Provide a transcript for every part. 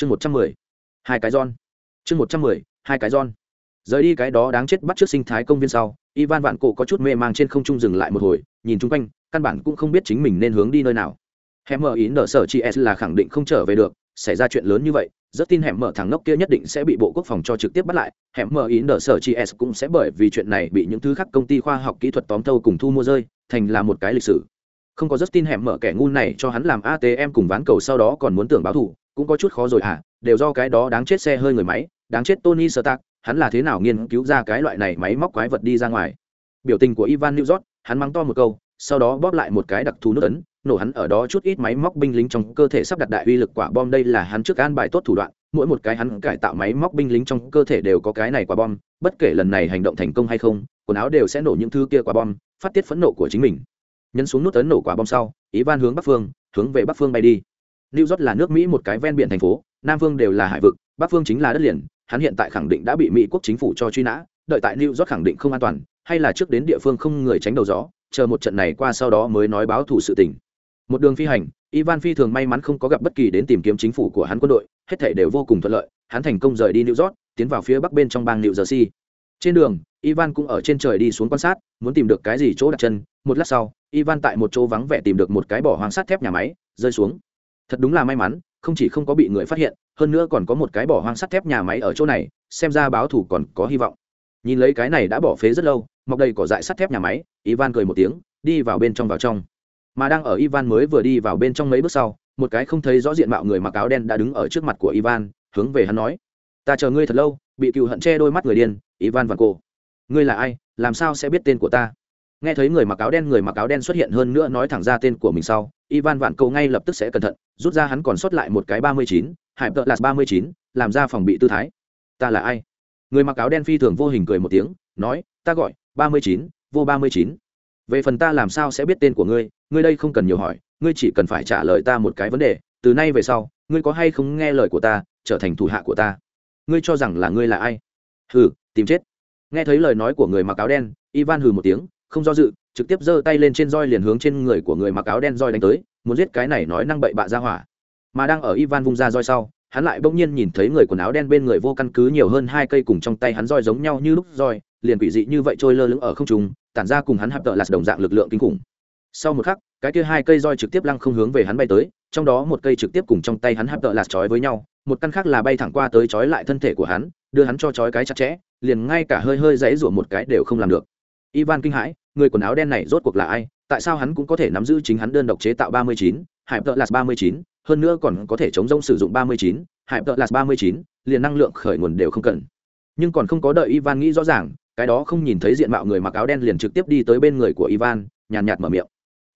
chương một trăm mười, hai cái giòn chương một trăm mười, hai cái giòn rời đi cái đó đáng chết bắt trước sinh thái công viên sau, ivan vạn cổ có chút mê mang trên không trung dừng lại một hồi, nhìn chung quanh, căn bản cũng không biết chính mình nên hướng đi nơi nào. Hẻm mở ý nở sở chị s là khẳng định không trở về được, xảy ra chuyện lớn như vậy rất tin hẻm mở thằng ngốc kia nhất định sẽ bị bộ quốc phòng cho trực tiếp bắt lại, hẻm mở ý nở sở chị s cũng sẽ bởi vì chuyện này bị những thứ khác công ty khoa học kỹ thuật tóm thâu cùng thu mua rơi, thành là một cái lịch sử. Không có rất tin hẻm mở kẻ ngu này cho hắn làm atm cùng ván cầu sau đó còn muốn tưởng báo thù cũng có chút khó rồi à đều do cái đó đáng chết xe hơi người máy, đáng chết tony stark, hắn là thế nào nghiên cứu ra cái loại này máy móc quái vật đi ra ngoài? Biểu tình của ivan new york, hắn mắng to một câu, sau đó bóp lại một cái đặc thù nước ấn, nổ hắn ở đó chút ít máy móc binh lính trong cơ thể sắp đặt đại uy lực quả bom. Đây là hắn trước an bài tốt thủ đoạn, mỗi một cái hắn cải tạo máy móc binh lính trong cơ thể đều có cái này quả bom, bất kể lần này hành động thành công hay không, quần áo đều sẽ nổ những thứ kia quả bom, phát tiết phẫn nộ của chính mình. Nhấn xuống nút ấn nổ quả bom sau, ivan hướng bắc phương, hướng về bắc phương bay đi new york là nước mỹ một cái ven biển thành phố, nam phương đều là hải vực, bắc phương chính là đất liền, hắn hiện tại khẳng định đã bị mỹ quốc chính phủ cho truy nã, đợi tại new york khẳng định không an toàn, hay là trước đến địa phương không người tránh đầu gió, chờ một trận này qua sau đó mới nói báo thủ sự tình. Một đường phi hành, ivan phi thường may mắn không có gặp bất kỳ đến tìm kiếm chính phủ của hắn quân đội, hết thể đều vô cùng thuận lợi, hắn thành công rời đi new york, tiến vào phía bắc bên trong bang new jersey. Trên đường, ivan cũng ở trên trời đi xuống quan sát, muốn tìm được cái gì chỗ đặt chân, một lát sau, ivan tại một chỗ vắng vẻ tìm được một cái bỏ hoang sắt thép nhà máy, rơi xuống thật đúng là may mắn, không chỉ không có bị người phát hiện, hơn nữa còn có một cái bỏ hoang sắt thép nhà máy ở chỗ này, xem ra báo thủ còn có hy vọng. Nhìn lấy cái này đã bỏ phế rất lâu, mọc đầy cỏ dại sắt thép nhà máy, ivan cười một tiếng, đi vào bên trong vào trong. Mà đang ở ivan mới vừa đi vào bên trong mấy bước sau, một cái không thấy rõ diện mạo người mặc áo đen đã đứng ở trước mặt của ivan, hướng về hắn nói, ta chờ ngươi thật lâu. Bị cựu hận che đôi mắt người điên, ivan và cô ngươi là ai? Làm sao sẽ biết tên của ta? Nghe thấy người mặc áo đen, người mặc áo đen xuất hiện hơn nữa nói thẳng ra tên của mình sau ivan vạn cầu ngay lập tức sẽ cẩn thận, rút ra hắn còn sót lại một cái ba mươi chín, hải tợ là ba mươi chín, làm ra phòng bị tư thái. Ta là ai? Người mặc áo đen phi thường vô hình cười một tiếng, nói, ta gọi, ba mươi chín, vô ba mươi chín. Về phần ta làm sao sẽ biết tên của ngươi ngươi đây không cần nhiều hỏi, ngươi chỉ cần phải trả lời ta một cái vấn đề, từ nay về sau, ngươi có hay không nghe lời của ta, trở thành thủ hạ của ta? Ngươi cho rằng là ngươi là ai? Hừ, tìm chết. Nghe thấy lời nói của người mặc áo đen, ivan hừ một tiếng, không do dự trực tiếp giơ tay lên trên roi liền hướng trên người của người mặc áo đen roi đánh tới, muốn giết cái này nói năng bậy bạ ra hỏa. Mà đang ở ivan vung ra roi sau, hắn lại bỗng nhiên nhìn thấy người quần áo đen bên người vô căn cứ nhiều hơn hai cây cùng trong tay hắn roi giống nhau như lúc roi, liền quỷ dị như vậy trôi lơ lửng ở không trung, tản ra cùng hắn hạp tợ lạt đồng dạng lực lượng kinh khủng. Sau một khắc, cái kia hai cây roi trực tiếp lăng không hướng về hắn bay tới, trong đó một cây trực tiếp cùng trong tay hắn hạp tợ lạt trói với nhau, một căn khác là bay thẳng qua tới trói lại thân thể của hắn, đưa hắn cho trói cái chặt chẽ, liền ngay cả hơi hơi dãy rủa một cái đều không làm được. Ivan kinh hãi người quần áo đen này rốt cuộc là ai? Tại sao hắn cũng có thể nắm giữ chính hắn đơn độc chế tạo ba mươi chín, hải tợ lạt ba mươi chín, hơn nữa còn có thể chống rông sử dụng ba mươi chín, hải tợ lạt ba mươi chín, liền năng lượng khởi nguồn đều không cần. Nhưng còn không có đợi ivan nghĩ rõ ràng, cái đó không nhìn thấy diện mạo người mặc áo đen liền trực tiếp đi tới bên người của ivan, nhàn nhạt mở miệng.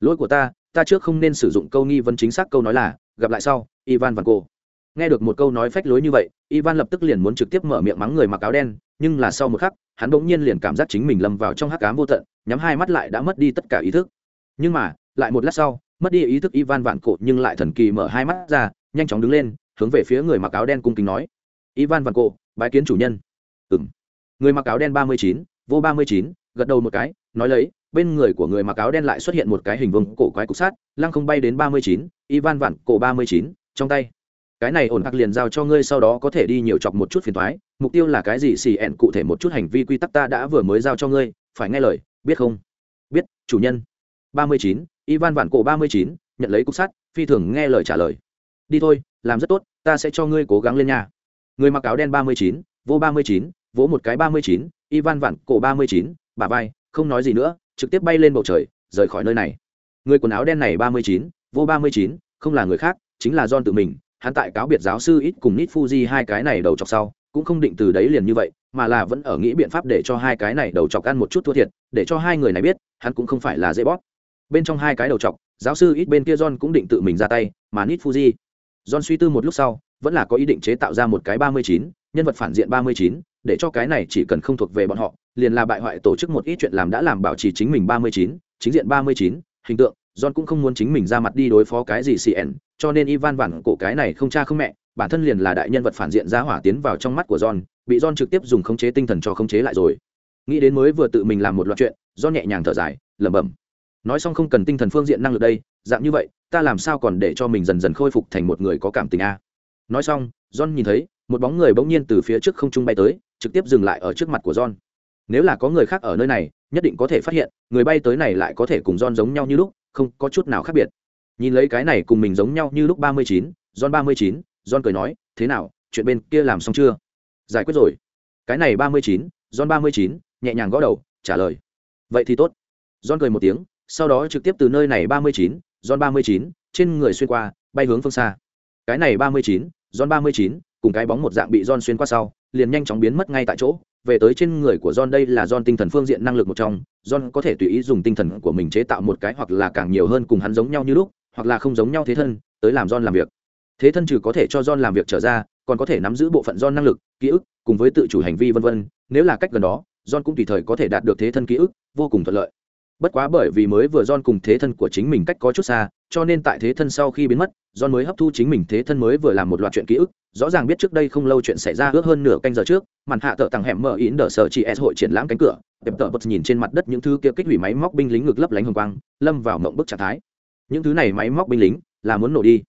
Lỗi của ta ta trước không nên sử dụng câu nghi vấn chính xác câu nói là, gặp lại sau, ivan và cô nghe được một câu nói phách lối như vậy, ivan lập tức liền muốn trực tiếp mở miệng mắng người mặc áo đen, nhưng là sau một khắc, hắn bỗng nhiên liền cảm giác chính mình lâm vào trong hắc cám vô tận, nhắm hai mắt lại đã mất đi tất cả ý thức. Nhưng mà, lại một lát sau, mất đi ý thức ivan vạn cổ nhưng lại thần kỳ mở hai mắt ra, nhanh chóng đứng lên, hướng về phía người mặc áo đen cung kính nói. Ivan vạn cổ, bái kiến chủ nhân. Ừm. người mặc áo đen ba mươi chín, vô ba mươi chín, gật đầu một cái, nói lấy, bên người của người mặc áo đen lại xuất hiện một cái hình vuông cổ quái cục sát lăng không bay đến ba mươi chín, ivan vạn cổ ba mươi chín, trong tay cái này ổn hắc liền giao cho ngươi, sau đó có thể đi nhiều chọc một chút phiền thoái mục tiêu là cái gì? Xì ẹn, cụ thể một chút hành vi quy tắc ta đã vừa mới giao cho ngươi, phải nghe lời, biết không? Biết, chủ nhân. Ba mươi chín, ivan vạn cổ ba mươi chín, nhận lấy cục sắt, phi thường nghe lời trả lời. Đi thôi, làm rất tốt, ta sẽ cho ngươi cố gắng lên nhà người mặc áo đen ba mươi chín vô ba mươi chín, vỗ một cái ba mươi chín, ivan vạn cổ ba mươi chín bà vai, không nói gì nữa, trực tiếp bay lên bầu trời, rời khỏi nơi này. Người quần áo đen này ba mươi chín vô ba mươi chín, không là người khác, chính là don tự mình hắn tại cáo biệt giáo sư ít cùng nít fuji hai cái này đầu chọc sau, cũng không định từ đấy liền như vậy, mà là vẫn ở nghĩ biện pháp để cho hai cái này đầu chọc ăn một chút thua thiệt, để cho hai người này biết, hắn cũng không phải là dễ bóp. Bên trong hai cái đầu chọc, giáo sư ít bên kia john cũng định tự mình ra tay, mà nít fuji, john suy tư một lúc sau, vẫn là có ý định chế tạo ra một cái ba mươi chín, nhân vật phản diện ba mươi chín, để cho cái này chỉ cần không thuộc về bọn họ, liền là bại hoại tổ chức một ít chuyện làm đã làm bảo trì chính mình ba mươi chín, chính diện ba mươi chín, hình tượng John cũng không muốn chính mình ra mặt đi đối phó cái gì CN, cho nên Ivan vặn cổ cái này không cha không mẹ, bản thân liền là đại nhân vật phản diện ra hỏa tiến vào trong mắt của John, bị John trực tiếp dùng khống chế tinh thần cho khống chế lại rồi. Nghĩ đến mới vừa tự mình làm một loạt chuyện, John nhẹ nhàng thở dài, lẩm bẩm. Nói xong không cần tinh thần phương diện năng lực đây, dạng như vậy, ta làm sao còn để cho mình dần dần khôi phục thành một người có cảm tình a. nói xong john nhìn thấy một bóng người bỗng nhiên từ phía trước không trung bay tới trực tiếp dừng lại ở trước mặt của john nếu là có người khác ở nơi này nhất định có thể phát hiện người bay tới này lại có thể cùng john giống nhau như lúc không có chút nào khác biệt. Nhìn lấy cái này cùng mình giống nhau như lúc ba mươi chín, john ba mươi chín, john cười nói, thế nào, chuyện bên kia làm xong chưa? Giải quyết rồi. Cái này ba mươi chín, john ba mươi chín, nhẹ nhàng gõ đầu, trả lời. Vậy thì tốt. John cười một tiếng, sau đó trực tiếp từ nơi này ba mươi chín, john ba mươi chín, trên người xuyên qua, bay hướng phương xa. Cái này ba mươi chín, john ba mươi chín, cùng cái bóng một dạng bị john xuyên qua sau, liền nhanh chóng biến mất ngay tại chỗ về tới trên người của John đây là John tinh thần phương diện năng lực một trong, John có thể tùy ý dùng tinh thần của mình chế tạo một cái hoặc là càng nhiều hơn cùng hắn giống nhau như lúc, hoặc là không giống nhau thế thân, tới làm John làm việc. Thế thân trừ có thể cho John làm việc trở ra, còn có thể nắm giữ bộ phận John năng lực, ký ức, cùng với tự chủ hành vi vân vân, nếu là cách gần đó, John cũng tùy thời có thể đạt được thế thân ký ức, vô cùng thuận lợi. Bất quá bởi vì mới vừa John cùng thế thân của chính mình cách có chút xa, cho nên tại thế thân sau khi biến mất, John mới hấp thu chính mình thế thân mới vừa làm một loạt chuyện ký ức, rõ ràng biết trước đây không lâu chuyện xảy ra ước hơn nửa canh giờ trước màn hạ tơ tặng hẻm mở ín đờ sở chị s hội triển lãm cánh cửa. Đẹp tợ bật nhìn trên mặt đất những thứ kia kích hủy máy móc binh lính ngực lấp lánh hồng quang lâm vào mộng bức trạng thái. Những thứ này máy móc binh lính là muốn nổ đi.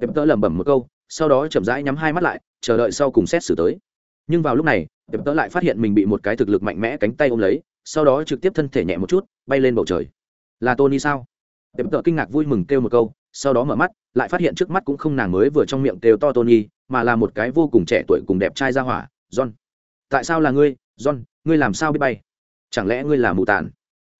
Đẹp tợ lẩm bẩm một câu sau đó chậm rãi nhắm hai mắt lại chờ đợi sau cùng xét xử tới. Nhưng vào lúc này đẹp tớ lại phát hiện mình bị một cái thực lực mạnh mẽ cánh tay ôm lấy, sau đó trực tiếp thân thể nhẹ một chút, bay lên bầu trời. Là tony sao? Đẹp tớ kinh ngạc vui mừng kêu một câu, sau đó mở mắt, lại phát hiện trước mắt cũng không nàng mới vừa trong miệng kêu to tony, mà là một cái vô cùng trẻ tuổi cùng đẹp trai ra hỏa, john. Tại sao là ngươi? John, ngươi làm sao biết bay? Chẳng lẽ ngươi là mù tàn?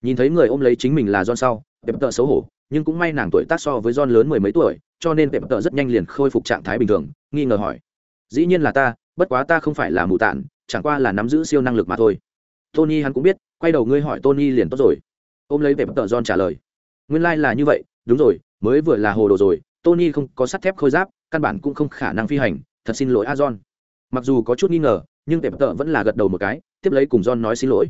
Nhìn thấy người ôm lấy chính mình là john sau đẹp tợ xấu hổ, nhưng cũng may nàng tuổi tác so với john lớn mười mấy tuổi, cho nên đẹp tợ rất nhanh liền khôi phục trạng thái bình thường, nghi ngờ hỏi. Dĩ nhiên là ta, bất quá ta không phải là mù tàn chẳng qua là nắm giữ siêu năng lực mà thôi. Tony hắn cũng biết, quay đầu ngươi hỏi tony liền tốt rồi. Ôm lấy đẹp tợ john trả lời. Nguyên lai、like、là như vậy, đúng rồi, mới vừa là hồ đồ rồi, tony không có sắt thép khôi giáp, căn bản cũng không khả năng phi hành, thật xin lỗi a john. Mặc dù có chút nghi ngờ, nhưng tệp tợ vẫn là gật đầu một cái, tiếp lấy cùng john nói xin lỗi.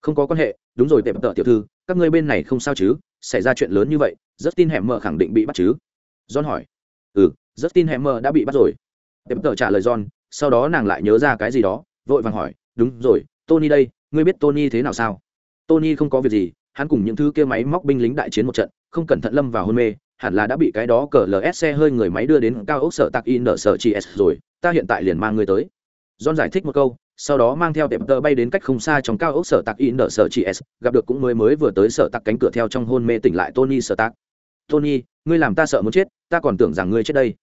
Không có quan hệ, đúng rồi tệp tợ tiểu thư, các ngươi bên này không sao chứ, xảy ra chuyện lớn như vậy rất tin hẻm mờ khẳng định bị bắt chứ? John hỏi. Ừ rất tin hẻm mờ đã bị bắt rồi. Tệp tợ trả lời john, sau đó nàng lại nhớ ra cái gì đó vội vàng hỏi, đúng rồi, tony đây, ngươi biết tony thế nào sao? Tony không có việc gì, hắn cùng những thứ kia máy móc binh lính đại chiến một trận, không cẩn thận lâm vào hôn mê, hẳn là đã bị cái đó cờ ls xe hơi người máy đưa đến cao ốc sở tạc in nở sở chị s rồi, ta hiện tại liền mang ngươi tới. John giải thích một câu, sau đó mang theo tiệm tơ bay đến cách không xa trong cao ốc sở tạc in nở sở chị s gặp được cũng mới mới vừa tới sở tạc cánh cửa theo trong hôn mê tỉnh lại tony sở tạc. Tony, ngươi làm ta sợ muốn chết, ta còn tưởng rằng ngươi chết đây.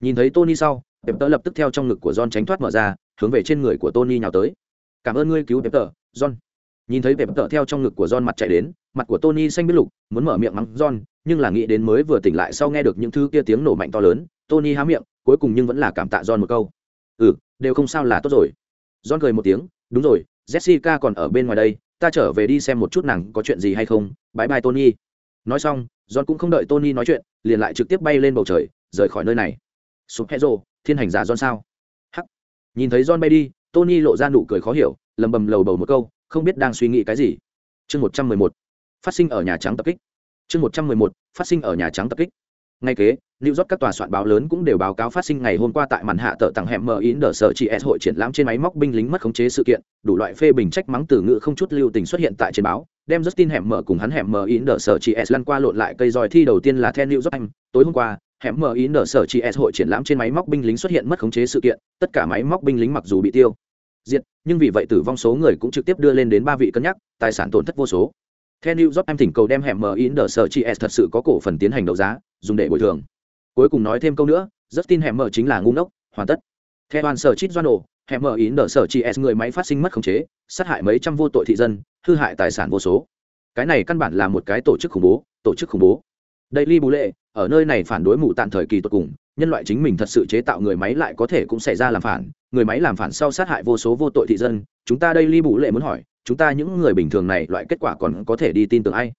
Nhìn thấy tony sau tiệm tơ lập tức theo trong ngực của john tránh thoát mở ra hướng về trên người của tony nhào tới. Cảm ơn ngươi cứu bếp tơ john. Nhìn thấy bếp tơ theo trong ngực của john mặt chạy đến, mặt của tony xanh biết lục, muốn mở miệng mắng john, nhưng là nghĩ đến mới vừa tỉnh lại sau nghe được những thứ kia tiếng nổ mạnh to lớn, tony há miệng, cuối cùng nhưng vẫn là cảm tạ john một câu. Ừ đều không sao là tốt rồi. John cười một tiếng, đúng rồi, jessica còn ở bên ngoài đây, ta trở về đi xem một chút nàng có chuyện gì hay không. Bãi bai tony. Nói xong, john cũng không đợi tony nói chuyện, liền lại trực tiếp bay lên bầu trời, rời khỏi nơi này. Sụp hẹ rồ, thiên hành giả john sao? Nhìn thấy john bay đi tony lộ ra nụ cười khó hiểu lầm bầm lầu bầu một câu không biết đang suy nghĩ cái gì. Chương một trăm mười một phát sinh ở nhà trắng tập kích. Chương một trăm mười một phát sinh ở nhà trắng tập kích. Ngay kế New York các tòa soạn báo lớn cũng đều báo cáo phát sinh ngày hôm qua tại màn hạ tờ tặng hẻm mở ý đờ sở chị S hội triển lãm trên máy móc binh lính mất khống chế sự kiện, đủ loại phê bình trách mắng từ ngữ không chút lưu tình xuất hiện tại trên báo, đem Justin hẻm mở cùng hắn hẻm mở in đỡ sở chị S lăn qua lộn lại cây roi thi đầu tiên là theo New York Anh, tối hôm qua, hẻm mở ý nở sở chị S hội triển lãm trên máy móc binh lính xuất hiện mất khống chế sự kiện, tất cả máy móc binh lính mặc dù bị tiêu diệt, nhưng vì vậy tử vong số người cũng trực tiếp đưa lên đến ba vị cân nhắc, tài sản tổn thất vô số. Theo New York em thỉnh cầu đem hẻm mở ý nở sở chị S thật sự có cổ phần tiến hành đấu giá, dùng để bồi thường. Cuối cùng nói thêm câu nữa rất tin hẻm mở chính là ngu ngốc hoàn tất. Theo đoàn sở chít doan ổ hẻm mở ý nở sở chị s người máy phát sinh mất khống chế sát hại mấy trăm vô tội thị dân hư hại tài sản vô số. Cái này căn bản là một cái tổ chức khủng bố tổ chức khủng bố đây ly bù lệ, ở nơi này phản đối mù tạm thời kỳ tột cùng, nhân loại chính mình thật sự chế tạo người máy lại có thể cũng xảy ra làm phản. Người máy làm phản sau sát hại vô số vô tội thị dân. Chúng ta đây ly bù lệ muốn hỏi, chúng ta những người bình thường này loại kết quả còn có thể đi tin tưởng ai?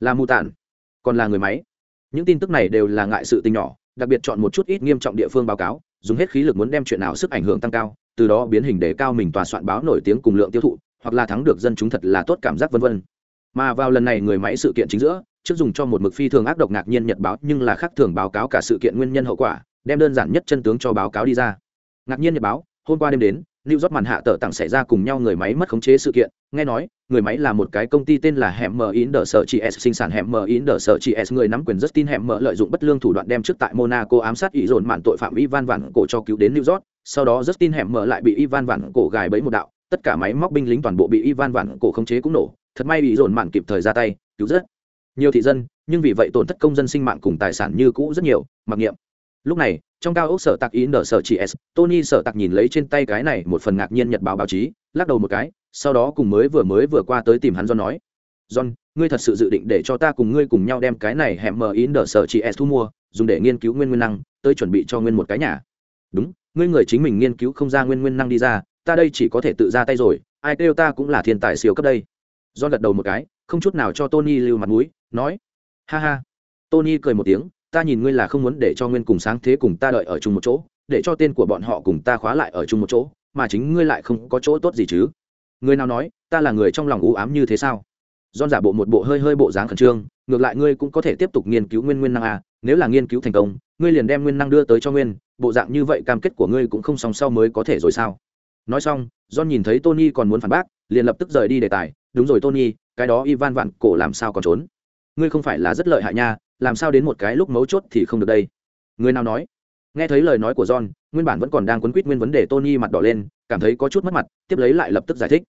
Là mù tản còn là người máy? Những tin tức này đều là ngại sự tình nhỏ, đặc biệt chọn một chút ít nghiêm trọng địa phương báo cáo, dùng hết khí lực muốn đem chuyện nào sức ảnh hưởng tăng cao, từ đó biến hình để cao mình tòa soạn báo nổi tiếng cùng lượng tiêu thụ, hoặc là thắng được dân chúng thật là tốt cảm giác vân vân. Mà vào lần này người máy sự kiện chính giữa trước dùng cho một mực phi thường ác độc ngạc nhiên nhật báo, nhưng là khác thường báo cáo cả sự kiện nguyên nhân hậu quả, đem đơn giản nhất chân tướng cho báo cáo đi ra. Ngạc nhiên nhật báo, hôm qua đêm đến, new york màn hạ tờ tặng xảy ra cùng nhau người máy mất khống chế sự kiện. Nghe nói, người máy là một cái công ty tên là hẻm mở in đờ sở chị s, sinh sản hẻm mở in đờ sở chị s, người nắm quyền rất tin hẻm mở lợi dụng bất lương thủ đoạn đem trước tại monaco ám sát ý dồn mạn tội phạm ivan vạn cổ cho cứu đến new york, sau đó rất tin hẻm mở lại bị ivan vạn cổ gài bẫy một đạo. Tất cả máy móc binh lính toàn bộ bị ivan vạn cổ khống chế cũng nổ. Thật may ý dồn mạn kịp thời ra tay, cứu rất nhiều thị dân, nhưng vì vậy tổn thất công dân sinh mạng cùng tài sản như cũ rất nhiều, mặc niệm. Lúc này, trong cao ốc sở tạc ý nở sở chị s, tony sở tạc nhìn lấy trên tay cái này một phần ngạc nhiên nhật báo báo chí, lắc đầu một cái, sau đó cùng mới vừa mới vừa qua tới tìm hắn do nói. John, ngươi thật sự dự định để cho ta cùng ngươi cùng nhau đem cái này hẹm mờ ý nở sở chị s thu mua, dùng để nghiên cứu nguyên nguyên năng, tới chuẩn bị cho nguyên một cái nhà? Đúng, ngươi người chính mình nghiên cứu không ra nguyên nguyên năng đi ra, ta đây chỉ có thể tự ra tay rồi, ai kêu ta cũng là thiên tài siêu cấp đây. John gật đầu một cái, không chút nào cho tony lưu mặt mũi nói, ha ha. Tony cười một tiếng, ta nhìn ngươi là không muốn để cho nguyên cùng sáng thế cùng ta đợi ở chung một chỗ, để cho tên của bọn họ cùng ta khóa lại ở chung một chỗ, mà chính ngươi lại không có chỗ tốt gì chứ. Người nào nói, ta là người trong lòng u ám như thế sao? Don giả bộ một bộ hơi hơi bộ dáng khẩn trương, ngược lại ngươi cũng có thể tiếp tục nghiên cứu nguyên nguyên năng à nếu là nghiên cứu thành công, ngươi liền đem nguyên năng đưa tới cho nguyên, bộ dạng như vậy cam kết của ngươi cũng không song sau mới có thể rồi sao? Nói xong, john nhìn thấy tony còn muốn phản bác, liền lập tức rời đi đề tài, đúng rồi tony, cái đó ivan vạn cổ làm sao còn trốn? Ngươi không phải là rất lợi hại nha, làm sao đến một cái lúc mấu chốt thì không được đây? Người nào nói? Nghe thấy lời nói của john, nguyên bản vẫn còn đang quấn quýt nguyên vấn đề tony mặt đỏ lên, cảm thấy có chút mất mặt, tiếp lấy lại lập tức giải thích.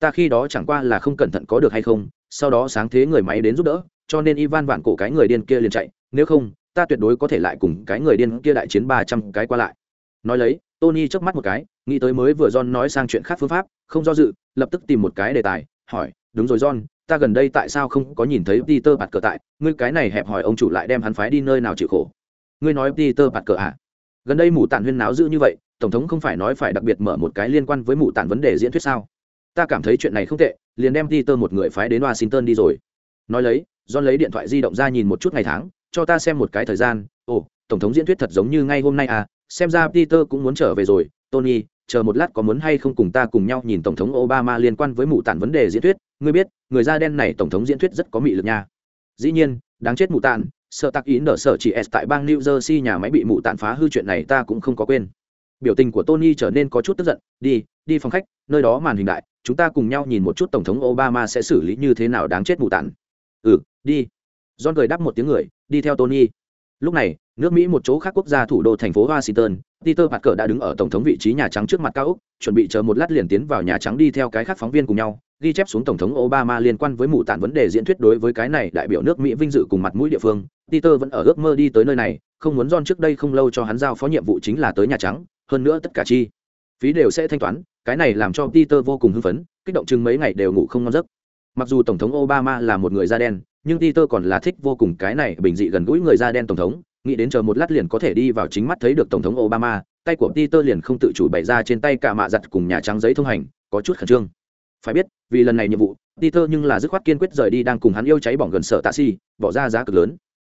Ta khi đó chẳng qua là không cẩn thận có được hay không, sau đó sáng thế người máy đến giúp đỡ, cho nên ivan vạn cổ cái người điên kia liền chạy, nếu không, ta tuyệt đối có thể lại cùng cái người điên kia đại chiến ba trăm cái qua lại. Nói lấy, tony chớp mắt một cái, nghĩ tới mới vừa john nói sang chuyện khác phương pháp, không do dự, lập tức tìm một cái đề tài, hỏi, đúng rồi john ta gần đây tại sao không có nhìn thấy Peter bạt cờ tại, ngươi cái này hẹp hỏi ông chủ lại đem hắn phái đi nơi nào chịu khổ. Ngươi nói Peter bạt cờ à? Gần đây mụ tản huyên náo dữ như vậy, tổng thống không phải nói phải đặc biệt mở một cái liên quan với mụ tản vấn đề diễn thuyết sao? Ta cảm thấy chuyện này không tệ, liền đem Peter một người phái đến Washington đi rồi. Nói lấy, John lấy điện thoại di động ra nhìn một chút ngày tháng, cho ta xem một cái thời gian. Ồ, tổng thống diễn thuyết thật giống như ngay hôm nay à, xem ra Peter cũng muốn trở về rồi. Tony, chờ một lát có muốn hay không cùng ta cùng nhau nhìn tổng thống obama liên quan với mụ tản vấn đề diễn thuyết. Ngươi biết, người da đen này tổng thống diễn thuyết rất có mị lực nha. Dĩ nhiên, đáng chết mụ tản sợ tắc ý nở sợ chỉ s tại bang new jersey nhà máy bị mụ tản phá hư chuyện này ta cũng không có quên. Biểu tình của tony trở nên có chút tức giận. Đi đi phòng khách, nơi đó màn hình đại, chúng ta cùng nhau nhìn một chút tổng thống obama sẽ xử lý như thế nào đáng chết mụ tản ừ đi. John cười đáp một tiếng người, đi theo tony. Lúc này, nước mỹ một chỗ khác quốc gia thủ đô thành phố washington peter parker đã đứng ở tổng thống vị trí nhà trắng trước mặt cao ốc, chuẩn bị chờ một lát liền tiến vào nhà trắng đi theo cái khác phóng viên cùng nhau ghi chép xuống tổng thống obama liên quan với mù tạn vấn đề diễn thuyết đối với cái này đại biểu nước mỹ vinh dự cùng mặt mũi địa phương. Peter vẫn ở ước mơ đi tới nơi này không muốn john trước đây không lâu cho hắn giao phó nhiệm vụ chính là tới nhà trắng hơn nữa tất cả chi phí đều sẽ thanh toán cái này làm cho peter vô cùng hưng phấn kích động chừng mấy ngày đều ngủ không ngon giấc. Mặc dù tổng thống obama là một người da đen nhưng peter còn là thích vô cùng cái này bình dị gần gũi người da đen tổng thống nghĩ đến chờ một lát liền có thể đi vào chính mắt thấy được tổng thống obama tay của peter liền không tự chủ bày ra trên tay cả mạ giặt cùng nhà trắng giấy thông hành có chút khẩn trương. Phải biết vì lần này nhiệm vụ peter nhưng là dứt khoát kiên quyết rời đi đang cùng hắn yêu cháy bỏng gần sợ tạ si bỏ ra giá cực lớn.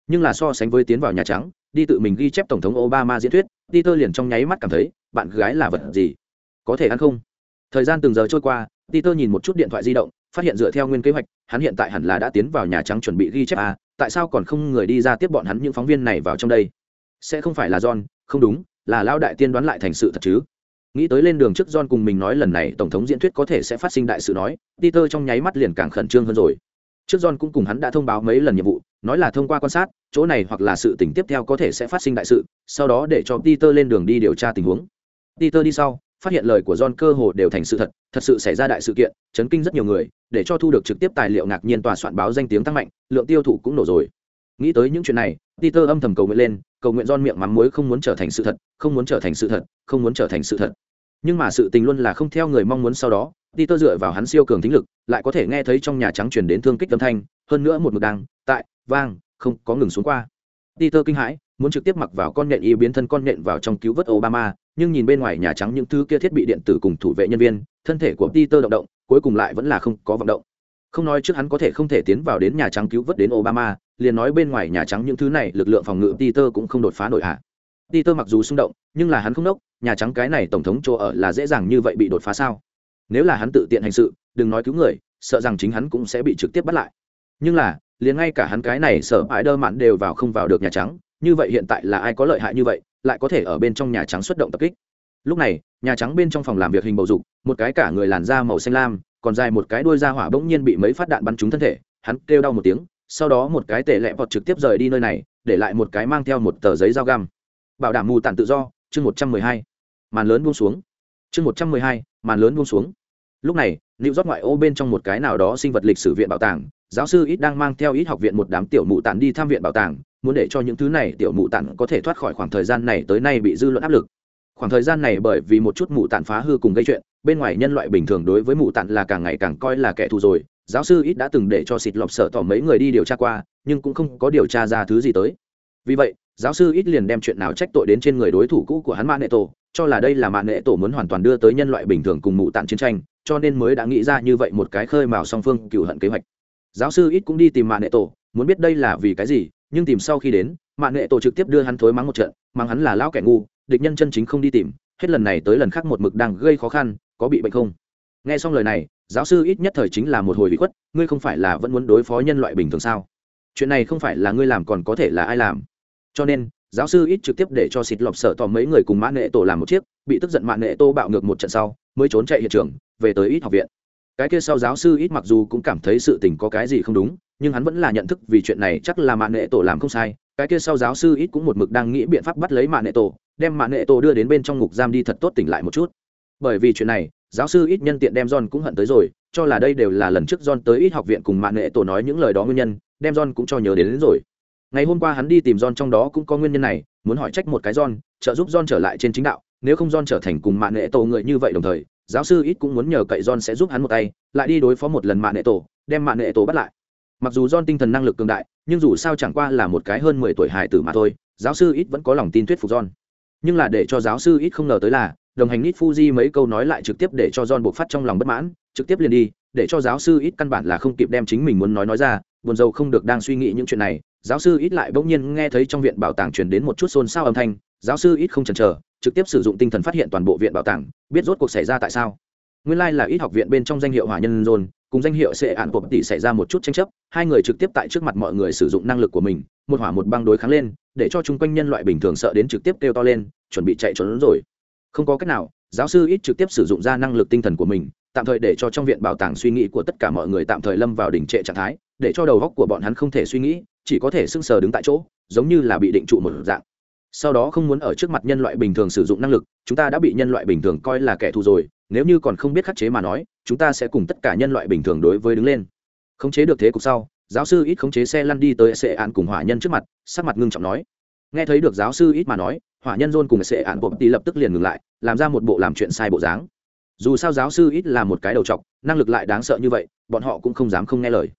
Nhưng là so sánh với tiến vào nhà trắng đi tự mình ghi chép tổng thống obama diễn thuyết peter liền trong nháy mắt cảm thấy bạn gái là vật gì? Có thể ăn không? Thời gian từng giờ trôi qua peter nhìn một chút điện thoại di động phát hiện dựa theo nguyên kế hoạch hắn hiện tại hẳn là đã tiến vào nhà trắng chuẩn bị ghi chép à, tại sao còn không người đi ra tiếp bọn hắn những phóng viên này vào trong đây? Sẽ không phải là john, không đúng, là lao đại tiên đoán lại thành sự thật chứ. Nghĩ tới lên đường trước john cùng mình nói lần này tổng thống diễn thuyết có thể sẽ phát sinh đại sự nói, peter trong nháy mắt liền càng khẩn trương hơn rồi. Trước john cũng cùng hắn đã thông báo mấy lần nhiệm vụ, nói là thông qua quan sát, chỗ này hoặc là sự tình tiếp theo có thể sẽ phát sinh đại sự, sau đó để cho peter lên đường đi điều tra tình huống. Peter đi sau phát hiện lời của John cơ hồ đều thành sự thật, thật sự xảy ra đại sự kiện, chấn kinh rất nhiều người, để cho thu được trực tiếp tài liệu ngạc nhiên tòa soạn báo danh tiếng tăng mạnh, lượng tiêu thụ cũng nổ rồi. Nghĩ tới những chuyện này, Peter âm thầm cầu nguyện lên, cầu nguyện John miệng mắm muối không muốn trở thành sự thật, không muốn trở thành sự thật, không muốn trở thành sự thật. Nhưng mà sự tình luôn là không theo người mong muốn sau đó, Peter dựa vào hắn siêu cường thính lực, lại có thể nghe thấy trong nhà trắng truyền đến thương kích âm thanh, hơn nữa một mực đang, tại, vang, không có ngừng xuống qua. Peter kinh hãi, muốn trực tiếp mặc vào con nhện y biến thân con nhện vào trong cứu vớt Obama, nhưng nhìn bên ngoài nhà trắng những thứ kia thiết bị điện tử cùng thủ vệ nhân viên, thân thể của Peter động động, cuối cùng lại vẫn là không có vận động. Không nói trước hắn có thể không thể tiến vào đến nhà trắng cứu vớt đến Obama, liền nói bên ngoài nhà trắng những thứ này, lực lượng phòng ngự Peter cũng không đột phá nổi hạ. Peter mặc dù xung động, nhưng là hắn không đốc, nhà trắng cái này tổng thống chỗ ở là dễ dàng như vậy bị đột phá sao? Nếu là hắn tự tiện hành sự, đừng nói cứu người, sợ rằng chính hắn cũng sẽ bị trực tiếp bắt lại. Nhưng là, liền ngay cả hắn cái này sợ ái đơ mạn đều vào không vào được nhà trắng, như vậy hiện tại là ai có lợi hại như vậy lại có thể ở bên trong nhà trắng xuất động tập kích. Lúc này, nhà trắng bên trong phòng làm việc hình bầu dục, một cái cả người làn da màu xanh lam, còn dài một cái đuôi da hỏa bỗng nhiên bị mấy phát đạn bắn trúng thân thể, hắn kêu đau một tiếng, sau đó một cái tệ lẹ vọt trực tiếp rời đi nơi này, để lại một cái mang theo một tờ giấy dao găm. Bảo đảm mù tản tự do, chương một trăm mười hai, màn lớn buông xuống. Chương một trăm mười hai, màn lớn buông xuống. Lúc này lưu rót ngoại ô bên trong một cái nào đó sinh vật lịch sử viện bảo tàng, giáo sư ít đang mang theo ít học viện một đám tiểu mụ tản đi tham viện bảo tàng muốn để cho những thứ này tiểu mụ tản có thể thoát khỏi khoảng thời gian này tới nay bị dư luận áp lực. Khoảng thời gian này bởi vì một chút mụ tản phá hư cùng gây chuyện, bên ngoài nhân loại bình thường đối với mụ tản là càng ngày càng coi là kẻ thù rồi. Giáo sư ít đã từng để cho xịt lọc sợ tỏ mấy người đi điều tra qua, nhưng cũng không có điều tra ra thứ gì tới. Vì vậy, giáo sư ít liền đem chuyện nào trách tội đến trên người đối thủ cũ của hắn mạng nệ tổ, cho là đây là mạng nệ tổ muốn hoàn toàn đưa tới nhân loại bình thường cùng mụ tản chiến tranh, cho nên mới đã nghĩ ra như vậy một cái khơi mào song phương cựu hận kế hoạch. Giáo sư ít cũng đi tìm mạng nệ tổ, muốn biết đây là vì cái gì nhưng tìm sau khi đến mạng nghệ tổ trực tiếp đưa hắn thối mắng một trận, mắng hắn là lão kẻ ngu, địch nhân chân chính không đi tìm, hết lần này tới lần khác một mực đang gây khó khăn, có bị bệnh không? Nghe xong lời này, giáo sư ít nhất thời chính là một hồi bị khuất, ngươi không phải là vẫn muốn đối phó nhân loại bình thường sao? Chuyện này không phải là ngươi làm còn có thể là ai làm. Cho nên, giáo sư ít trực tiếp để cho xịt lọc sợ tỏ mấy người cùng mã nghệ tổ làm một chiếc, bị tức giận mã nghệ tô bạo ngược một trận sau, mới trốn chạy hiện trường, về tới ít học viện cái kia sau giáo sư ít mặc dù cũng cảm thấy sự tình có cái gì không đúng nhưng hắn vẫn là nhận thức vì chuyện này chắc là mạng nệ tổ làm không sai. Cái kia sau giáo sư ít cũng một mực đang nghĩ biện pháp bắt lấy mạng nệ tổ đem mạng nệ tổ đưa đến bên trong ngục giam đi thật tốt tỉnh lại một chút. Bởi vì chuyện này giáo sư ít nhân tiện đem john cũng hận tới rồi cho là đây đều là lần trước john tới ít học viện cùng mạng nệ tổ nói những lời đó nguyên nhân đem john cũng cho nhớ đến, đến rồi. Ngày hôm qua hắn đi tìm john trong đó cũng có nguyên nhân này muốn hỏi trách một cái john trợ giúp john trở lại trên chính đạo nếu không john trở thành cùng mạng nệ tổ người như vậy đồng thời giáo sư ít cũng muốn nhờ cậy john sẽ giúp hắn một tay, lại đi đối phó một lần mạng nệ tổ, đem mạng nệ tổ bắt lại. Mặc dù john tinh thần năng lực cường đại, nhưng dù sao chẳng qua là một cái hơn mười tuổi hài tử mà thôi, giáo sư ít vẫn có lòng tin thuyết phục john. Nhưng là để cho giáo sư ít không ngờ tới là, đồng hành nít fuji mấy câu nói lại trực tiếp để cho john buộc phát trong lòng bất mãn, trực tiếp liền đi, để cho giáo sư ít căn bản là không kịp đem chính mình muốn nói nói ra, buồn dầu không được đang suy nghĩ những chuyện này, giáo sư ít lại bỗng nhiên nghe thấy trong viện bảo tàng truyền đến một chút xôn xao âm thanh, giáo sư ít không chần chờ trực tiếp sử dụng tinh thần phát hiện toàn bộ viện bảo tàng, biết rốt cuộc xảy ra tại sao. Nguyên lai là ít học viện bên trong danh hiệu hỏa nhân dồn, cùng danh hiệu sệ ạn của tỷ xảy ra một chút tranh chấp, hai người trực tiếp tại trước mặt mọi người sử dụng năng lực của mình, một hỏa một băng đối kháng lên, để cho chung quanh nhân loại bình thường sợ đến trực tiếp kêu to lên, chuẩn bị chạy trốn rồi. Không có cách nào, giáo sư ít trực tiếp sử dụng ra năng lực tinh thần của mình, tạm thời để cho trong viện bảo tàng suy nghĩ của tất cả mọi người tạm thời lâm vào đỉnh trệ trạng thái, để cho đầu góc của bọn hắn không thể suy nghĩ, chỉ có thể sưng sờ đứng tại chỗ, giống như là bị định trụ một dạng sau đó không muốn ở trước mặt nhân loại bình thường sử dụng năng lực, chúng ta đã bị nhân loại bình thường coi là kẻ thù rồi, nếu như còn không biết khắc chế mà nói, chúng ta sẽ cùng tất cả nhân loại bình thường đối với đứng lên. Khống chế được thế cục sau, giáo sư ít khống chế xe lăn đi tới sệ ạn cùng hỏa nhân trước mặt, sắc mặt ngưng trọng nói. Nghe thấy được giáo sư ít mà nói, hỏa nhân dôn cùng sệ ạn bộ tì lập tức liền ngừng lại, làm ra một bộ làm chuyện sai bộ dáng. Dù sao giáo sư ít là một cái đầu t năng lực lại đáng sợ như vậy, bọn họ cũng không dám không nghe lời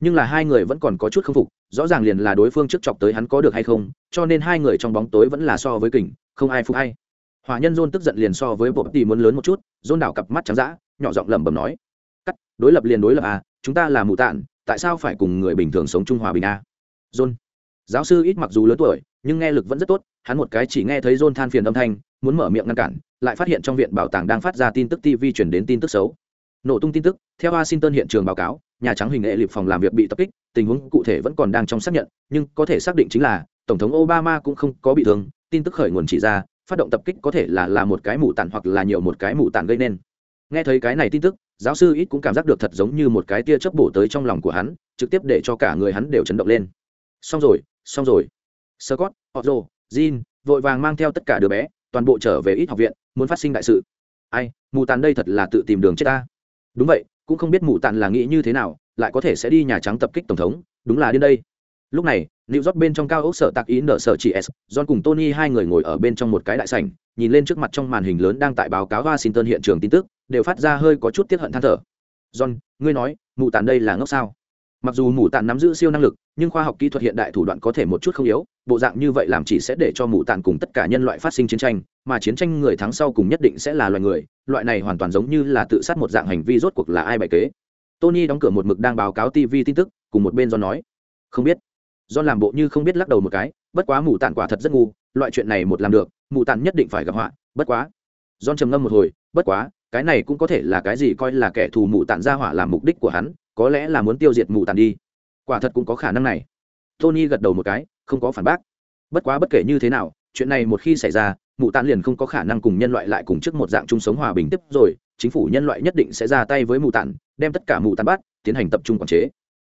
nhưng là hai người vẫn còn có chút k phục, rõ ràng liền là đối phương trước chọc tới hắn có được hay không, cho nên hai người trong bóng tối vẫn là so với kình, không ai phục hay hòa nhân dôn tức giận liền so với bộ tỷ muốn lớn một chút dôn đảo cặp mắt trắng d nhỏ giọng lẩm bẩm nói, cắt, đối lập liền đối lập à chúng ta là mù tạn, tại sao phải cùng người bình thường sống trung hòa bình a à? dôn giáo sư ít mặc dù lớn tuổi, nhưng nghe lực vẫn rất tốt, hắn một cái chỉ nghe thấy dôn than phiền âm thanh, muốn mở miệng ngăn cản, lại phát hiện trong viện bảo tàng đang phát ra tin tức tv chuyển đến tin tức xấu nổ tung tin tức, theo washington hiện trường báo cáo nhà trắng hình hệ liệp phòng làm việc bị tập kích, tình huống cụ thể vẫn còn đang trong xác nhận, nhưng có thể xác định chính là tổng thống obama cũng không có bị thương, tin tức khởi nguồn chỉ ra, phát động tập kích có thể là là một cái mù tản hoặc là nhiều một cái mù tản gây nên. Nghe thấy cái này tin tức, giáo sư ít cũng cảm giác được thật giống như một cái tia chớp bổ tới trong lòng của hắn, trực tiếp để cho cả người hắn đều chấn động lên. Xong rồi xong rồi. Scott, otto jin vội vàng mang theo tất cả đứa bé, toàn bộ trở về ít học viện, muốn phát sinh đại sự. Ai, mù tàn đây thật là tự tìm đường chết ta. Đúng vậy cũng không biết mù tàn là nghĩ như thế nào lại có thể sẽ đi nhà trắng tập kích tổng thống đúng là đến đây lúc này New York bên trong cao ốc sở tạc ý nở sở chỉ S, John cùng Tony hai người ngồi ở bên trong một cái đại sảnh, nhìn lên trước mặt trong màn hình lớn đang tại báo cáo Washington hiện trường tin tức, đều phát ra hơi có chút tiếc hận than thở. John, ngươi nói, mù tàn đây là ngốc sao? Mặc dù mù tàn nắm giữ siêu năng lực, nhưng khoa học kỹ thuật hiện đại thủ đoạn có thể một chút không yếu, bộ dạng như vậy làm chỉ sẽ để cho mù tàn cùng tất cả nhân loại phát sinh chiến tranh, mà chiến tranh người thắng sau cùng nhất định sẽ là loài người, loại này hoàn toàn giống như là tự sát một dạng hành vi rốt cuộc là ai bày kế. Tony đóng cửa một mực đang báo cáo TV tin tức, cùng một bên John nói, không biết. Do làm bộ như không biết lắc đầu một cái bất quá mù tản quả thật rất ngu loại chuyện này một làm được mù tản nhất định phải gặp họa bất quá. John trầm ngâm một hồi bất quá cái này cũng có thể là cái gì coi là kẻ thù mù tản ra hỏa làm mục đích của hắn có lẽ là muốn tiêu diệt mù tản đi. Quả thật cũng có khả năng này. Tony gật đầu một cái không có phản bác. Bất quá bất kể như thế nào chuyện này một khi xảy ra mụ tàn liền không có khả năng cùng nhân loại lại cùng trước một dạng chung sống hòa bình tiếp rồi, chính phủ nhân loại nhất định sẽ ra tay với mụ tàn đem tất cả mụ tàn bắt, tiến hành tập trung quản chế.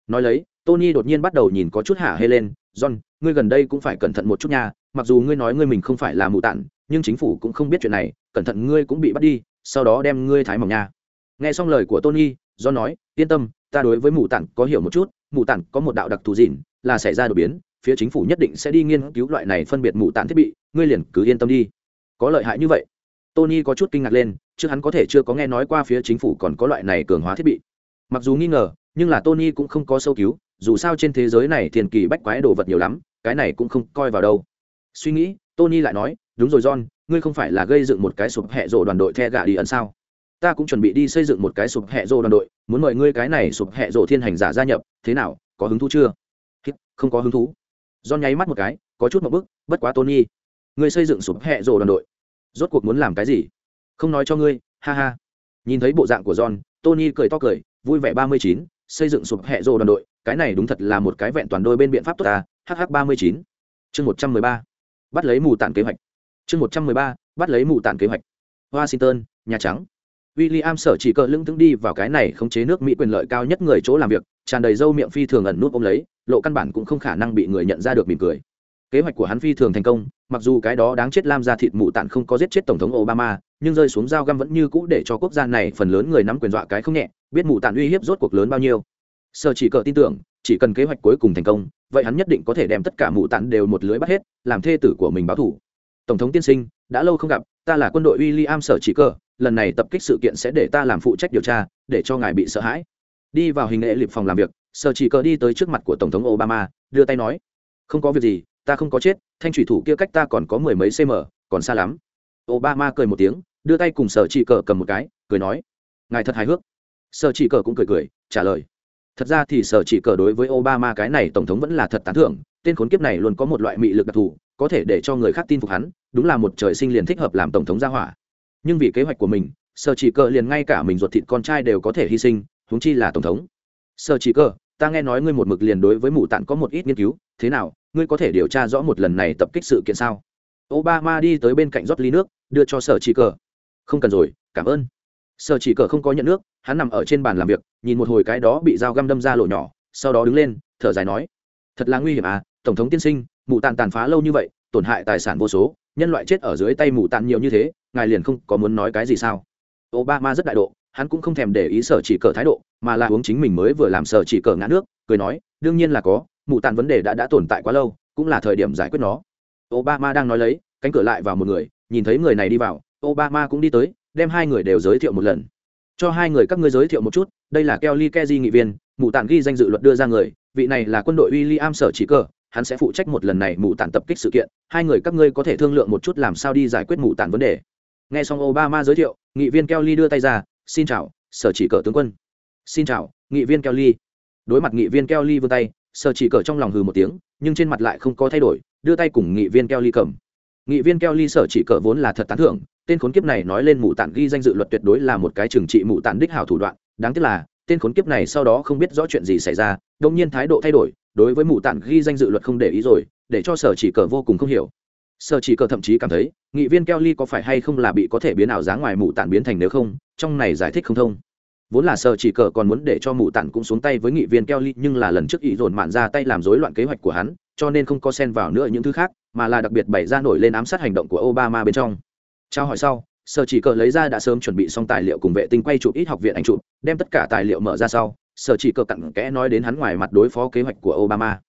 Nói lấy, tony đột nhiên bắt đầu nhìn có chút hả hê lên, john, ngươi gần đây cũng phải cẩn thận một chút nha, mặc dù ngươi nói ngươi mình không phải là mụ tàn nhưng chính phủ cũng không biết chuyện này, cẩn thận ngươi cũng bị bắt đi, sau đó đem ngươi thái mỏng nha. Nghe xong lời của tony, john nói, yên tâm, ta đối với mụ tàn có hiểu một chút, mụ tàn có một đạo đặc thù dịn là xảy ra đột biến, phía chính phủ nhất định sẽ đi nghiên cứu loại này phân biệt mụ tàn thiết bị ngươi liền cứ yên tâm đi. Có lợi hại như vậy. Tony có chút kinh ngạc lên chứ hắn có thể chưa có nghe nói qua phía chính phủ còn có loại này cường hóa thiết bị. Mặc dù nghi ngờ, nhưng là tony cũng không có sâu cứu, dù sao trên thế giới này thiền kỳ bách quái đồ vật nhiều lắm, cái này cũng không coi vào đâu. Suy nghĩ, tony lại nói, đúng rồi john, ngươi không phải là gây dựng một cái sụp hẹ rộ đoàn đội the gà đi ẩn sao? Ta cũng chuẩn bị đi xây dựng một cái sụp hẹ rộ đoàn đội, muốn mời ngươi cái này sụp hẹ rộ thiên hành giả gia nhập, thế nào, có hứng thú chưa? Không có hứng thú. John nháy mắt một cái, có chút một bức bất quá tony ngươi xây dựng sụp hẹ rồ đoàn đội. Rốt cuộc muốn làm cái gì? Không nói cho ngươi ha ha. Nhìn thấy bộ dạng của john tony cười to cười vui vẻ ba mươi chín xây dựng sụp hẹ rồ đoàn đội cái này đúng thật là một cái vẹn toàn đôi bên biện pháp tốt ta hh ba mươi chín. Chương một trăm mười ba bắt lấy mù tản kế hoạch. Chương một trăm mười ba bắt lấy mù tản kế hoạch. Washington nhà trắng. William sở chỉ cờ lưng tướng đi vào cái này khống chế nước Mỹ quyền lợi cao nhất người chỗ làm việc, tràn đầy râu miệng phi thường ẩn nút ôm lấy, lộ căn bản cũng không khả năng bị người nhận ra được mỉm cười. Kế hoạch của hắn phi thường thành công, mặc dù cái đó đáng chết lam ra thịt mụ tạn không có giết chết tổng thống Obama, nhưng rơi xuống dao găm vẫn như cũ để cho quốc gia này phần lớn người nắm quyền dọa cái không nhẹ, biết mụ tạn uy hiếp rốt cuộc lớn bao nhiêu. Sở chỉ cờ tin tưởng, chỉ cần kế hoạch cuối cùng thành công, vậy hắn nhất định có thể đem tất cả mụ tạn đều một lưới bắt hết, làm thê tử của mình báo thủ. Tổng thống tiên sinh, đã lâu không gặp, ta là quân đội William sở chỉ cờ, lần này tập kích sự kiện sẽ để ta làm phụ trách điều tra để cho ngài bị sợ hãi đi vào hình nghệ lịp phòng làm việc sở chỉ cờ đi tới trước mặt của tổng thống obama đưa tay nói không có việc gì ta không có chết, thanh thủy thủ kia cách ta còn có mười mấy cm còn xa lắm. Obama cười một tiếng, đưa tay cùng sở chỉ cờ cầm một cái, cười nói, ngài thật hài hước. Sở chỉ cờ cũng cười cười, trả lời, thật ra thì sở chỉ cờ đối với obama cái này tổng thống vẫn là thật tán thưởng, tên khốn kiếp này luôn có một loại mị lực đặc thù, có thể để cho người khác tin phục hắn, đúng là một trời sinh liền thích hợp làm tổng thống gia hỏa. Nhưng vì kế hoạch của mình, sở chỉ cờ liền ngay cả mình ruột thịt con trai đều có thể hy sinh, huống chi là tổng thống. Sở chỉ cờ, ta nghe nói ngươi một mực liền đối với mụ tạng có một ít nghiên cứu, thế nào ngươi có thể điều tra rõ một lần này tập kích sự kiện sao? Obama đi tới bên cạnh rót ly nước, đưa cho sở chỉ cờ. Không cần rồi, cảm ơn. Sở chỉ cờ không có nhận nước, hắn nằm ở trên bàn làm việc, nhìn một hồi cái đó bị dao găm đâm ra lỗ nhỏ, sau đó đứng lên, thở dài nói, thật là nguy hiểm à tổng thống tiên sinh mụ tàn tàn phá lâu như vậy, tổn hại tài sản vô số, nhân loại chết ở dưới tay mù tàn nhiều như thế, ngài liền không có muốn nói cái gì sao? Obama rất đại độ, hắn cũng không thèm để ý sở chỉ cờ thái độ, mà là uống chính mình mới vừa làm sở chỉ cờ ngã nước, cười nói, đương nhiên là có mụ tàn vấn đề đã đã tồn tại quá lâu, cũng là thời điểm giải quyết nó. Obama đang nói lấy, cánh cửa lại vào một người, nhìn thấy người này đi vào, obama cũng đi tới, đem hai người đều giới thiệu một lần. Cho hai người các ngươi giới thiệu một chút, đây là kelly keji nghị viên, mụ tàn ghi danh dự luật đưa ra người, vị này là quân đội w i l l i am sở chỉ cờ hắn sẽ phụ trách một lần này mụ tàn tập kích sự kiện, hai người các ngươi có thể thương lượng một chút làm sao đi giải quyết mụ tàn vấn đề. Nghe xong obama giới thiệu, nghị viên kelly đưa tay ra, xin chào, sở chỉ cờ tướng quân. Xin chào, nghị viên kelly. Đối mặt nghị viên kelly vươn tay sở chỉ cờ trong lòng hừ một tiếng, nhưng trên mặt lại không có thay đổi, đưa tay cùng nghị viên kelly cầm. Nghị viên kelly sở chỉ cờ vốn là thật tán thưởng, tên khốn kiếp này nói lên mụ tản ghi danh dự luật tuyệt đối là một cái trừng trị mụ tản đích hảo thủ đoạn, đáng tiếc là, tên khốn kiếp này sau đó không biết rõ chuyện gì xảy ra đông nhiên thái độ thay đổi, đối với mụ tản ghi danh dự luật không để ý rồi, để cho sở chỉ cờ vô cùng không hiểu. Sở chỉ cờ thậm chí cảm thấy, nghị viên kelly có phải hay không là bị có thể biến ảo giá ngoài mụ tản biến thành nếu không, trong này giải thích không thông vốn là sợ chỉ cờ còn muốn để cho mù tản cũng xuống tay với nghị viên kelly, nhưng là lần trước ý dồn mạn ra tay làm rối loạn kế hoạch của hắn, cho nên không có xen vào nữa những thứ khác, mà là đặc biệt bày ra nổi lên ám sát hành động của obama bên trong. Trao hỏi sau sở chỉ cờ lấy ra đã sớm chuẩn bị xong tài liệu cùng vệ tinh quay chụp ít học viện ảnh chụp, đem tất cả tài liệu mở ra sau sở chỉ cờ cặn kẽ nói đến hắn ngoài mặt đối phó kế hoạch của obama.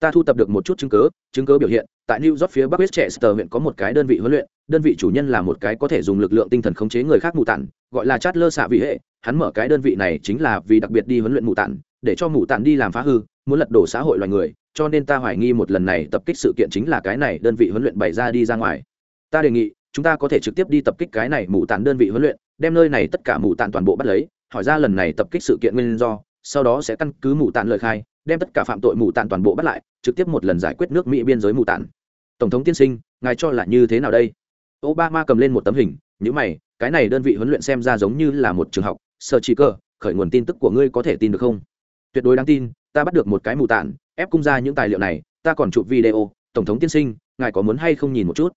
Ta thu tập được một chút chứng cứ chứng cứ biểu hiện, tại new york phía bắc westchester huyện có một cái đơn vị huấn luyện, đơn vị chủ nhân là một cái có thể dùng lực lượng tinh thần khống chế người khác mù tản, gọi là chát lơ xạ vị hệ hắn mở cái đơn vị này chính là vì đặc biệt đi huấn luyện mù tản để cho mù tản đi làm phá hư, muốn lật đổ xã hội loài người, cho nên ta hoài nghi một lần này tập kích sự kiện chính là cái này đơn vị huấn luyện bày ra đi ra ngoài. Ta đề nghị, chúng ta có thể trực tiếp đi tập kích cái này mù tản đơn vị huấn luyện, đem nơi này tất cả mù tản toàn bộ bắt lấy, hỏi ra lần này tập kích sự kiện nguyên do, sau đó sẽ căn cứ mù tản lời khai, đem tất cả phạm tội mù tản toàn bộ bắt lại, trực tiếp một lần giải quyết nước mỹ biên giới mù tản tổng thống tiên sinh, ngài cho là như thế nào đây? Obama cầm lên một tấm hình những mày, cái này đơn vị huấn luyện xem ra giống như là một trường học Sở chỉ cơ khởi nguồn tin tức của ngươi có thể tin được không? Tuyệt đối đáng tin ta bắt được một cái mù tản ép cung ra những tài liệu này ta còn chụp video tổng thống tiên sinh ngài có muốn hay không nhìn một chút?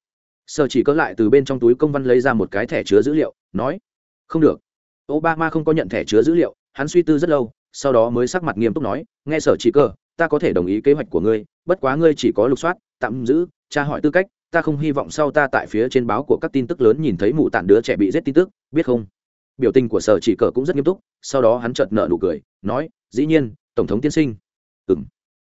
Sở chỉ cỡ lại từ bên trong túi công văn lấy ra một cái thẻ chứa dữ liệu nói không được. Obama không có nhận thẻ chứa dữ liệu hắn suy tư rất lâu sau đó mới sắc mặt nghiêm túc nói nghe sở chỉ Cơ, ta có thể đồng ý kế hoạch của ngươi bất quá ngươi chỉ có lục soát tạm giữ tra hỏi tư cách ta không hy vọng sau ta tại phía trên báo của các tin tức lớn nhìn thấy mụ tản đứa trẻ bị giết tin tức biết không? Biểu tình của sở chỉ cờ cũng rất nghiêm túc, sau đó hắn chợt nợ nụ cười, nói, dĩ nhiên, tổng thống tiên sinh. Ừng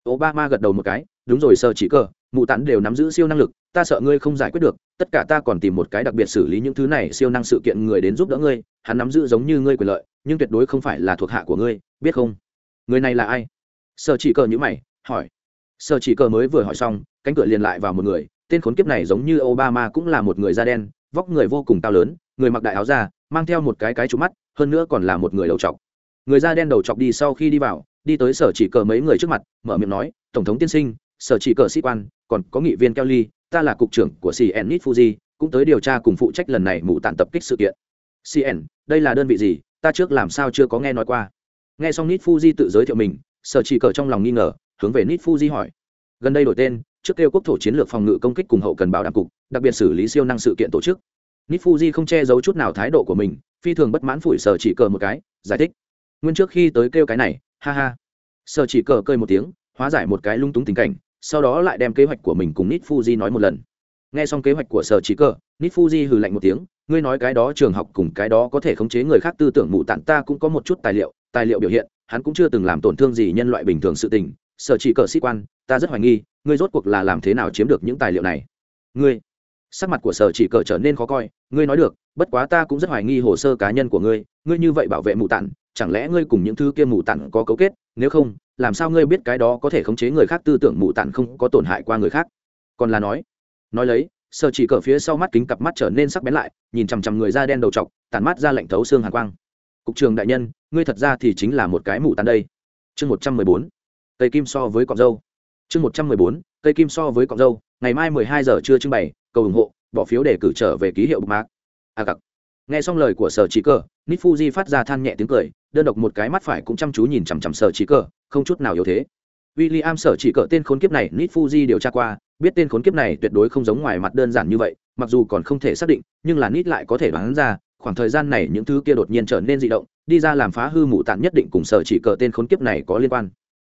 obama gật đầu một cái, đúng rồi, sở chỉ cờ, mụ tản đều nắm giữ siêu năng lực, ta sợ ngươi không giải quyết được, tất cả ta còn tìm một cái đặc biệt xử lý những thứ này, siêu năng sự kiện người đến giúp đỡ ngươi, hắn nắm giữ giống như ngươi quyền lợi, nhưng tuyệt đối không phải là thuộc hạ của ngươi, biết không? Người này là ai? Sở chỉ cờ nhữ mày, hỏi. Sở chỉ cờ mới vừa hỏi xong, cánh cửa liền lại vào một người, tên khốn kiếp này giống như obama cũng là một người da đen, vóc người vô cùng cao lớn, người mặc đại áo da mang theo một cái cái trúng mắt, hơn nữa còn là một người đầu trọc người da đen đầu trọc đi sau khi đi vào, đi tới sở chỉ cờ mấy người trước mặt, mở miệng nói, tổng thống tiên sinh, sở chỉ cờ sĩ quan, còn có nghị viên kelly, ta là cục trưởng của cn nit fuji, cũng tới điều tra cùng phụ trách lần này mù tàn tập kích sự kiện. Cn đây là đơn vị gì? Ta trước làm sao chưa có nghe nói qua. Nghe xong nit fuji tự giới thiệu mình, sở chỉ cờ trong lòng nghi ngờ, hướng về nit fuji hỏi. Gần đây đổi tên, trước kêu quốc thổ chiến lược phòng ngự công kích cùng hậu cần bảo đảm cục, đặc biệt xử lý siêu năng sự kiện tổ chức nifuji không che giấu chút nào thái độ của mình, phi thường bất mãn phủi sở chỉ cờ một cái, giải thích. Nguyên trước khi tới kêu cái này, ha ha. Sở chỉ cờ cơi một tiếng, hóa giải một cái lung túng tình cảnh, sau đó lại đem kế hoạch của mình cùng nifuji nói một lần. Nghe xong kế hoạch của sở chỉ cờ, nifuji hừ lạnh một tiếng, ngươi nói cái đó trường học cùng cái đó có thể khống chế người khác tư tưởng mụ tản ta cũng có một chút tài liệu tài liệu biểu hiện, hắn cũng chưa từng làm tổn thương gì nhân loại bình thường sự tình. Sở chỉ cờ sĩ quan, ta rất hoài nghi, ngươi rốt cuộc là làm thế nào chiếm được những tài liệu này? Ngươi sắc mặt của sở chỉ cờ trở nên khó coi, ngươi nói được, bất quá ta cũng rất hoài nghi hồ sơ cá nhân của ngươi ngươi như vậy bảo vệ mù tản chẳng lẽ ngươi cùng những thứ kia mù tản có cấu kết? Nếu không, làm sao ngươi biết cái đó có thể khống chế người khác tư tưởng mù tản không có tổn hại qua người khác? Còn là nói nói lấy, sở chỉ cờ phía sau mắt kính cặp mắt trở nên sắc bén lại, nhìn chằm chằm người da đen đầu t tàn mắt ra lệnh thấu xương hàn quang. Cục trường đại nhân, ngươi thật ra thì chính là một cái mù tàn đây. Chương một trăm mười bốn, cây kim so với cọng dâu. Chương một trăm mười bốn, cây kim so với cọng dâu, ngày mai mười hai giờ trưa trưng bày cầu ủng hộ bỏ phiếu để cử trở về ký hiệu bục mạc a à, cặc. Nghe xong lời của sở trí cờ nít fuji phát ra than nhẹ tiếng cười đơn độc một cái mắt phải cũng chăm chú nhìn chằm chằm sở trí cờ không chút nào yếu thế. William sở chỉ cờ tên khốn kiếp này nít fuji điều tra qua biết tên khốn kiếp này tuyệt đối không giống ngoài mặt đơn giản như vậy mặc dù còn không thể xác định nhưng là nít lại có thể đoán ra khoảng thời gian này những thứ kia đột nhiên trở nên dị động đi ra làm phá hư mụ tạng nhất định cùng sở chỉ cờ tên khốn kiếp này có liên quan.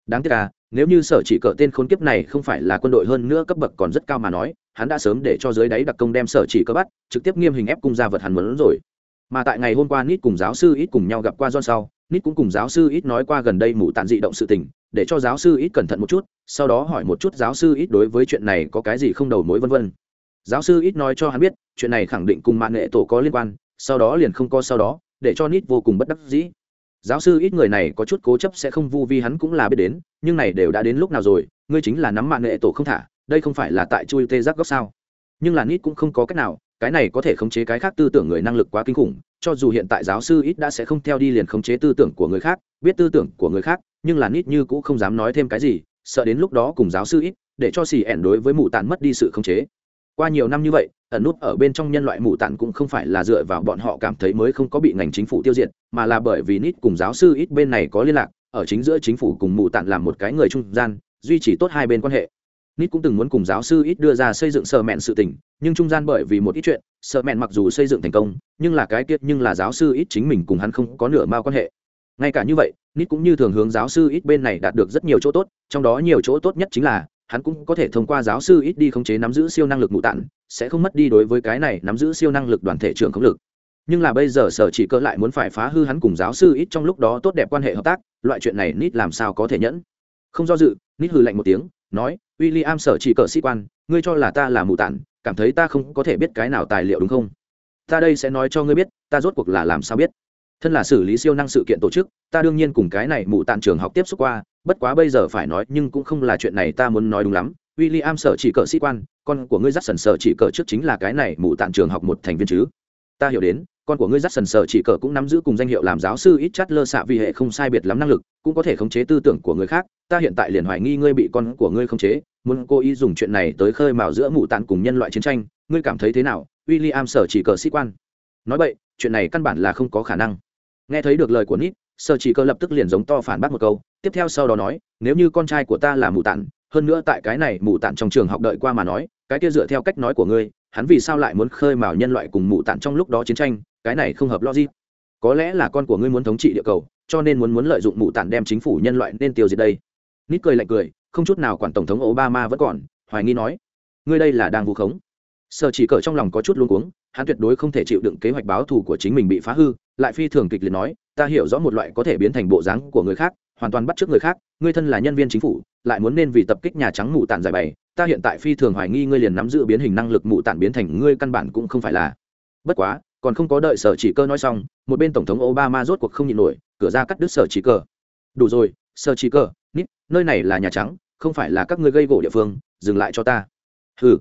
Đáng tiếc là nếu như sở chỉ cờ tên khốn kiếp này không phải là quân đội hơn nữa cấp bậc còn rất cao mà nói hắn đã sớm để cho dưới đáy đặc công đem sở chỉ cơ bắt, trực tiếp nghiêm hình ép cung ra vật hắn muốn rồi. Mà tại ngày hôm qua, nít cùng giáo sư ít cùng nhau gặp qua john sau, nít cũng cùng giáo sư ít nói qua gần đây mù tàn dị động sự tình, để cho giáo sư ít cẩn thận một chút, sau đó hỏi một chút giáo sư ít đối với chuyện này có cái gì không đầu mối vân vân. Giáo sư ít nói cho hắn biết, chuyện này khẳng định cùng mạng nghệ tổ có liên quan, sau đó liền không có sau đó, để cho nít vô cùng bất đắc dĩ. Giáo sư ít người này có chút cố chấp sẽ không vu vi hắn cũng là biết đến, nhưng này đều đã đến lúc nào rồi, ngươi chính là nắm mạng nghệ tổ không thả đây không phải là tại chui tê giác góc sao? Nhưng là nít cũng không có cách nào, cái này có thể khống chế cái khác tư tưởng người năng lực quá kinh khủng, cho dù hiện tại giáo sư ít đã sẽ không theo đi liền khống chế tư tưởng của người khác, biết tư tưởng của người khác, nhưng là nít như cũng không dám nói thêm cái gì, sợ đến lúc đó cùng giáo sư ít, để cho xì ẻn đối với mụ tàn mất đi sự khống chế. Qua nhiều năm như vậy, ẩn nút ở bên trong nhân loại mù tàn cũng không phải là dựa vào bọn họ cảm thấy mới không có bị ngành chính phủ tiêu diệt, mà là bởi vì nít cùng giáo sư ít bên này có liên lạc, ở chính giữa chính phủ cùng mù tàn làm một cái người trung gian, duy trì tốt hai bên quan hệ nít cũng từng muốn cùng giáo sư ít đưa ra xây dựng sợ mẹn sự tình, nhưng trung gian bởi vì một ít chuyện sợ mẹn mặc dù xây dựng thành công, nhưng là cái tiết nhưng là giáo sư ít chính mình cùng hắn không có nửa mao quan hệ. Ngay cả như vậy, nít cũng như thường hướng giáo sư ít bên này đạt được rất nhiều chỗ tốt, trong đó nhiều chỗ tốt nhất chính là, hắn cũng có thể thông qua giáo sư ít đi khống chế nắm giữ siêu năng lực mụ tản sẽ không mất đi đối với cái này nắm giữ siêu năng lực đoàn thể trưởng khống lực. Nhưng là bây giờ sở chỉ cơ lại muốn phải phá hư hắn cùng giáo sư ít trong lúc đó tốt đẹp quan hệ hợp tác, loại chuyện này nít làm sao có thể nhẫn? Không do dự, nít hừ lạnh một tiếng nói w i l l i am sở chỉ cờ sĩ quan, ngươi cho là ta là mù tản, cảm thấy ta không có thể biết cái nào tài liệu đúng không? Ta đây sẽ nói cho ngươi biết, ta rốt cuộc là làm sao biết? Thân là xử lý siêu năng sự kiện tổ chức, ta đương nhiên cùng cái này mù tản trường học tiếp xúc qua, bất quá bây giờ phải nói nhưng cũng không là chuyện này ta muốn nói đúng lắm. W i l l i am sở chỉ cờ sĩ quan, con của ngươi dắt sần sở chỉ cờ trước chính là cái này mù tản trường học một thành viên chứ? Ta hiểu đến con của ngươi dắt sần sờ, chỉ cờ cũng nắm giữ cùng danh hiệu làm giáo sư ít chát lơ xạ vì hệ không sai biệt lắm năng lực cũng có thể khống chế tư tưởng của người khác ta hiện tại liền hoài nghi ngươi bị con của ngươi khống chế muốn cố ý dùng chuyện này tới khơi mào giữa mụ tàn cùng nhân loại chiến tranh ngươi cảm thấy thế nào w i l l i am sở chỉ cờ sĩ quan? Nói vậy chuyện này căn bản là không có khả năng. Nghe thấy được lời của nít sở chỉ cờ lập tức liền giống to phản bác một câu tiếp theo sau đó nói nếu như con trai của ta là mù tàn hơn nữa tại cái này mù tàn trong trường học đợi qua mà nói cái kia dựa theo cách nói của ngươi hắn vì sao lại muốn khơi mào nhân loại cùng mụ tản trong lúc đó chiến tranh, cái này không hợp logic. Có lẽ là con của ngươi muốn thống trị địa cầu, cho nên muốn muốn lợi dụng mụ tản đem chính phủ nhân loại nên tiêu diệt đây. Nít cười lạnh cười, không chút nào quản tổng thống obama vẫn còn, hoài nghi nói, ngươi đây là đang vu khống. Sợ chỉ cờ trong lòng có chút luống cuống, hắn tuyệt đối không thể chịu đựng kế hoạch báo thù của chính mình bị phá hư, lại phi thường kịch liệt nói, ta hiểu rõ một loại có thể biến thành bộ dáng của người khác, hoàn toàn bắt chước người khác, ngươi thân là nhân viên chính phủ, lại muốn nên vì tập kích nhà trắng mụ tản giải bày ta hiện tại phi thường hoài nghi ngươi liền nắm giữ biến hình năng lực mụ tản biến thành ngươi căn bản cũng không phải là. Bất quá, còn không có đợi sở chỉ cơ nói xong, một bên tổng thống obama rốt cuộc không nhịn nổi, cửa ra cắt đứt sở chỉ cơ. Đủ rồi, sở chỉ cơ, nít, nơi này là nhà trắng, không phải là các ngươi gây gỗ địa phương, dừng lại cho ta. Ừ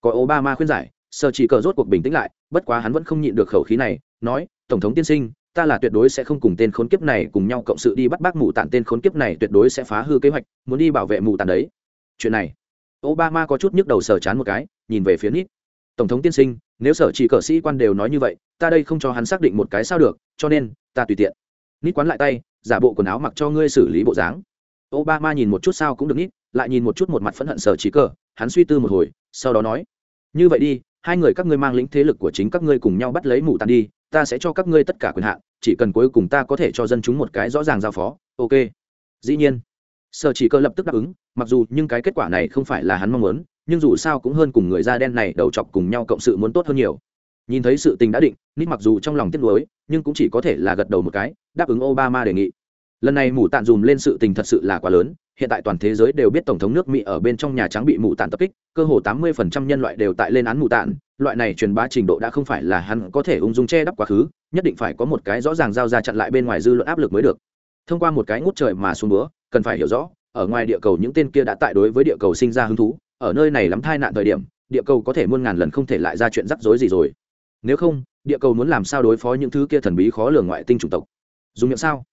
có obama khuyên giải, sở chỉ cơ rốt cuộc bình tĩnh lại, bất quá hắn vẫn không nhịn được khẩu khí này, nói, tổng thống tiên sinh, ta là tuyệt đối sẽ không cùng tên khốn kiếp này cùng nhau cộng sự đi bắt bác mù tản tên khốn kiếp này tuyệt đối sẽ phá hư kế hoạch, muốn đi bảo vệ mù tản đấy. Chuyện này obama có chút nhức đầu sở chán một cái, nhìn về phía nít tổng thống tiên sinh, nếu sở chỉ cờ sĩ quan đều nói như vậy, ta đây không cho hắn xác định một cái sao được, cho nên, ta tùy tiện. Nít quán lại tay, giả bộ quần áo mặc cho ngươi xử lý bộ dáng. Obama nhìn một chút sao cũng được nít lại nhìn một chút một mặt phẫn hận sở chỉ cờ, hắn suy tư một hồi, sau đó nói, như vậy đi, hai người các ngươi mang lĩnh thế lực của chính các ngươi cùng nhau bắt lấy mù tàn đi, ta sẽ cho các ngươi tất cả quyền hạn, chỉ cần cuối cùng ta có thể cho dân chúng một cái rõ ràng giao phó, ok. Dĩ nhiên sở chỉ cơ lập tức đáp ứng, mặc dù nhưng cái kết quả này không phải là hắn mong muốn, nhưng dù sao cũng hơn cùng người da đen này đầu chọc cùng nhau cộng sự muốn tốt hơn nhiều. Nhìn thấy sự tình đã định, nít mặc dù trong lòng tiếc nuối, nhưng cũng chỉ có thể là gật đầu một cái, đáp ứng obama đề nghị. Lần này mù tạn dùm lên sự tình thật sự là quá lớn, hiện tại toàn thế giới đều biết tổng thống nước mỹ ở bên trong nhà trắng bị mù tạn tập kích, cơ hồ tám mươi phần trăm nhân loại đều tại lên án mù tạn, loại này truyền bá trình độ đã không phải là hắn có thể ung dung che đắp quá khứ, nhất định phải có một cái rõ ràng giao ra chặn lại bên ngoài dư luận áp lực mới được. Thông qua một cái ngút trời mà xuống búa cần phải hiểu rõ, ở ngoài địa cầu những tên kia đã tại đối với địa cầu sinh ra hứng thú, ở nơi này lắm thai nạn thời điểm, địa cầu có thể muôn ngàn lần không thể lại ra chuyện rắc rối gì rồi. Nếu không, địa cầu muốn làm sao đối phó những thứ kia thần bí khó lường ngoại tinh chủng tộc? Dùng miệng sao?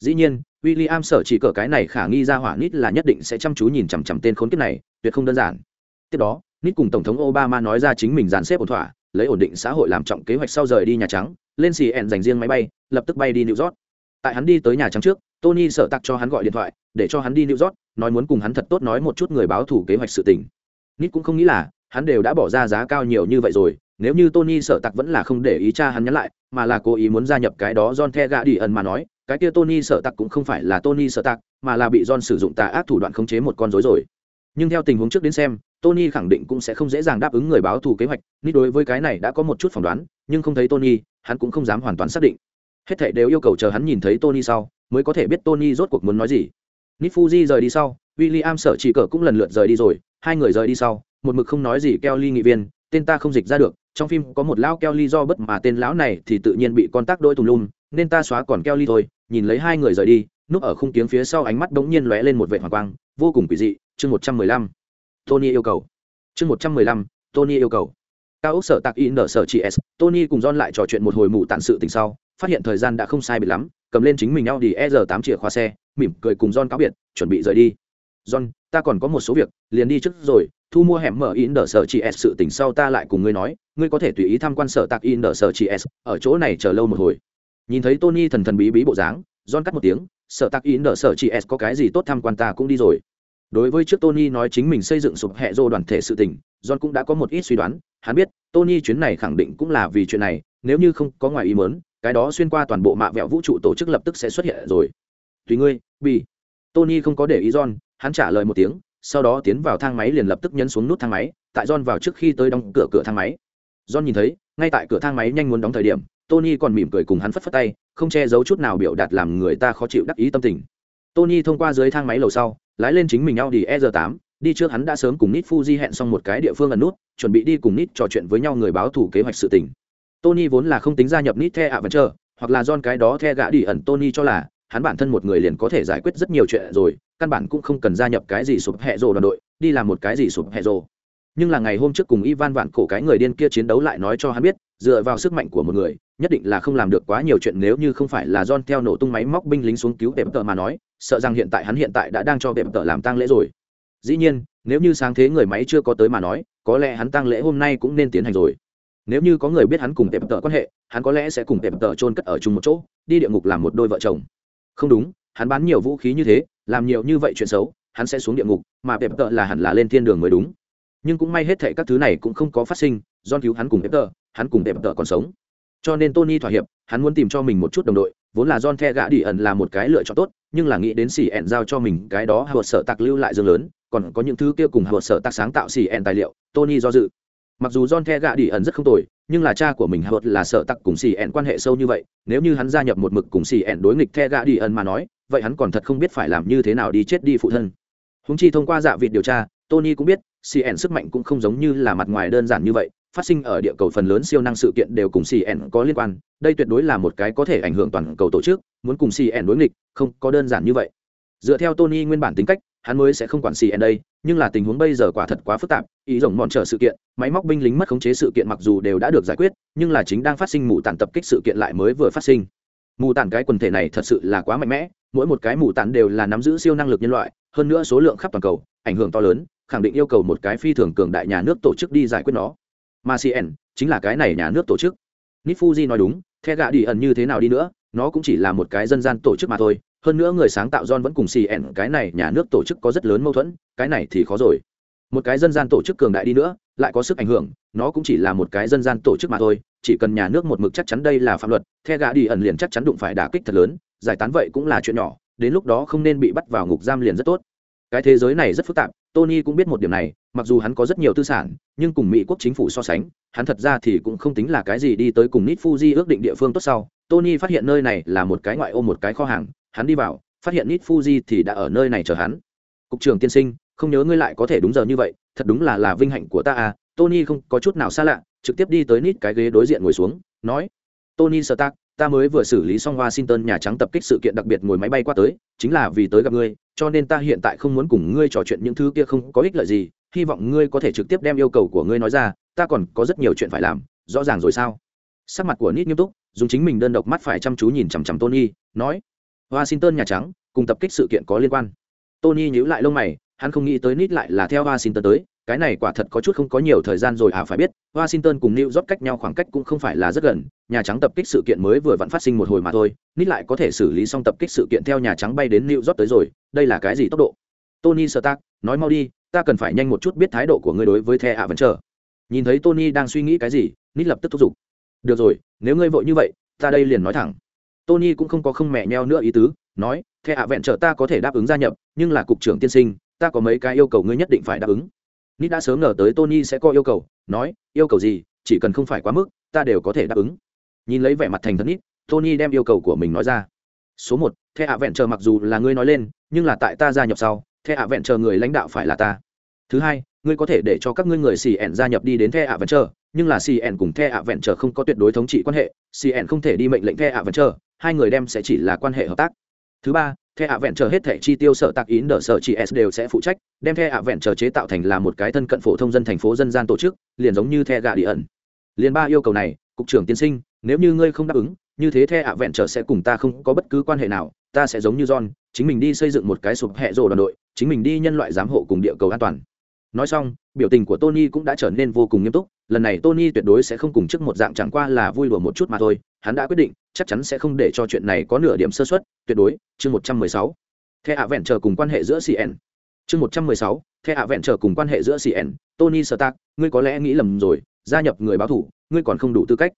Dĩ nhiên w i l l i am sở chỉ cờ cái này khả nghi ra hỏa nít là nhất định sẽ chăm chú nhìn chằm chằm tên khốn kiếp này, tuyệt không đơn giản. Tiếp đó, nít cùng tổng thống obama nói ra chính mình dàn xếp ổn thỏa, lấy ổn định xã hội làm trọng kế hoạch sau rời đi nhà trắng, lên xì ẹn dành riêng máy bay, lập tức bay đi new york. Tại hắn đi tới nhà trắng trước tony sợ tặc cho hắn gọi điện thoại, để cho hắn đi new york, nói muốn cùng hắn thật tốt nói một chút người báo thủ kế hoạch sự tình. Nít cũng không nghĩ là, hắn đều đã bỏ ra giá cao nhiều như vậy rồi, nếu như tony sợ tặc vẫn là không để ý cha hắn nhắn lại, mà là cố ý muốn gia nhập cái đó john the gà đi ẩn mà nói, cái kia tony sợ tặc cũng không phải là tony sợ tặc, mà là bị john sử dụng tà ác thủ đoạn khống chế một con rối rồi. Nhưng theo tình huống trước đến xem, tony khẳng định cũng sẽ không dễ dàng đáp ứng người báo thù kế hoạch, nít đối với cái này đã có một chút phỏng đoán, nhưng không thấy tony, hắn cũng không dám hoàn toàn xác định. Hết thảy đều yêu cầu chờ hắn nhìn thấy tony sau mới có thể biết tony rốt cuộc muốn nói gì. Nifuji rời đi sau, William sợ chỉ cờ cũng lần lượt rời đi rồi, hai người rời đi sau, một mực không nói gì Kelly nghị viên, tên ta không dịch ra được, trong phim có một lão Kelly do bất mà tên lão này thì tự nhiên bị con tác đôi tùm lum, nên ta xóa còn Kelly thôi, nhìn lấy hai người rời đi, núp ở khung tiếng phía sau ánh mắt bỗng nhiên lóe lên một vệt hoàng quang, vô cùng quỷ dị, chương một trăm mười lăm, tony yêu cầu. Chương một trăm mười lăm, tony yêu cầu. Cao ốc sở tạc in nở sở chị s, tony cùng john lại trò chuyện một hồi mù tản sự tình sau, phát hiện thời gian đã không sai biệt lắm cầm lên chính mình Audi e r 8 chìa khóa xe, mỉm cười cùng john cáo biệt, chuẩn bị rời đi. John, ta còn có một số việc, liền đi trước rồi, thu mua hẻm mở in nở sở chị s, sự tình sau ta lại cùng ngươi nói, ngươi có thể tùy ý tham quan sở tạc in nở sở chị s, ở chỗ này chờ lâu một hồi. Nhìn thấy tony thần thần bí bí bộ dáng, john cắt một tiếng, sở tạc in nở sở chị s có cái gì tốt tham quan ta cũng đi rồi. Đối với trước tony nói chính mình xây dựng sụp hệ rô đoàn thể sự tình, john cũng đã có một ít suy đoán, hắn biết tony chuyến này khẳng định cũng là vì chuyện này, nếu như không có ngoài ý mớn cái đó xuyên qua toàn bộ mạ vẹo vũ trụ tổ chức lập tức sẽ xuất hiện rồi. Tùy ngươi bị tony không có để ý john hắn trả lời một tiếng sau đó tiến vào thang máy liền lập tức nhấn xuống nút thang máy tại john vào trước khi tới đóng cửa cửa thang máy. John nhìn thấy ngay tại cửa thang máy nhanh muốn đóng thời điểm tony còn mỉm cười cùng hắn phất phất tay không che giấu chút nào biểu đạt làm người ta khó chịu đắc ý tâm tình. Tony thông qua dưới thang máy lầu sau lái lên chính mình Audi E8, đi trước hắn đã sớm cùng nít Fuji hẹn xong một cái địa phương ẩn nút, chuẩn bị đi cùng nít trò chuyện với nhau người báo thủ kế hoạch sự tình. Tony vốn là không tính gia nhập Nit The Adventure, hoặc là John cái đó The gã đi ẩn Tony cho là, hắn bản thân một người liền có thể giải quyết rất nhiều chuyện rồi, căn bản cũng không cần gia nhập cái gì sụp hệ rồ đoàn đội, đi làm một cái gì sụp hệ rồ. Nhưng là ngày hôm trước cùng Ivan Vạn cổ cái người điên kia chiến đấu lại nói cho hắn biết, dựa vào sức mạnh của một người, nhất định là không làm được quá nhiều chuyện nếu như không phải là John theo nổ tung máy móc binh lính xuống cứu tệp tờ mà nói, sợ rằng hiện tại hắn hiện tại đã đang cho tệp tờ làm tang lễ rồi. Dĩ nhiên, nếu như sáng thế người máy chưa có tới mà nói, có lẽ hắn tang lễ hôm nay cũng nên tiến hành rồi. Nếu như có người biết hắn cùng tệp tợ quan hệ, hắn có lẽ sẽ cùng tệp tợ trôn cất ở chung một chỗ, đi địa ngục làm một đôi vợ chồng. Không đúng, hắn bán nhiều vũ khí như thế, làm nhiều như vậy chuyện xấu, hắn sẽ xuống địa ngục, mà tệp tợ là hẳn là lên thiên đường mới đúng. Nhưng cũng may hết thệ các thứ này cũng không có phát sinh john cứu hắn cùng Peter, hắn cùng Peter còn sống. Cho nên tony thỏa hiệp hắn muốn tìm cho mình một chút đồng đội vốn là john the gã đi ẩn là một cái lựa chọn tốt nhưng là nghĩ đến xì ẹn giao cho mình cái đó hợp sở tạc lưu lại dương lớn còn có những thứ kia cùng hợp sở tạc sáng tạo xì ẹn tài liệu tony do dự mặc dù john the Gạ đi ẩn rất không tồi, nhưng là cha của mình hợp là sợ tặc cùng xì ẹn quan hệ sâu như vậy, nếu như hắn gia nhập một mực cùng xì ẹn đối nghịch the Gạ đi ẩn mà nói, vậy hắn còn thật không biết phải làm như thế nào đi chết đi phụ thân. Húng chi thông qua dạ vịt điều tra, tony cũng biết cn sức mạnh cũng không giống như là mặt ngoài đơn giản như vậy, phát sinh ở địa cầu phần lớn siêu năng sự kiện đều cùng cn có liên quan, đây tuyệt đối là một cái có thể ảnh hưởng toàn cầu tổ chức, muốn cùng cn đối nghịch, không có đơn giản như vậy. Dựa theo tony nguyên bản tính cách hắn mới sẽ không quản xì đây, nhưng là tình huống bây giờ quả thật quá phức tạp, ý rồng mòn trở sự kiện, máy móc binh lính mất khống chế sự kiện mặc dù đều đã được giải quyết, nhưng là chính đang phát sinh mù tàn tập kích sự kiện lại mới vừa phát sinh. Mù tàn cái quần thể này thật sự là quá mạnh mẽ, mỗi một cái mù tàn đều là nắm giữ siêu năng lực nhân loại, hơn nữa số lượng khắp toàn cầu, ảnh hưởng to lớn, khẳng định yêu cầu một cái phi thường cường đại nhà nước tổ chức đi giải quyết nó. Mà cn chính là cái này nhà nước tổ chức. Nifuji nói đúng, the gạ đi ẩn như thế nào đi nữa, nó cũng chỉ là một cái dân gian tổ chức mà thôi hơn nữa người sáng tạo john vẫn cùng cn cái này nhà nước tổ chức có rất lớn mâu thuẫn, cái này thì khó rồi. Một cái dân gian tổ chức cường đại đi nữa, lại có sức ảnh hưởng, nó cũng chỉ là một cái dân gian tổ chức mà thôi, chỉ cần nhà nước một mực chắc chắn đây là pháp luật, the gã đi ẩn liền chắc chắn đụng phải đả kích thật lớn, giải tán vậy cũng là chuyện nhỏ, đến lúc đó không nên bị bắt vào ngục giam liền rất tốt. Cái thế giới này rất phức tạp, tony cũng biết một điểm này, mặc dù hắn có rất nhiều tư sản, nhưng cùng mỹ quốc chính phủ so sánh, hắn thật ra thì cũng không tính là cái gì đi tới cùng Nit fuji ước định địa phương tốt sau. Tony phát hiện nơi này là một cái ngoại ô, một cái kho hàng hắn đi vào, phát hiện nít fuji thì đã ở nơi này chờ hắn. Cục trưởng tiên sinh, không nhớ ngươi lại có thể đúng giờ như vậy, thật đúng là là vinh hạnh của ta à tony không có chút nào xa lạ, trực tiếp đi tới nít cái ghế đối diện ngồi xuống, nói, tony stark, ta mới vừa xử lý xong washington nhà trắng tập kích sự kiện đặc biệt ngồi máy bay qua tới, chính là vì tới gặp ngươi, cho nên ta hiện tại không muốn cùng ngươi trò chuyện những thứ kia không có ích lợi gì, hy vọng ngươi có thể trực tiếp đem yêu cầu của ngươi nói ra, ta còn có rất nhiều chuyện phải làm, rõ ràng rồi sao? Sắc mặt của nít nghiêm túc, dùng chính mình đơn độc mắt phải chăm chú nhìn chằm chằm tony, nói washington nhà trắng, cùng tập kích sự kiện có liên quan. Tony nhíu lại lông mày, hắn không nghĩ tới nít lại là theo washington tới, cái này quả thật có chút không có nhiều thời gian rồi à phải biết, washington cùng new york cách nhau khoảng cách cũng không phải là rất gần, nhà trắng tập kích sự kiện mới vừa vặn phát sinh một hồi mà thôi, nít lại có thể xử lý xong tập kích sự kiện theo nhà trắng bay đến new york tới rồi, đây là cái gì tốc độ? Tony stark nói mau đi, ta cần phải nhanh một chút biết thái độ của ngươi đối với the ạ vẫn chờ nhìn thấy tony đang suy nghĩ cái gì, nít lập tức thúc giục. Được rồi, nếu ngươi vội như vậy, ta đây liền nói thẳng tony cũng không có không mẹ nheo nữa ý tứ, nói the ạ vẹn Trở ta có thể đáp ứng gia nhập, nhưng là cục trưởng tiên sinh, ta có mấy cái yêu cầu ngươi nhất định phải đáp ứng. Nít đã sớm ngờ tới tony sẽ có yêu cầu, nói, yêu cầu gì, chỉ cần không phải quá mức, ta đều có thể đáp ứng. Nhìn lấy vẻ mặt thành thật nít, tony đem yêu cầu của mình nói ra. Số một the ạ vẹn chờ mặc dù là ngươi nói lên, nhưng là tại ta gia nhập sau the ạ vẹn chờ người lãnh đạo phải là ta. Thứ hai, ngươi có thể để cho các ngươi người xì ẻn gia nhập đi đến the ạ vẹn chờ nhưng là xì ẻn cùng the ạ vẹn chờ không có tuyệt đối thống trị quan hệ xì ẻn không thể đi mệnh lệnh the ạ vẹn chờ hai người đem sẽ chỉ là quan hệ hợp tác. Thứ ba, the ạ vẹn chờ hết thẻ chi tiêu sở tạc ín đỡ sở chị s đều sẽ phụ trách, đem the ạ vẹn chờ chế tạo thành là một cái thân cận phổ thông dân thành phố dân gian tổ chức, liền giống như the gà đi ẩn liền ba yêu cầu này, cục trưởng tiên sinh, nếu như ngươi không đáp ứng, như thế the ạ vẹn trở sẽ cùng ta không có bất cứ quan hệ nào, ta sẽ giống như john, chính mình đi xây dựng một cái sụp hẹ rồ đoàn đội, chính mình đi nhân loại giám hộ cùng địa cầu an toàn. Nói xong, biểu tình của tony cũng đã trở nên vô cùng nghiêm túc lần này tony tuyệt đối sẽ không cùng trước một dạng chẳng qua là vui đùa một chút mà thôi hắn đã quyết định chắc chắn sẽ không để cho chuyện này có nửa điểm sơ suất, tuyệt đối chương 116. thế ạ vẹn chờ cùng quan hệ giữa cn chương 116. thế ạ vẹn chờ cùng quan hệ giữa cn tony stark ngươi có lẽ nghĩ lầm rồi gia nhập người báo thủ ngươi còn không đủ tư cách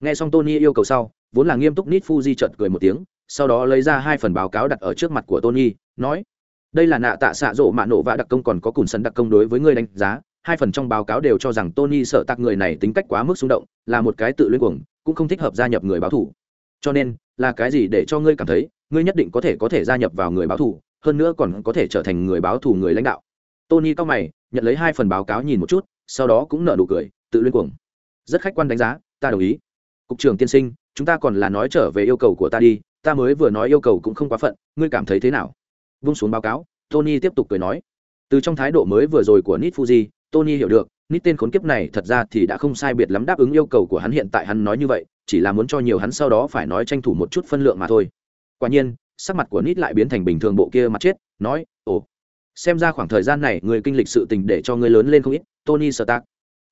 nghe xong tony yêu cầu sau vốn là nghiêm túc Nit fuji chợt cười một tiếng sau đó lấy ra hai phần báo cáo đặt ở trước mặt của tony nói đây là nạ tạ xạ rộ mạ nổ và đặc công còn có cùng sân đặc công đối với ngươi đánh giá hai phần trong báo cáo đều cho rằng tony sợ tạc người này tính cách quá mức xung động, là một cái tự luyến cuồng, cũng không thích hợp gia nhập người báo thủ. Cho nên, là cái gì để cho ngươi cảm thấy, ngươi nhất định có thể có thể gia nhập vào người báo thủ, hơn nữa còn có thể trở thành người báo thủ người lãnh đạo. Tony cao mày, nhận lấy hai phần báo cáo nhìn một chút, sau đó cũng nở nụ cười, tự luyến cuồng. Rất khách quan đánh giá, ta đồng ý. Cục trưởng tiên sinh, chúng ta còn là nói trở về yêu cầu của ta đi, ta mới vừa nói yêu cầu cũng không quá phận, ngươi cảm thấy thế nào? Vung xuống báo cáo, tony tiếp tục cười nói. Từ trong thái độ mới vừa rồi của nit fuji tony hiểu được, nít tên khốn kiếp này thật ra thì đã không sai biệt lắm đáp ứng yêu cầu của hắn hiện tại hắn nói như vậy, chỉ là muốn cho nhiều hắn sau đó phải nói tranh thủ một chút phân lượng mà thôi. Quả nhiên, sắc mặt của nít lại biến thành bình thường bộ kia mặt chết, nói, ồ, xem ra khoảng thời gian này người kinh lịch sự tình để cho người lớn lên không ít, tony sơ tác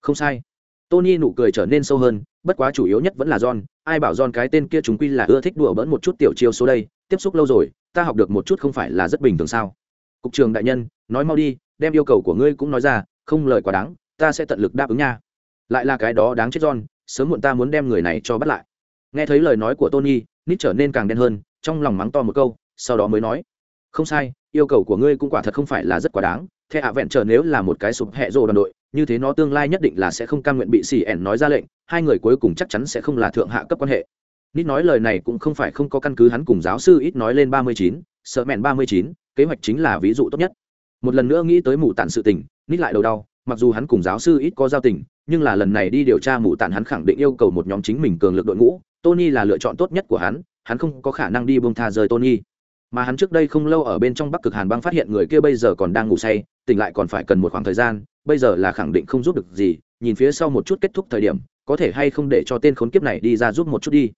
không sai. Tony nụ cười trở nên sâu hơn, bất quá chủ yếu nhất vẫn là john, ai bảo john cái tên kia chúng quy là ưa thích đùa bỡn một chút tiểu chiêu số đây, tiếp xúc lâu rồi, ta học được một chút không phải là rất bình thường sao? Cục trường đại nhân, nói mau đi, đem yêu cầu của ngươi cũng nói ra không lời quá đáng, ta sẽ tận lực đáp ứng nha. Lại là cái đó đáng chết john, sớm muộn ta muốn đem người này cho bắt lại. Nghe thấy lời nói của tony nít trở nên càng đen hơn, trong lòng mắng to một câu, sau đó mới nói, không sai, yêu cầu của ngươi cũng quả thật không phải là rất quá đáng thế hạ vẹn chờ nếu là một cái sụp hẹ rồ đoàn đội, như thế nó tương lai nhất định là sẽ không cam nguyện bị xì ẻn nói ra lệnh, hai người cuối cùng chắc chắn sẽ không là thượng hạ cấp quan hệ. Nít nói lời này cũng không phải không có căn cứ hắn cùng giáo sư ít nói lên ba mươi chín, sợ mẹn ba mươi chín, kế hoạch chính là ví dụ tốt nhất. Một lần nữa nghĩ tới mù tản sự tình nít lại đầu đau, mặc dù hắn cùng giáo sư ít có giao tình, nhưng là lần này đi điều tra mù tản hắn khẳng định yêu cầu một nhóm chính mình cường lực đội ngũ, tony là lựa chọn tốt nhất của hắn hắn không có khả năng đi bông tha rời tony. Mà hắn trước đây không lâu ở bên trong bắc cực hàn băng phát hiện người kia bây giờ còn đang ngủ say, tỉnh lại còn phải cần một khoảng thời gian, bây giờ là khẳng định không giúp được gì, nhìn phía sau một chút kết thúc thời điểm, có thể hay không để cho tên khốn kiếp này đi ra giúp một chút đi.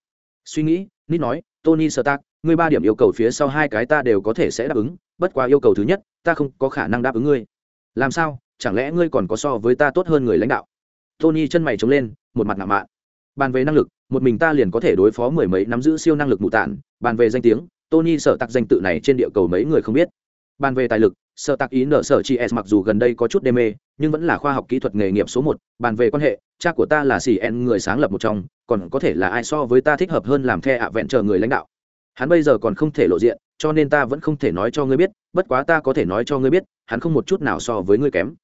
Suy nghĩ, nít nói, tony sơ tác ngươi ba điểm yêu cầu phía sau hai cái ta đều có thể sẽ đáp ứng, bất quá yêu cầu thứ nhất, ta không có khả năng đáp ứng ngươi. Làm sao? Chẳng lẽ ngươi còn có so với ta tốt hơn người lãnh đạo? Tony chân mày trống lên, một mặt nạ mạ. bàn về năng lực, một mình ta liền có thể đối phó mười mấy nắm giữ siêu năng lực mụ tản. Bàn về danh tiếng, tony sở tặc danh tự này trên địa cầu mấy người không biết. Bàn về tài lực sở tặc ý nở sở chị s mặc dù gần đây có chút đê mê, nhưng vẫn là khoa học kỹ thuật nghề nghiệp số một. Bàn về quan hệ, cha của ta là xì en người sáng lập một trong, còn có thể là ai so với ta thích hợp hơn làm the ạ vẹn chờ người lãnh đạo. Hắn bây giờ còn không thể lộ diện, cho nên ta vẫn không thể nói cho ngươi biết, bất quá ta có thể nói cho ngươi biết, hắn không một chút nào so với ngươi kém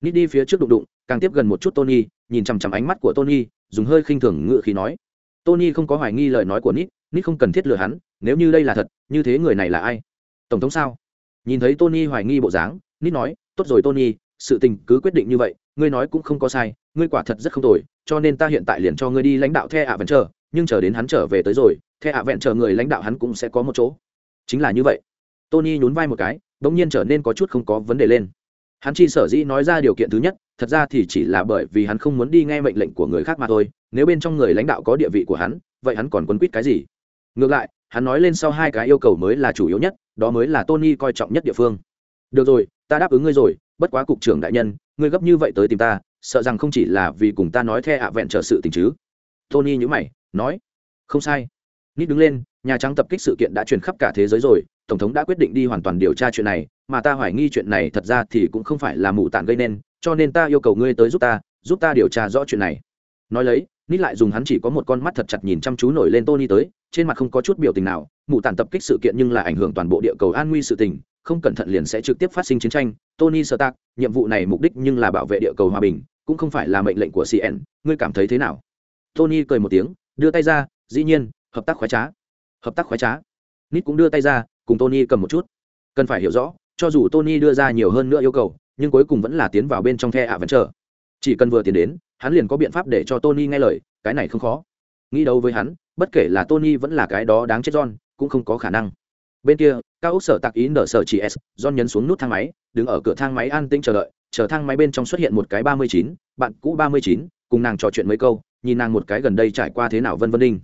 nít đi phía trước đụng đụng, càng tiếp gần một chút tony, nhìn chằm chằm ánh mắt của tony, dùng hơi khinh thường ngự khí nói. Tony không có hoài nghi lời nói của nít nít không cần thiết lừa hắn, nếu như đây là thật, như thế người này là ai? Tổng thống sao? Nhìn thấy tony hoài nghi bộ dáng, nít nói, tốt rồi tony, sự tình cứ quyết định như vậy, ngươi nói cũng không có sai, ngươi quả thật rất không tồi, cho nên ta hiện tại liền cho ngươi đi lãnh đạo the ạ vẹn chờ nhưng chờ đến hắn trở về tới rồi, the ạ vẹn chờ người lãnh đạo hắn cũng sẽ có một chỗ. Chính là như vậy. Tony nhún vai một cái đ ỗ n g nhiên trở nên có chút không có vấn đề lên hắn chi sở dĩ nói ra điều kiện thứ nhất, thật ra thì chỉ là bởi vì hắn không muốn đi nghe mệnh lệnh của người khác mà thôi. Nếu bên trong người lãnh đạo có địa vị của hắn, vậy hắn còn quấn quýt cái gì? Ngược lại, hắn nói lên sau hai cái yêu cầu mới là chủ yếu nhất, đó mới là tony coi trọng nhất địa phương. Được rồi, ta đáp ứng ngươi rồi, bất quá cục trưởng đại nhân, ngươi gấp như vậy tới tìm ta, sợ rằng không chỉ là vì cùng ta nói the ạ vẹn trở sự tình chứ. Tony nhữ mày, nói, không sai. Nít đứng lên, nhà trắng tập kích sự kiện đã truyền khắp cả thế giới rồi tổng thống đã quyết định đi hoàn toàn điều tra chuyện này, mà ta hoài nghi chuyện này thật ra thì cũng không phải là mù tản gây nên, cho nên ta yêu cầu ngươi tới giúp ta giúp ta điều tra rõ chuyện này. Nói lấy, nít lại dùng hắn chỉ có một con mắt thật chặt nhìn chăm chú nổi lên tony tới, trên mặt không có chút biểu tình nào, mù tản tập kích sự kiện nhưng là ảnh hưởng toàn bộ địa cầu an nguy sự tình, không cẩn thận liền sẽ trực tiếp phát sinh chiến tranh. Tony sơ tác nhiệm vụ này mục đích nhưng là bảo vệ địa cầu hòa bình, cũng không phải là mệnh lệnh của cn ngươi cảm thấy thế nào? Tony cười một tiếng, đưa tay ra, dĩ nhiên, hợp tác khoái trá. Hợp tác khoái trá? Nít cũng đưa tay ra cùng tony cầm một chút. Cần phải hiểu rõ, cho dù tony đưa ra nhiều hơn nữa yêu cầu, nhưng cuối cùng vẫn là tiến vào bên trong the ạ vẫn chờ chỉ cần vừa tiến đến, hắn liền có biện pháp để cho tony nghe lời, cái này không khó. Nghĩ đâu với hắn, bất kể là tony vẫn là cái đó đáng chết john, cũng không có khả năng. Bên kia, cao ốc sở tạc ý nở sở chỉ s, john nhấn xuống nút thang máy, đứng ở cửa thang máy an tĩnh chờ đợi, chờ thang máy bên trong xuất hiện một cái ba mươi chín, bạn cũ ba mươi chín, cùng nàng trò chuyện mấy câu, nhìn nàng một cái gần đây trải qua thế nào vân vân đinh.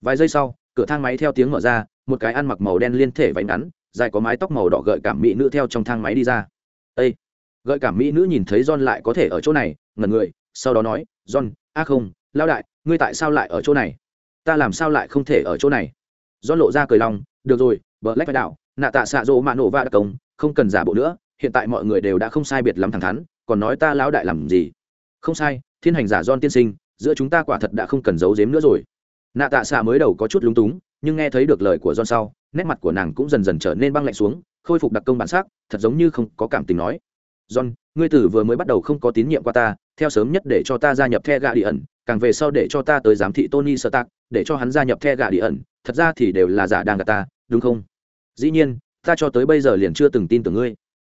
Vài giây sau, cửa thang máy theo tiếng mở ra một cái ăn mặc màu đen liên thể váy ngắn, dài có mái tóc màu đỏ gợi cảm mỹ nữ theo trong thang máy đi ra. Ây gợi cảm mỹ nữ nhìn thấy john lại có thể ở chỗ này, ngẩn người, sau đó nói, john, a không lao đại, ngươi tại sao lại ở chỗ này? Ta làm sao lại không thể ở chỗ này? John lộ ra cười lòng, được rồi, bờ lách phải đạo nạ tạ xạ rỗ mạ nổ va đặc công, không cần giả bộ nữa, hiện tại mọi người đều đã không sai biệt lắm thẳng thắn, còn nói ta lão đại làm gì? Không sai, thiên hành giả John tiên sinh, giữa chúng ta quả thật đã không cần giấu giếm nữa rồi. Nạ tạ xạ mới đầu có chút lúng túng nhưng nghe thấy được lời của John sau nét mặt của nàng cũng dần dần trở nên băng lạnh xuống khôi phục đặc công bản sắc thật giống như không có cảm tình nói. John ngươi tử vừa mới bắt đầu không có tín nhiệm qua ta theo sớm nhất để cho ta gia nhập the gà ẩn càng về sau để cho ta tới giám thị tony Stark, để cho hắn gia nhập the gà ẩn thật ra thì đều là giả đang gạt ta đúng không? Dĩ nhiên ta cho tới bây giờ liền chưa từng tin tưởng ngươi.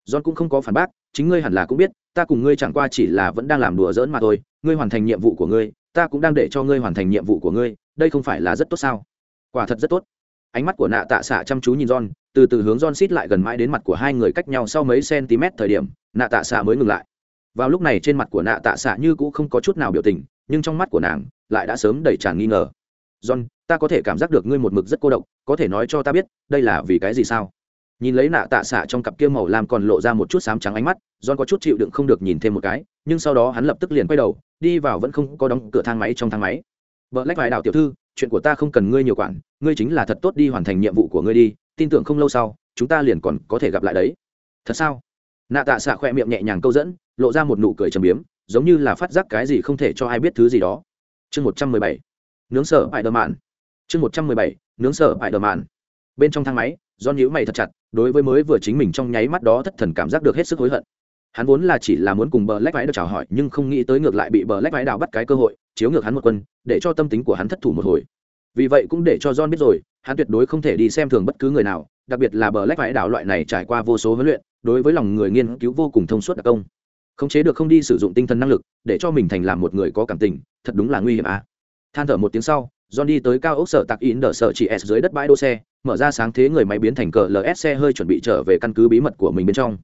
John cũng không có phản bác chính ngươi hẳn là cũng biết ta cùng ngươi chẳng qua chỉ là vẫn đang làm đùa giỡn mà thôi ngươi hoàn thành nhiệm vụ của ngươi ta cũng đang để cho ngươi hoàn thành nhiệm vụ của ngươi đây không phải là rất tốt sao? Quả thật rất tốt. Ánh mắt của nạ tạ xạ chăm chú nhìn john, từ từ hướng john xít lại gần mãi đến mặt của hai người cách nhau sau mấy cm thời điểm, nạ tạ xạ mới ngừng lại. Vào lúc này trên mặt của nạ tạ xạ như cũng không có chút nào biểu tình, nhưng trong mắt của nàng lại đã sớm đầy tràn nghi ngờ. John, ta có thể cảm giác được ngươi một mực rất cô độc, có thể nói cho ta biết, đây là vì cái gì sao? Nhìn lấy nạ tạ xạ trong cặp kia màu làm còn lộ ra một chút xám trắng ánh mắt, john có chút chịu đựng không được nhìn thêm một cái, nhưng sau đó hắn lập tức liền quay đầu, đi vào vẫn không có đóng cửa thang máy trong thang máy. Vợ lách vài đạo tiểu thư chuyện của ta không cần ngươi nhiều quản, ngươi chính là thật tốt đi hoàn thành nhiệm vụ của ngươi đi, tin tưởng không lâu sau, chúng ta liền còn có thể gặp lại đấy. Thật sao? Nạ tạ xạ khoe miệng nhẹ nhàng câu dẫn, lộ ra một nụ cười trầm biếm, giống như là phát giác cái gì không thể cho ai biết thứ gì đó. Chương một trăm mười bảy. Nướng sở bại đờ mạn. Chương một trăm mười bảy. Nướng sở bại đờ mạn. Bên trong thang máy do nhữ mày thật chặt, đối với mới vừa chính mình trong nháy mắt đó thất thần cảm giác được hết sức hối hận hắn vốn là chỉ là muốn cùng bờ lách vãi được chào hỏi, nhưng không nghĩ tới ngược lại bị bờ lách vãi đào bắt cái cơ hội, chiếu ngược hắn một quân, để cho tâm tính của hắn thất thủ một hồi. Vì vậy cũng để cho john biết rồi, hắn tuyệt đối không thể đi xem thường bất cứ người nào, đặc biệt là bờ lách vãi đảo loại này trải qua vô số huấn luyện, đối với lòng người nghiên cứu vô cùng thông suốt đặc công. Khống chế được không đi sử dụng tinh thần năng lực, để cho mình thành làm một người có cảm tình, thật đúng là nguy hiểm à than thở một tiếng sau, john đi tới cao ốc sở tạc in đỡ sở chỉ s dưới đất bãi đỗ xe, mở ra sáng thế người máy biến thành cờ ls xe hơi chuẩn bị trở về căn cứ bí mật của mình bên trong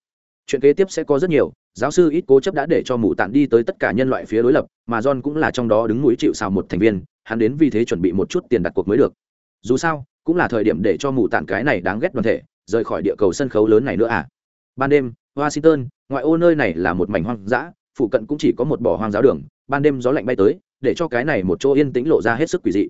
chuyện kế tiếp sẽ có rất nhiều, giáo sư ít cố chấp đã để cho mụ tản đi tới tất cả nhân loại phía đối lập, mà john cũng là trong đó đứng núi chịu xào một thành viên, hắn đến vì thế chuẩn bị một chút tiền đặt cuộc mới được. Dù sao, cũng là thời điểm để cho mụ tản cái này đáng ghét đoàn thể, rời khỏi địa cầu sân khấu lớn này nữa à? Ban đêm, washington, ngoại ô nơi này là một mảnh hoang dã, phụ cận cũng chỉ có một bỏ hoang giáo đường, ban đêm gió lạnh bay tới, để cho cái này một chỗ yên tĩnh lộ ra hết sức quỷ dị.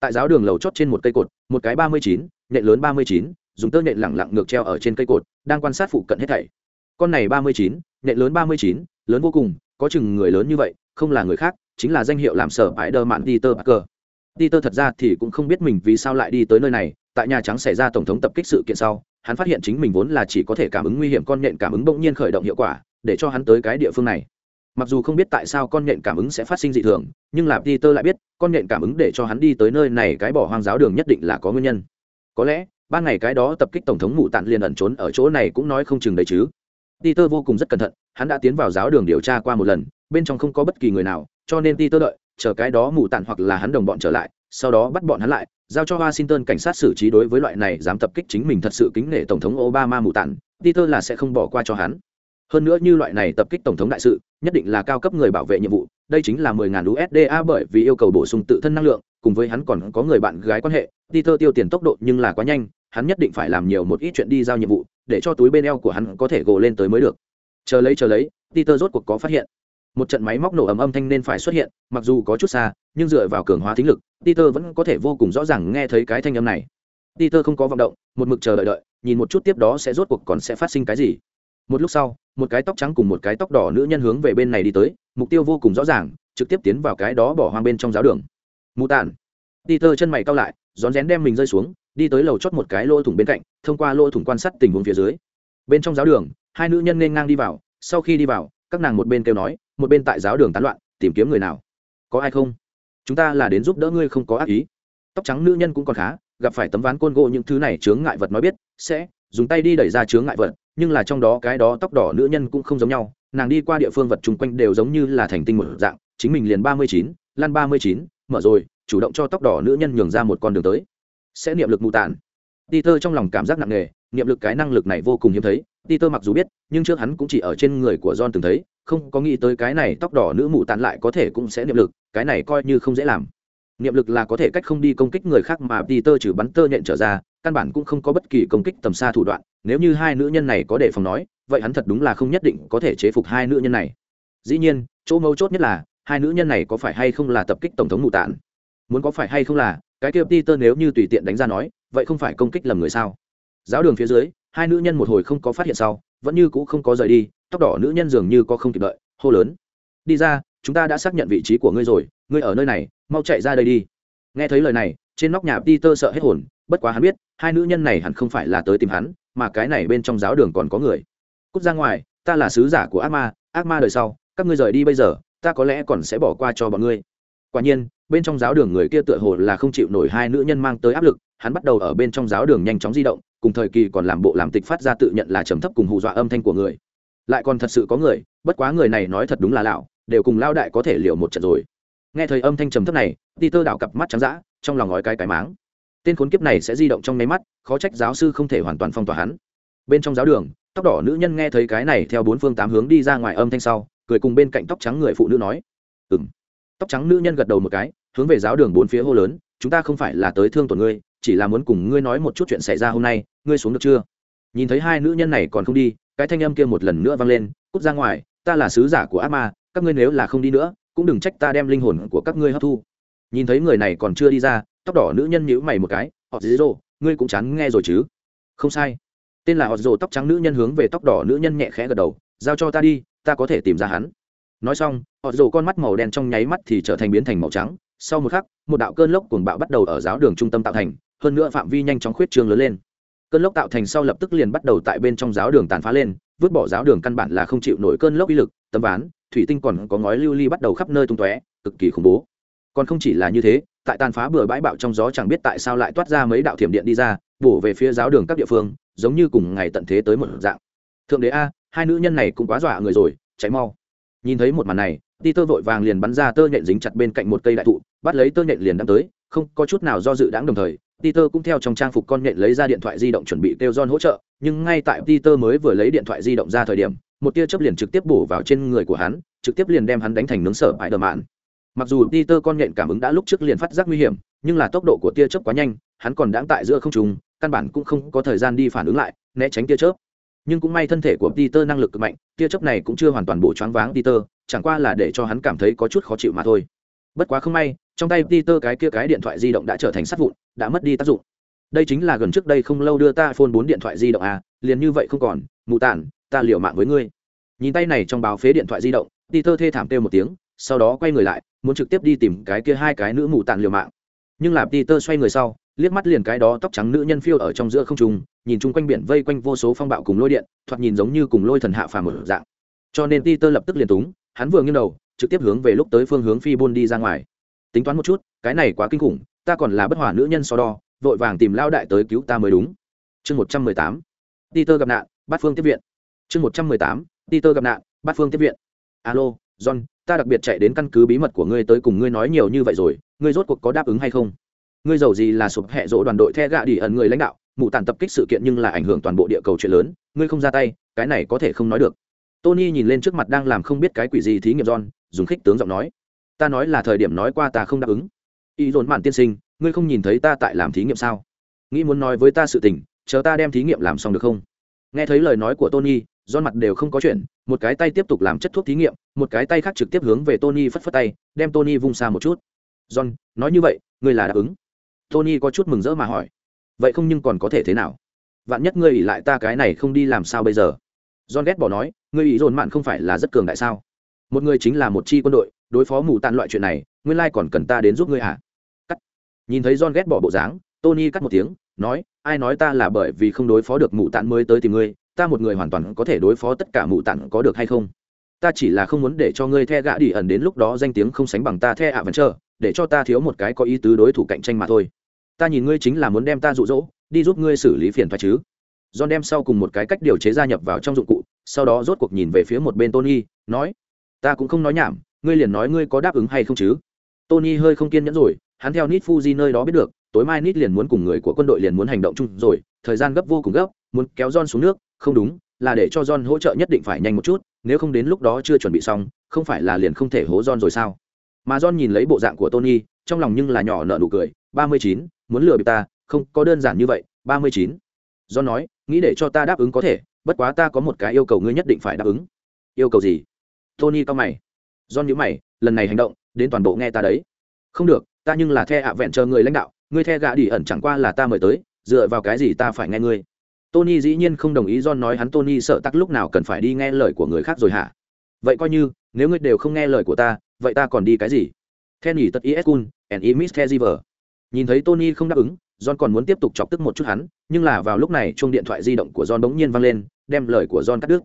Tại giáo đường lầu chót trên một cây cột, một cái ba mươi chín, nhện lớn ba mươi chín, dùng tơ nhện lẳng lặng ngược treo ở trên cây cột, đang quan sát phụ cận hết thảy con này ba mươi chín nệ lớn ba mươi chín, lớn vô cùng, có chừng người lớn như vậy, không là người khác, chính là danh hiệu làm sở bãi đơ mạn peter parker. Peter thật ra thì cũng không biết mình vì sao lại đi tới nơi này, tại nhà trắng xảy ra tổng thống tập kích sự kiện sau, hắn phát hiện chính mình vốn là chỉ có thể cảm ứng nguy hiểm con nhện cảm ứng bỗng nhiên khởi động hiệu quả, để cho hắn tới cái địa phương này. Mặc dù không biết tại sao con nhện cảm ứng sẽ phát sinh dị thường, nhưng là peter lại biết, con nhện cảm ứng để cho hắn đi tới nơi này cái bỏ hoang giáo đường nhất định là có nguyên nhân. Có lẽ, ban ngày cái đó tập kích tổng thống mụ tạn liền ẩn trốn ở chỗ này cũng nói không chừng đấy chứ peter vô cùng rất cẩn thận, hắn đã tiến vào giáo đường điều tra qua một lần, bên trong không có bất kỳ người nào, cho nên peter đợi, chờ cái đó mù tạn hoặc là hắn đồng bọn trở lại, sau đó bắt bọn hắn lại, giao cho washington cảnh sát xử trí đối với loại này dám tập kích chính mình thật sự kính nể tổng thống obama mù tạn peter là sẽ không bỏ qua cho hắn. Hơn nữa như loại này tập kích tổng thống đại sự, nhất định là cao cấp người bảo vệ nhiệm vụ, đây chính là mười ngàn usd bởi vì yêu cầu bổ sung tự thân năng lượng, cùng với hắn còn có người bạn gái quan hệ, peter tiêu tiền tốc độ nhưng là quá nhanh, hắn nhất định phải làm nhiều một ít chuyện đi giao nhiệm vụ để cho túi bên eo của hắn có thể gồ lên tới mới được. Chờ lấy chờ lấy, peter rốt cuộc có phát hiện. Một trận máy móc nổ ầm âm thanh nên phải xuất hiện, mặc dù có chút xa, nhưng dựa vào cường hóa thính lực, peter vẫn có thể vô cùng rõ ràng nghe thấy cái thanh âm này. Peter không có vọng động, một mực chờ đợi đợi, nhìn một chút tiếp đó sẽ rốt cuộc còn sẽ phát sinh cái gì. Một lúc sau, một cái tóc trắng cùng một cái tóc đỏ nữ nhân hướng về bên này đi tới, mục tiêu vô cùng rõ ràng, trực tiếp tiến vào cái đó bỏ hoang bên trong giáo đường. Mù tàn peter chân mày cao lại, rón rén đem mình rơi xuống đi tới lầu chót một cái lỗ thủng bên cạnh, thông qua lỗ thủng quan sát tình huống phía dưới. Bên trong giáo đường, hai nữ nhân nên ngang đi vào, sau khi đi vào, các nàng một bên kêu nói, một bên tại giáo đường tán loạn, tìm kiếm người nào. Có ai không? Chúng ta là đến giúp đỡ ngươi không có ác ý. Tóc trắng nữ nhân cũng còn khá, gặp phải tấm ván côn gỗ những thứ này chướng ngại vật nói biết, sẽ dùng tay đi đẩy ra chướng ngại vật, nhưng là trong đó cái đó tóc đỏ nữ nhân cũng không giống nhau, nàng đi qua địa phương vật chung quanh đều giống như là thành tinh một dạng, chính mình liền ba mươi chín lan ba mươi chín, mở rồi, chủ động cho tóc đỏ nữ nhân nhường ra một con đường tới sẽ niệm lực mù tàn tơ trong lòng cảm giác nặng nề, niệm lực cái năng lực này vô cùng hiếm thấy. Peter mặc dù biết, nhưng trước hắn cũng chỉ ở trên người của John từng thấy, không có nghĩ tới cái này tóc đỏ nữ mù tàn lại có thể cũng sẽ niệm lực, cái này coi như không dễ làm. Niệm lực là có thể cách không đi công kích người khác mà Peter trừ bắn tơ nhện trở ra, căn bản cũng không có bất kỳ công kích tầm xa thủ đoạn, nếu như hai nữ nhân này có đề phòng nói, vậy hắn thật đúng là không nhất định có thể chế phục hai nữ nhân này. Dĩ nhiên, chỗ mấu chốt nhất là, hai nữ nhân này có phải hay không là tập kích tổng thống mù tàn? Muốn có phải hay không là, cái kia Peter nếu như tùy tiện đánh ra nói, vậy không phải công kích lầm người sao? Giáo đường phía dưới hai nữ nhân một hồi không có phát hiện sau vẫn như cũ không có rời đi tóc đỏ nữ nhân dường như có không kịp đợi hô lớn. Đi ra chúng ta đã xác nhận vị trí của ngươi rồi ngươi ở nơi này mau chạy ra đây đi. Nghe thấy lời này trên nóc nhà peter sợ hết hồn bất quá hắn biết hai nữ nhân này hẳn không phải là tới tìm hắn mà cái này bên trong giáo đường còn có người. Cút ra ngoài ta là sứ giả của ác ma ác ma đời sau các ngươi rời đi bây giờ ta có lẽ còn sẽ bỏ qua cho bọn ngươi. Quả nhiên bên trong giáo đường người kia tựa hồ là không chịu nổi hai nữ nhân mang tới áp lực, hắn bắt đầu ở bên trong giáo đường nhanh chóng di động, cùng thời kỳ còn làm bộ làm tịch phát ra tự nhận là trầm thấp cùng hù dọa âm thanh của người. Lại còn thật sự có người, bất quá người này nói thật đúng là lão, đều cùng lao đại có thể liều một trận rồi. Nghe thời âm thanh trầm thấp này đi tơ đảo cặp mắt trắng dã, trong lòng ngói cái cái máng. Tên khốn kiếp này sẽ di động trong nháy mắt, khó trách giáo sư không thể hoàn toàn phong tỏa hắn. Bên trong giáo đường, tóc đỏ nữ nhân nghe thấy cái này theo bốn phương tám hướng đi ra ngoài âm thanh sau, cười cùng bên cạnh tóc trắng người phụ nữ nói ừ m tóc trắng nữ nhân gật đầu một cái, hướng về giáo đường bốn phía hô lớn, chúng ta không phải là tới thương tổn ngươi, chỉ là muốn cùng ngươi nói một chút chuyện xảy ra hôm nay, ngươi xuống được chưa? Nhìn thấy hai nữ nhân này còn không đi, cái thanh âm kia một lần nữa vang lên, cút ra ngoài, ta là sứ giả của ác ma, các ngươi nếu là không đi nữa, cũng đừng trách ta đem linh hồn của các ngươi hấp thu. Nhìn thấy người này còn chưa đi ra, tóc đỏ nữ nhân nhíu mày một cái, họ dí dỗ ngươi cũng chán nghe rồi chứ? Không sai. Tên là họ dồ tóc trắng nữ nhân hướng về tóc đỏ nữ nhân nhẹ khẽ gật đầu, giao cho ta đi, ta có thể tìm ra hắn nói xong, họ rồ con mắt màu đen trong nháy mắt thì trở thành biến thành màu trắng. Sau một khắc, một đạo cơn lốc cuồng bạo bắt đầu ở giáo đường trung tâm tạo thành, hơn nữa phạm vi nhanh chóng khuyết trương lớn lên. Cơn lốc tạo thành sau lập tức liền bắt đầu tại bên trong giáo đường tàn phá lên, vứt bỏ giáo đường căn bản là không chịu nổi cơn lốc uy lực, tấm ván, thủy tinh còn có ngói lưu ly bắt đầu khắp nơi tung tóe, cực kỳ khủng bố. Còn không chỉ là như thế, tại tàn phá bừa bãi bạo trong gió chẳng biết tại sao lại toát ra mấy đạo thiểm điện đi ra, bổ về phía giáo đường các địa phương, giống như cùng ngày tận thế tới một dạng. Thượng đế a, hai nữ nhân này cũng quá dọa người rồi cháy mau nhìn thấy một màn này ti tơ vội vàng liền bắn ra tơ nhện dính chặt bên cạnh một cây đại thụ bắt lấy tơ nhện liền đắm tới không có chút nào do dự đáng đồng thời Peter cũng theo trong trang phục con nhện lấy ra điện thoại di động chuẩn bị kêu John hỗ trợ, nhưng ngay tại Peter mới vừa lấy điện thoại di động ra thời điểm, một tia chớp liền trực tiếp bổ vào trên người của hắn, trực tiếp liền đem hắn đánh thành nướng sở bại đờ mạn. Mặc dù Peter con nhện cảm ứng đã lúc trước liền phát giác nguy hiểm, nhưng là tốc độ của tia chớp quá nhanh, hắn còn đang tại giữa không trung, căn bản cũng không có thời gian đi phản ứng lại, né tránh tia chớp. Nhưng cũng may thân thể của Peter năng lực cực mạnh, tia chớp này cũng chưa hoàn toàn bổ choáng váng Peter, chẳng qua là để cho hắn cảm thấy có chút khó chịu mà thôi. Bất quá không may, trong tay Peter cái kia cái điện thoại di động đã trở thành sắt vụn, đã mất đi tác dụng. Đây chính là gần trước đây không lâu đưa ta phone bốn điện thoại di động à liền như vậy không còn mù tản ta liều mạng với ngươi. Nhìn tay này trong báo phế điện thoại di động peter thê thảm kêu một tiếng sau đó quay người lại muốn trực tiếp đi tìm cái kia hai cái nữ mù tản liều mạng. Nhưng là peter xoay người sau liếc mắt liền cái đó tóc trắng nữ nhân phiêu ở trong giữa không trung, nhìn chung quanh biển vây quanh vô số phong bạo cùng lôi điện, thoạt nhìn giống như cùng lôi thần hạ phàm một dạng. Cho nên peter lập tức liền túng, hắn vừa nghiêng đầu, trực tiếp hướng về lúc tới phương hướng phi buôn đi ra ngoài. Tính toán một chút, cái này quá kinh khủng, ta còn là bất hòa nữ nhân so đo, vội vàng tìm lao đại tới cứu ta mới đúng. Chương một trăm mười tám, peter gặp nạn bát phương tiếp viện. Chương một trăm mười tám, peter gặp nạn bát phương tiếp viện. Alo, john, ta đặc biệt chạy đến căn cứ bí mật của ngươi tới cùng ngươi nói nhiều như vậy rồi, ngươi rốt cuộc có đáp ứng hay không? Ngươi giàu gì là sụp hệ rỗ đoàn đội the gạ đi ẩn người lãnh đạo mụ tàn tập kích sự kiện nhưng là ảnh hưởng toàn bộ địa cầu chuyện lớn, ngươi không ra tay, cái này có thể không nói được. Tony nhìn lên trước mặt đang làm không biết cái quỷ gì thí nghiệm john, dùng khích tướng giọng nói. Ta nói là thời điểm nói qua ta không đáp ứng. Y dồn mạn tiên sinh, ngươi không nhìn thấy ta tại làm thí nghiệm sao? Nghĩ muốn nói với ta sự tình, chờ ta đem thí nghiệm làm xong được không? Nghe thấy lời nói của tony, John mặt đều không có chuyện, một cái tay tiếp tục làm chất thuốc thí nghiệm, một cái tay khác trực tiếp hướng về tony phất phất tay, đem tony vung xa một chút. John, nói như vậy, ngươi là đáp ứng tony có chút mừng rỡ mà hỏi, vậy không nhưng còn có thể thế nào? Vạn nhất ngươi ỉ lại ta cái này không đi làm sao bây giờ? John ghét bỏ nói, ngươi ỉ dồn mạn không phải là rất cường đại sao? Một người chính là một chi quân đội, đối phó mù tàn loại chuyện này, nguyên lai còn cần ta đến giúp ngươi à nhìn thấy john ghét bỏ bộ dáng, tony cắt một tiếng, nói, ai nói ta là bởi vì không đối phó được mù tàn mới tới tìm ngươi, ta một người hoàn toàn có thể đối phó tất cả mù tàn có được hay không? Ta chỉ là không muốn để cho ngươi the gạ đi ẩn đến lúc đó danh tiếng không sánh bằng ta the ạ vẫn chờ để cho ta thiếu một cái có ý tứ đối thủ cạnh tranh mà thôi. Ta nhìn ngươi chính là muốn đem ta rụ rỗ đi giúp ngươi xử lý phiền phải chứ. John đem sau cùng một cái cách điều chế gia nhập vào trong dụng cụ, sau đó rốt cuộc nhìn về phía một bên tony, nói, ta cũng không nói nhảm, ngươi liền nói ngươi có đáp ứng hay không chứ? Tony hơi không kiên nhẫn rồi, hắn theo nít fuji nơi đó biết được, tối mai nít liền muốn cùng người của quân đội liền muốn hành động chung rồi, thời gian gấp vô cùng gấp, muốn kéo john xuống nước, không đúng, là để cho john hỗ trợ nhất định phải nhanh một chút nếu không đến lúc đó chưa chuẩn bị xong, không phải là liền không thể hố john rồi sao? Mà john nhìn lấy bộ dạng của tony, trong lòng nhưng là nhỏ nợ nụ cười, ba mươi chín, muốn lừa bị ta, không, có đơn giản như vậy, ba mươi chín. John nói, nghĩ để cho ta đáp ứng có thể, bất quá ta có một cái yêu cầu ngươi nhất định phải đáp ứng. Yêu cầu gì? Tony cao mày. John nhíu mày, lần này hành động, đến toàn bộ nghe ta đấy. Không được, ta nhưng là the ạ vẹn chờ người lãnh đạo, ngươi the gạ đi ẩn chẳng qua là ta mời tới, dựa vào cái gì ta phải nghe ngươi? Tony dĩ nhiên không đồng ý john nói hắn tony sợ tắc lúc nào cần phải đi nghe lời của người khác rồi hả? Vậy coi như, nếu ngươi đều không nghe lời của ta, vậy ta còn đi cái gì? Kenny nhỉ tật is and miss nhìn thấy tony không đáp ứng, john còn muốn tiếp tục chọc tức một chút hắn, nhưng là vào lúc này chuông điện thoại di động của john bỗng nhiên vang lên, đem lời của john cắt đứt.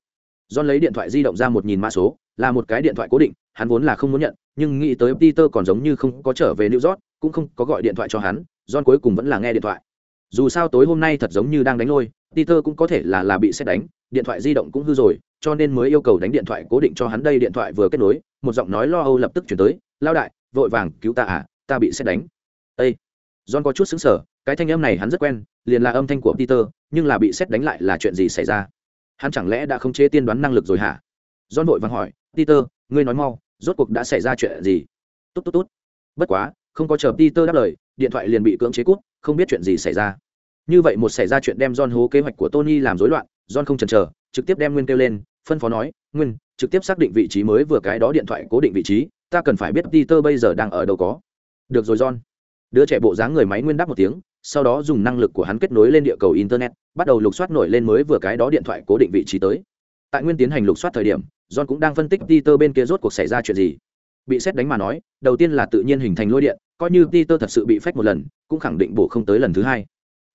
John lấy điện thoại di động ra một nhìn mã số, là một cái điện thoại cố định, hắn vốn là không muốn nhận, nhưng nghĩ tới peter còn giống như không có trở về new york, cũng không có gọi điện thoại cho hắn, john cuối cùng vẫn là nghe điện thoại. Dù sao tối hôm nay thật giống như đang đánh lôi peter cũng có thể là là bị xét đánh điện thoại di động cũng hư rồi cho nên mới yêu cầu đánh điện thoại cố định cho hắn đây điện thoại vừa kết nối một giọng nói lo âu lập tức chuyển tới lao đại vội vàng cứu ta à ta bị xét đánh. Ê! john có chút sững sờ, cái thanh âm này hắn rất quen liền là âm thanh của peter nhưng là bị xét đánh lại là chuyện gì xảy ra? Hắn chẳng lẽ đã không chế tiên đoán năng lực rồi hả? John vội vàng hỏi peter ngươi nói mau rốt cuộc đã xảy ra chuyện gì? Tốt tốt tốt. Bất quá không có chờ peter đáp lời điện thoại liền bị cưỡng chế cút không biết chuyện gì xảy ra như vậy một xảy ra chuyện đem john hố kế hoạch của tony làm rối loạn, john không chần chờ, trực tiếp đem nguyên kêu lên, phân phó nói, nguyên, trực tiếp xác định vị trí mới vừa cái đó điện thoại cố định vị trí, ta cần phải biết peter bây giờ đang ở đâu có. Được rồi, john. Đứa trẻ bộ dáng người máy nguyên đáp một tiếng, sau đó dùng năng lực của hắn kết nối lên địa cầu internet, bắt đầu lục soát nổi lên mới vừa cái đó điện thoại cố định vị trí tới. Tại nguyên tiến hành lục soát thời điểm, john cũng đang phân tích peter bên kia rốt cuộc xảy ra chuyện gì. Bị xét đánh mà nói, đầu tiên là tự nhiên hình thành lôi điện, coi như peter thật sự bị phách một lần, cũng khẳng định bổ không tới lần thứ hai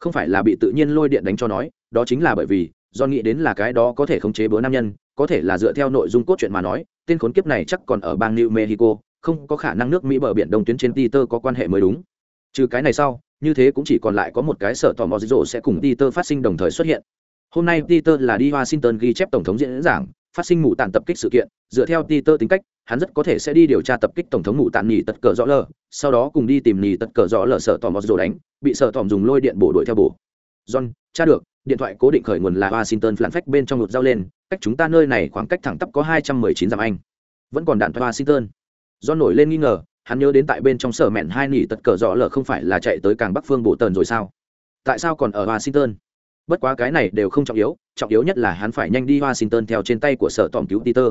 không phải là bị tự nhiên lôi điện đánh cho nói, đó chính là bởi vì, do nghĩ đến là cái đó có thể khống chế bữa nam nhân, có thể là dựa theo nội dung cốt truyện mà nói, tên khốn kiếp này chắc còn ở bang new mexico, không có khả năng nước mỹ bờ biển đông tuyến trên peter có quan hệ mới đúng. Trừ cái này sau, như thế cũng chỉ còn lại có một cái sở tò mò dữ dội sẽ cùng peter phát sinh đồng thời xuất hiện. Hôm nay peter là đi washington ghi chép tổng thống diễn giảng, phát sinh mù tàn tập kích sự kiện, dựa theo peter tính cách hắn rất có thể sẽ đi điều tra tập kích tổng thống mù tàn nhì tật cờ rõ lờ, sau đó cùng đi tìm nhì tật cờ rõ lờ sợ tò mò rồi đánh, bị sợ tòm dùng lôi điện bổ đuổi theo bổ. John tra được, điện thoại cố định khởi nguồn là washington phản phách bên trong một giao lên, cách chúng ta nơi này khoảng cách thẳng tắp có hai trăm mười chín dặm anh. Vẫn còn đạn thoại washington. John nổi lên nghi ngờ, hắn nhớ đến tại bên trong sở mẹn hai nhì tật cờ rõ lờ không phải là chạy tới càng bắc phương bộ tần rồi sao? Tại sao còn ở washington? Bất quá cái này đều không trọng yếu trọng yếu nhất là hắn phải nhanh đi washington theo trên tay của sở tòm cứu peter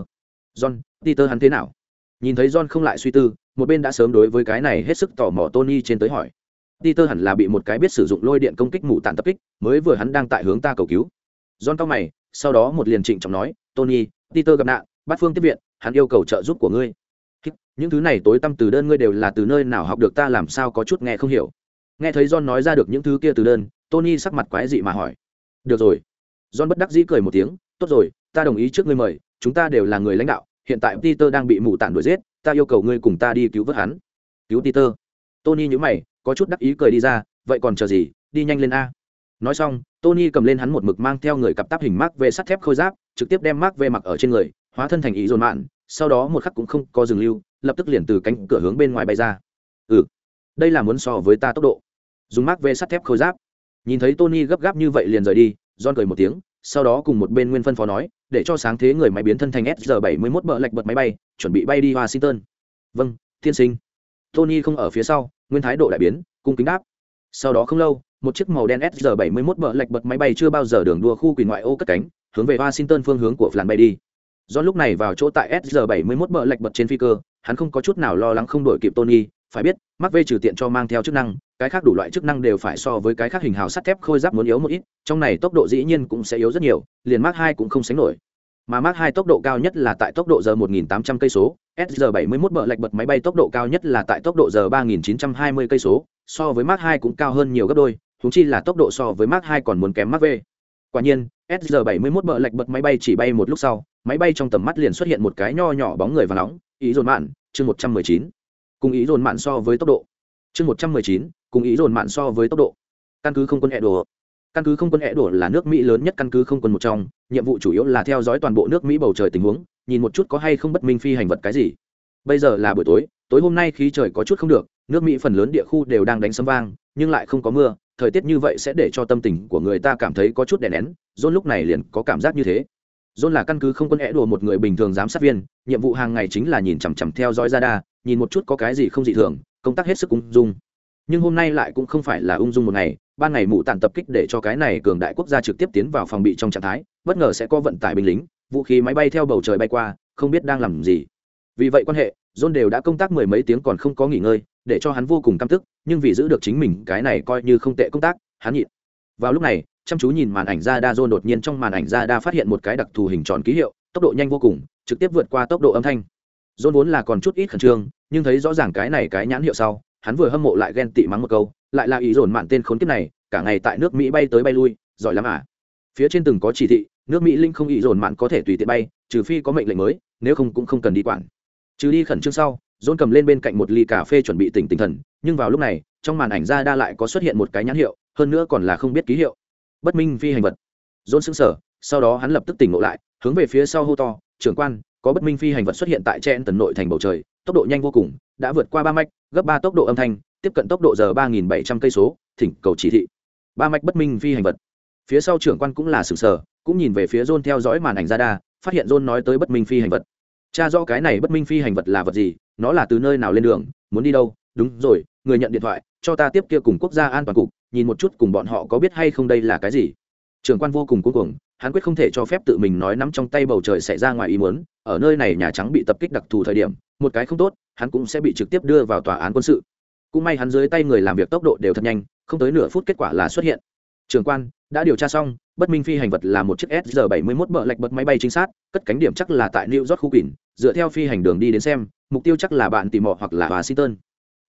john, peter hắn thế nào? Nhìn thấy john không lại suy tư, một bên đã sớm đối với cái này hết sức tò mò tony trên tới hỏi. Peter hẳn là bị một cái biết sử dụng lôi điện công kích mù tàn tập kích, mới vừa hắn đang tại hướng ta cầu cứu. John cao mày, sau đó một liền trịnh trọng nói, tony, peter gặp nạn, bắt phương tiếp viện, hắn yêu cầu trợ giúp của ngươi. Những thứ này tối tăm từ đơn ngươi đều là từ nơi nào học được ta làm sao có chút nghe không hiểu. Nghe thấy john nói ra được những thứ kia từ đơn, tony sắc mặt quái dị mà hỏi. Được rồi. John bất đắc dĩ cười một tiếng, tốt rồi, ta đồng ý trước ngươi mời chúng ta đều là người lãnh đạo, hiện tại peter đang bị mù tản đuổi giết, ta yêu cầu ngươi cùng ta đi cứu vớt hắn. Cứu peter. Tony nhữ mày, có chút đắc ý cười đi ra, vậy còn chờ gì, đi nhanh lên a. Nói xong, tony cầm lên hắn một mực mang theo người cặp táp hình mác về sắt thép khôi giáp, trực tiếp đem mác về mặc ở trên người, hóa thân thành ý dồn mạn, sau đó một khắc cũng không có dừng lưu, lập tức liền từ cánh cửa hướng bên ngoài bay ra. Ừ đây là muốn so với ta tốc độ. Dùng mác về sắt thép khôi giáp. Nhìn thấy tony gấp gáp như vậy liền rời đi don cười một tiếng sau đó cùng một bên nguyên phân phó nói, để cho sáng thế người máy biến thân thành s 71 bờ lệch bật máy bay, chuẩn bị bay đi washington. Vâng tiên sinh. Tony không ở phía sau, nguyên thái độ đại biến, cung kính đáp. Sau đó không lâu, một chiếc màu đen s 71 bờ lệch bật máy bay chưa bao giờ đường đua khu quỷ ngoại ô cất cánh, hướng về washington phương hướng của phản bay đi. Do lúc này vào chỗ tại s 71 bờ lệch bật trên phi cơ, hắn không có chút nào lo lắng không đổi kịp tony, phải biết mắc v trừ tiện cho mang theo chức năng cái khác đủ loại chức năng đều phải so với cái khác hình hào sắt thép khôi giáp muốn yếu một ít, trong này tốc độ dĩ nhiên cũng sẽ yếu rất nhiều, liền Mark hai cũng không sánh nổi. Mà Mark hai tốc độ cao nhất là tại tốc độ giờ 1.800 cây số SR 71 bờ lệch bật máy bay tốc độ cao nhất là tại tốc độ giờ 3.920 cây số, so với Mark hai cũng cao hơn nhiều gấp đôi thúng chi là tốc độ so với Mark hai còn muốn kém Mark V. Quả nhiên SR 71 bờ lệch bật máy bay chỉ bay một lúc sau, máy bay trong tầm mắt liền xuất hiện một cái nho nhỏ bóng người và nóng, ý dồn mạn, chương 119 cùng ý dồn mạn so với tốc độ. Chương 119 cùng ý dồn mạn so với tốc độ. Căn cứ không quân hệ đồ. Căn cứ không quân hệ đồ là nước mỹ lớn nhất căn cứ không quân một trong, nhiệm vụ chủ yếu là theo dõi toàn bộ nước mỹ bầu trời tình huống, nhìn một chút có hay không bất minh phi hành vật cái gì. Bây giờ là buổi tối tối hôm nay khí trời có chút không được, nước mỹ phần lớn địa khu đều đang đánh sấm vang, nhưng lại không có mưa, thời tiết như vậy sẽ để cho tâm tình của người ta cảm thấy có chút đè nén, john lúc này liền có cảm giác như thế. John là căn cứ không quân é đùa một người bình thường giám sát viên, nhiệm vụ hàng ngày chính là nhìn chằm chằm theo dõi ra đa nhìn một chút có cái gì không dị thường, công tác hết sức cung dung nhưng hôm nay lại cũng không phải là ung dung một ngày, ban ngày mụ tàn tập kích để cho cái này cường đại quốc gia trực tiếp tiến vào phòng bị trong trạng thái, bất ngờ sẽ có vận tải binh lính, vũ khí máy bay theo bầu trời bay qua, không biết đang làm gì. Vì vậy quan hệ, john đều đã công tác mười mấy tiếng còn không có nghỉ ngơi, để cho hắn vô cùng căm tức, nhưng vì giữ được chính mình, cái này coi như không tệ công tác, hắn nhịn. Vào lúc này, chăm chú nhìn màn ảnh ra đa john đột nhiên trong màn ảnh ra đa phát hiện một cái đặc thù hình tròn ký hiệu, tốc độ nhanh vô cùng, trực tiếp vượt qua tốc độ âm thanh. John vốn là còn chút ít khẩn trương, nhưng thấy rõ ràng cái này cái nhãn hiệu sau hắn vừa hâm mộ lại ghen tị mắng một câu, lại là ý dồn mạn tên khốn kiếp này, cả ngày tại nước mỹ bay tới bay lui, giỏi lắm à. Phía trên từng có chỉ thị, nước mỹ linh không ý dồn mạn có thể tùy tiện bay, trừ phi có mệnh lệnh mới, nếu không cũng không cần đi quản. Trừ đi khẩn trương sau dồn cầm lên bên cạnh một ly cà phê chuẩn bị tỉnh tinh thần, nhưng vào lúc này, trong màn ảnh ra đa lại có xuất hiện một cái nhãn hiệu, hơn nữa còn là không biết ký hiệu. Bất minh phi hành vật. Dồn xứng sở sau đó hắn lập tức tỉnh ngộ lại, hướng về phía sau hô to, trưởng quan, có bất minh phi hành vật xuất hiện tại trên tần nội thành bầu trời tốc độ nhanh vô cùng, đã vượt qua ba mạch, gấp ba tốc độ âm thanh, tiếp cận tốc độ giờ ba nghìn bảy trăm cây số, thỉnh cầu chỉ thị. Ba mạch bất minh phi hành vật. Phía sau trưởng quan cũng là sừng sờ, cũng nhìn về phía john theo dõi màn ảnh ra đa phát hiện john nói tới bất minh phi hành vật. Cha do cái này bất minh phi hành vật là vật gì, nó là từ nơi nào lên đường, muốn đi đâu? Đúng rồi, người nhận điện thoại, cho ta tiếp kia cùng quốc gia an toàn cục, nhìn một chút cùng bọn họ có biết hay không đây là cái gì? Trưởng quan vô cùng cuối cùng hắn quyết không thể cho phép tự mình nói nắm trong tay bầu trời xảy ra ngoài ý muốn, ở nơi này nhà trắng bị tập kích đặc thù thời điểm, một cái không tốt, hắn cũng sẽ bị trực tiếp đưa vào tòa án quân sự. Cũng may hắn dưới tay người làm việc tốc độ đều thật nhanh, không tới nửa phút kết quả là xuất hiện. Trưởng quan, đã điều tra xong, bất minh phi hành vật là một chiếc SR-71 bợ lạch bật máy bay chính xác, cất cánh điểm chắc là tại new york khu kỷ dựa theo phi hành đường đi đến xem, mục tiêu chắc là bạn tìm mọ hoặc là washington.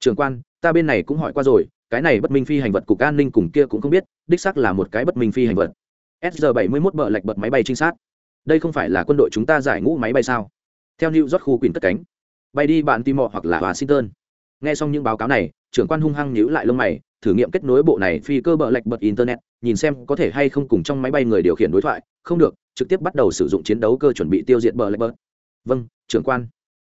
Trường quan, ta bên này cũng hỏi qua rồi, cái này bất minh phi hành vật cục an ninh cùng kia cũng không biết, đích xác là một cái bất minh phi hành vật s 71 bờ lạch bật máy bay trinh sát. Đây không phải là quân đội chúng ta giải ngũ máy bay sao? Theo new york khu quyền cất cánh. Bay đi bạn timor hoặc là washington. Nghe xong những báo cáo này, trưởng quan hung hăng nhíu lại lông mày, thử nghiệm kết nối bộ này phi cơ bờ lạch bật internet, nhìn xem có thể hay không cùng trong máy bay người điều khiển đối thoại. Không được, trực tiếp bắt đầu sử dụng chiến đấu cơ chuẩn bị tiêu diệt bờ lạch bật. Vâng trưởng quan.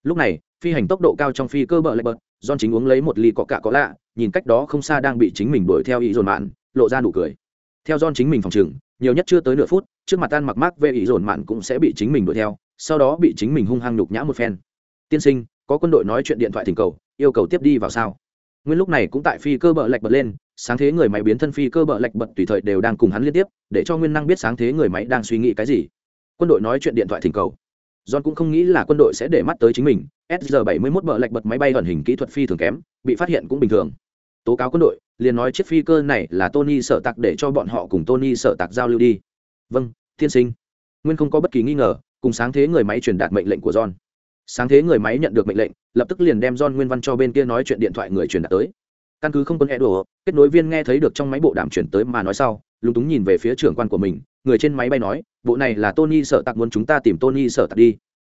Lúc này, phi hành tốc độ cao trong phi cơ bờ lạch bật don chính uống lấy một ly cọ cạ có lạ, nhìn cách đó không xa đang bị chính mình đuổi theo ý dồn mạn, lộ ra nụ cười. Theo don chính mình phòng chừng nhiều nhất chưa tới nửa phút, trước mặt tan mặc mác về ý dồn mạn cũng sẽ bị chính mình đuổi theo, sau đó bị chính mình hung hăng nhục nhã một phen. Tiên sinh, có quân đội nói chuyện điện thoại thỉnh cầu, yêu cầu tiếp đi vào sao? Nguyên lúc này cũng tại phi cơ bờ lạch bật lên, sáng thế người máy biến thân phi cơ bờ lạch bật tùy thời đều đang cùng hắn liên tiếp, để cho nguyên năng biết sáng thế người máy đang suy nghĩ cái gì. Quân đội nói chuyện điện thoại thỉnh cầu. John cũng không nghĩ là quân đội sẽ để mắt tới chính mình sr 71 bờ lạch bật máy bay ẩn hình kỹ thuật phi thường kém, bị phát hiện cũng bình thường tố cáo quân đội, liền nói chiếc phi cơ này là tony sợ tặc để cho bọn họ cùng tony sợ tặc giao lưu đi. Vâng tiên sinh. Nguyên không có bất kỳ nghi ngờ, cùng sáng thế người máy truyền đạt mệnh lệnh của john. Sáng thế người máy nhận được mệnh lệnh, lập tức liền đem john nguyên văn cho bên kia nói chuyện điện thoại người truyền đạt tới. Căn cứ không quân e đồ kết nối viên nghe thấy được trong máy bộ đàm chuyển tới mà nói sau, lúng túng nhìn về phía trưởng quan của mình, người trên máy bay nói, bộ này là tony sợ tặc muốn chúng ta tìm tony sợ tặc đi.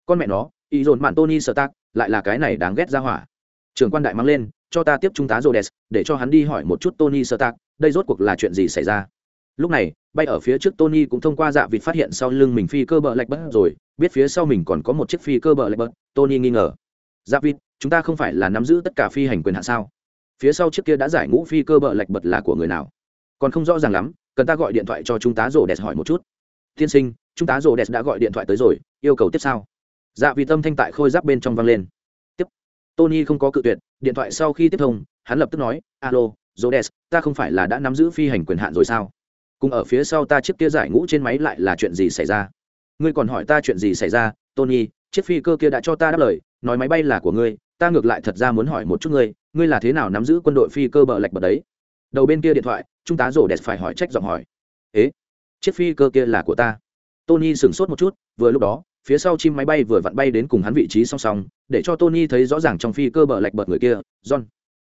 Con mẹ nó, ý dồn mạn tony sợ tặc lại là cái này đáng ghét ra hỏa. Trưởng quan đại mang lên cho ta tiếp trung tá rhodes để cho hắn đi hỏi một chút tony Stark đây rốt cuộc là chuyện gì xảy ra? Lúc này bay ở phía trước tony cũng thông qua dạ vịt phát hiện sau lưng mình phi cơ bờ lạch bất rồi biết phía sau mình còn có một chiếc phi cơ bờ lạch bất, tony nghi ngờ. Dạ vịt chúng ta không phải là nắm giữ tất cả phi hành quyền hạn sao? Phía sau chiếc kia đã giải ngũ phi cơ bờ lạch bật là của người nào? Còn không rõ ràng lắm cần ta gọi điện thoại cho chúng tá Rhodes hỏi một chút. Tiên sinh chúng tá Rhodes đã gọi điện thoại tới rồi yêu cầu tiếp sao? Dạ vịt tâm thanh tại khôi giáp bên trong vang lên. Tiếp. Tony không có cự tuyệt điện thoại sau khi tiếp thông hắn lập tức nói alo Rhodes, ta không phải là đã nắm giữ phi hành quyền hạn rồi sao? Cùng ở phía sau ta chiếc kia giải ngũ trên máy lại là chuyện gì xảy ra? Ngươi còn hỏi ta chuyện gì xảy ra? Tony chiếc phi cơ kia đã cho ta đáp lời nói máy bay là của ngươi ta ngược lại thật ra muốn hỏi một chút ngươi ngươi là thế nào nắm giữ quân đội phi cơ bờ lạch bật đấy? Đầu bên kia điện thoại trung tá rổ đẹp phải hỏi trách giọng hỏi ế chiếc phi cơ kia là của ta? Tony sửng sốt một chút vừa lúc đó phía sau chim máy bay vừa vặn bay đến cùng hắn vị trí song song để cho tony thấy rõ ràng trong phi cơ bờ lạch bật người kia, john.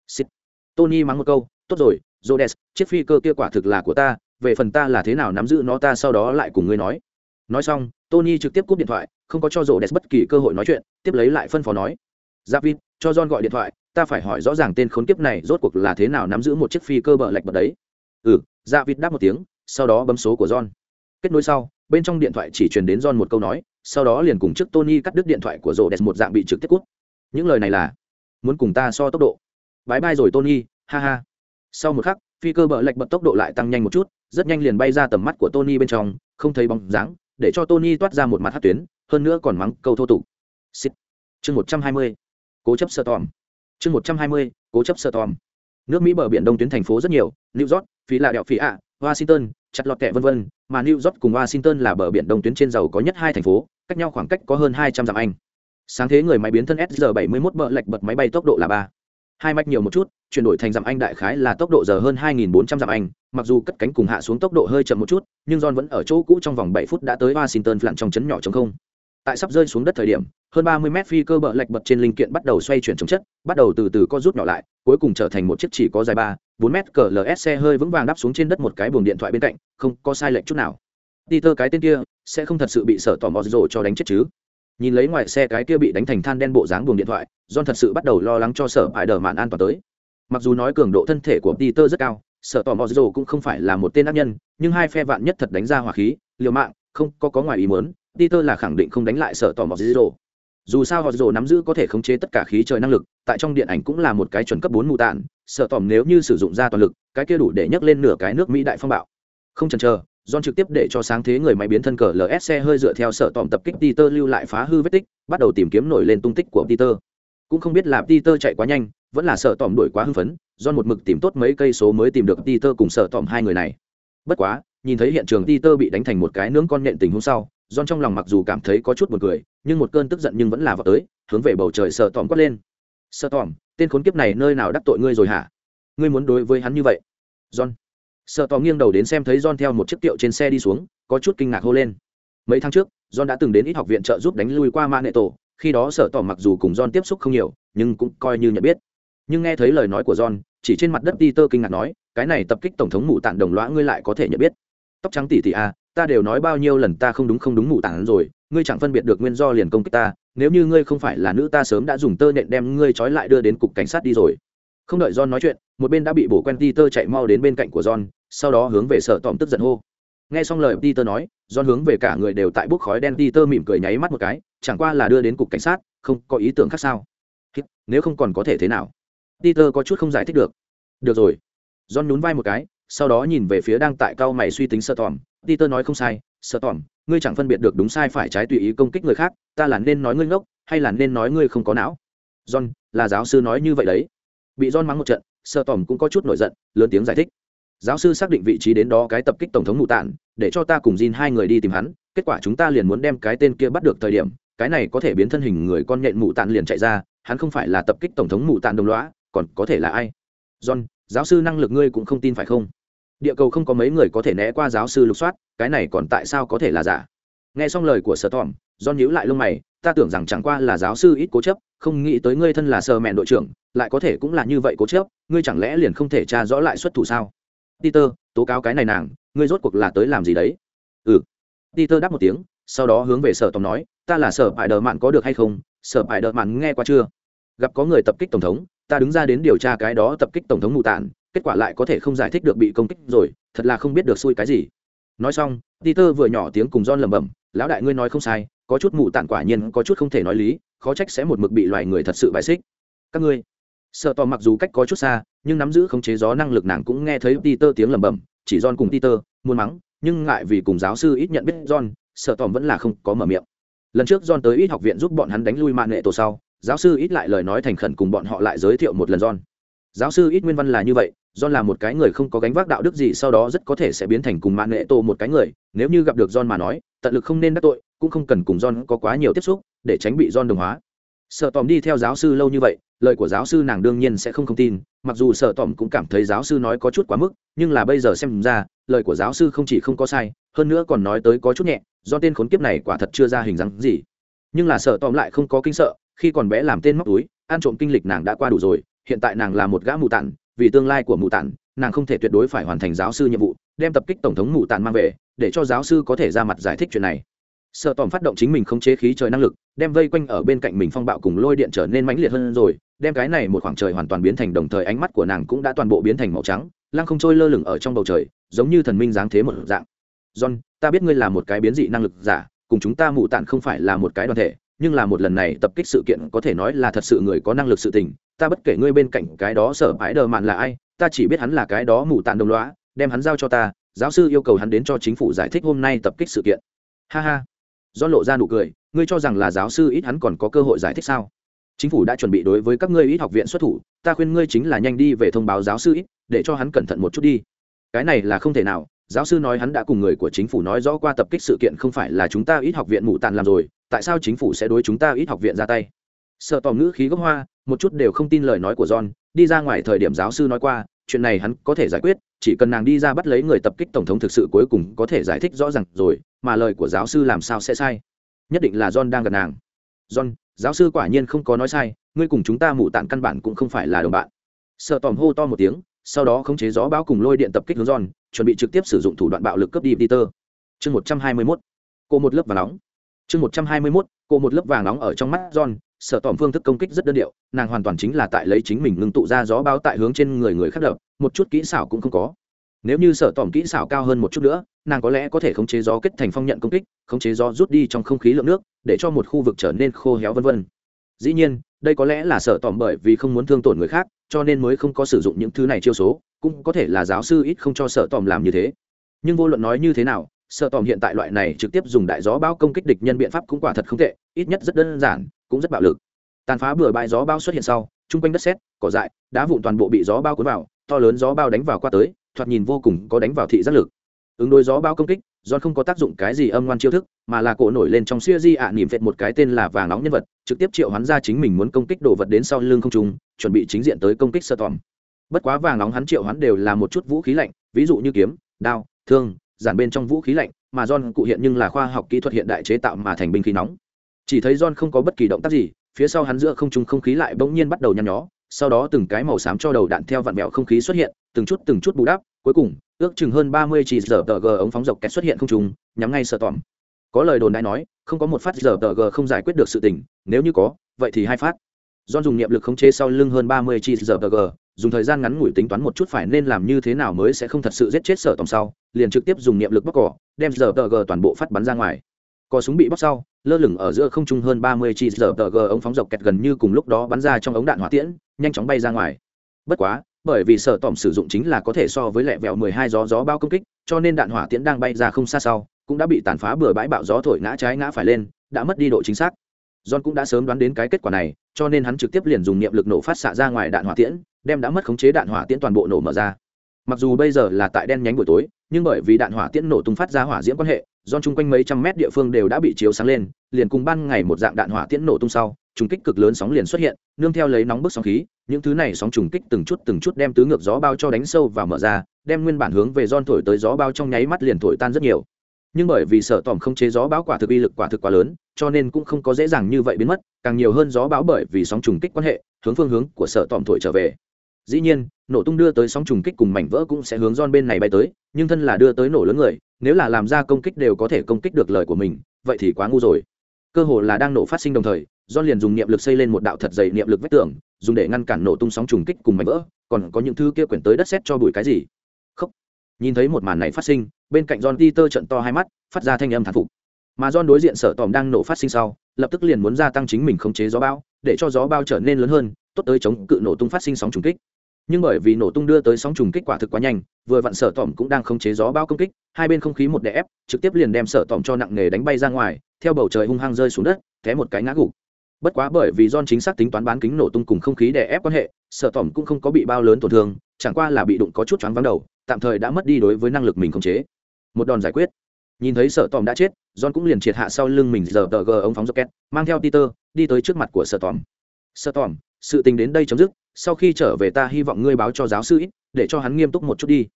Xịt. tony mắng một câu, tốt rồi jodes chiếc phi cơ kia quả thực là của ta, về phần ta là thế nào nắm giữ nó ta sau đó lại cùng ngươi nói. Nói xong, tony trực tiếp cúp điện thoại, không có cho Rhodes bất kỳ cơ hội nói chuyện, tiếp lấy lại phân phó nói giáp cho john gọi điện thoại, ta phải hỏi rõ ràng tên khốn kiếp này rốt cuộc là thế nào nắm giữ một chiếc phi cơ bờ lạch bật đấy. Ừ giáp đáp một tiếng, sau đó bấm số của john. Kết nối sau, bên trong điện thoại chỉ truyền đến john một câu nói sau đó liền cùng trước tony cắt đứt điện thoại của rổ đẹp một dạng bị trực tiếp cút. Những lời này là, muốn cùng ta so tốc độ. Bãi bay rồi, tony, ha ha. Sau một khắc, phi cơ bờ lệch bật tốc độ lại tăng nhanh một chút, rất nhanh liền bay ra tầm mắt của tony bên trong, không thấy bóng dáng, để cho tony toát ra một mặt hát tuyến, hơn nữa còn mắng câu thô tục. Xít chương một trăm hai mươi, cố chấp sơ tòm. Chương một trăm hai mươi, cố chấp sơ tòm. Nước mỹ bờ biển đông tuyến thành phố rất nhiều, new york phí là đẹo phí ạ washington chặt lọt kẹ vân vân, mà new york cùng washington là bờ biển đông tuyến trên dầu có nhất hai thành phố cách nhau khoảng cách có hơn hai trăm dặm anh. Sáng thế người máy biến thân SR-71 bợ lệch bật máy bay tốc độ là ba. Hai mạch nhiều một chút, chuyển đổi thành dặm anh đại khái là tốc độ giờ hơn 2.400 dặm anh. Mặc dù cất cánh cùng hạ xuống tốc độ hơi chậm một chút, nhưng john vẫn ở chỗ cũ trong vòng 7 phút đã tới washington lặn trong chấn nhỏ chống không. Tại sắp rơi xuống đất thời điểm, hơn 30 mét phi cơ bợ lệch bật trên linh kiện bắt đầu xoay chuyển chống chất, bắt đầu từ từ co rút nhỏ lại, cuối cùng trở thành một chiếc chỉ có dài ba, bốn mét cỡ ls xe hơi vững vàng đáp xuống trên đất một cái buồng điện thoại bên cạnh, không có sai lệch chút nào. Peter cái tên kia, sẽ không thật sự bị sở tỏ mò rồ cho đánh chết chứ? Nhìn lấy ngoài xe cái kia bị đánh thành than đen bộ dáng buồng điện thoại, john thật sự bắt đầu lo lắng cho sở hại đờ mạn an toàn tới. Mặc dù nói cường độ thân thể của peter rất cao, sở tỏ mò rồ cũng không phải là một tên ác nhân, nhưng hai phe vạn nhất thật đánh ra hỏa khí, liều mạng, không có có ngoài ý muốn peter là khẳng định không đánh lại sở tỏ mò rồ. Dù sao họ rồ nắm giữ có thể khống chế tất cả khí trời năng lực, tại trong điện ảnh cũng là một cái chuẩn cấp bốn mù tạn. sợ tỏm nếu như sử dụng ra toàn lực, cái kia đủ để nhấc lên nửa cái nước mỹ đại phong bạo. Không chần chờ John trực tiếp để cho sáng thế người máy biến thân cờ LSC hơi dựa theo sở tòm tập kích Peter lưu lại phá hư vết tích, bắt đầu tìm kiếm nổi lên tung tích của Peter. Cũng không biết là Peter chạy quá nhanh, vẫn là sở tòm đuổi quá hưng phấn, John một mực tìm tốt mấy cây số mới tìm được Peter cùng sở tòm hai người này. Bất quá, nhìn thấy hiện trường Peter bị đánh thành một cái nướng con nện tình huống sau, John trong lòng mặc dù cảm thấy có chút buồn cười, nhưng một cơn tức giận nhưng vẫn là vào tới, hướng về bầu trời sở tòm quát lên. Sở tòm, tên khốn kiếp này nơi nào đắc tội ngươi rồi hả? Ngươi muốn đối với hắn như vậy? John sợ tỏ nghiêng đầu đến xem thấy john theo một chiếc tiệu trên xe đi xuống có chút kinh ngạc hô lên. Mấy tháng trước john đã từng đến ít học viện trợ giúp đánh lui qua mã nệ tổ khi đó sợ tỏ mặc dù cùng john tiếp xúc không nhiều nhưng cũng coi như nhận biết. Nhưng nghe thấy lời nói của john chỉ trên mặt đất peter kinh ngạc nói cái này tập kích tổng thống mụ tản đồng lõa ngươi lại có thể nhận biết. Tóc trắng tỉ tỉ a à, ta đều nói bao nhiêu lần ta không đúng không đúng mụ tản rồi ngươi chẳng phân biệt được nguyên do liền công kích ta nếu như ngươi không phải là nữ ta sớm đã dùng tơ nện đem ngươi trói lại đưa đến cục cảnh sát đi rồi. Không đợi john nói chuyện một bên đã bị bổ quen peter chạy mau đến bên cạnh của john sau đó hướng về sở tòm tức giận hô. Nghe xong lời peter nói, john hướng về cả người đều tại bút khói đen, peter mỉm cười nháy mắt một cái, chẳng qua là đưa đến cục cảnh sát, không có ý tưởng khác sao. Nếu không còn có thể thế nào? Peter có chút không giải thích được. Được rồi. John nhún vai một cái, sau đó nhìn về phía đang tại cao mày suy tính sợ tòm peter nói không sai sợ tòm ngươi chẳng phân biệt được đúng sai phải trái tùy ý công kích người khác, ta là nên nói ngươi ngốc, hay là nên nói ngươi không có não? John, là giáo sư nói như vậy đấy. Bị john mắng một trận sợ tòm cũng có chút nổi giận, lớn tiếng giải thích giáo sư xác định vị trí đến đó cái tập kích tổng thống mù tản để cho ta cùng Jin hai người đi tìm hắn, kết quả chúng ta liền muốn đem cái tên kia bắt được thời điểm, cái này có thể biến thân hình người con nhện mù tản liền chạy ra, hắn không phải là tập kích tổng thống mù tản đồng lõa, còn có thể là ai? John, giáo sư năng lực ngươi cũng không tin phải không? Địa cầu không có mấy người có thể né qua giáo sư lục soát, cái này còn tại sao có thể là giả? Nghe xong lời của sở tòm john nhíu lại lông mày, ta tưởng rằng chẳng qua là giáo sư ít cố chấp, không nghĩ tới ngươi thân là sơ mẹn đội trưởng, lại có thể cũng là như vậy cố chấp, ngươi chẳng lẽ liền không thể tra rõ lại xuất thủ sao? Peter, tố cáo cái này nàng, ngươi rốt cuộc là tới làm gì đấy? Ừ. Peter đáp một tiếng, sau đó hướng về sở tổng nói, ta là sở bại đờ mạn có được hay không? Sở bại đờ mạn nghe qua chưa? Gặp có người tập kích tổng thống, ta đứng ra đến điều tra cái đó tập kích tổng thống mù tản kết quả lại có thể không giải thích được bị công kích rồi, thật là không biết được xui cái gì. Nói xong, peter vừa nhỏ tiếng cùng john lẩm bẩm, lão đại ngươi nói không sai, có chút mù tản quả nhiên có chút không thể nói lý, khó trách sẽ một mực bị loài người thật sự bài xích. Các ngươi sợ tò mặc dù cách có chút xa, nhưng nắm giữ khống chế gió năng lực nàng cũng nghe thấy peter tiếng lẩm bẩm, chỉ john cùng peter, muốn mắng, nhưng ngại vì cùng giáo sư ít nhận biết john, sợ tòm vẫn là không có mở miệng. Lần trước john tới ít học viện giúp bọn hắn đánh lui mạng nghệ tổ sau, giáo sư ít lại lời nói thành khẩn cùng bọn họ lại giới thiệu một lần john. Giáo sư ít nguyên văn là như vậy, john là một cái người không có gánh vác đạo đức gì sau đó rất có thể sẽ biến thành cùng mạng nghệ tổ một cái người, nếu như gặp được john mà nói, tận lực không nên đắc tội, cũng không cần cùng john có quá nhiều tiếp xúc, để tránh bị john đồng hóa sợ tòm đi theo giáo sư lâu như vậy, lời của giáo sư nàng đương nhiên sẽ không không tin, mặc dù sợ tòm cũng cảm thấy giáo sư nói có chút quá mức, nhưng là bây giờ xem ra, lời của giáo sư không chỉ không có sai, hơn nữa còn nói tới có chút nhẹ, do tên khốn kiếp này quả thật chưa ra hình dáng gì. Nhưng là sợ tòm lại không có kinh sợ, khi còn bé làm tên móc túi, ăn trộm kinh lịch nàng đã qua đủ rồi, hiện tại nàng là một gã mù tản, vì tương lai của mù tản, nàng không thể tuyệt đối phải hoàn thành giáo sư nhiệm vụ, đem tập kích tổng thống mù tản mang về, để cho giáo sư có thể ra mặt giải thích chuyện này sợ tòm phát động chính mình không chế khí trời năng lực, đem vây quanh ở bên cạnh mình phong bạo cùng lôi điện trở nên mãnh liệt hơn rồi, đem cái này một khoảng trời hoàn toàn biến thành đồng thời ánh mắt của nàng cũng đã toàn bộ biến thành màu trắng, lăng không trôi lơ lửng ở trong bầu trời, giống như thần minh dáng thế một dạng. John, ta biết ngươi là một cái biến dị năng lực giả, cùng chúng ta mụ tạn không phải là một cái đoàn thể, nhưng là một lần này tập kích sự kiện có thể nói là thật sự người có năng lực sự tình. Ta bất kể ngươi bên cạnh cái đó sở ái đờ mạn là ai, ta chỉ biết hắn là cái đó mù tạn đồng loá đem hắn giao cho ta, giáo sư yêu cầu hắn đến cho chính phủ giải thích hôm nay tập kích sự kiện. Ha ha do lộ ra nụ cười, ngươi cho rằng là giáo sư ít hắn còn có cơ hội giải thích sao? Chính phủ đã chuẩn bị đối với các ngươi ít học viện xuất thủ, ta khuyên ngươi chính là nhanh đi về thông báo giáo sư ít, để cho hắn cẩn thận một chút đi. Cái này là không thể nào, giáo sư nói hắn đã cùng người của chính phủ nói rõ qua tập kích sự kiện không phải là chúng ta ít học viện mụ tàn làm rồi, tại sao chính phủ sẽ đối chúng ta ít học viện ra tay? Sợ tòm ngữ khí gốc hoa, một chút đều không tin lời nói của john, đi ra ngoài thời điểm giáo sư nói qua, chuyện này hắn có thể giải quyết chỉ cần nàng đi ra bắt lấy người tập kích tổng thống thực sự cuối cùng có thể giải thích rõ ràng rồi, mà lời của giáo sư làm sao sẽ sai? Nhất định là john đang gần nàng. John, giáo sư quả nhiên không có nói sai, ngươi cùng chúng ta mụ tạn căn bản cũng không phải là đồng bạn. Sợ tòm hô to một tiếng, sau đó khống chế gió bão cùng lôi điện tập kích hướng john, chuẩn bị trực tiếp sử dụng thủ đoạn bạo lực cướp đi peter. Chương một trăm hai mươi mốt. Cô một lớp vàng nóng. Chương một trăm hai mươi mốt, cô một lớp vàng nóng ở trong mắt john Sở tòm phương thức công kích rất đơn điệu, nàng hoàn toàn chính là tại lấy chính mình ngưng tụ ra gió bão tại hướng trên người người khác đập, một chút kỹ xảo cũng không có. Nếu như sở tòm kỹ xảo cao hơn một chút nữa, nàng có lẽ có thể khống chế gió kết thành phong nhận công kích, khống chế gió rút đi trong không khí lượng nước, để cho một khu vực trở nên khô héo vân vân. Dĩ nhiên, đây có lẽ là sở tòm bởi vì không muốn thương tổn người khác, cho nên mới không có sử dụng những thứ này chiêu số, cũng có thể là giáo sư ít không cho sở tòm làm như thế. Nhưng vô luận nói như thế nào, sở tòm hiện tại loại này trực tiếp dùng đại gió bao công kích địch nhân biện pháp cũng quả thật không tệ, ít nhất rất đơn giản cũng rất bạo lực. Tàn phá bừa bãi gió bao xuất hiện sau, chung quanh đất sét, cỏ dại, đá vụn toàn bộ bị gió bao cuốn vào, to lớn gió bao đánh vào qua tới, thoạt nhìn vô cùng có đánh vào thị giác lực. Ứng đối gió bao công kích, John không có tác dụng cái gì âm ngoan chiêu thức, mà là cổ nổi lên trong siêu di ạ nỉm vẹt một cái tên là vàng nóng nhân vật, trực tiếp triệu hắn ra chính mình muốn công kích đồ vật đến sau lưng không trung, chuẩn bị chính diện tới công kích sơ tòm. Bất quá vàng nóng hắn triệu hắn đều là một chút vũ khí lạnh, ví dụ như kiếm, đao, thương, giản bên trong vũ khí lạnh, mà john cụ hiện nhưng là khoa học kỹ thuật hiện đại chế tạo mà thành binh khí nóng chỉ thấy john không có bất kỳ động tác gì, phía sau hắn giữa không trung không khí lại bỗng nhiên bắt đầu nhăn nhó, sau đó từng cái màu xám cho đầu đạn theo vạn vẹo không khí xuất hiện, từng chút từng chút bù đắp, cuối cùng, ước chừng hơn ba mươi chỉ giờ tờ g ống phóng dọc kẹt xuất hiện không trùng nhắm ngay sợ tỏm có lời đồn đại nói, không có một phát giờ tờ g không giải quyết được sự tình, nếu như có, vậy thì hai phát. John dùng niệm lực khống chế sau lưng hơn ba mươi chi giờ tờ g dùng thời gian ngắn ngủi tính toán một chút phải nên làm như thế nào mới sẽ không thật sự giết chết sở tỏm sau, liền trực tiếp dùng niệm lực bóc cỏ, đem giờ tờ g toàn bộ phát bắn ra ngoài cò súng bị bóc sau, lơ lửng ở giữa không trung hơn ba mươi chi giờ tờ g ống phóng dọc kẹt gần như cùng lúc đó bắn ra trong ống đạn hỏa tiễn, nhanh chóng bay ra ngoài. Bất quá, bởi vì sở tỏm sử dụng chính là có thể so với lẹ vẹo mười hai gió gió bao công kích, cho nên đạn hỏa tiễn đang bay ra không xa sau, cũng đã bị tàn phá bừa bãi bạo gió thổi ngã trái ngã phải lên, đã mất đi độ chính xác. John cũng đã sớm đoán đến cái kết quả này, cho nên hắn trực tiếp liền dùng niệm lực nổ phát xạ ra ngoài đạn hỏa tiễn, đem đã mất khống chế đạn hỏa tiễn toàn bộ nổ mở ra. Mặc dù bây giờ là tại đen nhánh buổi tối, nhưng bởi vì đạn hỏa tiễn nổ tung phát ra hỏa diễm quan hệ do chung quanh mấy trăm mét địa phương đều đã bị chiếu sáng lên, liền cùng ban ngày một dạng đạn hỏa tiễn nổ tung sau, trùng kích cực lớn sóng liền xuất hiện, nương theo lấy nóng bức sóng khí, những thứ này sóng trùng kích từng chút từng chút đem tứ ngược gió bao cho đánh sâu và mở ra, đem nguyên bản hướng về giòn thổi tới gió bao trong nháy mắt liền thổi tan rất nhiều. Nhưng bởi vì sở tỏm không chế gió bão quả thực uy lực quả thực quá lớn, cho nên cũng không có dễ dàng như vậy biến mất, càng nhiều hơn gió bão bởi vì sóng trùng kích quan hệ, hướng phương hướng của sở tỏm thổi trở về. Dĩ nhiên, nổ tung đưa tới sóng trùng kích cùng mảnh vỡ cũng sẽ hướng giòn bên này bay tới, nhưng thân là đưa tới nổ lớn người nếu là làm ra công kích đều có thể công kích được lời của mình, vậy thì quá ngu rồi. Cơ hồ là đang nổ phát sinh đồng thời do liền dùng niệm lực xây lên một đạo thật dày niệm lực vách tường, dùng để ngăn cản nổ tung sóng trùng kích cùng mảnh vỡ, còn có những thứ kia quyển tới đất xét cho bụi cái gì. Không nhìn thấy một màn này phát sinh, bên cạnh john peter trận to hai mắt, phát ra thanh âm thán phục. Mà john đối diện sở tòm đang nổ phát sinh sau, lập tức liền muốn gia tăng chính mình khống chế gió bao để cho gió bao trở nên lớn hơn, tốt tới chống cự nổ tung phát sinh sóng trùng kích nhưng bởi vì nổ tung đưa tới sóng trùng kích quả thực quá nhanh, vừa vặn sở tỏm cũng đang khống chế gió bao công kích, hai bên không khí một đè ép, trực tiếp liền đem sở tỏm cho nặng nề đánh bay ra ngoài, theo bầu trời hung hăng rơi xuống đất, té một cái ngã gục. Bất quá bởi vì don chính xác tính toán bán kính nổ tung cùng không khí đè ép quan hệ, sở tỏm cũng không có bị bao lớn tổn thương, chẳng qua là bị đụng có chút choáng vắng đầu, tạm thời đã mất đi đối với năng lực mình khống chế. Một đòn giải quyết. Nhìn thấy sở tỏm đã chết, john cũng liền triệt hạ sau lưng mình, giờ tờ g ống phóng rocket, mang theo peter, đi tới trước mặt của sở tỏm. Sở tỏm sự tình đến đây chấm dứt, sau khi trở về ta hy vọng ngươi báo cho giáo sư ít, để cho hắn nghiêm túc một chút đi.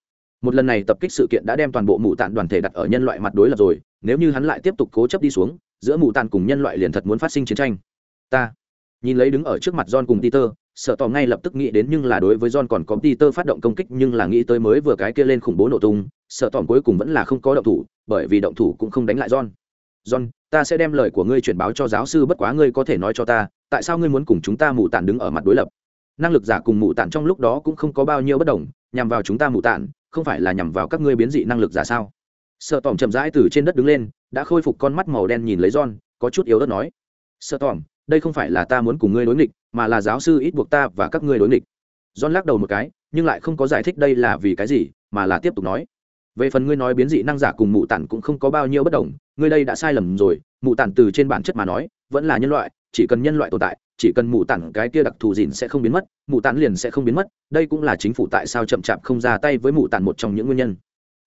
Một lần này tập kích sự kiện đã đem toàn bộ mù tạn đoàn thể đặt ở nhân loại mặt đối lập rồi, nếu như hắn lại tiếp tục cố chấp đi xuống, giữa mù tạn cùng nhân loại liền thật muốn phát sinh chiến tranh. Ta nhìn lấy đứng ở trước mặt john cùng peter, sợ tỏ ngay lập tức nghĩ đến nhưng là đối với john còn có peter phát động công kích nhưng là nghĩ tới mới vừa cái kia lên khủng bố nổ tung, sợ tỏ cuối cùng vẫn là không có động thủ, bởi vì động thủ cũng không đánh lại john. John, ta sẽ đem lời của ngươi chuyển báo cho giáo sư bất quá ngươi có thể nói cho ta tại sao ngươi muốn cùng chúng ta mù tản đứng ở mặt đối lập? Năng lực giả cùng mù tản trong lúc đó cũng không có bao nhiêu bất đồng, nhằm vào chúng ta mù tản, không phải là nhằm vào các ngươi biến dị năng lực giả sao? Sợ tỏm chậm rãi từ trên đất đứng lên, đã khôi phục con mắt màu đen nhìn lấy john, có chút yếu đất nói. Sợ tỏm đây không phải là ta muốn cùng ngươi đối nghịch, mà là giáo sư ít buộc ta và các ngươi đối nghịch. John lắc đầu một cái, nhưng lại không có giải thích đây là vì cái gì, mà là tiếp tục nói. Về phần ngươi nói biến dị năng giả cùng mụ tản cũng không có bao nhiêu bất đồng, ngươi đây đã sai lầm rồi mụ tản từ trên bản chất mà nói, vẫn là nhân loại chỉ cần nhân loại tồn tại, chỉ cần mù tản cái kia đặc thù gìn sẽ không biến mất, mù tản liền sẽ không biến mất, đây cũng là chính phủ tại sao chậm chạp không ra tay với mù tản một trong những nguyên nhân.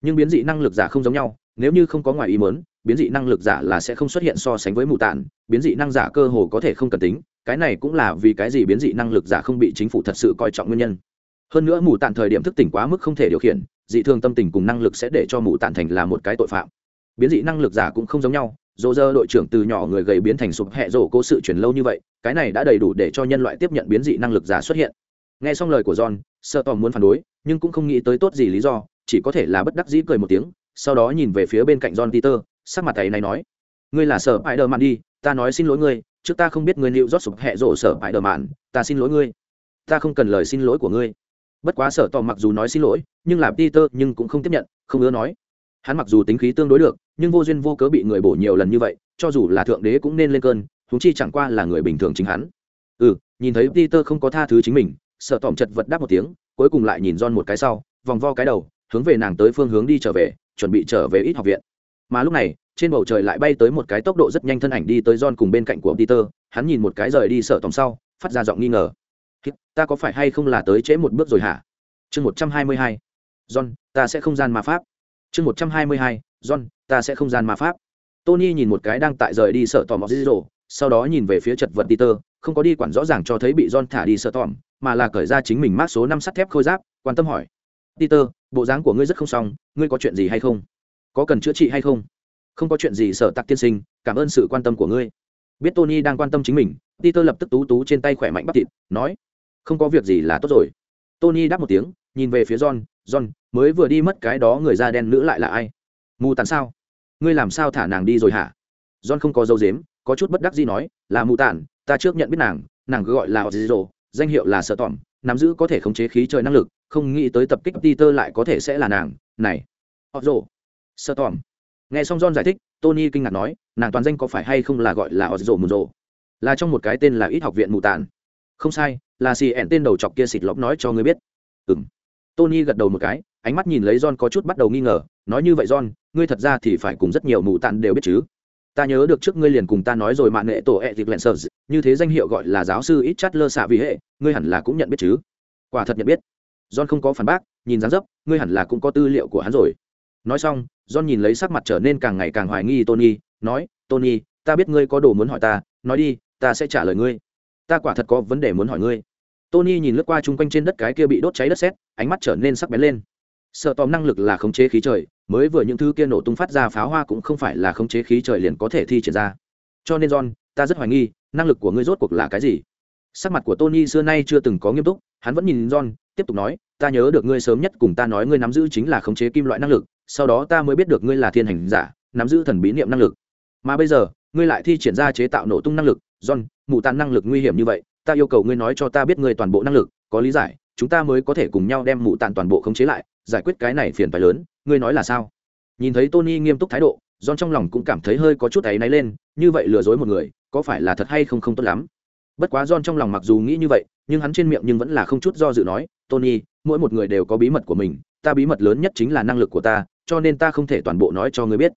Nhưng biến dị năng lực giả không giống nhau, nếu như không có ngoài ý mớn biến dị năng lực giả là sẽ không xuất hiện so sánh với mù tản, biến dị năng giả cơ hồ có thể không cần tính, cái này cũng là vì cái gì biến dị năng lực giả không bị chính phủ thật sự coi trọng nguyên nhân. Hơn nữa mù tản thời điểm thức tỉnh quá mức không thể điều khiển, dị thường tâm tình cùng năng lực sẽ để cho mù tản thành là một cái tội phạm. Biến dị năng lực giả cũng không giống nhau dỗ dơ đội trưởng từ nhỏ người gầy biến thành sụp hẹ rổ cố sự chuyển lâu như vậy, cái này đã đầy đủ để cho nhân loại tiếp nhận biến dị năng lực giả xuất hiện. Nghe xong lời của john, sợ tòm muốn phản đối, nhưng cũng không nghĩ tới tốt gì lý do, chỉ có thể là bất đắc dĩ cười một tiếng, sau đó nhìn về phía bên cạnh john peter, sắc mặt thầy này nói, ngươi là sở bãi đờ mạn đi, ta nói xin lỗi ngươi, trước ta không biết ngươi liệu rót sụp hẹ rổ sở bãi đờ mạn ta xin lỗi ngươi. Ta không cần lời xin lỗi của ngươi. Bất quá sở tò mặc dù nói xin lỗi, nhưng là peter nhưng cũng không tiếp nhận, không ưa nói hắn mặc dù tính khí tương đối được nhưng vô duyên vô cớ bị người bổ nhiều lần như vậy cho dù là thượng đế cũng nên lên cơn thúng chi chẳng qua là người bình thường chính hắn ừ nhìn thấy peter không có tha thứ chính mình sợ Tỏm chật vật đáp một tiếng cuối cùng lại nhìn John một cái sau vòng vo cái đầu hướng về nàng tới phương hướng đi trở về chuẩn bị trở về ít học viện mà lúc này trên bầu trời lại bay tới một cái tốc độ rất nhanh thân ảnh đi tới John cùng bên cạnh của Peter, hắn nhìn một cái rời đi sợ Tỏm sau, phát ra giọng nghi ngờ. "Ta có phải hay không là tới trễ một bước rồi hả?" Chương 122. "John, ta sẽ không gian ma pháp." Chương 122. "John, ta sẽ không gian ma pháp." Tony nhìn một cái đang tại rời đi sợ tòm Zero, sau đó nhìn về phía chật vật Peter, không có đi quản rõ ràng cho thấy bị John thả đi sợ tòm, mà là cởi ra chính mình mát số năm sắt thép khôi giáp, quan tâm hỏi: peter bộ dáng của ngươi rất không xong ngươi có chuyện gì hay không có cần chữa trị hay không không có chuyện gì sợ tặc tiên sinh cảm ơn sự quan tâm của ngươi biết tony đang quan tâm chính mình peter lập tức tú tú trên tay khỏe mạnh bắp thịt nói không có việc gì là tốt rồi tony đáp một tiếng nhìn về phía john john mới vừa đi mất cái đó người da đen nữ lại là ai? Mù tàn sao? Ngươi làm sao thả nàng đi rồi hả? John không có dấu dếm có chút bất đắc gì nói là mù tàn ta trước nhận biết nàng nàng cứ gọi là Ozzo, danh hiệu là sợ tỏm nắm giữ có thể khống chế khí trời năng lực không nghĩ tới tập kích peter lại có thể sẽ là nàng. Này Ozzo, sợ tỏm nghe xong john giải thích tony kinh ngạc nói nàng toàn danh có phải hay không là gọi là Ozzo mù rồ? Là trong một cái tên là ít học viện mù tàn. Không sai là xì ẹn tên đầu chọc kia xịt lóc nói cho ngươi biết. Ừng tony gật đầu một cái, ánh mắt nhìn lấy john có chút bắt đầu nghi ngờ, nói như vậy john, ngươi thật ra thì phải cùng rất nhiều mù tạn đều biết chứ. Ta nhớ được trước ngươi liền cùng ta nói rồi mạng nghệ tổ ẹ dịp lẹn sờ như thế danh hiệu gọi là giáo sư ít chát lơ xạ vì hệ, ngươi hẳn là cũng nhận biết chứ. Quả thật nhận biết. John không có phản bác, nhìn dáng dấp, ngươi hẳn là cũng có tư liệu của hắn rồi. Nói xong, john nhìn lấy sắc mặt trở nên càng ngày càng hoài nghi tony, nói, tony, ta biết ngươi có đồ muốn hỏi ta, nói đi, ta sẽ trả lời ngươi. Ta quả thật có vấn đề muốn hỏi ngươi tony nhìn lướt qua chung quanh trên đất cái kia bị đốt cháy đất sét, ánh mắt trở nên sắc bén lên. Sợ tóm năng lực là khống chế khí trời, mới vừa những thứ kia nổ tung phát ra pháo hoa cũng không phải là khống chế khí trời liền có thể thi triển ra. Cho nên john, ta rất hoài nghi, năng lực của ngươi rốt cuộc là cái gì? Sắc mặt của tony xưa nay chưa từng có nghiêm túc, hắn vẫn nhìn john, tiếp tục nói, ta nhớ được ngươi sớm nhất cùng ta nói ngươi nắm giữ chính là khống chế kim loại năng lực, sau đó ta mới biết được ngươi là thiên hành giả, nắm giữ thần bí niệm năng lực. Mà bây giờ, ngươi lại thi triển ra chế tạo nổ tung năng lực, john, mù tàn năng lực nguy hiểm như vậy ta yêu cầu ngươi nói cho ta biết ngươi toàn bộ năng lực, có lý giải, chúng ta mới có thể cùng nhau đem mụ tàn toàn bộ khống chế lại, giải quyết cái này phiền phái lớn, ngươi nói là sao? Nhìn thấy tony nghiêm túc thái độ, john trong lòng cũng cảm thấy hơi có chút áy náy lên, như vậy lừa dối một người, có phải là thật hay không không tốt lắm? Bất quá john trong lòng mặc dù nghĩ như vậy, nhưng hắn trên miệng nhưng vẫn là không chút do dự nói, tony, mỗi một người đều có bí mật của mình, ta bí mật lớn nhất chính là năng lực của ta, cho nên ta không thể toàn bộ nói cho ngươi biết.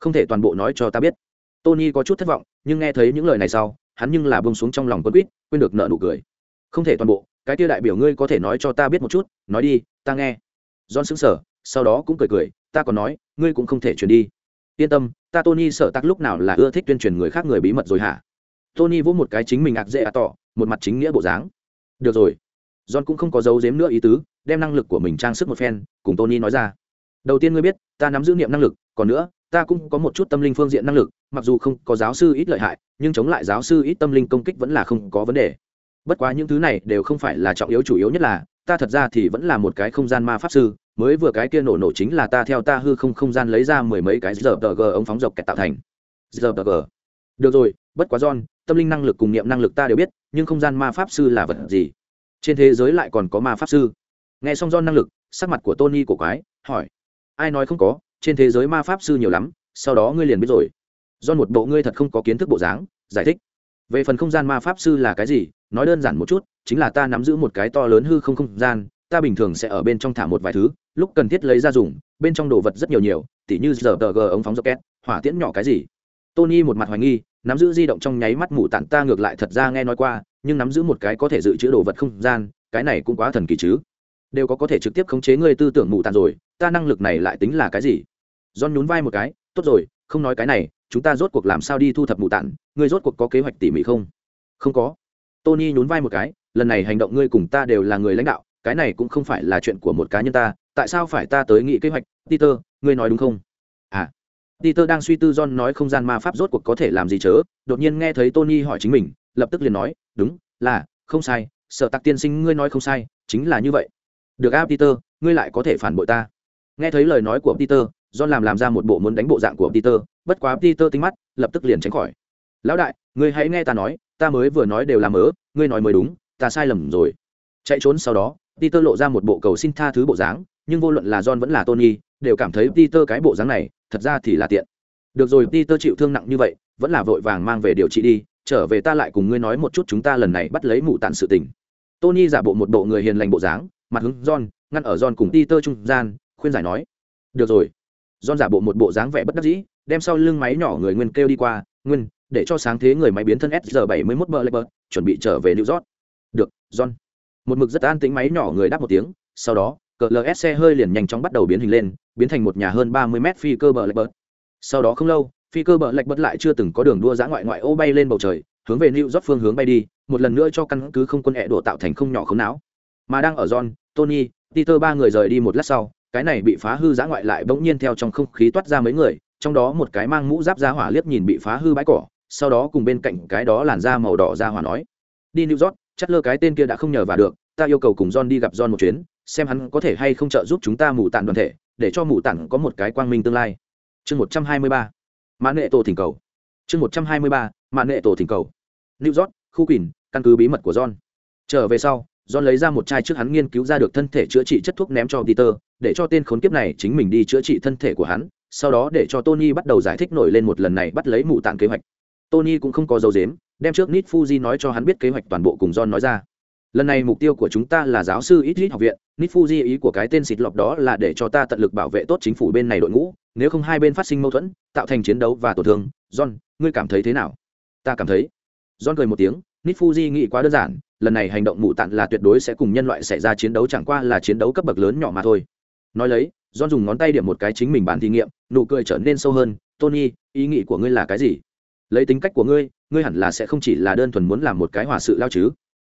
Không thể toàn bộ nói cho ta biết. Tony có chút thất vọng, nhưng nghe thấy những lời này sau hắn nhưng là bông xuống trong lòng quân quýt, quên được nợ nụ cười. Không thể toàn bộ, cái tia đại biểu ngươi có thể nói cho ta biết một chút, nói đi, ta nghe. John xứng sở sau đó cũng cười cười, ta còn nói, ngươi cũng không thể truyền đi. Yên tâm, ta tony sợ tắc lúc nào là ưa thích tuyên truyền người khác người bí mật rồi hả? Tony vỗ một cái chính mình ạc dễ ạ tỏ, một mặt chính nghĩa bộ dáng. Được rồi. John cũng không có dấu dếm nữa ý tứ, đem năng lực của mình trang sức một phen, cùng tony nói ra. Đầu tiên ngươi biết, ta nắm giữ niệm năng lực, còn nữa ta cũng có một chút tâm linh phương diện năng lực, mặc dù không có giáo sư ít lợi hại, nhưng chống lại giáo sư ít tâm linh công kích vẫn là không có vấn đề. Bất quá những thứ này đều không phải là trọng yếu chủ yếu nhất là, ta thật ra thì vẫn là một cái không gian ma pháp sư, mới vừa cái kia nổ nổ chính là ta theo ta hư không không gian lấy ra mười mấy cái giờ tờ g ống phóng dọc kẹt tạo thành. Giờ tờ g. Được rồi, bất quá john, tâm linh năng lực cùng niệm năng lực ta đều biết, nhưng không gian ma pháp sư là vật gì? Trên thế giới lại còn có ma pháp sư. Nghe xong john năng lực, sắc mặt của tony của quái, hỏi, ai nói không có? Trên thế giới ma pháp sư nhiều lắm, sau đó ngươi liền biết rồi. Do một bộ ngươi thật không có kiến thức bộ dáng, giải thích. Về phần không gian ma pháp sư là cái gì, nói đơn giản một chút, chính là ta nắm giữ một cái to lớn hư không không gian, ta bình thường sẽ ở bên trong thả một vài thứ, lúc cần thiết lấy ra dùng, bên trong đồ vật rất nhiều nhiều, tỉ như giờ tờ g ống phóng rocket, hỏa tiễn nhỏ cái gì. Tony một mặt hoài nghi, nắm giữ di động trong nháy mắt mù tản ta ngược lại thật ra nghe nói qua, nhưng nắm giữ một cái có thể dự trữ đồ vật không gian, cái này cũng quá thần kỳ chứ. Đều có có thể trực tiếp khống chế ngươi tư tưởng mù tản rồi, ta năng lực này lại tính là cái gì? John nhún vai một cái, tốt rồi, không nói cái này, chúng ta rốt cuộc làm sao đi thu thập mù tản ngươi rốt cuộc có kế hoạch tỉ mỉ không? Không có. Tony nhún vai một cái, lần này hành động ngươi cùng ta đều là người lãnh đạo, cái này cũng không phải là chuyện của một cá nhân ta, tại sao phải ta tới nghĩ kế hoạch? Peter, ngươi nói đúng không? À. Peter đang suy tư john nói không gian ma pháp rốt cuộc có thể làm gì chớ, đột nhiên nghe thấy tony hỏi chính mình, lập tức liền nói, đúng, là, không sai, sợ tặc tiên sinh ngươi nói không sai, chính là như vậy. Được a peter, ngươi lại có thể phản bội ta. Nghe thấy lời nói của peter john làm làm ra một bộ muốn đánh bộ dạng của peter, bất quá peter tính mắt, lập tức liền tránh khỏi. Lão đại, ngươi hãy nghe ta nói, ta mới vừa nói đều là mớ, ngươi nói mới đúng, ta sai lầm rồi. Chạy trốn sau đó, peter lộ ra một bộ cầu xin tha thứ bộ dáng, nhưng vô luận là john vẫn là tony, đều cảm thấy peter cái bộ dáng này, thật ra thì là tiện. Được rồi, peter chịu thương nặng như vậy, vẫn là vội vàng mang về điều trị đi, trở về ta lại cùng ngươi nói một chút chúng ta lần này bắt lấy mụ tàn sự tình. Tony giả bộ một bộ người hiền lành bộ dáng, mặt hướng john, ngăn ở john cùng peter trung gian, khuyên giải nói, được rồi john giả bộ một bộ dáng vẻ bất đắc dĩ, đem sau lưng máy nhỏ người nguyên kêu đi qua, nguyên, để cho sáng thế người máy biến thân s bảy mươi mốt bờ lê chuẩn bị trở về new york. Được, john. Một mực rất an tĩnh máy nhỏ người đáp một tiếng, sau đó, cờ ls hơi liền nhanh chóng bắt đầu biến hình lên, biến thành một nhà hơn ba mươi mét phi cơ bờ lạch bớt sau đó không lâu, phi cơ bờ lạch bớt lại chưa từng có đường đua giã ngoại ngoại ô bay lên bầu trời, hướng về new york phương hướng bay đi, một lần nữa cho căn cứ không quân hẹ đổ tạo thành không nhỏ không não. Mà đang ở john, tony, peter ba người rời đi một lát sau cái này bị phá hư giã ngoại lại bỗng nhiên theo trong không khí toát ra mấy người, trong đó một cái mang mũ giáp ra hỏa liếc nhìn bị phá hư bãi cỏ, sau đó cùng bên cạnh cái đó làn da màu đỏ ra hỏa nói, đi new york, chắc lơ cái tên kia đã không nhờ vào được, ta yêu cầu cùng john đi gặp john một chuyến, xem hắn có thể hay không trợ giúp chúng ta mù tản đoàn thể, để cho mù tản có một cái quang minh tương lai. Chương một trăm hai mươi ba mã nệ tổ thỉnh cầu. Chương một trăm hai mươi ba mã nệ tổ thỉnh cầu. New york, khu quỳnh, căn cứ bí mật của john. Trở về sau john lấy ra một chai trước hắn nghiên cứu ra được thân thể chữa trị chất thuốc ném cho peter, để cho tên khốn kiếp này chính mình đi chữa trị thân thể của hắn, sau đó để cho tony bắt đầu giải thích nổi lên một lần này bắt lấy mụ tạng kế hoạch. Tony cũng không có dấu dếm đem trước Nit fuji nói cho hắn biết kế hoạch toàn bộ cùng john nói ra. Lần này mục tiêu của chúng ta là giáo sư ít học viện, Nit fuji ý của cái tên xịt lọc đó là để cho ta tận lực bảo vệ tốt chính phủ bên này đội ngũ, nếu không hai bên phát sinh mâu thuẫn, tạo thành chiến đấu và tổn thương, john, ngươi cảm thấy thế nào? Ta cảm thấy. John cười một tiếng, Nit fuji nghĩ quá đơn giản lần này hành động mụ tặn là tuyệt đối sẽ cùng nhân loại xảy ra chiến đấu chẳng qua là chiến đấu cấp bậc lớn nhỏ mà thôi. Nói lấy, john dùng ngón tay điểm một cái chính mình bản thí nghiệm, nụ cười trở nên sâu hơn. Tony, ý nghĩ của ngươi là cái gì? Lấy tính cách của ngươi ngươi hẳn là sẽ không chỉ là đơn thuần muốn làm một cái hòa sự lao chứ.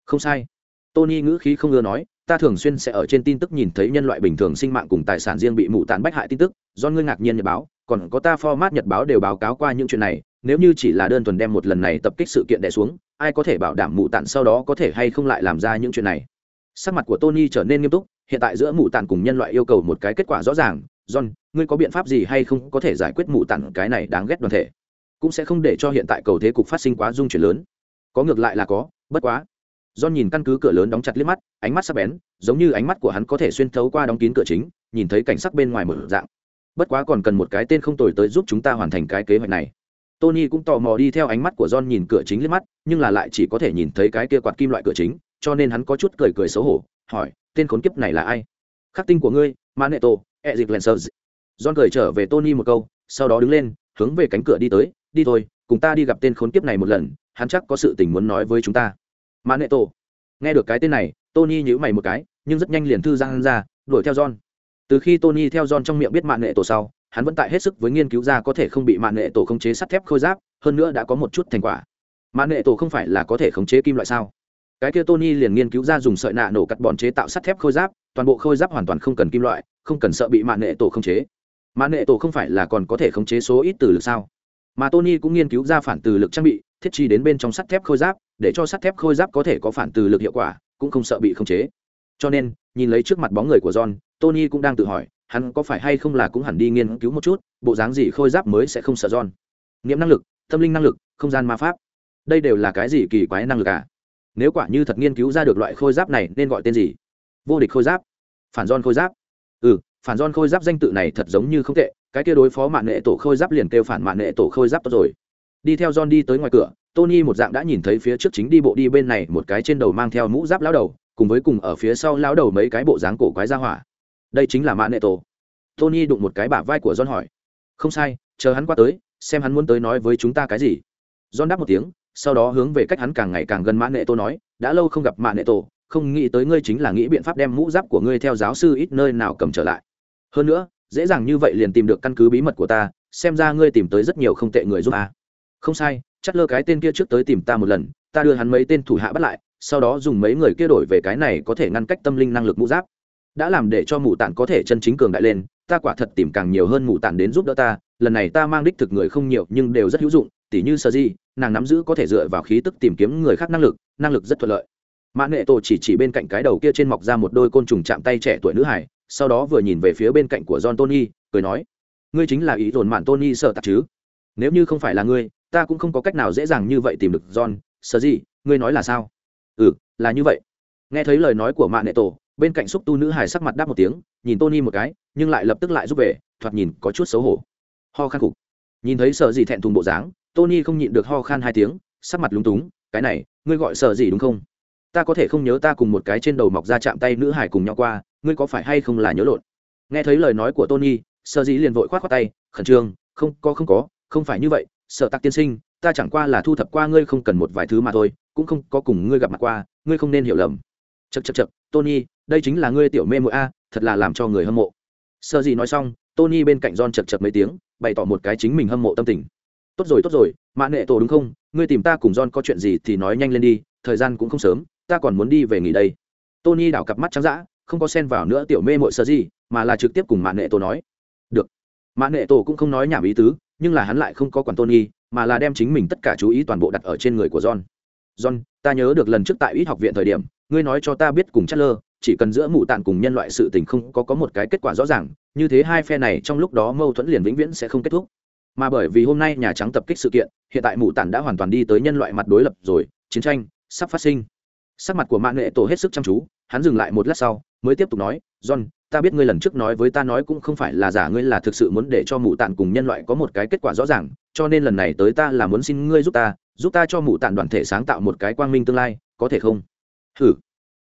Không sai. Tony ngữ khí không ưa nói, ta thường xuyên sẽ ở trên tin tức nhìn thấy nhân loại bình thường sinh mạng cùng tài sản riêng bị mụ tàn bách hại tin tức. Do ngươi ngạc nhiên nhật báo, còn có ta format nhật báo đều báo cáo qua những chuyện này, nếu như chỉ là đơn thuần đem một lần này tập kích sự kiện đẻ xuống ai có thể bảo đảm mụ tàn sau đó có thể hay không lại làm ra những chuyện này sắc mặt của tony trở nên nghiêm túc hiện tại giữa mụ tàn cùng nhân loại yêu cầu một cái kết quả rõ ràng john ngươi có biện pháp gì hay không có thể giải quyết mụ tàn cái này đáng ghét đoàn thể cũng sẽ không để cho hiện tại cầu thế cục phát sinh quá dung chuyển lớn có ngược lại là có bất quá John nhìn căn cứ cửa lớn đóng chặt liếc mắt, ánh mắt sắc bén, giống như ánh mắt của hắn có thể xuyên thấu qua đóng kín cửa chính, nhìn thấy cảnh sắc bên ngoài mở dạng. Bất quá còn cần một cái tên không tồi tới giúp chúng ta hoàn thành cái kế hoạch này. Tony cũng tò mò đi theo ánh mắt của John nhìn cửa chính lên mắt, nhưng là lại chỉ có thể nhìn thấy cái kia quạt kim loại cửa chính, cho nên hắn có chút cười cười xấu hổ, hỏi, tên khốn kiếp này là ai? Khắc tinh của ngươi, Magneto, Ezik Lancers. John cười trở về Tony một câu, sau đó đứng lên, hướng về cánh cửa đi tới, đi thôi, cùng ta đi gặp tên khốn kiếp này một lần, hắn chắc có sự tình muốn nói với chúng ta mã nệ nghe được cái tên này tony nhíu mày một cái nhưng rất nhanh liền thư giang ra đuổi theo john từ khi tony theo john trong miệng biết mạng nệ tổ sau hắn vẫn tại hết sức với nghiên cứu ra có thể không bị mạng nệ tổ khống chế sắt thép khôi giáp, hơn nữa đã có một chút thành quả. Mạng nệ tổ không phải là có thể khống chế kim loại sao? Cái kia tony liền nghiên cứu ra dùng sợi nạ nổ cắt bọn chế tạo sắt thép khôi giáp, toàn bộ khôi giáp hoàn toàn không cần kim loại, không cần sợ bị mạng nệ tổ khống chế. Mạng nệ tổ không phải là còn có thể khống chế số ít từ lực sao? Mà tony cũng nghiên cứu ra phản từ lực trang bị, thiết chi đến bên trong sắt thép khôi giáp, để cho sắt thép khôi giáp có thể có phản từ lực hiệu quả, cũng không sợ bị khống chế. Cho nên, nhìn lấy trước mặt bóng người của john, tony cũng đang tự hỏi hắn có phải hay không là cũng hẳn đi nghiên cứu một chút, bộ dáng gì khôi giáp mới sẽ không sợ john nghiệm năng lực, tâm linh năng lực, không gian ma pháp. Đây đều là cái gì kỳ quái năng lực à? Nếu quả như thật nghiên cứu ra được loại khôi giáp này nên gọi tên gì? Vô địch khôi giáp. Phản giòn khôi giáp. Ừ phản giòn khôi giáp danh tự này thật giống như không tệ, cái kia đối phó mạng nghệ tổ khôi giáp liền kêu phản mạng nghệ tổ khôi giáp tốt rồi. Đi theo john đi tới ngoài cửa, tony một dạng đã nhìn thấy phía trước chính đi bộ đi bên này một cái trên đầu mang theo mũ giáp lão đầu, cùng với cùng ở phía sau lão đầu mấy cái bộ dáng cổ quái ra hỏa đây chính là mã nệ tổ. Tony đụng một cái bả vai của john hỏi. Không sai, chờ hắn qua tới, xem hắn muốn tới nói với chúng ta cái gì. John đáp một tiếng, sau đó hướng về cách hắn càng ngày càng gần mã nệ tổ nói, đã lâu không gặp mã nệ tổ, không nghĩ tới ngươi chính là nghĩ biện pháp đem mũ giáp của ngươi theo giáo sư ít nơi nào cầm trở lại. Hơn nữa, dễ dàng như vậy liền tìm được căn cứ bí mật của ta, xem ra ngươi tìm tới rất nhiều không tệ người giúp à không sai chắc lơ cái tên kia trước tới tìm ta một lần, ta đưa hắn mấy tên thủ hạ bắt lại, sau đó dùng mấy người kia đổi về cái này có thể ngăn cách tâm linh năng lực mũ giáp đã làm để cho mù tản có thể chân chính cường đại lên, ta quả thật tìm càng nhiều hơn mù tản đến giúp đỡ ta, lần này ta mang đích thực người không nhiều nhưng đều rất hữu dụng, tỉ như sơ di, nàng nắm giữ có thể dựa vào khí tức tìm kiếm người khác năng lực năng lực rất thuận lợi. Mã nghệ tổ chỉ chỉ bên cạnh cái đầu kia trên mọc ra một đôi côn trùng chạm tay trẻ tuổi nữ hải, sau đó vừa nhìn về phía bên cạnh của john tony, cười nói, ngươi chính là ý dồn mạn tony sợ tạc chứ? Nếu như không phải là ngươi, ta cũng không có cách nào dễ dàng như vậy tìm được john, sơ gì ngươi nói là sao? Ừ là như vậy. Nghe thấy lời nói của mạng nệ tổ bên cạnh xúc tu nữ hài sắc mặt đáp một tiếng, nhìn tony một cái, nhưng lại lập tức lại giúp về, thoạt nhìn có chút xấu hổ. Ho khan cục. Nhìn thấy sợ gì thẹn thùng bộ dáng, tony không nhịn được ho khan hai tiếng, sắc mặt lúng túng, cái này, ngươi gọi sợ gì đúng không? Ta có thể không nhớ ta cùng một cái trên đầu mọc ra chạm tay nữ hải cùng nhau qua, ngươi có phải hay không là nhớ lộn? Nghe thấy lời nói của tony, sợ gì liền vội khoát khoát tay, khẩn trương, không có không có, không phải như vậy, sợ tặc tiên sinh, ta chẳng qua là thu thập qua ngươi không cần một vài thứ mà thôi, cũng không có cùng ngươi gặp mặt qua, ngươi không nên hiểu lầm. Chật chật chật tony đây chính là ngươi tiểu mê mội a thật là làm cho người hâm mộ. Sợ gì nói xong tony bên cạnh john chật chật mấy tiếng bày tỏ một cái chính mình hâm mộ tâm tình. Tốt rồi tốt rồi mã nệ tổ đúng không? Ngươi tìm ta cùng john có chuyện gì thì nói nhanh lên đi thời gian cũng không sớm ta còn muốn đi về nghỉ đây. Tony đảo cặp mắt trắng d không có xen vào nữa tiểu mê mội sơ gì mà là trực tiếp cùng mạng nệ tổ nói. Được. Mạng nệ tổ cũng không nói nhảm ý tứ nhưng là hắn lại không có quản Tony, mà là đem chính mình tất cả chú ý toàn bộ đặt ở trên người của john. John ta nhớ được lần trước tại ít học viện thời điểm ngươi nói cho ta biết cùng chất lơ chỉ cần giữa mụ tạn cùng nhân loại sự tình không có có một cái kết quả rõ ràng, như thế hai phe này trong lúc đó mâu thuẫn liền vĩnh viễn sẽ không kết thúc. Mà bởi vì hôm nay nhà trắng tập kích sự kiện, hiện tại mụ tản đã hoàn toàn đi tới nhân loại mặt đối lập rồi, chiến tranh sắp phát sinh. Sắc mặt của mạng nghệ tổ hết sức chăm chú, hắn dừng lại một lát sau, mới tiếp tục nói, john, ta biết ngươi lần trước nói với ta nói cũng không phải là giả ngươi là thực sự muốn để cho mụ tản cùng nhân loại có một cái kết quả rõ ràng, cho nên lần này tới ta là muốn xin ngươi giúp ta giúp ta cho mụ tản đoàn thể sáng tạo một cái quang minh tương lai, có thể không? Thử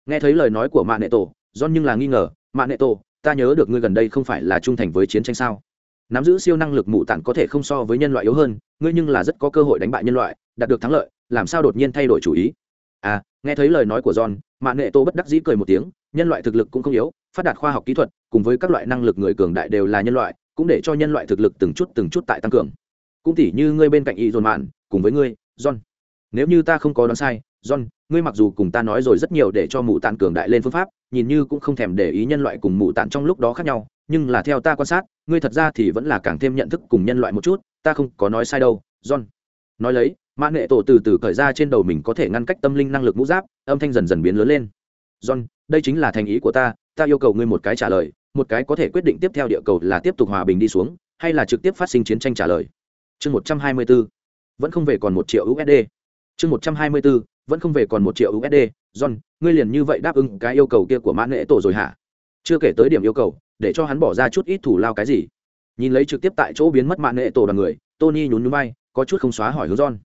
nghe thấy lời nói của mạng nệ tổ, john nhưng là nghi ngờ mạng nệ tổ, ta nhớ được ngươi gần đây không phải là trung thành với chiến tranh sao? Nắm giữ siêu năng lực mụ tản có thể không so với nhân loại yếu hơn, ngươi nhưng là rất có cơ hội đánh bại nhân loại, đạt được thắng lợi, làm sao đột nhiên thay đổi chủ ý? À nghe thấy lời nói của john mạng Nệ Tổ bất đắc dĩ cười một tiếng, nhân loại thực lực cũng không yếu, phát đạt khoa học kỹ thuật, cùng với các loại năng lực người cường đại đều là nhân loại, cũng để cho nhân loại thực lực từng chút từng chút tại tăng cường. Cũng tỉ như ngươi bên cạnh y dồn mạn cùng với ngươi, john nếu như ta không có đoán sai john ngươi mặc dù cùng ta nói rồi rất nhiều để cho mụ tàn cường đại lên phương pháp nhìn như cũng không thèm để ý nhân loại cùng mụ tàn trong lúc đó khác nhau nhưng là theo ta quan sát ngươi thật ra thì vẫn là càng thêm nhận thức cùng nhân loại một chút ta không có nói sai đâu john. Nói lấy mã nghệ tổ từ từ cởi ra trên đầu mình có thể ngăn cách tâm linh năng lực mũ giáp âm thanh dần dần biến lớn lên. John đây chính là thành ý của ta ta yêu cầu ngươi một cái trả lời một cái có thể quyết định tiếp theo địa cầu là tiếp tục hòa bình đi xuống hay là trực tiếp phát sinh chiến tranh trả lời. Chương một trăm hai mươi bốn, vẫn không về còn một triệu usd chương một trăm hai mươi bốn, vẫn không về còn một triệu usd john, ngươi liền như vậy đáp ứng cái yêu cầu kia của mãn lễ tổ rồi hả? Chưa kể tới điểm yêu cầu, để cho hắn bỏ ra chút ít thủ lao cái gì? Nhìn lấy trực tiếp tại chỗ biến mất mãn lễ tổ đoàn người, tony nhún nhún bay có chút không xóa hỏi hướng john.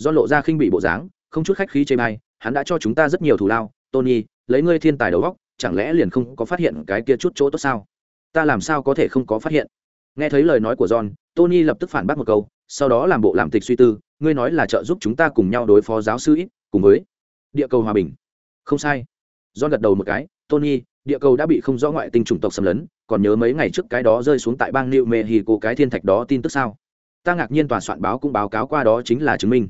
John lộ ra khinh bị bộ dáng, không chút khách khí chê bay hắn đã cho chúng ta rất nhiều thủ lao. Tony, lấy ngươi thiên tài đầu góc chẳng lẽ liền không có phát hiện cái kia chút chỗ tốt sao? Ta làm sao có thể không có phát hiện? Nghe thấy lời nói của john, tony lập tức phản bác một câu sau đó làm bộ làm tịch suy tư, ngươi nói là trợ giúp chúng ta cùng nhau đối phó giáo sư ít cùng với địa cầu hòa bình. Không sai. Do gật đầu một cái, tony, địa cầu đã bị không rõ ngoại tinh chủng tộc xâm lấn, còn nhớ mấy ngày trước cái đó rơi xuống tại bang new mexico cái thiên thạch đó tin tức sao? Ta ngạc nhiên tòa soạn báo cũng báo cáo qua đó chính là chứng minh.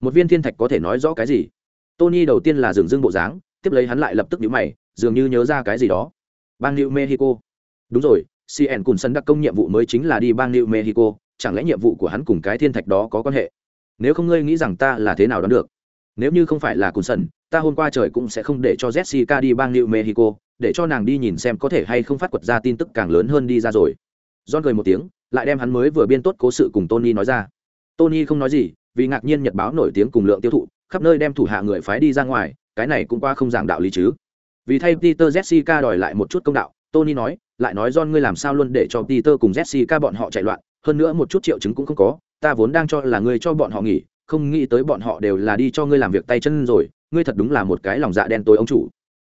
Một viên thiên thạch có thể nói rõ cái gì? Tony đầu tiên là dừng dưng bộ dáng, tiếp lấy hắn lại lập tức nhíu mày, dường như nhớ ra cái gì đó. Bang new mexico. Đúng rồi cn cùng sân đặc công nhiệm vụ mới chính là đi bang new mexico chẳng lẽ nhiệm vụ của hắn cùng cái thiên thạch đó có quan hệ? Nếu không ngươi nghĩ rằng ta là thế nào đoán được? Nếu như không phải là cùn sần, ta hôm qua trời cũng sẽ không để cho jessica đi bang new mexico, để cho nàng đi nhìn xem có thể hay không phát quật ra tin tức càng lớn hơn đi ra rồi. John cười một tiếng, lại đem hắn mới vừa biên tốt cố sự cùng tony nói ra. Tony không nói gì, vì ngạc nhiên nhật báo nổi tiếng cùng lượng tiêu thụ, khắp nơi đem thủ hạ người phái đi ra ngoài, cái này cũng qua không giảng đạo lý chứ. Vì thay peter jessica đòi lại một chút công đạo, tony nói, lại nói john ngươi làm sao luôn để cho peter cùng jessica bọn họ chạy loạn hơn nữa một chút triệu chứng cũng không có, ta vốn đang cho là ngươi cho bọn họ nghỉ, không nghĩ tới bọn họ đều là đi cho ngươi làm việc tay chân rồi, ngươi thật đúng là một cái lòng dạ đen tối ông chủ.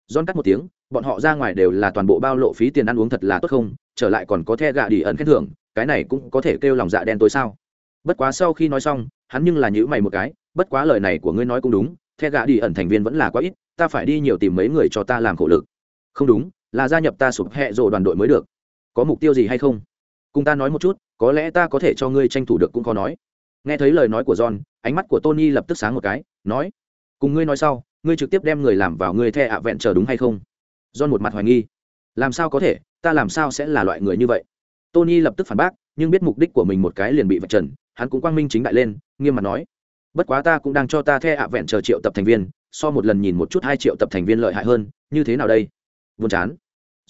Don cắt một tiếng, bọn họ ra ngoài đều là toàn bộ bao lộ phí tiền ăn uống thật là tốt không, trở lại còn có the gạ đi ẩn khen thưởng, cái này cũng có thể kêu lòng dạ đen tối sao? Bất quá sau khi nói xong, hắn nhưng là nhữ mày một cái, bất quá lời này của ngươi nói cũng đúng, the gạ đi ẩn thành viên vẫn là quá ít, ta phải đi nhiều tìm mấy người cho ta làm khổ lực. Không đúng, là gia nhập ta sụp hẹ rộ đoàn đội mới được. Có mục tiêu gì hay không? Cùng ta nói một chút có lẽ ta có thể cho ngươi tranh thủ được cũng khó nói. Nghe thấy lời nói của john, ánh mắt của tony lập tức sáng một cái, nói, cùng ngươi nói sau, ngươi trực tiếp đem người làm vào ngươi the ạ vẹn chờ đúng hay không? John một mặt hoài nghi. Làm sao có thể? Ta làm sao sẽ là loại người như vậy? Tony lập tức phản bác, nhưng biết mục đích của mình một cái liền bị vạch trần, hắn cũng quang minh chính đại lên, nghiêm mặt nói, bất quá ta cũng đang cho ta the ạ vẹn chờ triệu tập thành viên, so một lần nhìn một chút hai triệu tập thành viên lợi hại hơn, như thế nào đây? Buồn chán.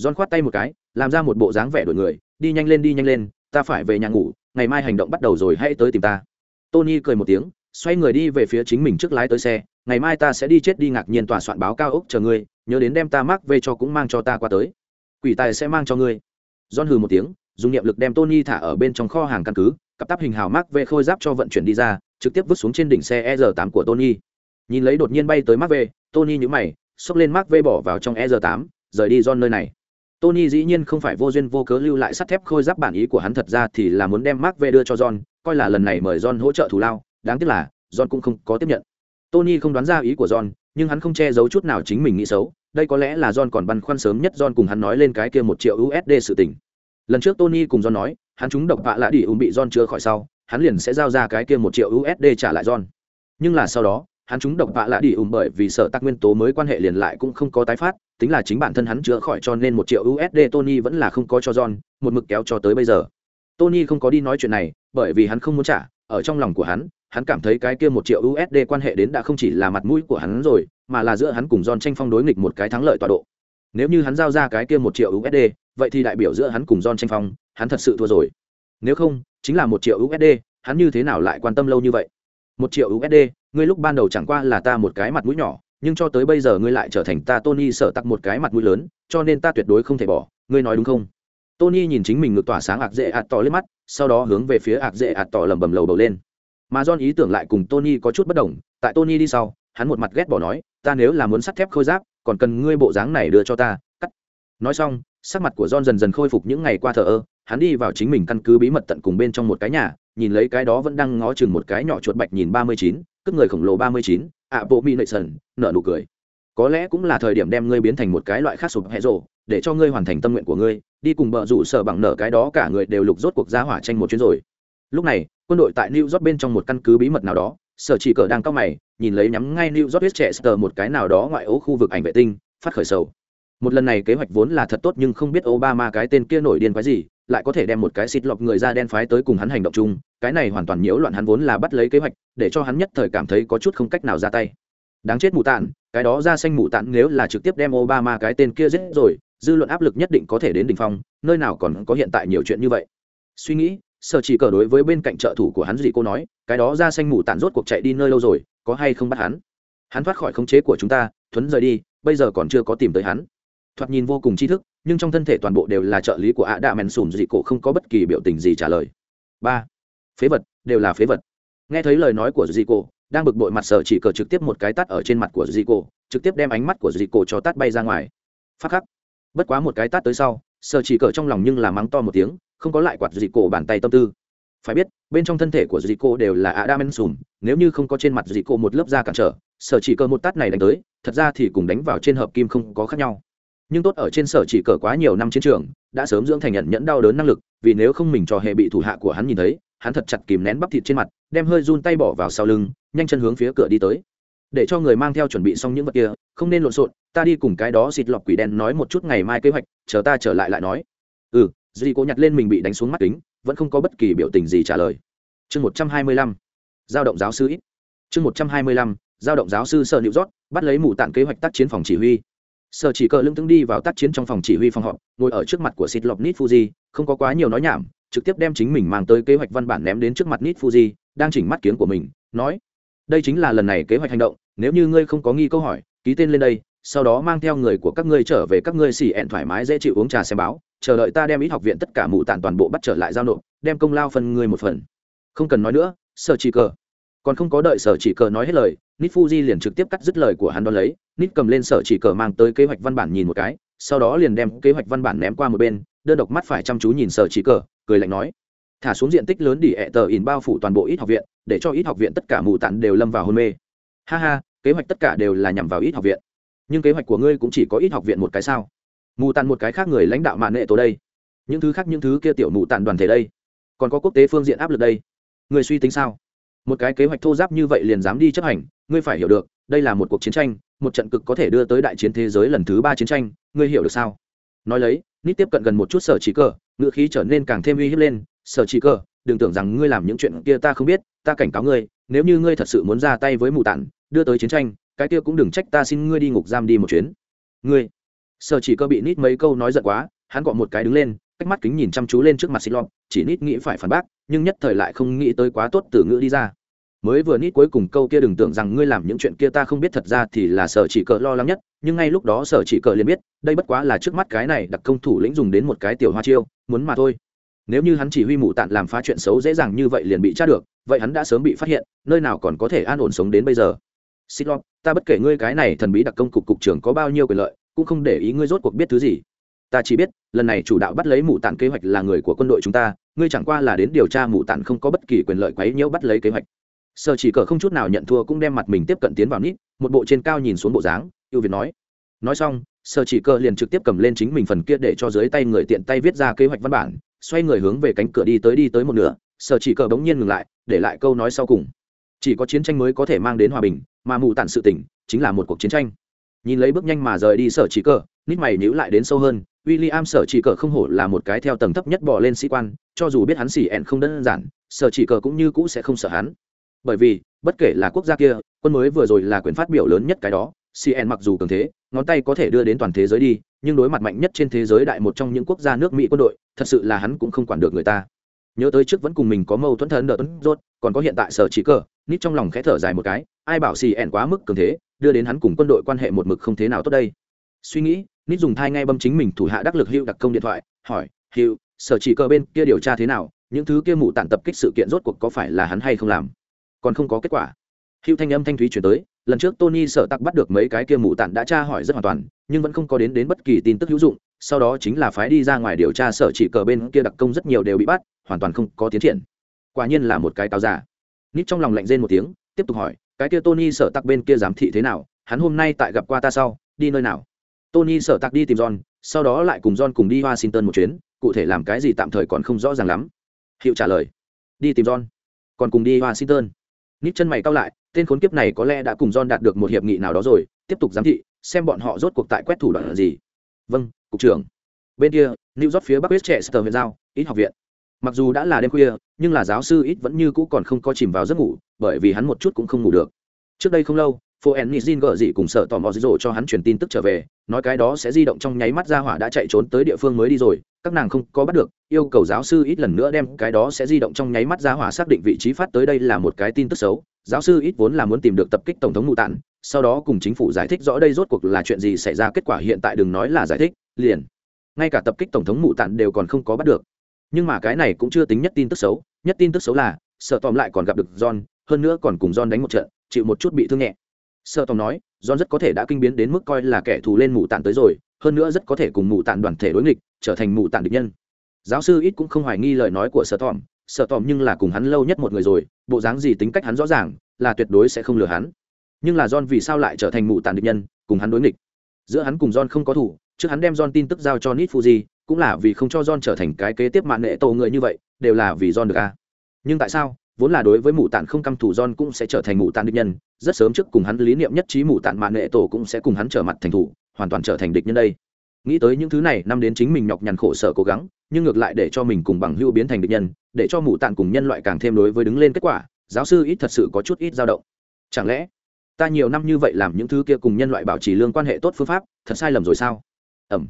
John khoát tay một cái, làm ra một bộ dáng vẻ đổi người, đi nhanh lên, đi nhanh lên ta phải về nhà ngủ, ngày mai hành động bắt đầu rồi hãy tới tìm ta. Tony cười một tiếng, xoay người đi về phía chính mình trước lái tới xe, ngày mai ta sẽ đi chết đi ngạc nhiên tòa soạn báo cao ốc chờ ngươi, nhớ đến đem ta mắc về cho cũng mang cho ta qua tới. Quỷ tài sẽ mang cho ngươi. John hừ một tiếng, dùng niệm lực đem tony thả ở bên trong kho hàng căn cứ, cặp tắp hình hào mắc về khôi giáp cho vận chuyển đi ra, trực tiếp vứt xuống trên đỉnh xe e r 8 của tony. Nhìn lấy đột nhiên bay tới mắc về, tony nhữ mày, xốc lên mắc về bỏ vào trong e r 8 rời đi John nơi này. Tony dĩ nhiên không phải vô duyên vô cớ lưu lại sắt thép khôi giáp bản ý của hắn thật ra thì là muốn đem Mark về đưa cho John, coi là lần này mời John hỗ trợ thủ lao, đáng tiếc là John cũng không có tiếp nhận. Tony không đoán ra ý của John, nhưng hắn không che giấu chút nào chính mình nghĩ xấu, đây có lẽ là John còn băn khoăn sớm nhất John cùng hắn nói lên cái kia một triệu USD sự tình. Lần trước Tony cùng John nói, hắn chúng độc vạ lạ đi ung bị John chưa khỏi sau, hắn liền sẽ giao ra cái kia một triệu USD trả lại John. Nhưng là sau đó, hắn chúng độc vạ lạ đi ung bởi vì sợ tác nguyên tố mới quan hệ liền lại cũng không có tái phát, tính là chính bản thân hắn chữa khỏi cho nên một triệu usd tony vẫn là không có cho john, một mực kéo cho tới bây giờ. Tony không có đi nói chuyện này, bởi vì hắn không muốn trả, ở trong lòng của hắn hắn cảm thấy cái kia một triệu usd quan hệ đến đã không chỉ là mặt mũi của hắn rồi, mà là giữa hắn cùng john tranh phong đối nghịch một cái thắng lợi tọa độ. Nếu như hắn giao ra cái kia một triệu usd vậy thì đại biểu giữa hắn cùng john tranh phong, hắn thật sự thua rồi. Nếu không, chính là một triệu usd hắn như thế nào lại quan tâm lâu như vậy? Một triệu usd ngươi lúc ban đầu chẳng qua là ta một cái mặt mũi nhỏ nhưng cho tới bây giờ ngươi lại trở thành ta tony sợ tặc một cái mặt mũi lớn, cho nên ta tuyệt đối không thể bỏ. Ngươi nói đúng không? Tony nhìn chính mình ngược tỏa sáng ạc dễ ạt tỏ lên mắt, sau đó hướng về phía ạc dễ ạt tỏ lầm bầm lầu bầu lên. Mà john ý tưởng lại cùng tony có chút bất đồng, tại tony đi sau, hắn một mặt ghét bỏ nói, ta nếu là muốn sắt thép khôi giáp, còn cần ngươi bộ dáng này đưa cho ta. Cắt. Nói xong, sắc mặt của john dần dần khôi phục những ngày qua thờ ơ, hắn đi vào chính mình căn cứ bí mật tận cùng bên trong một cái nhà, nhìn lấy cái đó vẫn đang ngó chừng một cái nhỏ chuột bạch nhìn ba mươi chín, cướp người khổng lồ ba mươi chín ạ bộ mỹ nệ sần nợ nụ cười. Có lẽ cũng là thời điểm đem ngươi biến thành một cái loại khác sụp hẹ rộ để cho ngươi hoàn thành tâm nguyện của ngươi, đi cùng bờ rủ sở bằng nở cái đó cả người đều lục rốt cuộc ra hỏa tranh một chuyến rồi. Lúc này, quân đội tại new york bên trong một căn cứ bí mật nào đó, sở chỉ cờ đang cao mày, nhìn lấy nhắm ngay new york chester một cái nào đó ngoại ố khu vực ảnh vệ tinh, phát khởi sầu. Một lần này kế hoạch vốn là thật tốt nhưng không biết obama cái tên kia nổi điên quái gì, lại có thể đem một cái xịt lọc người da đen phái tới cùng hắn hành động chung cái này hoàn toàn nhiễu loạn hắn vốn là bắt lấy kế hoạch, để cho hắn nhất thời cảm thấy có chút không cách nào ra tay. Đáng chết mù tạn, cái đó ra xanh mù tạn nếu là trực tiếp đem obama cái tên kia giết rồi, dư luận áp lực nhất định có thể đến đ ỉ n h phong, nơi nào còn có hiện tại nhiều chuyện như vậy. Suy nghĩ sợ chỉ cờ đối với bên cạnh trợ thủ của hắn gì cô nói, cái đó ra xanh mù tạn rốt cuộc chạy đi nơi lâu rồi, có hay không bắt hắn? Hắn thoát khỏi khống chế của chúng ta, thuấn rời đi, bây giờ còn chưa có tìm tới hắn. Thoạt nhìn vô cùng tri thức, nhưng trong thân thể toàn bộ đều là trợ lý của ạ đạ mèn sùm dị cổ không có bất kỳ biểu tình gì trả lời. Ba phế vật, đều là phế vật. Nghe thấy lời nói của dị cổ đang bực bội mặt sở chỉ cờ trực tiếp một cái tắt ở trên mặt của dị cổ trực tiếp đem ánh mắt của dị cổ cho tắt bay ra ngoài. Phát khắc. Bất quá một cái tắt tới sau sở chỉ cờ trong lòng nhưng là mắng to một tiếng, không có lại quạt dị cổ bàn tay tâm tư. Phải biết, bên trong thân thể của dị cổ đều là adam sùm nếu như không có trên mặt dị cổ một lớp da cản trở sở chỉ cờ một tắt này đánh tới, thật ra thì cùng đánh vào trên hợp kim không có khác nhau. Nhưng tốt ở trên sở chỉ cờ quá nhiều năm chiến trường, đã sớm dưỡng thành nhận nhẫn đau đớn năng lực, vì nếu không mình cho hệ bị thủ hạ của hắn nhìn thấy hắn thật chặt kìm nén bắp thịt trên mặt, đem hơi run tay bỏ vào sau lưng, nhanh chân hướng phía cửa đi tới. Để cho người mang theo chuẩn bị xong những vật kia, không nên lộn xộn, ta đi cùng cái đó xịt lọc quỷ đen nói một chút ngày mai kế hoạch, chờ ta trở lại lại nói. Ừ duy cố nhặt lên mình bị đánh xuống mắt kính, vẫn không có bất kỳ biểu tình gì trả lời. Chương một trăm hai mươi lăm, giao động giáo sư ít. Chương một trăm hai mươi lăm, giao động giáo sư sợ nịu rót, bắt lấy mù tạng kế hoạch tác chiến phòng chỉ huy. Sở chỉ cờ lưng tướng đi vào tác chiến trong phòng chỉ huy phòng họp, ngồi ở trước mặt của xịt lọc nít fuji không có quá nhiều nói nhảm trực tiếp đem chính mình mang tới kế hoạch văn bản ném đến trước mặt nít fuji, đang chỉnh mắt kiến của mình, nói, đây chính là lần này kế hoạch hành động, nếu như ngươi không có nghi câu hỏi, ký tên lên đây, sau đó mang theo người của các ngươi trở về các ngươi xỉ ẹn thoải mái dễ chịu uống trà xem báo, chờ đợi ta đem ít học viện tất cả mụ tản toàn bộ bắt trở lại giao nộp, đem công lao phân ngươi một phần. Không cần nói nữa, sở chỉ cờ. Còn không có đợi sở chỉ cờ nói hết lời nít fuji liền trực tiếp cắt dứt lời của hắn đ ó lấy nít cầm lên sở chỉ cờ mang tới kế hoạch văn bản nhìn một cái, sau đó liền đem kế hoạch văn bản ném qua một bên đơn độc mắt phải chăm chú nhìn sở chỉ cờ, cười lạnh nói, thả xuống diện tích lớn để ẹ tờ in bao phủ toàn bộ ít học viện, để cho ít học viện tất cả mù tản đều lâm vào hôn mê. Ha ha, kế hoạch tất cả đều là nhằm vào ít học viện. Nhưng kế hoạch của ngươi cũng chỉ có ít học viện một cái sao? Mù tản một cái khác người lãnh đạo mạng nệ tổ đây. Những thứ khác những thứ kia tiểu mù tản đoàn thể đây. Còn có quốc tế phương diện áp lực đây. Người suy tính sao? Một cái kế hoạch thô giáp như vậy liền dám đi chấp hành, ngươi phải hiểu được, đây là một cuộc chiến tranh, một trận cực có thể đưa tới đại chiến thế giới lần thứ ba chiến tranh, ngươi hiểu được sao? Nói lấy nít tiếp cận gần một chút sở chỉ cờ ngựa khí trở nên càng thêm uy hiếp lên, sở chỉ cờ, đừng tưởng rằng ngươi làm những chuyện kia ta không biết, ta cảnh cáo ngươi, nếu như ngươi thật sự muốn ra tay với mù tản, đưa tới chiến tranh, cái kia cũng đừng trách ta xin ngươi đi ngục giam đi một chuyến. Ngươi? Sở chỉ cơ bị nít mấy câu nói giận quá, hắn gọn một cái đứng lên, cách mắt kính nhìn chăm chú lên trước mặt xịt lọt chỉ nít nghĩ phải phản bác, nhưng nhất thời lại không nghĩ tới quá tốt từ ngữ đi ra mới vừa nít cuối cùng câu kia đừng tưởng rằng ngươi làm những chuyện kia ta không biết thật ra thì là sở chỉ cờ lo lắng nhất, nhưng ngay lúc đó sở chỉ cờ liền biết, đây bất quá là trước mắt cái này đặc công thủ lĩnh dùng đến một cái tiểu hoa chiêu, muốn mà thôi. Nếu như hắn chỉ huy mù tạn làm phá chuyện xấu dễ dàng như vậy liền bị tra được, vậy hắn đã sớm bị phát hiện, nơi nào còn có thể an ổn sống đến bây giờ. Xin lọc ta bất kể ngươi cái này thần bí đặc công cục cục trưởng có bao nhiêu quyền lợi, cũng không để ý ngươi rốt cuộc biết thứ gì. Ta chỉ biết, lần này chủ đạo bắt lấy mù tạn kế hoạch là người của quân đội chúng ta, ngươi chẳng qua là đến điều tra mù tạn không có bất kỳ quyền lợi quấy nhiễu bắt lấy kế hoạch sở chỉ cờ không chút nào nhận thua cũng đem mặt mình tiếp cận tiến vào nít, một bộ trên cao nhìn xuống bộ dáng, ưu việt nói. Nói xong, sở chỉ cờ liền trực tiếp cầm lên chính mình phần kia để cho dưới tay người tiện tay viết ra kế hoạch văn bản, xoay người hướng về cánh cửa đi tới đi tới một nửa. Sở chỉ cờ bỗng nhiên ngừng lại, để lại câu nói sau cùng. Chỉ có chiến tranh mới có thể mang đến hòa bình, mà mù tản sự tỉnh chính là một cuộc chiến tranh. Nhìn lấy bước nhanh mà rời đi sở chỉ cờ, nít mày nhữ lại đến sâu hơn w i l l i am sở chỉ cờ không hổ là một cái theo tầng thấp nhất bỏ lên sĩ quan, cho dù biết hắn xỉ ẹn không đơn giản, sở chỉ cờ cũng như cũ sẽ không sợ hắn bởi vì, bất kể là quốc gia kia, quân mới vừa rồi là quyền phát biểu lớn nhất cái đó cn mặc dù cường thế, ngón tay có thể đưa đến toàn thế giới đi, nhưng đối mặt mạnh nhất trên thế giới đại một trong những quốc gia nước mỹ quân đội, thật sự là hắn cũng không quản được người ta. Nhớ tới trước vẫn cùng mình có mâu thuẫn thân đỡ tuấn rốt, còn có hiện tại sở chỉ cờ nít trong lòng khẽ thở dài một cái, ai bảo cn quá mức cường thế, đưa đến hắn cùng quân đội quan hệ một mực không thế nào tốt đây. Suy nghĩ, nít dùng thai ngay bâm chính mình thủ hạ đắc lực hữu đặc công điện thoại, hỏi, hữu, sở chỉ cờ bên kia điều tra thế nào? Những thứ kia mụ tản tập kích sự kiện rốt cuộc có phải là hắn hay không làm? Còn không có kết quả. Hữu thanh âm thanh thúy chuyển tới, lần trước tony sợ tặc bắt được mấy cái kia mụ tản đã tra hỏi rất hoàn toàn, nhưng vẫn không có đến đến bất kỳ tin tức hữu dụng, sau đó chính là phái đi ra ngoài điều tra sở chỉ cờ bên kia đặc công rất nhiều đều bị bắt, hoàn toàn không có tiến triển. Quả nhiên là một cái cáo giả. Nít trong lòng lạnh rên một tiếng, tiếp tục hỏi, cái kia tony sợ tặc bên kia giám thị thế nào? Hắn hôm nay tại gặp qua ta sau, đi nơi nào? Tony sợ tặc đi tìm john, sau đó lại cùng john cùng đi washington một chuyến, cụ thể làm cái gì tạm thời còn không rõ ràng lắm. Hiệu trả lời, đi tìm john, còn cùng đi washington nít chân mày cao lại tên khốn kiếp này có lẽ đã cùng John đạt được một hiệp nghị nào đó rồi, tiếp tục giám thị, xem bọn họ rốt cuộc tại quét thủ đoạn là gì. Vâng, cục trưởng. Bên kia, New York phía Bắc west trẻ sờ huyện giao, ít học viện. Mặc dù đã là đêm khuya, nhưng là giáo sư ít vẫn như cũ còn không có chìm vào giấc ngủ, bởi vì hắn một chút cũng không ngủ được. Trước đây không lâu, Foenizin gỡ dị cùng sợ tò mò dữ cho hắn truyền tin tức trở về, nói cái đó sẽ di động trong nháy mắt ra hỏa đã chạy trốn tới địa phương mới đi rồi, các nàng không có bắt được, yêu cầu giáo sư ít lần nữa đem cái đó sẽ di động trong nháy mắt ra hỏa xác định vị trí phát tới đây là một cái tin tức xấu, giáo sư ít vốn là muốn tìm được tập kích tổng thống mù tản sau đó cùng chính phủ giải thích rõ đây rốt cuộc là chuyện gì xảy ra kết quả hiện tại đừng nói là giải thích liền. Ngay cả tập kích tổng thống mù tản đều còn không có bắt được. Nhưng mà cái này cũng chưa tính nhất tin tức xấu nhất tin tức xấu là sợ tòm lại còn gặp được john hơn nữa còn cùng john đánh một trận chịu một chút bị thương nhẹ sợ tòng nói, john rất có thể đã kinh biến đến mức coi là kẻ thù lên mù tản tới rồi, hơn nữa rất có thể cùng mù tản đoàn thể đối nghịch, trở thành mù tản địch nhân. Giáo sư ít cũng không hoài nghi lời nói của sợ tòm sợ tòm nhưng là cùng hắn lâu nhất một người rồi, bộ dáng gì tính cách hắn rõ ràng, là tuyệt đối sẽ không lừa hắn. Nhưng là john vì sao lại trở thành mù tàn địch nhân, cùng hắn đối nghịch? Giữa hắn cùng john không có thủ trước hắn đem john tin tức giao cho nít fuji, cũng là vì không cho john trở thành cái kế tiếp mạng nệ tổ người như vậy, đều là vì john được a nhưng tại sao? Vốn là đối với mụ tản không căm thủ john cũng sẽ trở thành mụ tản địch nhân. Rất sớm trước cùng hắn lý niệm nhất trí mụ tản mạng nệ tổ cũng sẽ cùng hắn trở mặt thành thủ, hoàn toàn trở thành địch nhân đây. Nghĩ tới những thứ này, năm đến chính mình nhọc nhằn khổ sở cố gắng, nhưng ngược lại để cho mình cùng bằng hữu biến thành địch nhân, để cho mụ tản cùng nhân loại càng thêm đối với đứng lên kết quả, giáo sư ít thật sự có chút ít dao động. Chẳng lẽ, ta nhiều năm như vậy làm những thứ kia cùng nhân loại bảo trì lương quan hệ tốt phương pháp, thật sai lầm rồi sao? Ẩm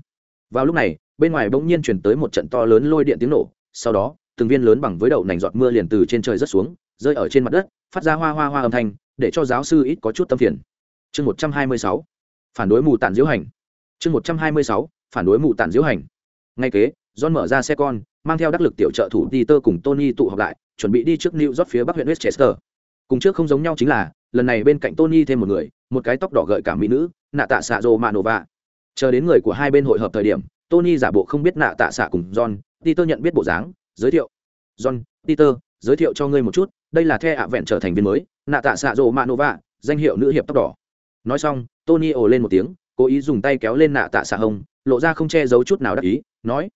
vào lúc này, bên ngoài bỗng nhiên truyền tới một trận to lớn lôi điện tiếng nổ, sau đó từng viên lớn bằng với đậu nành giọt mưa liền từ trên trời rớt xuống, rơi ở trên mặt đất, phát ra hoa hoa hoa âm thanh, để cho giáo sư ít có chút tâm phiền. Chương một trăm hai mươi sáu, phản đối mù tản diễu hành. Chương một trăm hai mươi sáu, phản đối mù tản diễu hành. Ngay kế, john mở ra xe con, mang theo đắc lực tiểu trợ thủ peter cùng tony tụ họp lại, chuẩn bị đi trước new york phía bắc huyện westchester. Cùng trước không giống nhau chính là, lần này bên cạnh tony thêm một người, một cái tóc đỏ gợi cả mỹ nữ nạ tạ xạ rô manova chờ đến người của hai bên hội hợp thời điểm, tony giả bộ không biết nạ tạ xạ cùng john, peter nhận biết bộ dáng giới thiệu. John, peter, giới thiệu cho ngươi một chút, đây là the ạ vẹn trở thành viên mới, nạ tạ xạ rô manova danh hiệu nữ hiệp tóc đỏ. Nói xong, tony ồ lên một tiếng, cố ý dùng tay kéo lên nạ tạ xạ hông lộ ra không che giấu chút nào đắc ý, nói,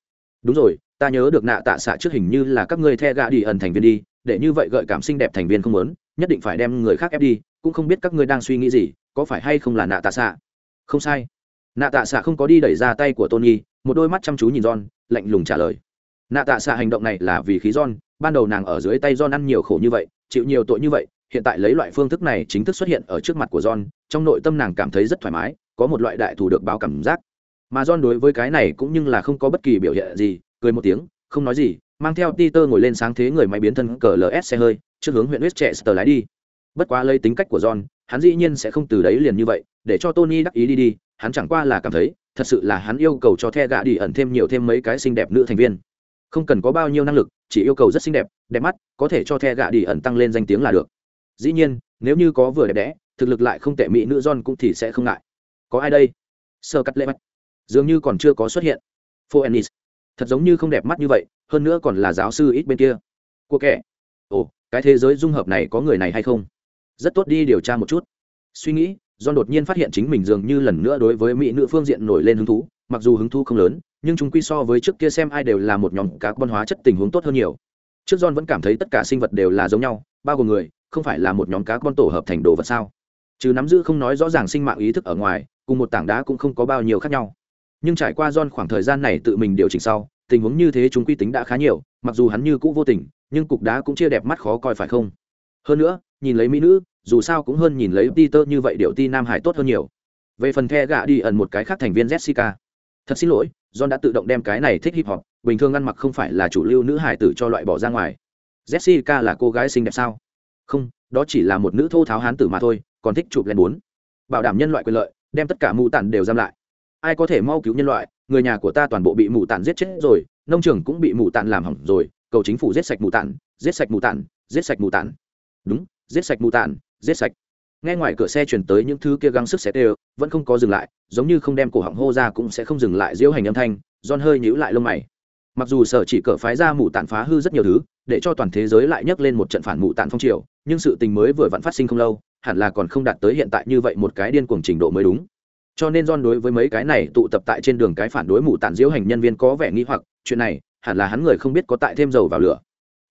đúng rồi, ta nhớ được nạ tạ xạ trước hình như là các ngươi the gạ đi ẩn thành viên đi, để như vậy gợi cảm xinh đẹp thành viên không muốn, nhất định phải đem người khác ép đi, cũng không biết các ngươi đang suy nghĩ gì, có phải hay không là nạ tạ xạ? Không sai. Nạ tạ xạ không có đi đẩy ra tay của tony, một đôi mắt chăm chú nhìn john, lạnh lùng trả lời nạ tạ xạ hành động này là vì khí john ban đầu nàng ở dưới tay john ăn nhiều khổ như vậy chịu nhiều tội như vậy hiện tại lấy loại phương thức này chính thức xuất hiện ở trước mặt của john trong nội tâm nàng cảm thấy rất thoải mái có một loại đại thù được báo cảm giác mà john đối với cái này cũng như là không có bất kỳ biểu hiện gì cười một tiếng không nói gì mang theo Peter ngồi lên sáng thế người máy biến thân cờ LS xe hơi, trước hướng huyện Westchester lái đi. Bất quá lấy tính cách của John, hắn dĩ nhiên sẽ không từ đấy liền như vậy, để cho Tony đắc ý đi đi, hắn chẳng qua là cảm thấy, thật sự là hắn yêu cầu cho The gạ đi ẩn thêm nhiều thêm mấy cái xinh đẹp nữ thành viên. Không cần có bao nhiêu năng lực, chỉ yêu cầu rất xinh đẹp, đẹp mắt, có thể cho The gạ đi ẩn tăng lên danh tiếng là được. Dĩ nhiên, nếu như có vừa đẹp đẽ, thực lực lại không tệ mỹ nữ John cũng thì sẽ không ngại. Có ai đây? Sơ cắt lệ mắt. Dường như còn chưa có xuất hiện. Phoenix thật giống như không đẹp mắt như vậy hơn nữa còn là giáo sư ít bên kia của kẻ ồ cái thế giới dung hợp này có người này hay không rất tốt đi điều tra một chút suy nghĩ John đột nhiên phát hiện chính mình dường như lần nữa đối với mỹ nữ phương diện nổi lên hứng thú mặc dù hứng thú không lớn, nhưng chúng quy so với trước kia xem ai đều là một nhóm cá văn hóa chất tình huống tốt hơn nhiều. Trước john vẫn cảm thấy tất cả sinh vật đều là giống nhau, bao gồm người, không phải là một nhóm cá con tổ hợp thành đồ vật sao? Chứ nắm giữ không nói rõ ràng sinh mạng ý thức ở ngoài, cùng một tảng đá cũng không có bao nhiêu khác nhau. Nhưng trải qua John khoảng thời gian này tự mình điều chỉnh sau, tình huống như thế chúng quy tính đã khá nhiều, mặc dù hắn như cũ vô tình, nhưng cục đá cũng chia đẹp mắt khó coi phải không? Hơn nữa, nhìn lấy mỹ nữ, dù sao cũng hơn nhìn lấy peter như vậy điệu ti nam hải tốt hơn nhiều. Về phần the gạ đi ẩn một cái khác thành viên jessica thật xin lỗi, john đã tự động đem cái này thích hip hop, bình thường ăn mặc không phải là chủ lưu nữ hải tử cho loại bỏ ra ngoài. Jessica là cô gái xinh đẹp sao? Không, đó chỉ là một nữ thô tháo hán tử mà thôi, còn thích chụp lên bốn. Bảo đảm nhân loại quyền lợi, đem tất cả mù tản đều giam lại. Ai có thể mau cứu nhân loại, người nhà của ta toàn bộ bị mù tản giết chết rồi, nông trường cũng bị mù tản làm hỏng rồi, cầu chính phủ giết sạch mù tản, giết sạch mù tản, giết sạch mù tản. Đúng, giết sạch mù tản, giết sạch nghe ngoài cửa xe chuyển tới những thứ kia găng sức xé tê vẫn không có dừng lại, giống như không đem cổ họng hô ra cũng sẽ không dừng lại diễu hành âm thanh don hơi nhíu lại lông mày. Mặc dù sở chỉ cỡ phái ra mù tàn phá hư rất nhiều thứ, để cho toàn thế giới lại nhấc lên một trận phản mù tàn phong triều, nhưng sự tình mới vừa vặn phát sinh không lâu, hẳn là còn không đạt tới hiện tại như vậy một cái điên cuồng trình độ mới đúng. Cho nên John đối với mấy cái này tụ tập tại trên đường cái phản đối mù tàn diễu hành nhân viên có vẻ nghi hoặc, chuyện này, hẳn là hắn người không biết có tại thêm dầu vào lửa.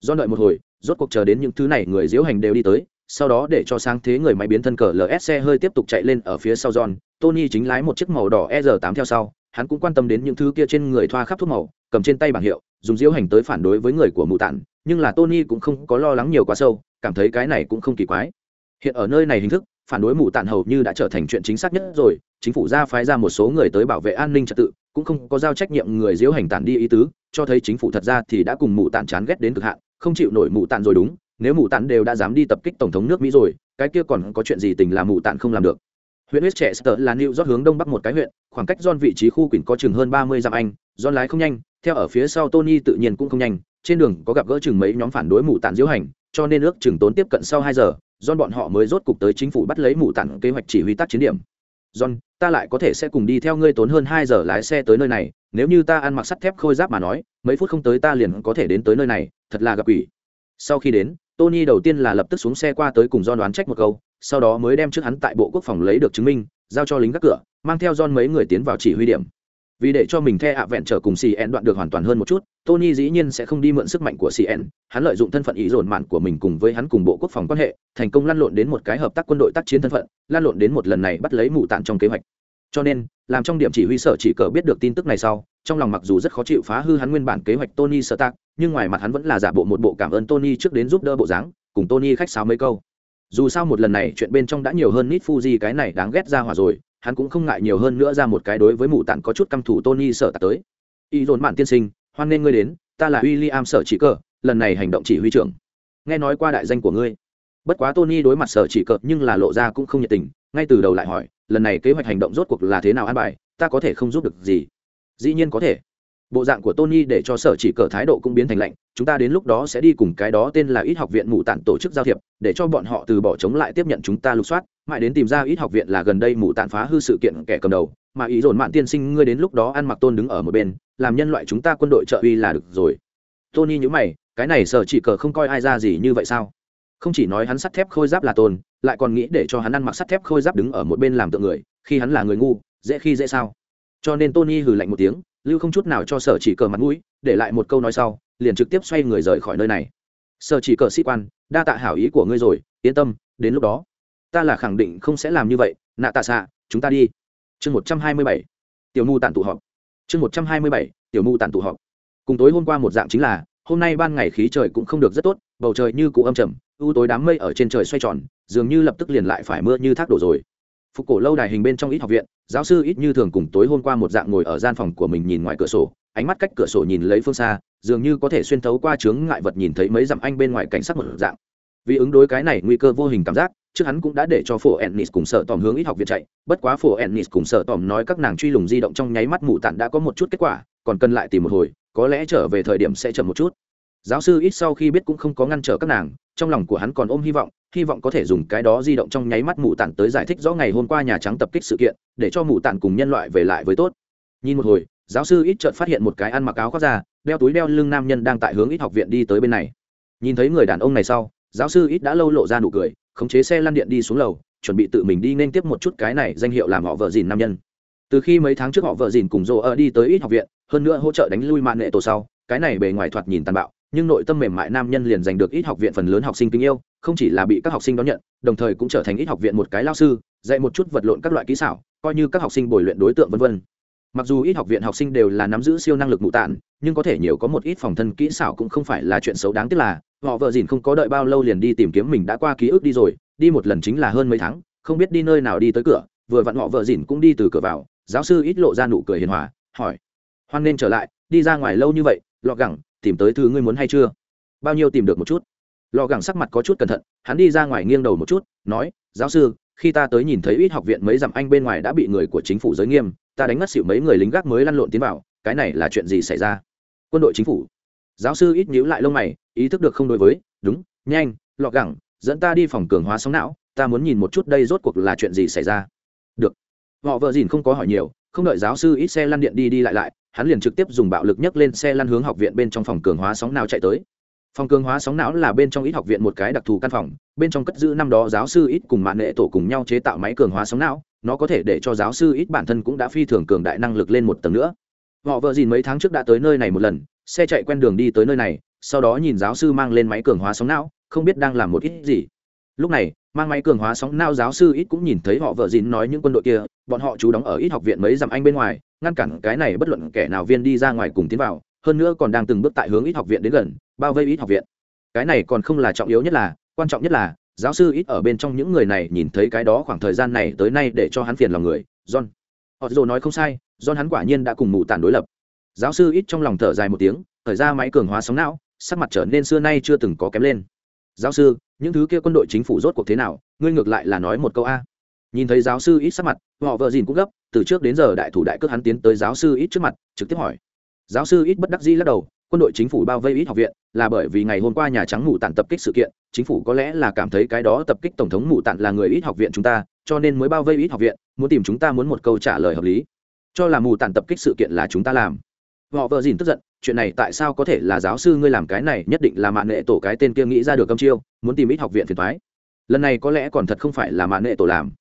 Do đợi một hồi, rốt cuộc chờ đến những thứ này người diễu hành đều đi tới sau đó để cho sáng thế người máy biến thân cờ ls hơi tiếp tục chạy lên ở phía sau john. Tony chính lái một chiếc màu đỏ e r 8 theo sau. Hắn cũng quan tâm đến những thứ kia trên người thoa khắp thuốc màu, cầm trên tay bảng hiệu, dùng diễu hành tới phản đối với người của mù tản nhưng là tony cũng không có lo lắng nhiều quá sâu, cảm thấy cái này cũng không kỳ quái. Hiện ở nơi này hình thức, phản đối mù tản hầu như đã trở thành chuyện chính xác nhất rồi. Chính phủ ra phái ra một số người tới bảo vệ an ninh trật tự, cũng không có giao trách nhiệm người diễu hành tản đi ý tứ, cho thấy chính phủ thật ra thì đã cùng mù tản chán ghét đến cực hạn, không chịu nổi mù tản rồi đúng nếu mù tản đều đã dám đi tập kích tổng thống nước mỹ rồi, cái kia còn có chuyện gì tình là mù tản không làm được? Huyện huyết trẻ sở là new rót hướng đông bắc một cái huyện, khoảng cách don vị trí khu quỳnh có chừng hơn ba mươi dặm anh don lái không nhanh, theo ở phía sau tony tự nhiên cũng không nhanh, trên đường có gặp gỡ chừng mấy nhóm phản đối mù tản diễu hành, cho nên ước chừng tốn tiếp cận sau hai giờ don bọn họ mới rốt cục tới chính phủ bắt lấy mù tản kế hoạch chỉ huy tác chiến điểm. John, ta lại có thể sẽ cùng đi theo ngươi tốn hơn hai giờ lái xe tới nơi này, nếu như ta ăn mặc sắt thép khôi giáp mà nói, mấy phút không tới ta liền có thể đến tới nơi này, thật là gặp ủy sau khi đến tony đầu tiên là lập tức xuống xe qua tới cùng John đoán trách một câu, sau đó mới đem trước hắn tại bộ quốc phòng lấy được chứng minh, giao cho lính gác cửa, mang theo John mấy người tiến vào chỉ huy điểm. Vì để cho mình the ạ vẹn trở cùng cn đoạn được hoàn toàn hơn một chút, tony dĩ nhiên sẽ không đi mượn sức mạnh của cn hắn lợi dụng thân phận ý dồn mạn của mình cùng với hắn cùng bộ quốc phòng quan hệ, thành công lăn lộn đến một cái hợp tác quân đội tác chiến thân phận, lăn lộn đến một lần này bắt lấy mụ tạn trong kế hoạch cho nên làm trong điểm chỉ huy sở chỉ cờ biết được tin tức này sau trong lòng mặc dù rất khó chịu phá hư hắn nguyên bản kế hoạch tony sơ tạc nhưng ngoài mặt hắn vẫn là giả bộ một bộ cảm ơn tony trước đến giúp đỡ bộ dáng cùng tony khách sáo mấy câu dù sao một lần này chuyện bên trong đã nhiều hơn nít fuji cái này đáng ghét ra hỏa rồi hắn cũng không ngại nhiều hơn nữa ra một cái đối với mụ tặng có chút căm thủ Tony sợ tạc tới. Y dồn mạn tiên sinh, hoan nghênh ngươi đến, ta là William sở chỉ cờ, lần này hành động chỉ huy trưởng. Nghe nói qua đại danh của ngươi. Bất quá Tony đối mặt sở chỉ cờ nhưng là lộ ra cũng không nhiệt tình, ngay từ đầu lại hỏi, lần này kế hoạch hành động rốt cuộc là thế nào an bài, ta có thể không giúp được gì. Dĩ nhiên có thể. Bộ dạng của tony để cho sở chỉ cờ thái độ cũng biến thành lạnh chúng ta đến lúc đó sẽ đi cùng cái đó tên là ít học viện mù tản tổ chức giao thiệp để cho bọn họ từ bỏ chống lại tiếp nhận chúng ta lục soát. Mãi đến tìm ra ít học viện là gần đây mù tản phá hư sự kiện kẻ cầm đầu mà ý dồn mạn tiên sinh ngươi đến lúc đó ăn mặc tôn đứng ở một bên làm nhân loại chúng ta quân đội trợ uy là được rồi. Tony nhữ mày cái này sở chỉ cờ không coi ai ra gì như vậy sao? Không chỉ nói hắn sắt thép khôi giáp là tôn lại còn nghĩ để cho hắn ăn mặc sắt thép khôi giáp đứng ở một bên làm tượng người, khi hắn là người ngu, dễ khi dễ sao? Cho nên tony hừ lạnh một tiếng, lưu không chút nào cho sở chỉ cờ mặt mũi, để lại một câu nói sau, liền trực tiếp xoay người rời khỏi nơi này. Sở chỉ cờ sĩ quan, đa tạ hảo ý của ngươi rồi, yên tâm, đến lúc đó. Ta là khẳng định không sẽ làm như vậy, nạ tạ xạ, chúng ta đi. Chương một trăm hai mươi bảy, tiểu mù tản tụ họp. Chương một trăm hai mươi bảy, tiểu mù tản tụ họp. Cùng tối hôm qua một dạng chính là hôm nay ban ngày khí trời cũng không được rất tốt, bầu trời như cụ âm trầm, u tối đám mây ở trên trời xoay tròn, dường như lập tức liền lại phải mưa như thác đổ rồi. Phục cổ lâu đài hình bên trong ít học viện, giáo sư ít như thường cùng tối hôm qua một dạng ngồi ở gian phòng của mình nhìn ngoài cửa sổ, ánh mắt cách cửa sổ nhìn lấy phương xa, dường như có thể xuyên thấu qua chướng ngại vật nhìn thấy mấy dặm anh bên ngoài cảnh sắc một dạng. Vì ứng đối cái này nguy cơ vô hình cảm giác, trước hắn cũng đã để cho phổ ennis cùng sợ tòm hướng ít học viện chạy, bất quá phổ ennis cùng sợ tòm nói các nàng truy lùng di động trong nháy mắt mụ tản đã có một chút kết quả, còn cần lại tìm một hồi có lẽ trở về thời điểm sẽ chậm một chút. Giáo sư ít sau khi biết cũng không có ngăn trở các nàng, trong lòng của hắn còn ôm hy vọng hy vọng có thể dùng cái đó di động trong nháy mắt mù tản tới giải thích rõ ngày hôm qua nhà trắng tập kích sự kiện, để cho mù tản cùng nhân loại về lại với tốt. Nhìn một hồi, giáo sư ít chợt phát hiện một cái ăn mặc áo khoác ra đeo túi đeo lưng nam nhân đang tại hướng ít học viện đi tới bên này. Nhìn thấy người đàn ông này sau, giáo sư ít đã lâu lộ ra nụ cười, khống chế xe lăn điện đi xuống lầu, chuẩn bị tự mình đi nên tiếp một chút cái này danh hiệu làm họ vợ dìn nam nhân. Từ khi mấy tháng trước họ vợ dìn cùng rồ ở đi tới ít học viện hơn nữa hỗ trợ đánh lui mạng nghệ tổ sau, cái này bề ngoài thoạt nhìn tàn bạo, nhưng nội tâm mềm mại nam nhân liền giành được ít học viện phần lớn học sinh kính yêu, không chỉ là bị các học sinh đón nhận, đồng thời cũng trở thành ít học viện một cái lao sư, dạy một chút vật lộn các loại kỹ xảo, coi như các học sinh bồi luyện đối tượng vân vân. Mặc dù ít học viện học sinh đều là nắm giữ siêu năng lực mụ tản nhưng có thể nhiều có một ít phòng thân kỹ xảo cũng không phải là chuyện xấu đáng tiếc là, họ vợ dìn không có đợi bao lâu liền đi tìm kiếm mình đã qua ký ức đi rồi, đi một lần chính là hơn mấy tháng, không biết đi nơi nào đi tới cửa, vừa vặn họ vợ dìn cũng đi từ cửa vào, giáo sư ít lộ ra nụ cười hiền hòa, hỏi hoan nên trở lại, đi ra ngoài lâu như vậy, lọ gẳng, tìm tới thứ ngươi muốn hay chưa? Bao nhiêu tìm được một chút? Lò gẳng sắc mặt có chút cẩn thận, hắn đi ra ngoài nghiêng đầu một chút, nói, giáo sư, khi ta tới nhìn thấy ít học viện mấy dặm anh bên ngoài đã bị người của chính phủ giới nghiêm, ta đánh ngất xỉu mấy người lính gác mới lăn lộn tiến vào, cái này là chuyện gì xảy ra? Quân đội chính phủ. Giáo sư ít nhíu lại lông mày, ý thức được không đối với, đúng, nhanh, lọ gẳng, dẫn ta đi phòng cường hóa sóng não, ta muốn nhìn một chút đây rốt cuộc là chuyện gì xảy ra. Được. Họ vợ dìn không có hỏi nhiều, không đợi giáo sư ít xe lăn điện đi đi lại lại hắn liền trực tiếp dùng bạo lực nhấc lên xe lăn hướng học viện bên trong phòng cường hóa sóng não chạy tới. Phòng cường hóa sóng não là bên trong ít học viện một cái đặc thù căn phòng, bên trong cất giữ năm đó giáo sư ít cùng mạng nghệ tổ cùng nhau chế tạo máy cường hóa sóng não, nó có thể để cho giáo sư ít bản thân cũng đã phi thường cường đại năng lực lên một tầng nữa. Họ vợ dìn mấy tháng trước đã tới nơi này một lần, xe chạy quen đường đi tới nơi này, sau đó nhìn giáo sư mang lên máy cường hóa sóng não, không biết đang làm một ít gì. Lúc này, mang máy cường hóa sóng não giáo sư ít cũng nhìn thấy họ vợ dìn nói những quân đội kia bọn họ trú đóng ở ít học viện mấy dặm anh bên ngoài, ngăn cản cái này bất luận kẻ nào viên đi ra ngoài cùng tiến vào, hơn nữa còn đang từng bước tại hướng ít học viện đến gần, bao vây ít học viện. Cái này còn không là trọng yếu nhất là, quan trọng nhất là, giáo sư ít ở bên trong những người này nhìn thấy cái đó khoảng thời gian này tới nay để cho hắn phiền lòng người, john. Họ dù nói không sai, john hắn quả nhiên đã cùng mù tản đối lập. Giáo sư ít trong lòng thở dài một tiếng, thời ra máy cường hóa sóng não, sắc mặt trở nên xưa nay chưa từng có kém lên. Giáo sư, những thứ kia quân đội chính phủ rốt cuộc thế nào? Ngươi ngược lại là nói một câu a nhìn thấy giáo sư ít sắc mặt, họ vợ dìn cũng gấp, từ trước đến giờ đại thủ đại cước hắn tiến tới giáo sư ít trước mặt, trực tiếp hỏi. Giáo sư ít bất đắc dĩ lắc đầu, quân đội chính phủ bao vây ít học viện, là bởi vì ngày hôm qua nhà trắng mù tản tập kích sự kiện, chính phủ có lẽ là cảm thấy cái đó tập kích tổng thống mù tản là người ít học viện chúng ta, cho nên mới bao vây ít học viện, muốn tìm chúng ta muốn một câu trả lời hợp lý. Cho là mù tản tập kích sự kiện là chúng ta làm. Họ vợ dìn tức giận, chuyện này tại sao có thể là giáo sư ngươi làm cái này, nhất định là mạng nghệ tổ cái tên kia nghĩ ra được công chiêu, muốn tìm ít học viện phiền thoái lần này có lẽ còn thật không phải là mạng nghệ tổ làm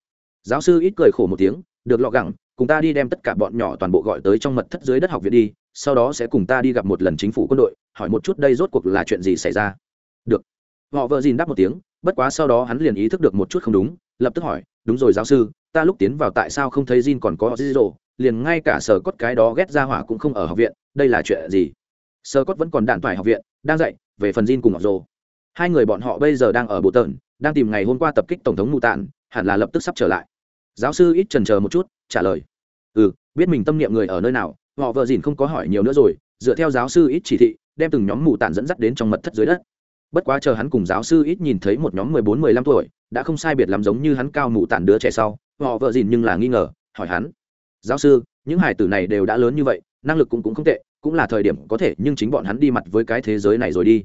giáo sư ít cười khổ một tiếng được lọ gẳng cùng ta đi đem tất cả bọn nhỏ toàn bộ gọi tới trong mật thất dưới đất học viện đi sau đó sẽ cùng ta đi gặp một lần chính phủ quân đội hỏi một chút đây rốt cuộc là chuyện gì xảy ra được họ vợ dìn đáp một tiếng bất quá sau đó hắn liền ý thức được một chút không đúng lập tức hỏi đúng rồi giáo sư ta lúc tiến vào tại sao không thấy Jin còn có Zero, liền ngay cả sở cốt cái đó ghét ra hỏa cũng không ở học viện, đây là chuyện gì? Sở cốt vẫn còn đạn toại học viện, đang dạy về phần Jin cùng Ngọc Dồ. Hai người bọn họ bây giờ đang ở bộ tận, đang tìm ngày hôm qua tập kích tổng thống Mù Tạn, hẳn là lập tức sắp trở lại. Giáo sư ít chần chờ một chút, trả lời: "Ừ, biết mình tâm niệm người ở nơi nào, họ vợ dìn không có hỏi nhiều nữa rồi dựa theo giáo sư ít chỉ thị đem từng nhóm mù tản dẫn dắt đến trong mật thất dưới đất. Bất quá chờ hắn cùng giáo sư ít nhìn thấy một nhóm mười bốn mười lăm tuổi đã không sai biệt làm giống như hắn cao mù tản đứa trẻ sau họ vợ dìn nhưng là nghi ngờ hỏi hắn. Giáo sư những hải tử này đều đã lớn như vậy năng lực cũng cũng không tệ cũng là thời điểm có thể nhưng chính bọn hắn đi mặt với cái thế giới này rồi đi.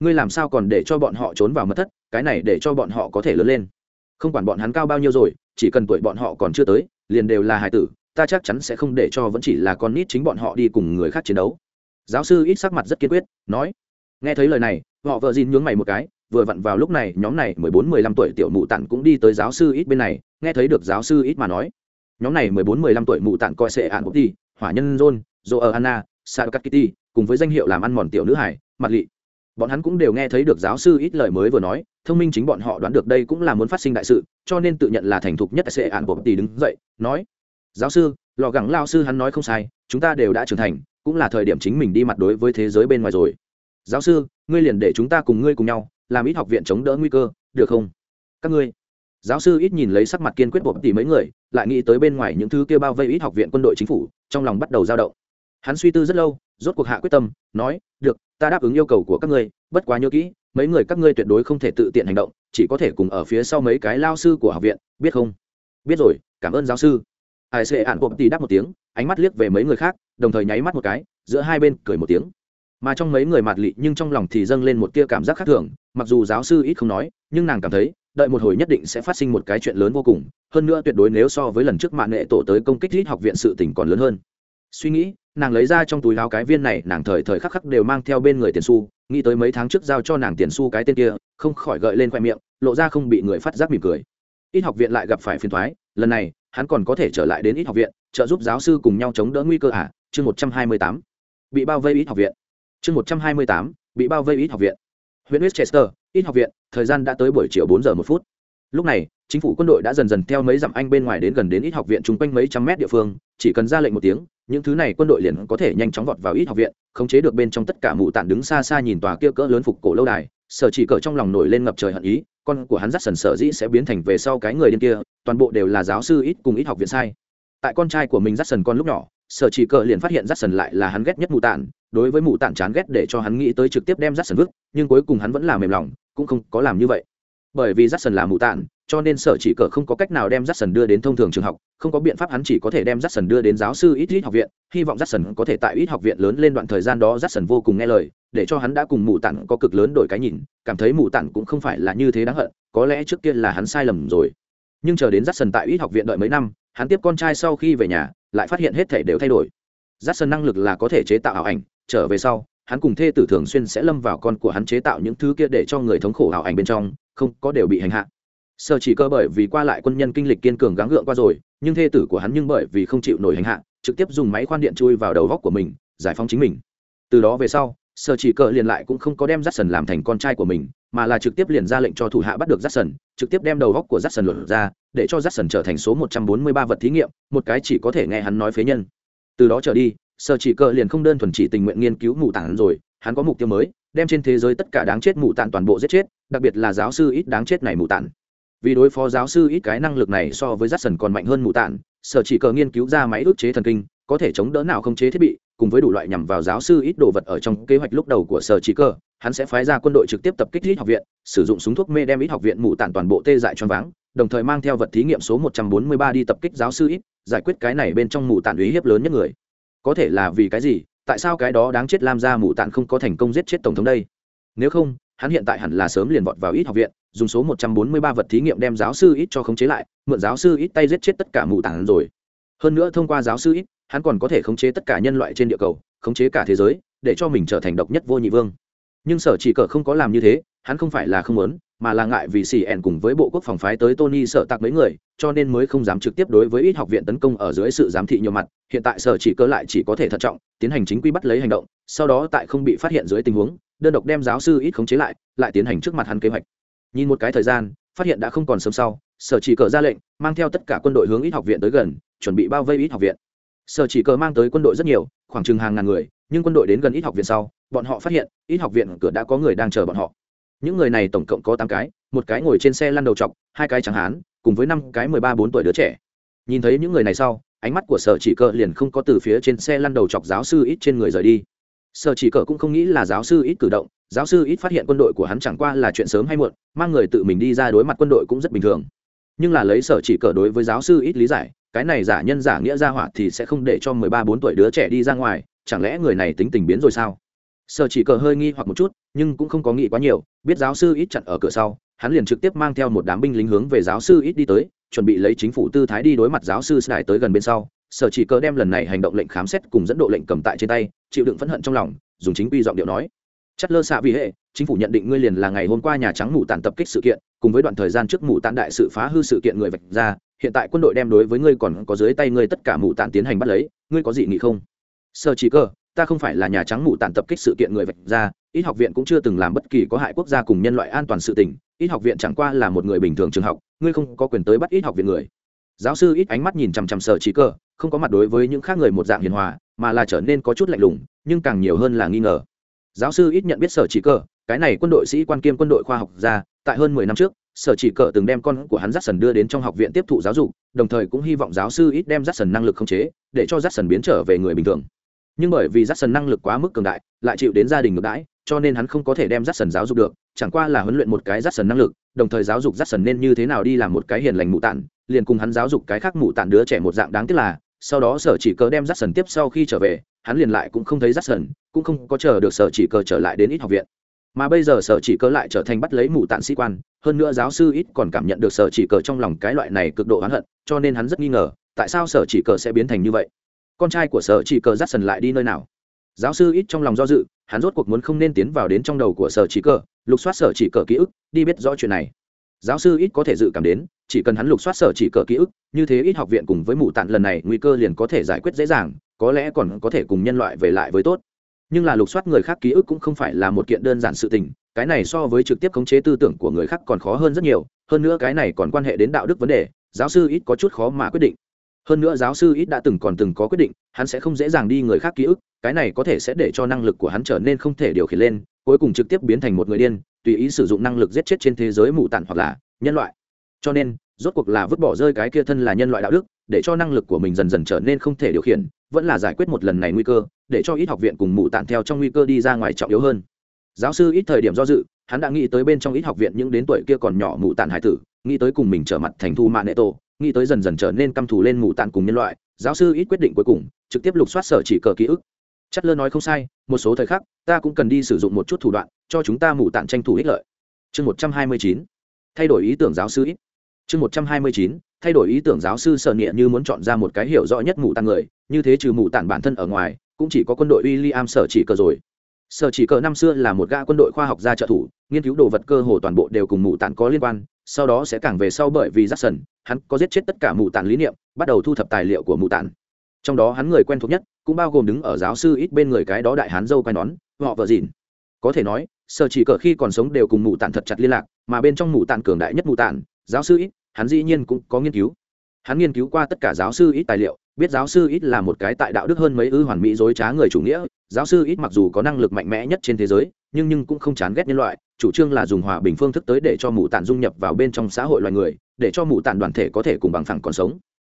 Ngươi làm sao còn để cho bọn họ trốn vào mật thất cái này để cho bọn họ có thể lớn lên không quản bọn hắn cao bao nhiêu rồi, chỉ cần tuổi bọn họ còn chưa tới, liền đều là hải tử, ta chắc chắn sẽ không để cho vẫn chỉ là con nít chính bọn họ đi cùng người khác chiến đấu. Giáo sư ít sắc mặt rất kiên quyết, nói, nghe thấy lời này, họ vợ dìn nhướng mày một cái, vừa vặn vào lúc này, nhóm này mười bốn, mười lăm tuổi tiểu mụ tặn cũng đi tới giáo sư ít bên này, nghe thấy được giáo sư ít mà nói, nhóm này mười bốn, mười lăm tuổi mụ tặn coi sệ ạn bốc đi hỏa nhân john joe anna sarkat kitty cùng với danh hiệu làm ăn mòn tiểu nữ hải mặt lị bọn hắn cũng đều nghe thấy được giáo sư ít lời mới vừa nói, thông minh chính bọn họ đoán được đây cũng là muốn phát sinh đại sự, cho nên tự nhận là thành thục nhất sẽ ạn bộ tỷ đứng dậy, nói, giáo sư, lò gẳng lao sư hắn nói không sai, chúng ta đều đã trưởng thành, cũng là thời điểm chính mình đi mặt đối với thế giới bên ngoài rồi. Giáo sư, ngươi liền để chúng ta cùng ngươi cùng nhau, làm ít học viện chống đỡ nguy cơ, được không? Các ngươi. Giáo sư ít nhìn lấy sắc mặt kiên quyết bộ tỷ mấy người, lại nghĩ tới bên ngoài những thứ kêu bao vây ít học viện quân đội chính phủ, trong lòng bắt đầu dao động. Hắn suy tư rất lâu, rốt cuộc hạ quyết tâm, nói, được ta đáp ứng yêu cầu của các ngươi, bất quá nhớ kỹ, mấy người các ngươi tuyệt đối không thể tự tiện hành động, chỉ có thể cùng ở phía sau mấy cái lao sư của học viện, biết không? Biết rồi, cảm ơn giáo sư. Ai sẽ ạn bộ tì đáp một tiếng, ánh mắt liếc về mấy người khác, đồng thời nháy mắt một cái, giữa hai bên cười một tiếng. Mà trong mấy người mặt lị nhưng trong lòng thì dâng lên một tia cảm giác khác thường, mặc dù giáo sư ít không nói, nhưng nàng cảm thấy, đợi một hồi nhất định sẽ phát sinh một cái chuyện lớn vô cùng, hơn nữa tuyệt đối nếu so với lần trước mạng nghệ tổ tới công kích ít học viện sự tỉnh còn lớn hơn. Suy nghĩ nàng lấy ra trong túi áo cái viên này, nàng thời thời khắc khắc đều mang theo bên người tiền xu, nghĩ tới mấy tháng trước giao cho nàng tiền xu cái tên kia, không khỏi gợi lên khoe miệng, lộ ra không bị người phát giác mỉm cười. Ít học viện lại gặp phải phiền thoái lần này, hắn còn có thể trở lại đến ít học viện, trợ giúp giáo sư cùng nhau chống đỡ nguy cơ ả à? chương một trăm hai mươi tám. Bị bao vây ít học viện. Chương một trăm hai mươi tám. Bị bao vây ít học viện. Huyện westchester, ít học viện, thời gian đã tới buổi chiều bốn giờ một phút. Lúc này, chính phủ quân đội đã dần dần theo mấy dặm anh bên ngoài đến gần đến ít học viện chung quanh mấy trăm mét địa phương, chỉ cần ra lệnh một tiếng những thứ này quân đội liền có thể nhanh chóng vọt vào ít học viện, khống chế được bên trong tất cả mụ tản đứng xa xa nhìn tòa kia cỡ lớn phục cổ lâu đài. Sở chỉ cỡ trong lòng nổi lên ngập trời hận ý, con của hắn dắt sần sở dĩ sẽ biến thành về sau cái người điên kia, toàn bộ đều là giáo sư ít cùng ít học viện sai. Tại con trai của mình dắt sần con lúc nhỏ, sở chỉ cỡ liền phát hiện dắt sần lại là hắn ghét nhất mụ tản, đối với mụ tản chán ghét để cho hắn nghĩ tới trực tiếp đem dắt sần vứt, nhưng cuối cùng hắn vẫn là mềm lòng, cũng không có làm như vậy. Bởi vì dắt sần là mụ tản cho nên sở chỉ cờ không có cách nào đem rát sần đưa đến thông thường trường học, không có biện pháp hắn chỉ có thể đem rát sần đưa đến giáo sư ít ít học viện, hy vọng rát sần có thể tại ít học viện lớn lên đoạn thời gian đó rát sần vô cùng nghe lời, để cho hắn đã cùng mù tản có cực lớn đổi cái nhìn, cảm thấy mù tản cũng không phải là như thế đáng hận, có lẽ trước kia là hắn sai lầm rồi. Nhưng chờ đến rát sần tại ít học viện đợi mấy năm, hắn tiếp con trai sau khi về nhà, lại phát hiện hết thể đều thay đổi. Rát sần năng lực là có thể chế tạo ảo ảnh, trở về sau, hắn cùng thê tử thường xuyên sẽ lâm vào con của hắn chế tạo những thứ kia để cho người thống khổ ảo ảnh bên trong, không có đều bị hành hạ sở chỉ cơ bởi vì qua lại quân nhân kinh lịch kiên cường gắng gượng qua rồi, nhưng thê tử của hắn nhưng bởi vì không chịu nổi hành hạ, trực tiếp dùng máy khoan điện chui vào đầu góc của mình, giải phóng chính mình. Từ đó về sau, sở chỉ cờ liền lại cũng không có đem rát sần làm thành con trai của mình, mà là trực tiếp liền ra lệnh cho thủ hạ bắt được rát sần trực tiếp đem đầu góc của rát sần luật ra, để cho rát sần trở thành số một trăm bốn mươi ba vật thí nghiệm, một cái chỉ có thể nghe hắn nói phế nhân. Từ đó trở đi, sở chỉ cờ liền không đơn thuần chỉ tình nguyện nghiên cứu mù tản rồi, hắn có mục tiêu mới, đem trên thế giới tất cả đáng chết mù tản toàn bộ giết chết, đặc biệt là giáo sư ít đáng chết này mù tản vì đối phó giáo sư ít cái năng lực này so với rát sần còn mạnh hơn mù tản sở chỉ cờ nghiên cứu ra máy ước chế thần kinh, có thể chống đỡ nào không chế thiết bị, cùng với đủ loại nhằm vào giáo sư ít đồ vật ở trong kế hoạch lúc đầu của sở chỉ cơ hắn sẽ phái ra quân đội trực tiếp tập kích ít học viện, sử dụng súng thuốc mê đem ít học viện mù tản toàn bộ tê dại choáng váng, đồng thời mang theo vật thí nghiệm số 143 đi tập kích giáo sư ít, giải quyết cái này bên trong mù tản uy hiếp lớn nhất người. Có thể là vì cái gì, tại sao cái đó đáng chết làm ra mù tản không có thành công giết chết tổng thống đây? Nếu không, hắn hiện tại hẳn là sớm liền vọt vào ít học viện dùng số 143 vật thí nghiệm đem giáo sư ít cho khống chế lại, mượn giáo sư ít tay giết chết tất cả mù tản rồi. Hơn nữa thông qua giáo sư ít, hắn còn có thể khống chế tất cả nhân loại trên địa cầu, khống chế cả thế giới, để cho mình trở thành độc nhất vô nhị vương. Nhưng sở chỉ cờ không có làm như thế, hắn không phải là không muốn, mà là ngại vì xì ẻn cùng với bộ quốc phòng phái tới tony sợ tạc mấy người, cho nên mới không dám trực tiếp đối với ít học viện tấn công ở dưới sự giám thị nhiều mặt. Hiện tại sở chỉ cờ lại chỉ có thể thận trọng, tiến hành chính quy bắt lấy hành động, sau đó tại không bị phát hiện dưới tình huống, đơn độc đem giáo sư ít khống chế lại lại tiến hành trước mặt hắn kế hoạch nhìn một cái thời gian, phát hiện đã không còn sớm sau, sở chỉ cờ ra lệnh, mang theo tất cả quân đội hướng ít học viện tới gần, chuẩn bị bao vây ít học viện. Sở chỉ cờ mang tới quân đội rất nhiều, khoảng chừng hàng ngàn người, nhưng quân đội đến gần ít học viện sau, bọn họ phát hiện, ít học viện cửa đã có người đang chờ bọn họ. Những người này tổng cộng có tám cái, một cái ngồi trên xe lăn đầu t hai cái chẳng hán, cùng với năm cái mười ba bốn tuổi đứa trẻ. Nhìn thấy những người này sau, ánh mắt của sở chỉ cờ liền không có từ phía trên xe lăn đầu chọc giáo sư ít trên người rời đi sở chỉ cờ cũng không nghĩ là giáo sư ít cử động, giáo sư ít phát hiện quân đội của hắn chẳng qua là chuyện sớm hay muộn, mang người tự mình đi ra đối mặt quân đội cũng rất bình thường. Nhưng là lấy sở chỉ cờ đối với giáo sư ít lý giải, cái này giả nhân giả nghĩa ra hỏa thì sẽ không để cho mười ba bốn tuổi đứa trẻ đi ra ngoài, chẳng lẽ người này tính tình biến rồi sao? Sở chỉ cờ hơi nghi hoặc một chút, nhưng cũng không có nghĩ quá nhiều, biết giáo sư ít chặn ở cửa sau, hắn liền trực tiếp mang theo một đám binh lính hướng về giáo sư ít đi tới, chuẩn bị lấy chính phủ tư thái đi đối mặt giáo sư sài tới gần bên sau sở chỉ cờ đem lần này hành động lệnh khám xét cùng dẫn độ lệnh cầm tại trên tay, chịu đựng phẫn hận trong lòng, dùng chính quy giọng điệu nói. Chất lơ xạ vì hệ, chính phủ nhận định ngươi liền là ngày hôm qua nhà trắng mù tàn tập kích sự kiện, cùng với đoạn thời gian trước mù tàn đại sự phá hư sự kiện người vạch ra, hiện tại quân đội đem đối với ngươi còn có dưới tay ngươi tất cả mù tàn tiến hành bắt lấy, ngươi có gì nghĩ không? Sở chỉ cơ ta không phải là nhà trắng mù tàn tập kích sự kiện người vạch ra, ít học viện cũng chưa từng làm bất kỳ có hại quốc gia cùng nhân loại an toàn sự tình, ít học viện chẳng qua là một người bình thường trường học, ngươi không có quyền tới bắt ít học viện người giáo sư ít ánh mắt nhìn chằm chằm sở chỉ cơ, không có mặt đối với những khác người một dạng hiền hòa, mà là trở nên có chút lạnh lùng, nhưng càng nhiều hơn là nghi ngờ. Giáo sư ít nhận biết sở chỉ cơ, cái này quân đội sĩ quan kiêm quân đội khoa học ra tại hơn mười năm trước, sở chỉ cờ từng đem con của hắn j a c k s o n đưa đến trong học viện tiếp thụ giáo dục, đồng thời cũng hy vọng giáo sư ít đem j a c k s o n năng lực khống chế, để cho j a c k s o n biến trở về người bình thường. Nhưng bởi vì j a c k s o n năng lực quá mức cường đại, lại chịu đến gia đình ngược đãi, cho nên hắn không có thể đem j a c k s o n giáo dục được, chẳng qua là huấn luyện một cái j a c k s o n năng lực, đồng thời giáo dục j a c k s o n nên như thế nào đi làm một cái hiền lành mụ tản liền cùng hắn giáo dục cái khác mụ tản đứa trẻ một dạng đáng tiếc là, sau đó sở chỉ cờ đem j sần tiếp sau khi trở về, hắn liền lại cũng không thấy j sần cũng không có chờ được sở chỉ cờ trở lại đến ít học viện. Mà bây giờ sở chỉ cờ lại trở thành bắt lấy mụ tản sĩ quan, hơn nữa giáo sư ít còn cảm nhận được sở chỉ cờ trong lòng cái loại này cực độ oán hận, cho nên hắn rất nghi ngờ, tại sao sở chỉ cờ sẽ biến thành như vậy? Con trai của sở chỉ cờ dắt sần lại đi nơi nào? Giáo sư ít trong lòng do dự, hắn rốt cuộc muốn không nên tiến vào đến trong đầu của sở chỉ cờ, lục soát sở chỉ cờ ký ức, đi biết rõ chuyện này. Giáo sư ít có thể dự cảm đến chỉ cần hắn lục soát sở chỉ cờ ký ức, như thế ít học viện cùng với mụ tạn lần này nguy cơ liền có thể giải quyết dễ dàng, có lẽ còn có thể cùng nhân loại về lại với tốt. Nhưng là lục soát người khác ký ức cũng không phải là một kiện đơn giản sự tình, cái này so với trực tiếp khống chế tư tưởng của người khác còn khó hơn rất nhiều, hơn nữa cái này còn quan hệ đến đạo đức vấn đề, giáo sư ít có chút khó mà quyết định. Hơn nữa giáo sư ít đã từng còn từng có quyết định, hắn sẽ không dễ dàng đi người khác ký ức, cái này có thể sẽ để cho năng lực của hắn trở nên không thể điều khiển lên, cuối cùng trực tiếp biến thành một người điên, tùy ý sử dụng năng lực giết chết trên thế giới mù tản hoặc là nhân loại cho nên, rốt cuộc là vứt bỏ rơi cái kia thân là nhân loại đạo đức, để cho năng lực của mình dần dần trở nên không thể điều khiển, vẫn là giải quyết một lần này nguy cơ, để cho ít học viện cùng mù tản theo trong nguy cơ đi ra ngoài trọng yếu hơn. Giáo sư ít thời điểm do dự, hắn đã nghĩ tới bên trong ít học viện những đến tuổi kia còn nhỏ mù tản hải tử, nghĩ tới cùng mình trở mặt thành thu mạng nệ tổ, nghĩ tới dần dần trở nên căm thù lên mù tản cùng nhân loại, giáo sư ít quyết định cuối cùng, trực tiếp lục soát sở chỉ cờ ký ức. Chất lơ nói không sai, một số thời khắc, ta cũng cần đi sử dụng một chút thủ đoạn, cho chúng ta mù tản tranh thủ ích lợi. Chương một trăm hai mươi chín. Thay đổi ý tưởng giáo sư ít chương một trăm hai mươi chín thay đổi ý tưởng giáo sư sợ nghĩa như muốn chọn ra một cái hiểu rõ nhất mù tàn người như thế trừ mù tàn bản thân ở ngoài cũng chỉ có quân đội William sở chỉ cờ rồi sở chỉ cờ năm xưa là một gã quân đội khoa học gia trợ thủ nghiên cứu đồ vật cơ hồ toàn bộ đều cùng mù tàn có liên quan sau đó sẽ càng về sau bởi vì Jackson, hắn có giết chết tất cả mù tàn lý niệm, bắt đầu thu thập tài liệu của mù tàn Trong đó hắn người quen thuộc nhất, cũng bao gồm đứng ở giáo sư ít bên người cái đó đại hán dâu quai nón, họ vợ dìn. Có thể nói, sở chỉ cờ khi còn sống đều cùng mù tàn thật chặt liên lạc, mà bên trong mù tàn cường đại nhất mù tàn giáo sư ít, hắn dĩ nhiên cũng có nghiên cứu. Hắn nghiên cứu qua tất cả giáo sư ít tài liệu, biết giáo sư ít là một cái tại đạo đức hơn mấy ư hoàn mỹ dối trá người chủ nghĩa, giáo sư ít mặc dù có năng lực mạnh mẽ nhất trên thế giới, nhưng nhưng cũng không chán ghét nhân loại, chủ trương là dùng hòa bình phương thức tới để cho mù tản dung nhập vào bên trong xã hội loài người để cho mù tản đoàn thể có thể cùng bằng phẳng còn sống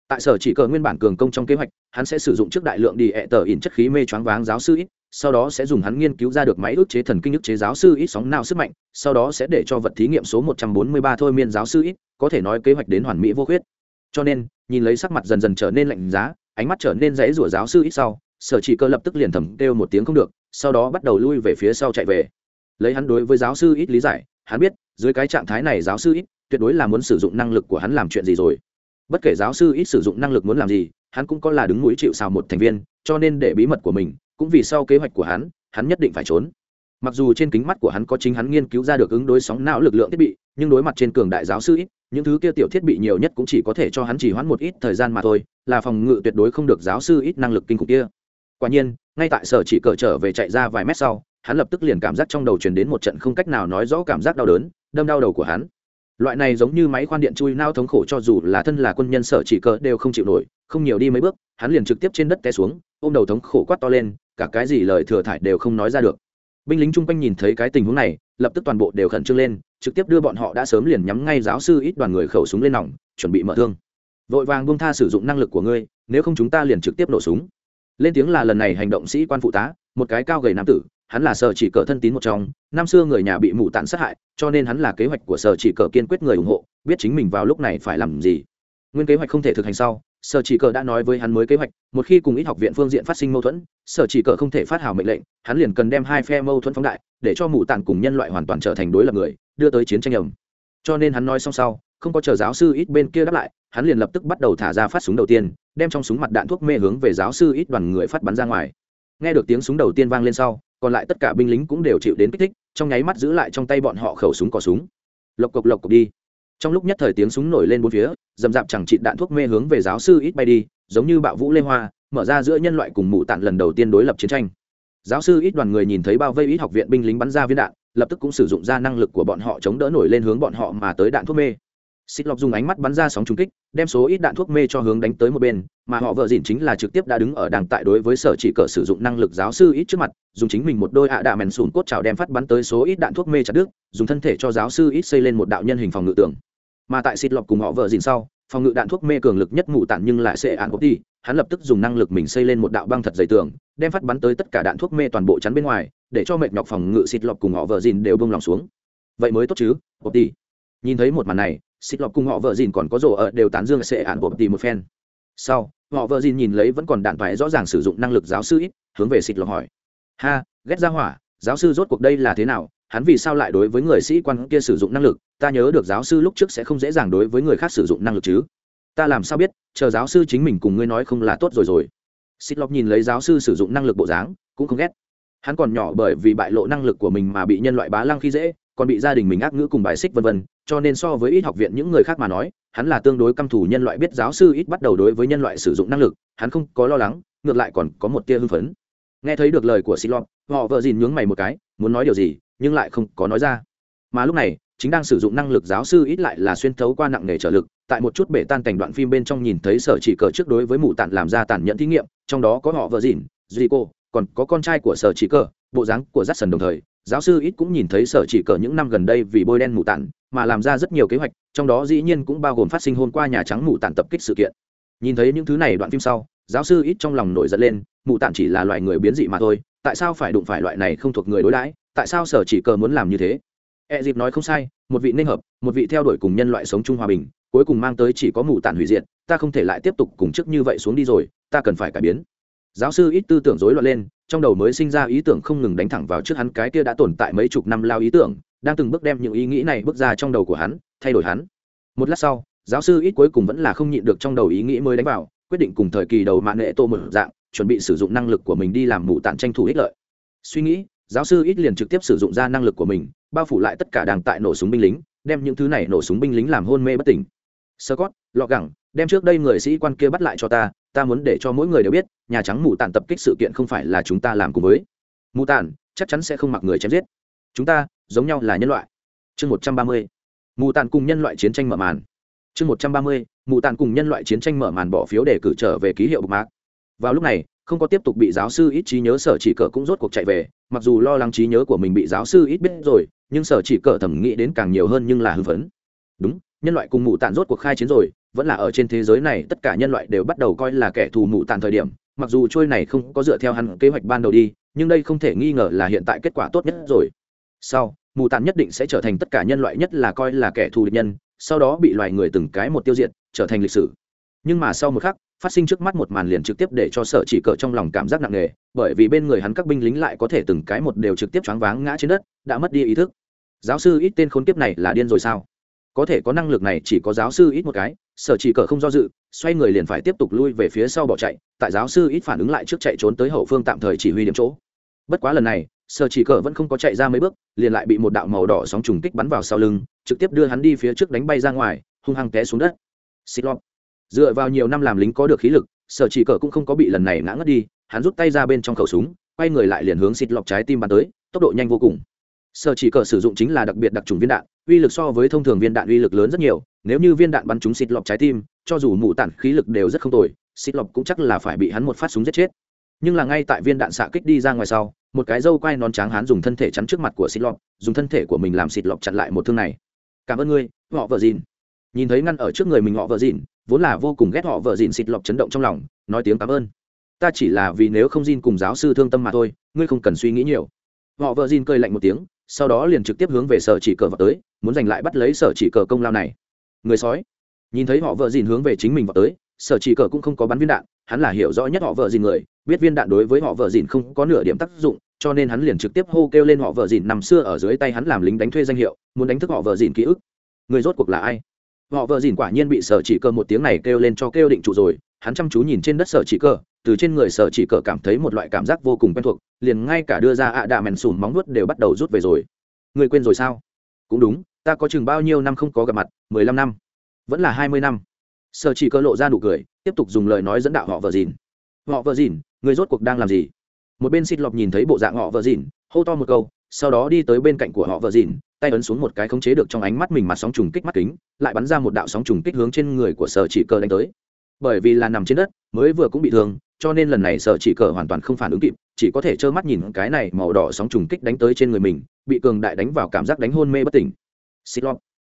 tại sở chỉ cờ nguyên bản cường công trong kế hoạch hắn sẽ sử dụng trước đại lượng đi ẹ tờ in chất khí mê choáng váng giáo sư ít sau đó sẽ dùng hắn nghiên cứu ra được máy ức chế thần kinh ức chế giáo sư ít sóng nào sức mạnh, sau đó sẽ để cho vật thí nghiệm số 143 thôi miên giáo sư ít, có thể nói kế hoạch đến hoàn mỹ vô khuyết. Cho nên, nhìn lấy sắc mặt dần dần trở nên lạnh giá, ánh mắt trở nên dãy rủa giáo sư ít sau, sở chỉ cơ lập tức liền thầm kêu một tiếng không được, sau đó bắt đầu lui về phía sau chạy về. Lấy hắn đối với giáo sư ít lý giải, hắn biết, dưới cái trạng thái này giáo sư ít tuyệt đối là muốn sử dụng năng lực của hắn làm chuyện gì rồi. Bất kể giáo sư ít sử dụng năng lực muốn làm gì, hắn cũng có là đứng mũi chịu xào một thành viên, cho nên để bí mật của mình cũng vì sau kế hoạch của hắn hắn nhất định phải trốn. Mặc dù trên kính mắt của hắn có chính hắn nghiên cứu ra được ứng đối sóng não lực lượng thiết bị, nhưng đối mặt trên cường đại giáo sư ít, những thứ kia tiểu thiết bị nhiều nhất cũng chỉ có thể cho hắn chỉ hoãn một ít thời gian mà thôi, là phòng ngự tuyệt đối không được giáo sư ít năng lực kinh khủng kia. Quả nhiên, ngay tại sở chỉ cờ trở về chạy ra vài mét sau, hắn lập tức liền cảm giác trong đầu truyền đến một trận không cách nào nói rõ cảm giác đau đớn, đâm đau đầu của hắn. Loại này giống như máy khoan điện chui nao thống khổ cho dù là thân là quân nhân sở chỉ cờ đều không chịu nổi, không nhiều đi mấy bước, hắn liền trực tiếp trên đất té xuống, ôm đầu thống khổ quát to lên cả cái gì lời thừa thải đều không nói ra được. Binh lính chung quanh nhìn thấy cái tình huống này, lập tức toàn bộ đều khẩn trương lên, trực tiếp đưa bọn họ đã sớm liền nhắm ngay giáo sư ít đoàn người khẩu súng lên nòng, chuẩn bị mở thương. Vội vàng buông tha sử dụng năng lực của ngươi, nếu không chúng ta liền trực tiếp nổ súng. Lên tiếng là lần này hành động sĩ quan phụ tá, một cái cao gầy nam tử, hắn là sở chỉ cờ thân tín một trong, năm xưa người nhà bị mù tàn sát hại, cho nên hắn là kế hoạch của sở chỉ cờ kiên quyết người ủng hộ, biết chính mình vào lúc này phải làm gì. Nguyên kế hoạch không thể thực hành sau sở chỉ cờ đã nói với hắn mới kế hoạch, một khi cùng ít học viện phương diện phát sinh mâu thuẫn, sở chỉ cờ không thể phát hào mệnh lệnh, hắn liền cần đem hai phe mâu thuẫn phóng đại, để cho mụ tàn cùng nhân loại hoàn toàn trở thành đối lập người, đưa tới chiến tranh ẩm cho nên hắn nói xong sau, không có chờ giáo sư ít bên kia đáp lại, hắn liền lập tức bắt đầu thả ra phát súng đầu tiên, đem trong súng mặt đạn thuốc mê hướng về giáo sư ít đoàn người phát bắn ra ngoài. Nghe được tiếng súng đầu tiên vang lên sau, còn lại tất cả binh lính cũng đều chịu đến kích thích, trong nháy mắt giữ lại trong tay bọn họ khẩu súng cò súng. Lộc cộc lộc cộc đi trong lúc nhất thời tiếng súng nổi lên bốn phía, dầm dạp chẳng chịt đạn thuốc mê hướng về giáo sư ít bay đi, giống như bạo vũ lê hoa, mở ra giữa nhân loại cùng mụ tạn lần đầu tiên đối lập chiến tranh. Giáo sư ít đoàn người nhìn thấy bao vây ít học viện binh lính bắn ra viên đạn, lập tức cũng sử dụng ra năng lực của bọn họ chống đỡ nổi lên hướng bọn họ mà tới đạn thuốc mê xích lọc dùng ánh mắt bắn ra sóng trúng kích, đem số ít đạn thuốc mê cho hướng đánh tới một bên, mà họ vợ dìn chính là trực tiếp đã đứng ở đàng tại đối với sở chỉ cờ sử dụng năng lực giáo sư ít trước mặt, dùng chính mình một đôi ạ đạ mèn sùn cốt chảo đem phát bắn tới số ít đạn thuốc mê chặt đứt, dùng thân thể cho giáo sư ít xây lên một đạo nhân hình phòng ngự tường. Mà tại xịt lọc cùng họ vợ dìn sau, phòng ngự đạn thuốc mê cường lực nhất mù tản nhưng lại sẽ ạn copy đi, hắn lập tức dùng năng lực mình xây lên một đạo băng thật dày tường, đem phát bắn tới tất cả đạn thuốc mê toàn bộ chắn bên ngoài, để cho mệt nhọc phòng ngự xịt lọc cùng họ vợ dìn đều bông lòng xuống. Vậy mới tốt chứ cộp đi. Nhìn thấy một màn này xịt lọc cùng họ vợ dìn còn có rổ ở đều tán dương sẽ ạn bộ tìm một phen. Sau, họ vợ dìn nhìn lấy vẫn còn đạn thoại rõ ràng sử dụng năng lực giáo sư ít, hướng về xịt lọc hỏi. Ha, ghét ra hỏa, giáo sư rốt cuộc đây là thế nào? Hắn vì sao lại đối với người sĩ quan kia sử dụng năng lực? Ta nhớ được giáo sư lúc trước sẽ không dễ dàng đối với người khác sử dụng năng lực chứ. Ta làm sao biết, chờ giáo sư chính mình cùng ngươi nói không là tốt rồi rồi. Xịt lọc nhìn lấy giáo sư sử dụng năng lực bộ dáng, cũng không ghét. Hắn còn nhỏ bởi vì bại lộ năng lực của mình mà bị nhân loại bá lăng khi dễ, còn bị gia đình mình ác ngữ cùng bài xích vân vân cho nên so với ít học viện những người khác mà nói, hắn là tương đối căm thù nhân loại biết giáo sư ít bắt đầu đối với nhân loại sử dụng năng lực, hắn không có lo lắng, ngược lại còn có một tia hưng phấn. Nghe thấy được lời của xịt lọt họ vợ dìn nhướng mày một cái, muốn nói điều gì, nhưng lại không có nói ra. Mà lúc này, chính đang sử dụng năng lực giáo sư ít lại là xuyên thấu qua nặng nề trở lực, tại một chút bể tan cảnh đoạn phim bên trong nhìn thấy sở chỉ cờ trước đối với mụ tản làm ra tàn nhẫn thí nghiệm, trong đó có họ vợ dìn dì cô còn có con trai của sở chỉ cờ, bộ dáng của rắt sần đồng thời giáo sư ít cũng nhìn thấy sở chỉ cờ những năm gần đây vì bôi đen mù tản, mà làm ra rất nhiều kế hoạch, trong đó dĩ nhiên cũng bao gồm phát sinh hôm qua nhà trắng mù tản tập kích sự kiện. Nhìn thấy những thứ này đoạn phim sau, giáo sư ít trong lòng nổi giận lên, mù tản chỉ là loài người biến dị mà thôi, tại sao phải đụng phải loại này không thuộc người đối đãi, tại sao sở chỉ cờ muốn làm như thế? E dịp nói không sai, một vị nên hợp, một vị theo đuổi cùng nhân loại sống chung hòa bình, cuối cùng mang tới chỉ có mù tàn hủy diệt, ta không thể lại tiếp tục cùng chức như vậy xuống đi rồi, ta cần phải cải biến giáo sư ít tư tưởng rối loạn lên, trong đầu mới sinh ra ý tưởng không ngừng đánh thẳng vào trước hắn cái kia đã tồn tại mấy chục năm lao ý tưởng, đang từng bước đem những ý nghĩ này bước ra trong đầu của hắn, thay đổi hắn. Một lát sau, giáo sư ít cuối cùng vẫn là không nhịn được trong đầu ý nghĩ mới đánh vào, quyết định cùng thời kỳ đầu mạng nghệ tô một dạng, chuẩn bị sử dụng năng lực của mình đi làm mù tàn tranh thủ ích lợi. Suy nghĩ, giáo sư ít liền trực tiếp sử dụng ra năng lực của mình, bao phủ lại tất cả đàng tại nổ súng binh lính, đem những thứ này nổ súng binh lính làm hôn mê bất tỉnh. Sơ cót lọ gẳng, đem trước đây người sĩ quan kia bắt lại cho ta ta muốn để cho mỗi người đều biết, nhà trắng mù tàn tập kích sự kiện không phải là chúng ta làm cùng với. Mù tàn chắc chắn sẽ không mặc người chém giết. Chúng ta, giống nhau là nhân loại. Chương một trăm ba mươi. Mù tàn cùng nhân loại chiến tranh mở màn. Chương một trăm ba mươi, mù tàn cùng nhân loại chiến tranh mở màn bỏ phiếu để cử trở về ký hiệu bục mạc. Vào lúc này, không có tiếp tục bị giáo sư ít trí nhớ sở chỉ cờ cũng rốt cuộc chạy về, mặc dù lo lắng trí nhớ của mình bị giáo sư ít biết rồi, nhưng sở chỉ cờ thẩm nghĩ đến càng nhiều hơn nhưng là hư vấn đúng, nhân loại cùng mù tàn rốt cuộc khai chiến rồi vẫn là ở trên thế giới này, tất cả nhân loại đều bắt đầu coi là kẻ thù mù tàn thời điểm, mặc dù trôi này không có dựa theo hắn kế hoạch ban đầu đi, nhưng đây không thể nghi ngờ là hiện tại kết quả tốt nhất rồi. Sau, mù tàn nhất định sẽ trở thành tất cả nhân loại nhất là coi là kẻ thù địch nhân, sau đó bị loài người từng cái một tiêu diệt, trở thành lịch sử. Nhưng mà sau một khắc, phát sinh trước mắt một màn liền trực tiếp để cho sở chỉ cờ trong lòng cảm giác nặng nề, bởi vì bên người hắn các binh lính lại có thể từng cái một đều trực tiếp choáng váng ngã trên đất, đã mất đi ý thức. Giáo sư ít tên khốn kiếp này là điên rồi sao? Có thể có năng lực này chỉ có giáo sư ít một cái sở chỉ cờ không do dự, xoay người liền phải tiếp tục lui về phía sau bỏ chạy, tại giáo sư ít phản ứng lại trước chạy trốn tới hậu phương tạm thời chỉ huy điểm chỗ. Bất quá lần này, sở chỉ cờ vẫn không có chạy ra mấy bước, liền lại bị một đạo màu đỏ sóng trùng kích bắn vào sau lưng, trực tiếp đưa hắn đi phía trước đánh bay ra ngoài, hung hăng té xuống đất. Xịt lọt dựa vào nhiều năm làm lính có được khí lực, sở chỉ cờ cũng không có bị lần này ngã ngất đi, hắn rút tay ra bên trong khẩu súng, quay người lại liền hướng xịt lọc trái tim bắn tới, tốc độ nhanh vô cùng. Sở chỉ cờ sử dụng chính là đặc biệt đặc trùng viên đạn, uy lực so với thông thường viên đạn uy lực lớn rất nhiều nếu như viên đạn bắn trúng xịt lọc trái tim, cho dù mụ tản khí lực đều rất không tồi, xịt lọc cũng chắc là phải bị hắn một phát súng giết chết. Nhưng là ngay tại viên đạn xạ kích đi ra ngoài sau, một cái dâu quai non trắng hắn dùng thân thể chắn trước mặt của xịt lọc, dùng thân thể của mình làm xịt lọc chặn lại một thương này. Cảm ơn ngươi, họ vợ dìn. Nhìn thấy ngăn ở trước người mình họ vợ dìn, vốn là vô cùng ghét họ vợ dìn xịt lọc chấn động trong lòng, nói tiếng cảm ơn. Ta chỉ là vì nếu không dìn cùng giáo sư thương tâm mà thôi, ngươi không cần suy nghĩ nhiều. Họ vợ dìn cười lạnh một tiếng, sau đó liền trực tiếp hướng về sở chỉ cờ vào tới, muốn giành lại bắt lấy sở chỉ cờ công lao này người sói. Nhìn thấy họ vợ dìn hướng về chính mình vào tới, sở chỉ cờ cũng không có bắn viên đạn, hắn là hiểu rõ nhất họ vợ dìn người, biết viên đạn đối với họ vợ dìn không có nửa điểm tác dụng, cho nên hắn liền trực tiếp hô kêu lên họ vợ dìn nằm xưa ở dưới tay hắn làm lính đánh thuê danh hiệu, muốn đánh thức họ vợ dìn ký ức. Người rốt cuộc là ai? Họ vợ dìn quả nhiên bị sở chỉ cờ một tiếng này kêu lên cho kêu định trụ rồi, hắn chăm chú nhìn trên đất sở chỉ cờ, từ trên người sở chỉ cờ cảm thấy một loại cảm giác vô cùng quen thuộc, liền ngay cả đưa ra ạ đạ mèn sùn móng nuốt đều bắt đầu rút về rồi. Người quên rồi sao? Cũng đúng ta có chừng bao nhiêu năm không có gặp mặt, mười lăm năm, vẫn là hai mươi năm. Sở chỉ cơ lộ ra nụ cười, tiếp tục dùng lời nói dẫn đạo họ vợ dìn. Họ vợ dìn, người rốt cuộc đang làm gì? Một bên xịt lọc nhìn thấy bộ dạng họ vợ dìn, hô to một câu, sau đó đi tới bên cạnh của họ vợ dìn, tay ấn xuống một cái khống chế được trong ánh mắt mình mặt sóng trùng kích mắt kính, lại bắn ra một đạo sóng trùng kích hướng trên người của sở chỉ cơ đánh tới. Bởi vì là nằm trên đất, mới vừa cũng bị thương, cho nên lần này sở chỉ cờ hoàn toàn không phản ứng kịp, chỉ có thể trơ mắt nhìn cái này màu đỏ sóng trùng kích đánh tới trên người mình, bị cường đại đánh vào cảm giác đánh hôn mê bất tỉnh xịt lọc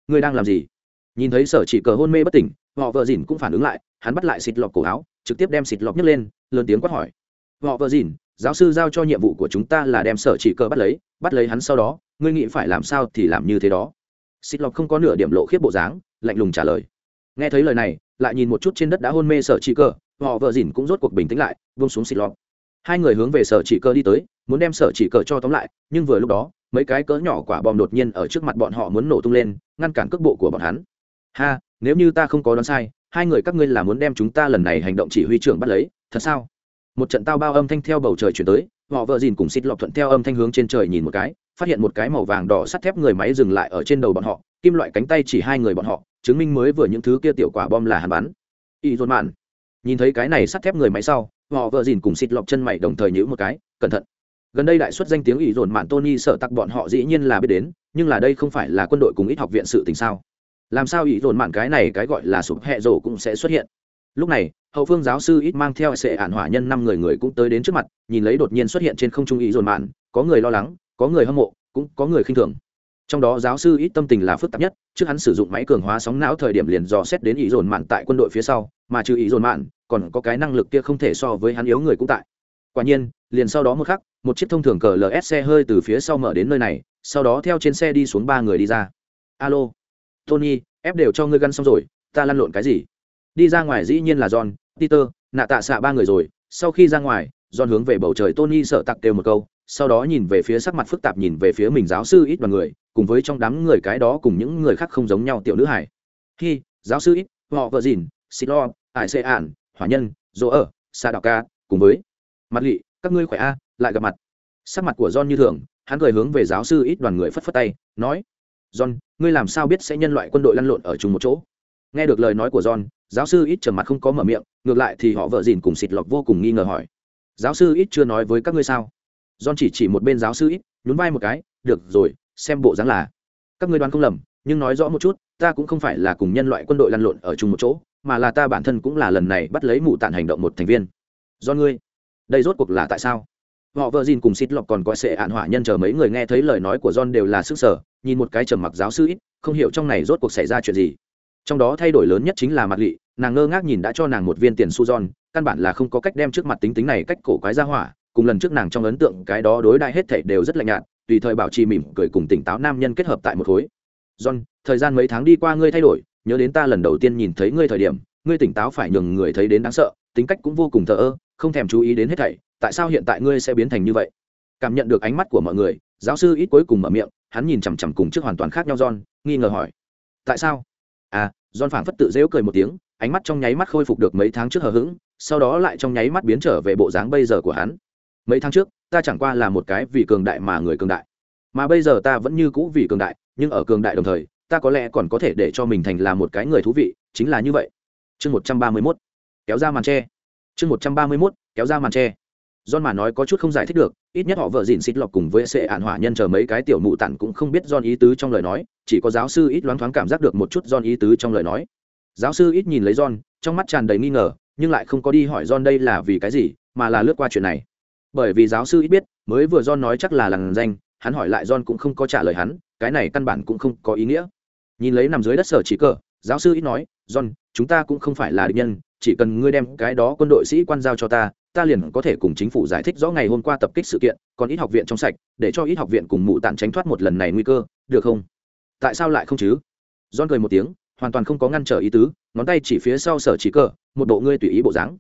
ngươi đang làm gì? Nhìn thấy sở chỉ cờ hôn mê bất tỉnh, họ vợ dìn cũng phản ứng lại, hắn bắt lại xịt lọc cổ áo, trực tiếp đem xịt lọc nhấc lên, lớn tiếng quát hỏi. Họ vợ dìn, giáo sư giao cho nhiệm vụ của chúng ta là đem sở chỉ cờ bắt lấy bắt lấy hắn sau đó, ngươi nghĩ phải làm sao thì làm như thế đó. Xịt lọc không có nửa điểm lộ khiếp bộ dáng, lạnh lùng trả lời. Nghe thấy lời này, lại nhìn một chút trên đất đã hôn mê sở chỉ cờ, họ vợ dìn cũng rốt cuộc bình tĩnh lại vung xuống xịt lọc hai người hướng về sở chỉ cờ đi tới, muốn đem sở chỉ cờ cho tóm lại, nhưng vừa lúc đó mấy cái cỡ nhỏ quả bom đột nhiên ở trước mặt bọn họ muốn nổ tung lên, ngăn cản cước bộ của bọn hắn. Ha, nếu như ta không có đoán sai, hai người các ngươi là muốn đem chúng ta lần này hành động chỉ huy trưởng bắt lấy, thật sao? Một trận tao bao âm thanh theo bầu trời chuyển tới, họ vợ dìn cùng xịt lọc thuận theo âm thanh hướng trên trời nhìn một cái, phát hiện một cái màu vàng đỏ sắt thép người máy dừng lại ở trên đầu bọn họ, kim loại cánh tay chỉ hai người bọn họ, chứng minh mới vừa những thứ kia tiểu quả bom là hàn bắn. Y dồn mạn nhìn thấy cái này sắt thép người máy sau, họ vợ dìn cùng xịt lọc chân mày đồng thời nhữ một cái, cẩn thận gần đây đại xuất danh tiếng ý dồn mạn tony sợ tặc bọn họ dĩ nhiên là biết đến, nhưng là đây không phải là quân đội cùng ít học viện sự tình sao? Làm sao ý dồn mạn cái này cái gọi là sụp hẹ rổ cũng sẽ xuất hiện? Lúc này, hậu phương giáo sư ít mang theo sệ ản hỏa nhân năm người người cũng tới đến trước mặt, nhìn lấy đột nhiên xuất hiện trên không trung ý dồn mạn, có người lo lắng, có người hâm mộ, cũng có người khinh thường. Trong đó giáo sư ít tâm tình là phức tạp nhất, trước hắn sử dụng máy cường hóa sóng não thời điểm liền dò xét đến ý dồn mạn tại quân đội phía sau, mà trừ ý dồn mạn, còn có cái năng lực kia không thể so với hắn yếu người cũng tại quả nhiên, liền sau đó một khắc, một chiếc thông thường cờ ls xe hơi từ phía sau mở đến nơi này, sau đó theo trên xe đi xuống ba người đi ra. Alo, tony, ép đều cho ngươi găn xong rồi, ta lăn lộn cái gì? Đi ra ngoài dĩ nhiên là john, peter, nạ tạ xạ ba người rồi. Sau khi ra ngoài, john hướng về bầu trời tony sợ tặc kêu một câu, sau đó nhìn về phía sắc mặt phức tạp nhìn về phía mình giáo sư ít đoàn người, cùng với trong đám người cái đó cùng những người khác không giống nhau tiểu nữ hải khi giáo sư ít, họ vợ dìn xịt lo ải xê ản hỏa nhân dỗ ở xa đạo ca cùng với mặt lị, các ngươi khỏe a, lại gặp mặt. Sắc mặt của john như thường, hắn cười hướng về giáo sư ít đoàn người phất phất tay, nói, john, ngươi làm sao biết sẽ nhân loại quân đội lăn lộn ở chung một chỗ? Nghe được lời nói của john, giáo sư ít trầm mặt không có mở miệng, ngược lại thì họ vợ dìn cùng xịt lọc vô cùng nghi ngờ hỏi, giáo sư ít chưa nói với các ngươi sao? John chỉ chỉ một bên giáo sư ít, nhún vai một cái, được rồi, xem bộ dáng là. Các ngươi đoán không lầm, nhưng nói rõ một chút, ta cũng không phải là cùng nhân loại quân đội lăn lộn ở chung một chỗ, mà là ta bản thân cũng là lần này bắt lấy mụ tàn hành động một thành viên. Do ngươi đây rốt cuộc là tại sao? Họ vợ dìn cùng xịt lọc còn có sệ ạn hỏa nhân chờ mấy người nghe thấy lời nói của john đều là sức sở, nhìn một cái trầm mặc giáo sư ít, không hiểu trong này rốt cuộc xảy ra chuyện gì. Trong đó thay đổi lớn nhất chính là mặt lị, nàng ngơ ngác nhìn đã cho nàng một viên tiền su john căn bản là không có cách đem trước mặt tính tính này cách cổ quái ra hỏa, cùng lần trước nàng trong ấn tượng cái đó đối đại hết thảy đều rất lạnh nhạt, tùy thời bảo trì mỉm cười cùng tỉnh táo nam nhân kết hợp tại một khối. John thời gian mấy tháng đi qua ngươi thay đổi, nhớ đến ta lần đầu tiên nhìn thấy ngươi thời điểm, ngươi tỉnh táo phải nhường người thấy đến đáng sợ, tính cách cũng vô cùng thờ ơ không thèm chú ý đến hết thảy, tại sao hiện tại ngươi sẽ biến thành như vậy? Cảm nhận được ánh mắt của mọi người, giáo sư ít cuối cùng mở miệng, hắn nhìn chằm chằm cùng trước hoàn toàn khác nhau john, nghi ngờ hỏi. Tại sao? À john phảng phất tự dễu cười một tiếng, ánh mắt trong nháy mắt khôi phục được mấy tháng trước hờ hững, sau đó lại trong nháy mắt biến trở về bộ dáng bây giờ của hắn. Mấy tháng trước, ta chẳng qua là một cái vì cường đại mà người cường đại. Mà bây giờ ta vẫn như cũ vì cường đại, nhưng ở cường đại đồng thời, ta có lẽ còn có thể để cho mình thành là một cái người thú vị, chính là như vậy. Chương một trăm ba mươi mốt. Kéo ra màn tre chương một trăm ba mươi mốt kéo ra màn tre John mà nói có chút không giải thích được, ít nhất họ vợ dịn xịt lọc cùng với sẽ ản hỏa nhân chờ mấy cái tiểu mụ tặn cũng không biết John ý tứ trong lời nói, chỉ có giáo sư ít loáng thoáng cảm giác được một chút John ý tứ trong lời nói. Giáo sư ít nhìn lấy John, trong mắt tràn đầy nghi ngờ, nhưng lại không có đi hỏi John đây là vì cái gì, mà là lướt qua chuyện này. Bởi vì giáo sư ít biết, mới vừa John nói chắc là lằng danh, hắn hỏi lại John cũng không có trả lời hắn, cái này căn bản cũng không có ý nghĩa. Nhìn lấy nằm dưới đất sở chỉ cờ, giáo sư ít nói, John, chúng ta cũng không phải là địch nhân, chỉ cần ngươi đem cái đó quân đội sĩ quan giao cho ta, ta liền có thể cùng chính phủ giải thích rõ ngày hôm qua tập kích sự kiện còn ít học viện trong sạch để cho ít học viện cùng mụ tàn tránh thoát một lần này nguy cơ được không? Tại sao lại không chứ? Don cười một tiếng hoàn toàn không có ngăn trở ý tứ ngón tay chỉ phía sau sở chỉ cờ một bộ ngươi tùy ý bộ dáng.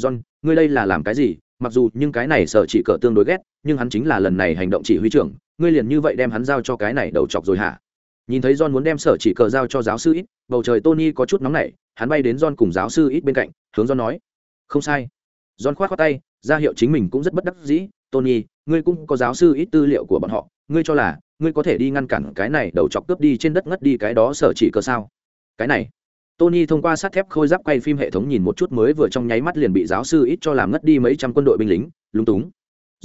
John ngươi đây là làm cái gì? Mặc dù nhưng cái này sở chỉ cờ tương đối ghét nhưng hắn chính là lần này hành động chỉ huy trưởng ngươi liền như vậy đem hắn giao cho cái này đầu chọc rồi hả? Nhìn thấy john muốn đem sở chỉ cờ giao cho giáo sư ít bầu trời tony có chút nóng nảy hắn bay đến john cùng giáo sư ít bên cạnh hướng john nói không sai John khoát khoát tay, ra hiệu chính mình cũng rất bất đắc dĩ, Tony, ngươi cũng có giáo sư ít tư liệu của bọn họ, ngươi cho là ngươi có thể đi ngăn cản cái này đầu chọc cướp đi trên đất ngất đi cái đó sở chỉ cơ sao? Cái này. Tony thông qua sắt thép khôi giáp quay phim hệ thống nhìn một chút mới vừa trong nháy mắt liền bị giáo sư ít cho làm ngất đi mấy trăm quân đội binh lính, lúng túng.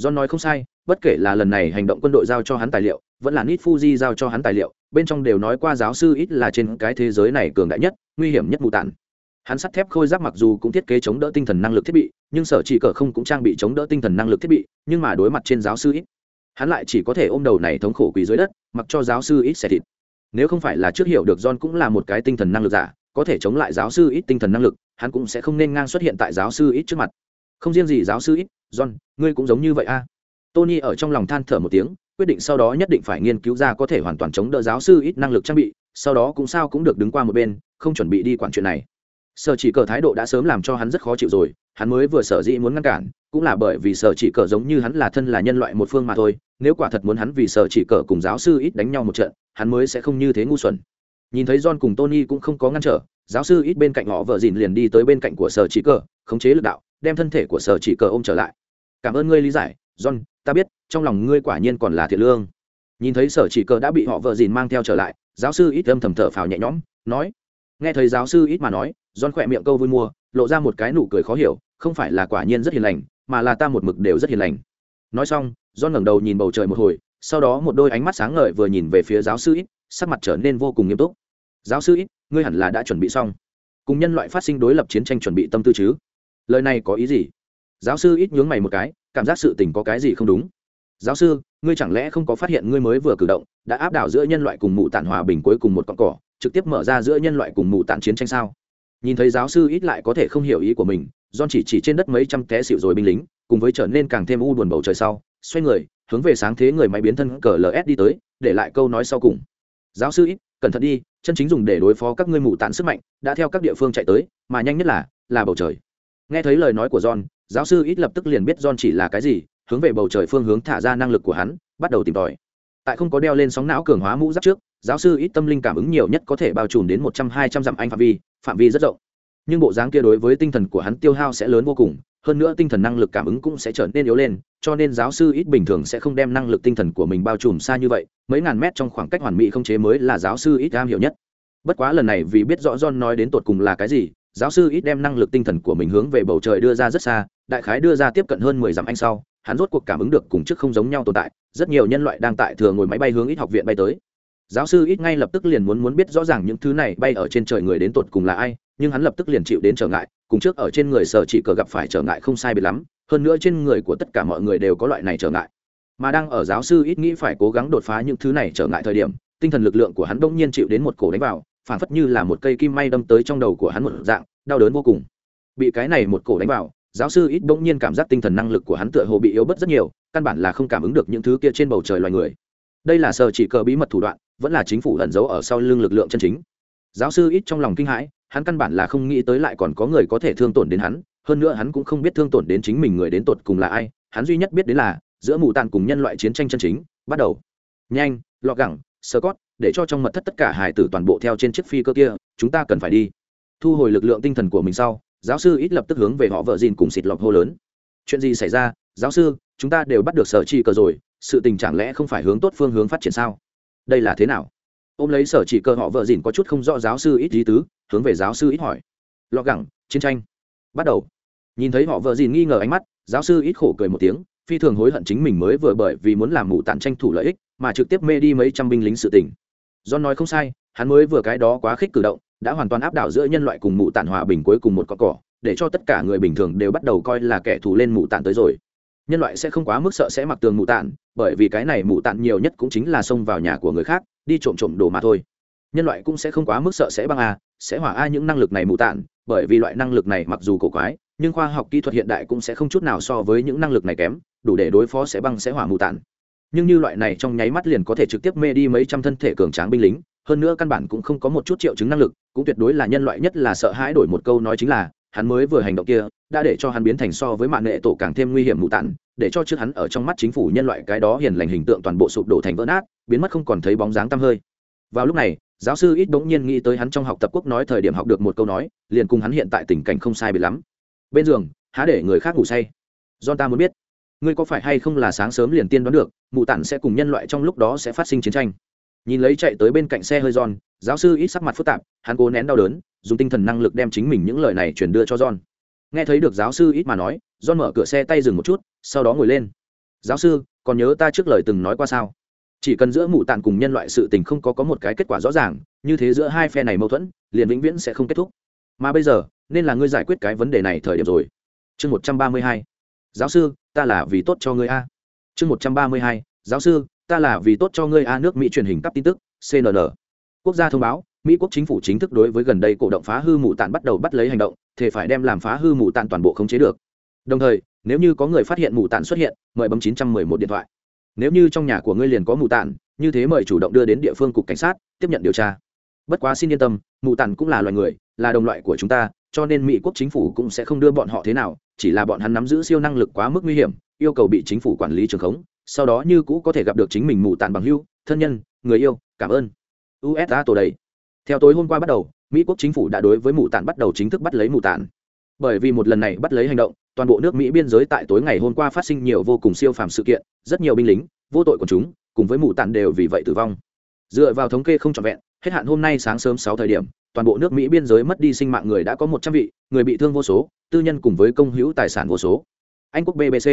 John nói không sai, bất kể là lần này hành động quân đội giao cho hắn tài liệu, vẫn là Nit Fuji giao cho hắn tài liệu, bên trong đều nói qua giáo sư ít là trên cái thế giới này cường đại nhất, nguy hiểm nhất mù tạn. Hắn sắt thép khôi giáp mặc dù cũng thiết kế chống đỡ tinh thần năng lực thiết bị nhưng sở chỉ cờ không cũng trang bị chống đỡ tinh thần năng lực thiết bị nhưng mà đối mặt trên giáo sư ít hắn lại chỉ có thể ôm đầu này thống khổ quỳ dưới đất mặc cho giáo sư ít xẻ thịt. Nếu không phải là trước hiểu được john cũng là một cái tinh thần năng lực giả có thể chống lại giáo sư ít tinh thần năng lực hắn cũng sẽ không nên ngang xuất hiện tại giáo sư ít trước mặt. Không riêng gì giáo sư ít john ngươi cũng giống như vậy a. À. tony ở trong lòng than thở một tiếng quyết định sau đó nhất định phải nghiên cứu ra có thể hoàn toàn chống đỡ giáo sư ít năng lực trang bị, sau đó cũng sao cũng được đứng qua một bên, không chuẩn bị đi quản chuyện này. Sở chỉ cờ thái độ đã sớm làm cho hắn rất khó chịu rồi, hắn mới vừa sở dĩ muốn ngăn cản, cũng là bởi vì sở chỉ cờ giống như hắn là thân là nhân loại một phương mà thôi, nếu quả thật muốn hắn vì sở chỉ cờ cùng giáo sư ít đánh nhau một trận, hắn mới sẽ không như thế ngu xuẩn. Nhìn thấy john cùng tony cũng không có ngăn trở, giáo sư ít bên cạnh họ vợ dìn liền đi tới bên cạnh của sở chỉ cờ, khống chế lực đạo, đem thân thể của sở chỉ cờ ôm trở lại. Cảm ơn ngươi lý giải john ta biết trong lòng ngươi quả nhiên còn là thiện lương. Nhìn thấy sở chỉ cờ đã bị họ vợ dìn mang theo trở lại giáo sư ít âm thầm thở phào nhẹ nhõm nói nghe thấy giáo sư ít mà nói John khỏe miệng câu vui mua, lộ ra một cái nụ cười khó hiểu, không phải là quả nhiên rất hiền lành mà là ta một mực đều rất hiền lành. Nói xong John ngẩng đầu nhìn bầu trời một hồi sau đó một đôi ánh mắt sáng ngời vừa nhìn về phía giáo sư ít sắc mặt trở nên vô cùng nghiêm túc. Giáo sư ít ngươi hẳn là đã chuẩn bị xong. Cùng nhân loại phát sinh đối lập chiến tranh chuẩn bị tâm tư chứ? Lời này có ý gì? Giáo sư ít nhướng mày một cái cảm giác sự tình có cái gì không đúng? Giáo sư, ngươi chẳng lẽ không có phát hiện ngươi mới vừa cử động, đã áp đảo giữa nhân loại cùng mụ tản hòa bình cuối cùng một con cỏ, trực tiếp mở ra giữa nhân loại cùng mụ tản chiến tranh sao? Nhìn thấy giáo sư ít lại có thể không hiểu ý của mình don chỉ chỉ trên đất mấy trăm té xịu rồi binh lính, cùng với trở nên càng thêm u buồn bầu trời sau, xoay người, hướng về sáng thế người máy biến thân cờ ls đi tới, để lại câu nói sau cùng. Giáo sư ít, cẩn thận đi, chân chính dùng để đối phó các ngươi mù tản sức mạnh, đã theo các địa phương chạy tới, mà nhanh nhất là là bầu trời. Nghe thấy lời nói của john giáo sư ít lập tức liền biết john chỉ là cái gì, hướng về bầu trời phương hướng thả ra năng lực của hắn, bắt đầu tìm tòi. Tại không có đeo lên sóng não cường hóa mũ giáp trước, giáo sư ít tâm linh cảm ứng nhiều nhất có thể bao trùm đến một trăm hai trăm dặm anh phạm vi phạm vi rất rộng. Nhưng bộ dáng kia đối với tinh thần của hắn tiêu hao sẽ lớn vô cùng, hơn nữa tinh thần năng lực cảm ứng cũng sẽ trở nên yếu lên, cho nên giáo sư ít bình thường sẽ không đem năng lực tinh thần của mình bao trùm xa như vậy, mấy ngàn mét trong khoảng cách hoàn mỹ không chế mới là giáo sư ít am hiểu nhất. Bất quá lần này vì biết rõ john nói đến tột cùng là cái gì, giáo sư ít đem năng lực tinh thần của mình hướng về bầu trời đưa ra rất xa đại khái đưa ra tiếp cận hơn mười dặm anh sau, hắn rốt cuộc cảm ứng được cùng trước không giống nhau tồn tại, rất nhiều nhân loại đang tại thừa ngồi máy bay hướng ít học viện bay tới. Giáo sư ít ngay lập tức liền muốn muốn biết rõ ràng những thứ này bay ở trên trời người đến tột cùng là ai, nhưng hắn lập tức liền chịu đến trở ngại, cùng trước ở trên người sở chỉ cờ gặp phải trở ngại không sai biệt lắm, hơn nữa trên người của tất cả mọi người đều có loại này trở ngại. Mà đang ở giáo sư ít nghĩ phải cố gắng đột phá những thứ này trở ngại thời điểm, tinh thần lực lượng của hắn đông nhiên chịu đến một cổ đánh vào phản phất như là một cây kim may đâm tới trong đầu của hắn một dạng, đau đớn vô cùng. Bị cái này một cổ đánh vào giáo sư ít bỗng nhiên cảm giác tinh thần năng lực của hắn tựa hồ bị yếu bớt rất nhiều, căn bản là không cảm ứng được những thứ kia trên bầu trời loài người. Đây là sở chỉ cờ bí mật thủ đoạn, vẫn là chính phủ ẩn giấu ở sau lưng lực lượng chân chính. Giáo sư ít trong lòng kinh hãi, hắn căn bản là không nghĩ tới lại còn có người có thể thương tổn đến hắn, hơn nữa hắn cũng không biết thương tổn đến chính mình người đến tột cùng là ai, hắn duy nhất biết đến là, giữa mù tàn cùng nhân loại chiến tranh chân chính, bắt đầu. Nhanh, lọ gẳng sơ cót để cho trong mật thất tất cả hải tử toàn bộ theo trên chiếc phi cơ kia, chúng ta cần phải đi. Thu hồi lực lượng tinh thần của mình sau giáo sư ít lập tức hướng về họ vợ dìn cùng xịt lọc hô lớn. Chuyện gì xảy ra? Giáo sư, chúng ta đều bắt được sở chỉ cờ rồi, sự tình chẳng lẽ không phải hướng tốt phương hướng phát triển sao? Đây là thế nào? Ôm lấy sở chỉ cờ họ vợ dìn có chút không rõ giáo sư ít lý tứ, hướng về giáo sư ít hỏi. Lọ gẳng, chiến tranh. Bắt đầu. Nhìn thấy họ vợ dìn nghi ngờ ánh mắt, giáo sư ít khổ cười một tiếng, phi thường hối hận chính mình mới vừa bởi vì muốn làm mù tản tranh thủ lợi ích, mà trực tiếp mê đi mấy trăm binh lính sự tình. Do nói không sai, hắn mới vừa cái đó quá khích cử động đã hoàn toàn áp đảo giữa nhân loại cùng mụ tản hòa bình cuối cùng một con cỏ, để cho tất cả người bình thường đều bắt đầu coi là kẻ thù lên mụ tản tới rồi. Nhân loại sẽ không quá mức sợ sẽ mặc tường mụ tản, bởi vì cái này mụ tản nhiều nhất cũng chính là xông vào nhà của người khác, đi trộm trộm đồ mà thôi. Nhân loại cũng sẽ không quá mức sợ sẽ băng a, sẽ hỏa a những năng lực này mụ tản, bởi vì loại năng lực này mặc dù cổ quái, nhưng khoa học kỹ thuật hiện đại cũng sẽ không chút nào so với những năng lực này kém, đủ để đối phó sẽ băng sẽ hỏa mù tản. Nhưng như loại này trong nháy mắt liền có thể trực tiếp mê đi mấy trăm thân thể cường tráng binh lính hơn nữa căn bản cũng không có một chút triệu chứng năng lực, cũng tuyệt đối là nhân loại nhất là sợ hãi đổi một câu nói chính là, hắn mới vừa hành động kia, đã để cho hắn biến thành so với mạng nghệ tổ càng thêm nguy hiểm mù tản để cho trước hắn ở trong mắt chính phủ nhân loại cái đó hiền lành hình tượng toàn bộ sụp đổ thành vỡ nát, biến mất không còn thấy bóng dáng tăm hơi. Vào lúc này, giáo sư ít bỗng nhiên nghĩ tới hắn trong học tập quốc nói thời điểm học được một câu nói, liền cùng hắn hiện tại tình cảnh không sai biệt lắm. Bên giường, há để người khác ngủ say. Do ta muốn biết, ngươi có phải hay không là sáng sớm liền tiên đoán được mụ tản sẽ cùng nhân loại trong lúc đó sẽ phát sinh chiến tranh? Nhìn lấy chạy tới bên cạnh xe hơi john, giáo sư ít sắc mặt phức tạp, hắn cố nén đau đớn, dùng tinh thần năng lực đem chính mình những lời này truyền đưa cho john. Nghe thấy được giáo sư ít mà nói, john mở cửa xe tay dừng một chút, sau đó ngồi lên. Giáo sư, còn nhớ ta trước lời từng nói qua sao? Chỉ cần giữa mụ tạng cùng nhân loại sự tình không có có một cái kết quả rõ ràng, như thế giữa hai phe này mâu thuẫn, liền vĩnh viễn sẽ không kết thúc. Mà bây giờ, nên là ngươi giải quyết cái vấn đề này thời điểm rồi. Chương một trăm ba mươi hai. Giáo sư, ta là vì tốt cho ngươi a. Chương một trăm ba mươi hai. Giáo sư ta là vì tốt cho ngươi a, nước mỹ truyền hình cấp tin tức cnn quốc gia thông báo, mỹ quốc chính phủ chính thức đối với gần đây cổ động phá hư mù tạn bắt đầu bắt lấy hành động thì phải đem làm phá hư mù tạn toàn bộ khống chế được. Đồng thời, nếu như có người phát hiện mù tạn xuất hiện, mời bấm 911 điện thoại. Nếu như trong nhà của ngươi liền có mù tạn, như thế mời chủ động đưa đến địa phương cục cảnh sát, tiếp nhận điều tra. Bất quá xin yên tâm, mù tàn cũng là loài người, là đồng loại của chúng ta, cho nên mỹ quốc chính phủ cũng sẽ không đưa bọn họ thế nào, chỉ là bọn hắn nắm giữ siêu năng lực quá mức nguy hiểm, yêu cầu bị chính phủ quản lý trường khống sau đó như cũ có thể gặp được chính mình mù tàn bằng hưu, thân nhân, người yêu, cảm ơn. Usa tổ đầy. Theo tối hôm qua bắt đầu, mỹ quốc chính phủ đã đối với mù tàn bắt đầu chính thức bắt lấy mù tàn bởi vì một lần này bắt lấy hành động, toàn bộ nước mỹ biên giới tại tối ngày hôm qua phát sinh nhiều vô cùng siêu phàm sự kiện, rất nhiều binh lính, vô tội của chúng, cùng với mù tàn đều vì vậy tử vong. Dựa vào thống kê không trọn vẹn, hết hạn hôm nay sáng sớm sáu thời điểm, toàn bộ nước mỹ biên giới mất đi sinh mạng người đã có một trăm vị, người bị thương vô số, tư nhân cùng với công hữu tài sản vô số. Anh quốc bbc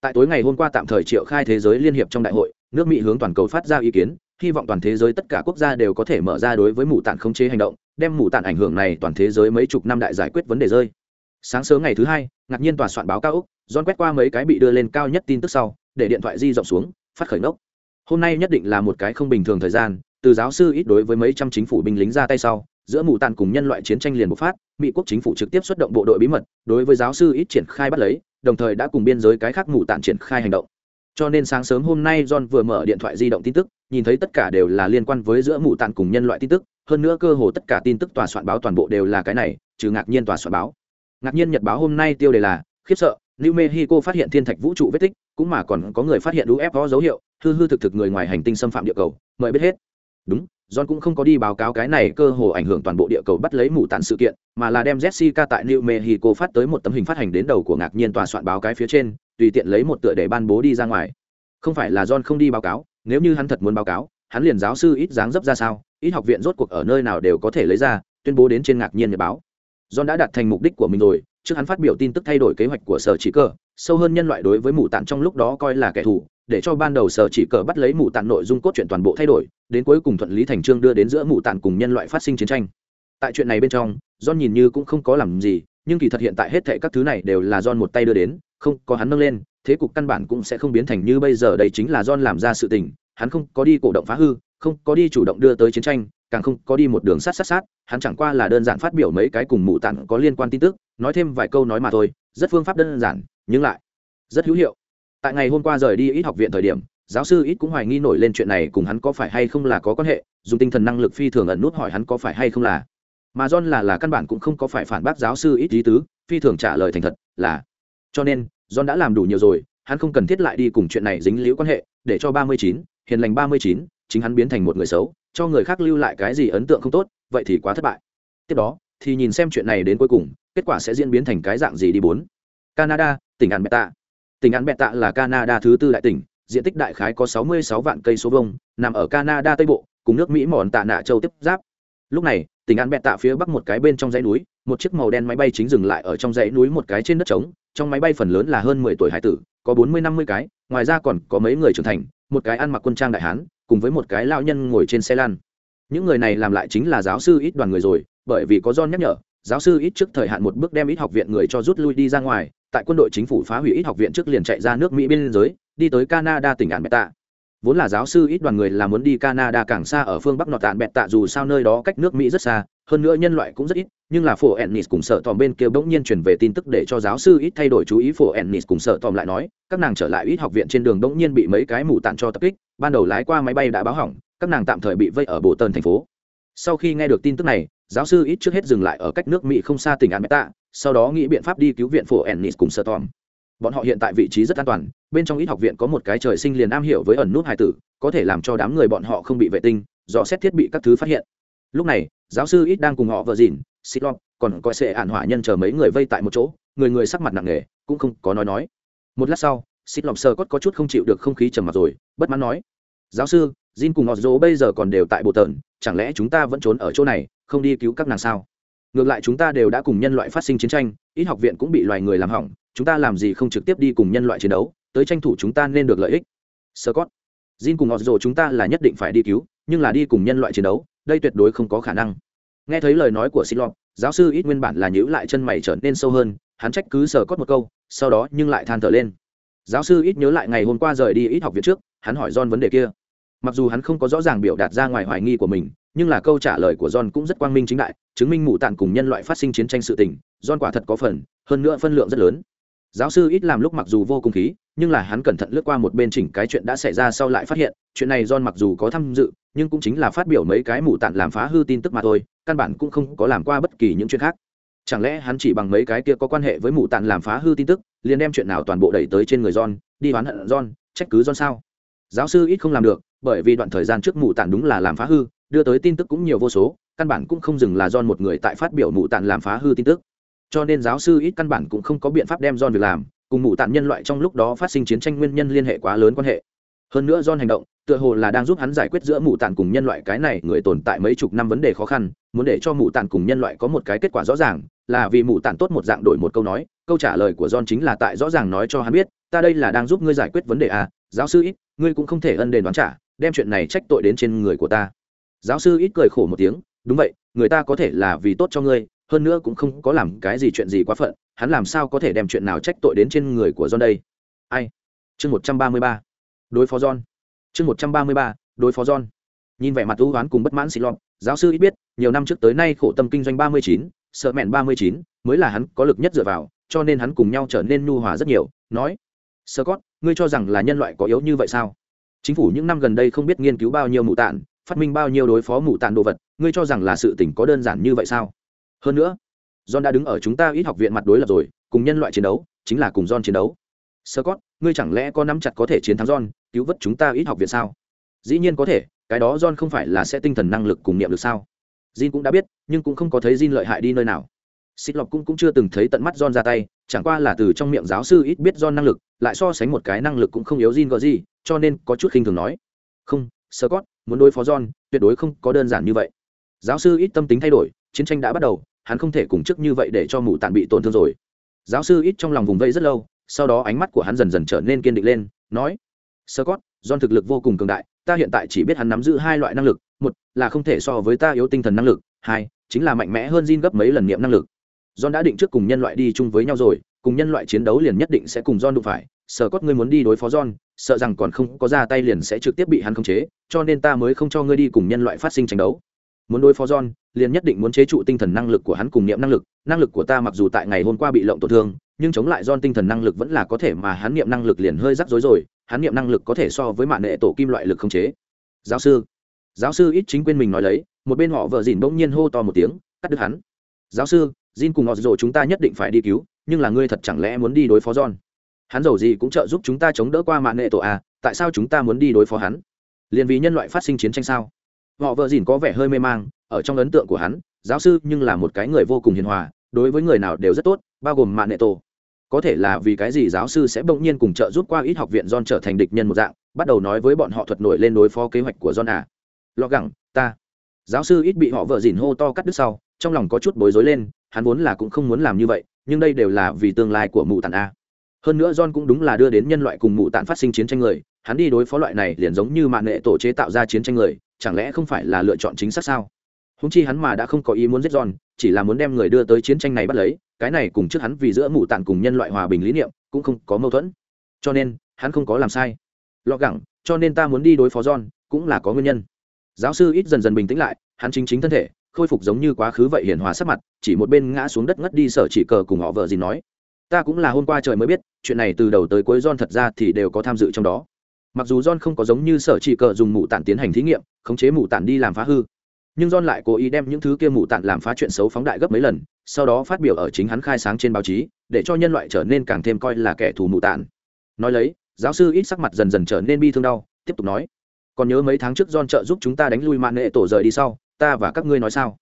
tại tối ngày hôm qua tạm thời triệu khai thế giới liên hiệp trong đại hội, nước mỹ hướng toàn cầu phát ra ý kiến, hy vọng toàn thế giới tất cả quốc gia đều có thể mở ra đối với mù tản khống chế hành động, đem mù tản ảnh hưởng này toàn thế giới mấy chục năm đại giải quyết vấn đề rơi. Sáng sớm ngày thứ hai, ngạc nhiên tòa soạn báo cao úc don quét qua mấy cái bị đưa lên cao nhất tin tức sau, để điện thoại di rộng xuống, phát khởi nốc hôm nay nhất định là một cái không bình thường thời gian, từ giáo sư ít đối với mấy trăm chính phủ binh lính ra tay sau, giữa mù tàn cùng nhân loại chiến tranh liền bộc phát, mỹ quốc chính phủ trực tiếp xuất động bộ đội bí mật, đối với giáo sư ít triển khai bắt lấy đồng thời đã cùng biên giới cái khác mù tản triển khai hành động. Cho nên sáng sớm hôm nay john vừa mở điện thoại di động tin tức, nhìn thấy tất cả đều là liên quan với giữa mù tản cùng nhân loại tin tức, hơn nữa cơ hồ tất cả tin tức tòa soạn báo toàn bộ đều là cái này, trừ ngạc nhiên tòa soạn báo. Ngạc nhiên nhật báo hôm nay tiêu đề là, khiếp sợ, new mexico phát hiện thiên thạch vũ trụ vết tích, cũng mà còn có người phát hiện ufo dấu hiệu, hư hư thực thực người ngoài hành tinh xâm phạm địa cầu, mời biết hết. Đúng John cũng không có đi báo cáo cái này cơ hồ ảnh hưởng toàn bộ địa cầu bắt lấy mụ tàn sự kiện, mà là đem Jessica tại New Mexico phát tới một tấm hình phát hành đến đầu của ngạc nhiên tòa soạn báo cái phía trên, tùy tiện lấy một tựa để ban bố đi ra ngoài. Không phải là John không đi báo cáo, nếu như hắn thật muốn báo cáo, hắn liền giáo sư ít dáng dấp ra sao, ít học viện rốt cuộc ở nơi nào đều có thể lấy ra, tuyên bố đến trên ngạc nhiên nhật báo. John đã đạt thành mục đích của mình rồi, trước hắn phát biểu tin tức thay đổi kế hoạch của sở chỉ cờ, sâu hơn nhân loại đối với mụ tàn trong lúc đó coi là kẻ thù, để cho ban đầu sở chỉ cờ bắt lấy mụ tàn nội dung cốt truyện toàn bộ thay đổi đến cuối cùng thuận lý thành trương đưa đến giữa mù tàn cùng nhân loại phát sinh chiến tranh. Tại chuyện này bên trong, john nhìn như cũng không có làm gì, nhưng kỳ thật hiện tại hết thệ các thứ này đều là john một tay đưa đến, không có hắn nâng lên, thế cục căn bản cũng sẽ không biến thành như bây giờ, đây chính là john làm ra sự tình, hắn không có đi cổ động phá hư, không có đi chủ động đưa tới chiến tranh, càng không có đi một đường sát sát sát, hắn chẳng qua là đơn giản phát biểu mấy cái cùng mụ tặng có liên quan tin tức, nói thêm vài câu nói mà thôi, rất phương pháp đơn giản, nhưng lại rất hữu hiệu. Tại ngày hôm qua rời đi ít học viện thời điểm giáo sư ít cũng hoài nghi nổi lên chuyện này cùng hắn có phải hay không là có quan hệ, dùng tinh thần năng lực phi thường ẩn nút hỏi hắn có phải hay không là. Mà john là là căn bản cũng không có phải phản bác giáo sư ít ý tứ, phi thường trả lời thành thật, là. Cho nên, john đã làm đủ nhiều rồi, hắn không cần thiết lại đi cùng chuyện này dính liễu quan hệ, để cho ba mươi chín, hiền lành ba mươi chín, chính hắn biến thành một người xấu, cho người khác lưu lại cái gì ấn tượng không tốt, vậy thì quá thất bại. Tiếp đó, thì nhìn xem chuyện này đến cuối cùng, kết quả sẽ diễn biến thành cái dạng gì đi bốn. Canada, tỉnh ạn beta tỉnh án bẹt tạ là canada thứ tư đại tỉnh diện tích đại khái có 66 vạn cây số vuông, nằm ở canada tây bộ cùng nước mỹ mòn tạ nạ châu tiếp giáp. Lúc này tỉnh an bẹt tạ phía bắc một cái bên trong dãy núi một chiếc màu đen máy bay chính dừng lại ở trong dãy núi một cái trên đất trống trong máy bay phần lớn là hơn 10 tuổi hải tử có 40-50 cái ngoài ra còn có mấy người trưởng thành một cái ăn mặc quân trang đại hán cùng với một cái lão nhân ngồi trên xe lan những người này làm lại chính là giáo sư ít đoàn người rồi bởi vì có John nhắc nhở giáo sư ít trước thời hạn một bước đem ít học viện người cho rút lui đi ra ngoài tại quân đội chính phủ phá hủy ít học viện trước liền chạy ra nước mỹ biên giới đi tới canada tỉnh ạn bẹt tạ. Vốn là giáo sư ít đoàn người là muốn đi canada càng xa ở phương bắc nọ tạn bẹt tạ, dù sao nơi đó cách nước mỹ rất xa, hơn nữa nhân loại cũng rất ít, nhưng là phổ ennis cùng sợ tòm bên kia bỗng nhiên chuyển về tin tức để cho giáo sư ít thay đổi chú ý, phổ ennis cùng sợ tòm lại nói, các nàng trở lại ít học viện trên đường bỗng nhiên bị mấy cái mù tạn cho tập kích, ban đầu lái qua máy bay đã báo hỏng, các nàng tạm thời bị vây ở bộ tần thành phố. Sau khi nghe được tin tức này, giáo sư ít trước hết dừng lại ở cách nước mỹ không xa tỉnh an beta sau đó nghĩ biện pháp đi cứu viện phổ ennis cùng sở tòm bọn họ hiện tại vị trí rất an toàn, bên trong ít học viện có một cái trời sinh liền am hiểu với ẩn nút hải tử, có thể làm cho đám người bọn họ không bị vệ tinh do xét thiết bị các thứ phát hiện. Lúc này, giáo sư ít đang cùng họ vợ dìn, xịt lọt còn coi sẽ ạn hỏa nhân chờ mấy người vây tại một chỗ, người người sắc mặt nặng nề, cũng không có nói nói. Một lát sau, xịt lọt sơ cốt có chút không chịu được không khí trầm mặt rồi, bất mãn nói, giáo sư, Jin cùng họ dỗ bây giờ còn đều tại bộ tờn chẳng lẽ chúng ta vẫn trốn ở chỗ này, không đi cứu các nàng sao? Ngược lại chúng ta đều đã cùng nhân loại phát sinh chiến tranh, ít học viện cũng bị loài người làm hỏng chúng ta làm gì không trực tiếp đi cùng nhân loại chiến đấu tới tranh thủ chúng ta nên được lợi ích. Scott jin cùng họ rồ chúng ta là nhất định phải đi cứu nhưng là đi cùng nhân loại chiến đấu đây tuyệt đối không có khả năng. Nghe thấy lời nói của xin lọc giáo sư ít nguyên bản là nhữ lại chân mày trở nên sâu hơn hắn trách cứ sờ cót một câu sau đó nhưng lại than thở lên. Giáo sư ít nhớ lại ngày hôm qua rời đi ít học viện trước hắn hỏi john vấn đề kia. Mặc dù hắn không có rõ ràng biểu đạt ra ngoài hoài nghi của mình nhưng là câu trả lời của John cũng rất quang minh chính đại, chứng minh mụ tạng cùng nhân loại phát sinh chiến tranh sự tình, John quả thật có phần, hơn nữa phân lượng rất lớn. Giáo sư ít làm lúc mặc dù vô cùng khí, nhưng là hắn cẩn thận lướt qua một bên chỉnh cái chuyện đã xảy ra sau lại phát hiện, chuyện này John mặc dù có tham dự, nhưng cũng chính là phát biểu mấy cái mù tạn làm phá hư tin tức mà thôi, căn bản cũng không có làm qua bất kỳ những chuyện khác. Chẳng lẽ hắn chỉ bằng mấy cái kia có quan hệ với mù tạn làm phá hư tin tức, liền đem chuyện nào toàn bộ đẩy tới trên người John, đi oán hận John, trách cứ John sao? Giáo sư ít không làm được, bởi vì đoạn thời gian trước mù tạn đúng là làm phá hư, đưa tới tin tức cũng nhiều vô số căn bản cũng không dừng là John một người tại phát biểu mù tạn làm phá hư tin tức cho nên giáo sư ít căn bản cũng không có biện pháp đem John việc làm, cùng mụ tạn nhân loại trong lúc đó phát sinh chiến tranh nguyên nhân liên hệ quá lớn quan hệ. Hơn nữa John hành động, tựa hồ là đang giúp hắn giải quyết giữa mù tàn cùng nhân loại cái này người tồn tại mấy chục năm vấn đề khó khăn, muốn để cho mù tàn cùng nhân loại có một cái kết quả rõ ràng, là vì mù tàn tốt một dạng đổi một câu nói, câu trả lời của john chính là tại rõ ràng nói cho hắn biết, ta đây là đang giúp ngươi giải quyết vấn đề à giáo sư ít, ngươi cũng không thể ân đền đoán trả, đem chuyện này trách tội đến trên người của ta. Giáo sư ít cười khổ một tiếng, đúng vậy, người ta có thể là vì tốt cho ngươi hơn nữa cũng không có làm cái gì chuyện gì quá phận, hắn làm sao có thể đem chuyện nào trách tội đến trên người của john đây? Ai? Chương một trăm ba mươi ba. Đối phó john. Chương một trăm ba mươi ba, đối phó john. Nhìn vẻ mặt ưu oán cùng bất mãn xì lọt giáo sư ít biết, nhiều năm trước tới nay khổ tâm kinh doanh ba mươi chín, sợ mẹn ba mươi chín, mới là hắn có lực nhất dựa vào, cho nên hắn cùng nhau trở nên nhu hòa rất nhiều, nói sơ cót ngươi cho rằng là nhân loại có yếu như vậy sao? Chính phủ những năm gần đây không biết nghiên cứu bao nhiêu mụ tạn, phát minh bao nhiêu đối phó mụ tạn đồ vật, ngươi cho rằng là sự tỉnh có đơn giản như vậy sao? Hơn nữa john đã đứng ở chúng ta ít học viện mặt đối lập rồi cùng nhân loại chiến đấu chính là cùng john chiến đấu Scott, ngươi chẳng lẽ có nắm chặt có thể chiến thắng John, cứu vớt chúng ta ít học viện sao? Dĩ nhiên có thể, cái đó John không phải là sẽ tinh thần năng lực cùng niệm được sao? Jin cũng đã biết, nhưng cũng không có thấy Jin lợi hại đi nơi nào. Xích lọc cũng cũng chưa từng thấy tận mắt John ra tay, chẳng qua là từ trong miệng giáo sư ít biết John năng lực, lại so sánh một cái năng lực cũng không yếu Jin gọi gì, cho nên có chút khinh thường nói. Không, Scott, muốn đối phó John, tuyệt đối không có đơn giản như vậy. Giáo sư ít tâm tính thay đổi, chiến tranh đã bắt đầu, hắn không thể cùng chức như vậy để cho mụ tàn bị tổn thương rồi. Giáo sư ít trong lòng vùng vây rất lâu, sau đó ánh mắt của hắn dần dần trở nên kiên định lên nói scott don thực lực vô cùng cường đại ta hiện tại chỉ biết hắn nắm giữ hai loại năng lực một là không thể so với ta yếu tinh thần năng lực hai chính là mạnh mẽ hơn Jin gấp mấy lần niệm năng lực John đã định trước cùng nhân loại đi chung với nhau rồi, cùng nhân loại chiến đấu liền nhất định sẽ cùng John đụng phải. Sở Cốt ngươi muốn đi đối phó John, sợ rằng còn không có ra tay liền sẽ trực tiếp bị hắn khống chế, cho nên ta mới không cho ngươi đi cùng nhân loại phát sinh tranh đấu. Muốn đối phó John, liền nhất định muốn chế trụ tinh thần năng lực của hắn cùng niệm năng lực, năng lực của ta mặc dù tại ngày hôm qua bị lộng tổn thương, nhưng chống lại don tinh thần năng lực vẫn là có thể mà hắn niệm năng lực liền hơi rắc rối rồi. Hắn niệm năng lực có thể so với mạng nghệ tổ kim loại lực không chế. Giáo sư. Giáo sư ít chính quên mình nói lấy một bên họ vợ dìn bỗng nhiên hô to một tiếng cắt đứt hắn. Giáo sư Jin cùng họ rồ chúng ta nhất định phải đi cứu nhưng là ngươi thật chẳng lẽ muốn đi đối phó John? Hắn dầu gì cũng trợ giúp chúng ta chống đỡ qua mạng nghệ tổ à tại sao chúng ta muốn đi đối phó hắn? Liền vì nhân loại phát sinh chiến tranh sao? Họ vợ dìn có vẻ hơi mê mang ở trong ấn tượng của hắn giáo sư nhưng là một cái người vô cùng hiền hòa đối với người nào đều rất tốt bao gồm mạng Nệ tổ có thể là vì cái gì giáo sư sẽ bỗng nhiên cùng trợ giúp qua ít học viện John trở thành địch nhân một dạng, bắt đầu nói với bọn họ thuật nổi lên đối phó kế hoạch của John à. lo gẳng, ta. Giáo sư ít bị họ vợ dỉn hô to cắt đứt sau, trong lòng có chút bối rối lên, hắn vốn là cũng không muốn làm như vậy, nhưng đây đều là vì tương lai của mụ tàn a. Hơn nữa John cũng đúng là đưa đến nhân loại cùng mụ tàn phát sinh chiến tranh người, hắn đi đối phó loại này liền giống như mạng nghệ tổ chế tạo ra chiến tranh người, chẳng lẽ không phải là lựa chọn chính xác sao? Húng chi hắn mà đã không có ý muốn giết John, chỉ là muốn đem người đưa tới chiến tranh này bắt lấy, cái này cùng trước hắn vì giữa mụ tàn cùng nhân loại hòa bình lý niệm cũng không có mâu thuẫn. Cho nên hắn không có làm sai. Lọ gẳng cho nên ta muốn đi đối phó john cũng là có nguyên nhân. Giáo sư ít dần dần bình tĩnh lại hắn chính chính thân thể khôi phục giống như quá khứ vậy hiền hòa sắc mặt chỉ một bên ngã xuống đất ngất đi sở chỉ cờ cùng họ vợ gì nói. Ta cũng là hôm qua trời mới biết chuyện này từ đầu tới cuối john thật ra thì đều có tham dự trong đó mặc dù john không có giống như sở chỉ cờ dùng mụ tản tiến hành thí nghiệm khống chế mụ tản đi làm phá hư nhưng John lại cố ý đem những thứ kia mụ tản làm phá chuyện xấu phóng đại gấp mấy lần, sau đó phát biểu ở chính hắn khai sáng trên báo chí, để cho nhân loại trở nên càng thêm coi là kẻ thù mụ tản. Nói lấy, giáo sư ít sắc mặt dần dần trở nên bi thương đau, tiếp tục nói: "Còn nhớ mấy tháng trước John trợ giúp chúng ta đánh lui mạn nghệ tổ rời đi sau, ta và các ngươi nói sao?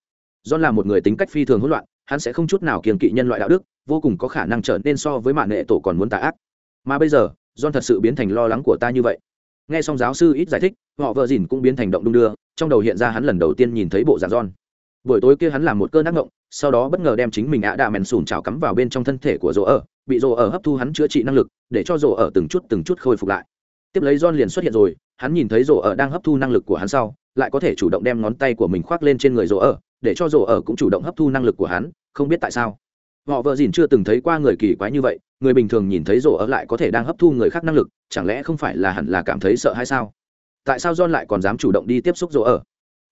John là một người tính cách phi thường hỗn loạn, hắn sẽ không chút nào kiêng kỵ nhân loại đạo đức, vô cùng có khả năng trở nên so với mạn nghệ tổ còn muốn tà ác. Mà bây giờ, John thật sự biến thành lo lắng của ta như vậy." Nghe xong giáo sư ít giải thích, họ vợ dìn cũng biến thành động đung đưa, trong đầu hiện ra hắn lần đầu tiên nhìn thấy bộ dạng John. Buổi tối kia hắn làm một cơn ác ngộng, sau đó bất ngờ đem chính mình ạ đạ mèn sùn chảo cắm vào bên trong thân thể của rỗ ở, bị rỗ ở hấp thu hắn chữa trị năng lực, để cho rỗ ở từng chút từng chút khôi phục lại. Tiếp lấy John liền xuất hiện rồi, hắn nhìn thấy rỗ ở đang hấp thu năng lực của hắn sau, lại có thể chủ động đem ngón tay của mình khoác lên trên người rỗ ở, để cho rỗ ở cũng chủ động hấp thu năng lực của hắn, không biết tại sao. Họ vợ dìn chưa từng thấy qua người kỳ quái như vậy, người bình thường nhìn thấy rổ ở lại có thể đang hấp thu người khác năng lực, chẳng lẽ không phải là hẳn là cảm thấy sợ hay sao? Tại sao John lại còn dám chủ động đi tiếp xúc rổ ở?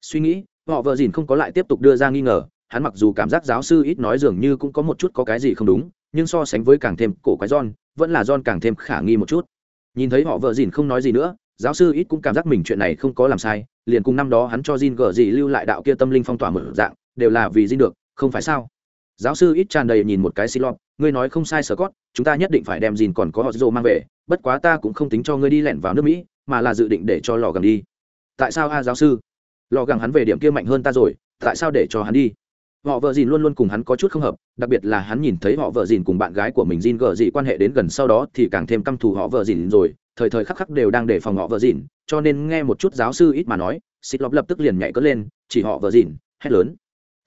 suy nghĩ họ vợ dìn không có lại tiếp tục đưa ra nghi ngờ hắn mặc dù cảm giác giáo sư ít nói dường như cũng có một chút có cái gì không đúng nhưng so sánh với càng thêm cổ quái john vẫn là john càng thêm khả nghi một chút nhìn thấy họ vợ dìn không nói gì nữa giáo sư ít cũng cảm giác mình chuyện này không có làm sai liền cùng năm đó hắn cho Jin gở gì lưu lại đạo kia tâm linh phong tỏa mở dạng đều là vì Jin được không phải sao giáo sư ít tràn đầy nhìn một cái xì lọt ngươi nói không sai sở cót chúng ta nhất định phải đem Jin còn có họ dô mang về, bất quá ta cũng không tính cho ngươi đi lẻn vào nước mỹ, mà là dự định để cho lò gần đi. Tại sao a, giáo sư? Lò gẳng hắn về điểm kia mạnh hơn ta rồi, tại sao để cho hắn đi? Họ vợ dìn luôn luôn cùng hắn có chút không hợp, đặc biệt là hắn nhìn thấy họ vợ dìn cùng bạn gái của mình Jin gờ dị quan hệ đến gần sau đó thì càng thêm căm thù họ vợ dìn rồi, thời thời khắc khắc đều đang để phòng họ vợ dìn cho nên nghe một chút giáo sư ít mà nói xịt lọp lập tức liền nhảy cất lên, chỉ họ vợ dìn hét lớn.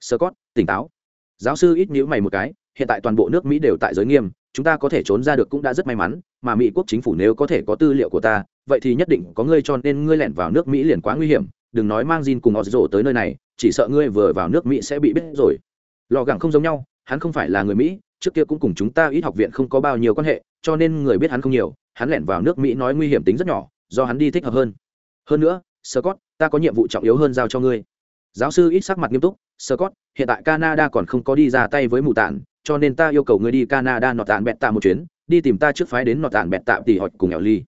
Sơ cót tỉnh táo giáo sư ít nhữ mày một cái, hiện tại toàn bộ nước mỹ đều tại giới nghiêm, chúng ta có thể trốn ra được cũng đã rất may mắn, mà mỹ quốc chính phủ nếu có thể có tư liệu của ta, vậy thì nhất định có ngươi cho nên ngươi lẻn vào nước mỹ liền quá nguy hiểm, đừng nói mang Jin cùng họ rổ tới nơi này, chỉ sợ ngươi vừa vào nước mỹ sẽ bị biết rồi. Lò gẳng không giống nhau, hắn không phải là người mỹ, trước kia cũng cùng chúng ta ít học viện không có bao nhiêu quan hệ, cho nên người biết hắn không nhiều, hắn lẻn vào nước mỹ nói nguy hiểm tính rất nhỏ, do hắn đi thích hợp hơn. Hơn nữa, scott, ta có nhiệm vụ trọng yếu hơn giao cho ngươi giáo sư ít sắc mặt nghiêm túc, scott, hiện tại canada còn không có đi ra tay với mù tản cho nên ta yêu cầu ngươi đi canada nọt tản bẹt tạ một chuyến, đi tìm ta trước phái đến nọt tản bẹt tạ tỉ họt cùng Eo ly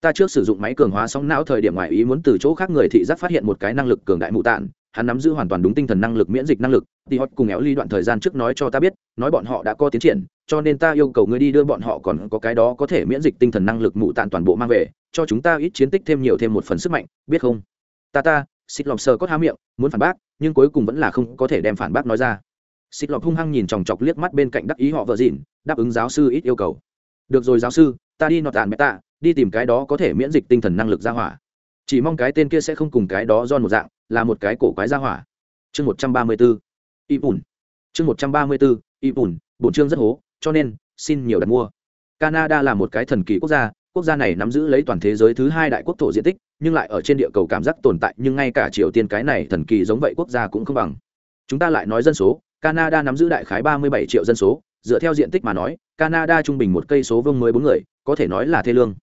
ta trước sử dụng máy cường hóa sóng não thời điểm ngoài ý muốn từ chỗ khác người thị giác phát hiện một cái năng lực cường đại mù tản hắn nắm giữ hoàn toàn đúng tinh thần năng lực miễn dịch năng lực, tỉ họ cùng Eo ly đoạn thời gian trước nói cho ta biết, nói bọn họ đã có tiến triển, cho nên ta yêu cầu ngươi đi đưa bọn họ còn có cái đó có thể miễn dịch tinh thần năng lực mù tản toàn bộ mang về, cho chúng ta ít chiến tích thêm nhiều thêm một phần sức mạnh, biết không? Ta ta xịt lọc sờ có há miệng, muốn phản bác, nhưng cuối cùng vẫn là không có thể đem phản bác nói ra. Xịt lọc hung hăng nhìn chòng chọc liếc mắt bên cạnh đắc ý họ vợ dịn, đáp ứng giáo sư ít yêu cầu. Được rồi giáo sư, ta đi nọt tàn mẹ tạ, đi tìm cái đó có thể miễn dịch tinh thần năng lực ra hỏa. Chỉ mong cái tên kia sẽ không cùng cái đó do một dạng, là một cái cổ quái ra hỏa. Chương một trăm ba mươi bốn, y bùn. Chương một trăm ba mươi bốn, y bùn, bổn chương rất hố, cho nên, xin nhiều đặt mua. Canada là một cái thần kỳ quốc gia quốc gia này nắm giữ lấy toàn thế giới thứ hai đại quốc thổ diện tích nhưng lại ở trên địa cầu cảm giác tồn tại, nhưng ngay cả triều tiên cái này thần kỳ giống vậy quốc gia cũng không bằng. Chúng ta lại nói dân số, canada nắm giữ đại khái ba mươi bảy triệu dân số, dựa theo diện tích mà nói, canada trung bình một cây số vương mới bốn người, có thể nói là thê lương.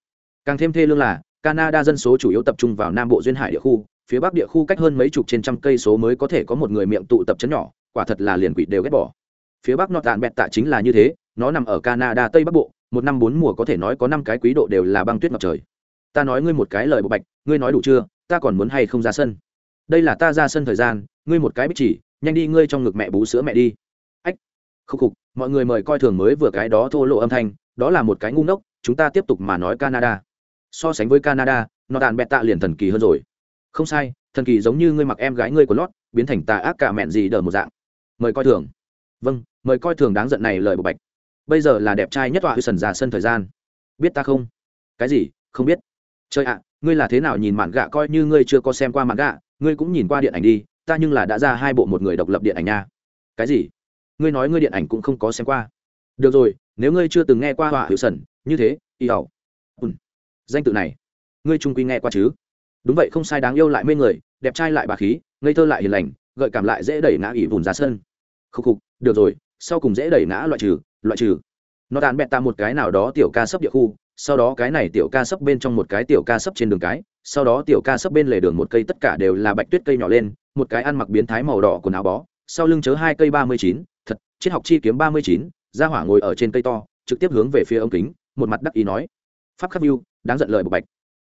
Càng thêm thê lương là, canada dân số chủ yếu tập trung vào nam bộ duyên hải địa khu, phía bắc địa khu cách hơn mấy chục trên trăm cây số mới có thể có một người miệng tụ tập chấn nhỏ, quả thật là liền quỷ đều ghét bỏ. Phía bắc nọt tàn bẹt tạ chính là như thế, nó nằm ở canada tây bắc bộ, một năm bốn mùa có thể nói có năm cái quý độ đều là băng tuyết ngập trời ta nói ngươi một cái lời bộ bạch, ngươi nói đủ chưa, ta còn muốn hay không ra sân? Đây là ta ra sân thời gian, ngươi một cái bích chỉ, nhanh đi ngươi trong ngực mẹ bú sữa mẹ đi. Ách, khúc khục, mọi người mời coi thường mới vừa cái đó thô lộ âm thanh, đó là một cái ngu ngốc, chúng ta tiếp tục mà nói canada. So sánh với canada, nó đàn bẹt tạ liền thần kỳ hơn rồi. Không sai, thần kỳ giống như ngươi mặc em gái ngươi của lót, biến thành tà ác cả mẹn gì đờ một dạng. Mời coi thường. Vâng mời coi thường đáng giận này lời bộ bạch. Bây giờ là đẹp trai nhất tọa hư sần ra sân thời gian. Biết ta không? Cái gì? Không biết trời ạ, ngươi là thế nào nhìn mạn gạ coi như ngươi chưa có xem qua mạn gạ, ngươi cũng nhìn qua điện ảnh đi, ta nhưng là đã ra hai bộ một người độc lập điện ảnh nha. Cái gì? Ngươi nói ngươi điện ảnh cũng không có xem qua. Được rồi, nếu ngươi chưa từng nghe qua họa hữu sần, như thế, y ẩu danh tự này, ngươi trung quy nghe qua chứ? Đúng vậy, không sai, đáng yêu lại mê người, đẹp trai lại bà khí, ngây thơ lại hiền lành, gợi cảm lại dễ đẩy ngã ỉ vùn ra sân. Khúc khục, được rồi, sau cùng dễ đẩy ngã loại trừ loại trừ. Nó tàn bẹt ta một cái nào đó tiểu ca sấp địa khu sau đó cái này tiểu ca sấp bên trong một cái tiểu ca sấp trên đường cái, sau đó tiểu ca sấp bên lề đường một cây tất cả đều là bạch tuyết cây nhỏ lên, một cái ăn mặc biến thái màu đỏ quần áo bó, sau lưng chớ hai cây ba mươi chín, thật, triết học chi kiếm ba mươi chín, ra hỏa ngồi ở trên cây to, trực tiếp hướng về phía ống kính, một mặt đắc ý nói, pháp khắc view, đáng giận lời bộc bạch.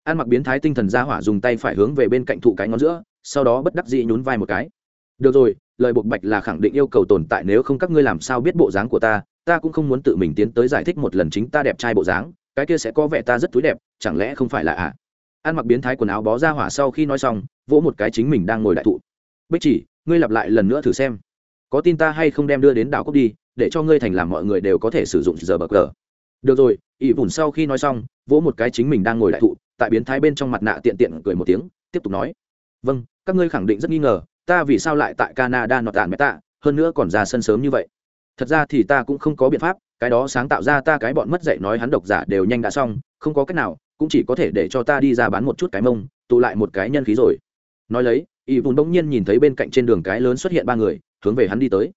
Ăn mặc biến thái tinh thần ra hỏa dùng tay phải hướng về bên cạnh thụ cái ngón giữa, sau đó bất đắc dĩ nhún vai một cái. Được rồi lời bộc bạch là khẳng định yêu cầu tồn tại, nếu không các ngươi làm sao biết bộ dáng của ta ta cũng không muốn tự mình tiến tới giải thích một lần chính ta đẹp trai bộ dáng cái kia sẽ có vẻ ta rất túi đẹp, chẳng lẽ không phải là ạ à? ăn mặc biến thái quần áo bó ra hỏa sau khi nói xong, vỗ một cái chính mình đang ngồi đại thụ. Bích chỉ, ngươi lặp lại lần nữa thử xem. Có tin ta hay không đem đưa đến đảo cốc đi, để cho ngươi thành làm mọi người đều có thể sử dụng giờ bờ cờ. Được rồi ỵ vùn sau khi nói xong, vỗ một cái chính mình đang ngồi đại thụ, tại biến thái bên trong mặt nạ tiện tiện cười một tiếng, tiếp tục nói. Vâng các ngươi khẳng định rất nghi ngờ, ta vì sao lại tại canada nọt tàn mẹ tạ, hơn nữa còn ra sân sớm như vậy thật ra thì ta cũng không có biện pháp, cái đó sáng tạo ra ta cái bọn mất dạy nói hắn độc giả đều nhanh đã xong, không có cách nào, cũng chỉ có thể để cho ta đi ra bán một chút cái mông, tụ lại một cái nhân khí rồi. Nói lấy, Y vùn bỗng nhiên nhìn thấy bên cạnh trên đường cái lớn xuất hiện ba người, hướng về hắn đi tới.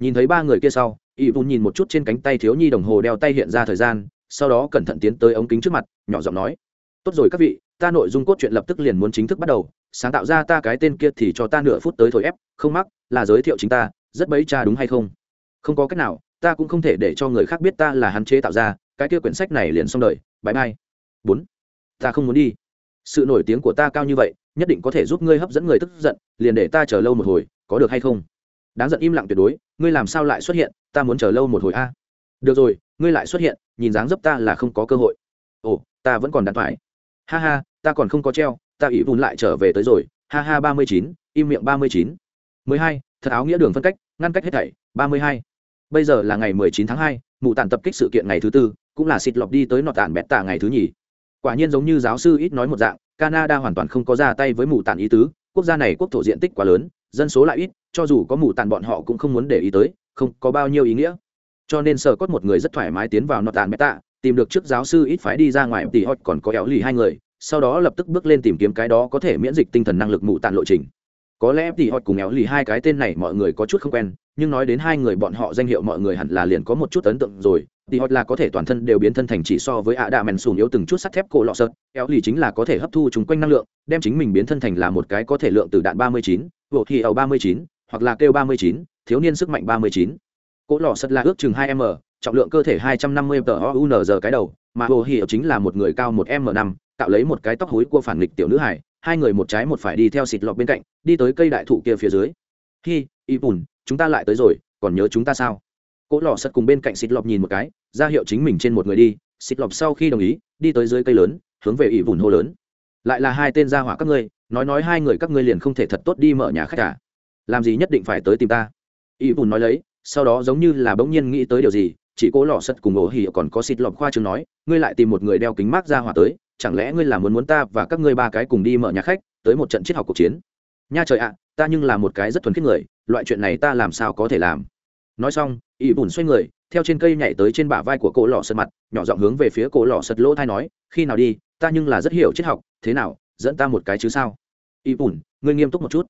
Nhìn thấy ba người kia sau, Y vùn nhìn một chút trên cánh tay thiếu nhi đồng hồ đeo tay hiện ra thời gian, sau đó cẩn thận tiến tới ống kính trước mặt, nhỏ giọng nói, tốt rồi các vị, ta nội dung cốt truyện lập tức liền muốn chính thức bắt đầu, sáng tạo ra ta cái tên kia thì cho ta nửa phút tới thổi ép, không mắc, là giới thiệu chính ta, rất bấy cha đúng hay không? Không có cách nào, ta cũng không thể để cho người khác biết ta là hắn chế tạo ra, cái kia quyển sách này liền xong đời bãi mai bốn, ta không muốn đi. Sự nổi tiếng của ta cao như vậy, nhất định có thể giúp ngươi hấp dẫn người tức giận, liền để ta chờ lâu một hồi, có được hay không? Đáng giận im lặng tuyệt đối, ngươi làm sao lại xuất hiện, ta muốn chờ lâu một hồi a. Được rồi, ngươi lại xuất hiện, nhìn dáng dấp ta là không có cơ hội. Ồ, ta vẫn còn đàn phải ha ha, ta còn không có treo, ta ủy vùn lại trở về tới rồi. Ha ha, ba mươi chín, im miệng ba mươi chín. Mười hai, thật áo nghĩa đường phân cách, ngăn cách hết thảy. Ba mươi hai bây giờ là ngày mười chín tháng hai mụ tàn tập kích sự kiện ngày thứ tư cũng là xịt lọc đi tới nọt tàn bẹt tạ ngày thứ nhì. Quả nhiên giống như giáo sư ít nói một dạng canada hoàn toàn không có ra tay với mù tàn ý tứ quốc gia này quốc thổ diện tích quá lớn dân số lại ít cho dù có mù tàn bọn họ cũng không muốn để ý tới không có bao nhiêu ý nghĩa. Cho nên sở cốt một người rất thoải mái tiến vào nọt tàn tạ, tìm được trước giáo sư ít phải đi ra ngoài tỷ hot còn có éo lì hai người sau đó lập tức bước lên tìm kiếm cái đó có thể miễn dịch tinh thần năng lực mù tàn lộ trình. Có lẽ tỷ hot cùng éo lì hai cái tên này mọi người có chút không quen nhưng nói đến hai người bọn họ danh hiệu mọi người hẳn là liền có một chút ấn tượng rồi. Thì họ là có thể toàn thân đều biến thân thành chỉ so với ạ đạ mèn sùn yếu từng chút sắt thép cổ lọ sợt. Kéo lì chính là có thể hấp thu chúng quanh năng lượng, đem chính mình biến thân thành là một cái có thể lượng từ đạn ba mươi chín bộ thì ẩu ba mươi chín, hoặc là kêu ba mươi chín, thiếu niên sức mạnh ba mươi chín. Cỗ lọ sật là ước chừng hai m, trọng lượng cơ thể hai trăm năm mươi tờ ounz cái đầu, mà hồ hiệu chính là một người cao một m năm tạo lấy một cái tóc hối của phản nghịch tiểu nữ hải, hai người một trái một phải đi theo xịt lọc bên cạnh, đi tới cây đại thụ kia phía dưới. Khi y bùn, chúng ta lại tới rồi, còn nhớ chúng ta sao? Cỗ lò sật cùng bên cạnh xịt lọc nhìn một cái, ra hiệu chính mình trên một người đi, xịt lọc sau khi đồng ý, đi tới dưới cây lớn, hướng về ỷ bùn hô lớn. Lại là hai tên gia hỏa các ngươi, nói nói hai người các ngươi liền không thể thật tốt đi mở nhà khách cả à? làm gì nhất định phải tới tìm ta? Ỷ bùn nói lấy, sau đó giống như là bỗng nhiên nghĩ tới điều gì, chỉ cố lò sật cùng ổ hỉ còn có xịt lọc khoa trường nói, ngươi lại tìm một người đeo kính mát ra hỏa tới, chẳng lẽ ngươi là muốn muốn ta và các ngươi ba cái cùng đi mở nhà khách, tới một trận triết học cuộc chiến? Nha trời ạ ta nhưng là một cái rất thuần khiết người, loại chuyện này ta làm sao có thể làm? Nói xong, ỷ bùn xoay người, theo trên cây nhảy tới trên bả vai của cổ lò sật mặt, nhỏ giọng hướng về phía cổ lò sật lỗ thai nói, khi nào đi, ta nhưng là rất hiểu triết học, thế nào, dẫn ta một cái chứ sao? Ỷ bùn, ngươi nghiêm túc một chút.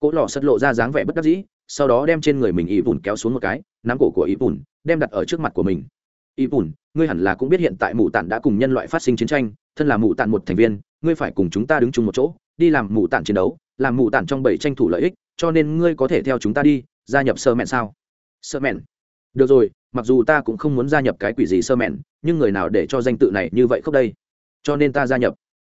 Cổ lò sật lộ ra dáng vẻ bất đắc dĩ, sau đó đem trên người mình ỷ bùn kéo xuống một cái, nắm cổ của ỷ bùn, đem đặt ở trước mặt của mình. Ỷ bùn, ngươi hẳn là cũng biết hiện tại mù tản đã cùng nhân loại phát sinh chiến tranh, thân là mù tản một thành viên, ngươi phải cùng chúng ta đứng chung một chỗ, đi làm mù tản chiến đấu làm mù tản trong bảy tranh thủ lợi ích, cho nên ngươi có thể theo chúng ta đi, gia nhập sơ mẹn sao? Sơ mẹn. Được rồi, mặc dù ta cũng không muốn gia nhập cái quỷ gì sơ mẹn, nhưng người nào để cho danh tự này như vậy không đây? Cho nên ta gia nhập.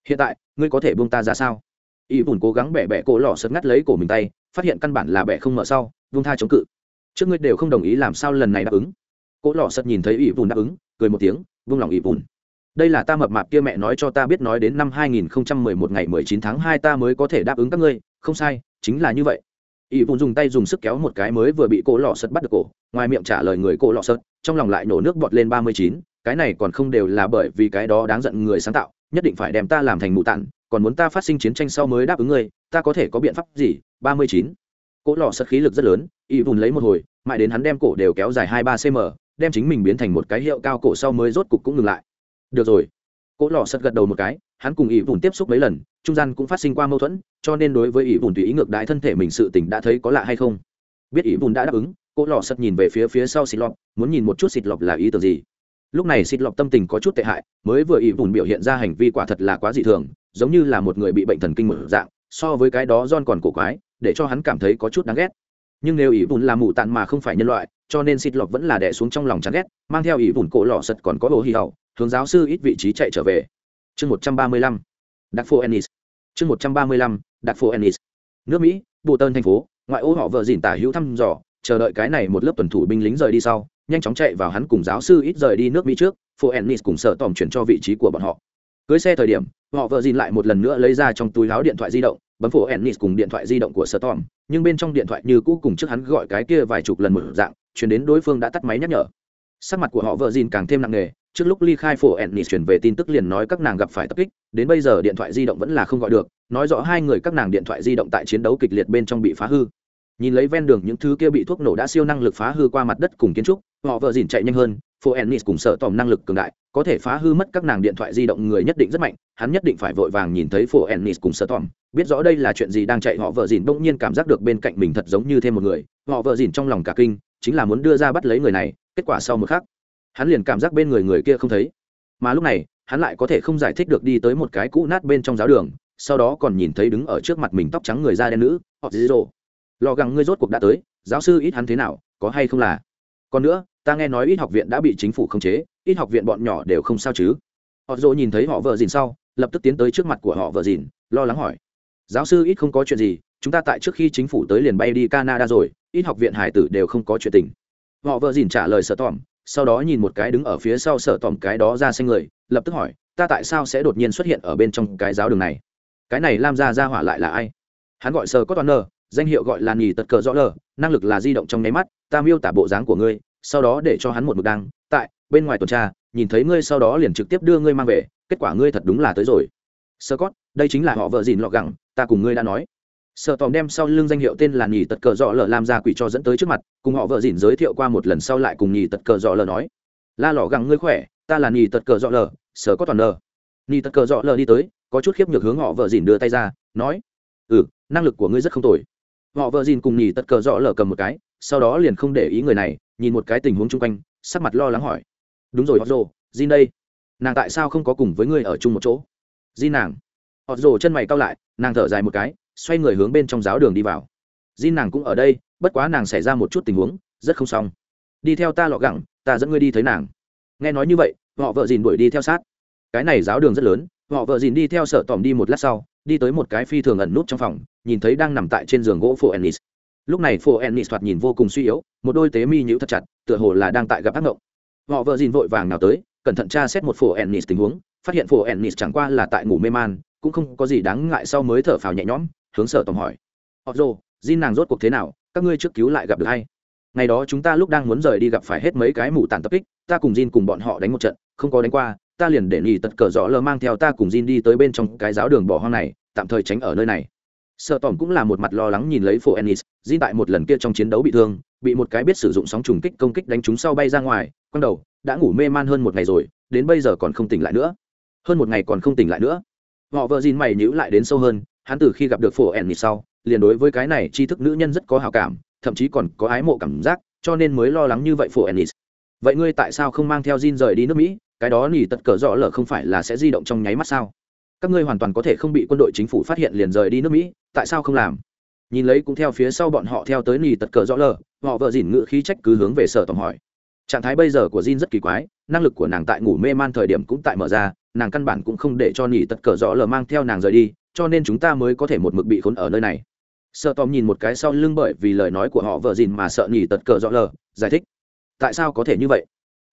Hiện tại, ngươi có thể buông ta ra sao? Y bùn cố gắng bẻ bẻ cổ lò sật ngắt lấy cổ mình tay, phát hiện căn bản là bẻ không mở sau, buông tha chống cự. Trước ngươi đều không đồng ý làm sao lần này đáp ứng. Cổ lò sật nhìn thấy y bùn đáp ứng, cười một tiếng, buông lòng y bùn đây là ta mập mạp kia mẹ nói cho ta biết nói đến năm 2011 ngày 19 tháng 2 ta mới có thể đáp ứng các ngươi. Không sai chính là như vậy. Y bùn dùng tay dùng sức kéo một cái mới vừa bị cổ lọ sật bắt được cổ ngoài miệng trả lời người cổ lọ sật trong lòng lại nổ nước bọt lên 39, cái này còn không đều là bởi vì cái đó đáng giận người sáng tạo nhất định phải đem ta làm thành mụ tản còn muốn ta phát sinh chiến tranh sau mới đáp ứng ngươi ta có thể có biện pháp gì? 39. cỗ lọ sật khí lực rất lớn y bùn lấy một hồi mãi đến hắn đem cổ đều kéo dài hai ba cm đem chính mình biến thành một cái hiệu cao cổ sau mới rốt cục cũng ngừng lại được rồi. Cỗ lò sật gật đầu một cái, hắn cùng ỷ vùn tiếp xúc mấy lần, trung gian cũng phát sinh qua mâu thuẫn, cho nên đối với ỷ vùn tùy ý ngược đái thân thể mình sự tình đã thấy có lạ hay không. Biết ỷ vùn đã đáp ứng, cỗ lò sật nhìn về phía phía sau xịt lọc muốn nhìn một chút xịt lọc là ý tưởng gì. Lúc này xịt lọc tâm tình có chút tệ hại, mới vừa ỷ vùn biểu hiện ra hành vi quả thật là quá dị thường, giống như là một người bị bệnh thần kinh mở dạng, so với cái đó john còn cổ quái, để cho hắn cảm thấy có chút đáng ghét. Nhưng nếu ỷ vùn là mù tàn mà không phải nhân loại, cho nên xịt lọc vẫn là đẻ xuống trong lòng chán ghét, mang theo ỷ vùn cổ lò sật còn có hồ hy hậu hướng giáo sư ít vị trí chạy trở về. Chương một trăm ba mươi lăm đặc phố ennis. Chương một trăm ba mươi lăm đặc phố ennis. Nước mỹ bộ Tơn thành phố, ngoại ô họ vợ dìn tả hữu thăm dò, chờ đợi cái này một lớp tuần thủ binh lính rời đi sau, nhanh chóng chạy vào hắn cùng giáo sư ít rời đi nước mỹ trước phố ennis cùng sợ tòm chuyển cho vị trí của bọn họ. Cưới xe thời điểm, họ vợ dìn lại một lần nữa lấy ra trong túi láo điện thoại di động, bấm phụ ennis cùng điện thoại di động của sợ tòm, nhưng bên trong điện thoại như cũ cùng trước hắn gọi cái kia vài chục lần một dạng, chuyển đến đối phương đã tắt máy nhắc nhở. Sắc mặt của họ vợ dìn càng thêm nặng nề trước lúc ly khai phổ ennis chuyển về tin tức liền nói các nàng gặp phải tập kích, đến bây giờ điện thoại di động vẫn là không gọi được, nói rõ hai người các nàng điện thoại di động tại chiến đấu kịch liệt bên trong bị phá hư. Nhìn lấy ven đường những thứ kia bị thuốc nổ đã siêu năng lực phá hư qua mặt đất cùng kiến trúc, họ vợ dìn chạy nhanh hơn, phổ ennis cùng sợ tòm năng lực cường đại, có thể phá hư mất các nàng điện thoại di động người nhất định rất mạnh, hắn nhất định phải vội vàng nhìn thấy phổ ennis cùng sợ tòm, biết rõ đây là chuyện gì đang chạy, họ vợ dìn bỗng nhiên cảm giác được bên cạnh mình thật giống như thêm một người, họ vợ dìn trong lòng cả kinh, chính là muốn đưa ra bắt lấy người này, kết quả sau một khắc hắn liền cảm giác bên người người kia không thấy. Mà lúc này, hắn lại có thể không giải thích được đi tới một cái cũ nát bên trong giáo đường, sau đó còn nhìn thấy đứng ở trước mặt mình tóc trắng người da đen nữ họ dí dỗ lò gắng ngươi rốt cuộc đã tới, giáo sư ít hắn thế nào, có hay không là? Còn nữa, ta nghe nói ít học viện đã bị chính phủ khống chế, ít học viện bọn nhỏ đều không sao chứ. Họ dỗ nhìn thấy họ vợ dìn sau, lập tức tiến tới trước mặt của họ vợ dìn, lo lắng hỏi. Giáo sư ít không có chuyện gì, chúng ta tại trước khi chính phủ tới liền bay đi canada rồi, ít học viện hải tử đều không có chuyện tình. Họ vợ dìn trả lời sợ tỏm sau đó nhìn một cái đứng ở phía sau sợ tỏm cái đó ra xanh người, lập tức hỏi, ta tại sao sẽ đột nhiên xuất hiện ở bên trong cái giáo đường này? Cái này lam ra ra hỏa lại là ai? Hắn gọi sơ có toàn nờ danh hiệu gọi là nghỉ tật cờ rõ lờ, năng lực là di động trong nháy mắt, ta miêu tả bộ dáng của ngươi, sau đó để cho hắn một mực đăng, tại bên ngoài tuần tra, nhìn thấy ngươi sau đó liền trực tiếp đưa ngươi mang về, kết quả ngươi thật đúng là tới rồi. Sơ cót đây chính là họ vợ dìn lọ gẳng, ta cùng ngươi đã nói sợ tòm đem sau lưng danh hiệu tên là nhì tật cờ dọ lờ làm ra quỷ cho dẫn tới trước mặt, cùng họ vợ dìn giới thiệu qua một lần sau lại cùng nhì tật cờ dọ lờ nói, la lọ gẳng ngươi khỏe, ta là nhì tật cờ dọ lờ sở có toàn lờ nhì tật cờ dọ lờ đi tới, có chút khiếp nhược hướng họ vợ dìn đưa tay ra, nói ừ năng lực của ngươi rất không tồi. Họ vợ dìn cùng nhì tật cờ dọ lờ cầm một cái, sau đó liền không để ý người này, nhìn một cái tình huống chung quanh, sắc mặt lo lắng hỏi, đúng rồi họ rồ dìn đây. Nàng tại sao không có cùng với ngươi ở chung một chỗ? Di nàng. Họ rồ chân mày cao lại, nàng thở dài một cái xoay người hướng bên trong giáo đường đi vào. Di nàng cũng ở đây, bất quá nàng xảy ra một chút tình huống, rất không xong. Đi theo ta lọ gẳng, ta dẫn ngươi đi thấy nàng. Nghe nói như vậy, họ vợ dìn đuổi đi theo sát. Cái này giáo đường rất lớn, họ vợ dìn đi theo sở tòm đi một lát sau, đi tới một cái phi thường ẩn nút trong phòng, nhìn thấy đang nằm tại trên giường gỗ phổ ennis. Lúc này phổ ennis thoạt nhìn vô cùng suy yếu, một đôi tế mi nhữ thật chặt, tựa hồ là đang tại gặp ác mộng họ vợ dìn vội vàng nào tới, cẩn thận tra xét một phổ ennis tình huống, phát hiện phổ ennis chẳng qua là tại ngủ mê man, cũng không có gì đáng ngại sau mới thở phào nhẹ nhõm hướng sở tổng hỏi. Họ rồ di nàng rốt cuộc thế nào? Các ngươi trước cứu lại gặp được hay ngày đó chúng ta lúc đang muốn rời đi gặp phải hết mấy cái mù tàn tập kích, ta cùng Jin cùng bọn họ đánh một trận, không có đánh qua, ta liền để nghỉ tật cờ rõ lơ mang theo ta cùng Jin đi tới bên trong cái giáo đường bỏ hoang này, tạm thời tránh ở nơi này. Sợ tổng cũng là một mặt lo lắng nhìn lấy phổ ennis, Jin tại một lần kia trong chiến đấu bị thương, bị một cái biết sử dụng sóng trùng kích công kích đánh chúng sau bay ra ngoài, quăng đầu, đã ngủ mê man hơn một ngày rồi, đến bây giờ còn không tỉnh lại nữa. Hơn một ngày còn không tỉnh lại nữa. Họ vợ Jin mày nhíu lại đến sâu hơn hắn từ khi gặp được phổ ennis sau, liền đối với cái này tri thức nữ nhân rất có hào cảm, thậm chí còn có ái mộ cảm giác, cho nên mới lo lắng như vậy phổ ennis vậy ngươi tại sao không mang theo Jin rời đi nước mỹ? Cái đó nỉ tật cờ rõ lở không phải là sẽ di động trong nháy mắt sao? Các ngươi hoàn toàn có thể không bị quân đội chính phủ phát hiện liền rời đi nước mỹ, tại sao không làm? Nhìn lấy cũng theo phía sau bọn họ theo tới nỉ tật cờ rõ lở, họ vợ dỉn ngự khí trách cứ hướng về sở tổng hỏi. Trạng thái bây giờ của Jin rất kỳ quái, năng lực của nàng tại ngủ mê man thời điểm cũng tại mở ra, nàng căn bản cũng không để cho nỉ tật cờ rõ lở mang theo nàng rời đi cho nên chúng ta mới có thể một mực bị khốn ở nơi này. Sợ tòm nhìn một cái sau lưng bởi vì lời nói của họ vợ dìn mà sợ nhỉ tật cờ rõ lờ, giải thích. Tại sao có thể như vậy?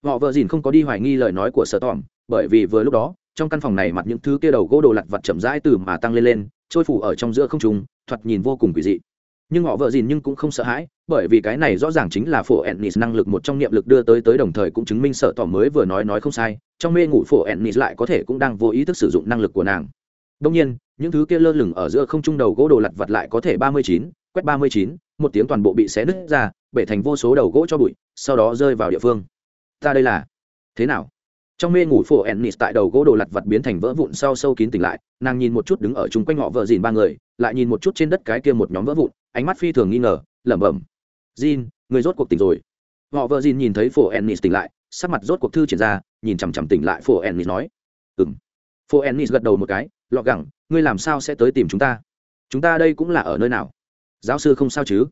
Họ vợ dìn không có đi hoài nghi lời nói của sợ tòm bởi vì vừa lúc đó, trong căn phòng này mặt những thứ kia đầu gỗ đồ lặt vặt chậm rãi từ mà tăng lên lên, trôi phủ ở trong giữa không trung, thoạt nhìn vô cùng quỷ dị. Nhưng họ vợ dìn nhưng cũng không sợ hãi, bởi vì cái này rõ ràng chính là phổ ennis năng lực một trong niệm lực đưa tới tới đồng thời cũng chứng minh sợ tỏ mới vừa nói nói không sai, trong mê ngủ phổ ennis lại có thể cũng đang vô ý thức sử dụng năng lực của nàng. Đông nhiên những thứ kia lơ lửng ở giữa không trung đầu gỗ đồ lặt vặt lại có thể ba mươi chín, quét ba mươi chín, một tiếng toàn bộ bị xé nứt ra, bể thành vô số đầu gỗ cho bụi, sau đó rơi vào địa phương. Ta đây là. Thế nào? Trong mê ngủ phổ ennis tại đầu gỗ đồ lặt vặt biến thành vỡ vụn sau sâu kín tỉnh lại, nàng nhìn một chút đứng ở chung quanh họ vợ dìn ba người, lại nhìn một chút trên đất cái kia một nhóm vỡ vụn, ánh mắt phi thường nghi ngờ, lẩm bẩm. Jin, người rốt cuộc tỉnh rồi. Họ vợ dìn nhìn thấy phổ ennis tỉnh lại, sắc mặt rốt cuộc thư triển ra, nhìn chằm chằm tỉnh lại phổ ennis nói. Ừ m phổ ennis gật đầu một cái lọ gẳng, ngươi làm sao sẽ tới tìm chúng ta? Chúng ta đây cũng là ở nơi nào? Giáo sư không sao chứ?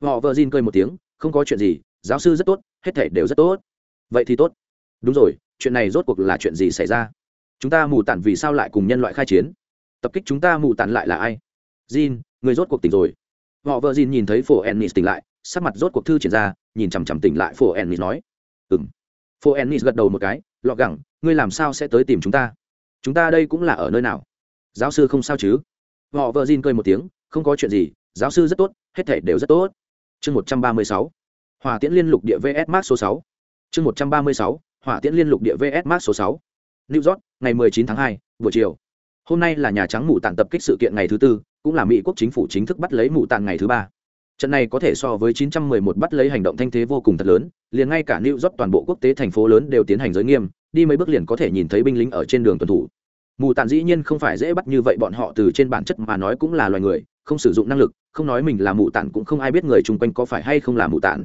Họ vợ Jin cười một tiếng, không có chuyện gì, giáo sư rất tốt, hết thể đều rất tốt. Vậy thì tốt. Đúng rồi, chuyện này rốt cuộc là chuyện gì xảy ra? Chúng ta mù tản vì sao lại cùng nhân loại khai chiến? Tập kích chúng ta mù tản lại là ai? Jin người rốt cuộc tỉnh rồi. Họ vợ Jin nhìn thấy phổ ennis tỉnh lại, sắc mặt rốt cuộc thư triển ra, nhìn chằm chằm tỉnh lại phổ ennis nói. Ừng phổ ennis gật đầu một cái, lọ gẳng, ngươi làm sao sẽ tới tìm chúng ta? Chúng ta đây cũng là ở nơi nào? Giáo sư không sao chứ? Họ vợ Jin cười một tiếng, không có chuyện gì, giáo sư rất tốt, hết thể đều rất tốt. Chương một trăm ba mươi sáu, hỏa tiễn liên lục địa vs mark số sáu. Chương một trăm ba mươi sáu, hỏa tiễn liên lục địa vs mark số sáu. New york, ngày mười chín tháng hai, buổi chiều. Hôm nay là nhà trắng mù tàn tập kích sự kiện ngày thứ tư, cũng là mỹ quốc chính phủ chính thức bắt lấy mù tàn ngày thứ ba. Trận này có thể so với 911 bắt lấy hành động thanh thế vô cùng thật lớn, liền ngay cả new york toàn bộ quốc tế thành phố lớn đều tiến hành giới nghiêm, đi mấy bước liền có thể nhìn thấy binh lính ở trên đường tuần thủ mù tàn dĩ nhiên không phải dễ bắt như vậy, bọn họ từ trên bản chất mà nói cũng là loài người, không sử dụng năng lực, không nói mình là mù tàn cũng không ai biết người chung quanh có phải hay không là mù tàn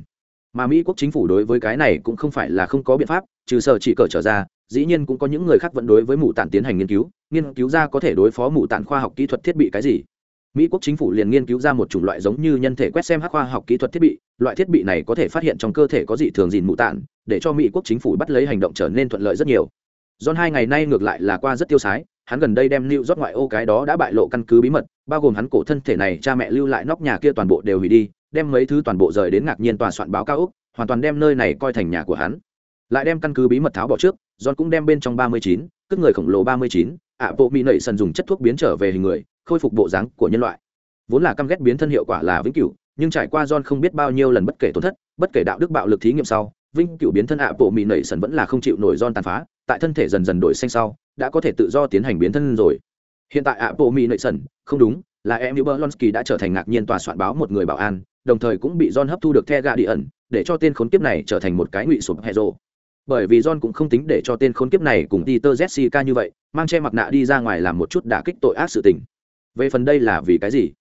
mà mỹ quốc chính phủ đối với cái này cũng không phải là không có biện pháp, trừ sở chỉ cờ trở ra, dĩ nhiên cũng có những người khác vẫn đối với mù tàn tiến hành nghiên cứu nghiên cứu ra có thể đối phó mù tàn khoa học kỹ thuật thiết bị cái gì. Mỹ quốc chính phủ liền nghiên cứu ra một chủng loại giống như nhân thể quét xem hắc khoa học kỹ thuật thiết bị, loại thiết bị này có thể phát hiện trong cơ thể có dị thường dìn mù tàn để cho mỹ quốc chính phủ bắt lấy hành động trở nên thuận lợi rất nhiều. John hai ngày nay ngược lại là qua rất tiêu sái, hắn gần đây đem lưu rót ngoại ô cái đó đã bại lộ căn cứ bí mật, bao gồm hắn cổ thân thể này cha mẹ lưu lại nóc nhà kia toàn bộ đều hủy đi, đem mấy thứ toàn bộ rời đến ngạc nhiên tòa soạn báo cao ốc, hoàn toàn đem nơi này coi thành nhà của hắn. Lại đem căn cứ bí mật tháo bỏ trước, John cũng đem bên trong 39, cất người khổng lồ 39, ạ bộ mỹ nảy sần dùng chất thuốc biến trở về hình người, khôi phục bộ dáng của nhân loại. Vốn là căm ghét biến thân hiệu quả là vĩnh cửu, nhưng trải qua John không biết bao nhiêu lần bất kể tổn thất, bất kể đạo đức bạo lực thí nghiệm sau, vinh cựu biến thân ạ bộ mỹ nảy sần vẫn là không chịu nổi don tàn phá, tại thân thể dần dần đổi xanh sau đã có thể tự do tiến hành biến thân rồi. Hiện tại ạ bộ mỹ nảy sần không đúng là em hữu berlonsky đã trở thành ngạc nhiên tòa soạn báo một người bảo an đồng thời cũng bị don hấp thu được the gà đi ẩn để cho tên khốn kiếp này trở thành một cái ngụy sụp hệ rộ bởi vì john cũng không tính để cho tên khốn kiếp này cùng peter jessica như vậy mang che mặt nạ đi ra ngoài làm một chút đả kích tội ác sự tình. Về phần đây là vì cái gì?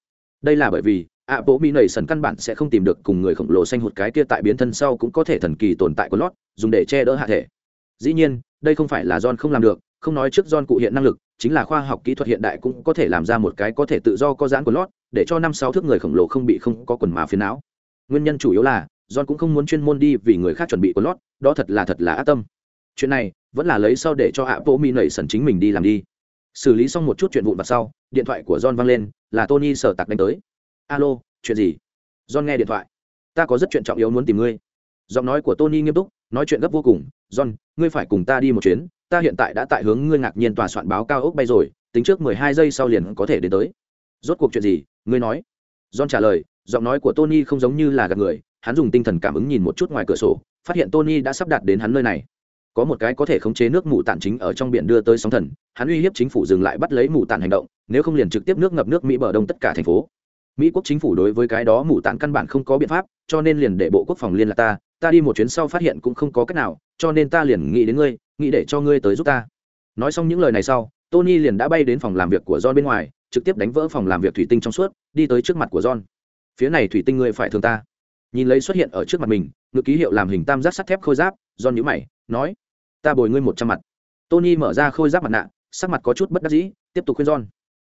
Đây là bởi vì ạ bộ mỹ nảy sần căn bản sẽ không tìm được cùng người khổng lồ xanh hụt cái kia tại biến thân sau cũng có thể thần kỳ tồn tại của lót dùng để che đỡ hạ thể dĩ nhiên đây không phải là john không làm được không nói trước John cụ hiện năng lực, chính là khoa học kỹ thuật hiện đại cũng có thể làm ra một cái có thể tự do có giãn của lót, để cho năm sáu thước người khổng lồ không bị không có quần mà phiền não. Nguyên nhân chủ yếu là, John cũng không muốn chuyên môn đi vì người khác chuẩn bị của lót, đó thật là thật là ác tâm. Chuyện này, vẫn là lấy sau để cho Apple Mi nảy sần chính mình đi làm đi. Xử lý xong một chút chuyện vụn vặt sau, điện thoại của John vang lên, là Tony sở tạc đánh tới. "Alo, chuyện gì?" John nghe điện thoại. "Ta có rất chuyện trọng yếu muốn tìm ngươi." Giọng nói của Tony nghiêm túc, nói chuyện gấp vô cùng, "John, ngươi phải cùng ta đi một chuyến, ta hiện tại đã tại hướng ngươi ngạc nhiên tòa soạn báo cao ốc bay rồi tính trước mười hai giây sau liền có thể đến tới. Rốt cuộc chuyện gì? Ngươi nói. John trả lời giọng nói của tony không giống như là gặp người. Hắn dùng tinh thần cảm ứng nhìn một chút ngoài cửa sổ phát hiện tony đã sắp đặt đến hắn nơi này. Có một cái có thể khống chế nước mù tản chính ở trong biển đưa tới sóng thần. Hắn uy hiếp chính phủ dừng lại bắt lấy mù tản hành động nếu không liền trực tiếp nước ngập nước mỹ bờ đông tất cả thành phố mỹ quốc chính phủ đối với cái đó mù tản căn bản không có biện pháp, cho nên liền để bộ quốc phòng liên lạc ta ta đi một chuyến sau phát hiện cũng không có cách nào, cho nên ta liền nghĩ đến ngươi, nghĩ để cho ngươi tới giúp ta. Nói xong những lời này sau, tony liền đã bay đến phòng làm việc của john bên ngoài, trực tiếp đánh vỡ phòng làm việc thủy tinh trong suốt, đi tới trước mặt của john. Phía này thủy tinh ngươi phải thương ta. Nhìn lấy xuất hiện ở trước mặt mình, ngự ký hiệu làm hình tam giác sắt thép khôi giáp, john nhữ mày, nói, ta bồi ngươi một trăm mặt. Tony mở ra khôi giáp mặt nạ, sắc mặt có chút bất đắc dĩ, tiếp tục khuyên john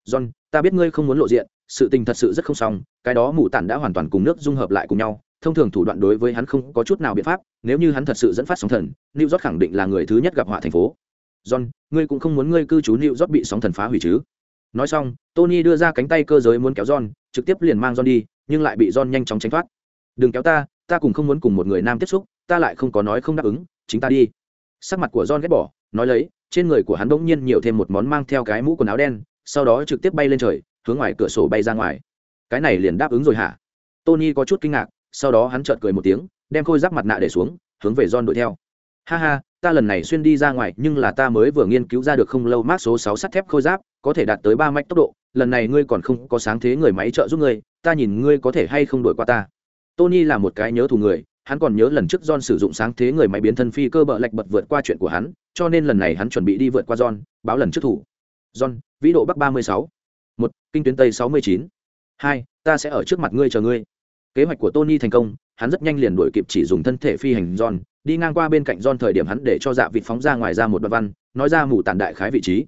john, ta biết ngươi không muốn lộ diện, sự tình thật sự rất không xong, cái đó mù tản đã hoàn toàn cùng nước dung hợp lại cùng nhau, thông thường thủ đoạn đối với hắn không có chút nào biện pháp, nếu như hắn thật sự dẫn phát sóng thần, new york khẳng định là người thứ nhất gặp họa thành phố. John, ngươi cũng không muốn ngươi cư trú new york bị sóng thần phá hủy chứ? Nói xong, tony đưa ra cánh tay cơ giới muốn kéo john, trực tiếp liền mang john đi, nhưng lại bị john nhanh chóng tránh thoát. Đừng kéo ta ta cùng không muốn cùng một người nam tiếp xúc, ta lại không có nói không đáp ứng, chính ta đi. Sắc mặt của john ghét bỏ, nói lấy, trên người của hắn bỗng nhiên nhiều thêm một món mang theo cái mũ quần áo đen sau đó trực tiếp bay lên trời hướng ngoài cửa sổ bay ra ngoài. Cái này liền đáp ứng rồi hả? Tony có chút kinh ngạc sau đó hắn chợt cười một tiếng đem khôi giáp mặt nạ để xuống hướng về john đuổi theo. Ha ha ta lần này xuyên đi ra ngoài nhưng là ta mới vừa nghiên cứu ra được không lâu mát số sáu sắt thép khôi giáp có thể đạt tới ba mạch tốc độ lần này ngươi còn không có sáng thế người máy trợ giúp ngươi ta nhìn ngươi có thể hay không đuổi qua ta. Tony là một cái nhớ thù người hắn còn nhớ lần trước John sử dụng sáng thế người máy biến thân phi cơ bợ lạch bật vượt qua chuyện của hắn, cho nên lần này hắn chuẩn bị đi vượt qua John, báo lần trước thủ. John, vĩ độ bắc 36. một kinh tuyến tây 69. hai ta sẽ ở trước mặt ngươi chờ ngươi kế hoạch của tony thành công hắn rất nhanh liền đuổi kịp chỉ dùng thân thể phi hành john đi ngang qua bên cạnh john thời điểm hắn để cho dạ vịt phóng ra ngoài ra một đoạn văn nói ra mù tản đại khái vị trí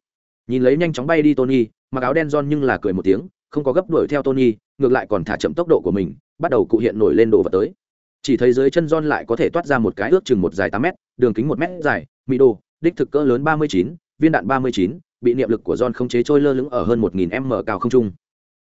nhìn lấy nhanh chóng bay đi tony mặc áo đen john nhưng là cười một tiếng không có gấp đuổi theo tony ngược lại còn thả chậm tốc độ của mình bắt đầu cụ hiện nổi lên đồ vật tới chỉ thấy dưới chân john lại có thể toát ra một cái ước chừng một dài tám m đường kính một m dài mỹ đồ đích thực cỡ lớn ba mươi chín viên đạn ba mươi chín bị niệm lực của john không chế trôi lơ lửng ở hơn một nghìn m cao không trung.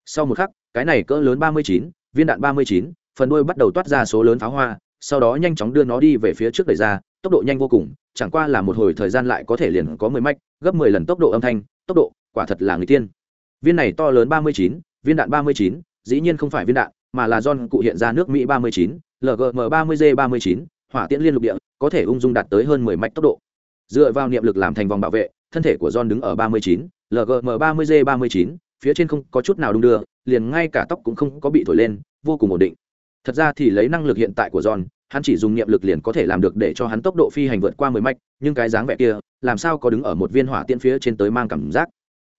Sau một khắc, cái này cỡ lớn ba mươi chín, viên đạn ba mươi chín, phần đuôi bắt đầu toát ra số lớn pháo hoa, sau đó nhanh chóng đưa nó đi về phía trước đẩy ra, tốc độ nhanh vô cùng, chẳng qua là một hồi thời gian lại có thể liền có mười mạch gấp mười lần tốc độ âm thanh, tốc độ, quả thật là người tiên. Viên này to lớn ba mươi chín, viên đạn ba mươi chín, dĩ nhiên không phải viên đạn, mà là John cụ hiện ra nước mỹ ba mươi chín lgm ba mươi g ba mươi chín, hỏa tiễn liên lục địa, có thể ung dung đạt tới hơn mười mạch tốc độ dựa vào niệm lực làm thành vòng bảo vệ, thân thể của John đứng ở ba mươi chín lgm ba mươi g ba mươi chín, phía trên không có chút nào đung đưa, liền ngay cả tóc cũng không có bị thổi lên, vô cùng ổn định. Thật ra thì lấy năng lực hiện tại của john, hắn chỉ dùng niệm lực liền có thể làm được để cho hắn tốc độ phi hành vượt qua mười mạch, nhưng cái dáng vẻ kia, làm sao có đứng ở một viên hỏa tiễn phía trên tới mang cảm giác?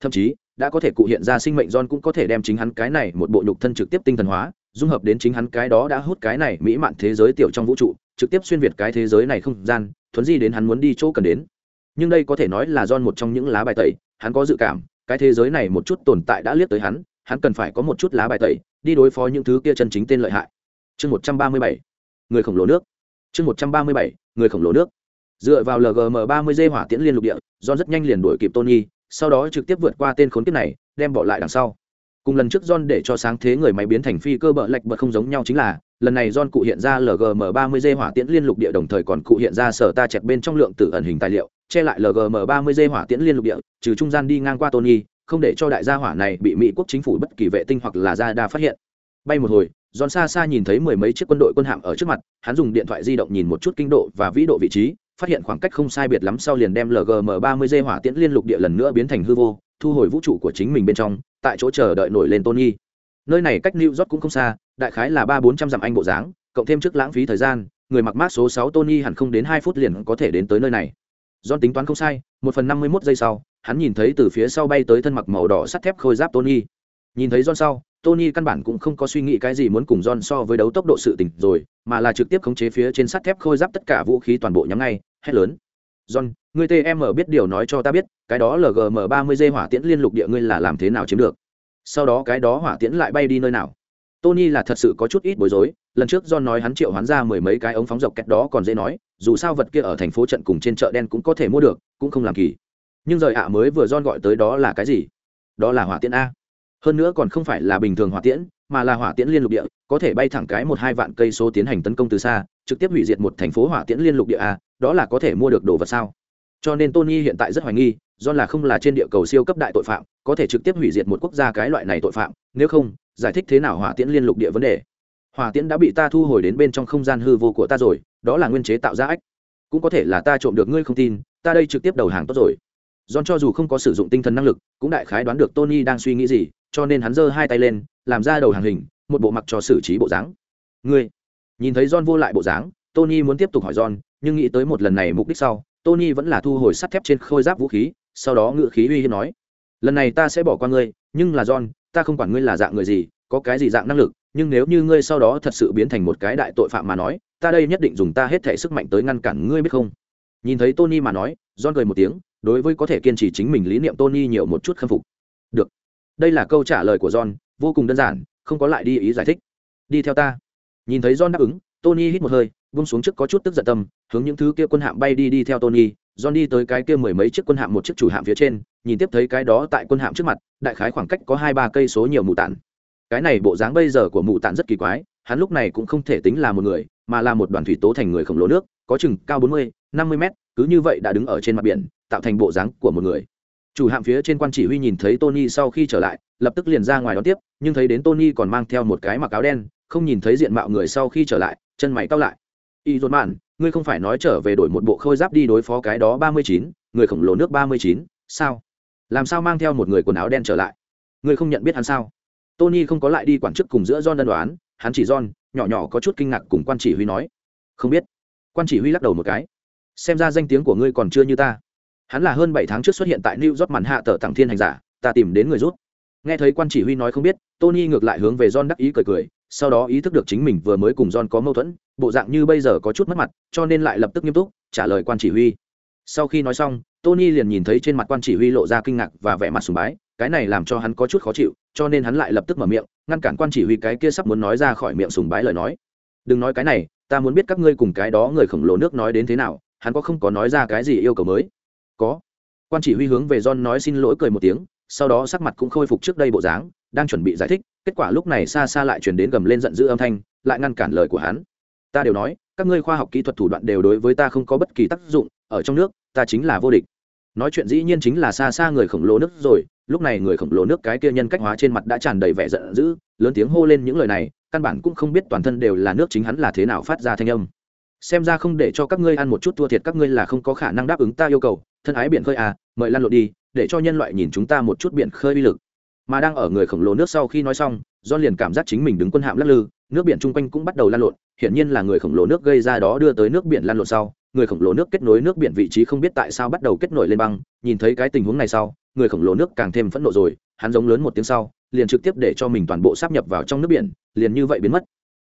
Thậm chí, đã có thể cụ hiện ra sinh mệnh john cũng có thể đem chính hắn cái này một bộ nhục thân trực tiếp tinh thần hóa, dung hợp đến chính hắn cái đó đã hút cái này mỹ mạn thế giới tiểu trong vũ trụ, trực tiếp xuyên việt cái thế giới này không gian thuấn di đến hắn muốn đi chỗ cần đến. Nhưng đây có thể nói là John một trong những lá bài tẩy, hắn có dự cảm, cái thế giới này một chút tồn tại đã liếc tới hắn hắn cần phải có một chút lá bài tẩy, đi đối phó những thứ kia chân chính tên lợi hại. Chương một trăm ba mươi bảy, người khổng lồ nước. Chương một trăm ba mươi bảy, người khổng lồ nước. Dựa vào lgm ba mươi d hỏa tiễn liên lục địa don rất nhanh liền đuổi kịp tony, sau đó trực tiếp vượt qua tên khốn kiếp này, đem bỏ lại đằng sau. Cùng lần trước john để cho sáng thế người máy biến thành phi cơ bợ lệch bật không giống nhau chính là lần này john cụ hiện ra lgm ba mươi hỏa tiễn liên lục địa đồng thời còn cụ hiện ra sở ta chẹt bên trong lượng tử ẩn hình tài liệu che lại lgm ba mươi hỏa tiễn liên lục địa trừ trung gian đi ngang qua tony không để cho đại gia hỏa này bị mỹ quốc chính phủ bất kỳ vệ tinh hoặc là radar phát hiện. Bay một hồi John xa xa nhìn thấy mười mấy chiếc quân đội quân hạm ở trước mặt, hắn dùng điện thoại di động nhìn một chút kinh độ và vĩ độ vị trí, phát hiện khoảng cách không sai biệt lắm sau liền đem lgm 30 g hỏa tiễn liên lục địa lần nữa biến thành hư vô thu hồi vũ trụ của chính mình bên trong tại chỗ chờ đợi nổi lên tony. Nơi này cách new york cũng không xa đại khái là ba bốn trăm dặm anh bộ dáng cộng thêm trước lãng phí thời gian người mặc mát số sáu tony hẳn không đến hai phút liền có thể đến tới nơi này John tính toán không sai, một phần năm mươi mốt giây sau, hắn nhìn thấy từ phía sau bay tới thân mặc màu đỏ sắt thép khôi giáp Tony. Nhìn thấy John sau, Tony căn bản cũng không có suy nghĩ cái gì muốn cùng John so với đấu tốc độ sự tình rồi, mà là trực tiếp khống chế phía trên sắt thép khôi giáp tất cả vũ khí toàn bộ nhắm ngay, hét lớn. "John, người TM biết điều nói cho ta biết, cái đó lgm ba mươi d hỏa tiễn liên lục địa ngươi là làm thế nào chiếm được?" Sau đó cái đó hỏa tiễn lại bay đi nơi nào? Tony là thật sự có chút ít bối rối, lần trước John nói hắn triệu hoán ra mười mấy cái ống phóng dọc kẹt đó còn dễ nói, dù sao vật kia ở thành phố trận cùng trên chợ đen cũng có thể mua được, cũng không làm kỳ. Nhưng rời ạ mới vừa John gọi tới đó là cái gì? Đó là hỏa tiễn a. Hơn nữa còn không phải là bình thường hỏa tiễn, mà là hỏa tiễn liên lục địa, có thể bay thẳng cái một hai vạn cây số tiến hành tấn công từ xa, trực tiếp hủy diệt một thành phố hỏa tiễn liên lục địa a, đó là có thể mua được đồ vật sao? Cho nên Tony hiện tại rất hoài nghi, John là không là trên địa cầu siêu cấp đại tội phạm, có thể trực tiếp hủy diệt một quốc gia cái loại này tội phạm, nếu không, giải thích thế nào hỏa tiễn liên lục địa vấn đề? hỏa tiễn đã bị ta thu hồi đến bên trong không gian hư vô của ta rồi đó là nguyên chế tạo ra ách cũng có thể là ta trộm được ngươi không tin ta đây trực tiếp đầu hàng tốt rồi John cho dù không có sử dụng tinh thần năng lực, cũng đại khái đoán được Tony đang suy nghĩ gì, cho nên hắn giơ hai tay lên, làm ra đầu hàng hình, một bộ mặc cho xử trí bộ dáng. Ngươi, nhìn thấy John vô lại bộ dáng, Tony muốn tiếp tục hỏi John, nhưng nghĩ tới một lần này mục đích sau, Tony vẫn là thu hồi sắt thép trên khôi giáp vũ khí, sau đó ngự khí uy hiếp nói: "Lần này ta sẽ bỏ qua ngươi, nhưng là John, ta không quản ngươi là dạng người gì, có cái gì dạng năng lực, nhưng nếu như ngươi sau đó thật sự biến thành một cái đại tội phạm mà nói ta đây nhất định dùng ta hết thể sức mạnh tới ngăn cản ngươi biết không? Nhìn thấy tony mà nói john cười một tiếng đối với có thể kiên trì chính mình lý niệm tony nhiều một chút khâm phục. Được. Đây là câu trả lời của john vô cùng đơn giản không có lại đi ý giải thích. Đi theo ta. Nhìn thấy john đáp ứng tony hít một hơi vung xuống trước có chút tức giận tâm hướng những thứ kia quân hạm bay đi đi theo tony john đi tới cái kia mười mấy chiếc quân hạm một chiếc chủ hạm phía trên, nhìn tiếp thấy cái đó tại quân hạm trước mặt, đại khái khoảng cách có hai ba cây số nhiều mù tản. Cái này bộ dáng bây giờ của mù tản rất kỳ quái, hắn lúc này cũng không thể tính là một người, mà là một đoàn thủy tố thành người khổng lồ nước, có chừng cao bốn mươi, năm mươi mét, cứ như vậy đã đứng ở trên mặt biển, tạo thành bộ dáng của một người. Chủ hạm phía trên quan chỉ huy nhìn thấy tony sau khi trở lại, lập tức liền ra ngoài đón tiếp, nhưng thấy đến tony còn mang theo một cái mặc áo đen, không nhìn thấy diện mạo người sau khi trở lại, chân mày cau lại. Y dồn mạn ngươi không phải nói trở về đổi một bộ khôi giáp đi đối phó cái đó ba mươi chín, người khổng lồ nước ba mươi chín, sao? Làm sao mang theo một người quần áo đen trở lại? Ngươi không nhận biết hắn sao? Tony không có lại đi quản chức cùng giữa john đơn đoán, hắn chỉ john, nhỏ nhỏ có chút kinh ngạc cùng quan chỉ huy nói. Không biết. Quan chỉ huy lắc đầu một cái. Xem ra danh tiếng của ngươi còn chưa như ta. Hắn là hơn bảy tháng trước xuất hiện tại new york màn hạ tờ tặng thiên hành giả, ta tìm đến người rút. Nghe thấy quan chỉ huy nói không biết, tony ngược lại hướng về john đắc ý cười cười sau đó ý thức được chính mình vừa mới cùng john có mâu thuẫn, bộ dạng như bây giờ có chút mất mặt, cho nên lại lập tức nghiêm túc, trả lời quan chỉ huy. Sau khi nói xong, tony liền nhìn thấy trên mặt quan chỉ huy lộ ra kinh ngạc và vẻ mặt sùng bái, cái này làm cho hắn có chút khó chịu, cho nên hắn lại lập tức mở miệng, ngăn cản quan chỉ huy cái kia sắp muốn nói ra khỏi miệng sùng bái lời nói. Đừng nói cái này, ta muốn biết các ngươi cùng cái đó người khổng lồ nước nói đến thế nào, hắn có không có nói ra cái gì yêu cầu mới? Có. Quan chỉ huy hướng về john nói xin lỗi cười một tiếng, sau đó sắc mặt cũng khôi phục trước đây bộ dáng đang chuẩn bị giải thích, kết quả lúc này xa xa lại chuyển đến gầm lên giận dữ âm thanh, lại ngăn cản lời của hắn. Ta đều nói, các ngươi khoa học kỹ thuật thủ đoạn đều đối với ta không có bất kỳ tác dụng, ở trong nước, ta chính là vô địch. Nói chuyện dĩ nhiên chính là xa xa người khổng lồ nước rồi, lúc này người khổng lồ nước cái kia nhân cách hóa trên mặt đã tràn đầy vẻ giận dữ, lớn tiếng hô lên những lời này, căn bản cũng không biết toàn thân đều là nước chính hắn là thế nào phát ra thanh âm. Xem ra không để cho các ngươi ăn một chút thua thiệt, các ngươi là không có khả năng đáp ứng ta yêu cầu, thân ái biển khơi à mời lan lộn đi, để cho nhân loại nhìn chúng ta một chút biển khơi uy lực mà đang ở người khổng lồ nước sau khi nói xong do liền cảm giác chính mình đứng quân hạm lắc lư, nước biển chung quanh cũng bắt đầu lan lộn, hiển nhiên là người khổng lồ nước gây ra đó đưa tới nước biển lan lộn sau. Người khổng lồ nước kết nối nước biển vị trí không biết tại sao bắt đầu kết nổi lên băng, nhìn thấy cái tình huống này sau, người khổng lồ nước càng thêm phẫn nộ rồi, hắn giống lớn một tiếng sau, liền trực tiếp để cho mình toàn bộ sắp nhập vào trong nước biển, liền như vậy biến mất.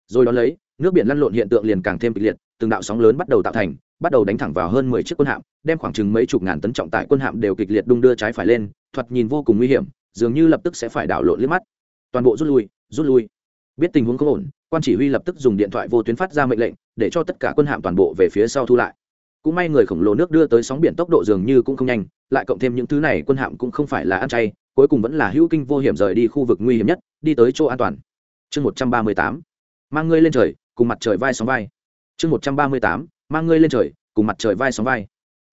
Rồi đó lấy, nước biển lăn lộn hiện tượng liền càng thêm kịch liệt, từng đạo sóng lớn bắt đầu tạo thành, bắt đầu đánh thẳng vào hơn mười chiếc quân hạm, đem khoảng chừng mấy chục ngàn tấn trọng tải quân hạm đều kịch liệt đung đưa trái phải lên, thoạt nhìn vô cùng nguy hiểm dường như lập tức sẽ phải đảo lộn liếc mắt. Toàn bộ rút lui rút lui. Biết tình huống không ổn, quan chỉ huy lập tức dùng điện thoại vô tuyến phát ra mệnh lệnh, để cho tất cả quân hạm toàn bộ về phía sau thu lại. Cũng may người khổng lồ nước đưa tới sóng biển tốc độ dường như cũng không nhanh, lại cộng thêm những thứ này quân hạm cũng không phải là ăn chay, cuối cùng vẫn là hữu kinh vô hiểm rời đi khu vực nguy hiểm nhất, đi tới chỗ an toàn. Chương một trăm ba mươi tám, mang ngươi lên trời, cùng mặt trời vai sóng vai. Chương một trăm ba mươi tám, mang ngươi lên trời, cùng mặt trời vai sóng vai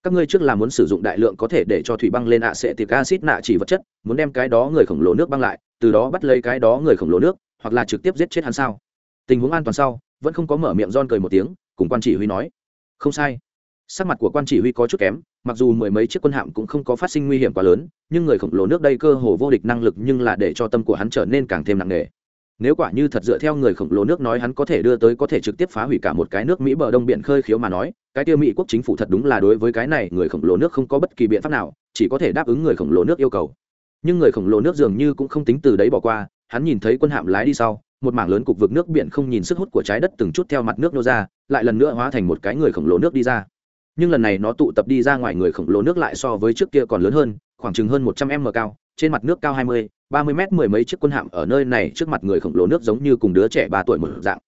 các ngươi trước là muốn sử dụng đại lượng có thể để cho thủy băng lên ạ sẽ tiệc acid nạ chỉ vật chất, muốn đem cái đó người khổng lồ nước băng lại, từ đó bắt lấy cái đó người khổng lồ nước, hoặc là trực tiếp giết chết hắn sao? Tình huống an toàn sau, vẫn không có mở miệng don cười một tiếng, cùng quan chỉ huy nói. Không sai. Sắc mặt của quan chỉ huy có chút kém, mặc dù mười mấy chiếc quân hạm cũng không có phát sinh nguy hiểm quá lớn, nhưng người khổng lồ nước đây cơ hồ vô địch năng lực nhưng là để cho tâm của hắn trở nên càng thêm nặng nề nếu quả như thật dựa theo người khổng lồ nước nói hắn có thể đưa tới có thể trực tiếp phá hủy cả một cái nước mỹ bờ đông biển khơi khiếu mà nói, cái tiêu mỹ quốc chính phủ thật đúng là đối với cái này người khổng lồ nước không có bất kỳ biện pháp nào, chỉ có thể đáp ứng người khổng lồ nước yêu cầu. Nhưng người khổng lồ nước dường như cũng không tính từ đấy bỏ qua, hắn nhìn thấy quân hạm lái đi sau, một mảng lớn cục vực nước biển không nhìn sức hút của trái đất từng chút theo mặt nước nô ra, lại lần nữa hóa thành một cái người khổng lồ nước đi ra. Nhưng lần này nó tụ tập đi ra ngoài người khổng lồ nước lại so với trước kia còn lớn hơn, khoảng chừng hơn một trăm m cao trên mặt nước cao hai mươi, ba mươi mét mười mấy chiếc quân hạm ở nơi này trước mặt người khổng lồ nước giống như cùng đứa trẻ ba tuổi một dạng.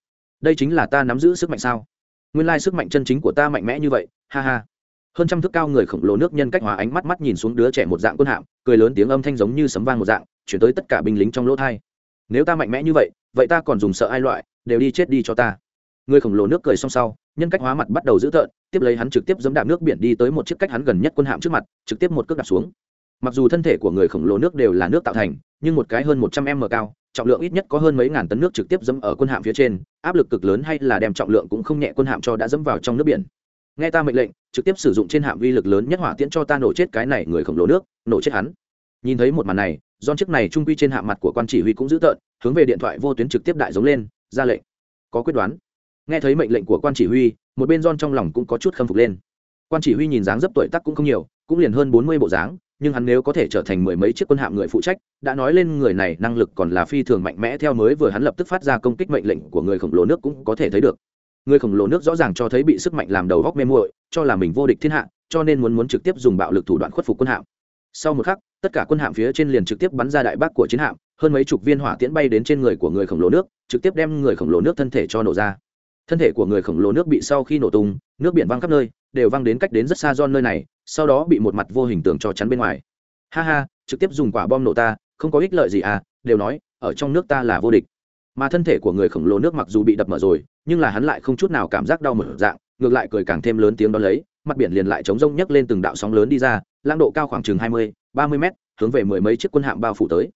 Đây chính là ta nắm giữ sức mạnh sao? Nguyên lai sức mạnh chân chính của ta mạnh mẽ như vậy, ha ha. Hơn trăm thước cao người khổng lồ nước nhân cách hóa ánh mắt mắt nhìn xuống đứa trẻ một dạng quân hạm, cười lớn tiếng âm thanh giống như sấm vang một dạng, chuyển tới tất cả binh lính trong lỗ thai. Nếu ta mạnh mẽ như vậy vậy ta còn dùng sợ ai loại, đều đi chết đi cho ta. Người khổng lồ nước cười xong sau, nhân cách hóa mặt bắt đầu dữ tợn, tiếp lấy hắn trực tiếp dẫm đạp nước biển đi tới một chiếc cách hắn gần nhất quân hạm trước mặt, trực tiếp một cước đạp xuống mặc dù thân thể của người khổng lồ nước đều là nước tạo thành, nhưng một cái hơn một trăm m cao, trọng lượng ít nhất có hơn mấy ngàn tấn nước trực tiếp dẫm ở quân hạm phía trên, áp lực cực lớn hay là đem trọng lượng cũng không nhẹ quân hạm cho đã dẫm vào trong nước biển. Nghe ta mệnh lệnh, trực tiếp sử dụng trên hạm vi lực lớn nhất hỏa tiễn cho ta nổ chết cái này người khổng lồ nước, nổ chết hắn. Nhìn thấy một màn này do chiếc này trung quy trên hạ mặt của quan chỉ huy cũng dữ tợn, hướng về điện thoại vô tuyến trực tiếp đại giống lên, ra lệnh. Có quyết đoán. Nghe thấy mệnh lệnh của quan chỉ huy, một bên don trong lòng cũng có chút khâm phục lên. Quan chỉ huy nhìn dáng dấp tuổi tác cũng không nhiều, cũng liền hơn bốn mươi bộ dáng nhưng hắn nếu có thể trở thành mười mấy chiếc quân hạm người phụ trách, đã nói lên người này năng lực còn là phi thường mạnh mẽ, theo mới vừa hắn lập tức phát ra công kích mệnh lệnh của người khổng lồ nước cũng có thể thấy được. Người khổng lồ nước rõ ràng cho thấy bị sức mạnh làm đầu góc mê muội, cho là mình vô địch thiên hạ, cho nên muốn muốn trực tiếp dùng bạo lực thủ đoạn khuất phục quân hạm. Sau một khắc, tất cả quân hạm phía trên liền trực tiếp bắn ra đại bác của chiến hạm, hơn mấy chục viên hỏa tiễn bay đến trên người của người khổng lồ nước, trực tiếp đem người khổng lồ nước thân thể cho nổ ra thân thể của người khổng lồ nước bị sau khi nổ tung, nước biển văng khắp nơi, đều văng đến cách đến rất xa do nơi này, sau đó bị một mặt vô hình tường cho chắn bên ngoài. Ha ha, trực tiếp dùng quả bom nổ ta, không có ích lợi gì à đều nói, ở trong nước ta là vô địch. Mà thân thể của người khổng lồ nước mặc dù bị đập mở rồi, nhưng là hắn lại không chút nào cảm giác đau mở dạng, ngược lại cười càng thêm lớn tiếng đón lấy, mặt biển liền lại chống rông nhấc lên từng đạo sóng lớn đi ra lang độ cao khoảng chừng hai mươi, ba mươi mét, hướng về mười mấy chiếc quân hạm bao phủ tới.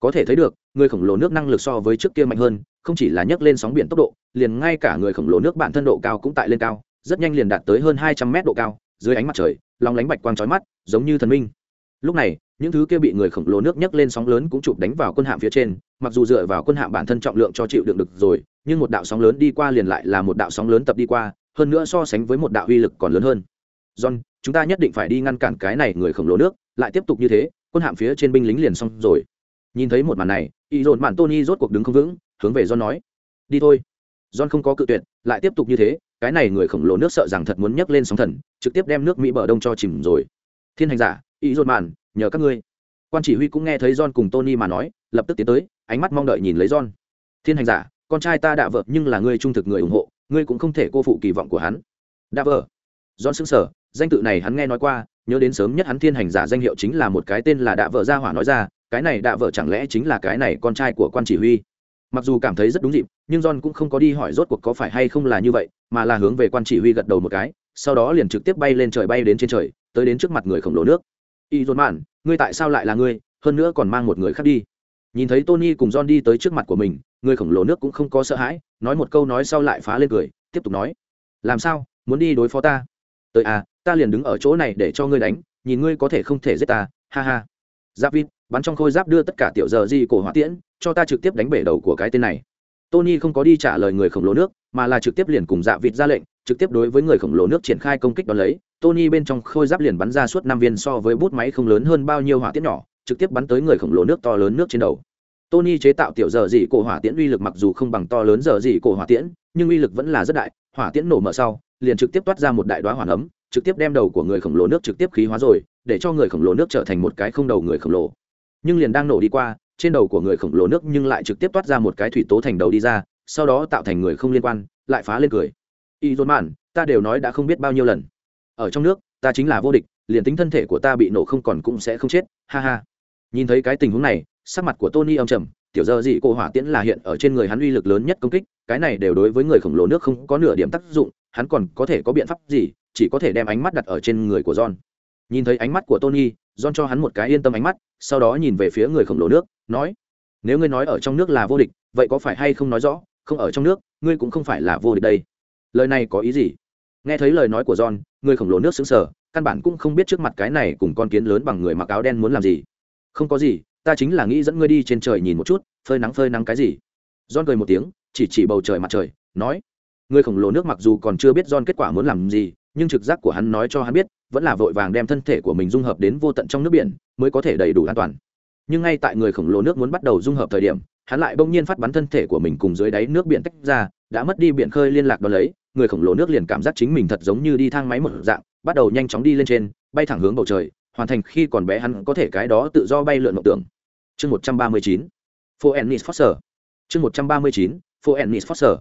Có thể thấy được, người khổng lồ nước năng lực so với trước kia mạnh hơn, không chỉ là nhấc lên sóng biển tốc độ liền ngay cả người khổng lồ nước bản thân độ cao cũng tại lên cao, rất nhanh liền đạt tới hơn hai trăm mét độ cao, dưới ánh mặt trời lòng lánh bạch quang trói mắt, giống như thần minh. Lúc này, những thứ kia bị người khổng lồ nước nhấc lên sóng lớn cũng chụp đánh vào quân hạm phía trên, mặc dù dựa vào quân hạm bản thân trọng lượng cho chịu đựng được rồi, nhưng một đạo sóng lớn đi qua liền lại là một đạo sóng lớn tập đi qua, hơn nữa so sánh với một đạo uy lực còn lớn hơn. John, chúng ta nhất định phải đi ngăn cản cái này người khổng lồ nước, lại tiếp tục như thế, quân hạm phía trên binh lính liền xong rồi. Nhìn thấy một màn này y dồn mạn tony rốt cuộc đứng không vững, hướng về john nói, đi thôi john không có cự tuyệt lại tiếp tục như thế cái này người khổng lồ nước sợ rằng thật muốn nhấc lên sóng thần trực tiếp đem nước mỹ bờ đông cho chìm rồi. Thiên hành giả ý rốt mạn nhờ các ngươi. Quan chỉ huy cũng nghe thấy john cùng tony mà nói lập tức tiến tới ánh mắt mong đợi nhìn lấy john. Thiên hành giả con trai ta đã vợ nhưng là ngươi trung thực người ủng hộ ngươi cũng không thể cô phụ kỳ vọng của hắn. Đã vợ. John sững sờ, danh tự này hắn nghe nói qua nhớ đến sớm nhất hắn thiên hành giả danh hiệu chính là một cái tên là đạ vợ gia hỏa nói ra cái này đạ vợ chẳng lẽ chính là cái này con trai của quan chỉ huy? Mặc dù cảm thấy rất đúng dịp nhưng john cũng không có đi hỏi rốt cuộc có phải hay không là như vậy, mà là hướng về quan chỉ huy gật đầu một cái, sau đó liền trực tiếp bay lên trời bay đến trên trời, tới đến trước mặt người khổng lồ nước. Y dồn mạn, ngươi tại sao lại là ngươi? Hơn nữa còn mang một người khác đi. Nhìn thấy tony cùng john đi tới trước mặt của mình, người khổng lồ nước cũng không có sợ hãi, nói một câu nói sau lại phá lên cười, tiếp tục nói, làm sao? Muốn đi đối phó ta? Tới à ta liền đứng ở chỗ này để cho ngươi đánh, nhìn ngươi có thể không thể giết ta, ha ha. Giáp vịt bắn trong khôi giáp đưa tất cả tiểu giờ di cổ hỏa tiễn, cho ta trực tiếp đánh bể đầu của cái tên này tony không có đi trả lời người khổng lồ nước, mà là trực tiếp liền cùng dạ vịt ra lệnh, trực tiếp đối với người khổng lồ nước triển khai công kích đ lấy. Tony bên trong khôi giáp liền bắn ra suốt năm viên so với bút máy không lớn hơn bao nhiêu hỏa tiễn nhỏ, trực tiếp bắn tới người khổng lồ nước to lớn nước trên đầu. Tony chế tạo tiểu giờ dị cổ hỏa tiễn uy lực mặc dù không bằng to lớn giờ dị cổ hỏa tiễn, nhưng uy lực vẫn là rất đại, hỏa tiễn nổ mở sau, liền trực tiếp toát ra một đại đoá hỏa ấm trực tiếp đem đầu của người khổng lồ nước trực tiếp khí hóa rồi, để cho người khổng lồ nước trở thành một cái không đầu người khổng lồ. Nhưng liền đang nổ đi qua trên đầu của người khổng lồ nước nhưng lại trực tiếp toát ra một cái thủy tố thành đầu đi ra, sau đó tạo thành người không liên quan, lại phá lên cười. Y dồn mạn, ta đều nói đã không biết bao nhiêu lần. Ở trong nước, ta chính là vô địch, liền tính thân thể của ta bị nổ không còn cũng sẽ không chết. Ha ha. Nhìn thấy cái tình huống này, sắc mặt của tony âm trầm, tiểu giờ dị cô hỏa tiễn là hiện ở trên người hắn uy lực lớn nhất công kích, cái này đều đối với người khổng lồ nước không có nửa điểm tác dụng, hắn còn có thể có biện pháp gì, chỉ có thể đem ánh mắt đặt ở trên người của john. Nhìn thấy ánh mắt của tony don cho hắn một cái yên tâm ánh mắt, sau đó nhìn về phía người khổng lồ nước, nói, nếu ngươi nói ở trong nước là vô địch, vậy có phải hay không nói rõ, không ở trong nước, ngươi cũng không phải là vô địch đây? Lời này có ý gì? Nghe thấy lời nói của john, người khổng lồ nước xứng sở căn bản cũng không biết trước mặt cái này cùng con kiến lớn bằng người mặc áo đen muốn làm gì. Không có gì, ta chính là nghĩ dẫn ngươi đi trên trời nhìn một chút, phơi nắng phơi nắng cái gì. John cười một tiếng, chỉ chỉ bầu trời mặt trời, nói, người khổng lồ nước mặc dù còn chưa biết john kết quả muốn làm gì, nhưng trực giác của hắn nói cho hắn biết vẫn là vội vàng đem thân thể của mình dung hợp đến vô tận trong nước biển, mới có thể đầy đủ an toàn. Nhưng ngay tại người khổng lồ nước muốn bắt đầu dung hợp thời điểm, hắn lại bỗng nhiên phát bắn thân thể của mình cùng dưới đáy nước biển tách ra, đã mất đi biển khơi liên lạc đ ó lấy, người khổng lồ nước liền cảm giác chính mình thật giống như đi thang máy một dạng, bắt đầu nhanh chóng đi lên trên, bay thẳng hướng bầu trời, hoàn thành khi còn bé hắn có thể cái đó tự do bay lượn mộng tưởng. Chương một trăm ba mươi chín phố ennis foster chương một trăm ba mươi chín phố ennis foster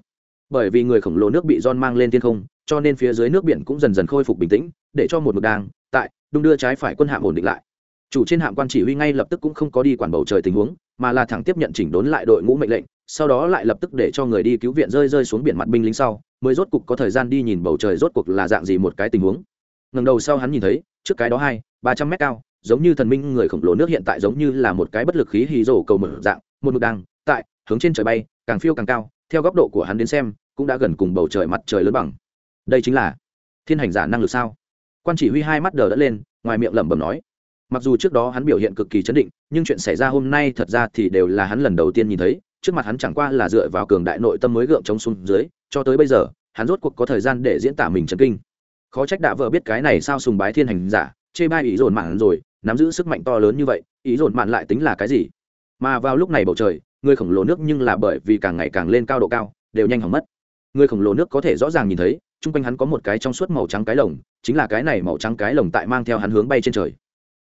bởi vì người khổng lồ nước bị John mang lên thiên không, cho nên phía dưới nước biển cũng dần dần khôi phục bình tĩnh, để cho một mực đang, tại, đung đưa trái phải quân hạm ổn định lại. Chủ trên hạm quan chỉ huy ngay lập tức cũng không có đi quản bầu trời tình huống, mà là thẳng tiếp nhận chỉnh đốn lại đội ngũ mệnh lệnh, sau đó lại lập tức để cho người đi cứu viện rơi rơi xuống biển mặt binh lính sau, mới rốt cục có thời gian đi nhìn bầu trời rốt cuộc là dạng gì một cái tình huống. Ngần đầu sau hắn nhìn thấy, trước cái đó hai, ba trăm mét cao, giống như thần minh người khổng lồ nước hiện tại giống như là một cái bất lực khí hì rổ cầu mở dạng, một mực đang, tại, hướng trên trời bay, càng phiêu càng cao theo góc độ của hắn đến xem, cũng đã gần cùng bầu trời mặt trời lớn bằng. Đây chính là thiên hành giả năng lực sao? Quan chỉ huy hai mắt đờ đẫn lên, ngoài miệng lẩm bẩm nói. Mặc dù trước đó hắn biểu hiện cực kỳ chấn định, nhưng chuyện xảy ra hôm nay thật ra thì đều là hắn lần đầu tiên nhìn thấy, trước mặt hắn chẳng qua là dựa vào cường đại nội tâm mới gượng chống xuống dưới, cho tới bây giờ, hắn rốt cuộc có thời gian để diễn tả mình chấn kinh. Khó trách đã vợ biết cái này sao sùng bái thiên hành giả, chê bai ý dồn mạn rồi, nắm giữ sức mạnh to lớn như vậy, ý dồn mạn lại tính là cái gì? Mà vào lúc này bầu trời người khổng lồ nước nhưng là bởi vì càng ngày càng lên cao độ cao, đều nhanh hỏng mất. Người khổng lồ nước có thể rõ ràng nhìn thấy, chung quanh hắn có một cái trong suốt màu trắng cái lồng, chính là cái này màu trắng cái lồng tại mang theo hắn hướng bay trên trời.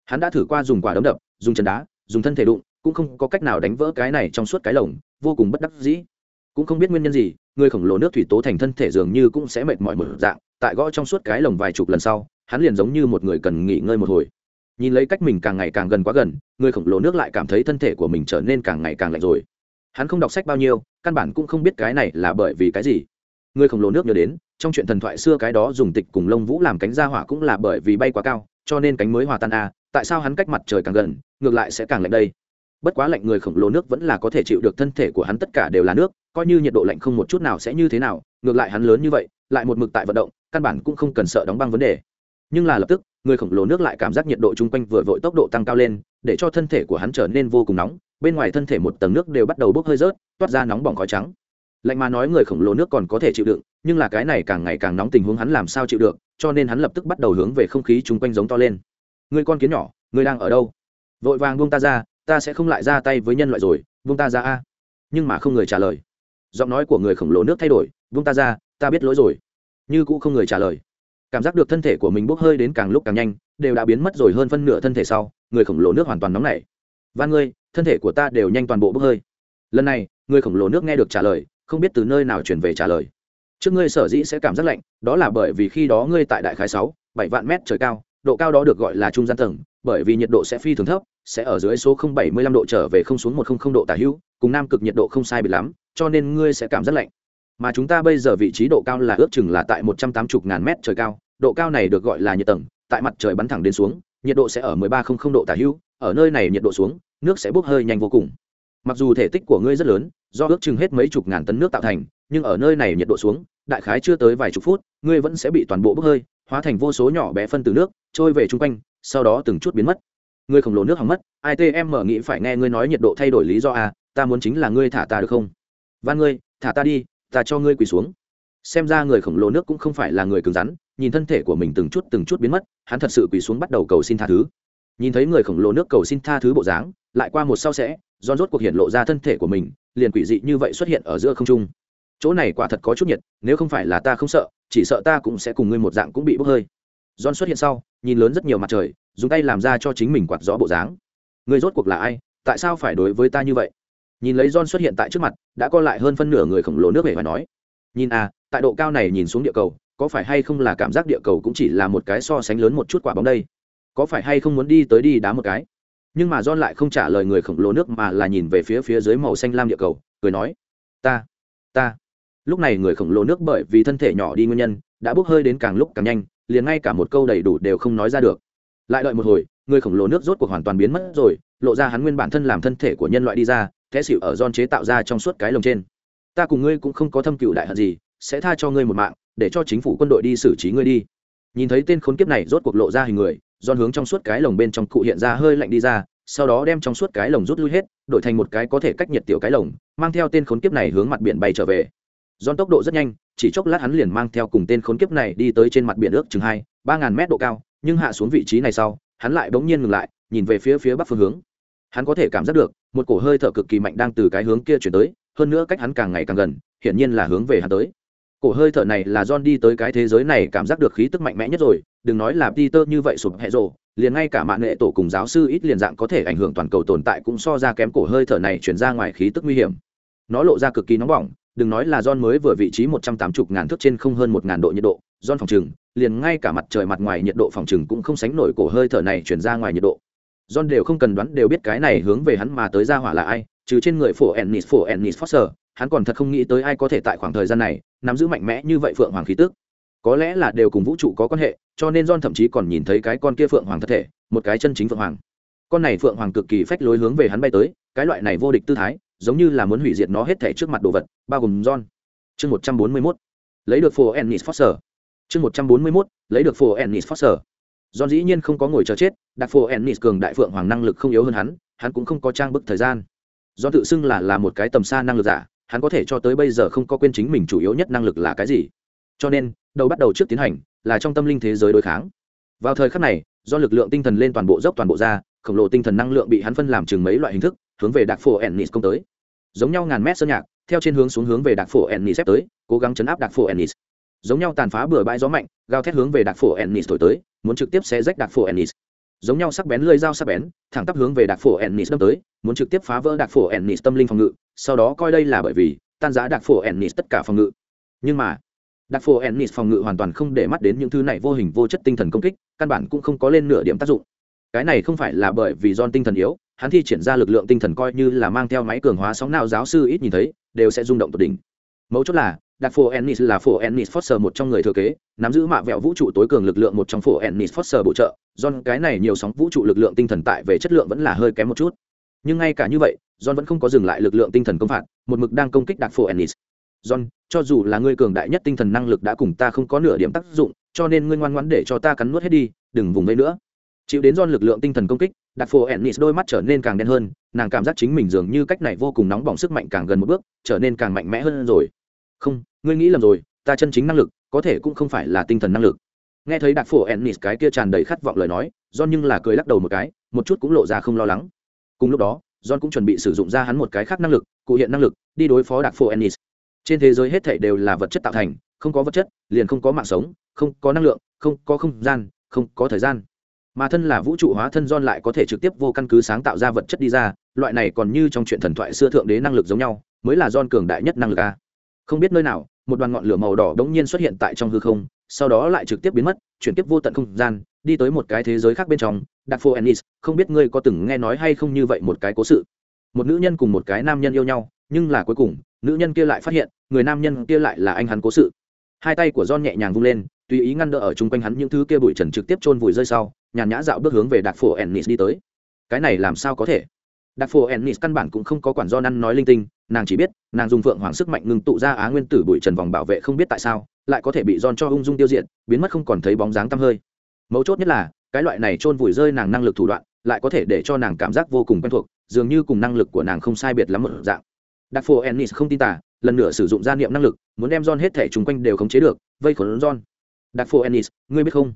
Hắn đã thử qua dùng quả đấm đập, dùng chân đá, dùng thân thể đụng, cũng không có cách nào đánh vỡ cái này trong suốt cái lồng, vô cùng bất đắc dĩ. Cũng không biết nguyên nhân gì, người khổng lồ nước thủy tố thành thân thể dường như cũng sẽ mệt mỏi một dạng, tại gõ trong suốt cái lồng vài chục lần sau, hắn liền giống như một người cần nghỉ ngơi một hồi. Nhìn lấy cách mình càng ngày càng gần quá gần, người khổng lồ nước lại cảm thấy thân thể của mình trở nên càng ngày càng lạnh rồi hắn không đọc sách bao nhiêu căn bản cũng không biết cái này là bởi vì cái gì. Người khổng lồ nước nhớ đến trong chuyện thần thoại xưa cái đó dùng tịch cùng lông vũ làm cánh ra hỏa cũng là bởi vì bay quá cao cho nên cánh mới hòa tan a à, tại sao hắn cách mặt trời càng gần ngược lại sẽ càng lạnh đây? Bất quá lạnh người khổng lồ nước vẫn là có thể chịu được thân thể của hắn tất cả đều là nước coi như nhiệt độ lạnh không một chút nào sẽ như thế nào ngược lại hắn lớn như vậy lại một mực tại vận động căn bản cũng không cần sợ đóng băng vấn đề. Nhưng là lập tức người khổng lồ nước lại cảm giác nhiệt độ chung quanh vừa vội tốc độ tăng cao lên để cho thân thể của hắn trở nên vô cùng nóng bên ngoài thân thể một tầng nước đều bắt đầu bốc hơi rớt, toát ra nóng bỏng khói trắng. Lạnh mà nói người khổng lồ nước còn có thể chịu đựng, nhưng là cái này càng ngày càng nóng tình huống hắn làm sao chịu được, cho nên hắn lập tức bắt đầu hướng về không khí chung quanh giống to lên. Người con kiến nhỏ, người đang ở đâu? Vội vàng buông ta ra, ta sẽ không lại ra tay với nhân loại rồi, buông ta ra a. Nhưng mà không người trả lời. Giọng nói của người khổng lồ nước thay đổi, buông ta ra, ta biết lỗi rồi. Như cũng không người trả lời. Cảm giác được thân thể của mình bốc hơi đến càng lúc càng nhanh, đều đã biến mất rồi hơn phân nửa thân thể sau, người khổng lồ nước hoàn toàn nóng nảy và ngươi, thân thể của ta đều nhanh toàn bộ bốc hơi. Lần này người khổng lồ nước nghe được trả lời, không biết từ nơi nào chuyển về trả lời. Trước ngươi sở dĩ sẽ cảm giác lạnh, đó là bởi vì khi đó ngươi tại đại khái sáu, bảy vạn mét trời cao, độ cao đó được gọi là trung gian tầng, bởi vì nhiệt độ sẽ phi thường thấp, sẽ ở dưới số không bảy mươi lăm độ trở về không xuống một không không độ tả hữu, cùng nam cực nhiệt độ không sai biệt lắm, cho nên ngươi sẽ cảm giác lạnh. Mà chúng ta bây giờ vị trí độ cao là ước chừng là tại một trăm tám mươi ngàn mét trời cao, độ cao này được gọi là nhiệt tầng, tại mặt trời bắn thẳng đến xuống, nhiệt độ sẽ ở mười ba không không độ tả hữu ở nơi này nhiệt độ xuống, nước sẽ bốc hơi nhanh vô cùng. Mặc dù thể tích của ngươi rất lớn, do ước chừng hết mấy chục ngàn tấn nước tạo thành, nhưng ở nơi này nhiệt độ xuống, đại khái chưa tới vài chục phút, ngươi vẫn sẽ bị toàn bộ bốc hơi, hóa thành vô số nhỏ bé phân từ nước, trôi về chung quanh, sau đó từng chút biến mất. Ngươi khổng lồ nước hỏng mất itm mở nghĩ phải nghe ngươi nói nhiệt độ thay đổi lý do à ta muốn chính là ngươi thả ta được không? Van ngươi, thả ta đi, ta cho ngươi quỳ xuống. Xem ra người khổng lồ nước cũng không phải là người cứng rắn, nhìn thân thể của mình từng chút từng chút biến mất, hắn thật sự quỳ xuống bắt đầu cầu xin tha thứ nhìn thấy người khổng lồ nước cầu xin tha thứ bộ dáng, lại qua một sau sẽ don rốt cuộc hiện lộ ra thân thể của mình, liền quỷ dị như vậy xuất hiện ở giữa không trung. Chỗ này quả thật có chút nhiệt, nếu không phải là ta không sợ, chỉ sợ ta cũng sẽ cùng ngươi một dạng cũng bị bốc hơi. Don xuất hiện sau, nhìn lớn rất nhiều mặt trời, dùng tay làm ra cho chính mình quạt gió bộ dáng. Ngươi rốt cuộc là ai? Tại sao phải đối với ta như vậy? Nhìn lấy don xuất hiện tại trước mặt, đã co lại hơn phân nửa người khổng lồ nước về và nói. Nhìn à tại độ cao này nhìn xuống địa cầu, có phải hay không là cảm giác địa cầu cũng chỉ là một cái so sánh lớn một chút quả bóng đây? Có phải hay không muốn đi tới đi đá một cái? Nhưng mà john lại không trả lời người khổng lồ nước mà là nhìn về phía phía dưới màu xanh lam địa cầu, cười nói, ta ta. Lúc này người khổng lồ nước bởi vì thân thể nhỏ đi nguyên nhân, đã bốc hơi đến càng lúc càng nhanh, liền ngay cả một câu đầy đủ đều không nói ra được. Lại đợi một hồi, người khổng lồ nước rốt cuộc hoàn toàn biến mất rồi, lộ ra hắn nguyên bản thân làm thân thể của nhân loại đi ra thế xịu ở John chế tạo ra trong suốt cái lồng trên. Ta cùng ngươi cũng không có thâm cựu đại hận gì, sẽ tha cho ngươi một mạng, để cho chính phủ quân đội đi xử trí ngươi đi nhìn thấy tên khốn kiếp này rốt cuộc lộ ra hình người don hướng trong suốt cái lồng bên trong cụ hiện ra hơi lạnh đi ra, sau đó đem trong suốt cái lồng rút lui hết, đổi thành một cái có thể cách nhiệt tiểu cái lồng, mang theo tên khốn kiếp này hướng mặt biển bay trở về. Don tốc độ rất nhanh, chỉ chốc lát hắn liền mang theo cùng tên khốn kiếp này đi tới trên mặt biển ước chừng hai, ba ngàn mét độ cao, nhưng hạ xuống vị trí này sau, hắn lại bỗng nhiên ngừng lại, nhìn về phía phía bắc phương hướng. Hắn có thể cảm giác được, một cổ hơi thở cực kỳ mạnh đang từ cái hướng kia chuyển tới, hơn nữa cách hắn càng ngày càng gần, hiển nhiên là hướng về hắn tới cổ hơi thở này là John đi tới cái thế giới này cảm giác được khí tức mạnh mẽ nhất rồi, đừng nói là Peter như vậy sụp hệ rồ, liền ngay cả mạng nghệ tổ cùng giáo sư ít liền dạng có thể ảnh hưởng toàn cầu tồn tại cũng so ra kém cổ hơi thở này chuyển ra ngoài khí tức nguy hiểm. Nó lộ ra cực kỳ nóng bỏng, đừng nói là John mới vừa vị trí 180 ngàn thước trên không hơn một ngàn độ nhiệt độ, John phòng trừng, liền ngay cả mặt trời mặt ngoài nhiệt độ phòng trừng cũng không sánh nổi cổ hơi thở này chuyển ra ngoài nhiệt độ. John đều không cần đoán đều biết cái này hướng về hắn mà tới ra hỏa là ai, trừ trên người phổ Ennis phổ Ennis Foster, hắn còn thật không nghĩ tới ai có thể tại khoảng thời gian này nắm giữ mạnh mẽ như vậy phượng hoàng khí tức. Có lẽ là đều cùng vũ trụ có quan hệ, cho nên john thậm chí còn nhìn thấy cái con kia phượng hoàng thật thể, một cái chân chính phượng hoàng. Con này phượng hoàng cực kỳ phách lối hướng về hắn bay tới, cái loại này vô địch tư thái, giống như là muốn hủy diệt nó hết thể trước mặt đồ vật, bao gồm john. Chương một trăm bốn mươi mốt. Lấy được phố ennis foster. Chương một trăm bốn mươi mốt. Lấy được phố ennis foster. John dĩ nhiên không có ngồi chờ chết đặc phố ennis cường đại phượng hoàng năng lực không yếu hơn hắn hắn cũng không có trang bức thời gian. Do tự xưng là là một cái tầm xa năng lực giả hắn có thể cho tới bây giờ không có quên chính mình chủ yếu nhất năng lực là cái gì. Cho nên, đầu bắt đầu trước tiến hành, là trong tâm linh thế giới đối kháng. Vào thời khắc này, do lực lượng tinh thần lên toàn bộ dốc toàn bộ ra, khổng lồ tinh thần năng lượng bị hắn phân làm chừng mấy loại hình thức, hướng về đặc phổ ennis công tới. Giống nhau ngàn mét sơn nhạc, theo trên hướng xuống hướng về đặc phổ ennis tới, cố gắng chấn áp đặc phổ ennis. Giống nhau tàn phá bừa bãi gió mạnh, gào thét hướng về đặc phổ ennis thổi tới, muốn trực tiếp xé rách đặc phổ ennis giống nhau sắc bén lưỡi dao sắc bén, thẳng tắp hướng về đặc phổ ennis đâm tới, muốn trực tiếp phá vỡ đặc phổ ennis tâm linh phòng ngự, sau đó coi đây là bởi vì, tan rã đặc phổ ennis tất cả phòng ngự. Nhưng mà đặc phổ ennis phòng ngự hoàn toàn không để mắt đến những thứ này vô hình vô chất tinh thần công kích, căn bản cũng không có lên nửa điểm tác dụng. Cái này không phải là bởi vì John tinh thần yếu, hắn thi triển ra lực lượng tinh thần coi như là mang theo máy cường hóa sóng nào giáo sư ít nhìn thấy, đều sẽ rung động tột đỉnh. Mấu chốt là đặc phổ ennis là phổ ennis foster một trong người thừa kế, nắm giữ mạ vẹo vũ trụ tối cường lực lượng một trong phổ ennis foster bổ trợ. John, cái này nhiều sóng vũ trụ lực lượng tinh thần tại về chất lượng vẫn là hơi kém một chút. Nhưng ngay cả như vậy, john vẫn không có dừng lại lực lượng tinh thần công phạt, một mực đang công kích đặc phổ ennis. John, cho dù là ngươi cường đại nhất tinh thần năng lực đã cùng ta không có nửa điểm tác dụng, cho nên ngươi ngoan ngoãn để cho ta cắn nuốt hết đi, đừng vùng vây nữa. Chịu đến John lực lượng tinh thần công kích đặc phổ ennis đôi mắt trở nên càng đen hơn, nàng cảm giác chính mình dường như cách này vô cùng nóng bỏng sức mạnh càng gần một bước, trở nên càng mạnh mẽ hơn rồi không, ngươi nghĩ lầm rồi, ta chân chính năng lực, có thể cũng không phải là tinh thần năng lực. Nghe thấy đặc phổ ennis cái kia tràn đầy khát vọng lời nói, John nhưng là cười lắc đầu một cái, một chút cũng lộ ra không lo lắng. Cùng lúc đó, john cũng chuẩn bị sử dụng ra hắn một cái khác năng lực, cụ hiện năng lực, đi đối phó đặc phổ ennis. Trên thế giới hết thảy đều là vật chất tạo thành, không có vật chất, liền không có mạng sống, không có năng lượng, không có không gian, không có thời gian. Mà thân là vũ trụ hóa thân John lại có thể trực tiếp vô căn cứ sáng tạo ra vật chất đi ra, loại này còn như trong chuyện thần thoại xưa thượng đế năng lực giống nhau, mới là John cường đại nhất năng lực a không biết nơi nào, một đoàn ngọn lửa màu đỏ đống nhiên xuất hiện tại trong hư không, sau đó lại trực tiếp biến mất, chuyển tiếp vô tận không gian, đi tới một cái thế giới khác bên trong đặc phô ennis không biết ngươi có từng nghe nói hay không như vậy một cái cố sự. Một nữ nhân cùng một cái nam nhân yêu nhau, nhưng là cuối cùng, nữ nhân kia lại phát hiện, người nam nhân kia lại là anh hắn cố sự. Hai tay của john nhẹ nhàng vung lên, tùy ý ngăn đỡ ở chung quanh hắn những thứ kia bụi trần trực tiếp chôn vùi rơi sau, nhàn nhã dạo bước hướng về đặc phổ ennis đi tới. Cái này làm sao có thể? Đặc phổ ennis căn bản cũng không có quản do năn nói linh tinh nàng chỉ biết nàng dùng phượng hoàng sức mạnh ngừng tụ ra á nguyên tử bụi trần vòng bảo vệ không biết tại sao lại có thể bị giòn cho ung dung tiêu diệt, biến mất không còn thấy bóng dáng tăm hơi. Mấu chốt nhất là, cái loại này chôn vùi rơi nàng năng lực thủ đoạn, lại có thể để cho nàng cảm giác vô cùng quen thuộc, dường như cùng năng lực của nàng không sai biệt lắm một dạng. Đặc phô Ennis không tin tả lần nữa sử dụng gia niệm năng lực, muốn đem John hết thể chung quanh đều khống chế được, vây khốn John. Đặc phô Ennis, ngươi biết không?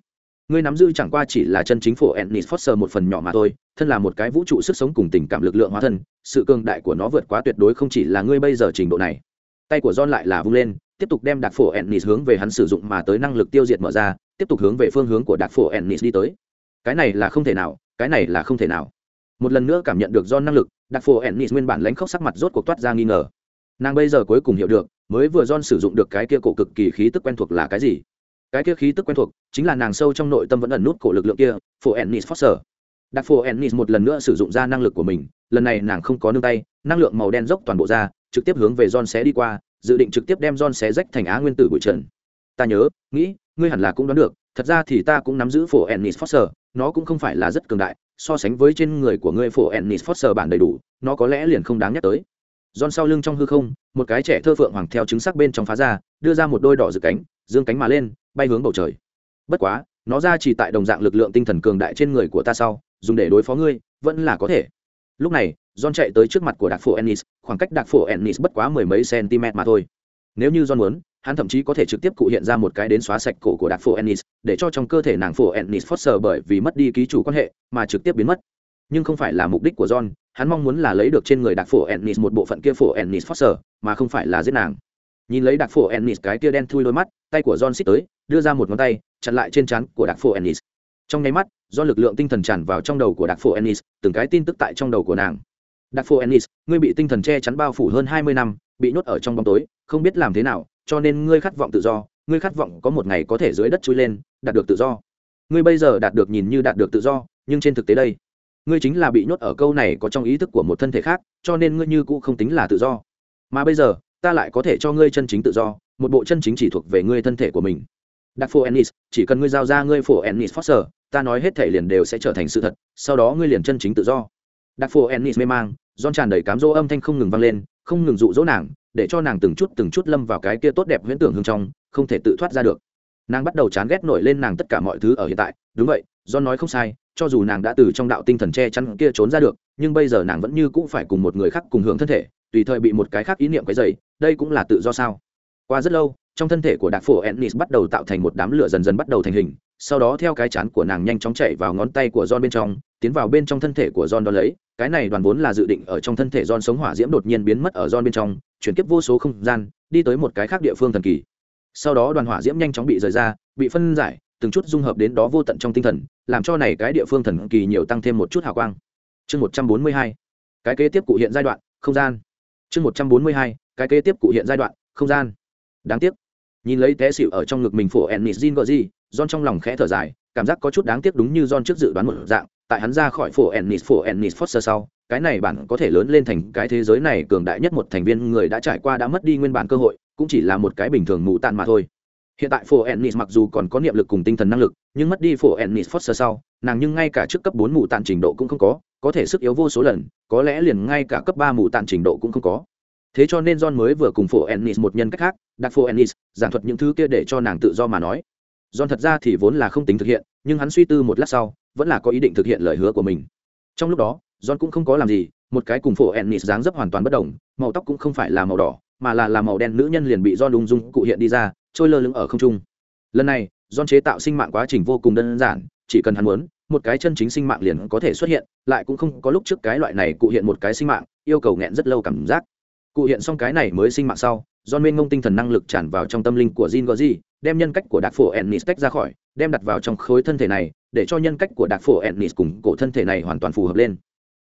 Ngươi nắm giữ chẳng qua chỉ là chân chính Phổ Ennis Foster một phần nhỏ mà thôi, thân là một cái vũ trụ sức sống cùng tình cảm lực lượng hóa thân, sự cường đại của nó vượt quá tuyệt đối không chỉ là ngươi bây giờ trình độ này. Tay của John lại là vung lên, tiếp tục đem đặc phổ ennis hướng về hắn sử dụng mà tới năng lực tiêu diệt mở ra tiếp tục hướng về phương hướng của đặc phổ ennis đi tới. Cái này là không thể nào cái này là không thể nào. Một lần nữa cảm nhận được John năng lực đặc phổ ennis nguyên bản lãnh khóc sắc mặt rốt cuộc toát ra nghi ngờ. Nàng bây giờ cuối cùng hiểu được mới vừa John sử dụng được cái kia cổ cực kỳ khí tức quen thuộc là cái gì cái kia khí tức quen thuộc chính là nàng sâu trong nội tâm vẫn ẩn nút cổ lực lượng kia phổ ennis foster đặc phổ ennis một lần nữa sử dụng ra năng lực của mình lần này nàng không có nương tay năng lượng màu đen dốc toàn bộ ra trực tiếp hướng về john xé đi qua dự định trực tiếp đem John xé rách thành á nguyên tử bụi trần. Ta nhớ, nghĩ, ngươi hẳn là cũng đoán được, thật ra thì ta cũng nắm giữ phổ Ennis Foster, nó cũng không phải là rất cường đại, so sánh với trên người của ngươi phổ Ennis Foster bản đầy đủ, nó có lẽ liền không đáng nhắc tới. John sau lưng trong hư không, một cái trẻ thơ phượng hoàng theo trứng sắc bên trong phá ra, đưa ra một đôi đỏ rực cánh, dương cánh mà lên, bay hướng bầu trời. Bất quá, nó ra chỉ tại đồng dạng lực lượng tinh thần cường đại trên người của ta sau dùng để đối phó ngươi vẫn là có thể. Lúc này john chạy tới trước mặt của đặc phổ ennis khoảng cách đặc phổ ennis bất quá mười mấy cm mà thôi. Nếu như john muốn hắn thậm chí có thể trực tiếp cụ hiện ra một cái đến xóa sạch cổ của đặc phổ ennis để cho trong cơ thể nàng phổ ennis foster bởi vì mất đi ký chủ quan hệ mà trực tiếp biến mất. Nhưng không phải là mục đích của john hắn mong muốn là lấy được trên người đặc phổ ennis một bộ phận kia phổ ennis foster mà không phải là giết nàng. Nhìn lấy đặc phổ ennis cái kia đen thui đôi mắt tay của john xích tới đưa ra một ngón tay, chặn lại trên trán của đặc phổ ennis. Trong nháy mắt, do lực lượng tinh thần tràn vào trong đầu của đặc phổ ennis, từng cái tin tức tại trong đầu của nàng. Đặc phổ ennis, ngươi bị tinh thần che chắn bao phủ hơn hai mươi năm, bị nhốt ở trong bóng tối, không biết làm thế nào, cho nên ngươi khát vọng tự do, ngươi khát vọng có một ngày có thể dưới đất chui lên, đạt được tự do. Ngươi bây giờ đạt được nhìn như đạt được tự do, nhưng trên thực tế đây, ngươi chính là bị nhốt ở câu này có trong ý thức của một thân thể khác, cho nên ngươi như cũ không tính là tự do. Mà bây giờ, ta lại có thể cho ngươi chân chính tự do, một bộ chân chính chỉ thuộc về ngươi thân thể của mình đặc phổ ennis, chỉ cần ngươi giao ra ngươi phổ ennis foster, ta nói hết thể liền đều sẽ trở thành sự thật, sau đó ngươi liền chân chính tự do. Đặc phổ ennis mê mang don tràn đầy cám dỗ âm thanh không ngừng vang lên, không ngừng dụ dỗ nàng, để cho nàng từng chút từng chút lâm vào cái kia tốt đẹp huyễn tưởng hương trong, không thể tự thoát ra được. Nàng bắt đầu chán ghét nổi lên nàng tất cả mọi thứ ở hiện tại, đúng vậy do nói không sai, cho dù nàng đã từ trong đạo tinh thần che chắn kia trốn ra được, nhưng bây giờ nàng vẫn như cũng phải cùng một người khác cùng hưởng thân thể, tùy thời bị một cái khác ý niệm cái dày đây cũng là tự do sao? Qua rất lâu trong thân thể của đạc phổ ennis bắt đầu tạo thành một đám lửa dần dần bắt đầu thành hình sau đó theo cái chán của nàng nhanh chóng chạy vào ngón tay của John bên trong, tiến vào bên trong thân thể của John đó lấy, cái này đoàn vốn là dự định ở trong thân thể John sống hỏa diễm đột nhiên biến mất ở John bên trong, chuyển kiếp vô số không gian, đi tới một cái khác địa phương thần kỳ. Sau đó đoàn hỏa diễm nhanh chóng bị rời ra, bị phân giải, từng chút dung hợp đến đó vô tận trong tinh thần, làm cho này cái địa phương thần kỳ nhiều tăng thêm một chút hào quang. Chương 142. Cái kế tiếp cụ hiện giai đoạn, không gian. Chương 142. Cái kế tiếp cụ hiện giai đoạn, không gian. Đáng tiếc, nhìn lấy té xịu ở trong ngực mình phổ Ennis Jin gọi gì, John trong lòng khẽ thở dài, cảm giác có chút đáng tiếc đúng như John trước dự đoán một dạng, tại hắn ra khỏi phổ Ennis phổ Ennis Foster sau, cái này bản có thể lớn lên thành cái thế giới này cường đại nhất một thành viên người đã trải qua đã mất đi nguyên bản cơ hội, cũng chỉ là một cái bình thường mù tàn mà thôi. Hiện tại phổ Ennis mặc dù còn có niệm lực cùng tinh thần năng lực, nhưng mất đi phổ Ennis Foster sau, nàng nhưng ngay cả trước cấp bốn mù tàn trình độ cũng không có, có thể sức yếu vô số lần, có lẽ liền ngay cả cấp ba mù tàn trình độ cũng không có. Thế cho nên John mới vừa cùng phổ Ennis một nhân cách khác, đặt phổ Ennis, giảng thuật những thứ kia để cho nàng tự do mà nói John thật ra thì vốn là không tính thực hiện, nhưng hắn suy tư một lát sau, vẫn là có ý định thực hiện lời hứa của mình. Trong lúc đó, John cũng không có làm gì, một cái cùng phổ Ennis dáng dấp hoàn toàn bất đồng, màu tóc cũng không phải là màu đỏ, mà là là màu đen nữ nhân liền bị John lung dung cụ hiện đi ra, trôi lơ lửng ở không trung. Lần này, John chế tạo sinh mạng quá trình vô cùng đơn giản, chỉ cần hắn muốn, một cái chân chính sinh mạng liền có thể xuất hiện, lại cũng không có lúc trước cái loại này cụ hiện một cái sinh mạng, yêu cầu nghẹn rất lâu cảm giác. Cụ hiện xong cái này mới sinh mạng sau, John mênh ngông tinh thần năng lực tràn vào trong tâm linh của Jin gozi đem nhân cách của Đạc Phổ Ennis tách ra khỏi, đem đặt vào trong khối thân thể này, để cho nhân cách của Đạc Phổ Ennis cùng cổ thân thể này hoàn toàn phù hợp lên.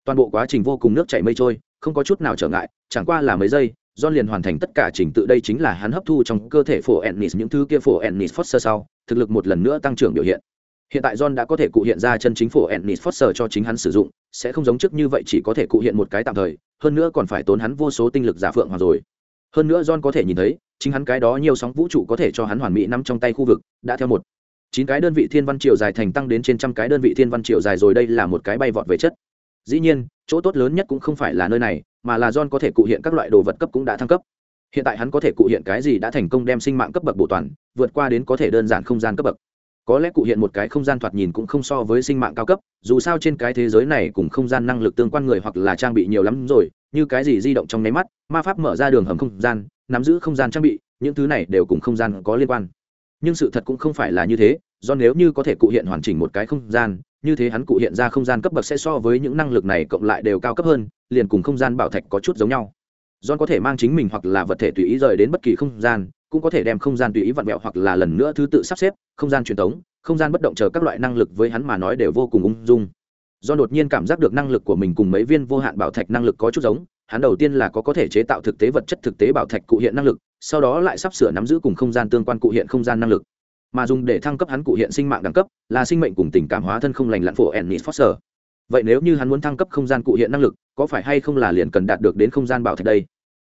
Toàn bộ quá trình vô cùng nước chảy mây trôi, không có chút nào trở ngại, chẳng qua là mấy giây, John liền hoàn thành tất cả trình tự đây chính là hắn hấp thu trong cơ thể Phổ Ennis những thứ kia Phổ Ennis Foster sau, thực lực một lần nữa tăng trưởng biểu hiện. Hiện tại John đã có thể cụ hiện ra chân chính phủ Ennis Foster cho chính hắn sử dụng, sẽ không giống trước như vậy chỉ có thể cụ hiện một cái tạm thời, hơn nữa còn phải tốn hắn vô số tinh lực giả phượng hoàng rồi. Hơn nữa john có thể nhìn thấy chính hắn cái đó nhiều sóng vũ trụ có thể cho hắn hoàn mỹ nắm trong tay khu vực đã theo một. Chín cái đơn vị thiên văn triều dài thành tăng đến trên trăm cái đơn vị thiên văn triều dài rồi đây là một cái bay vọt về chất. Dĩ nhiên chỗ tốt lớn nhất cũng không phải là nơi này mà là john có thể cụ hiện các loại đồ vật cấp cũng đã thăng cấp. Hiện tại hắn có thể cụ hiện cái gì đã thành công đem sinh mạng cấp bậc bổ toàn vượt qua đến có thể đơn giản không gian cấp bậc có lẽ cụ hiện một cái không gian thoạt nhìn cũng không so với sinh mạng cao cấp dù sao trên cái thế giới này cùng không gian năng lực tương quan người hoặc là trang bị nhiều lắm rồi như cái gì di động trong nháy mắt ma pháp mở ra đường hầm không gian nắm giữ không gian trang bị những thứ này đều cùng không gian có liên quan. Nhưng sự thật cũng không phải là như thế do nếu như có thể cụ hiện hoàn chỉnh một cái không gian như thế hắn cụ hiện ra không gian cấp bậc sẽ so với những năng lực này cộng lại đều cao cấp hơn liền cùng không gian bảo thạch có chút giống nhau. John có thể mang chính mình hoặc là vật thể tùy ý rời đến bất kỳ không gian, cũng có thể đem không gian tùy ý vặn vẹo hoặc là lần nữa thứ tự sắp xếp, không gian truyền thống không gian bất động chờ các loại năng lực với hắn mà nói đều vô cùng ung dung. Do đột nhiên cảm giác được năng lực của mình cùng mấy viên vô hạn bảo thạch năng lực có chút giống, hắn đầu tiên là có có thể chế tạo thực tế vật chất thực tế bảo thạch cụ hiện năng lực, sau đó lại sắp sửa nắm giữ cùng không gian tương quan cụ hiện không gian năng lực. Mà dùng để thăng cấp hắn cụ hiện sinh mạng đẳng cấp, là sinh mệnh cùng tình cảm hóa thân không lành lặn phổ Ennis Foster. Vậy nếu như hắn muốn thăng cấp không gian cụ hiện năng lực, có phải hay không là liền cần đạt được đến không gian bảo thạch đây?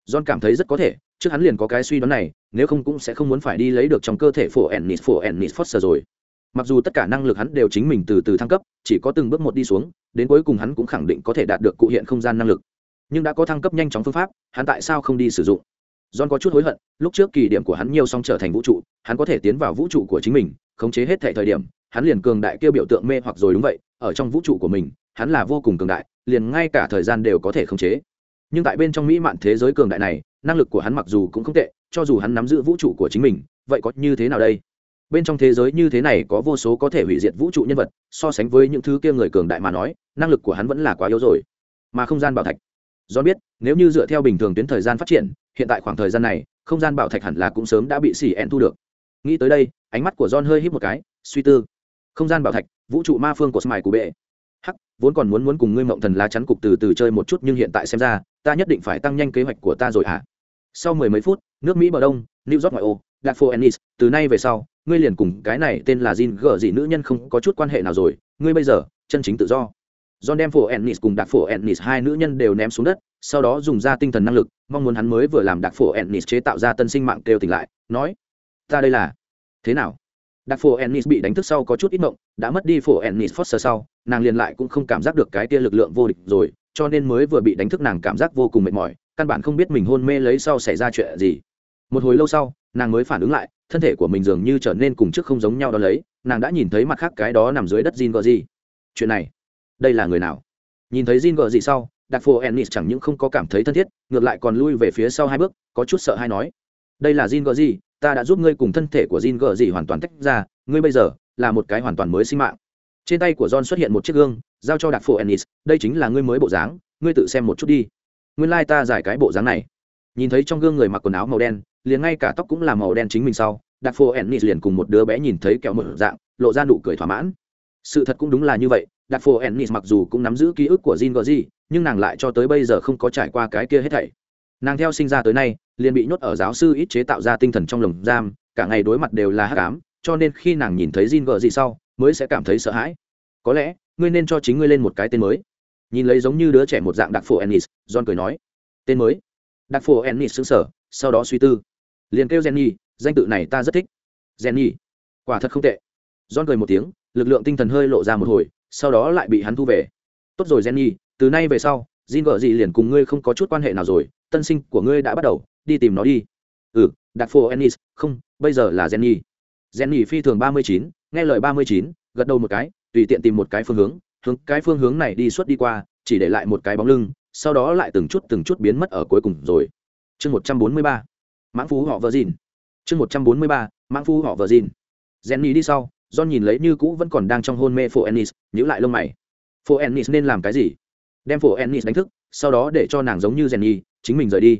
John cảm thấy rất có thể, trước hắn liền có cái suy đoán này, nếu không cũng sẽ không muốn phải đi lấy được trong cơ thể phổ Ennis phổ Ennis Foster rồi. Mặc dù tất cả năng lực hắn đều chính mình từ từ thăng cấp, chỉ có từng bước một đi xuống, đến cuối cùng hắn cũng khẳng định có thể đạt được cụ hiện không gian năng lực. Nhưng đã có thăng cấp nhanh chóng phương pháp, hắn tại sao không đi sử dụng? John có chút hối hận, lúc trước kỳ điểm của hắn nhiều xong trở thành vũ trụ, hắn có thể tiến vào vũ trụ của chính mình, khống chế hết thể thời điểm, hắn liền cường đại kêu biểu tượng mê hoặc rồi đúng vậy, ở trong vũ trụ của mình, hắn là vô cùng cường đại, liền ngay cả thời gian đều có thể khống chế. Nhưng tại bên trong mỹ mạn thế giới cường đại này, năng lực của hắn mặc dù cũng không tệ cho dù hắn nắm giữ vũ trụ của chính mình, vậy có như thế nào đây? Bên trong thế giới như thế này có vô số có thể hủy diệt vũ trụ nhân vật, so sánh với những thứ kia người cường đại mà nói, năng lực của hắn vẫn là quá yếu rồi. Mà không gian bảo thạch. Do biết, nếu như dựa theo bình thường tuyến thời gian phát triển, hiện tại khoảng thời gian này, không gian bảo thạch hẳn là cũng sớm đã bị xỉ ẹn thu được. Nghĩ tới đây, ánh mắt của john hơi hít một cái, suy tư. Không gian bảo thạch, vũ trụ ma phương của smile của bệ hắc, vốn còn muốn muốn cùng ngươi mộng thần lá chắn cục từ từ chơi một chút nhưng hiện tại xem ra, ta nhất định phải tăng nhanh kế hoạch của ta rồi hả? À? sau mười mấy phút nước mỹ bờ đông new york ngoại ô đacfo ennis từ nay về sau ngươi liền cùng cái này tên là Jin gở gì nữ nhân không có chút quan hệ nào rồi, ngươi bây giờ chân chính tự do. John đem phổ Ennis cùng Đặc phổ Ennis hai nữ nhân đều ném xuống đất, sau đó dùng ra tinh thần năng lực, mong muốn hắn mới vừa làm Đặc phổ Ennis chế tạo ra tân sinh mạng kêu tỉnh lại, nói: "Ta đây là thế nào?" Đặc phổ Ennis bị đánh thức sau có chút ít mộng, đã mất đi phổ Ennis Foster sau, nàng liền lại cũng không cảm giác được cái tia lực lượng vô địch rồi, cho nên mới vừa bị đánh thức nàng cảm giác vô cùng mệt mỏi, căn bản không biết mình hôn mê lấy sau xảy ra chuyện gì. Một hồi lâu sau, nàng mới phản ứng lại, thân thể của mình dường như trở nên cùng trước không giống nhau đó lấy nàng đã nhìn thấy mặt khác cái đó nằm dưới đất Jin gờ gì chuyện này đây là người nào? Nhìn thấy Jin gờ gì sau đặc phô ennis chẳng những không có cảm thấy thân thiết ngược lại còn lui về phía sau hai bước có chút sợ hay nói. Đây là Jin gờ gì ta đã giúp ngươi cùng thân thể của Jin gờ gì hoàn toàn tách ra ngươi bây giờ là một cái hoàn toàn mới sinh mạng. Trên tay của john xuất hiện một chiếc gương giao cho đặc phô ennis đây chính là ngươi mới bộ dáng ngươi tự xem một chút đi. Nguyên lai ta giải cái bộ dáng này. Nhìn thấy trong gương người mặc quần áo màu đen liền ngay cả tóc cũng là màu đen chính mình sau đặc phô ennis liền cùng một đứa bé nhìn thấy kẹo một dạng, lộ ra nụ cười thỏa mãn. Sự thật cũng đúng là như vậy đặc phô ennis mặc dù cũng nắm giữ ký ức của jin gờ gì nhưng nàng lại cho tới bây giờ không có trải qua cái kia hết thảy. Nàng theo sinh ra tới nay, liền bị nhốt ở giáo sư ít chế tạo ra tinh thần trong lồng giam, cả ngày đối mặt đều là hắc ám, cho nên khi nàng nhìn thấy jin gờ gì sau, mới sẽ cảm thấy sợ hãi. Có lẽ, ngươi nên cho chính ngươi lên một cái tên mới. Nhìn lấy giống như đứa trẻ một dạng đặc phổ ennis john cười nói. Tên mới. Đặc phổ ennis xứng sở sau đó suy tư liền kêu jenny, danh tự này ta rất thích. Jenny, quả thật không tệ. John cười một tiếng, lực lượng tinh thần hơi lộ ra một hồi, sau đó lại bị hắn thu về. Tốt rồi, jenny, từ nay về sau, Jin vợ gì liền cùng ngươi không có chút quan hệ nào rồi, tân sinh của ngươi đã bắt đầu, đi tìm nó đi. Ừ đặt phô ennis, không, bây giờ là jenny. Jenny phi thường ba mươi chín, nghe lời ba mươi chín, gật đầu một cái, tùy tiện tìm một cái phương hướng hướng cái phương hướng này đi suốt đi qua, chỉ để lại một cái bóng lưng, sau đó lại từng chút từng chút biến mất ở cuối cùng rồi. Chương một trăm bốn mươi ba mãng phú họ vợ dìn chương một trăm bốn mươi ba, mãng phú họ vợ dìn jenny đi sau, john nhìn lấy như cũ vẫn còn đang trong hôn mê phổ ennis nhữ lại lông mày. Phổ ennis nên làm cái gì? Đem phổ ennis đánh thức, sau đó để cho nàng giống như jenny, chính mình rời đi.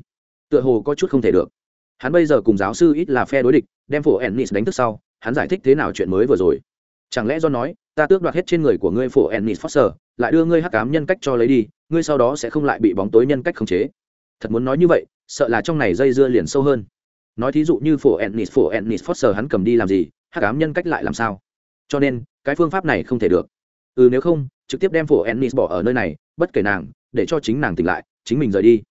Tựa hồ có chút không thể được. Hắn bây giờ cùng giáo sư ít là phe đối địch, đem phổ ennis đánh thức sau, hắn giải thích thế nào chuyện mới vừa rồi. Chẳng lẽ do nói, ta tước đoạt hết trên người của ngươi phổ ennis foster, lại đưa ngươi hắc cám nhân cách cho lấy đi, ngươi sau đó sẽ không lại bị bóng tối nhân cách khống chế thật muốn nói như vậy, sợ là trong này dây dưa liền sâu hơn. Nói thí dụ như phổ ennis phổ ennis foster hắn cầm đi làm gì, hắc ám nhân cách lại làm sao? Cho nên, cái phương pháp này không thể được. Ừ nếu không, trực tiếp đem phổ ennis bỏ ở nơi này, bất kể nàng, để cho chính nàng tỉnh lại, chính mình rời đi.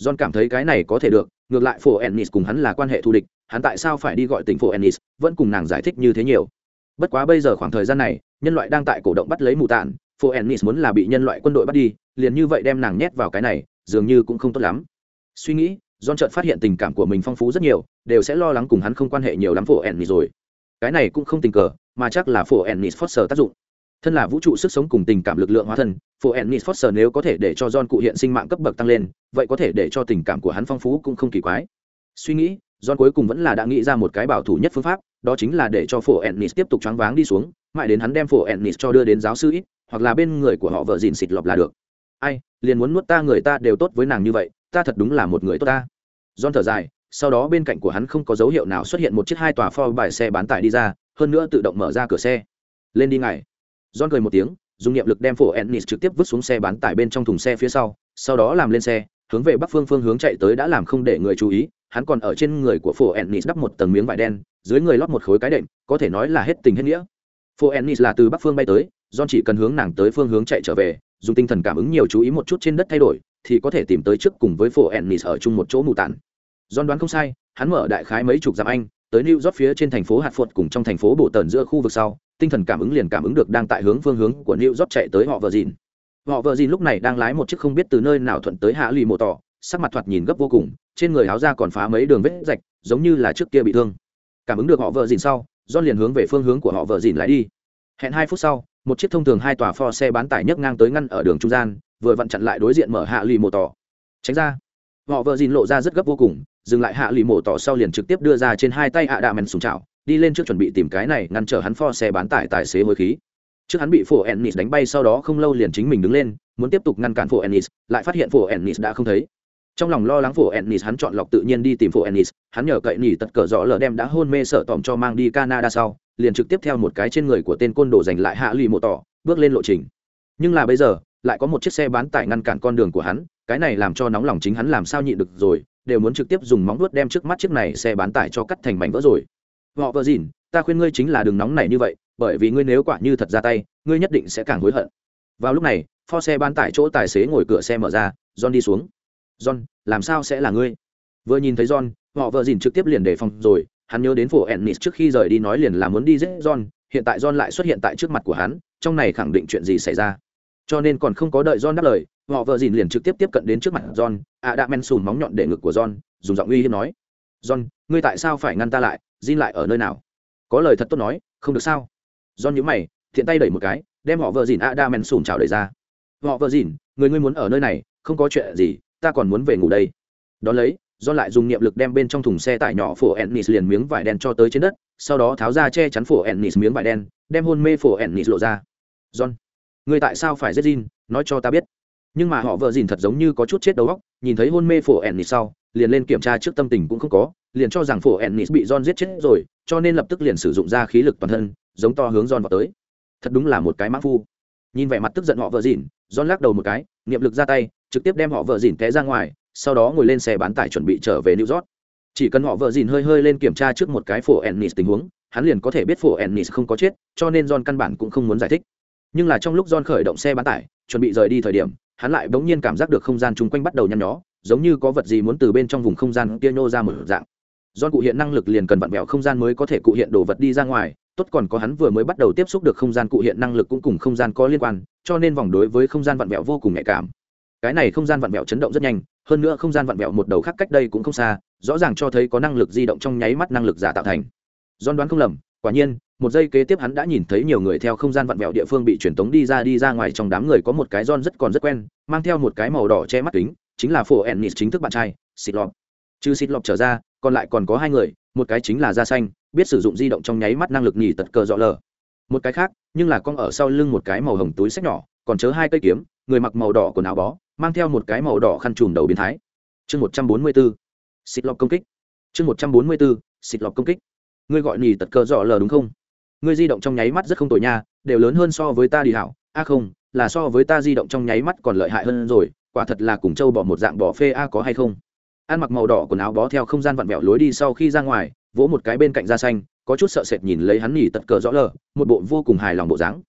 John cảm thấy cái này có thể được, ngược lại phổ ennis cùng hắn là quan hệ thù địch, hắn tại sao phải đi gọi tỉnh phổ ennis, vẫn cùng nàng giải thích như thế nhiều. Bất quá bây giờ khoảng thời gian này, nhân loại đang tại cổ động bắt lấy mù tản phổ ennis muốn là bị nhân loại quân đội bắt đi, liền như vậy đem nàng nhét vào cái này, dường như cũng không tốt lắm suy nghĩ John chợt phát hiện tình cảm của mình phong phú rất nhiều, đều sẽ lo lắng cùng hắn không quan hệ nhiều lắm phổ Ennis rồi. Cái này cũng không tình cờ, mà chắc là phổ Ennis Foster tác dụng. Thân là vũ trụ sức sống cùng tình cảm lực lượng hóa thân, phổ Ennis Foster nếu có thể để cho John cụ hiện sinh mạng cấp bậc tăng lên, vậy có thể để cho tình cảm của hắn phong phú cũng không kỳ quái. Suy nghĩ, John cuối cùng vẫn là đã nghĩ ra một cái bảo thủ nhất phương pháp, đó chính là để cho phổ Ennis tiếp tục choáng váng đi xuống, mãi đến hắn đem phổ Ennis cho đưa đến giáo sư ít, hoặc là bên người của họ vợ dìn xịt lọc là được. Ai, liền muốn nuốt ta người ta đều tốt với nàng như vậy, ta thật đúng là một người tốt ta John thở dài, sau đó bên cạnh của hắn không có dấu hiệu nào xuất hiện một chiếc hai tòa Ford bài xe bán tải đi ra, hơn nữa tự động mở ra cửa xe. Lên đi ngài. John cười một tiếng, dùng niệm lực đem phổ Ennis trực tiếp vứt xuống xe bán tải bên trong thùng xe phía sau, sau đó làm lên xe, hướng về bắc phương phương hướng chạy tới đã làm không để người chú ý, hắn còn ở trên người của phổ Ennis đắp một tầng miếng vải đen, dưới người lót một khối cái đệm, có thể nói là hết tình hết nghĩa. Phổ Ennis là từ bắc phương bay tới, John chỉ cần hướng nàng tới phương hướng chạy trở về, dùng tinh thần cảm ứng nhiều chú ý một chút trên đất thay đổi, thì có thể tìm tới trước cùng với phổ ennis ở chung một chỗ mù tản John đoán không sai, hắn mở đại khái mấy chục dặm anh, tới New York phía trên thành phố hạt phột cùng trong thành phố bổ tần giữa khu vực sau, tinh thần cảm ứng liền cảm ứng được đang tại hướng phương hướng của New York chạy tới họ vợ dìn. Họ vợ dìn lúc này đang lái một chiếc không biết từ nơi nào thuận tới hạ lì mộ tỏ, sắc mặt thoạt nhìn gấp vô cùng, trên người áo da còn phá mấy đường vết rạch, giống như là trước kia bị thương. Cảm ứng được họ vợ dìn sau, John liền hướng về phương hướng của họ vợ dìn lái đi. hẹn hai phút sau một chiếc thông thường hai tòa pho xe bán tải nhấc ngang tới ngăn ở đường trung gian vừa vặn chặn lại đối diện mở hạ lì mổ tỏ. Tránh ra. Họ vợ dìn lộ ra rất gấp vô cùng, dừng lại hạ lì mổ tỏ sau liền trực tiếp đưa ra trên hai tay ạ đạ mèn sùng trào đi lên trước chuẩn bị tìm cái này ngăn trở hắn pho xe bán tải tài xế hối khí. Trước hắn bị phổ ennis đánh bay sau đó không lâu liền chính mình đứng lên, muốn tiếp tục ngăn cản phổ ennis, lại phát hiện phổ ennis đã không thấy. Trong lòng lo lắng phổ ennis hắn chọn lọc tự nhiên đi tìm phổ ennis, hắn nhờ cậy nỉ tật cờ rõ lờ đem đã hôn mê sợ tòm cho mang đi canada sau, liền trực tiếp theo một cái trên người của tên côn đồ giành lại hạ lì mộ tỏ, bước lên lộ trình. Nhưng là bây giờ lại có một chiếc xe bán tải ngăn cản con đường của hắn, cái này làm cho nóng lòng chính hắn làm sao nhịn được rồi, đều muốn trực tiếp dùng móng vuốt đem trước mắt chiếc này xe bán tải cho cắt thành mảnh vỡ rồi. Họ vợ dìn, ta khuyên ngươi chính là đừng nóng này như vậy, bởi vì ngươi nếu quả như thật ra tay, ngươi nhất định sẽ càng hối hận. Vào lúc này, pho xe bán tải chỗ tài xế ngồi cửa xe mở ra, john đi xuống. John, làm sao sẽ là ngươi? Vừa nhìn thấy john, họ vợ dìn trực tiếp liền đề phòng rồi, hắn nhớ đến phổ ennis trước khi rời đi nói liền là muốn đi giết john, hiện tại john lại xuất hiện tại trước mặt của hắn, trong này khẳng định chuyện gì xảy ra? Cho nên còn không có đợi john đáp lời, họ vợ dìn liền trực tiếp tiếp cận đến trước mặt john, ạ đã men sùn móng nhọn để ngực của john, dùng giọng uy hiếp nói. John, ngươi tại sao phải ngăn ta lại? Jin lại ở nơi nào? Có lời thật tốt nói, không được sao? John nhíu mày, thiện tay đẩy một cái, đem họ vợ dìn ạ đã men sùn chào đẩy ra. Họ vợ dìn, người ngươi muốn ở nơi này, không có chuyện gì, ta còn muốn về ngủ đây. Đón lấy do lại dùng niệm lực đem bên trong thùng xe tải nhỏ phổ ennis liền miếng vải đen cho tới trên đất, sau đó tháo ra che chắn phổ ennis miếng vải đen, đem hôn mê phổ ennis lộ ra. John người tại sao phải giết Jin? Nói cho ta biết. Nhưng mà họ vợ dìn thật giống như có chút chết đầu óc, nhìn thấy hôn mê phổ ennis sau, liền lên kiểm tra trước tâm tình cũng không có, liền cho rằng phổ ennis bị john giết chết rồi, cho nên lập tức liền sử dụng ra khí lực toàn thân, giống to hướng john vào tới. Thật đúng là một cái mã phu. Nhìn vẻ mặt tức giận họ vợ dìn john lắc đầu một cái, niệm lực ra tay, trực tiếp đem họ vợ dìn té ra ngoài, sau đó ngồi lên xe bán tải chuẩn bị trở về new york. Chỉ cần họ vợ dìn hơi hơi lên kiểm tra trước một cái phổ ennis tình huống, hắn liền có thể biết phổ ennis không có chết, cho nên john căn bản cũng không muốn giải thích nhưng là trong lúc john khởi động xe bán tải, chuẩn bị rời đi thời điểm, hắn lại bỗng nhiên cảm giác được không gian chung quanh bắt đầu nhăn nhó, giống như có vật gì muốn từ bên trong vùng không gian kia nhô ra một dạng. John cụ hiện năng lực liền cần vặn vẹo không gian mới có thể cụ hiện đồ vật đi ra ngoài, tốt còn có hắn vừa mới bắt đầu tiếp xúc được không gian cụ hiện năng lực cũng cùng không gian có liên quan, cho nên vòng đối với không gian vặn vẹo vô cùng nhạy cảm. Cái này không gian vặn vẹo chấn động rất nhanh, hơn nữa không gian vặn vẹo một đầu khác cách đây cũng không xa, rõ ràng cho thấy có năng lực di động trong nháy mắt năng lực giả tạo thành. John đoán không lầm, quả nhiên một giây kế tiếp hắn đã nhìn thấy nhiều người theo không gian vặn vẹo địa phương bị truyền tống đi ra đi ra ngoài trong đám người có một cái John rất còn rất quen, mang theo một cái màu đỏ che mắt kính, chính là phổ ennis, chính thức bạn trai xịt lọp trừ xịt lọp trở ra, còn lại còn có hai người, một cái chính là da xanh, biết sử dụng di động trong nháy mắt năng lực nhỉ tật cờ dọ lờ. Một cái khác, nhưng là con ở sau lưng một cái màu hồng túi sách nhỏ, còn chớ hai cây kiếm, người mặc màu đỏ quần áo bó, mang theo một cái màu đỏ khăn trùm đầu biến thái. Chương một trăm bốn mươi bốn xịt lọc công kích. Chương một trăm bốn mươi bốn xịt lọc công kích. Ngươi gọi nhỉ tật cờ dọ lờ đúng không? Ngươi di động trong nháy mắt rất không tồi nha, đều lớn hơn so với ta đi hảo. A không, là so với ta di động trong nháy mắt còn lợi hại hơn rồi, quả thật là cùng châu bỏ một dạng bỏ phê a có hay không? Ăn mặc màu đỏ quần áo bó theo không gian vặn vẹo lối đi sau khi ra ngoài, vỗ một cái bên cạnh da xanh, có chút sợ sệt nhìn lấy hắn nhỉ tật cờ rõ lờ, một bộ vô cùng hài lòng bộ dáng.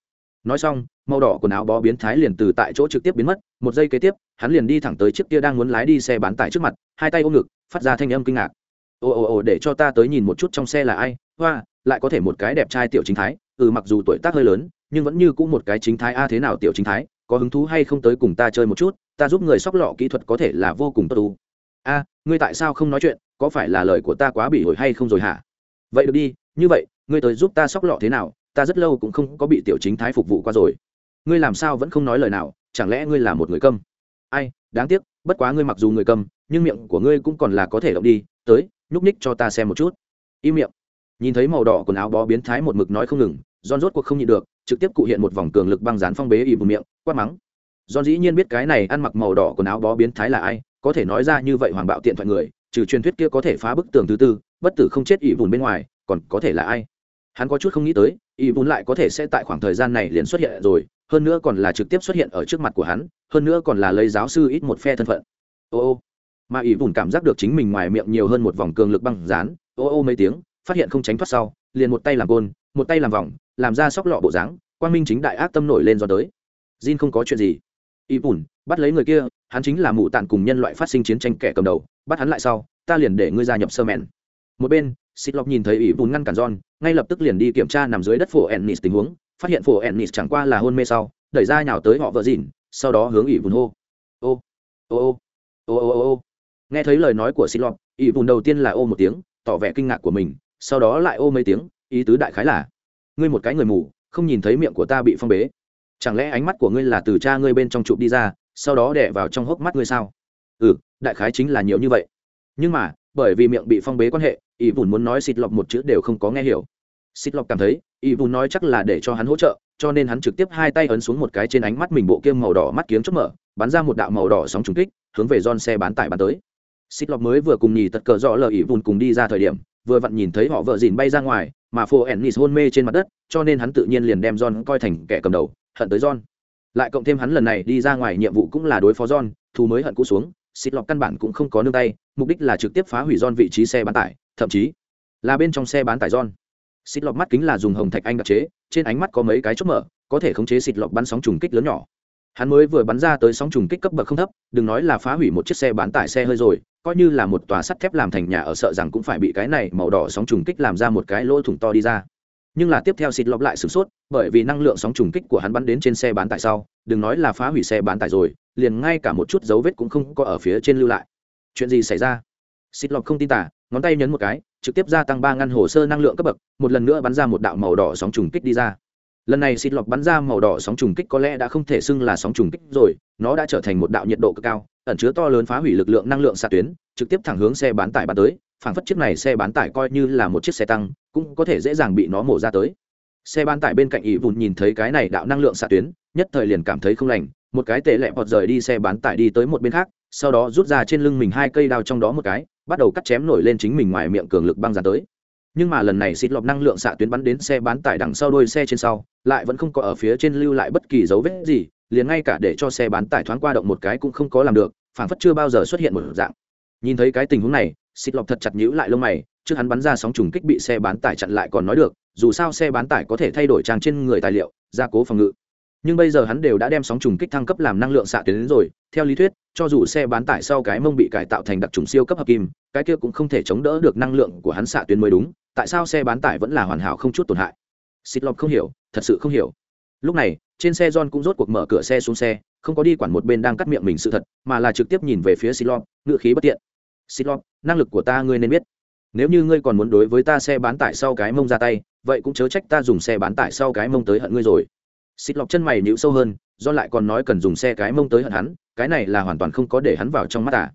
Nói xong, màu đỏ quần áo bó biến thái liền từ tại chỗ trực tiếp biến mất, một giây kế tiếp, hắn liền đi thẳng tới chiếc kia đang muốn lái đi xe bán tải trước mặt, hai tay ôm ngực, phát ra thanh âm kinh ngạc. Ồ ồ ồ để cho ta tới nhìn một chút trong xe là ai? Hoa lại có thể một cái đẹp trai tiểu chính thái ừ mặc dù tuổi tác hơi lớn, nhưng vẫn như cũng một cái chính thái a thế nào tiểu chính thái, có hứng thú hay không tới cùng ta chơi một chút, ta giúp người sóc lọ kỹ thuật có thể là vô cùng tốt u. A, ngươi tại sao không nói chuyện, có phải là lời của ta quá bị hồi hay không rồi hả? Vậy được đi, như vậy, ngươi tới giúp ta sóc lọ thế nào, ta rất lâu cũng không có bị tiểu chính thái phục vụ qua rồi. Ngươi làm sao vẫn không nói lời nào, chẳng lẽ ngươi là một người câm? Ai, đáng tiếc, bất quá ngươi mặc dù người câm, nhưng miệng của ngươi cũng còn là có thể động đi, tới, nhúc ních cho ta xem một chút. Im miệng nhìn thấy màu đỏ quần áo bó biến thái một mực nói không ngừng John rốt cuộc không nhịn được, trực tiếp cụ hiện một vòng cường lực băng dán phong bế ỉ bù miệng, quát mắng. John dĩ nhiên biết cái này ăn mặc màu đỏ quần áo bó biến thái là ai, có thể nói ra như vậy hoàng bạo tiện thoại người, trừ truyền thuyết kia có thể phá bức tường thứ tư, bất tử không chết ỉ bùn bên ngoài, còn có thể là ai? Hắn có chút không nghĩ tới, ỉ bùn lại có thể sẽ tại khoảng thời gian này liền xuất hiện rồi, hơn nữa còn là trực tiếp xuất hiện ở trước mặt của hắn, hơn nữa còn là lấy giáo sư ít một phe thân phận. Ô ô. Mà ỉ bùn cảm giác được chính mình ngoài miệng nhiều hơn một vòng cường lực băng dán, ô ô mấy tiếng, phát hiện không tránh thoát sau, liền một tay làm côn, một tay làm vòng, làm ra sóc lọ bộ dáng quang minh chính đại ác tâm nổi lên do tới. Jin không có chuyện gì. Y bùn bắt lấy người kia hắn chính là mụ tàn cùng nhân loại phát sinh chiến tranh kẻ cầm đầu bắt hắn lại sau ta liền để ngươi gia nhập sơ mẹn. Một bên xịt lọc nhìn thấy y bùn ngăn cản john ngay lập tức liền đi kiểm tra nằm dưới đất phổ ennis tình huống phát hiện phổ ennis chẳng qua là hôn mê sau đẩy ra nhào tới họ vợ dìn sau đó hướng y bùn hô. Ô ô ô ô ô ô ô. Nghe thấy lời nói của xịt lọc y bùn đầu tiên là ô một tiếng tỏ vẻ kinh ngạc của mình sau đó lại ô mấy tiếng, ý tứ đại khái là, ngươi một cái người mù, không nhìn thấy miệng của ta bị phong bế. Chẳng lẽ ánh mắt của ngươi là từ cha ngươi bên trong chụp đi ra, sau đó đẻ vào trong hốc mắt ngươi sao? Ừ đại khái chính là nhiều như vậy. Nhưng mà, bởi vì miệng bị phong bế quan hệ y vùn muốn nói xịt lọc một chữ đều không có nghe hiểu. Xịt lọc cảm thấy y vùn nói chắc là để cho hắn hỗ trợ, cho nên hắn trực tiếp hai tay ấn xuống một cái trên ánh mắt mình bộ kiêm màu đỏ mắt kiếm chốt mở, bắn ra một đạo màu đỏ sóng trùng kích, hướng về don xe bán tải bắn tới. Xịt lọc mới vừa cùng nhì tật cờ rõ lờ y vùn cùng đi ra thời điểm vừa vặn nhìn thấy họ vợ dìn bay ra ngoài, mà phô ennis hôn mê trên mặt đất, cho nên hắn tự nhiên liền đem john coi thành kẻ cầm đầu, hận tới john. Lại cộng thêm hắn lần này đi ra ngoài nhiệm vụ cũng là đối phó john, thù mới hận cũ xuống xịt lọc căn bản cũng không có nương tay, mục đích là trực tiếp phá hủy john vị trí xe bán tải, thậm chí là bên trong xe bán tải john. Xịt lọc mắt kính là dùng hồng thạch anh đặc chế, trên ánh mắt có mấy cái chốt mở, có thể khống chế xịt lọc bắn sóng trùng kích lớn nhỏ. Hắn mới vừa bắn ra tới sóng trùng kích cấp bậc không thấp, đừng nói là phá hủy một chiếc xe bán tải xe hơi rồi coi như là một tòa sắt thép làm thành nhà ở sợ rằng cũng phải bị cái này màu đỏ sóng trùng kích làm ra một cái lỗ thủng to đi ra. Nhưng là tiếp theo xịt lọc lại sửng sốt, bởi vì năng lượng sóng trùng kích của hắn bắn đến trên xe bán tải sau, đừng nói là phá hủy xe bán tải rồi, liền ngay cả một chút dấu vết cũng không có ở phía trên lưu lại. Chuyện gì xảy ra? Xịt lọc không tin tả, ngón tay nhấn một cái, trực tiếp gia tăng ba ngăn hồ sơ năng lượng cấp bậc, một lần nữa bắn ra một đạo màu đỏ sóng trùng kích đi ra. Lần này xịt lọc bắn ra màu đỏ sóng trùng kích có lẽ đã không thể xưng là sóng trùng kích rồi, nó đã trở thành một đạo nhiệt độ cực cao ẩn chứa to lớn phá hủy lực lượng năng lượng xạ tuyến, trực tiếp thẳng hướng xe bán tải bắn tới, phảng phất chiếc này xe bán tải coi như là một chiếc xe tăng, cũng có thể dễ dàng bị nó mổ ra tới. Xe bán tải bên cạnh ỷ vụn nhìn thấy cái này đạo năng lượng xạ tuyến, nhất thời liền cảm thấy không lành, một cái tệ lẹ bọt rời đi xe bán tải đi tới một bên khác, sau đó rút ra trên lưng mình hai cây đao trong đó một cái, bắt đầu cắt chém nổi lên chính mình ngoài miệng cường lực băng dàn tới. Nhưng mà lần này xịt lọc năng lượng xạ tuyến bắn đến xe bán tải đằng sau đôi xe trên sau, lại vẫn không có ở phía trên lưu lại bất kỳ dấu vết gì liền ngay cả để cho xe bán tải thoáng qua động một cái cũng không có làm được, phảng phất chưa bao giờ xuất hiện một dạng. Nhìn thấy cái tình huống này, xịt lọc thật chặt nhữ lại lông mày, trước hắn bắn ra sóng trùng kích bị xe bán tải chặn lại còn nói được, dù sao xe bán tải có thể thay đổi trang trên người tài liệu, gia cố phòng ngự. Nhưng bây giờ hắn đều đã đem sóng trùng kích thăng cấp làm năng lượng xạ tuyến đến rồi, theo lý thuyết, cho dù xe bán tải sau cái mông bị cải tạo thành đặc trùng siêu cấp hợp kim, cái kia cũng không thể chống đỡ được năng lượng của hắn xạ tuyến mới đúng, tại sao xe bán tải vẫn là hoàn hảo không chút tổn hại? Xịt lọc không hiểu, thật sự không hiểu lúc này, trên xe john cũng rốt cuộc mở cửa xe xuống xe, không có đi quản một bên đang cắt miệng mình sự thật, mà là trực tiếp nhìn về phía xịt lọc ngựa khí bất tiện. Xịt lọc năng lực của ta ngươi nên biết. Nếu như ngươi còn muốn đối với ta xe bán tải sau cái mông ra tay, vậy cũng chớ trách ta dùng xe bán tải sau cái mông tới hận ngươi rồi. Xịt lọc chân mày nhịu sâu hơn do lại còn nói cần dùng xe cái mông tới hận hắn, cái này là hoàn toàn không có để hắn vào trong mắt à.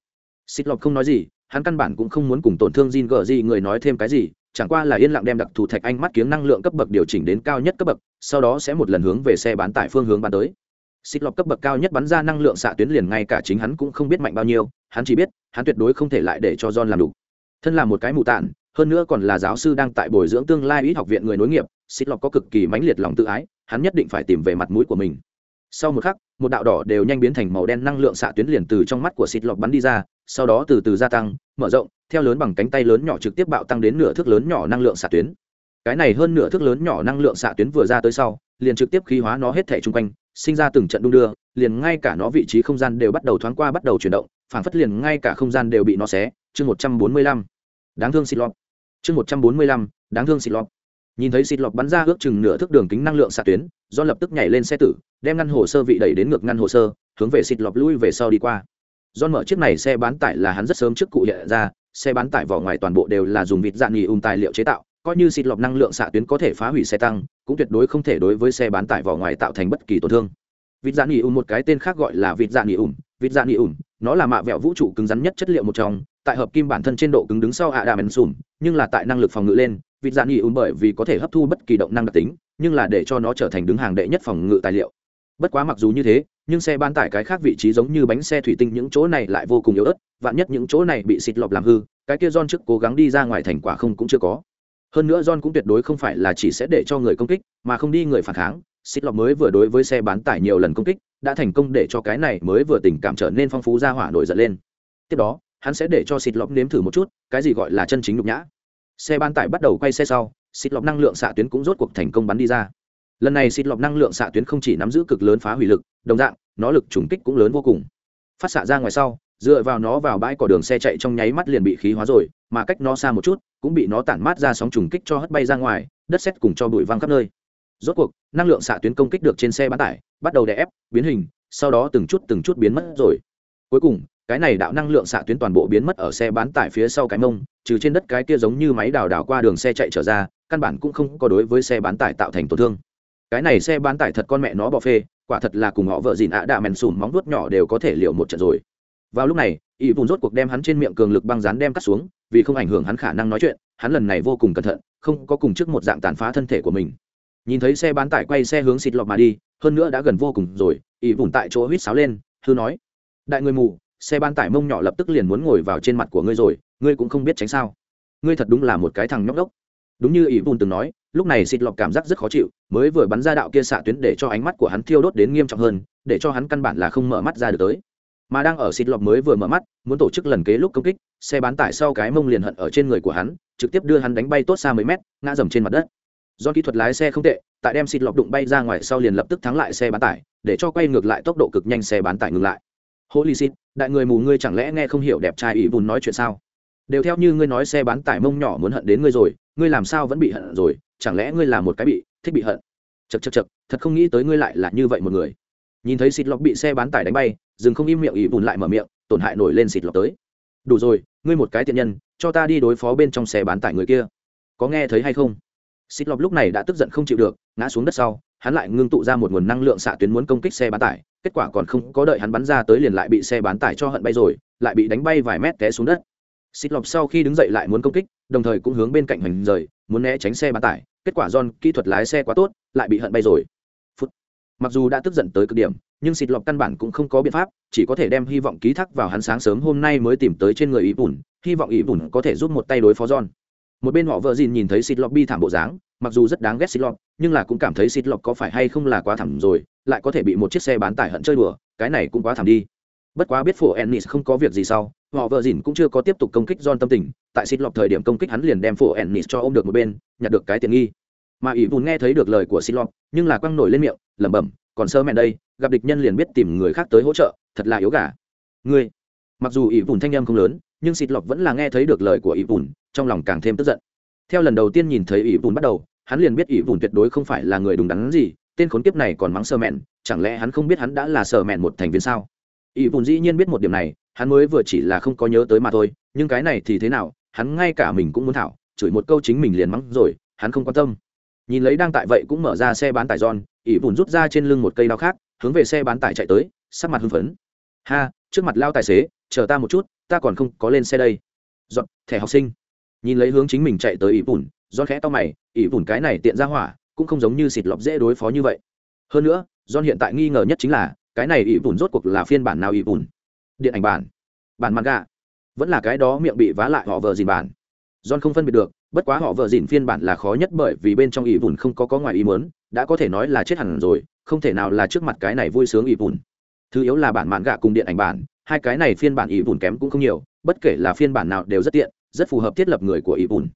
xịt lọc không nói gì, hắn căn bản cũng không muốn cùng tổn thương Jin gờ gì người nói thêm cái gì chẳng qua là yên lặng đem đặc thù thạch anh mắt kiếng năng lượng cấp bậc điều chỉnh đến cao nhất cấp bậc, sau đó sẽ một lần hướng về xe bán tải phương hướng bán tới. Xích lọc cấp bậc cao nhất bắn ra năng lượng xạ tuyến liền ngay cả chính hắn cũng không biết mạnh bao nhiêu, hắn chỉ biết, hắn tuyệt đối không thể lại để cho john làm đủ. Thân là một cái mù tản hơn nữa còn là giáo sư đang tại bồi dưỡng tương lai ít học viện người nối nghiệp, Xích lọc có cực kỳ mãnh liệt lòng tự ái, hắn nhất định phải tìm về mặt mũi của mình sau một khắc, một đạo đỏ đều nhanh biến thành màu đen năng lượng xạ tuyến liền từ trong mắt của xịt lọc bắn đi ra, sau đó từ từ gia tăng, mở rộng, theo lớn bằng cánh tay lớn nhỏ trực tiếp bạo tăng đến nửa thước lớn nhỏ năng lượng xạ tuyến. Cái này hơn nửa thước lớn nhỏ năng lượng xạ tuyến vừa ra tới sau, liền trực tiếp khí hóa nó hết thể chung quanh, sinh ra từng trận đung đưa, liền ngay cả nó vị trí không gian đều bắt đầu thoáng qua bắt đầu chuyển động phản phất liền ngay cả không gian đều bị nó xé. Chương một trăm bốn mươi lăm. Đáng thương xịt lọt chương một trăm bốn mươi lăm. Đáng thương xịt lọt nhìn thấy xịt Lọc bắn ra ước chừng nửa thước đường kính năng lượng xạ tuyến, do lập tức nhảy lên xe tử, đem ngăn hồ sơ vị đẩy đến ngược ngăn hồ sơ, hướng về xịt Lọc lui về sau đi qua. Do mở chiếc này xe bán tải là hắn rất sớm trước cụ hiện ra, xe bán tải vỏ ngoài toàn bộ đều là dùng vịt dạng nghỉ ùm tài liệu chế tạo, coi như xịt lọc năng lượng xạ tuyến có thể phá hủy xe tăng, cũng tuyệt đối không thể đối với xe bán tải vỏ ngoài tạo thành bất kỳ tổn thương. Vịt dạng nghỉ ùm một cái tên khác gọi là vịt dạng nghỉ ùm, vịt dạng nghỉ ùm, nó là mạ vẹo vũ trụ cứng rắn nhất chất liệu một trong, tại hợp kim bản thân trên độ cứng đứng sau ạ đà men sùm nhưng là tại năng lực phòng ngự lên vịt dạng nghỉ ùn bởi vì có thể hấp thu bất kỳ động năng đặc tính, nhưng là để cho nó trở thành đứng hàng đệ nhất phòng ngự tài liệu. Bất quá mặc dù như thế, nhưng xe bán tải cái khác vị trí giống như bánh xe thủy tinh những chỗ này lại vô cùng yếu ớt, vạn nhất những chỗ này bị xịt lọc làm hư, cái kia John trước cố gắng đi ra ngoài thành quả không cũng chưa có. Hơn nữa John cũng tuyệt đối không phải là chỉ sẽ để cho người công kích, mà không đi người phản kháng. Xịt lọc mới vừa đối với xe bán tải nhiều lần công kích, đã thành công để cho cái này mới vừa tình cảm trở nên phong phú ra hỏa nổi giận lên. Tiếp đó, hắn sẽ để cho xịt lọc nếm thử một chút, cái gì gọi là chân chính nhục nhã xe bán tải bắt đầu quay xe sau, xịt lọc năng lượng xạ tuyến cũng rốt cuộc thành công bắn đi ra. Lần này xịt lọc năng lượng xạ tuyến không chỉ nắm giữ cực lớn phá hủy lực, đồng dạng, nó lực trùng kích cũng lớn vô cùng. Phát xạ ra ngoài sau, dựa vào nó vào bãi cỏ đường xe chạy trong nháy mắt liền bị khí hóa rồi, mà cách nó xa một chút, cũng bị nó tản mát ra sóng trùng kích cho hất bay ra ngoài, đất xét cùng cho bụi văng khắp nơi. Rốt cuộc, năng lượng xạ tuyến công kích được trên xe bán tải, bắt đầu đè ép, biến hình, sau đó từng chút từng chút biến mất rồi. Cuối cùng cái này đạo năng lượng xạ tuyến toàn bộ biến mất ở xe bán tải phía sau cái mông, trừ trên đất cái kia giống như máy đào đào qua đường xe chạy trở ra, căn bản cũng không có đối với xe bán tải tạo thành tổn thương. Cái này xe bán tải thật con mẹ nó bỏ phê, quả thật là cùng họ vợ dìn ạ đạ mèn sùn móng vuốt nhỏ đều có thể liệu một trận rồi. Vào lúc này, ỷ bùn rốt cuộc đem hắn trên miệng cường lực băng rán đem cắt xuống, vì không ảnh hưởng hắn khả năng nói chuyện, hắn lần này vô cùng cẩn thận, không có cùng trước một dạng tàn phá thân thể của mình. Nhìn thấy xe bán tải quay xe hướng xịt lọt mà đi, hơn nữa đã gần vô cùng rồi, ỷ bùn tại chỗ huýt sáo lên, hư nói, đại người mù xe bán tải mông nhỏ lập tức liền muốn ngồi vào trên mặt của ngươi rồi, ngươi cũng không biết tránh sao. Ngươi thật đúng là một cái thằng nhóc đốc. Đúng như ỷ vun từng nói, lúc này xịt lọc cảm giác rất khó chịu, mới vừa bắn ra đạo kia xạ tuyến để cho ánh mắt của hắn thiêu đốt đến nghiêm trọng hơn, để cho hắn căn bản là không mở mắt ra được tới. Mà đang ở xịt lọc mới vừa mở mắt, muốn tổ chức lần kế lúc công kích, xe bán tải sau cái mông liền hận ở trên người của hắn, trực tiếp đưa hắn đánh bay tốt xa mấy mét, ngã dầm trên mặt đất. Do kỹ thuật lái xe không tệ, tại đem xịt lọc đụng bay ra ngoài sau liền lập tức thắng lại xe bán tải, để cho quay ngược lại tốc độ cực nhanh xe bán tải ngừng lại holy shit đại người mù ngươi chẳng lẽ nghe không hiểu đẹp trai ỷ bùn nói chuyện sao? Đều theo như ngươi nói xe bán tải mông nhỏ muốn hận đến ngươi rồi, ngươi làm sao vẫn bị hận rồi, chẳng lẽ ngươi là một cái bị, thích bị hận? Chật chật chật thật không nghĩ tới ngươi lại là như vậy một người. Nhìn thấy xịt lọc bị xe bán tải đánh bay, dừng không im miệng ỷ bùn lại mở miệng, tổn hại nổi lên xịt lọc tới. Đủ rồi, ngươi một cái tiện nhân, cho ta đi đối phó bên trong xe bán tải người kia. Có nghe thấy hay không? Xịt lọc lúc này đã tức giận không chịu được, ngã xuống đất sau hắn lại ngưng tụ ra một nguồn năng lượng xạ tuyến muốn công kích xe bán tải, kết quả còn không có đợi hắn bắn ra tới liền lại bị xe bán tải cho hận bay rồi, lại bị đánh bay vài mét té xuống đất. Xịt lọc sau khi đứng dậy lại muốn công kích, đồng thời cũng hướng bên cạnh hoành rời, muốn né tránh xe bán tải, kết quả John kỹ thuật lái xe quá tốt, lại bị hận bay rồi. Phút. mặc dù đã tức giận tới cực điểm, nhưng xịt lọc căn bản cũng không có biện pháp, chỉ có thể đem hy vọng ký thác vào hắn sáng sớm hôm nay mới tìm tới trên người ý bùn hy vọng ý bùn có thể giúp một tay đối phó John. Một bên họ vợ dìn nhìn thấy xịt lọc bi thảm bộ dáng mặc dù rất đáng ghét xịt lọc nhưng là cũng cảm thấy xịt lọc có phải hay không là quá thẳng rồi, lại có thể bị một chiếc xe bán tải hận chơi đùa, cái này cũng quá thẳng đi. Bất quá biết phổ ennis không có việc gì sau, họ vợ dìn cũng chưa có tiếp tục công kích John tâm tình, tại xịt lọc thời điểm công kích hắn liền đem phổ ennis cho ôm được một bên, nhặt được cái tiện nghi. Mà ỷ vùn nghe thấy được lời của xịt lọc nhưng là quăng nổi lên miệng, lẩm bẩm, còn sơ mẹ đây, gặp địch nhân liền biết tìm người khác tới hỗ trợ, thật là yếu gà. Ngươi, mặc dù ỷ vùn thanh em không lớn, nhưng xịt lọc vẫn là nghe thấy được lời của ỷ vùn trong lòng càng thêm tức giận theo lần đầu tiên nhìn thấy ỷ bùn bắt đầu, hắn liền biết ỷ bùn tuyệt đối không phải là người đúng đắn gì, tên khốn kiếp này còn mắng sơ mẹn, chẳng lẽ hắn không biết hắn đã là sơ mẹn một thành viên sao? Ỷ bùn dĩ nhiên biết một điểm này, hắn mới vừa chỉ là không có nhớ tới mà thôi, nhưng cái này thì thế nào, hắn ngay cả mình cũng muốn thảo, chửi một câu chính mình liền mắng rồi, hắn không quan tâm. Nhìn lấy đang tại vậy cũng mở ra xe bán tải giòn ỷ bùn rút ra trên lưng một cây đao khác, hướng về xe bán tải chạy tới, sắc mặt hưng phấn. Ha, trước mặt lao tài xế, chờ ta một chút, ta còn không có lên xe đây. Dọn, thẻ học sinh nhìn lấy hướng chính mình chạy tới ỷ bùn do khẽ to mày ỷ bùn cái này tiện ra hỏa cũng không giống như xịt lọc dễ đối phó như vậy. Hơn nữa do hiện tại nghi ngờ nhất chính là cái này ỷ bùn rốt cuộc là phiên bản nào ỷ bùn điện ảnh bản. Bản mặt gà vẫn là cái đó miệng bị vá lại họ vờ dìn bản. John không phân biệt được, bất quá họ vợ dìn phiên bản là khó nhất bởi vì bên trong ỷ bùn không có có ngoài ý muốn, đã có thể nói là chết hẳn rồi, không thể nào là trước mặt cái này vui sướng ỷ bùn. Thứ yếu là bản mạn gạ cùng điện ảnh bản, hai cái này phiên bản ỷ bùn kém cũng không nhiều, bất kể là phiên bản nào đều rất tiện, rất phù hợp thiết lập người của ỷ bùn.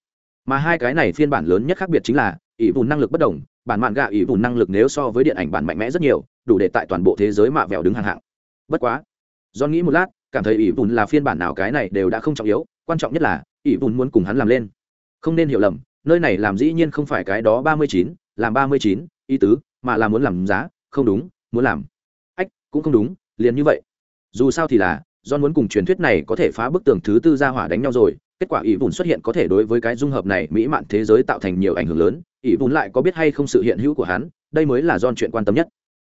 Mà hai cái này phiên bản lớn nhất khác biệt chính là ỷ bùn năng lực bất đồng, bản mạn gạ ỷ bùn năng lực nếu so với điện ảnh bản mạnh mẽ rất nhiều, đủ để tại toàn bộ thế giới mạ vẹo đứng hàng hạng. Bất quá, do nghĩ một lát, cảm thấy ỷ bùn là phiên bản nào cái này đều đã không trọng yếu, quan trọng nhất là ỷ bùn muốn cùng hắn làm lên không nên hiểu lầm nơi này làm dĩ nhiên không phải cái đó ba mươi chín làm ba mươi chín ý tứ mà là muốn làm giá không đúng muốn làm ách cũng không đúng liền như vậy dù sao thì là John muốn cùng truyền thuyết này có thể phá bức tường thứ tư ra hỏa đánh nhau rồi kết quả ỷ Vụn xuất hiện có thể đối với cái dung hợp này mỹ mạn thế giới tạo thành nhiều ảnh hưởng lớn ỷ Vụn lại có biết hay không sự hiện hữu của hắn đây mới là John chuyện quan tâm nhất.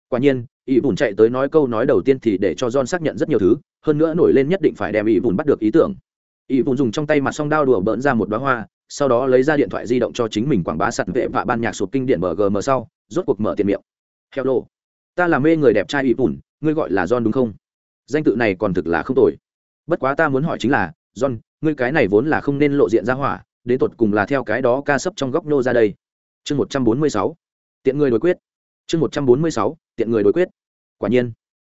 Quả nhiên ỷ Vụn chạy tới nói câu nói đầu tiên thì để cho John xác nhận rất nhiều thứ hơn nữa nổi lên nhất định phải đem ỷ Vụn bắt được ý tưởng. Ỷ Vụn dùng trong tay mặt song đao đùa bỡn ra một đóa hoa sau đó lấy ra điện thoại di động cho chính mình quảng bá sặt vệ và ban nhạc sụp kinh điển gm sau rốt cuộc mở tiền miệng. Hello ta là mê người đẹp trai ỷ Vụn, ngươi gọi là john đúng không? Danh tự này còn thực là không tồi. Bất quá ta muốn hỏi chính là, john, ngươi cái này vốn là không nên lộ diện ra hỏa, đến tột cùng là theo cái đó ca sấp trong góc nô ra đây. Chương một trăm bốn mươi sáu, tiện người đối quyết. Chương một trăm bốn mươi sáu, tiện người đối quyết. Quả nhiên,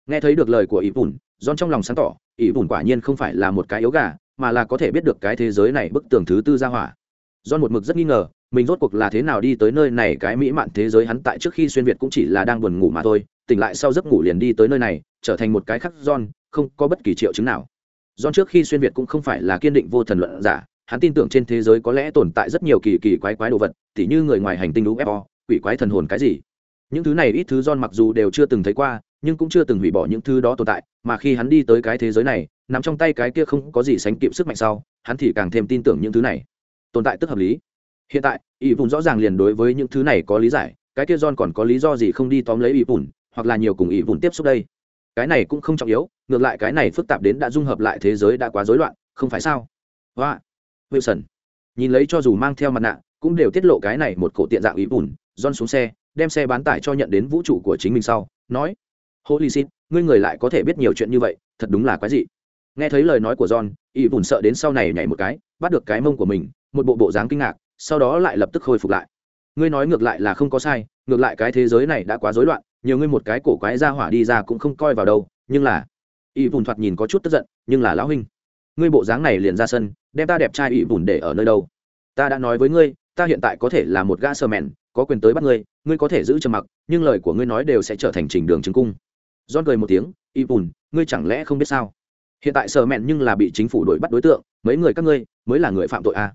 nghe thấy được lời của ý bùn john trong lòng sáng tỏ ý bùn quả nhiên không phải là một cái yếu gà, mà là có thể biết được cái thế giới này bức tường thứ tư ra hỏa do một mực rất nghi ngờ, mình rốt cuộc là thế nào đi tới nơi này, cái mỹ mạn thế giới hắn tại trước khi xuyên việt cũng chỉ là đang buồn ngủ mà thôi, tỉnh lại sau giấc ngủ liền đi tới nơi này, trở thành một cái khắc John, không có bất kỳ triệu chứng nào. John trước khi xuyên việt cũng không phải là kiên định vô thần luận giả, hắn tin tưởng trên thế giới có lẽ tồn tại rất nhiều kỳ kỳ quái quái đồ vật, tỉ như người ngoài hành tinh ufo quỷ quái thần hồn cái gì. Những thứ này ít thứ John mặc dù đều chưa từng thấy qua, nhưng cũng chưa từng hủy bỏ những thứ đó tồn tại, mà khi hắn đi tới cái thế giới này nằm trong tay cái kia không có gì sánh kịp sức mạnh sau, hắn thì càng thêm tin tưởng những thứ này tồn tại tức hợp lý. Hiện tại, ỷ vùn rõ ràng liền đối với những thứ này có lý giải, cái kia john còn có lý do gì không đi tóm lấy ỷ bùn hoặc là nhiều cùng ỷ bùn tiếp xúc đây? Cái này cũng không trọng yếu, ngược lại cái này phức tạp đến đã dung hợp lại thế giới đã quá rối loạn, không phải sao? Và wilson, nhìn lấy cho dù mang theo mặt nạ, cũng đều tiết lộ cái này một cổ tiện dạng ỷ bùn john xuống xe, đem xe bán tải cho nhận đến vũ trụ của chính mình sau, nói, holy shit, ngươi người lại có thể biết nhiều chuyện như vậy, thật đúng là quái dị. Nghe thấy lời nói của john, ỷ bùn sợ đến sau này nhảy một cái, bắt được cái mông của mình một bộ bộ dáng kinh ngạc sau đó lại lập tức khôi phục lại ngươi nói ngược lại là không có sai ngược lại cái thế giới này đã quá rối loạn nhiều ngươi một cái cổ quái ra hỏa đi ra cũng không coi vào đâu nhưng là ỷ Vùn thoạt nhìn có chút tức giận nhưng là lão huynh ngươi bộ dáng này liền ra sân đem ta đẹp trai ỷ Vùn để ở nơi đâu ta đã nói với ngươi ta hiện tại có thể là một gã sơ mèn có quyền tới bắt ngươi ngươi có thể giữ trầm mặc nhưng lời của ngươi nói đều sẽ trở thành trình đường chứng cung John cười một tiếng, "Ipun, ngươi chẳng lẽ không biết sao? Hiện tại sơ mèn nhưng là bị chính phủ đuổi bắt đối tượng, mấy người các ngươi mới là người phạm tội à?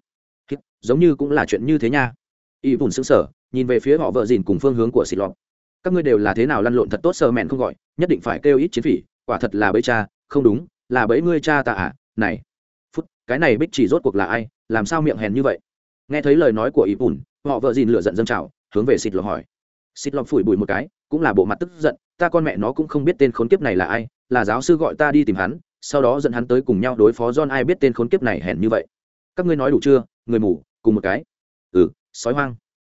Giống như cũng là chuyện như thế nha." Ipun sững sờ, nhìn về phía họ vợ dìn cùng phương hướng của Xịt Lọt. "Các ngươi đều là thế nào lăn lộn thật tốt sơ mẹn không gọi, nhất định phải kêu ít chiến phỉ, quả thật là bấy cha, không đúng, là bấy ngươi cha ta à? Này, phút, cái này bích chỉ rốt cuộc là ai, làm sao miệng hèn như vậy?" Nghe thấy lời nói của Ipun, họ vợ dìn lửa giận dâng trào, hướng về Xịt Lọt hỏi. Xịt Lọt phủi bụi một cái, cũng là bộ mặt tức giận, ta con mẹ nó cũng không biết tên khốn kiếp này là ai là giáo sư gọi ta đi tìm hắn sau đó dẫn hắn tới cùng nhau đối phó john ai biết tên khốn kiếp này hèn như vậy các ngươi nói đủ chưa người mù, cùng một cái. Ừ sói hoang.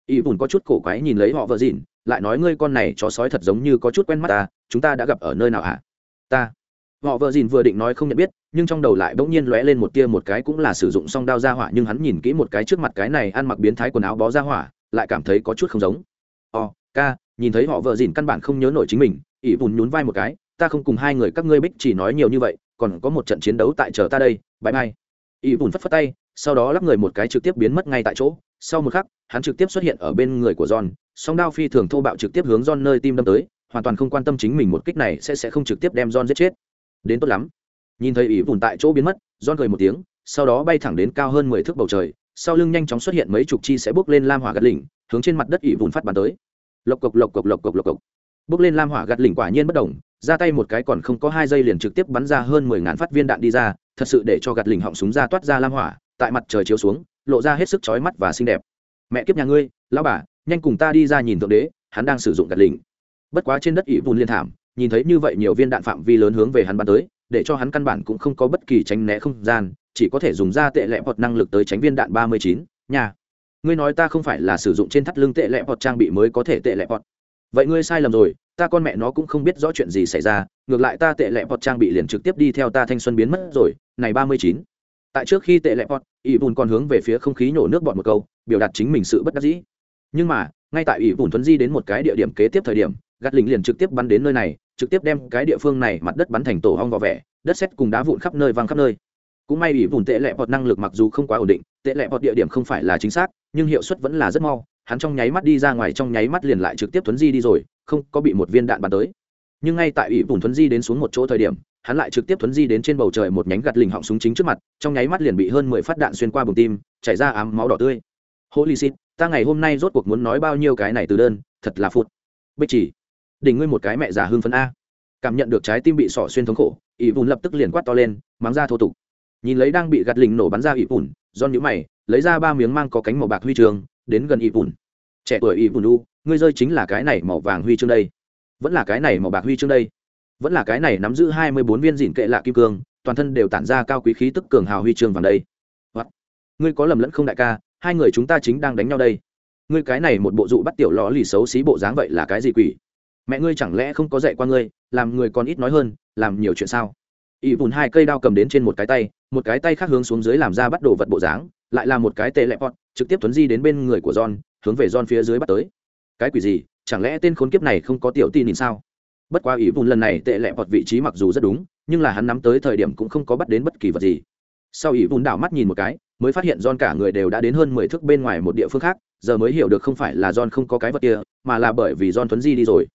Y bùn có chút cổ quái nhìn lấy họ vợ dịn, lại nói ngươi con này chó sói thật giống như có chút quen mắt ta, chúng ta đã gặp ở nơi nào hả? Ta. Họ vợ dìn vừa định nói không nhận biết, nhưng trong đầu lại bỗng nhiên lóe lên một tia một cái cũng là sử dụng song đao ra hỏa, nhưng hắn nhìn kỹ một cái trước mặt cái này ăn mặc biến thái quần áo bó ra hỏa, lại cảm thấy có chút không giống. Ồ ca, nhìn thấy họ vợ dìn căn bản không nhớ nổi chính mình ỷ bùn nhún vai một cái, ta không cùng hai người các ngươi bích chỉ nói nhiều như vậy, còn có một trận chiến đấu tại chờ ta đây bãi mai ỷ bùn phất phất tay sau đó lắp người một cái trực tiếp biến mất ngay tại chỗ. Sau một khắc, hắn trực tiếp xuất hiện ở bên người của john, song đao phi thường thô bạo trực tiếp hướng john nơi tim đâm tới, hoàn toàn không quan tâm chính mình một kích này sẽ sẽ không trực tiếp đem john giết chết. Đến tốt lắm. Nhìn thấy ỷ vùn tại chỗ biến mất, john cười một tiếng, sau đó bay thẳng đến cao hơn mười thước bầu trời, sau lưng nhanh chóng xuất hiện mấy chục chi sẽ bước lên lam hỏa gạt lỉnh hướng trên mặt đất ỷ vùn phát bắn tới. Lộc cộc lộc cộc lộc cộc lộc cộc. Bước lên lam hỏa gạt lỉnh quả nhiên bất đồng ra tay một cái còn không có hai giây liền trực tiếp bắn ra hơn mười ngàn phát viên đạn đi ra, thật sự để cho gạt lỉnh họng súng ra toát ra lam hỏa tại mặt trời chiếu xuống, lộ ra hết sức chói mắt và xinh đẹp. Mẹ kiếp nhà ngươi, lão bà, nhanh cùng ta đi ra nhìn thượng đế, hắn đang sử dụng gạt lỉnh bất quá trên đất ỷ vùn liên thảm, nhìn thấy như vậy nhiều viên đạn phạm vi lớn hướng về hắn bắn tới, để cho hắn căn bản cũng không có bất kỳ tránh né không gian, chỉ có thể dùng ra tệ lẹ hoặc năng lực tới tránh viên đạn ba mươi chín. Nhà ngươi nói ta không phải là sử dụng trên thắt lưng tệ lẹ hoặc trang bị mới có thể tệ lẹ hoặc vậy ngươi sai lầm rồi, ta con mẹ nó cũng không biết rõ chuyện gì xảy ra, ngược lại ta tệ lẹ hoặc trang bị liền trực tiếp đi theo ta thanh xuân biến mất rồi, này ba mươi chín tại trước khi tệ lẹ pot ỷ bùn còn hướng về phía không khí nhổ nước bọt một câu, biểu đạt chính mình sự bất đắc dĩ. Nhưng mà, ngay tại ỷ bùn thuấn di đến một cái địa điểm kế tiếp thời điểm gắt lính liền trực tiếp bắn đến nơi này, trực tiếp đem cái địa phương này mặt đất bắn thành tổ hong vỏ vẻ, đất xét cùng đá vụn khắp nơi văng khắp nơi. Cũng may ỷ bùn tệ lẹ bọt năng lực mặc dù không quá ổn định, tệ lẹ bọt địa điểm không phải là chính xác, nhưng hiệu suất vẫn là rất mau, hắn trong nháy mắt đi ra ngoài trong nháy mắt liền lại trực tiếp thuấn di đi rồi, không có bị một viên đạn bắn tới nhưng ngay tại ủy bùn thuấn di đến xuống một chỗ thời điểm, hắn lại trực tiếp thuấn di đến trên bầu trời một nhánh gạt lình họng súng chính trước mặt, trong nháy mắt liền bị hơn mười phát đạn xuyên qua bùng tim, chảy ra ám máu đỏ tươi. Holy shit, ta ngày hôm nay rốt cuộc muốn nói bao nhiêu cái này từ đơn, thật là phụt. Bích chỉ, đỉnh ngươi một cái mẹ già hương phấn a. Cảm nhận được trái tim bị sỏ xuyên thống khổ ỷ vùn lập tức liền quát to lên, mắng ra thô tục. Nhìn lấy đang bị gạt lình nổ bắn ra ỷ vùn do nhữ mày, lấy ra ba miếng mang có cánh màu bạc huy trường, đến gần ỷ vùn trẻ tuổi ỷ vùn u ngươi rơi chính là cái này màu vàng huy chương đây vẫn là cái này màu bạc huy chương đây. Vẫn là cái này nắm giữ hai mươi bốn viên dìn kệ lạ kim cương, toàn thân đều tản ra cao quý khí tức cường hào huy chương vàng đây. What? ngươi có lầm lẫn không đại ca, hai người chúng ta chính đang đánh nhau đây. Ngươi cái này một bộ dụ bắt tiểu lò lì xấu xí bộ dáng vậy là cái gì quỷ? Mẹ ngươi chẳng lẽ không có dạy qua ngươi, làm người còn ít nói hơn, làm nhiều chuyện sao? Ỵ vùn hai cây đao cầm đến trên một cái tay, một cái tay khác hướng xuống dưới làm ra bắt đồ vật bộ dáng, lại là một cái tê lẹp pot, trực tiếp tuấn di đến bên người của john, hướng về john phía dưới bắt tới. Cái quỷ gì? Chẳng lẽ tên khốn kiếp này không có tiểu tin nhìn sao? Bất quá ý bùn lần này tệ lẹ pot vị trí mặc dù rất đúng, nhưng là hắn nắm tới thời điểm cũng không có bắt đến bất kỳ vật gì. Sau ý bùn đảo mắt nhìn một cái, mới phát hiện don cả người đều đã đến hơn mười thước bên ngoài một địa phương khác, giờ mới hiểu được không phải là don không có cái vật kia, mà là bởi vì don tuấn di đi rồi.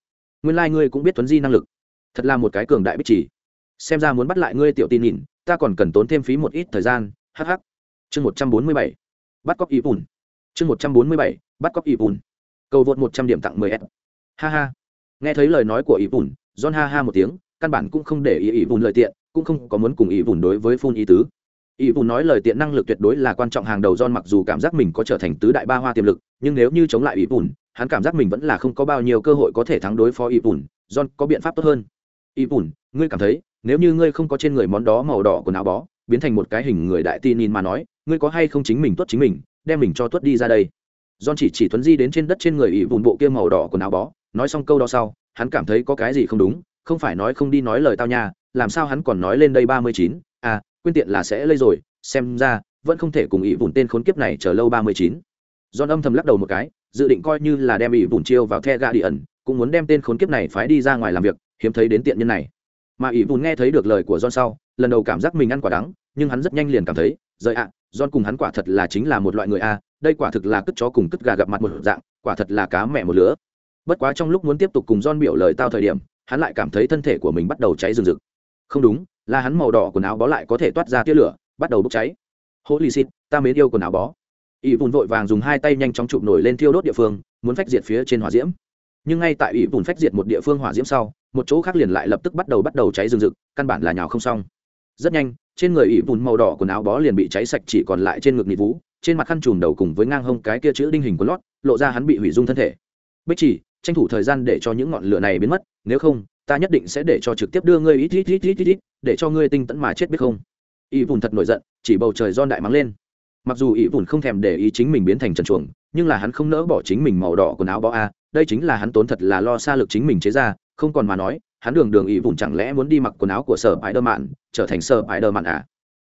Nguyên lai、like、ngươi cũng biết tuấn di năng lực. Thật là một cái cường đại bích chỉ. Xem ra muốn bắt lại ngươi tiểu tin nhìn, ta còn cần tốn thêm phí một ít thời gian hh chương một trăm bốn mươi bảy, bắt cóc y bùn chương một trăm bốn mươi bảy, bắt cóc y bùn cầu vượt một trăm điểm tặng mười s. Ha ha. Nghe thấy lời nói của y bùn john ha ha một tiếng, căn bản cũng không để ý y bùn lời tiện, cũng không có muốn cùng y bùn đối với phun ý tứ. Y bùn nói lời tiện năng lực tuyệt đối là quan trọng hàng đầu, john mặc dù cảm giác mình có trở thành tứ đại ba hoa tiềm lực, nhưng nếu như chống lại y bùn hắn cảm giác mình vẫn là không có bao nhiêu cơ hội có thể thắng đối phó y bùn john, có biện pháp tốt hơn. Y bùn ngươi cảm thấy, nếu như ngươi không có trên người món đó màu đỏ của áo bó, biến thành một cái hình người đại tin mà nói, ngươi có hay không chính mình tuất chính mình, đem mình cho tuất đi ra đây? John chỉ chỉ thuấn di đến trên đất trên người y vụn bộ kia màu đỏ quần áo bó nói xong câu đó sau hắn cảm thấy có cái gì không đúng không phải nói không đi nói lời tao nha làm sao hắn còn nói lên đây ba mươi chín à quên tiện là sẽ lây rồi xem ra vẫn không thể cùng ý vụn tên khốn kiếp này chờ lâu ba mươi chín John âm thầm lắc đầu một cái, dự định coi như là đem ý vụn chiêu vào The Guardian, cũng muốn đem tên khốn kiếp này phái đi ra ngoài làm việc, hiếm thấy đến tiện nhân này. Mà ý vụn nghe thấy được lời của John sau, lần đầu cảm giác mình ăn quả đắng, nhưng hắn rất nhanh liền cảm thấy, rời ạ, à, John cùng hắn quả thật là chính là một loại người a, đây quả thực là cất chó cùng cất gà gặp mặt một dạng, quả thật là cá mẹ một lứa. Bất quá trong lúc muốn tiếp tục cùng John biểu lời tao thời điểm, hắn lại cảm thấy thân thể của mình bắt đầu cháy rừng rực. Không đúng, là hắn màu đỏ quần áo bó lại có thể toát ra tia lửa, bắt đầu bốc cháy. Holy shit, ta mến yêu quần áo bó ỷ bùn vội vàng dùng hai tay nhanh chóng chụp nổi lên thiêu đốt địa phương muốn phách diệt phía trên hỏa diễm nhưng ngay tại ỷ bùn phách diệt một địa phương hỏa diễm sau một chỗ khác liền lại lập tức bắt đầu bắt đầu cháy rừng rực căn bản là nhào không xong rất nhanh trên người ỷ bùn màu đỏ quần áo bó liền bị cháy sạch chỉ còn lại trên ngực nhị vú, trên mặt khăn trùm đầu cùng với ngang hông cái kia chữ đinh hình của lót, lộ ra hắn bị hủy dung thân thể. Bích chỉ, tranh thủ thời gian để cho những ngọn lửa này biến mất, nếu không, ta nhất định sẽ để cho trực tiếp đưa ngươi ít ít ít ít ít để cho ngươi tinh tẫn mà chết biết không? Y bùn thật nổi giận, chỉ bầu trời don đại mắng lên. Mặc dù ý vùn không thèm để ý chính mình biến thành trần chuồng, nhưng là hắn không nỡ bỏ chính mình màu đỏ quần áo bó a, đây chính là hắn tốn thật là lo xa lực chính mình chế ra, không còn mà nói hắn đường đường ý vùn chẳng lẽ muốn đi mặc quần áo của sở bãi đơ mạn trở thành sở bãi đơ mạn à?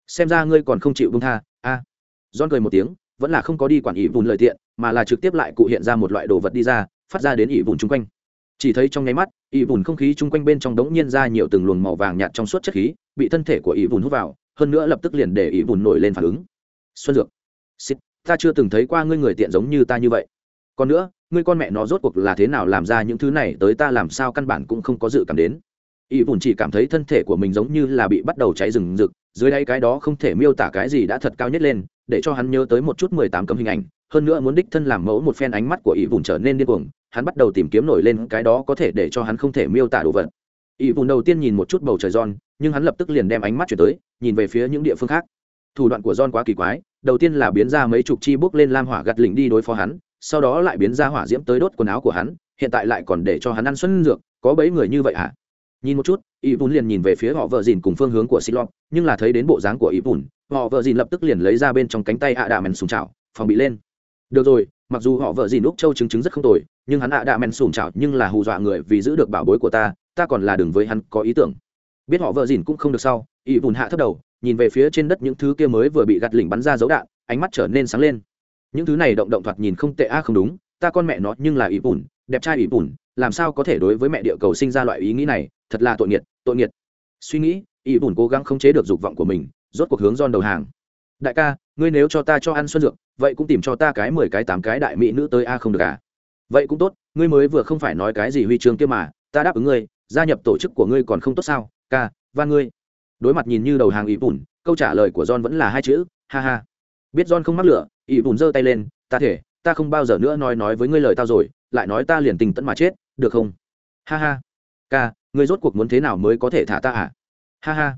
Xem ra ngươi còn không chịu bông tha, a. À. don cười một tiếng, vẫn là không có đi quản ý vùn lời tiện, mà là trực tiếp lại cụ hiện ra một loại đồ vật đi ra, phát ra đến ý vùn chung quanh. Chỉ thấy trong nháy mắt ý vùn không khí chung quanh bên trong đống nhiên ra nhiều từng luồng màu vàng nhạt trong suốt chất khí, bị thân thể của ý vùn hút vào, hơn nữa lập tức liền để ý vùn nổi lên phản ứng. Xuân dược ta chưa từng thấy qua ngươi người tiện giống như ta như vậy còn nữa ngươi con mẹ nó rốt cuộc là thế nào làm ra những thứ này tới ta làm sao căn bản cũng không có dự cảm đến. Y bùn chỉ cảm thấy thân thể của mình giống như là bị bắt đầu cháy rừng rực dưới đây cái đó không thể miêu tả cái gì đã thật cao nhất lên để cho hắn nhớ tới một chút mười tám cấm hình ảnh hơn nữa muốn đích thân làm mẫu một phen ánh mắt của y bùn trở nên điên cuồng hắn bắt đầu tìm kiếm nổi lên cái đó có thể để cho hắn không thể miêu tả đồ vật. Y bùn đầu tiên nhìn một chút bầu trời giòn nhưng hắn lập tức liền đem ánh mắt chuyển tới nhìn về phía những địa phương khác. Thủ đoạn của John quá kỳ quái, đầu tiên là biến ra mấy chục chi bước lên lam hỏa gạt lỉnh đi đối phó hắn, sau đó lại biến ra hỏa diễm tới đốt quần áo của hắn, hiện tại lại còn để cho hắn ăn xuân dược, có bấy người như vậy hả? Nhìn một chút, Y Bùn liền nhìn về phía họ vợ dìn cùng phương hướng của Silop, nhưng là thấy đến bộ dáng của Y Bùn, họ vợ dìn lập tức liền lấy ra bên trong cánh tay ạ đạ mèn sùng chảo, phòng bị lên. Được rồi, mặc dù họ vợ dìn lúc châu chứng chứng rất không tồi, nhưng hắn ạ đạ mèn sùng chảo nhưng là hù dọa người vì giữ được bảo bối của ta, ta còn là đừng với hắn có ý tưởng. Biết họ vợ dìn cũng không được sau, Y Bùn hạ thấp đầu, nhìn về phía trên đất những thứ kia mới vừa bị gạt lỉnh bắn ra dấu đạn ánh mắt trở nên sáng lên những thứ này động động thoạt nhìn không tệ a, không đúng, ta con mẹ nó nhưng là ý bùn, đẹp trai ý bùn, làm sao có thể đối với mẹ địa cầu sinh ra loại ý nghĩ này, thật là tội nghiệt tội nghiệt. Suy nghĩ ý bùn cố gắng khống chế được dục vọng của mình, rốt cuộc hướng don đầu hàng. Đại ca, ngươi nếu cho ta cho ăn xuân dược, vậy cũng tìm cho ta cái mười cái tám cái đại mỹ nữ tới a, không được à? Vậy cũng tốt, ngươi mới vừa không phải nói cái gì huy chương kia mà, ta đáp ứng ngươi, gia nhập tổ chức của ngươi còn không tốt sao? Ca và ngươi. Đối mặt nhìn như đầu hàng ý bùn, câu trả lời của john vẫn là hai chữ, ha ha. Biết john không mắc lửa ỷ bùn giơ tay lên, ta thể, ta không bao giờ nữa nói nói với ngươi lời tao rồi, lại nói ta liền tình tận mà chết, được không? Ha ha. Ca, ngươi rốt cuộc muốn thế nào mới có thể thả ta à? Ha ha.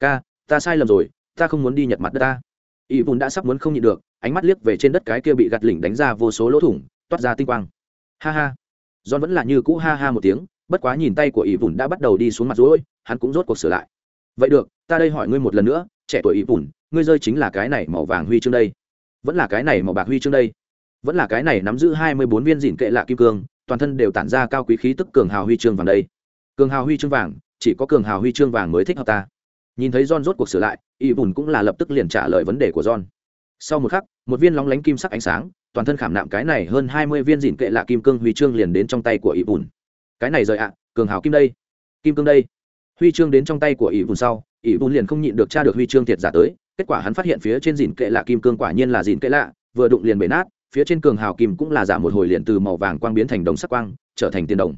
Ca, ta sai lầm rồi, ta không muốn đi nhật mặt đất ta. Ỷ bùn đã sắp muốn không nhịn được, ánh mắt liếc về trên đất cái kia bị gạt lỉnh đánh ra vô số lỗ thủng, toát ra tinh quang. Ha ha. John vẫn là như cũ ha ha một tiếng, bất quá nhìn tay của ỷ bùn đã bắt đầu đi xuống mặt rối hắn cũng rốt cuộc sửa lại. Vậy được, ta đây hỏi ngươi một lần nữa, trẻ tuổi ỷ bùn, ngươi rơi chính là cái này màu vàng huy chương đây vẫn là cái này màu bạc huy chương đây. Vẫn là cái này nắm giữ hai mươi bốn viên dìn kệ lạ kim cương, toàn thân đều tản ra cao quý khí tức cường hào huy chương vàng đây. Cường hào huy chương vàng, chỉ có cường hào huy chương vàng mới thích hợp ta. Nhìn thấy john rốt cuộc sửa lại, y bùn cũng là lập tức liền trả lời vấn đề của john. Sau một khắc, một viên lóng lánh kim sắc ánh sáng, toàn thân khảm nạm cái này hơn hai mươi viên dìn kệ lạ kim cương huy chương liền đến trong tay của y bùn cái này rời ạ, cường hào kim đây. Kim cương đây. Huy chương đến trong tay của y bùn sau, y bùn liền không nhịn được tra được huy chương thiệt giả tới kết quả hắn phát hiện phía trên dìn kệ lạ kim cương quả nhiên là dìn kệ lạ, vừa đụng liền bể nát, phía trên cường hào kim cũng là giả một hồi liền từ màu vàng quang biến thành đồng sắc quang, trở thành tiền đồng.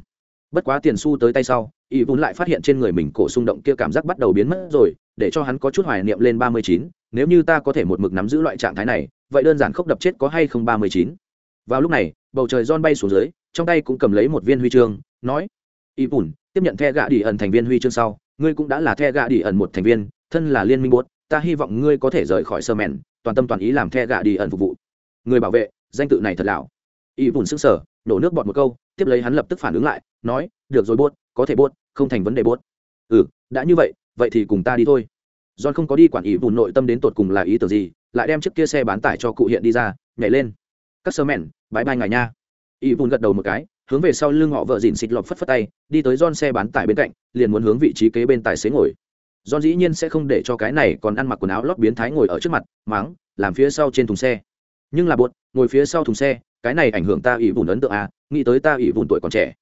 Bất quá tiền xu tới tay sau, Y bùn lại phát hiện trên người mình cổ xung động kia cảm giác bắt đầu biến mất rồi, để cho hắn có chút hoài niệm lên ba mươi chín, nếu như ta có thể một mực nắm giữ loại trạng thái này, vậy đơn giản khốc đập chết có hay không ba mươi chín? Vào lúc này, bầu trời don bay xuống dưới, trong tay cũng cầm lấy một viên huy chương, nói, y bùn tiếp nhận the gạ đi ẩn thành viên huy chương sau, ngươi cũng đã là the gạ đi ẩn một thành viên, thân là liên minh bốt ta hy vọng ngươi có thể rời khỏi sơ mèn toàn tâm toàn ý làm the gạ đi ẩn phục vụ. Người bảo vệ, danh tự này thật lão. Y bùn sức sở nổ nước bọt một câu, tiếp lấy hắn lập tức phản ứng lại, nói, được rồi buốt có thể buốt không thành vấn đề buốt ừ đã như vậy vậy thì cùng ta đi thôi. John không có đi quản ý vùn nội tâm đến tột cùng là ý tưởng gì, lại đem chiếc kia xe bán tải cho cụ hiện đi ra, nhảy lên. Các sơ mèn bãi bay ngài nha. Ý vùn gật đầu một cái, hướng về sau lưng họ vợ dìn xịt lọt phất phất tay, đi tới John xe bán tải bên cạnh, liền muốn hướng vị trí kế bên tài xế ngồi. John dĩ nhiên sẽ không để cho cái này còn ăn mặc quần áo lót biến thái ngồi ở trước mặt mắng làm phía sau trên thùng xe. Nhưng là buồn, ngồi phía sau thùng xe cái này ảnh hưởng ta ỷ vụn ấn tượng à nghĩ tới ta ỷ vụn tuổi còn trẻ.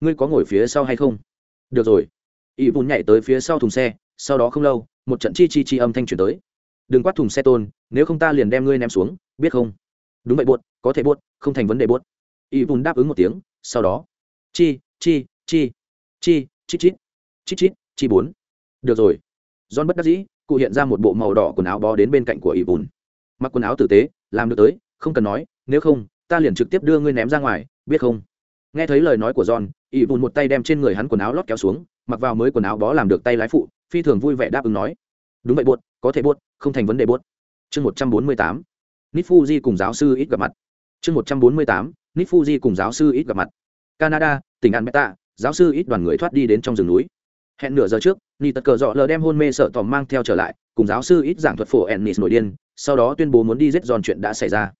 Ngươi có ngồi phía sau hay không? Được rồi. Ỷ vụn nhảy tới phía sau thùng xe sau đó không lâu một trận chi chi chi âm thanh truyền tới. Đừng quát thùng xe tôn nếu không ta liền đem ngươi ném xuống biết không? Đúng vậy buột có thể buột không thành vấn đề buột ỷ vụn đáp ứng một tiếng sau đó. Chi chi chi chi chít chít chít chít chi bốn. Được rồi john bất đắc dĩ cụ hiện ra một bộ màu đỏ quần áo bó đến bên cạnh của Yvonne, mặc quần áo tử tế làm được tới không cần nói nếu không ta liền trực tiếp đưa ngươi ném ra ngoài biết không nghe thấy lời nói của john Yvonne một tay đem trên người hắn quần áo lót kéo xuống mặc vào mới quần áo bó làm được tay lái phụ phi thường vui vẻ đáp ứng nói đúng vậy buột, có thể buột, không thành vấn đề buột. chương 148. Nifuji cùng giáo sư ít gặp mặt chương 148. Nifuji cùng giáo sư ít gặp mặt canada tỉnh alberta giáo sư ít đoàn người thoát đi đến trong rừng núi hẹn nửa giờ trước ni tật cờ dọ lờ đem hôn mê sợ tòm mang theo trở lại, cùng giáo sư ít giảng thuật phổ ennis nổi điên, sau đó tuyên bố muốn đi giết giòn chuyện đã xảy ra.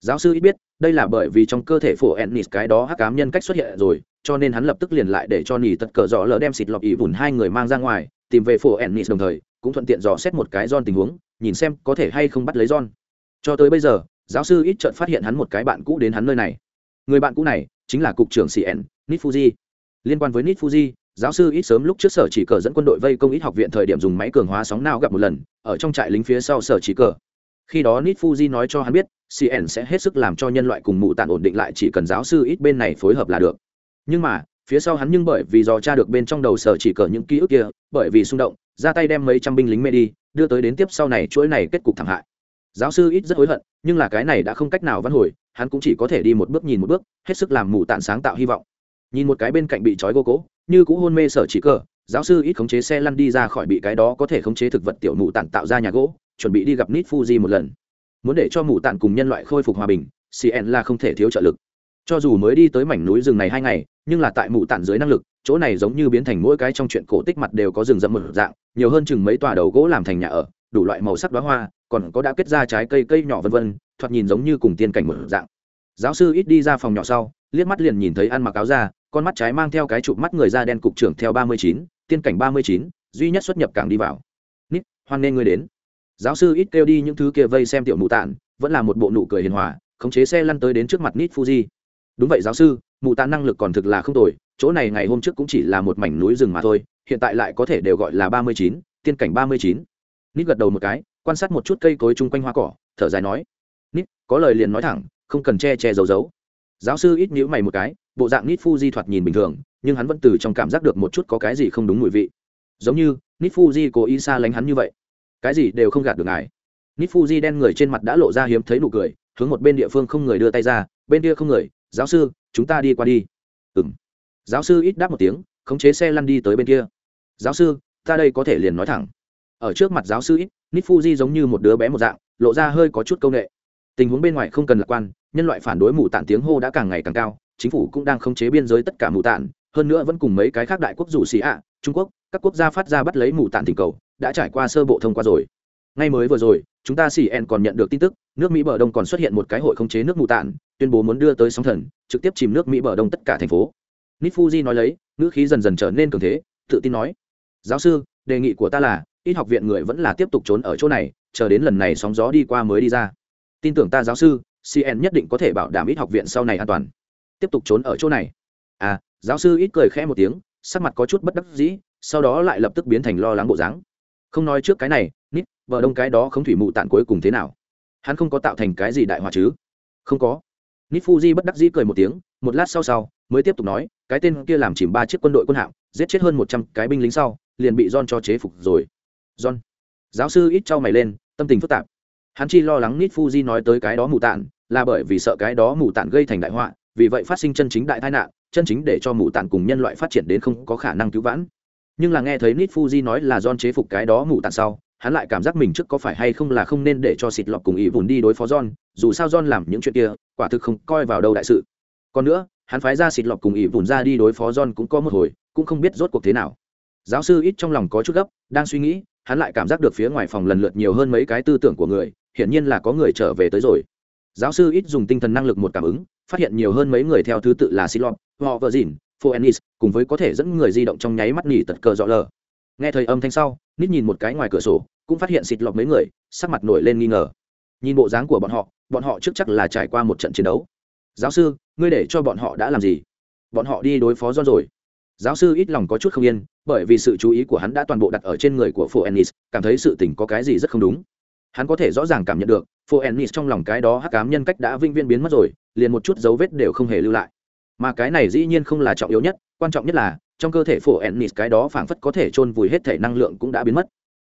Giáo sư ít biết, đây là bởi vì trong cơ thể phổ ennis cái đó hắc cám nhân cách xuất hiện rồi, cho nên hắn lập tức liền lại để cho ni tật cờ dọ lờ đem xịt lọc ỉ vùn hai người mang ra ngoài, tìm về phổ ennis đồng thời, cũng thuận tiện dò xét một cái giòn tình huống, nhìn xem có thể hay không bắt lấy giòn. Cho tới bây giờ, giáo sư ít chợt phát hiện hắn một cái bạn cũ đến hắn nơi này. Người bạn cũ này chính là cục trưởng cn nit fuji. Liên quan với nit fuji giáo sư ít sớm lúc trước sở chỉ cờ dẫn quân đội vây công ít học viện thời điểm dùng máy cường hóa sóng nào gặp một lần, ở trong trại lính phía sau sở chỉ cờ. Khi đó nít fuji nói cho hắn biết cn sẽ hết sức làm cho nhân loại cùng mụ tàn ổn định lại, chỉ cần giáo sư ít bên này phối hợp là được. Nhưng mà, phía sau hắn nhưng bởi vì do cha được bên trong đầu sở chỉ cờ những ký ức kia, bởi vì xung động, ra tay đem mấy trăm binh lính mê đi, đưa tới đến tiếp sau này chuỗi này kết cục thảm hại. Giáo sư ít rất hối hận, nhưng là cái này đã không cách nào văn hồi, hắn cũng chỉ có thể đi một bước nhìn một bước, hết sức làm mù tạn sáng tạo hy vọng. Nhìn một cái bên cạnh bị trói gô cố như cũ hôn mê sở chỉ cờ, giáo sư ít khống chế xe lăn đi ra khỏi bị cái đó có thể khống chế thực vật tiểu mù tản tạo ra nhà gỗ, chuẩn bị đi gặp nít fuji một lần. Muốn để cho mù tản cùng nhân loại khôi phục hòa bình cn là không thể thiếu trợ lực. Cho dù mới đi tới mảnh núi rừng này hai ngày, nhưng là tại mù tản dưới năng lực, chỗ này giống như biến thành mỗi cái trong chuyện cổ tích mặt đều có rừng rậm một dạng, nhiều hơn chừng mấy tòa đầu gỗ làm thành nhà ở, đủ loại màu sắc đoá hoa, còn có đã kết ra trái cây cây nhỏ vân vân, thoạt nhìn giống như cùng tiên cảnh một dạng. Giáo sư ít đi ra phòng nhỏ sau, liếc mắt liền nhìn thấy ăn mặc áo ra con mắt trái mang theo cái chụp mắt người da đen cục trưởng theo ba mươi chín, tiên cảnh ba mươi chín, duy nhất xuất nhập cảng đi vào. Nít, hoan nên ngươi đến. Giáo sư ít kêu đi những thứ kia vây xem tiểu mụ tản vẫn là một bộ nụ cười hiền hòa, khống chế xe lăn tới đến trước mặt nít fuji. Đúng vậy giáo sư, mụ tạn năng lực còn thực là không tồi, chỗ này ngày hôm trước cũng chỉ là một mảnh núi rừng mà thôi, hiện tại lại có thể đều gọi là ba mươi chín, tiên cảnh ba mươi chín. Nít gật đầu một cái, quan sát một chút cây cối chung quanh hoa cỏ, thở dài nói. Nít, có lời liền nói thẳng, không cần che che giấu giấu giáo sư ít nhữ mày một cái, bộ dạng nít fuji thoạt nhìn bình thường, nhưng hắn vẫn từ trong cảm giác được một chút có cái gì không đúng mùi vị. Giống như nít fuji cố ý xa lánh hắn như vậy. Cái gì đều không gạt được ngài. Nít fuji đen người trên mặt đã lộ ra hiếm thấy nụ cười, hướng một bên địa phương không người đưa tay ra, bên kia không người, giáo sư, chúng ta đi qua đi. Ừ m giáo sư ít đáp một tiếng, khống chế xe lăn đi tới bên kia. Giáo sư, ta đây có thể liền nói thẳng. Ở trước mặt giáo sư ít nít fuji giống như một đứa bé một dạng, lộ ra hơi có chút c â u n ệ tình huống bên ngoài không cần lạc quan, nhân loại phản đối mù tản tiếng hô đã càng ngày càng cao, chính phủ cũng đang khống chế biên giới tất cả mù tản hơn nữa vẫn cùng mấy cái khác đại quốc dù xì ạ, trung quốc, các quốc gia phát ra bắt lấy mù tản tình cầu, đã trải qua sơ bộ thông qua rồi. Ngay mới vừa rồi, chúng ta xì còn nhận được tin tức, nước mỹ bờ đông còn xuất hiện một cái hội khống chế nước mù tản tuyên bố muốn đưa tới sóng thần, trực tiếp chìm nước mỹ bờ đông tất cả thành phố. Nít nói lấy, ngữ khí dần dần trở nên cường thế, tự tin nói. Giáo sư, đề nghị của ta là, ít học viện người vẫn là tiếp tục trốn ở chỗ này, chờ đến lần này sóng gió đi qua mới đi ra tin tưởng ta giáo sư cn nhất định có thể bảo đảm ít học viện sau này an toàn. Tiếp tục trốn ở chỗ này. À giáo sư ít cười khẽ một tiếng sắc mặt có chút bất đắc dĩ sau đó lại lập tức biến thành lo lắng bộ dáng. Không nói trước cái này nít vợ đông cái đó không thủy mụ tạn cuối cùng thế nào? Hắn không có tạo thành cái gì đại hòa chứ? Không có. Nít fuji bất đắc dĩ cười một tiếng một lát sau sau mới tiếp tục nói cái tên kia làm chìm ba chiếc quân đội quân hạm giết chết hơn một trăm cái binh lính sau liền bị don cho chế phục rồi. John. Giáo sư ít trao mày lên, tâm tình phức tạp. Hắn chi lo lắng Nít Fuji nói tới cái đó mù tạn, là bởi vì sợ cái đó mù tạn gây thành đại họa, vì vậy phát sinh chân chính đại tai nạn, chân chính để cho mù tạn cùng nhân loại phát triển đến không có khả năng cứu vãn. Nhưng là nghe thấy Nít Fuji nói là John chế phục cái đó mù tạn sau, hắn lại cảm giác mình trước có phải hay không là không nên để cho xịt lọc cùng ý vùn đi đối phó John, dù sao John làm những chuyện kia, quả thực không coi vào đâu đại sự. Còn nữa, hắn phái ra xịt lọc cùng ý vùn ra đi đối phó john cũng có một hồi cũng không biết rốt cuộc thế nào giáo sư ít trong lòng có chút gấp đang suy nghĩ hắn lại cảm giác được phía ngoài phòng lần lượt nhiều hơn mấy cái tư tưởng của người hiển nhiên là có người trở về tới rồi. Giáo sư ít dùng tinh thần năng lực một cảm ứng, phát hiện nhiều hơn mấy người theo thứ tự là silon họ vợ dìn phoenix, cùng với có thể dẫn người di động trong nháy mắt nghỉ tật cờ dọ lờ. Nghe thời âm thanh sau, nít nhìn một cái ngoài cửa sổ, cũng phát hiện xịt lọc mấy người, sắc mặt nổi lên nghi ngờ. Nhìn bộ dáng của bọn họ bọn họ trước chắc là trải qua một trận chiến đấu. Giáo sư, ngươi để cho bọn họ đã làm gì? Bọn họ đi đối phó do rồi. Giáo sư ít lòng có chút không yên, bởi vì sự chú ý của hắn đã toàn bộ đặt ở trên người của phố ennis cảm thấy sự tình có cái gì rất không đúng hắn có thể rõ ràng cảm nhận được phố ennis trong lòng cái đó hắc cám nhân cách đã vinh viên biến mất rồi, liền một chút dấu vết đều không hề lưu lại. Mà cái này dĩ nhiên không là trọng yếu nhất, quan trọng nhất là, trong cơ thể phổ ennis cái đó phảng phất có thể chôn vùi hết thể năng lượng cũng đã biến mất.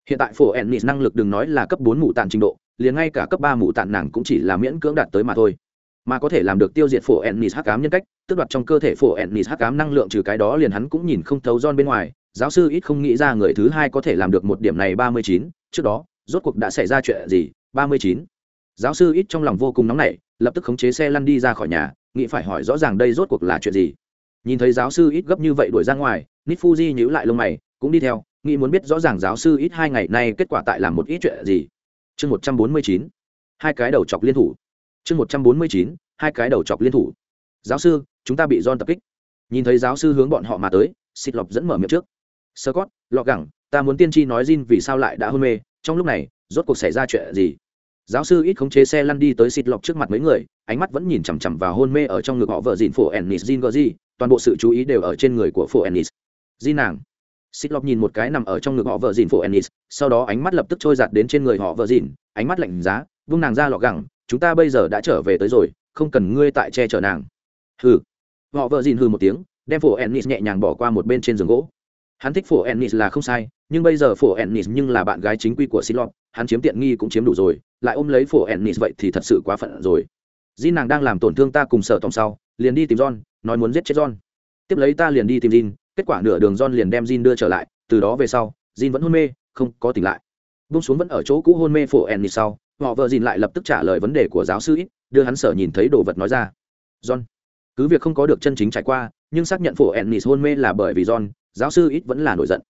Hiện tại phổ ennis năng lực đừng nói là cấp bốn mù tàn trình độ, liền ngay cả cấp ba mù tàn nàng cũng chỉ là miễn cưỡng đạt tới mà thôi. Mà có thể làm được tiêu diệt phổ ennis hắc ám nhân cách tức đoạt trong cơ thể phổ ennis hắc ám năng lượng trừ cái đó liền hắn cũng nhìn không thấu don bên ngoài. Giáo sư ít không nghĩ ra người thứ hai có thể làm được một điểm này ba mươi chín, trước đó rốt cuộc đã xảy ra chuyện gì? Ba mươi chín. Giáo sư ít trong lòng vô cùng nóng nảy, lập tức khống chế xe lăn đi ra khỏi nhà, nghĩ phải hỏi rõ ràng đây rốt cuộc là chuyện gì. Nhìn thấy giáo sư ít gấp như vậy đuổi ra ngoài nít fuji nhíu lại lông mày, cũng đi theo, nghĩ muốn biết rõ ràng giáo sư ít hai ngày nay kết quả tại làm một ít chuyện gì. Chương một trăm bốn mươi chín. Hai cái đầu chọc liên thủ. Chương một trăm bốn mươi chín. Hai cái đầu chọc liên thủ. Giáo sư, chúng ta bị don tập kích. Nhìn thấy giáo sư hướng bọn họ mà tới xịt lọc dẫn mở miệng trước. Sơ cót lọ gẳng, ta muốn tiên tri nói Jin vì sao lại đã hôn mê trong lúc này, rốt cuộc xảy ra chuyện gì? Giáo sư ít khống chế xe lăn đi tới xịt lọc trước mặt mấy người, ánh mắt vẫn nhìn chằm chằm vào hôn mê ở trong ngực họ vợ dịn phổ ennis jin gờ toàn bộ sự chú ý đều ở trên người của phổ ennis. Di nàng. Xịt lọc nhìn một cái nằm ở trong ngực họ vợ dịn phổ ennis, sau đó ánh mắt lập tức trôi giạt đến trên người họ vợ dịn, ánh mắt lạnh giá, vung nàng ra lọc gẳng, chúng ta bây giờ đã trở về tới rồi, không cần ngươi tại che chở nàng. Hừ. Họ vợ dịn hừ một tiếng, đem phổ ennis nhẹ nhàng bỏ qua một bên trên giường gỗ hắn thích phổ ennis là không sai, nhưng bây giờ phổ ennis nhưng là bạn gái chính quy của xịt hắn chiếm tiện nghi cũng chiếm đủ rồi, lại ôm lấy phổ ennis vậy thì thật sự quá phận rồi. Jin nàng đang làm tổn thương ta cùng sở tòng sau, liền đi tìm john, nói muốn giết chết john. Tiếp lấy ta liền đi tìm Jin, kết quả nửa đường john liền đem Jin đưa trở lại, từ đó về sau, Jin vẫn hôn mê, không có tỉnh lại. Bung xuống vẫn ở chỗ cũ hôn mê phổ ennis sau, họ vợ Jin lại lập tức trả lời vấn đề của giáo sư ít đưa hắn sở nhìn thấy đồ vật nói ra. John, cứ việc không có được chân chính trải qua, nhưng xác nhận phổ ennis hôn mê là bởi vì john giáo sư ít vẫn là nổi giận.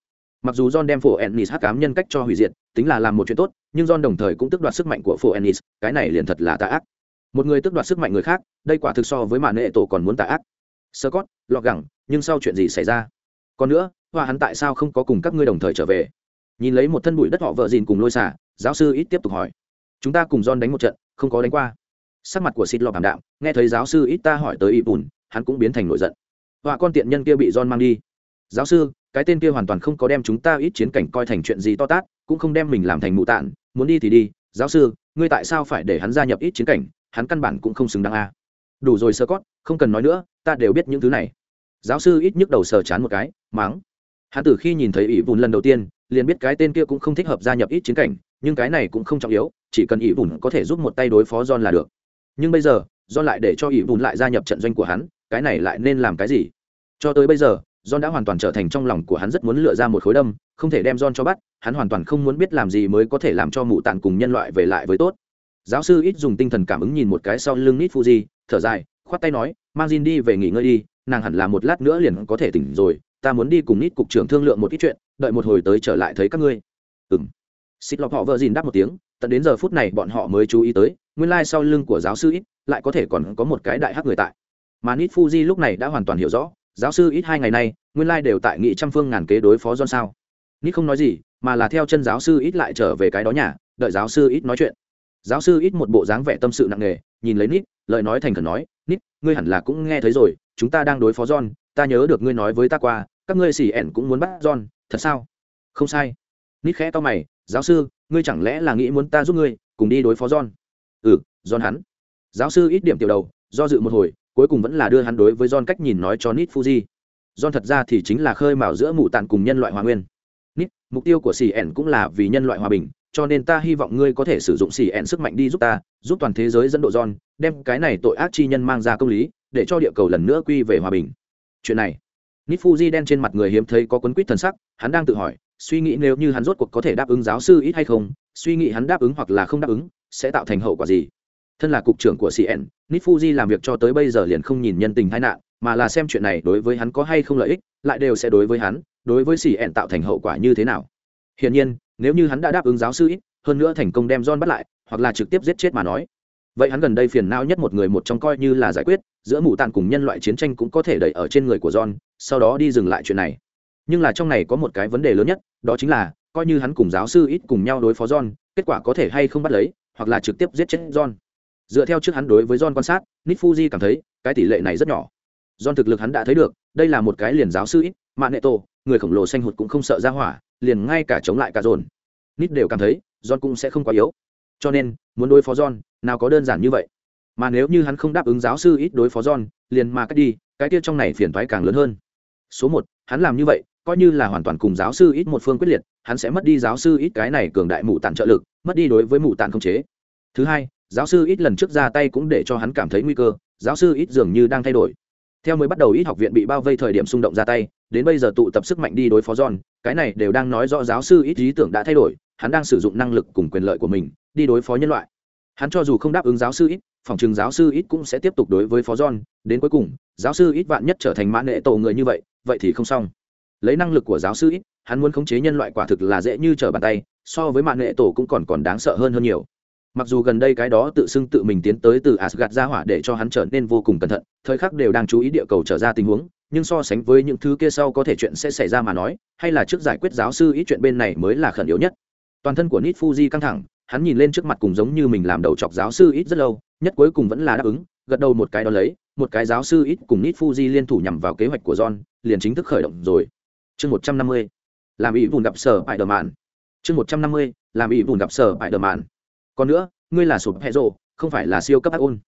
Mặc dù john đem phổ ennis hắc cám nhân cách cho hủy diệt, tính là làm một chuyện tốt, nhưng john đồng thời cũng tước đoạt sức mạnh của phổ ennis, cái này liền thật là tà ác. Một người tước đoạt sức mạnh người khác, đây quả thực so với màn hệ tổ còn muốn tà ác. Sơ cót lọt gẳng, nhưng sau chuyện gì xảy ra? Còn nữa hoa hắn tại sao không có cùng các ngươi đồng thời trở về? Nhìn lấy một thân bụi đất họ vợ dìn cùng lôi xả giáo sư ít tiếp tục hỏi. Chúng ta cùng john đánh một trận, không có đánh qua. Sắc mặt của xịt lọt ảm đạm, nghe thấy giáo sư ít ta hỏi tới y bùn hắn cũng biến thành nổi giận. Họa con tiện nhân kia bị john mang đi giáo sư, cái tên kia hoàn toàn không có đem chúng ta ít chiến cảnh coi thành chuyện gì to tát, cũng không đem mình làm thành mụ tạn. Muốn đi thì đi. Giáo sư, ngươi tại sao phải để hắn gia nhập ít chiến cảnh? Hắn căn bản cũng không xứng đáng a. Đủ rồi, sơ cót, không cần nói nữa, ta đều biết những thứ này. Giáo sư ít nhức đầu sờ chán một cái máng hắn từ khi nhìn thấy ỷ vùn lần đầu tiên, liền biết cái tên kia cũng không thích hợp gia nhập ít chiến cảnh, nhưng cái này cũng không trọng yếu, chỉ cần ỷ vùn có thể giúp một tay đối phó john là được. Nhưng bây giờ, john lại để cho ỷ vùn lại gia nhập trận doanh của hắn, cái này lại nên làm cái gì? Cho tới bây giờ John đã hoàn toàn trở thành trong lòng của hắn rất muốn lựa ra một khối đâm, không thể đem John cho bắt, hắn hoàn toàn không muốn biết làm gì mới có thể làm cho mụ tàn cùng nhân loại về lại với tốt. Giáo sư ít dùng tinh thần cảm ứng nhìn một cái sau lưng Nít Fuji, thở dài, khoát tay nói, mang Jin đi về nghỉ ngơi đi, nàng hẳn là một lát nữa liền có thể tỉnh rồi, ta muốn đi cùng Nít cục trưởng thương lượng một ít chuyện, đợi một hồi tới trở lại thấy các ngươi. Ừm. Xích lọc họ vợ Jin đáp một tiếng, tận đến giờ phút này bọn họ mới chú ý tới, nguyên lai like sau lưng của giáo sư ít lại có thể còn có một cái đại hắc người tại. Mà Nít Fuji lúc này đã hoàn toàn hiểu rõ, giáo sư ít hai ngày nay, nguyên lai、like、đều tại nghị trăm phương ngàn kế đối phó john sao? Nít không nói gì, mà là theo chân giáo sư ít lại trở về cái đó nhà, đợi giáo sư ít nói chuyện. Giáo sư ít một bộ dáng vẻ tâm sự nặng nề, nhìn lấy nít, lời nói thành khẩn nói, nít, ngươi hẳn là cũng nghe thấy rồi, chúng ta đang đối phó john, ta nhớ được ngươi nói với ta qua, các ngươi xỉ ẻn cũng muốn bắt john, thật sao? Không sai. Nít khẽ to mày, giáo sư, ngươi chẳng lẽ là nghĩ muốn ta giúp ngươi, cùng đi đối phó john? Ừ john hắn. Giáo sư ít điểm tiểu đầu, do dự một hồi cuối cùng vẫn là đưa hắn đối với John cách nhìn nói cho Nit Fuji. John thật ra thì chính là khơi mào giữa mụ tạn cùng nhân loại hòa nguyên. Nit, mục tiêu của CN cũng là vì nhân loại hòa bình, cho nên ta hy vọng ngươi có thể sử dụng CN sức mạnh đi giúp ta, giúp toàn thế giới dẫn độ John, đem cái này tội ác chi nhân mang ra công lý, để cho địa cầu lần nữa quy về hòa bình. Chuyện này, Nit Fuji đen trên mặt người hiếm thấy có quấn quýt thần sắc, hắn đang tự hỏi, suy nghĩ nếu như hắn rốt cuộc có thể đáp ứng giáo sư ít hay không, suy nghĩ hắn đáp ứng hoặc là không đáp ứng, sẽ tạo thành hậu quả gì thân là cục trưởng của cn nit fuji làm việc cho tới bây giờ liền không nhìn nhân tình hai nạn, mà là xem chuyện này đối với hắn có hay không lợi ích, lại đều sẽ đối với hắn, đối với cn tạo thành hậu quả như thế nào. Hiển nhiên, nếu như hắn đã đáp ứng giáo sư ít hơn nữa thành công đem john bắt lại, hoặc là trực tiếp giết chết mà nói. Vậy hắn gần đây phiền não nhất một người một trong coi như là giải quyết, giữa mù tàn cùng nhân loại chiến tranh cũng có thể đẩy ở trên người của john, sau đó đi dừng lại chuyện này. Nhưng là trong này có một cái vấn đề lớn nhất, đó chính là, coi như hắn cùng giáo sư ít cùng nhau đối phó john, kết quả có thể hay không bắt lấy, hoặc là trực tiếp giết chết john dựa theo trước hắn đối với john quan sát nít fuji cảm thấy, cái tỷ lệ này rất nhỏ. John thực lực hắn đã thấy được, đây là một cái liền giáo sư ít mạng nệ tổ người khổng lồ xanh hụt cũng không sợ ra hỏa, liền ngay cả chống lại cả dồn. Nít đều cảm thấy, john cũng sẽ không quá yếu. Cho nên, muốn đối phó john, nào có đơn giản như vậy. Mà nếu như hắn không đáp ứng giáo sư ít đối phó john, liền mà cách đi, cái kia trong này phiền toái càng lớn hơn. Số một, hắn làm như vậy, coi như là hoàn toàn cùng giáo sư ít một phương quyết liệt, hắn sẽ mất đi giáo sư ít cái này cường đại mụ tàn trợ lực, mất đi đối với mụ tàn không chế. Thứ hai giáo sư ít lần trước ra tay cũng để cho hắn cảm thấy nguy cơ, giáo sư ít dường như đang thay đổi. Theo mới bắt đầu ít học viện bị bao vây thời điểm xung động ra tay, đến bây giờ tụ tập sức mạnh đi đối phó john, cái này đều đang nói rõ giáo sư ít ý tưởng đã thay đổi, hắn đang sử dụng năng lực cùng quyền lợi của mình, đi đối phó nhân loại. Hắn cho dù không đáp ứng giáo sư ít, phòng chừng giáo sư ít cũng sẽ tiếp tục đối với phó john, đến cuối cùng, giáo sư ít vạn nhất trở thành mãn hệ tổ người như vậy vậy thì không xong. Lấy năng lực của giáo sư ít, hắn muốn khống chế nhân loại quả thực là dễ như trở bàn tay, so với mãn hệ tổ cũng còn còn đáng sợ hơn hơn nhiều mặc dù gần đây cái đó tự xưng tự mình tiến tới từ asgad ra hỏa để cho hắn trở nên vô cùng cẩn thận, thời khắc đều đang chú ý địa cầu trở ra tình huống, nhưng so sánh với những thứ kia sau có thể chuyện sẽ xảy ra mà nói, hay là trước giải quyết giáo sư ít chuyện bên này mới là khẩn yếu nhất. Toàn thân của nít fuji căng thẳng, hắn nhìn lên trước mặt cùng giống như mình làm đầu chọc giáo sư ít rất lâu, nhất cuối cùng vẫn là đáp ứng, gật đầu một cái đó lấy, một cái giáo sư ít cùng nít fuji liên thủ nhằm vào kế hoạch của john, liền chính thức khởi động rồi. Chương một trăm năm mươi, làm ý vùng gặp sở bại đờ mạn chương một trăm năm mươi, làm ý vùng gặp sở bại đờ mạn còn nữa, ngươi là sụp hẹ rộ, không phải là siêu cấp ác ôn.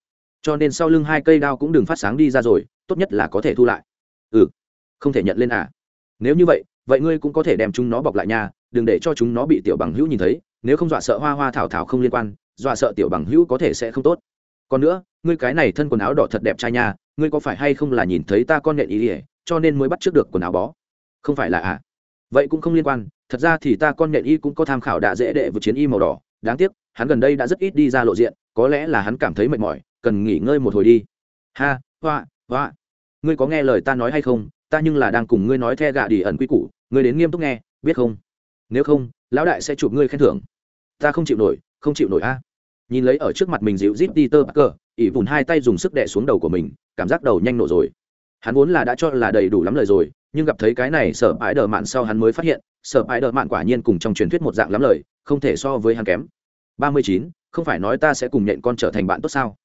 Cho nên sau lưng hai cây đao cũng đừng phát sáng đi ra rồi, tốt nhất là có thể thu lại. Ừ không thể nhận lên à. Nếu như vậy vậy ngươi cũng có thể đem chúng nó bọc lại nha, đừng để cho chúng nó bị tiểu bằng hữu nhìn thấy, nếu không dọa sợ hoa hoa thảo thảo không liên quan, dọa sợ tiểu bằng hữu có thể sẽ không tốt. Còn nữa, ngươi cái này thân quần áo đỏ thật đẹp trai nha, ngươi có phải hay không là nhìn thấy ta con nhện ý ỉa cho nên mới bắt trước được quần áo bó? Không phải là à? Vậy cũng không liên quan, thật ra thì ta con nhện y cũng có tham khảo đạ dễ đệ vượt chiến y màu đỏ, đáng tiếc hắn gần đây đã rất ít đi ra lộ diện, có lẽ là hắn cảm thấy mệt mỏi, cần nghỉ ngơi một hồi đi. Ha, hoa hoa. Ngươi có nghe lời ta nói hay không? Ta nhưng là đang cùng ngươi nói the gạ đi ẩn quy củ, ngươi đến nghiêm túc nghe, biết không? Nếu không, lão đại sẽ chụp ngươi khen thưởng. Ta không chịu nổi, không chịu nổi a. Nhìn lấy ở trước mặt mình dịu zip đi tơ bắc cờ ỉ vùn hai tay dùng sức đẻ xuống đầu của mình, cảm giác đầu nhanh nổ rồi. Hắn vốn là đã cho là đầy đủ lắm lời rồi, nhưng gặp thấy cái này sợ ái đờ mạn sau hắn mới phát hiện, sợ ái đờ mạn quả nhiên cùng trong truyền thuyết một dạng lắm lời, không thể so với hắn kém ba mươi chín, không phải nói ta sẽ cùng nhện con trở thành bạn tốt sao?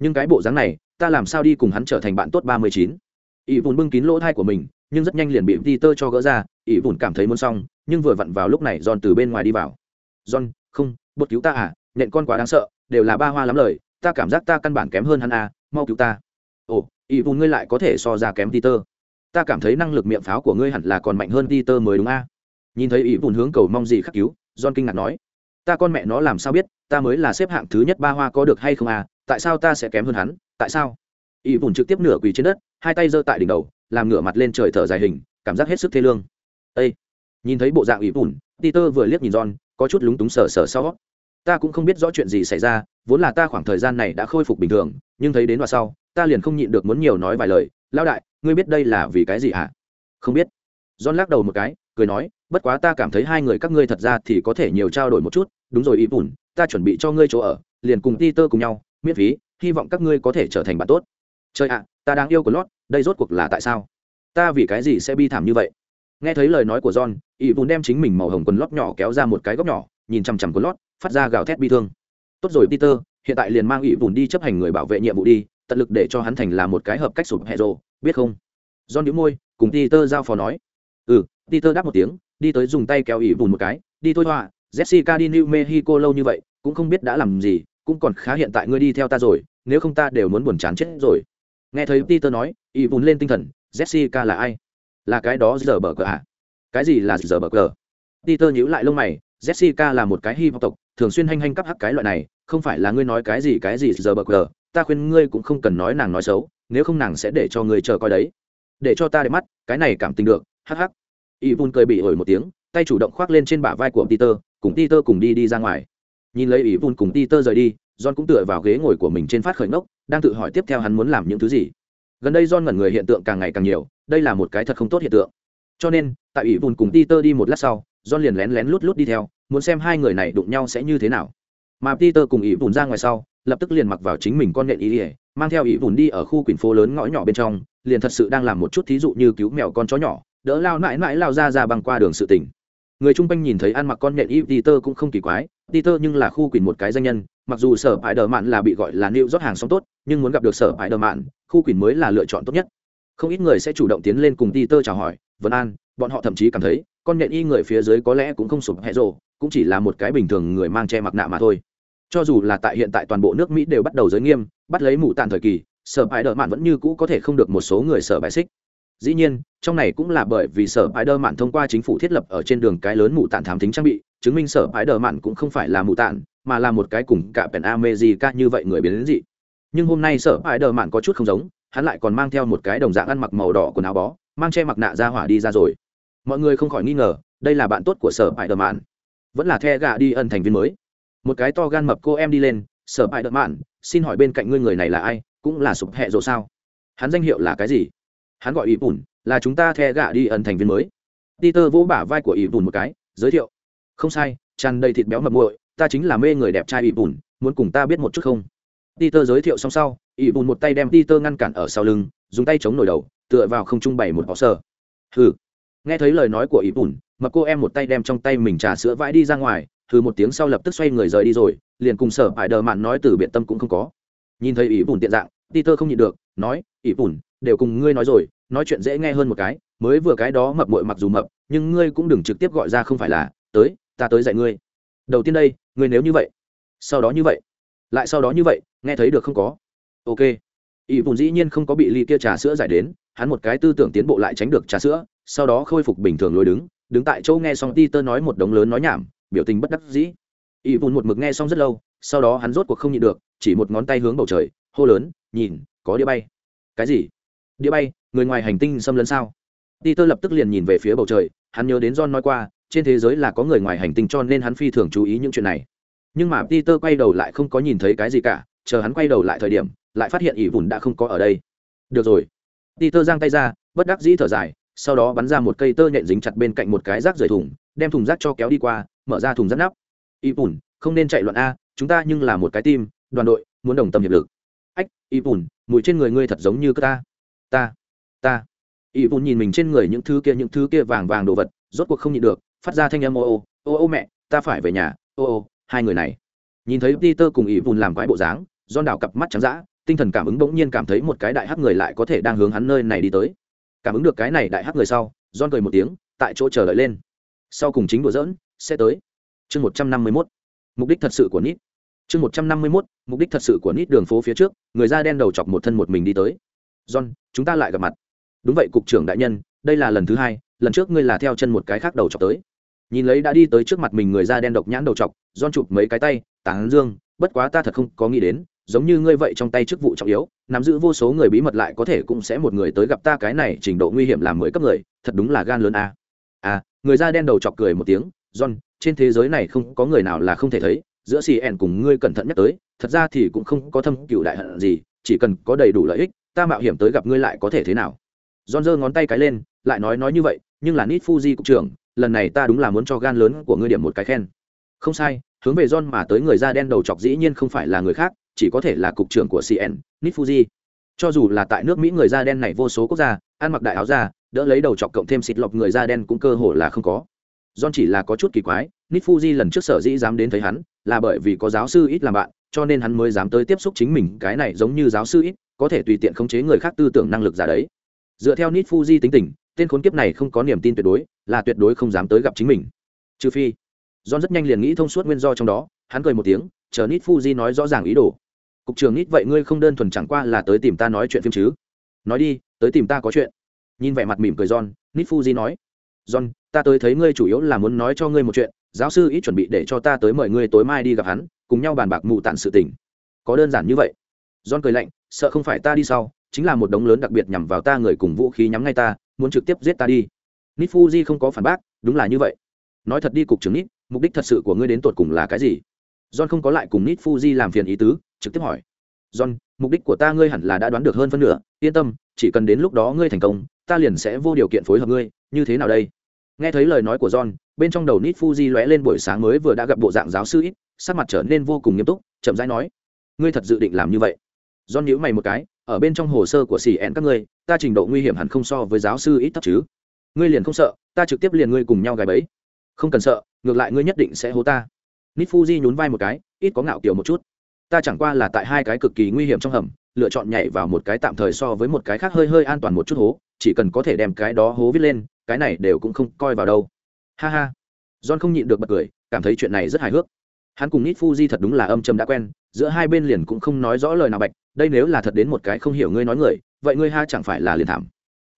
Nhưng cái bộ dáng này, ta làm sao đi cùng hắn trở thành bạn tốt ba mươi chín? Ỷ vùn bưng kín lỗ thai của mình, nhưng rất nhanh liền bị peter cho gỡ ra, ỷ vùn cảm thấy muốn xong, nhưng vừa vặn vào lúc này john từ bên ngoài đi vào. John, không, bột cứu ta à nhện con quá đáng sợ, đều là ba hoa lắm lời, ta cảm giác ta căn bản kém hơn hắn à mau cứu ta. Ồ, ỷ vùn ngươi lại có thể so ra kém peter. Ta cảm thấy năng lực miệng pháo của ngươi hẳn là còn mạnh hơn peter mới đúng a à? nhìn thấy ỷ vùn hướng cầu mong gì khắc cứu, john kinh ngạc nói ta con mẹ nó làm sao biết ta mới là xếp hạng thứ nhất ba hoa có được hay không à tại sao ta sẽ kém hơn hắn tại sao? Y bùn trực tiếp nửa quỳ trên đất hai tay giơ tại đỉnh đầu làm ngửa mặt lên trời thở dài hình cảm giác hết sức thê lương. Ê, nhìn thấy bộ dạng y bùn peter vừa liếc nhìn john có chút lúng túng sờ sờ sau. Ta cũng không biết rõ chuyện gì xảy ra vốn là ta khoảng thời gian này đã khôi phục bình thường nhưng thấy đến đoạn sau ta liền không nhịn được muốn nhiều nói vài lời. Lao đại ngươi biết đây là vì cái gì hả? Không biết. John lắc đầu một cái cười nói bất quá ta cảm thấy hai người các ngươi thật ra thì có thể nhiều trao đổi một chút. Đúng rồi ý bùn ta chuẩn bị cho ngươi chỗ ở, liền cùng ti tơ cùng nhau, miễn phí, hy vọng các ngươi có thể trở thành bạn tốt. Trời ạ, ta đang yêu của lót đây rốt cuộc là tại sao? Ta vì cái gì sẽ bi thảm như vậy? Nghe thấy lời nói của john ý bùn đem chính mình màu hồng quần lót nhỏ kéo ra một cái góc nhỏ, nhìn chằm chằm quần lót phát ra gào thét bi thương. Tốt rồi, peter, hiện tại liền mang ý bùn đi chấp hành người bảo vệ nhiệm vụ đi, tận lực để cho hắn thành là một cái hợp cách sụp hẹ rồ, biết không? John nhíu môi, cùng peter giao phó nói. Ừ peter đáp một tiếng đi tới dùng tay kéo ỉ bùn một cái, đi thôi hoa jessica đi new mexico lâu như vậy, cũng không biết đã làm gì, cũng còn khá hiện tại ngươi đi theo ta rồi, nếu không ta đều muốn buồn chán chết rồi. Nghe thấy peter nói ỉ bùn lên tinh thần, jessica là ai? Là cái đó giờ bờ cờ à? Cái gì là giờ bờ cờ? Peter nhíu lại lông mày, jessica là một cái hy vọng tộc, thường xuyên hành hành cắp hắc cái loại này, không phải là ngươi nói cái gì cái gì giờ bờ cờ, ta khuyên ngươi cũng không cần nói nàng nói xấu, nếu không nàng sẽ để cho ngươi chờ coi đấy. Để cho ta để mắt, cái này cảm tình được, hắc hắc y vun cười bị ổi một tiếng, tay chủ động khoác lên trên bả vai của peter, cùng peter cùng đi đi ra ngoài. Nhìn lấy y vun cùng peter rời đi, john cũng tựa vào ghế ngồi của mình trên phát khởi ngốc, đang tự hỏi tiếp theo hắn muốn làm những thứ gì. Gần đây John ngẩn người hiện tượng càng ngày càng nhiều, đây là một cái thật không tốt hiện tượng. Cho nên, tại y bùn cùng peter đi một lát sau, John liền lén lén lút lút đi theo, muốn xem hai người này đụng nhau sẽ như thế nào. Mà peter cùng y bùn ra ngoài sau, lập tức liền mặc vào chính mình con nện ý ỉa mang theo ý vùn đi ở khu quyển phố lớn ngõ nhỏ bên trong, liền thật sự đang làm một chút thí dụ như cứu mèo con chó nhỏ đỡ lao mãi mãi lao ra ra băng qua đường sự tỉnh người chung quanh nhìn thấy ăn mặc con nhện y peter cũng không kỳ quái. Peter nhưng là khu quỷ một cái danh nhân, mặc dù sở ải đờ mạn là bị gọi là nịu rót hàng xong tốt, nhưng muốn gặp được sở ải đờ mạn, khu quỷ mới là lựa chọn tốt nhất. Không ít người sẽ chủ động tiến lên cùng peter chào hỏi, vân an, bọn họ thậm chí cảm thấy, con nhện y người phía dưới có lẽ cũng không sụp hẹ rộ cũng chỉ là một cái bình thường người mang che mặt nạ mà thôi. Cho dù là tại hiện tại toàn bộ nước mỹ đều bắt đầu giới nghiêm, bắt lấy mụ tàn thời kỳ, sở ải đờ mạn vẫn như cũ có thể không được một số người sở bài xích dĩ nhiên, trong này cũng là bởi vì sở bãi đơ mạn thông qua chính phủ thiết lập ở trên đường cái lớn mù tản thám tính trang bị, chứng minh sở bãi đơ mạn cũng không phải là mù tản mà là một cái cùng cả pèn amejica như vậy người biến đến dị. Nhưng hôm nay sở bãi đơ mạn có chút không giống, hắn lại còn mang theo một cái đồng dạng ăn mặc màu đỏ quần áo bó, mang che mặt nạ ra hỏa đi ra rồi. Mọi người không khỏi nghi ngờ, đây là bạn tốt của sở bãi đơ mạn vẫn là the gà đi ân thành viên mới. Một cái to gan mập cô em đi lên, sở bãi đơ mạn xin hỏi bên cạnh ngươi người này là ai? Cũng là sụp hẹ rồi sao? Hắn danh hiệu là cái gì? Hắn gọi ý bùn là chúng ta the gạ đi ẩn thành viên mới. Peter vỗ bả vai của ý bùn một cái, giới thiệu. Không sai, tràn đầy thịt béo mập muội, ta chính là mê người đẹp trai ý bùn muốn cùng ta biết một chút không? Peter giới thiệu xong sau ý bùn một tay đem peter ngăn cản ở sau lưng, dùng tay chống nổi đầu, tựa vào không trung bày một bó sơ hừ. Nghe thấy lời nói của ý bùn mập cô em một tay đem trong tay mình trà sữa vãi đi ra ngoài, hừ một tiếng sau lập tức xoay người rời đi rồi, liền cùng sở ải đờ mạn nói từ biện tâm cũng không có. Nhìn thấy ý bùn tiện dạng, peter không nhịn được, nói ý bùn đều cùng ngươi nói rồi, nói chuyện dễ nghe hơn một cái, mới vừa cái đó mập mội mặc dù mập, nhưng ngươi cũng đừng trực tiếp gọi ra không phải là, tới, ta tới dạy ngươi. Đầu tiên đây, ngươi nếu như vậy, sau đó như vậy, lại sau đó như vậy, nghe thấy được không có? Ok. Ỷ bùn dĩ nhiên không có bị ly kia trà sữa giải đến, hắn một cái tư tưởng tiến bộ lại tránh được trà sữa, sau đó khôi phục bình thường lối đứng đứng tại chỗ nghe xong ti tơ nói một đống lớn nói nhảm, biểu tình bất đắc dĩ. Ỷ bùn một mực nghe xong rất lâu, sau đó hắn rốt cuộc không nhịn được, chỉ một ngón tay hướng bầu trời, hô lớn, nhìn, có đĩa bay. Cái gì? Đĩa bay người ngoài hành tinh xâm lấn sao? Peter lập tức liền nhìn về phía bầu trời hắn nhớ đến john nói qua trên thế giới là có người ngoài hành tinh cho nên hắn phi thường chú ý những chuyện này. Nhưng mà peter quay đầu lại không có nhìn thấy cái gì cả chờ hắn quay đầu lại thời điểm lại phát hiện ỷ vùn đã không có ở đây. Được rồi. Peter giang tay ra bất đắc dĩ thở dài sau đó bắn ra một cây tơ nhện dính chặt bên cạnh một cái rác rời thùng đem thùng rác cho kéo đi qua mở ra thùng rác nắp. Ỷ vùn không nên chạy loạn a chúng ta nhưng là một cái tim, đoàn đội muốn đồng tâm hiệp lực. Ách ỷ vùn mùi trên người ngươi thật giống như cơ ta ta ta. Ỷ vụn nhìn mình trên người những thứ kia, những thứ kia vàng vàng đồ vật, rốt cuộc không nhịn được, phát ra thanh âm, ô ô ô ô mẹ, ta phải về nhà. Ô ô, hai người này. Nhìn thấy peter cùng ỷ vụn làm quái bộ dáng don đảo cặp mắt trắng dã, tinh thần cảm ứng bỗng nhiên cảm thấy một cái đại hắc người lại có thể đang hướng hắn nơi này đi tới. Cảm ứng được cái này đại hắc người sau don cười một tiếng, tại chỗ chờ đợi lên. Sau cùng chính đùa dỡn sẽ tới. Chương một trăm năm mươi mốt. Mục đích thật sự của nít. Chương một trăm năm mươi mốt, mục đích thật sự của nít đường phố phía trước, người da đen đầu chọc một thân một mình đi tới john, chúng ta lại gặp mặt đúng vậy, cục trưởng đại nhân, đây là lần thứ hai, lần trước ngươi là theo chân một cái khác đầu chọc tới nhìn lấy đã đi tới trước mặt mình người da đen độc nhãn đầu chọc, John chụp mấy cái tay, tán dương, bất quá ta thật không có nghĩ đến, giống như ngươi vậy trong tay chức vụ trọng yếu, nắm giữ vô số người bí mật lại có thể cũng sẽ một người tới gặp ta cái này trình độ nguy hiểm làm mới cấp người, thật đúng là gan lớn a à. à người da đen đầu chọc cười một tiếng, john, trên thế giới này không có người nào là không thể thấy, giữa xì ẻn cùng ngươi cẩn thận nhắc tới, thật ra thì cũng không có thâm cựu đại hận gì, chỉ cần có đầy đủ lợi ích ta mạo hiểm tới gặp ngươi lại có thể thế nào John giơ ngón tay cái lên, lại nói nói như vậy, nhưng là nít Fuji cục trưởng, lần này ta đúng là muốn cho gan lớn của ngươi điểm một cái khen. Không sai, hướng về John mà tới người da đen đầu chọc dĩ nhiên không phải là người khác, chỉ có thể là cục trưởng của CN, nít Fuji. Cho dù là tại nước Mỹ người da đen này vô số quốc gia, ăn mặc đại áo da, đỡ lấy đầu chọc cộng thêm xịt lọc người da đen cũng cơ hồ là không có. John chỉ là có chút kỳ quái, nít Fuji lần trước sở dĩ dám đến thấy hắn, là bởi vì có giáo sư ít làm bạn, cho nên hắn mới dám tới tiếp xúc chính mình, cái này giống như giáo sư ít, có thể tùy tiện khống chế người khác tư tưởng năng lực giả đấy. Dựa theo nít fuji tính tình, tên khốn kiếp này không có niềm tin tuyệt đối, là tuyệt đối không dám tới gặp chính mình. Trừ phi, john rất nhanh liền nghĩ thông suốt nguyên do trong đó, hắn cười một tiếng, chờ nít fuji nói rõ ràng ý đồ. Cục trưởng nít vậy ngươi không đơn thuần chẳng qua là tới tìm ta nói chuyện phim chứ? Nói đi, tới tìm ta có chuyện. Nhìn vẻ mặt mỉm cười john nít fuji nói, john, ta tới thấy ngươi chủ yếu là muốn nói cho ngươi một chuyện, giáo sư ít chuẩn bị để cho ta tới mời ngươi tối mai đi gặp hắn, cùng nhau bàn bạc mù tạn sự tình. Có đơn giản như vậy. John cười lạnh sợ không phải ta đi sau, chính là một đống lớn đặc biệt nhằm vào ta người cùng vũ khí nhắm ngay ta, muốn trực tiếp giết ta đi. Nít fuji không có phản bác, đúng là như vậy. Nói thật đi cục trưởng nít, mục đích thật sự của ngươi đến tột cùng là cái gì? John không có lại cùng nít fuji làm phiền ý tứ, trực tiếp hỏi. John, mục đích của ta ngươi hẳn là đã đoán được hơn phân nửa, yên tâm, chỉ cần đến lúc đó ngươi thành công, ta liền sẽ vô điều kiện phối hợp ngươi, như thế nào đây? Nghe thấy lời nói của john, bên trong đầu nít fuji lóe lên buổi sáng mới vừa đã gặp bộ dạng giáo sư ít, sắc mặt trở nên vô cùng nghiêm túc, chậm rãi nói. Ngươi thật dự định làm như vậy? John nhíu mày một cái, ở bên trong hồ sơ của xì ẹn các ngươi, ta trình độ nguy hiểm hẳn không so với giáo sư ít thấp chứ. Ngươi liền không sợ, ta trực tiếp liền ngươi cùng nhau gài bẫy. Không cần sợ, ngược lại ngươi nhất định sẽ hố ta. Nít fuji nhún vai một cái, ít có ngạo kiểu một chút. Ta chẳng qua là tại hai cái cực kỳ nguy hiểm trong hầm, lựa chọn nhảy vào một cái tạm thời so với một cái khác hơi hơi an toàn một chút hố, chỉ cần có thể đem cái đó hố viết lên, cái này đều cũng không coi vào đâu. Ha ha. John không nhịn được bật cười, cảm thấy chuyện này rất hài hước. Hắn cùng nít fuji thật đúng là âm châm đã quen, giữa hai bên liền cũng không nói rõ lời nào bạch đây nếu là thật đến một cái không hiểu ngươi nói người, vậy ngươi ha chẳng phải là liền thảm.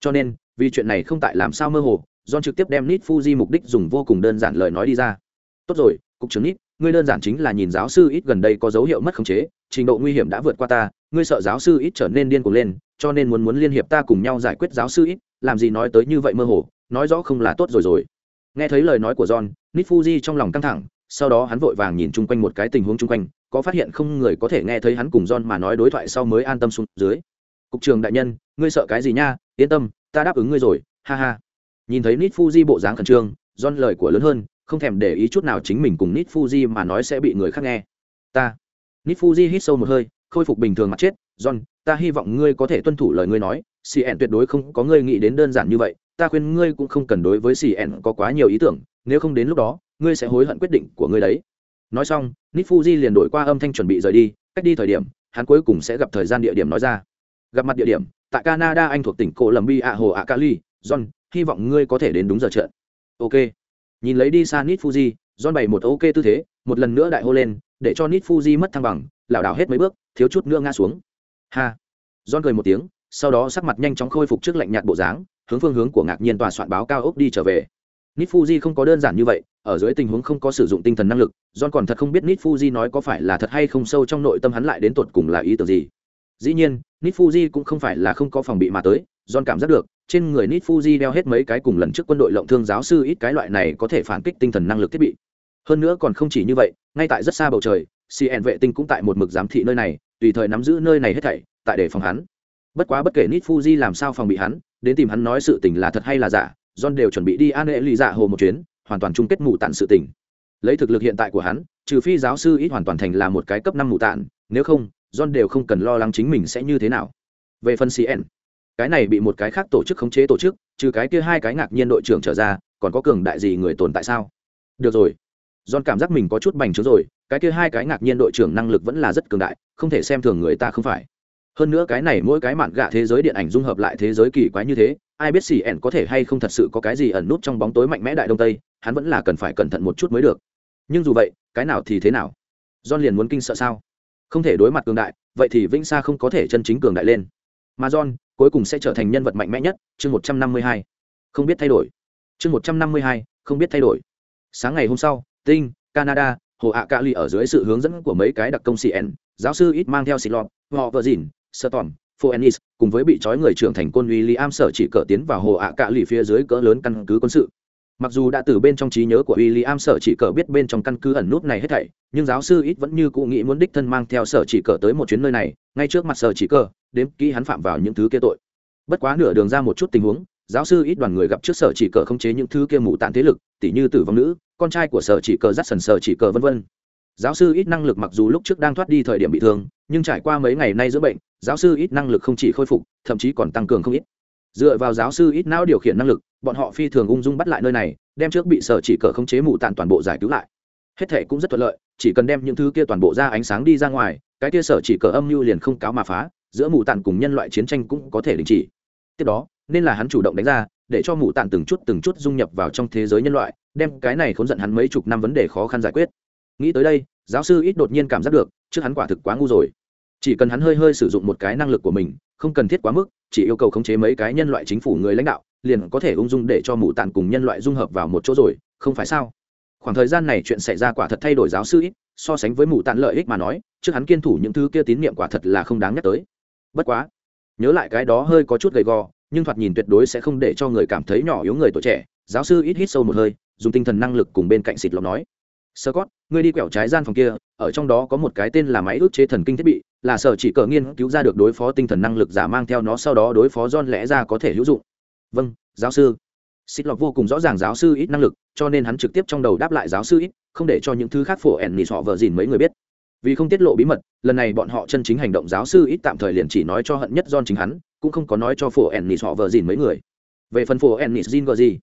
Cho nên, vì chuyện này không tại làm sao mơ hồ, john trực tiếp đem nít fuji mục đích dùng vô cùng đơn giản lời nói đi ra. Tốt rồi, cục trưởng nít ngươi đơn giản chính là nhìn giáo sư ít gần đây có dấu hiệu mất khống chế, trình độ nguy hiểm đã vượt qua ta, ngươi sợ giáo sư ít trở nên điên cuồng lên, cho nên muốn muốn liên hiệp ta cùng nhau giải quyết giáo sư ít, làm gì nói tới như vậy mơ hồ, nói rõ không là tốt rồi rồi. Nghe thấy lời nói của john nít fuji trong lòng căng thẳng sau đó hắn vội vàng nhìn chung quanh một cái tình huống chung quanh, có phát hiện không người có thể nghe thấy hắn cùng john mà nói đối thoại sau mới an tâm xuống dưới. Cục trường đại nhân, ngươi sợ cái gì nha? Yên tâm, ta đáp ứng ngươi rồi, ha ha. Nhìn thấy nít fuji bộ dáng khẩn trương, john lời của lớn hơn, không thèm để ý chút nào chính mình cùng nít fuji mà nói sẽ bị người khác nghe. Ta. Nít fuji hít sâu một hơi, khôi phục bình thường mặt chết, john, ta hy vọng ngươi có thể tuân thủ lời ngươi nói cn tuyệt đối không có ngươi nghĩ đến đơn giản như vậy, ta khuyên ngươi cũng không cần đối với cn có quá nhiều ý tưởng nếu không đến lúc đó, ngươi sẽ hối hận quyết định của ngươi đấy. Nói xong nít fuji liền đổi qua âm thanh chuẩn bị rời đi, cách đi thời điểm, hắn cuối cùng sẽ gặp thời gian địa điểm nói ra. Gặp mặt địa điểm, tại canada, anh thuộc tỉnh cổ lầm bi ạ à, hồ ạ cali. John, hy vọng ngươi có thể đến đúng giờ trận ok. Nhìn lấy đi xa nít fuji john bày một ok tư thế, một lần nữa đại hô lên, để cho nít fuji mất thăng bằng, lảo đảo hết mấy bước, thiếu chút nữa ngã xuống. Ha. John cười một tiếng, sau đó sắc mặt nhanh chóng khôi phục trước lạnh nhạt bộ dáng, hướng phương hướng của ngạc nhiên tòa soạn báo cao ốc đi trở về nít fuji không có đơn giản như vậy, ở dưới tình huống không có sử dụng tinh thần năng lực, john còn thật không biết nít fuji nói có phải là thật hay không sâu trong nội tâm hắn lại đến tột cùng là ý tưởng gì. Dĩ nhiên nít fuji cũng không phải là không có phòng bị mà tới, john cảm giác được, trên người nít fuji đeo hết mấy cái cùng lần trước quân đội lộng thương giáo sư ít cái loại này có thể phản kích tinh thần năng lực thiết bị. Hơn nữa còn không chỉ như vậy, ngay tại rất xa bầu trời cn vệ tinh cũng tại một mực giám thị nơi này, tùy thời nắm giữ nơi này hết thảy, tại để phòng hắn. Bất quá bất kể nít fuji làm sao phòng bị hắn, đến tìm hắn nói sự tình là thật hay là giả john đều chuẩn bị đi an lệ lì dạ hồ một chuyến, hoàn toàn chung kết mù tạn sự tình. Lấy thực lực hiện tại của hắn, trừ phi giáo sư ít hoàn toàn thành là một cái cấp năm mù tạn, nếu không, john đều không cần lo lắng chính mình sẽ như thế nào. Về phần cn cái này bị một cái khác tổ chức khống chế tổ chức, trừ cái kia hai cái ngạc nhiên đội trưởng trở ra, còn có cường đại gì người tồn tại sao? Được rồi. John cảm giác mình có chút bành trướng rồi, cái kia hai cái ngạc nhiên đội trưởng năng lực vẫn là rất cường đại, không thể xem thường người ta không phải. Hơn nữa cái này mỗi cái mạn gạ thế giới điện ảnh dung hợp lại thế giới kỳ quái như thế ai biết xì ẻn có thể hay không thật sự có cái gì ẩn nút trong bóng tối mạnh mẽ đại đông tây, hắn vẫn là cần phải cẩn thận một chút mới được. Nhưng dù vậy, cái nào thì thế nào? John liền muốn kinh sợ sao? Không thể đối mặt cường đại, vậy thì vĩnh sa không có thể chân chính cường đại lên. Mà john, cuối cùng sẽ trở thành nhân vật mạnh mẽ nhất, chương một trăm năm mươi hai. Không biết thay đổi. Chương một trăm năm mươi hai, không biết thay đổi. Sáng ngày hôm sau, tinh, canada, hồ ạ Ly ở dưới sự hướng dẫn của mấy cái đặc công cn giáo sư ít mang theo xịt lọt, họ vợ dìn sơ tỏm phoenix, cùng với bị trói người trưởng thành quân William sở chỉ cỡ tiến vào hồ ạ cạ lì phía dưới cỡ lớn căn cứ quân sự. Mặc dù đã từ bên trong trí nhớ của William sở chỉ cỡ biết bên trong căn cứ ẩn nút này hết thảy, nhưng giáo sư ít vẫn như cụ nghĩ muốn đích thân mang theo sở chỉ cỡ tới một chuyến nơi này, ngay trước mặt sở chỉ cỡ đếm kỹ hắn phạm vào những thứ kia tội. Bất quá nửa đường ra một chút tình huống, giáo sư ít đoàn người gặp trước sở chỉ cờ không chế những thứ kia mù tạn thế lực, tỉ như tử vong nữ, con trai của sở chỉ cờ dắt sần sở chỉ cờ vân vân giáo sư ít năng lực mặc dù lúc trước đang thoát đi thời điểm bị thương, nhưng trải qua mấy ngày nay giữa bệnh, giáo sư ít năng lực không chỉ khôi phục, thậm chí còn tăng cường không ít. Dựa vào giáo sư ít não điều khiển năng lực, bọn họ phi thường ung dung bắt lại nơi này, đem trước bị sở chỉ cờ không chế mù tàn toàn bộ giải cứu lại. Hết thể cũng rất thuận lợi, chỉ cần đem những thứ kia toàn bộ ra ánh sáng đi ra ngoài, cái kia sở chỉ cờ âm mưu liền không cáo mà phá, giữa mù tàn cùng nhân loại chiến tranh cũng có thể đình chỉ. Tiếp đó, nên là hắn chủ động đánh ra, để cho mù tàn từng chút từng chút dung nhập vào trong thế giới nhân loại, đem cái này khốn giận hắn mấy chục năm vấn đề khó khăn giải quyết nghĩ tới đây, giáo sư ít đột nhiên cảm giác được, trước hắn quả thực quá ngu rồi. Chỉ cần hắn hơi hơi sử dụng một cái năng lực của mình, không cần thiết quá mức, chỉ yêu cầu khống chế mấy cái nhân loại chính phủ người lãnh đạo, liền có thể ung dung để cho mù tàn cùng nhân loại dung hợp vào một chỗ rồi, không phải sao? Khoảng thời gian này chuyện xảy ra quả thật thay đổi giáo sư ít, so sánh với mù tàn lợi ích mà nói, trước hắn kiên thủ những thứ kia tín nhiệm quả thật là không đáng nhắc tới. Bất quá, nhớ lại cái đó hơi có chút gầy gò, nhưng thoạt nhìn tuyệt đối sẽ không để cho người cảm thấy nhỏ yếu người tuổi trẻ, giáo sư ít hít sâu một hơi, dùng tinh thần năng lực cùng bên cạnh xịt lọc nói. Scott, ngươi đi quẹo trái gian phòng kia ở trong đó có một cái tên là máy ức chế thần kinh thiết bị là sở chỉ cờ nghiên cứu ra được đối phó tinh thần năng lực giả mang theo nó sau đó đối phó John lẽ ra có thể hữu dụng. Vâng giáo sư. Xích lọc vô cùng rõ ràng giáo sư ít năng lực cho nên hắn trực tiếp trong đầu đáp lại giáo sư ít không để cho những thứ khác phổ ẻn nỉ sọ vợ dìn mấy người biết. Vì không tiết lộ bí mật lần này bọn họ chân chính hành động giáo sư ít tạm thời liền chỉ nói cho hận nhất John chính hắn cũng không có nói cho phổ ẻn nỉ sọ vợ dìn mấy người. Về phần phổ ẻn nỉ jin gọi gì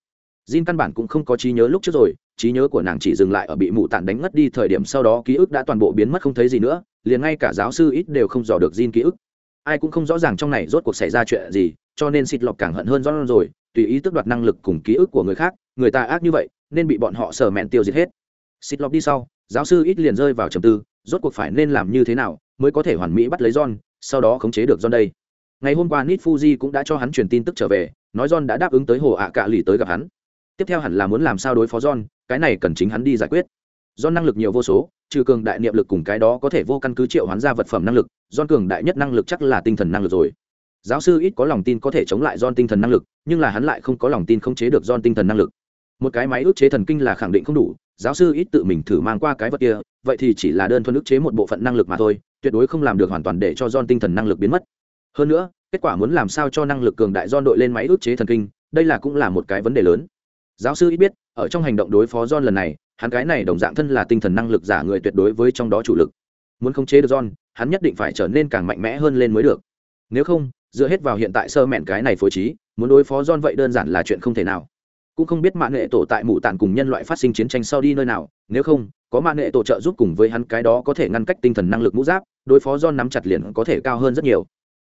Jin căn bản cũng không có trí nhớ lúc trước rồi, trí nhớ của nàng chỉ dừng lại ở bị mụ tản đánh ngất đi thời điểm sau đó ký ức đã toàn bộ biến mất không thấy gì nữa, liền ngay cả giáo sư ít đều không dò được Jin ký ức. Ai cũng không rõ ràng trong này rốt cuộc xảy ra chuyện gì, cho nên xịt lọc càng hận hơn John rồi, tùy ý tước đoạt năng lực cùng ký ức của người khác, người ta ác như vậy, nên bị bọn họ sờ mẹn tiêu diệt hết. Xịt lọc đi sau, giáo sư ít liền rơi vào trầm tư, rốt cuộc phải nên làm như thế nào mới có thể hoàn mỹ bắt lấy John, sau đó khống chế được John đây. Ngày hôm qua Nit Fuji cũng đã cho hắn truyền tin tức trở về, nói John đã đáp ứng tới hồ ạ cạ lì tới gặp hắn tiếp theo hẳn là muốn làm sao đối phó john cái này cần chính hắn đi giải quyết. Do năng lực nhiều vô số, trừ cường đại niệm lực cùng cái đó có thể vô căn cứ triệu hoán ra vật phẩm năng lực, do cường đại nhất năng lực chắc là tinh thần năng lực rồi. Giáo sư ít có lòng tin có thể chống lại don tinh thần năng lực, nhưng là hắn lại không có lòng tin khống chế được don tinh thần năng lực. Một cái máy ức chế thần kinh là khẳng định không đủ, giáo sư ít tự mình thử mang qua cái vật kia, vậy thì chỉ là đơn thuần ức chế một bộ phận năng lực mà thôi, tuyệt đối không làm được hoàn toàn để cho don tinh thần năng lực biến mất. Hơn nữa, kết quả muốn làm sao cho năng lực cường đại don đội lên máy ức chế thần kinh, đây là cũng là một cái vấn đề lớn giáo sư ít biết, ở trong hành động đối phó john lần này, hắn cái này đồng dạng thân là tinh thần năng lực giả người tuyệt đối với trong đó chủ lực. Muốn khống chế được john, hắn nhất định phải trở nên càng mạnh mẽ hơn lên mới được. Nếu không, dựa hết vào hiện tại sơ mẹn cái này phối trí, muốn đối phó john vậy đơn giản là chuyện không thể nào. Cũng không biết mạng nghệ tổ tại mụ tản cùng nhân loại phát sinh chiến tranh sau đi nơi nào, nếu không, có mạng nghệ tổ trợ giúp cùng với hắn cái đó có thể ngăn cách tinh thần năng lực mũ giáp, đối phó john nắm chặt liền có thể cao hơn rất nhiều.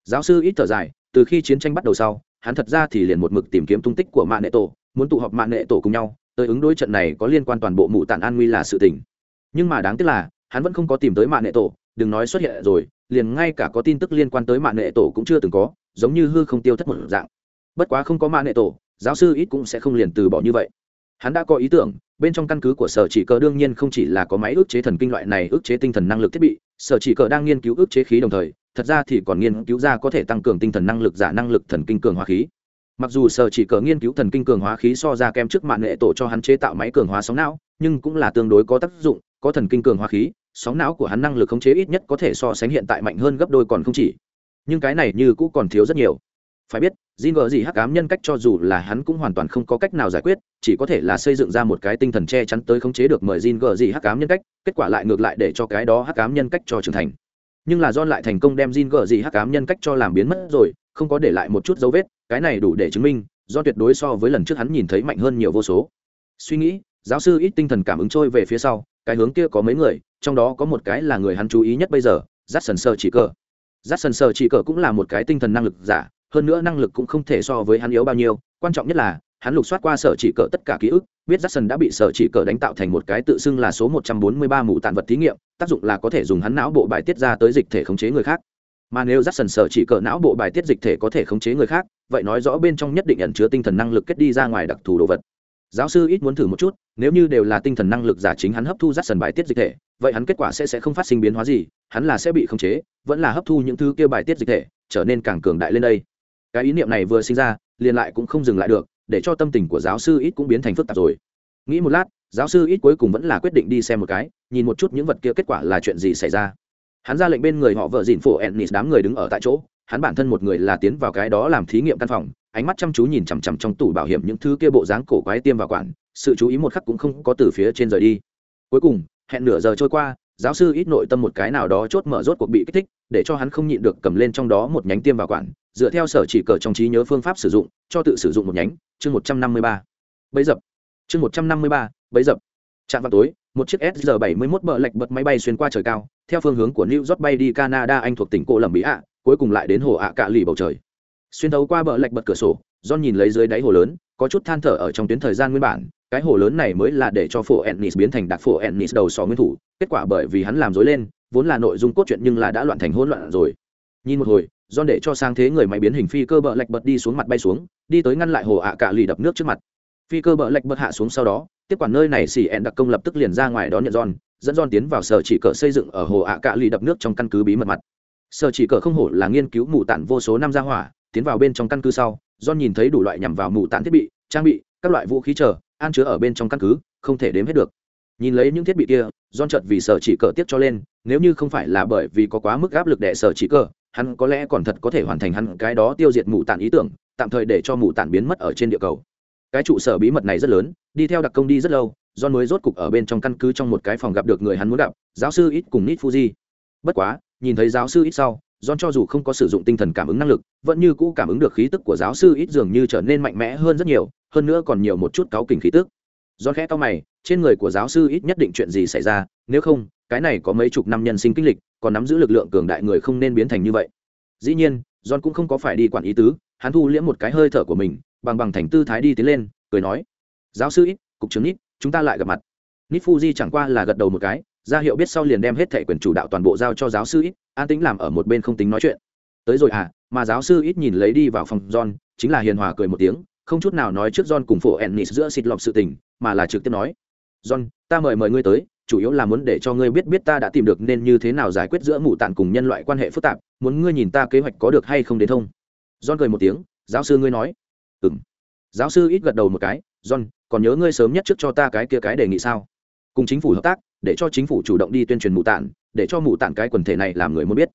Giáo sư ít thở dài, từ khi chiến tranh bắt đầu sau, hắn thật ra thì liền một mực tìm kiếm tung tích của mạng nghệ tổ muốn tụ họp mạng nghệ tổ cùng nhau, tới ứng đối trận này có liên quan toàn bộ mụ tản an nguy là sự tình. Nhưng mà đáng tiếc là, hắn vẫn không có tìm tới mạng nghệ tổ, đừng nói xuất hiện rồi, liền ngay cả có tin tức liên quan tới mạng nghệ tổ cũng chưa từng có, giống như hư không tiêu thất một dạng. Bất quá không có mạng nghệ tổ, giáo sư ít cũng sẽ không liền từ bỏ như vậy. Hắn đã có ý tưởng, bên trong căn cứ của sở chỉ cờ đương nhiên không chỉ là có máy ức chế thần kinh loại này ức chế tinh thần năng lực thiết bị, sở chỉ cờ đang nghiên cứu ức chế khí đồng thời, thật ra thì còn nghiên cứu ra có thể tăng cường tinh thần năng lực, giả năng lực thần kinh cường hóa khí mặc dù sở chỉ cờ nghiên cứu thần kinh cường hóa khí so ra kem trước mạng nghệ tổ cho hắn chế tạo máy cường hóa sóng não nhưng cũng là tương đối có tác dụng có thần kinh cường hóa khí sóng não của hắn năng lực khống chế ít nhất có thể so sánh hiện tại mạnh hơn gấp đôi còn không chỉ nhưng cái này như cũng còn thiếu rất nhiều phải biết Jin gờ gì hắc ám nhân cách cho dù là hắn cũng hoàn toàn không có cách nào giải quyết, chỉ có thể là xây dựng ra một cái tinh thần che chắn tới khống chế được mời Jin gờ gì hắc ám nhân cách, kết quả lại ngược lại để cho cái đó hắc ám nhân cách cho trưởng thành. Nhưng là John lại thành công đem Jin gờ gì hắc ám nhân cách cho làm biến mất rồi, không có để lại một chút dấu vết, cái này đủ để chứng minh, do tuyệt đối so với lần trước hắn nhìn thấy mạnh hơn nhiều vô số. Suy nghĩ, giáo sư ít tinh thần cảm ứng trôi về phía sau, cái hướng kia có mấy người, trong đó có một cái là người hắn chú ý nhất bây giờ, Jackson Sơ chỉ cờ. Jackson Sơ chỉ cờ cũng là một cái tinh thần năng lực giả, hơn nữa năng lực cũng không thể so với hắn yếu bao nhiêu quan trọng nhất là hắn lục soát qua sở chỉ cờ tất cả ký ức biết Jackson đã bị sở chỉ cờ đánh tạo thành một cái tự xưng là số 143 mũ tạn vật thí nghiệm tác dụng là có thể dùng hắn não bộ bài tiết ra tới dịch thể khống chế người khác mà nếu Jackson sở chỉ cờ não bộ bài tiết dịch thể có thể khống chế người khác vậy nói rõ bên trong nhất định ẩn chứa tinh thần năng lực kết đi ra ngoài đặc thù đồ vật. Giáo sư ít muốn thử một chút, nếu như đều là tinh thần năng lực giả chính hắn hấp thu Jackson bài tiết dịch thể, vậy hắn kết quả sẽ sẽ không phát sinh biến hóa gì, hắn là sẽ bị khống chế, vẫn là hấp thu những thứ kia bài tiết dịch thể, trở nên càng cường đại lên đây. Cái ý niệm này vừa sinh ra, liền lại cũng không dừng lại được, để cho tâm tình của giáo sư ít cũng biến thành phức tạp rồi. Nghĩ một lát, giáo sư ít cuối cùng vẫn là quyết định đi xem một cái, nhìn một chút những vật kia kết quả là chuyện gì xảy ra. Hắn ra lệnh bên người họ vợ dìn phổ ennis, đám người đứng ở tại chỗ hắn bản thân một người là tiến vào cái đó làm thí nghiệm căn phòng, ánh mắt chăm chú nhìn chằm chằm trong tủ bảo hiểm những thứ kia bộ dáng cổ quái tiêm vào quản, sự chú ý một khắc cũng không có từ phía trên rời đi. Cuối cùng, hẹn nửa giờ trôi qua, giáo sư ít nội tâm một cái nào đó chốt mở rốt cuộc bị kích thích, để cho hắn không nhịn được cầm lên trong đó một nhánh tiêm vào quản, dựa theo sở chỉ cờ trong trí nhớ phương pháp sử dụng, cho tự sử dụng một nhánh. Chương một trăm năm mươi ba. Bấy dập. Chương một trăm năm mươi ba. Bấy dập. Chạm vào tối một chiếc SR-71 bờ lệch bật máy bay xuyên qua trời cao, theo phương hướng của new york bay đi canada, anh thuộc tỉnh cổ Lẩm mỹ ạ, cuối cùng lại đến hồ ạ cạ lì bầu trời. Xuyên thấu qua bờ lệch bật cửa sổ, john nhìn lấy dưới đáy hồ lớn, có chút than thở ở trong tuyến thời gian nguyên bản, cái hồ lớn này mới là để cho phổ ennis biến thành đặc phổ ennis đầu sò nguyên thủ, kết quả bởi vì hắn làm dối lên, vốn là nội dung cốt truyện nhưng là đã loạn thành hỗn loạn rồi. Nhìn một hồi, john để cho sang thế người máy biến hình phi cơ bờ lệch bật đi xuống mặt bay xuống, đi tới ngăn lại hồ ạ cạ lì đập nước trước mặt phi cơ bờ lệch bật hạ xuống sau đó tiếp quản nơi này xì ẹn đặc công lập tức liền ra ngoài đón nhận John, dẫn John tiến vào sở chỉ cờ xây dựng ở hồ ạ cạ lì đập nước trong căn cứ bí mật mặt. Sở chỉ cờ không hổ là nghiên cứu mù tản vô số năm ra hỏa, tiến vào bên trong căn cứ sau, John nhìn thấy đủ loại nhằm vào mù tản thiết bị, trang bị, các loại vũ khí chờ, an chứa ở bên trong căn cứ, không thể đếm hết được. nhìn lấy những thiết bị kia John chợt vì sở chỉ cờ tiếp cho lên nếu như không phải là bởi vì có quá mức áp lực đẻ sở chỉ cờ hắn có lẽ còn thật có thể hoàn thành hắn cái đó tiêu diệt mù tản ý tưởng tạm thời để cho mù tản biến mất ở trên địa cầu cái trụ sở bí mật này rất lớn đi theo đặc công đi rất lâu John mới rốt cục ở bên trong căn cứ trong một cái phòng gặp được người hắn muốn gặp, giáo sư ít cùng nít Fuji. Bất quá, nhìn thấy giáo sư ít sau, John cho dù không có sử dụng tinh thần cảm ứng năng lực, vẫn như cũ cảm ứng được khí tức của giáo sư ít dường như trở nên mạnh mẽ hơn rất nhiều, hơn nữa còn nhiều một chút cáu kỉnh khí tức. John khẽ to mày, trên người của giáo sư ít nhất định chuyện gì xảy ra, nếu không, cái này có mấy chục năm nhân sinh kinh lịch, còn nắm giữ lực lượng cường đại người không nên biến thành như vậy. Dĩ nhiên, John cũng không có phải đi quản ý tứ, hắn thu liễm một cái hơi thở của mình, bằng bằng thành tư thái đi tiến lên, cười nói: "Giáo sư ít, cục trưởng ít, chúng ta lại gặp mặt. Nít fuji chẳng qua là gật đầu một cái ra hiệu biết sau liền đem hết thẻ quyền chủ đạo toàn bộ giao cho giáo sư ít an tính làm ở một bên không tính nói chuyện. Tới rồi à mà giáo sư ít nhìn lấy đi vào phòng john chính là hiền hòa cười một tiếng không chút nào nói trước john cùng phổ ennis giữa xịt lọc sự tình mà là trực tiếp nói john ta mời mời ngươi tới chủ yếu là muốn để cho ngươi biết biết ta đã tìm được nên như thế nào giải quyết giữa mụ tạn cùng nhân loại quan hệ phức tạp muốn ngươi nhìn ta kế hoạch có được hay không đến thông. John cười một tiếng giáo sư ngươi nói ừng giáo sư ít gật đầu một cái, john, còn nhớ ngươi sớm nhất trước cho ta cái kia cái đề nghị sao? Cùng chính phủ hợp tác, để cho chính phủ chủ động đi tuyên truyền mù tản để cho mù tản cái quần thể này làm người muốn biết.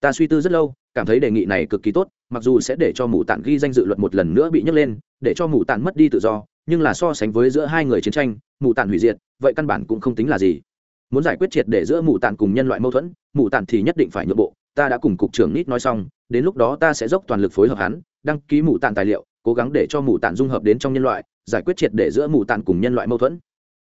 Ta suy tư rất lâu, cảm thấy đề nghị này cực kỳ tốt, mặc dù sẽ để cho mù tản ghi danh dự luật một lần nữa bị nhấc lên, để cho mù tản mất đi tự do, nhưng là so sánh với giữa hai người chiến tranh, mù tản hủy diệt, vậy căn bản cũng không tính là gì. Muốn giải quyết triệt để giữa mù tản cùng nhân loại mâu thuẫn, mù tản thì nhất định phải nhượng bộ, ta đã cùng cục trưởng nít nói xong, đến lúc đó ta sẽ dốc toàn lực phối hợp hắn, đăng ký mù tản tài liệu cố gắng để cho mù tản dung hợp đến trong nhân loại, giải quyết triệt để giữa mù tản cùng nhân loại mâu thuẫn.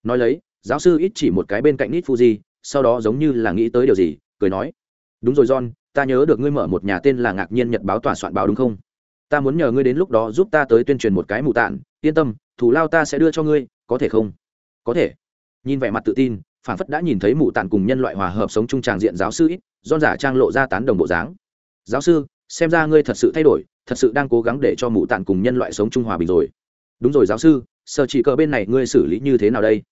Nói lấy, giáo sư ít chỉ một cái bên cạnh nít fuji, sau đó giống như là nghĩ tới điều gì, cười nói, đúng rồi john, ta nhớ được ngươi mở một nhà tên là ngạc nhiên nhật báo tòa soạn báo đúng không? Ta muốn nhờ ngươi đến lúc đó giúp ta tới tuyên truyền một cái mù tản yên tâm thủ lao ta sẽ đưa cho ngươi, có thể không? Có thể. Nhìn vẻ mặt tự tin, phản phất đã nhìn thấy mù tản cùng nhân loại hòa hợp sống chung tràng diện giáo sư ít don giả trang lộ ra tán đồng bộ dáng. Giáo sư xem ra ngươi thật sự thay đổi, thật sự đang cố gắng để cho mụ tản cùng nhân loại sống trung hòa bình rồi. Đúng rồi, giáo sư, sở chỉ cờ bên này ngươi xử lý như thế nào đây?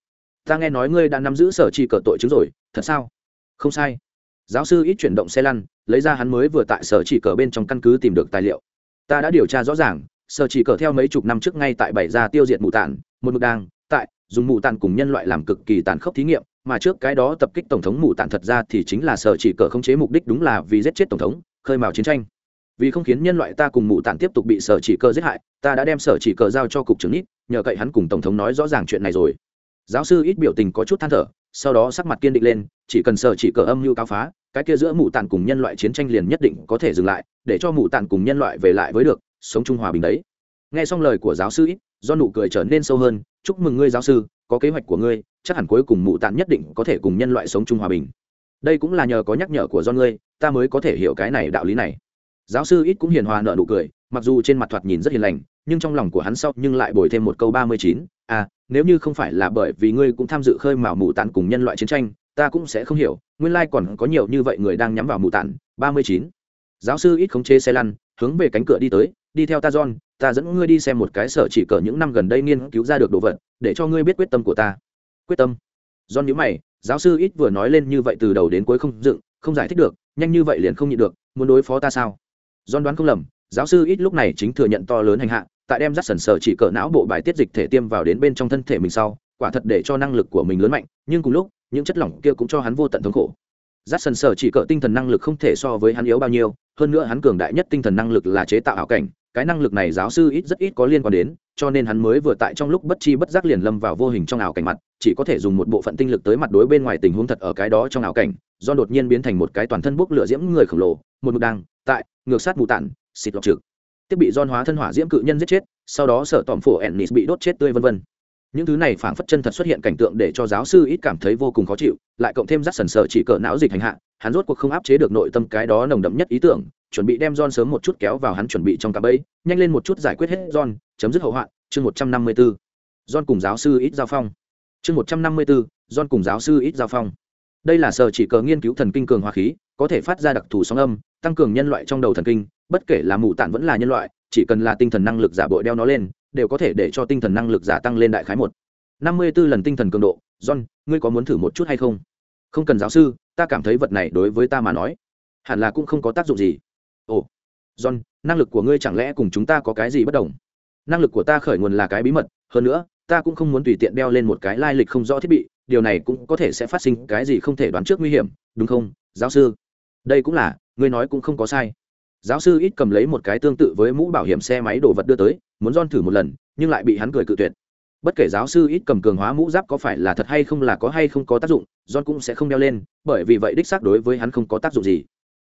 Ta nghe nói ngươi đã nắm giữ sở chỉ cờ tội chứng rồi, thật sao? Không sai. Giáo sư ít chuyển động xe lăn, lấy ra hắn mới vừa tại sở chỉ cờ bên trong căn cứ tìm được tài liệu. Ta đã điều tra rõ ràng, sở chỉ cờ theo mấy chục năm trước ngay tại bảy gia tiêu diệt mù tản một mực đang tại dùng mù tản cùng nhân loại làm cực kỳ tàn khốc thí nghiệm, mà trước cái đó tập kích tổng thống mù tản thật ra thì chính là sở chỉ cờ không chế mục đích đúng là vì giết chết tổng thống, khơi mào chiến tranh vì không khiến nhân loại ta cùng mụ tản tiếp tục bị sở chỉ cờ giết hại, ta đã đem sở chỉ cờ giao cho cục trưởng ít nhờ cậy hắn cùng tổng thống nói rõ ràng chuyện này rồi. Giáo sư ít biểu tình có chút than thở, sau đó sắc mặt kiên định lên, chỉ cần sở chỉ cờ âm mưu cao phá, cái kia giữa mụ tản cùng nhân loại chiến tranh liền nhất định có thể dừng lại, để cho mụ tản cùng nhân loại về lại với được, sống trung hòa bình đấy. Nghe xong lời của giáo sư ít, do nụ cười trở nên sâu hơn, chúc mừng ngươi giáo sư, có kế hoạch của ngươi, chắc hẳn cuối cùng mụ tản nhất định có thể cùng nhân loại sống chung hòa bình. Đây cũng là nhờ có nhắc nhở của do ngươi, ta mới có thể hiểu cái này đạo lý này giáo sư ít cũng hiền hòa nợ nụ cười, mặc dù trên mặt thoạt nhìn rất hiền lành, nhưng trong lòng của hắn sau nhưng lại bồi thêm một câu ba mươi chín à nếu như không phải là bởi vì ngươi cũng tham dự khơi mào mù tàn cùng nhân loại chiến tranh, ta cũng sẽ không hiểu, nguyên lai còn có nhiều như vậy người đang nhắm vào mù tàn ba mươi chín. Giáo sư ít khống chế xe lăn, hướng về cánh cửa đi tới, đi theo ta, john, ta dẫn ngươi đi xem một cái sở chỉ cờ những năm gần đây nghiên cứu ra được đồ vật, để cho ngươi biết quyết tâm của ta. Quyết tâm? John nhữ mày, giáo sư ít vừa nói lên như vậy từ đầu đến cuối không dựng, không giải thích được, nhanh như vậy liền không nhịn được, muốn đối phó ta sao? John đoán không lầm, giáo sư ít lúc này chính thừa nhận to lớn hành hạ, tại đem rắc sần sở chỉ cỡ não bộ bài tiết dịch thể tiêm vào đến bên trong thân thể mình sau, quả thật để cho năng lực của mình lớn mạnh, nhưng cùng lúc, những chất lỏng kia cũng cho hắn vô tận thống khổ. Rắc sần sở chỉ cỡ tinh thần năng lực không thể so với hắn yếu bao nhiêu, hơn nữa hắn cường đại nhất tinh thần năng lực là chế tạo ảo cảnh, cái năng lực này giáo sư ít rất ít có liên quan đến, cho nên hắn mới vừa tại trong lúc bất chi bất giác liền lâm vào vô hình trong ảo cảnh mặt, chỉ có thể dùng một bộ phận tinh lực tới mặt đối bên ngoài tình huống thật ở cái đó trong ảo cảnh, do đột nhiên biến thành một cái toàn thân bốc lửa diễm người khổng lồ, một mực đang tại ngược sát mù tản xịt lọc trực tiếp bị don hóa thân hỏa diễm cự nhân giết chết sau đó sở tòm phổ ennis bị đốt chết tươi vân vân những thứ này phảng phất chân thật xuất hiện cảnh tượng để cho giáo sư ít cảm thấy vô cùng khó chịu lại cộng thêm rắc sần sợ chỉ cỡ não dịch hành hạ hắn rốt cuộc không áp chế được nội tâm cái đó nồng đậm nhất ý tưởng chuẩn bị đem John sớm một chút kéo vào hắn chuẩn bị trong cả bẫy, nhanh lên một chút giải quyết hết John, chấm dứt hậu hoạn, chương 154. John cùng giáo sư ít giao phong. Chương 154, John cùng giáo sư ít giao phong. Đây là sở chỉ cờ nghiên cứu thần kinh cường hóa khí, có thể phát ra đặc thù sóng âm, tăng cường nhân loại trong đầu thần kinh, bất kể là mù tản vẫn là nhân loại, chỉ cần là tinh thần năng lực giả bội đeo nó lên, đều có thể để cho tinh thần năng lực giả tăng lên đại khái một. Năm mươi b ố lần tinh thần cường độ. John, ngươi có muốn thử một chút hay không? Không cần giáo sư, ta cảm thấy vật này đối với ta mà nói, hẳn là cũng không có tác dụng gì. Ồ, john, năng lực của ngươi chẳng lẽ cùng chúng ta có cái gì bất đồng? Năng lực của ta khởi nguồn là cái bí mật, hơn nữa, ta cũng không muốn tùy tiện đeo lên một cái lai lịch không rõ thiết bị, điều này cũng có thể sẽ phát sinh cái gì không thể đoán trước nguy hiểm, đúng không, giáo sư? Đây cũng là ngươi nói cũng không có sai. Giáo sư ít cầm lấy một cái tương tự với mũ bảo hiểm xe máy đồ vật đưa tới, muốn don thử một lần, nhưng lại bị hắn cười cự tuyệt. Bất kể giáo sư ít cầm cường hóa mũ giáp có phải là thật hay không là có hay không có tác dụng, john cũng sẽ không đeo lên, bởi vì vậy đích xác đối với hắn không có tác dụng gì.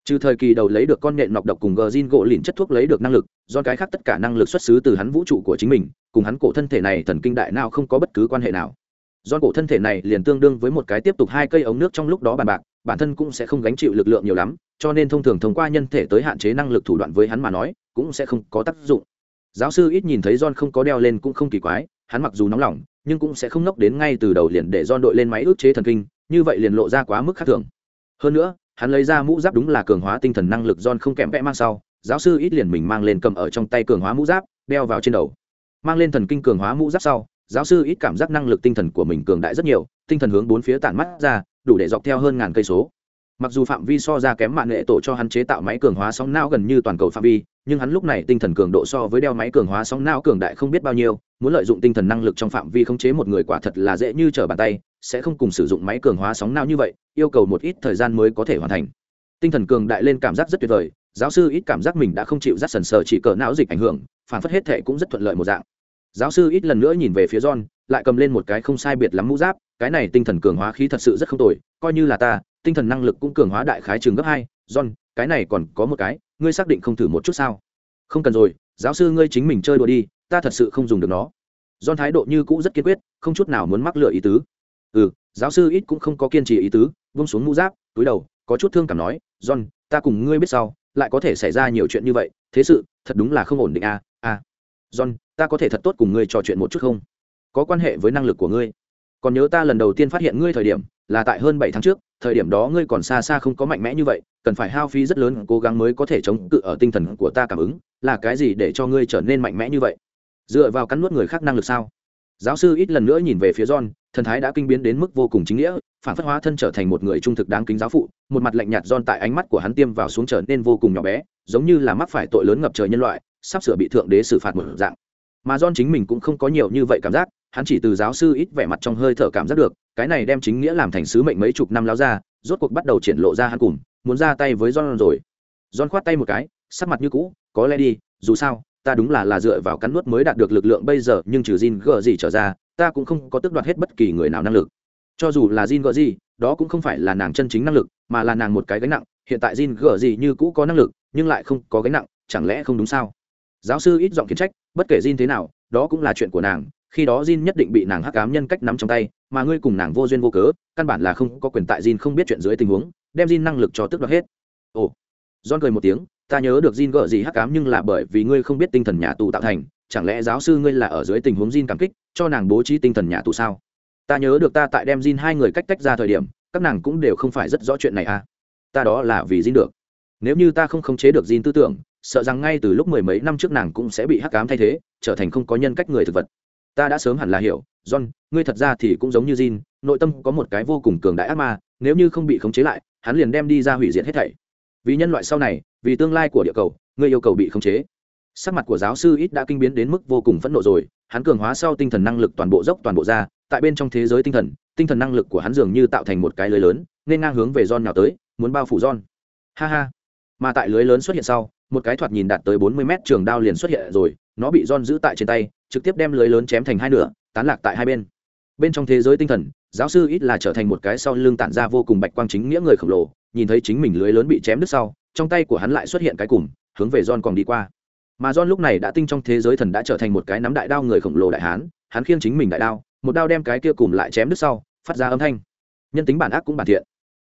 Trừ thời kỳ đầu lấy được con nhện nọc độc cùng gờ zin gỗ lìn chất thuốc lấy được năng lực do cái khác tất cả năng lực xuất xứ từ hắn vũ trụ của chính mình, cùng hắn cổ thân thể này thần kinh đại nào không có bất cứ quan hệ nào. Do cổ thân thể này liền tương đương với một cái tiếp tục hai cây ống nước trong lúc đó bàn bạc, bản thân cũng sẽ không gánh chịu lực lượng nhiều lắm cho nên thông thường thông qua nhân thể tới hạn chế năng lực thủ đoạn với hắn mà nói, cũng sẽ không có tác dụng. Giáo sư ít nhìn thấy john không có đeo lên cũng không kỳ quái, hắn mặc dù nóng lòng, nhưng cũng sẽ không nốc đến ngay từ đầu liền để john đội lên máy ước chế thần kinh, như vậy liền lộ ra quá mức khác thường. Hơn nữa, hắn lấy ra mũ giáp đúng là cường hóa tinh thần năng lực john không kèm vẽ mang sau, giáo sư ít liền mình mang lên cầm ở trong tay cường hóa mũ giáp, đeo vào trên đầu. Mang lên thần kinh cường hóa mũ giáp sau, giáo sư ít cảm giác năng lực tinh thần của mình cường đại rất nhiều, tinh thần hướng bốn phía tản mắt ra, đủ để dọc theo hơn ngàn cây số mặc dù phạm vi so ra kém mạng nghệ tổ cho hắn chế tạo máy cường hóa sóng não gần như toàn cầu phạm vi, nhưng hắn lúc này tinh thần cường độ so với đeo máy cường hóa sóng não cường đại không biết bao nhiêu, muốn lợi dụng tinh thần năng lực trong phạm vi khống chế một người quả thật là dễ như trở bàn tay, sẽ không cùng sử dụng máy cường hóa sóng não như vậy, yêu cầu một ít thời gian mới có thể hoàn thành. Tinh thần cường đại lên cảm giác rất tuyệt vời, giáo sư ít cảm giác mình đã không chịu rắt sần sờ chỉ cờ não dịch ảnh hưởng, phản phất hết thệ cũng rất thuận lợi một dạng. Giáo sư ít lần nữa nhìn về phía john, lại cầm lên một cái không sai biệt lắm mũ giáp, cái này tinh thần cường hóa khí thật sự rất không tồi, coi như là ta tinh thần năng lực cũng cường hóa đại khái trường gấp hai. John cái này còn có một cái ngươi xác định không thử một chút sao? Không cần rồi giáo sư ngươi chính mình chơi đùa đi ta thật sự không dùng được nó. John thái độ như cũ rất kiên quyết không chút nào muốn mắc lựa ý tứ. Ừ giáo sư ít cũng không có kiên trì ý tứ vung xuống mũ giáp túi đầu có chút thương cảm nói john ta cùng ngươi biết sau lại có thể xảy ra nhiều chuyện như vậy thế sự thật đúng là không ổn định a à, a à. john ta có thể thật tốt cùng ngươi trò chuyện một chút không? Có quan hệ với năng lực của ngươi còn nhớ ta lần đầu tiên phát hiện ngươi thời điểm, là tại hơn bảy tháng trước, thời điểm đó ngươi còn xa xa không có mạnh mẽ như vậy, cần phải hao phí rất lớn cố gắng mới có thể chống cự ở tinh thần của ta cảm ứng, là cái gì để cho ngươi trở nên mạnh mẽ như vậy? Dựa vào cắn nuốt người khác năng lực sao? Giáo sư ít lần nữa nhìn về phía john, thần thái đã kinh biến đến mức vô cùng chính nghĩa, phản phất hóa thân trở thành một người trung thực đáng kính giáo phụ, một mặt lạnh nhạt john tại ánh mắt của hắn tiêm vào xuống trở nên vô cùng nhỏ bé, giống như là mắc phải tội lớn ngập trời nhân loại, sắp sửa bị thượng đế xử phạt một dạng. Mà john chính mình cũng không có nhiều như vậy cảm giác hắn chỉ từ giáo sư ít vẻ mặt trong hơi thở cảm giác được, cái này đem chính nghĩa làm thành sứ mệnh mấy chục năm láo ra, rốt cuộc bắt đầu triển lộ ra hắn cùng, muốn ra tay với john rồi. John khoát tay một cái, sắc mặt như cũ, có lẽ đi, dù sao, ta đúng là là dựa vào cắn nuốt mới đạt được lực lượng bây giờ, nhưng trừ Jin gờ gì trở ra, ta cũng không có tước đoạt hết bất kỳ người nào năng lực. Cho dù là Jin gờ gì đó cũng không phải là nàng chân chính năng lực, mà là nàng một cái gánh nặng. Hiện tại Jin gờ gì như cũ có năng lực, nhưng lại không có gánh nặng, chẳng lẽ không đúng sao? Giáo sư ít giọng khiển trách, bất kể Jin thế nào, đó cũng là chuyện của nàng khi đó Jin nhất định bị nàng hắc ám nhân cách nắm trong tay, mà ngươi cùng nàng vô duyên vô cớ, căn bản là không có quyền tại Jin không biết chuyện dưới tình huống, đem Jin năng lực cho tước đoạt hết. Ồ. John cười một tiếng, ta nhớ được Jin gợ gì hắc ám nhưng là bởi vì ngươi không biết tinh thần nhà tù tạo thành, chẳng lẽ giáo sư ngươi là ở dưới tình huống Jin cảm kích, cho nàng bố trí tinh thần nhà tù sao? Ta nhớ được ta tại đem Jin hai người cách tách ra thời điểm, các nàng cũng đều không phải rất rõ chuyện này à? Ta đó là vì Jin được. Nếu như ta không khống chế được Jin tư tưởng, sợ rằng ngay từ lúc mười mấy năm trước nàng cũng sẽ bị hắc ám thay thế, trở thành không có nhân cách người thực vật ta đã sớm hẳn là hiểu, john, ngươi thật ra thì cũng giống như jin, nội tâm có một cái vô cùng cường đại ác ma, nếu như không bị khống chế lại, hắn liền đem đi ra hủy diệt hết thảy. Vì nhân loại sau này, vì tương lai của địa cầu, ngươi yêu cầu bị khống chế. Sắc mặt của giáo sư ít đã kinh biến đến mức vô cùng phẫn nộ rồi, hắn cường hóa sau tinh thần năng lực toàn bộ dốc toàn bộ ra, tại bên trong thế giới tinh thần tinh thần năng lực của hắn dường như tạo thành một cái lưới lớn, nên ngang hướng về John nào tới, muốn bao phủ John. Ha ha. Mà tại lưới lớn xuất hiện sau một cái thoạt nhìn đạt tới bốn mươi mét trường đao liền xuất hiện rồi, nó bị John giữ tại trên tay, trực tiếp đem lưới lớn chém thành hai nửa, tán lạc tại hai bên. Bên trong thế giới tinh thần, giáo sư ít là trở thành một cái sau lưng tản ra vô cùng bạch quang chính nghĩa người khổng lồ, nhìn thấy chính mình lưới lớn bị chém đứt sau, trong tay của hắn lại xuất hiện cái cùng hướng về John còn đi qua. Mà John lúc này đã tinh trong thế giới thần đã trở thành một cái nắm đại đao người khổng lồ đại hán, hắn khiêng chính mình đại đao, một đao đem cái kia cùng lại chém đứt sau, phát ra âm thanh. Nhân tính bản ác cũng bản thiện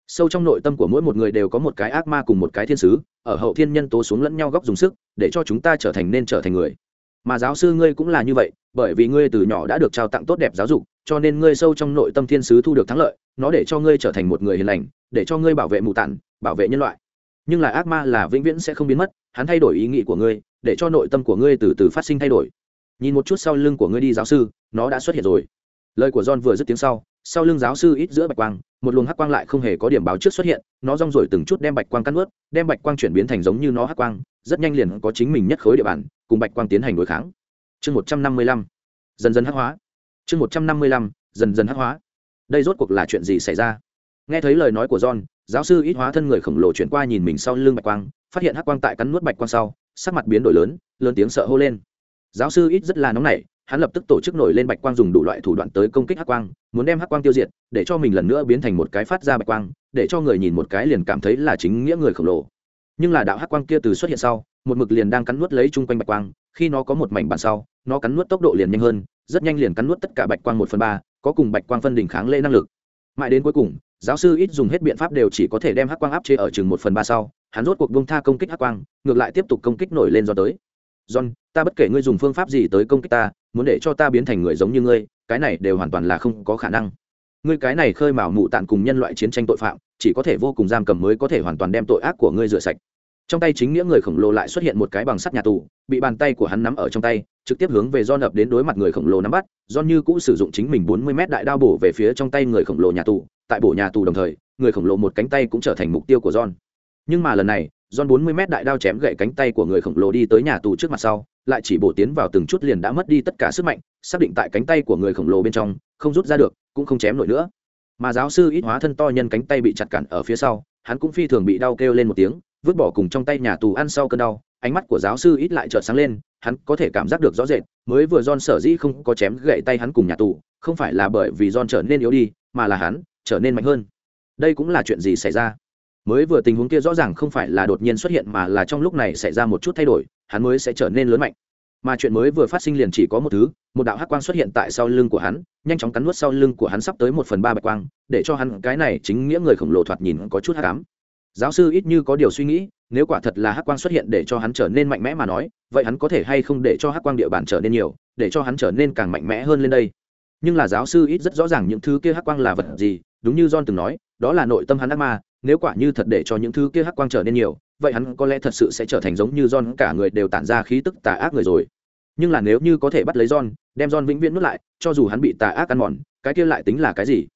sâu trong nội tâm của mỗi một người đều có một cái ác ma cùng một cái thiên sứ, ở hậu thiên nhân tố xuống lẫn nhau góc dùng sức, để cho chúng ta trở thành nên trở thành người. Mà giáo sư ngươi cũng là như vậy, bởi vì ngươi từ nhỏ đã được trao tặng tốt đẹp giáo dục, cho nên ngươi sâu trong nội tâm thiên sứ thu được thắng lợi, nó để cho ngươi trở thành một người hiền lành, để cho ngươi bảo vệ mù tản bảo vệ nhân loại. Nhưng là ác ma là vĩnh viễn sẽ không biến mất, hắn thay đổi ý nghĩ của ngươi, để cho nội tâm của ngươi từ từ phát sinh thay đổi. Nhìn một chút sau lưng của ngươi đi, giáo sư, nó đã xuất hiện rồi. Lời của john vừa dứt tiếng sau sau lưng giáo sư ít giữa bạch quang, một luồng hắc quang lại không hề có điểm báo trước xuất hiện, nó rong rổi từng chút đem bạch quang cắt ướt đem bạch quang chuyển biến thành giống như nó hắc quang, rất nhanh liền có chính mình nhất khối địa bàn, cùng bạch quang tiến hành đối kháng. Chương một trăm năm mươi lăm, dần dần hắc hóa. Chương một trăm năm mươi lăm, dần dần hắc hóa. Đây rốt cuộc là chuyện gì xảy ra? Nghe thấy lời nói của john, giáo sư ít hóa thân người khổng lồ chuyển qua nhìn mình sau lưng bạch quang, phát hiện hắc quang tại cắn nuốt bạch quang sau, sắc mặt biến đổi lớn lớn tiếng sợ hô lên. Giáo sư ít rất là nóng nảy hắn lập tức tổ chức nổi lên bạch quang dùng đủ loại thủ đoạn tới công kích hắc quang, muốn đem hắc quang tiêu diệt, để cho mình lần nữa biến thành một cái phát ra bạch quang, để cho người nhìn một cái liền cảm thấy là chính nghĩa người khổng lồ. Nhưng là đạo hắc quang kia từ xuất hiện sau, một mực liền đang cắn nuốt lấy chung quanh bạch quang, khi nó có một mảnh bàn sau, nó cắn nuốt tốc độ liền nhanh hơn, rất nhanh liền cắn nuốt tất cả bạch quang một phần ba, có cùng bạch quang phân đỉnh kháng lệ năng lực. Mãi đến cuối cùng, giáo sư ít dùng hết biện pháp đều chỉ có thể đem hắc quang áp chế ở chừng một phần ba sau, hắn rốt cuộc bông tha công kích hắc quang, ngược lại tiếp tục công kích nổi lên do tới john, ta bất kể ngươi dùng phương pháp gì tới công kích ta, muốn để cho ta biến thành người giống như ngươi, cái này đều hoàn toàn là không có khả năng. Ngươi cái này khơi mào mụ tạn cùng nhân loại chiến tranh tội phạm, chỉ có thể vô cùng giam cầm mới có thể hoàn toàn đem tội ác của ngươi rửa sạch. Trong tay chính nghĩa người khổng lồ lại xuất hiện một cái bằng sắt nhà tù, bị bàn tay của hắn nắm ở trong tay, trực tiếp hướng về do ập đến đối mặt người khổng lồ nắm bắt. Do như cũ sử dụng chính mình bốn mươi mét đại đao bổ về phía trong tay người khổng lồ nhà tù. Tại bổ nhà tù đồng thời, người khổng lồ một cánh tay cũng trở thành mục tiêu của john. Nhưng mà lần này john bốn mươi mét đại đao chém gậy cánh tay của người khổng lồ đi tới nhà tù trước mặt sau, lại chỉ bổ tiến vào từng chút liền đã mất đi tất cả sức mạnh, xác định tại cánh tay của người khổng lồ bên trong, không rút ra được, cũng không chém nổi nữa. Mà giáo sư ít hóa thân to nhân cánh tay bị chặt cản ở phía sau, hắn cũng phi thường bị đau kêu lên một tiếng, vứt bỏ cùng trong tay nhà tù ăn sau cơn đau, ánh mắt của giáo sư ít lại chợt sáng lên, hắn có thể cảm giác được rõ rệt, mới vừa John sở dĩ không có chém gậy tay hắn cùng nhà tù, không phải là bởi vì John trở nên yếu đi, mà là hắn trở nên mạnh hơn. Đây cũng là chuyện gì xảy ra? Mới vừa tình huống kia rõ ràng không phải là đột nhiên xuất hiện mà là trong lúc này xảy ra một chút thay đổi, hắn mới sẽ trở nên lớn mạnh. Mà chuyện mới vừa phát sinh liền chỉ có một thứ, một đạo hắc quang xuất hiện tại sau lưng của hắn, nhanh chóng cắn nuốt sau lưng của hắn sắp tới một phần ba bạch quang, để cho hắn cái này chính nghĩa người khổng lồ thoạt nhìn có chút hắc ám. Giáo sư ít như có điều suy nghĩ, nếu quả thật là hắc quang xuất hiện để cho hắn trở nên mạnh mẽ mà nói, vậy hắn có thể hay không để cho hắc quang địa bàn trở nên nhiều, để cho hắn trở nên càng mạnh mẽ hơn lên đây? Nhưng là giáo sư ít rất rõ ràng những thứ kia hắc quang là vật gì, đúng như john từng nói, đó là nội tâm hắn ác ma nếu quả như thật để cho những thứ kia hắc quang trở nên nhiều, vậy hắn có lẽ thật sự sẽ trở thành giống như john, cả người đều tản ra khí tức tà ác người rồi. Nhưng là nếu như có thể bắt lấy john, đem john vĩnh viễn nuốt lại, cho dù hắn bị tà ác ăn mòn, cái kia lại tính là cái gì?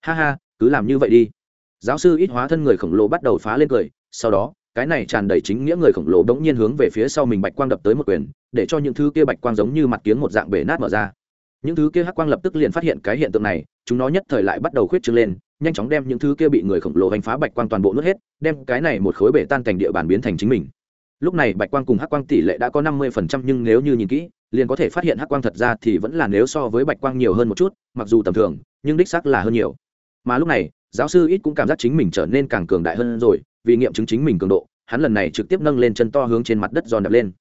Ha ha, cứ làm như vậy đi. Giáo sư ít hóa thân người khổng lồ bắt đầu phá lên cười, sau đó, cái này tràn đầy chính nghĩa người khổng lồ đống nhiên hướng về phía sau mình bạch quang đập tới một quyền, để cho những thứ kia bạch quang giống như mặt kiếng một dạng bể nát mở ra những thứ kia hắc quang lập tức liền phát hiện cái hiện tượng này, chúng nó nhất thời lại bắt đầu khuyết trương lên, nhanh chóng đem những thứ kia bị người khổng lồ hành phá bạch quang toàn bộ nuốt hết, đem cái này một khối bể tan thành địa bàn biến thành chính mình. Lúc này bạch quang cùng hắc quang tỷ lệ đã có năm mươi phần trăm, nhưng nếu như nhìn kỹ, liền có thể phát hiện hắc quang thật ra thì vẫn là nếu so với bạch quang nhiều hơn một chút, mặc dù tầm thường, nhưng đích xác là hơn nhiều. Mà lúc này, giáo sư ít cũng cảm giác chính mình trở nên càng cường đại hơn rồi, vì nghiệm chứng chính mình cường độ, hắn lần này trực tiếp nâng lên chân to hướng trên mặt đất giòn đập lên.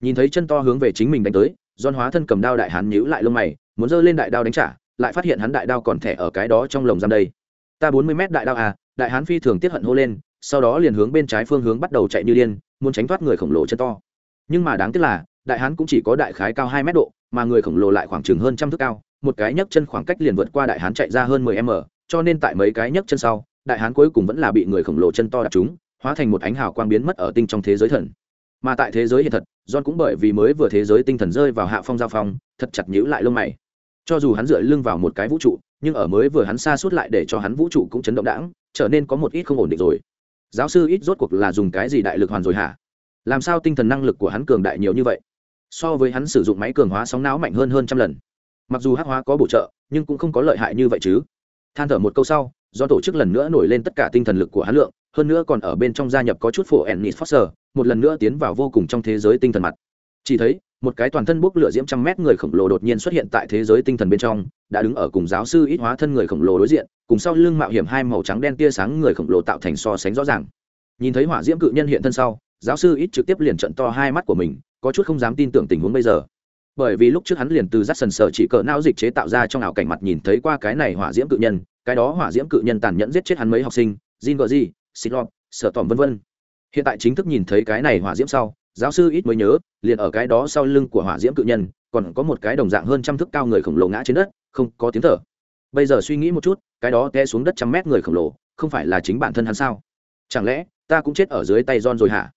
Nhìn thấy chân to hướng về chính mình đánh tới, giòn hóa thân cầm đao đại hắn nhíu lại lông mày muốn giơ lên đại đao đánh trả, lại phát hiện hắn đại đao còn thẻ ở cái đó trong lồng giam đây. Ta bốn mươi mét đại đao à đại hán phi thường tiết hận hô lên, sau đó liền hướng bên trái phương hướng bắt đầu chạy như điên, muốn tránh thoát người khổng lồ chân to. Nhưng mà đáng tiếc là, đại hán cũng chỉ có đại khái cao hai mét độ, mà người khổng lồ lại khoảng chừng hơn trăm thước cao, một cái nhấc chân khoảng cách liền vượt qua đại hán chạy ra hơn mười m, cho nên tại mấy cái nhấc chân sau, đại hán cuối cùng vẫn là bị người khổng lồ chân to đạp chúng hóa thành một ánh hào quang biến mất ở tinh trong thế giới thần. Mà tại thế giới hiện thật, john cũng bởi vì mới vừa thế giới tinh thần rơi vào hạ phong giao phong, thật chặt nhữ lại lông mày cho dù hắn dựa lưng vào một cái vũ trụ, nhưng ở mới vừa hắn xa suốt lại để cho hắn vũ trụ cũng chấn động đãng, trở nên có một ít không ổn định rồi. Giáo sư ít rốt cuộc là dùng cái gì đại lực hoàn rồi hả? Làm sao tinh thần năng lực của hắn cường đại nhiều như vậy? So với hắn sử dụng máy cường hóa sóng não mạnh hơn hơn trăm lần. Mặc dù hắc hóa có bổ trợ, nhưng cũng không có lợi hại như vậy chứ. Than thở một câu sau, do tổ chức lần nữa nổi lên tất cả tinh thần lực của hắn lượng, hơn nữa còn ở bên trong gia nhập có chút phổ ennis foster, một lần nữa tiến vào vô cùng trong thế giới tinh thần mặt. Chỉ thấy một cái toàn thân bốc lửa diễm trăm mét người khổng lồ đột nhiên xuất hiện tại thế giới tinh thần bên trong, đã đứng ở cùng giáo sư ít hóa thân người khổng lồ đối diện, cùng sau lưng mạo hiểm hai màu trắng đen tia sáng người khổng lồ tạo thành so sánh rõ ràng. Nhìn thấy hỏa diễm cự nhân hiện thân sau, giáo sư ít trực tiếp liền trận to hai mắt của mình, có chút không dám tin tưởng tình huống bây giờ. Bởi vì lúc trước hắn liền từ rắt sần sờ chỉ cỡ não dịch chế tạo ra trong ảo cảnh mặt nhìn thấy qua cái này hỏa diễm cự nhân, cái đó hỏa diễm cự nhân tàn nhẫn giết chết hắn mấy học sinh, jin gờ gì xịt lọt sợ tỏm vân vân. Hiện tại chính thức nhìn thấy cái này hỏa diễm sau giáo sư ít mới nhớ, liền ở cái đó sau lưng của hỏa diễm cự nhân, còn có một cái đồng dạng hơn trăm thước cao người khổng lồ ngã trên đất, không có tiếng thở. Bây giờ suy nghĩ một chút, cái đó té xuống đất trăm mét người khổng lồ, không phải là chính bản thân hắn sao? Chẳng lẽ, ta cũng chết ở dưới tay John rồi hả?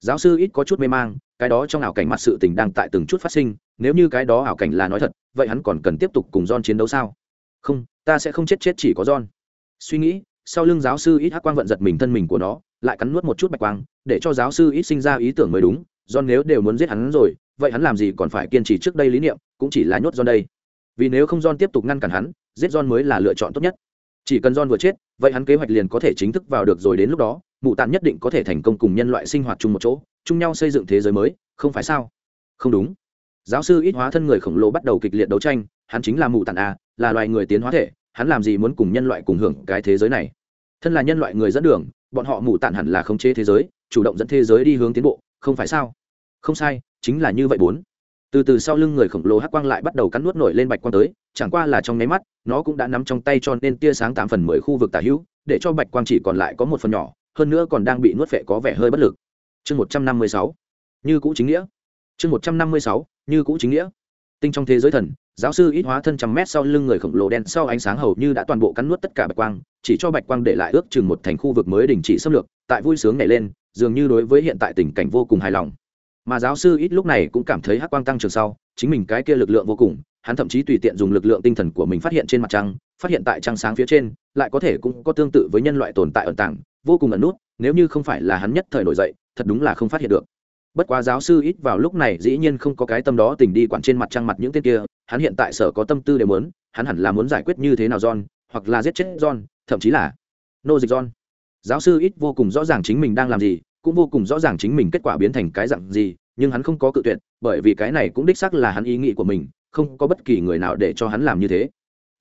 Giáo sư ít có chút mê mang, cái đó trong ảo cảnh mặt sự tình đang tại từng chút phát sinh, nếu như cái đó ảo cảnh là nói thật, vậy hắn còn cần tiếp tục cùng John chiến đấu sao? Không, ta sẽ không chết chết chỉ có John. Suy nghĩ sau lưng giáo sư ít hắc quang vận giật mình thân mình của nó, lại cắn nuốt một chút bạch quang, để cho giáo sư ít sinh ra ý tưởng mới đúng, do nếu đều muốn giết hắn rồi, vậy hắn làm gì còn phải kiên trì trước đây lý niệm, cũng chỉ là nhốt John đây. Vì nếu không John tiếp tục ngăn cản hắn, giết John mới là lựa chọn tốt nhất. Chỉ cần John vừa chết, vậy hắn kế hoạch liền có thể chính thức vào được rồi đến lúc đó, mụ tàn nhất định có thể thành công cùng nhân loại sinh hoạt chung một chỗ, chung nhau xây dựng thế giới mới, không phải sao? Không đúng. Giáo sư ít hóa thân người khổng lồ bắt đầu kịch liệt đấu tranh, hắn chính là mụ tàn a, là loài người tiến hóa thể hắn làm gì muốn cùng nhân loại cùng hưởng cái thế giới này? Thân là nhân loại người dẫn đường, bọn họ mù tản hẳn là khống chế thế giới, chủ động dẫn thế giới đi hướng tiến bộ, không phải sao? Không sai, chính là như vậy bốn. Từ từ sau lưng người khổng lồ hắc quang lại bắt đầu cắn nuốt nổi lên bạch quang tới, chẳng qua là trong nháy mắt, nó cũng đã nắm trong tay cho nên tia sáng tám phần mười khu vực tả hữu, để cho bạch quang chỉ còn lại có một phần nhỏ, hơn nữa còn đang bị nuốt vệ có vẻ hơi bất lực. Chương một trăm năm mươi sáu. Như cũ chính nghĩa. Chương một trăm năm mươi sáu. Như cũ chính nghĩa tinh trong thế giới thần, giáo sư ít hóa thân trăm mét sau lưng người khổng lồ đen sau ánh sáng hầu như đã toàn bộ cắn nuốt tất cả bạch quang, chỉ cho bạch quang để lại ước chừng một thành khu vực mới đình chỉ xâm lược, tại vui sướng nhảy lên, dường như đối với hiện tại tình cảnh vô cùng hài lòng. Mà giáo sư ít lúc này cũng cảm thấy hắc quang tăng trưởng sau, chính mình cái kia lực lượng vô cùng, hắn thậm chí tùy tiện dùng lực lượng tinh thần của mình phát hiện trên mặt trăng, phát hiện tại trăng sáng phía trên, lại có thể cũng có tương tự với nhân loại tồn tại ẩn tàng, vô cùng ẩn nút, nếu như không phải là hắn nhất thời nổi dậy, thật đúng là không phát hiện được bất quá giáo sư ít vào lúc này dĩ nhiên không có cái tâm đó tình đi quản trên mặt trăng mặt những tên kia, hắn hiện tại sở có tâm tư đều muốn, hắn hẳn là muốn giải quyết như thế nào john, hoặc là giết chết john, thậm chí là nô dịch john. Giáo sư ít vô cùng rõ ràng chính mình đang làm gì, cũng vô cùng rõ ràng chính mình kết quả biến thành cái dạng gì, nhưng hắn không có cự tuyệt, bởi vì cái này cũng đích xác là hắn ý nghĩ của mình, không có bất kỳ người nào để cho hắn làm như thế.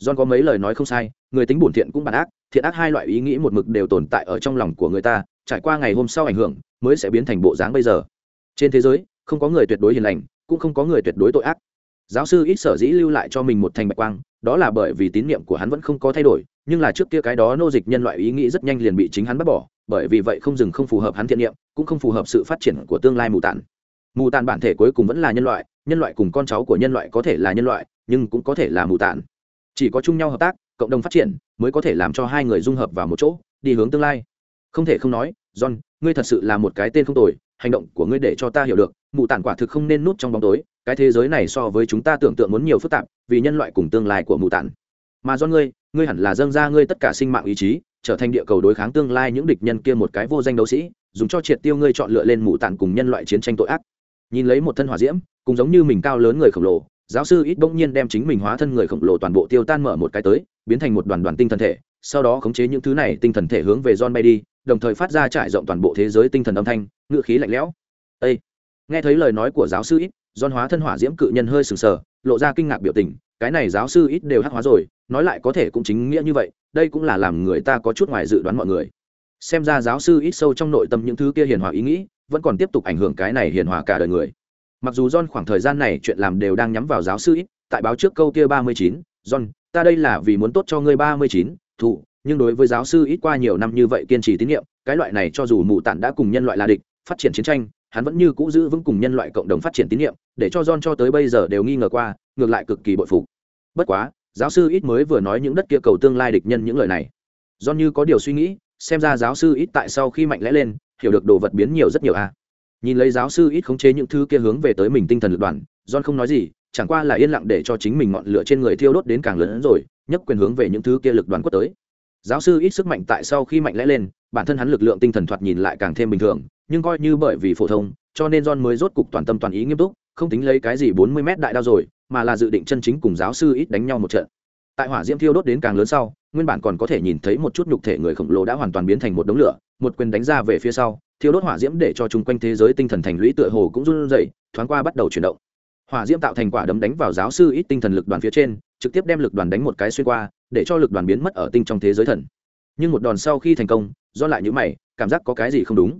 John có mấy lời nói không sai, người tính bổn thiện cũng bản ác, thiện ác hai loại ý nghĩ một mực đều tồn tại ở trong lòng của người ta, trải qua ngày hôm sau ảnh hưởng, mới sẽ biến thành bộ dáng bây giờ trên thế giới, không có người tuyệt đối hiền lành, cũng không có người tuyệt đối tội ác. Giáo sư ít sở dĩ lưu lại cho mình một thành bạch quang, đó là bởi vì tín nhiệm của hắn vẫn không có thay đổi, nhưng là trước kia cái đó nô dịch nhân loại ý nghĩ rất nhanh liền bị chính hắn bắt bỏ, bởi vì vậy không dừng không phù hợp hắn thiện niệm, cũng không phù hợp sự phát triển của tương lai mù tàn mù tàn bản thể cuối cùng vẫn là nhân loại nhân loại cùng con cháu của nhân loại có thể là nhân loại, nhưng cũng có thể là mù tàn chỉ có chung nhau hợp tác, cộng đồng phát triển, mới có thể làm cho hai người dung hợp vào một chỗ, đi hướng tương lai. Không thể không nói, john, ngươi thật sự là một cái tên không tồi hành động của ngươi để cho ta hiểu được mù tản quả thực không nên nút trong bóng tối cái thế giới này so với chúng ta tưởng tượng muốn nhiều phức tạp vì nhân loại cùng tương lai của mù tản. Mà do ngươi ngươi hẳn là dâng ra ngươi tất cả sinh mạng ý chí trở thành địa cầu đối kháng tương lai những địch nhân kia một cái vô danh đấu sĩ dùng cho triệt tiêu ngươi chọn lựa lên mù tản cùng nhân loại chiến tranh tội ác. Nhìn lấy một thân hỏa diễm cũng giống như mình cao lớn người khổng lồ giáo sư ít bỗng nhiên đem chính mình hóa thân người khổng lồ toàn bộ tiêu tan mở một cái tới biến thành một đoàn đoàn tinh thần thể sau đó khống chế những thứ này tinh thần thể hướng về John bay đi, đồng thời phát ra trải rộng toàn bộ thế giới tinh thần âm thanh, ngự khí lạnh lẽo. Ê! Nghe thấy lời nói của giáo sư ít, don hóa thân hỏa diễm cự nhân hơi sừng sờ, lộ ra kinh ngạc biểu tình, cái này giáo sư ít đều hắc hóa rồi, nói lại có thể cũng chính nghĩa như vậy, đây cũng là làm người ta có chút ngoài dự đoán mọi người. Xem ra giáo sư ít sâu trong nội tâm những thứ kia hiền hòa ý nghĩ, vẫn còn tiếp tục ảnh hưởng cái này hiền hòa cả đời người. Mặc dù John khoảng thời gian này chuyện làm đều đang nhắm vào giáo sư ít, tại báo trước câu kia ba mươi chín, John, ta đây là vì muốn tốt cho ngươi ba mươi chín, thụ nhưng đối với giáo sư ít qua nhiều năm như vậy kiên trì tín nhiệm, cái loại này cho dù mù tản đã cùng nhân loại là địch, phát triển chiến tranh, hắn vẫn như cũ giữ vững cùng nhân loại cộng đồng phát triển tín nhiệm, để cho john cho tới bây giờ đều nghi ngờ qua, ngược lại cực kỳ bội phục. Bất quá, giáo sư ít mới vừa nói những đất kia cầu tương lai địch nhân những lời này. John như có điều suy nghĩ, xem ra giáo sư ít tại sau khi mạnh lẽ lên, hiểu được đồ vật biến nhiều rất nhiều a à. nhìn lấy giáo sư ít khống chế những thứ kia hướng về tới mình tinh thần lực đoàn, john không nói gì, chẳng qua là yên lặng để cho chính mình ngọn lửa trên người thiêu đốt đến càng lớn hơn rồi, nhấc quyền hướng về những thứ kia lực đoàn quất tới giáo sư ít sức mạnh tại sau khi mạnh lẽ lên, bản thân hắn lực lượng tinh thần thoạt nhìn lại càng thêm bình thường, nhưng coi như bởi vì phổ thông, cho nên john mới rốt cục toàn tâm toàn ý nghiêm túc, không tính lấy cái gì bốn mươi mét đại đao rồi, mà là dự định chân chính cùng giáo sư ít đánh nhau một trận. Tại hỏa diễm thiêu đốt đến càng lớn sau, nguyên bản còn có thể nhìn thấy một chút nhục thể người khổng lồ đã hoàn toàn biến thành một đống lửa, một quyền đánh ra về phía sau, thiêu đốt hỏa diễm để cho chung quanh thế giới tinh thần thành lũy tựa hồ cũng run rẩy, thoáng qua bắt đầu chuyển động. Hỏa diễm tạo thành quả đấm đánh vào giáo sư ít tinh thần lực đoàn phía trên, trực tiếp đem lực đoàn đánh một cái xuyên qua để cho lực đoàn biến mất ở tinh trong thế giới thần. Nhưng một đòn sau khi thành công, do lại những mày, cảm giác có cái gì không đúng.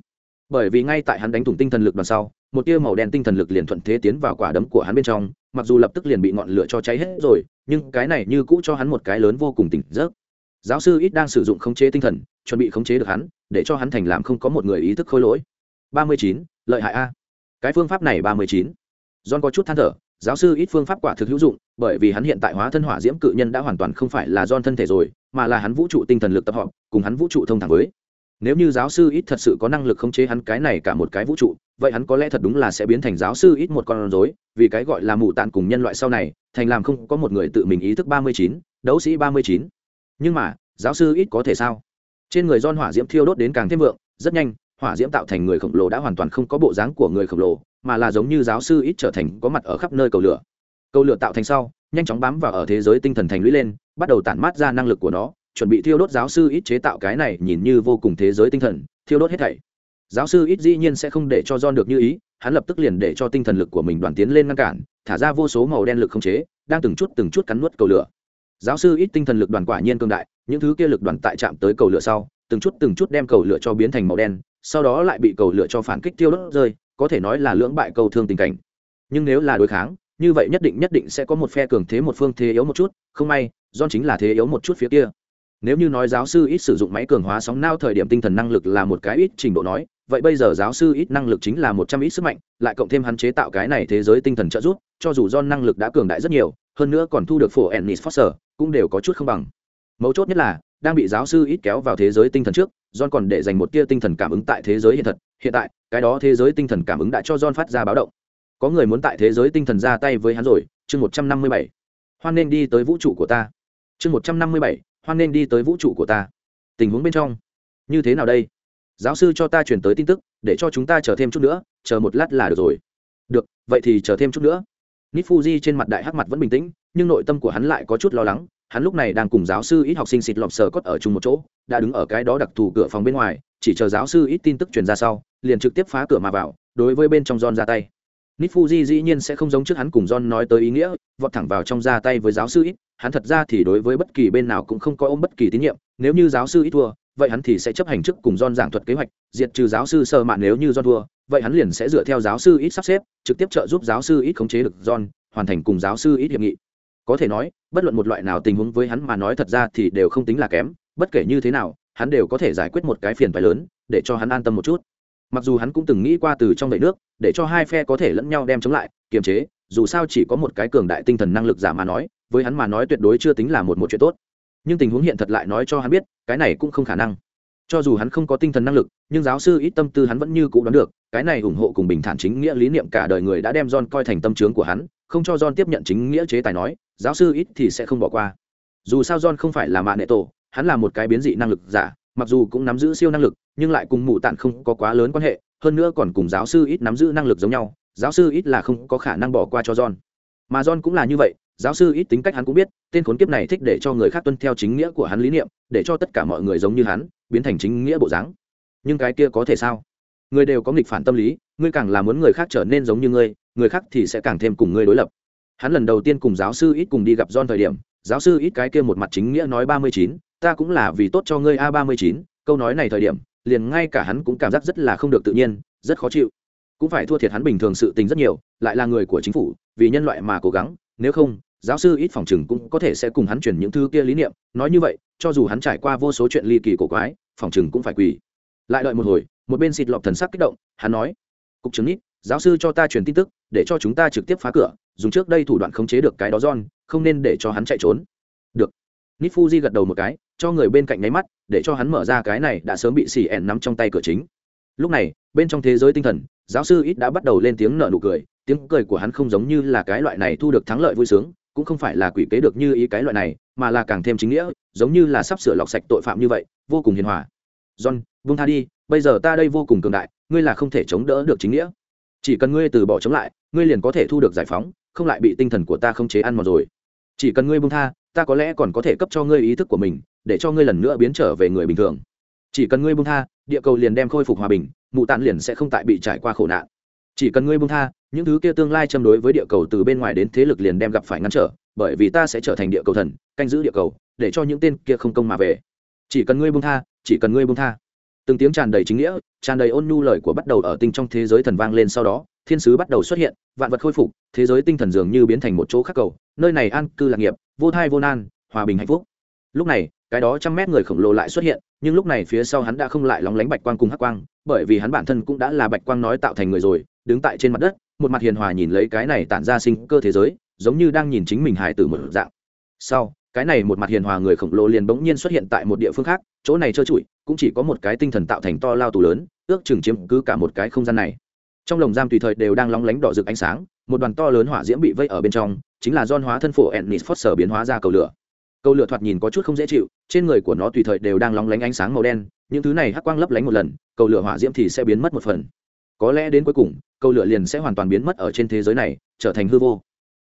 Bởi vì ngay tại hắn đánh thủng tinh thần lực đoàn sau, một tia màu đen tinh thần lực liền thuận thế tiến vào quả đấm của hắn bên trong, mặc dù lập tức liền bị ngọn lửa cho cháy hết rồi, nhưng cái này như cũ cho hắn một cái lớn vô cùng tỉnh giấc. Giáo sư ít đang sử dụng khống chế tinh thần, chuẩn bị khống chế được hắn, để cho hắn thành làm không có một người ý thức khôi lỗi. Ba mươi chín, lợi hại a. Cái phương pháp này ba mươi chín. John có chút than thở giáo sư ít phương pháp quả thực hữu dụng, bởi vì hắn hiện tại hóa thân hỏa diễm cự nhân đã hoàn toàn không phải là don thân thể rồi, mà là hắn vũ trụ tinh thần lực tập hợp, cùng hắn vũ trụ thông thẳng với. Nếu như giáo sư ít thật sự có năng lực khống chế hắn cái này cả một cái vũ trụ, vậy hắn có lẽ thật đúng là sẽ biến thành giáo sư ít một con rối, vì cái gọi là mù tạn cùng nhân loại sau này, thành làm không có một người tự mình ý thức ba mươi chín, đấu sĩ ba mươi chín. Nhưng mà, giáo sư ít có thể sao? Trên người don hỏa diễm thiêu đốt đến càng thêm vượng, rất nhanh, hỏa diễm tạo thành người khổng lồ đã hoàn toàn không có bộ dáng của người khổng lồ mà là giống như giáo sư ít trở thành có mặt ở khắp nơi cầu lửa. Cầu lửa tạo thành sau, nhanh chóng bám vào ở thế giới tinh thần thành lũy lên, bắt đầu tản mát ra năng lực của nó, chuẩn bị thiêu đốt giáo sư ít chế tạo cái này nhìn như vô cùng thế giới tinh thần, thiêu đốt hết thảy. Giáo sư ít dĩ nhiên sẽ không để cho John được như ý, hắn lập tức liền để cho tinh thần lực của mình đoàn tiến lên ngăn cản, thả ra vô số màu đen lực không chế, đang từng chút từng chút cắn nuốt cầu lửa. Giáo sư ít tinh thần lực đoàn quả nhiên cương đại, những thứ kia lực đoàn tại chạm tới cầu lửa sau, từng chút từng chút đem cầu lửa cho biến thành màu đen sau đó lại bị cầu lửa cho phản kích tiêu đốt rơi, có thể nói là lưỡng bại cầu thương tình cảnh. Nhưng nếu là đối kháng, như vậy nhất định nhất định sẽ có một phe cường thế một phương thế yếu một chút, không may, John chính là thế yếu một chút phía kia. Nếu như nói giáo sư ít sử dụng máy cường hóa sóng nao thời điểm tinh thần năng lực là một cái ít trình độ nói, vậy bây giờ giáo sư ít năng lực chính là một trăm ít sức mạnh, lại cộng thêm hắn chế tạo cái này thế giới tinh thần trợ giúp, cho dù do năng lực đã cường đại rất nhiều, hơn nữa còn thu được phổ ennis foster, cũng đều có chút không bằng. Mấu chốt nhất là đang bị giáo sư ít kéo vào thế giới tinh thần trước, john còn để dành một tia tinh thần cảm ứng tại thế giới hiện thật. Hiện tại, cái đó thế giới tinh thần cảm ứng đã cho john phát ra báo động. Có người muốn tại thế giới tinh thần ra tay với hắn rồi, chương một trăm năm mươi bảy. Hoan nên đi tới vũ trụ của ta. Chương một trăm năm mươi bảy, hoan nên đi tới vũ trụ của ta. Tình huống bên trong. Như thế nào đây? Giáo sư cho ta chuyển tới tin tức, để cho chúng ta chờ thêm chút nữa, chờ một lát là được rồi. Được, vậy thì chờ thêm chút nữa. Nít fuji trên mặt đại hắc mặt vẫn bình tĩnh, nhưng nội tâm của hắn lại có chút lo lắng hắn lúc này đang cùng giáo sư ít học sinh xịt lọp sờ cốt ở chung một chỗ đã đứng ở cái đó đặc thù cửa phòng bên ngoài chỉ chờ giáo sư ít tin tức truyền ra sau liền trực tiếp phá cửa mà vào đối với bên trong john ra tay nít fuji dĩ nhiên sẽ không giống trước hắn cùng john nói tới ý nghĩa vọt thẳng vào trong ra tay với giáo sư ít hắn thật ra thì đối với bất kỳ bên nào cũng không có ôm bất kỳ tín nhiệm nếu như giáo sư ít thua vậy hắn thì sẽ chấp hành trước cùng John giảng thuật kế hoạch, diệt trừ giáo sư sơ mạn nếu như John thua, vậy hắn liền sẽ dựa theo giáo sư ít sắp xếp, trực tiếp trợ giúp giáo sư ít khống chế được John, hoàn thành cùng giáo sư ít hiệp nghị. Có thể nói, bất luận một loại nào tình huống với hắn mà nói thật ra thì đều không tính là kém, bất kể như thế nào, hắn đều có thể giải quyết một cái phiền phái lớn, để cho hắn an tâm một chút. Mặc dù hắn cũng từng nghĩ qua từ trong vậy nước, để cho hai phe có thể lẫn nhau đem chống lại, kiềm chế, dù sao chỉ có một cái cường đại tinh thần năng lực giả mà nói, với hắn mà nói tuyệt đối chưa tính là một một chuyện tốt nhưng tình huống hiện thật lại nói cho hắn biết cái này cũng không khả năng cho dù hắn không có tinh thần năng lực nhưng giáo sư ít tâm tư hắn vẫn như c ũ đoán được cái này ủng hộ cùng bình thản chính nghĩa lý niệm cả đời người đã đem john coi thành tâm trướng của hắn không cho john tiếp nhận chính nghĩa chế tài nói, giáo sư ít thì sẽ không bỏ qua. Dù sao john không phải là mạ nệ tổ, hắn là một cái biến dị năng lực giả, mặc dù cũng nắm giữ siêu năng lực, nhưng lại cùng mụ tạn không có quá lớn quan hệ, hơn nữa còn cùng giáo sư ít nắm giữ năng lực giống nhau, giáo sư ít là không có khả năng bỏ qua cho john. Mà john cũng là như vậy, giáo sư ít tính cách hắn cũng biết, tên khốn kiếp này thích để cho người khác tuân theo chính nghĩa của hắn lý niệm, để cho tất cả mọi người giống như hắn, biến thành chính nghĩa bộ dáng. Nhưng cái kia có thể sao? Người đều có nghịch phản tâm lý, ngươi càng là muốn người khác trở nên giống như ngươi người khác thì sẽ càng thêm cùng ngươi đối lập. Hắn lần đầu tiên cùng giáo sư ít cùng đi gặp john thời điểm, giáo sư ít cái kia một mặt chính nghĩa nói ba mươi chín, ta cũng là vì tốt cho ngươi a ba mươi chín, câu nói này thời điểm, liền ngay cả hắn cũng cảm giác rất là không được tự nhiên, rất khó chịu. Cũng phải thua thiệt hắn bình thường sự tình rất nhiều, lại là người của chính phủ, vì nhân loại mà cố gắng, nếu không, giáo sư ít phòng chừng cũng có thể sẽ cùng hắn chuyển những thứ kia lý niệm, nói như vậy, cho dù hắn trải qua vô số chuyện ly kỳ cổ quái, phòng chừng cũng phải quỳ. Lại đợi một hồi, một bên xịt lọc thần sắc kích động, hắn nói, cục trưởng ít giáo sư cho ta truyền tin tức, để cho chúng ta trực tiếp phá cửa, dùng trước đây thủ đoạn khống chế được cái đó john, không nên để cho hắn chạy trốn. Được. Nít fuji gật đầu một cái, cho người bên cạnh nháy mắt, để cho hắn mở ra cái này đã sớm bị xì ẻn nắm trong tay cửa chính. Lúc này, bên trong thế giới tinh thần, giáo sư ít đã bắt đầu lên tiếng nở nụ cười, tiếng cười của hắn không giống như là cái loại này thu được thắng lợi vui sướng, cũng không phải là quỷ kế được như ý cái loại này, mà là càng thêm chính nghĩa, giống như là sắp sửa lọc sạch tội phạm như vậy, vô cùng hiền hòa. John vung tha đi, bây giờ ta đây vô cùng cường đại, ngươi là không thể chống đỡ được chính nghĩa chỉ cần ngươi từ bỏ chống lại, ngươi liền có thể thu được giải phóng, không lại bị tinh thần của ta không chế ăn mòn rồi. Chỉ cần ngươi buông tha, ta có lẽ còn có thể cấp cho ngươi ý thức của mình, để cho ngươi lần nữa biến trở về người bình thường. Chỉ cần ngươi buông tha, địa cầu liền đem khôi phục hòa bình, mụ tàn liền sẽ không tại bị trải qua khổ nạn. Chỉ cần ngươi buông tha, những thứ kia tương lai châm đối với địa cầu từ bên ngoài đến thế lực liền đem gặp phải ngăn trở, bởi vì ta sẽ trở thành địa cầu thần, canh giữ địa cầu, để cho những tên kia không công mà về. Chỉ cần ngươi buông tha, chỉ cần ngươi buông tha từng tiếng tràn đầy chính nghĩa, tràn đầy ôn nhu lời của bắt đầu ở tinh trong thế giới thần vang lên sau đó, thiên sứ bắt đầu xuất hiện, vạn vật khôi phục, thế giới tinh thần dường như biến thành một chỗ khác cầu, nơi này an cư lạc nghiệp, vô thai vô nan, hòa bình hạnh phúc. Lúc này, cái đó trăm mét người khổng lồ lại xuất hiện, nhưng lúc này phía sau hắn đã không lại lóng lánh bạch quang cùng hắc quang, bởi vì hắn bản thân cũng đã là bạch quang nói tạo thành người rồi, đứng tại trên mặt đất, một mặt hiền hòa nhìn lấy cái này tản ra sinh cơ thế giới, giống như đang nhìn chính mình hài tử một dạng. Sau cái này một mặt hiền hòa người khổng lồ liền bỗng nhiên xuất hiện tại một địa phương khác, chỗ này trơ trụi, cũng chỉ có một cái tinh thần tạo thành to lao tù lớn, ước chừng chiếm cứ cả một cái không gian này. Trong lồng giam tùy thời đều đang lóng lánh đỏ rực ánh sáng, một đoàn to lớn hỏa diễm bị vây ở bên trong, chính là don hóa thân phổ ennis foster biến hóa ra cầu lửa. Cầu lửa thoạt nhìn có chút không dễ chịu, trên người của nó tùy thời đều đang lóng lánh ánh sáng màu đen, những thứ này hắc quang lấp lánh một lần, cầu lửa hỏa diễm thì sẽ biến mất một phần. Có lẽ đến cuối cùng, cầu lửa liền sẽ hoàn toàn biến mất ở trên thế giới này, trở thành hư vô.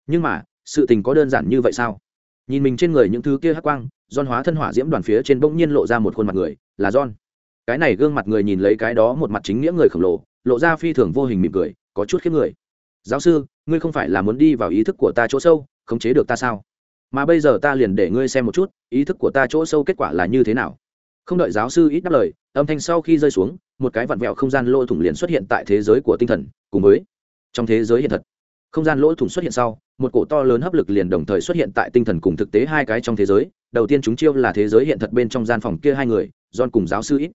Nhưng mà, sự tình có đơn giản như vậy sao? Nhìn mình trên người những thứ kia hắc quang don hóa thân hỏa diễm đoàn phía trên bỗng nhiên lộ ra một khuôn mặt người, là don cái này gương mặt người nhìn lấy cái đó một mặt chính nghĩa người khổng lồ, lộ ra phi thường vô hình mỉm cười, có chút khiếp người. Giáo sư, ngươi không phải là muốn đi vào ý thức của ta chỗ sâu, khống chế được ta sao? Mà bây giờ ta liền để ngươi xem một chút, ý thức của ta chỗ sâu kết quả là như thế nào. Không đợi giáo sư ít đáp lời, âm thanh sau khi rơi xuống, một cái vặn vẹo không gian lỗ thủng liền xuất hiện tại thế giới của tinh thần, cùng với trong thế giới hiện thật không gian lỗ thủng xuất hiện sau, một cổ to lớn hấp lực liền đồng thời xuất hiện tại tinh thần cùng thực tế hai cái trong thế giới. Đầu tiên chúng chiêu là thế giới hiện thật bên trong gian phòng kia hai người, john cùng giáo sư ít.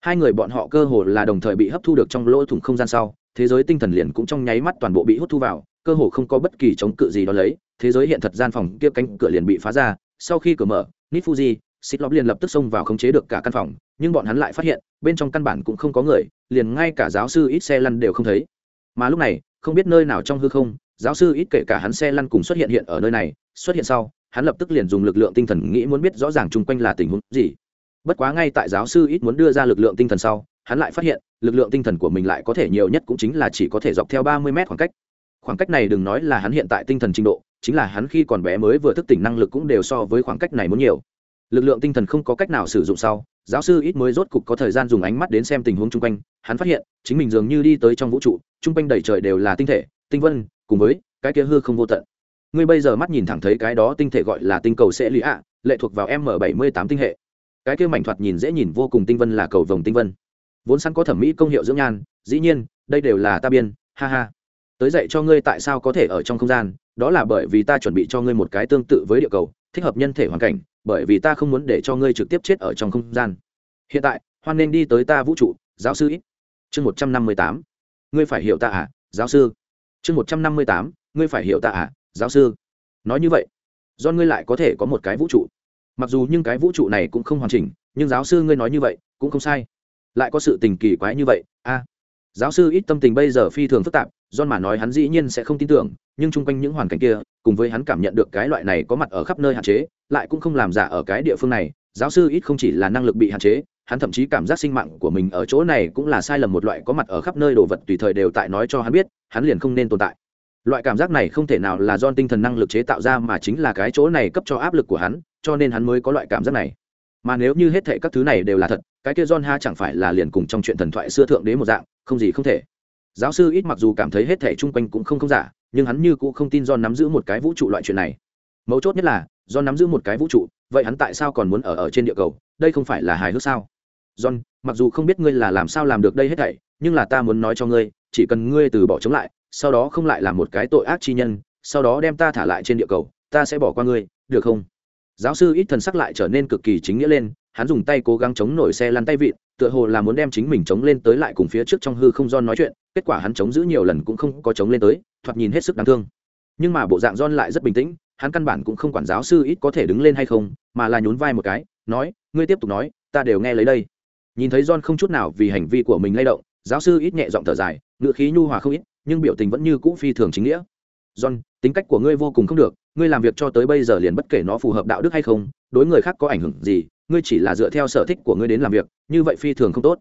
Hai người bọn họ cơ hồ là đồng thời bị hấp thu được trong lỗ thủng không gian sau, thế giới tinh thần liền cũng trong nháy mắt toàn bộ bị hút thu vào, cơ hồ không có bất kỳ chống cự gì đó lấy. Thế giới hiện thật gian phòng kia cánh cửa liền bị phá ra, sau khi cửa mở nít fuji xích lóp liền lập tức xông vào khống chế được cả căn phòng, nhưng bọn hắn lại phát hiện, bên trong căn bản cũng không có người, liền ngay cả giáo sư ít xe lăn đều không thấy mà lúc này, không biết nơi nào trong hư không, giáo sư ít kể cả hắn xe lăn cùng xuất hiện hiện ở nơi này, xuất hiện sau, hắn lập tức liền dùng lực lượng tinh thần nghĩ muốn biết rõ ràng chung quanh là tình huống gì. Bất quá ngay tại giáo sư ít muốn đưa ra lực lượng tinh thần sau, hắn lại phát hiện, lực lượng tinh thần của mình lại có thể nhiều nhất cũng chính là chỉ có thể dọc theo ba mươi mét khoảng cách. Khoảng cách này đừng nói là hắn hiện tại tinh thần trình độ, chính là hắn khi còn bé mới vừa thức tỉnh năng lực cũng đều so với khoảng cách này muốn nhiều. Lực lượng tinh thần không có cách nào sử dụng sau giáo sư ít mới rốt cục có thời gian dùng ánh mắt đến xem tình huống chung quanh, hắn phát hiện, chính mình dường như đi tới trong vũ trụ, chung quanh đầy trời đều là tinh thể, tinh vân, cùng với cái kia hư không vô tận. Ngươi bây giờ mắt nhìn thẳng thấy cái đó tinh thể gọi là tinh cầu sẽ lý ạ, lệ thuộc vào m bảy mươi tám tinh hệ. Cái kia mảnh thoạt nhìn dễ nhìn vô cùng tinh vân là cầu vồng tinh vân. Vốn sẵn có thẩm mỹ công hiệu dưỡng nhan, dĩ nhiên, đây đều là ta biên, ha ha. Tới dạy cho ngươi tại sao có thể ở trong không gian, đó là bởi vì ta chuẩn bị cho ngươi một cái tương tự với địa cầu, thích hợp nhân thể hoàn cảnh bởi vì ta không muốn để cho ngươi trực tiếp chết ở trong không gian. Hiện tại, hoan nên đi tới ta vũ trụ, giáo sư ít chương một trăm năm mươi tám. Ngươi phải hiểu ta à giáo sư. Chương một trăm năm mươi tám. Ngươi phải hiểu ta à giáo sư. Nói như vậy, do ngươi lại có thể có một cái vũ trụ. Mặc dù nhưng cái vũ trụ này cũng không hoàn chỉnh, nhưng giáo sư ngươi nói như vậy, cũng không sai. Lại có sự tình kỳ quái như vậy, a. Giáo sư ít tâm tình bây giờ phi thường phức tạp John mà nói hắn dĩ nhiên sẽ không tin tưởng, nhưng chung quanh những hoàn cảnh kia, cùng với hắn cảm nhận được cái loại này có mặt ở khắp nơi hạn chế, lại cũng không làm giả ở cái địa phương này. Giáo sư ít không chỉ là năng lực bị hạn chế, hắn thậm chí cảm giác sinh mạng của mình ở chỗ này cũng là sai lầm một loại có mặt ở khắp nơi đồ vật tùy thời đều tại nói cho hắn biết, hắn liền không nên tồn tại. Loại cảm giác này không thể nào là John tinh thần năng lực chế tạo ra mà chính là cái chỗ này cấp cho áp lực của hắn, cho nên hắn mới có loại cảm giác này. Mà nếu như hết thảy các thứ này đều là thật, cái kia john ha chẳng phải là liền cùng trong chuyện thần thoại xưa thượng đế một dạng, không gì không thể giáo sư ít mặc dù cảm thấy hết thể chung quanh cũng không không giả, nhưng hắn như cũng không tin john nắm giữ một cái vũ trụ loại chuyện này. Mấu chốt nhất là, john nắm giữ một cái vũ trụ, vậy hắn tại sao còn muốn ở ở trên địa cầu? Đây không phải là hài hước sao? John, mặc dù không biết ngươi là làm sao làm được đây hết thảy, nhưng là ta muốn nói cho ngươi, chỉ cần ngươi từ bỏ chống lại, sau đó không lại làm một cái tội ác chi nhân, sau đó đem ta thả lại trên địa cầu, ta sẽ bỏ qua ngươi, được không? Giáo sư ít thần sắc lại trở nên cực kỳ chính nghĩa lên hắn dùng tay cố gắng chống nổi xe lăn tay vịn, tựa hồ là muốn đem chính mình chống lên tới lại cùng phía trước trong hư không don nói chuyện, kết quả hắn chống giữ nhiều lần cũng không có chống lên tới, thoạt nhìn hết sức đáng thương. Nhưng mà bộ dạng don lại rất bình tĩnh, hắn căn bản cũng không quản giáo sư ít có thể đứng lên hay không, mà là nhún vai một cái, nói, ngươi tiếp tục nói, ta đều nghe lấy đây. Nhìn thấy don không chút nào vì hành vi của mình lay động, giáo sư ít nhẹ giọng thở dài, ngựa khí nhu hòa không ít, nhưng biểu tình vẫn như cũ phi thường chính nghĩa. John, tính cách của ngươi vô cùng không được, ngươi làm việc cho tới bây giờ liền bất kể nó phù hợp đạo đức hay không, đối người khác có ảnh hưởng gì ngươi chỉ là dựa theo sở thích của ngươi đến làm việc, như vậy phi thường không tốt.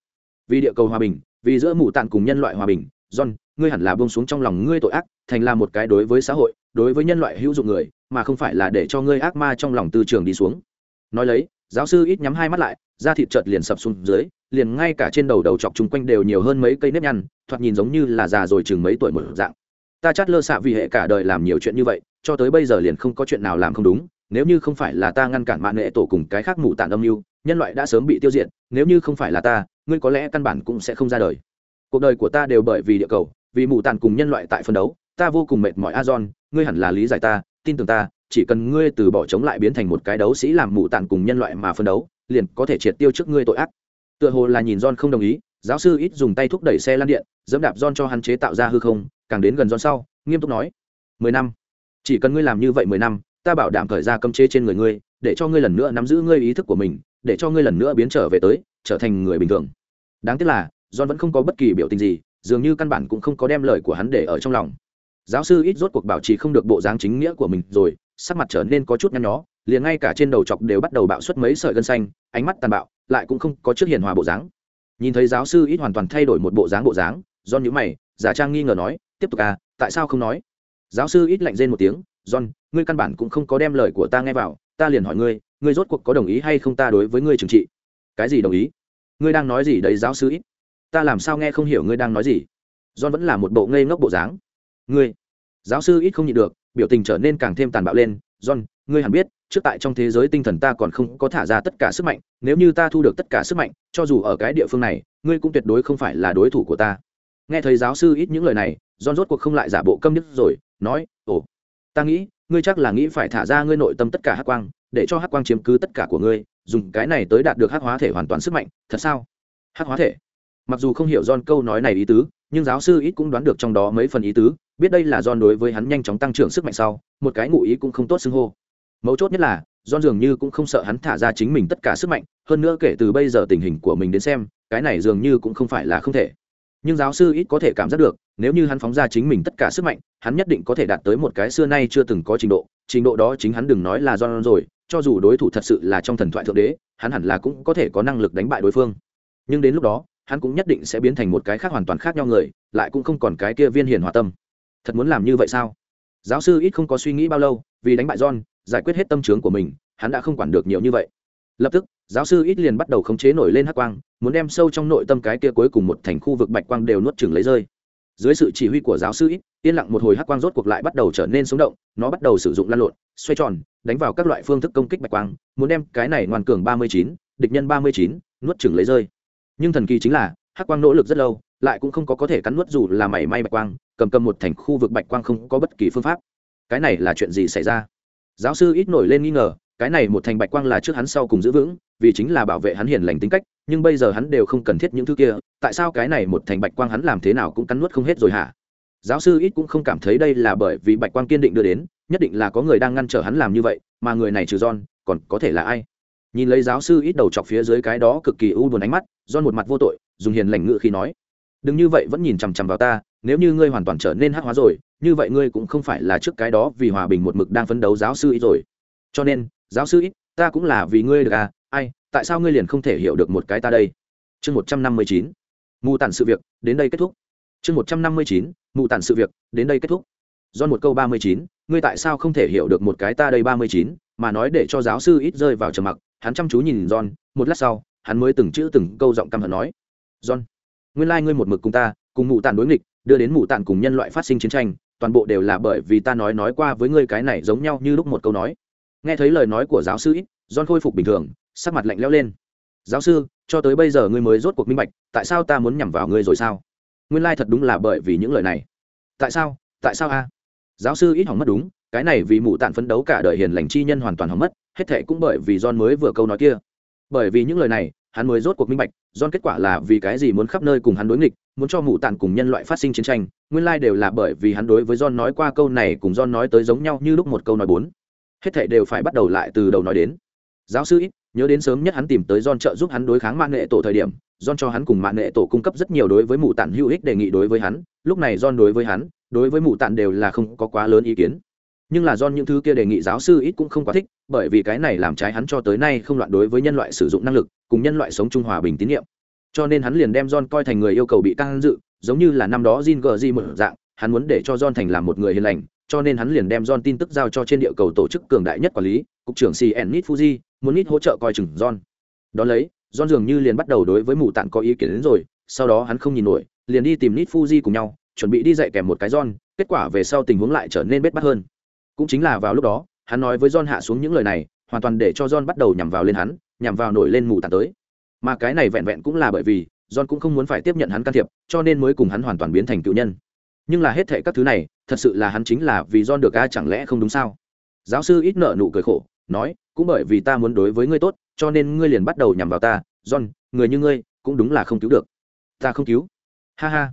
Vì địa cầu hòa bình, vì giữa mù tạng cùng nhân loại hòa bình, john, ngươi hẳn là buông xuống trong lòng ngươi tội ác, thành là một cái đối với xã hội, đối với nhân loại hữu dụng người, mà không phải là để cho ngươi ác ma trong lòng tư trường đi xuống. Nói lấy, giáo sư ít nhắm hai mắt lại, da thịt chợt liền sập xuống dưới, liền ngay cả trên đầu đầu chọc chung quanh đều nhiều hơn mấy cây nếp nhăn, thoạt nhìn giống như là già rồi chừng mấy tuổi một dạng. Ta chát lơ xạ vì hệ cả đời làm nhiều chuyện như vậy, cho tới bây giờ liền không có chuyện nào làm không đúng nếu như không phải là ta ngăn cản mạng nghệ tổ cùng cái khác mù tạng âm mưu, nhân loại đã sớm bị tiêu diệt, nếu như không phải là ta, ngươi có lẽ căn bản cũng sẽ không ra đời. Cuộc đời của ta đều bởi vì địa cầu, vì mù tàn cùng nhân loại tại phân đấu, ta vô cùng mệt mỏi. A john, ngươi hẳn là lý giải ta, tin tưởng ta, chỉ cần ngươi từ bỏ chống lại biến thành một cái đấu sĩ làm mù tàn cùng nhân loại mà phân đấu, liền có thể triệt tiêu trước ngươi tội ác. Tựa hồ là nhìn john không đồng ý, giáo sư ít dùng tay thúc đẩy xe lăn điện, dẫm đạp john cho hắn chế tạo ra hư không, càng đến gần john sau, nghiêm túc nói, mười năm, chỉ cần ngươi làm như vậy mười năm ta bảo đảm khởi ra cấm chế trên người ngươi, để cho ngươi lần nữa nắm giữ ngươi ý thức của mình, để cho ngươi lần nữa biến trở về tới, trở thành người bình thường. Đáng tiếc là, john vẫn không có bất kỳ biểu tình gì, dường như căn bản cũng không có đem lời của hắn để ở trong lòng. Giáo sư ít rốt cuộc bảo trì không được bộ dáng chính nghĩa của mình rồi, sắc mặt trở nên có chút nhăn nhó, liền ngay cả trên đầu chọc đều bắt đầu bạo xuất mấy sợi gân xanh, ánh mắt tàn bạo, lại cũng không có trước hiền hòa bộ dáng. Nhìn thấy giáo sư ít hoàn toàn thay đổi một bộ dáng bộ dáng do nhữ mày, giả trang nghi ngờ nói, tiếp tục à tại sao không nói? Giáo sư ít lạnh rên một tiếng john, ngươi căn bản cũng không có đem lời của ta nghe vào, ta liền hỏi ngươi ngươi rốt cuộc có đồng ý hay không ta đối với ngươi trừng trị? Cái gì đồng ý? Ngươi đang nói gì đấy, giáo sư ít ta làm sao nghe không hiểu ngươi đang nói gì? John vẫn là một bộ ngây ngốc bộ dáng. Ngươi, giáo sư ít không nhịn được, biểu tình trở nên càng thêm tàn bạo lên. John, ngươi hẳn biết, trước tại trong thế giới tinh thần ta còn không có thả ra tất cả sức mạnh, nếu như ta thu được tất cả sức mạnh, cho dù ở cái địa phương này, ngươi cũng tuyệt đối không phải là đối thủ của ta. Nghe thấy giáo sư ít những lời này, john rốt cuộc không lại giả bộ câm nhức rồi, nói, ồ ta nghĩ, ngươi chắc là nghĩ phải thả ra ngươi nội tâm tất cả hắc quang, để cho hắc quang chiếm cứ tất cả của ngươi, dùng cái này tới đạt được hắc hóa thể hoàn toàn sức mạnh, thật sao? Hắc hóa thể? Mặc dù không hiểu John câu nói này ý tứ, nhưng giáo sư ít cũng đoán được trong đó mấy phần ý tứ, biết đây là John đối với hắn nhanh chóng tăng trưởng sức mạnh sau, một cái ngụ ý cũng không tốt xưng hô. Mấu chốt nhất là, John dường như cũng không sợ hắn thả ra chính mình tất cả sức mạnh, hơn nữa kể từ bây giờ tình hình của mình đến xem, cái này dường như cũng không phải là không thể nhưng giáo sư ít có thể cảm giác được, nếu như hắn phóng ra chính mình tất cả sức mạnh, hắn nhất định có thể đạt tới một cái xưa nay chưa từng có trình độ. Trình độ đó chính hắn đừng nói là John rồi, cho dù đối thủ thật sự là trong thần thoại thượng đế, hắn hẳn là cũng có thể có năng lực đánh bại đối phương. Nhưng đến lúc đó, hắn cũng nhất định sẽ biến thành một cái khác hoàn toàn khác nhau người, lại cũng không còn cái kia viên hiền hòa tâm. Thật muốn làm như vậy sao? Giáo sư ít không có suy nghĩ bao lâu, vì đánh bại john, giải quyết hết tâm trướng của mình, hắn đã không quản được nhiều như vậy lập tức, giáo sư ít liền bắt đầu khống chế nổi lên hắc quang, muốn đem sâu trong nội tâm cái kia cuối cùng một thành khu vực bạch quang đều nuốt chừng lấy rơi. Dưới sự chỉ huy của giáo sư ít, yên lặng một hồi hắc quang rốt cuộc lại bắt đầu trở nên sống động, nó bắt đầu sử dụng lan lộn, xoay tròn, đánh vào các loại phương thức công kích bạch quang, muốn đem cái này ngoan cường ba mươi chín, địch nhân ba mươi chín nuốt chừng lấy rơi. Nhưng thần kỳ chính là, hắc quang nỗ lực rất lâu, lại cũng không có có thể cắn nuốt dù là mảy may bạch quang, cầm cầm một thành khu vực bạch quang không có bất kỳ phương pháp. Cái này là chuyện gì xảy ra? Giáo sư ít nổi lên nghi ngờ cái này một thành bạch quang là trước hắn sau cùng giữ vững, vì chính là bảo vệ hắn hiền lành tính cách, nhưng bây giờ hắn đều không cần thiết những thứ kia, tại sao cái này một thành bạch quang hắn làm thế nào cũng cắn nuốt không hết rồi hả? Giáo sư ít cũng không cảm thấy đây là bởi vì bạch quang kiên định đưa đến, nhất định là có người đang ngăn trở hắn làm như vậy, mà người này trừ john, còn có thể là ai? Nhìn lấy giáo sư ít đầu chọc phía dưới cái đó cực kỳ u buồn ánh mắt, john một mặt vô tội, dùng hiền lành ngự khi nói, đừng như vậy vẫn nhìn chằm chằm vào ta, nếu như ngươi hoàn toàn trở nên hắc hóa rồi, như vậy ngươi cũng không phải là trước cái đó vì hòa bình một mực đang phấn đấu giáo sư ít rồi. Cho nên giáo sư ít, ta cũng là vì ngươi được à ai, tại sao ngươi liền không thể hiểu được một cái ta đây? Chương một trăm năm mươi chín. Mù tản sự việc, đến đây kết thúc. Chương một trăm năm mươi chín. Mù tản sự việc, đến đây kết thúc. Do một câu ba mươi chín. Ngươi tại sao không thể hiểu được một cái ta đây ba mươi chín? Mà nói để cho giáo sư ít rơi vào trầm mặc, hắn chăm chú nhìn john, một lát sau, hắn mới từng chữ từng câu giọng căm hận nói. John, nguyên lai、like、ngươi một mực cùng ta, cùng mù tàn đối nghịch, đưa đến mù tàn cùng nhân loại phát sinh chiến tranh, toàn bộ đều là bởi vì ta nói nói qua với ngươi cái này giống nhau như lúc một câu nói nghe thấy lời nói của giáo sư ít john khôi phục bình thường sắc mặt lạnh lẽo lên. Giáo sư cho tới bây giờ ngươi mới rốt cuộc minh bạch tại sao ta muốn nhằm vào ngươi rồi sao? Nguyên lai thật đúng là bởi vì những lời này. Tại sao? Tại sao a? Giáo sư ít hỏng mất đúng cái này vì mụ tạn phấn đấu cả đời hiền lành chi nhân hoàn toàn hỏng mất hết thệ cũng bởi vì john mới vừa câu nói kia. Bởi vì những lời này hắn mới rốt cuộc minh bạch John kết quả là vì cái gì muốn khắp nơi cùng hắn đối nghịch, muốn cho mụ tàn cùng nhân loại phát sinh chiến tranh, nguyên lai đều là bởi vì hắn đối với John nói qua câu này cùng John nói tới giống nhau như lúc một câu nói bốn. Hết thảy đều phải bắt đầu lại từ đầu nói đến. Giáo sư ít, nhớ đến sớm nhất hắn tìm tới John trợ giúp hắn đối kháng mạng nghệ tổ thời điểm, John cho hắn cùng mạng nghệ tổ cung cấp rất nhiều đối với mụ tản hữu ích đề nghị đối với hắn, lúc này John đối với hắn, đối với mụ tản đều là không có quá lớn ý kiến. Nhưng là do những thứ kia đề nghị giáo sư ít cũng không quá thích bởi vì cái này làm trái hắn cho tới nay không loạn đối với nhân loại sử dụng năng lực cùng nhân loại sống trung hòa bình tín nhiệm. Cho nên hắn liền đem john coi thành người yêu cầu bị can dự giống như là năm đó jin gg một dạng hắn muốn để cho john thành làm một người hiền lành cho nên hắn liền đem john tin tức giao cho trên địa cầu tổ chức cường đại nhất quản lý, cục trưởng cn nit fuji, muốn nit hỗ trợ coi chừng john. Đó lấy, john dường như liền bắt đầu đối với mù tạng có ý kiến đến rồi, sau đó hắn không nhìn nổi, liền đi tìm nit fuji cùng nhau, chuẩn bị đi dạy kèm một cái john, kết quả về sau tình huống lại trở nên bết bắt hơn. Cũng chính là vào lúc đó, hắn nói với john hạ xuống những lời này, hoàn toàn để cho john bắt đầu nhằm vào lên hắn, nhằm vào nổi lên mù tạng tới. Mà cái này vẹn vẹn cũng là bởi vì, john cũng không muốn phải tiếp nhận hắn can thiệp, cho nên mới cùng hắn hoàn toàn biến thành cựu nhân nhưng là hết thệ các thứ này, thật sự là hắn chính là vì john được a chẳng lẽ không đúng sao? Giáo sư ít nợ nụ cười khổ, nói, cũng bởi vì ta muốn đối với ngươi tốt, cho nên ngươi liền bắt đầu nhằm vào ta. John, người như ngươi, cũng đúng là không cứu được. Ta không cứu. Ha ha.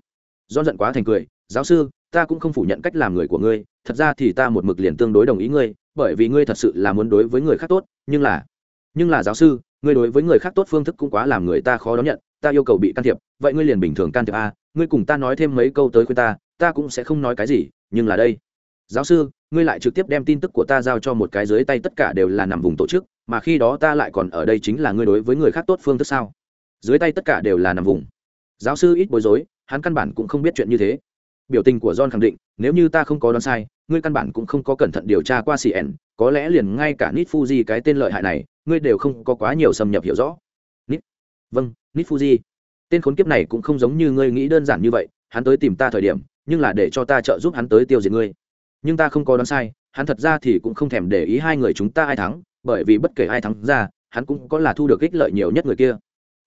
John giận quá thành cười, giáo sư, ta cũng không phủ nhận cách làm người của ngươi. Thật ra thì ta một mực liền tương đối đồng ý ngươi, bởi vì ngươi thật sự là muốn đối với người khác tốt, nhưng là nhưng là giáo sư, ngươi đối với người khác tốt phương thức cũng quá làm người ta khó đón nhận. Ta yêu cầu bị can thiệp, vậy ngươi liền bình thường can thiệp a. Ngươi cùng ta nói thêm mấy câu tới khuyên ta ta cũng sẽ không nói cái gì, nhưng là đây. Giáo sư, ngươi lại trực tiếp đem tin tức của ta giao cho một cái dưới tay tất cả đều là nằm vùng tổ chức, mà khi đó ta lại còn ở đây chính là ngươi đối với người khác tốt phương thức sao? Dưới tay tất cả đều là nằm vùng. Giáo sư ít bối rối, hắn căn bản cũng không biết chuyện như thế. Biểu tình của john khẳng định, nếu như ta không có đoán sai, ngươi căn bản cũng không có cẩn thận điều tra qua cn có lẽ liền ngay cả nít fuji cái tên lợi hại này, ngươi đều không có quá nhiều xâm nhập hiểu rõ. Nít vâng nít fuji tên khốn kiếp này cũng không giống như ngươi nghĩ đơn giản như vậy, hắn tới tìm ta thời điểm nhưng là để cho ta trợ giúp hắn tới tiêu diệt ngươi. Nhưng ta không có đoán sai, hắn thật ra thì cũng không thèm để ý hai người chúng ta ai thắng, bởi vì bất kể ai thắng ra, hắn cũng có là thu được ích lợi nhiều nhất người kia.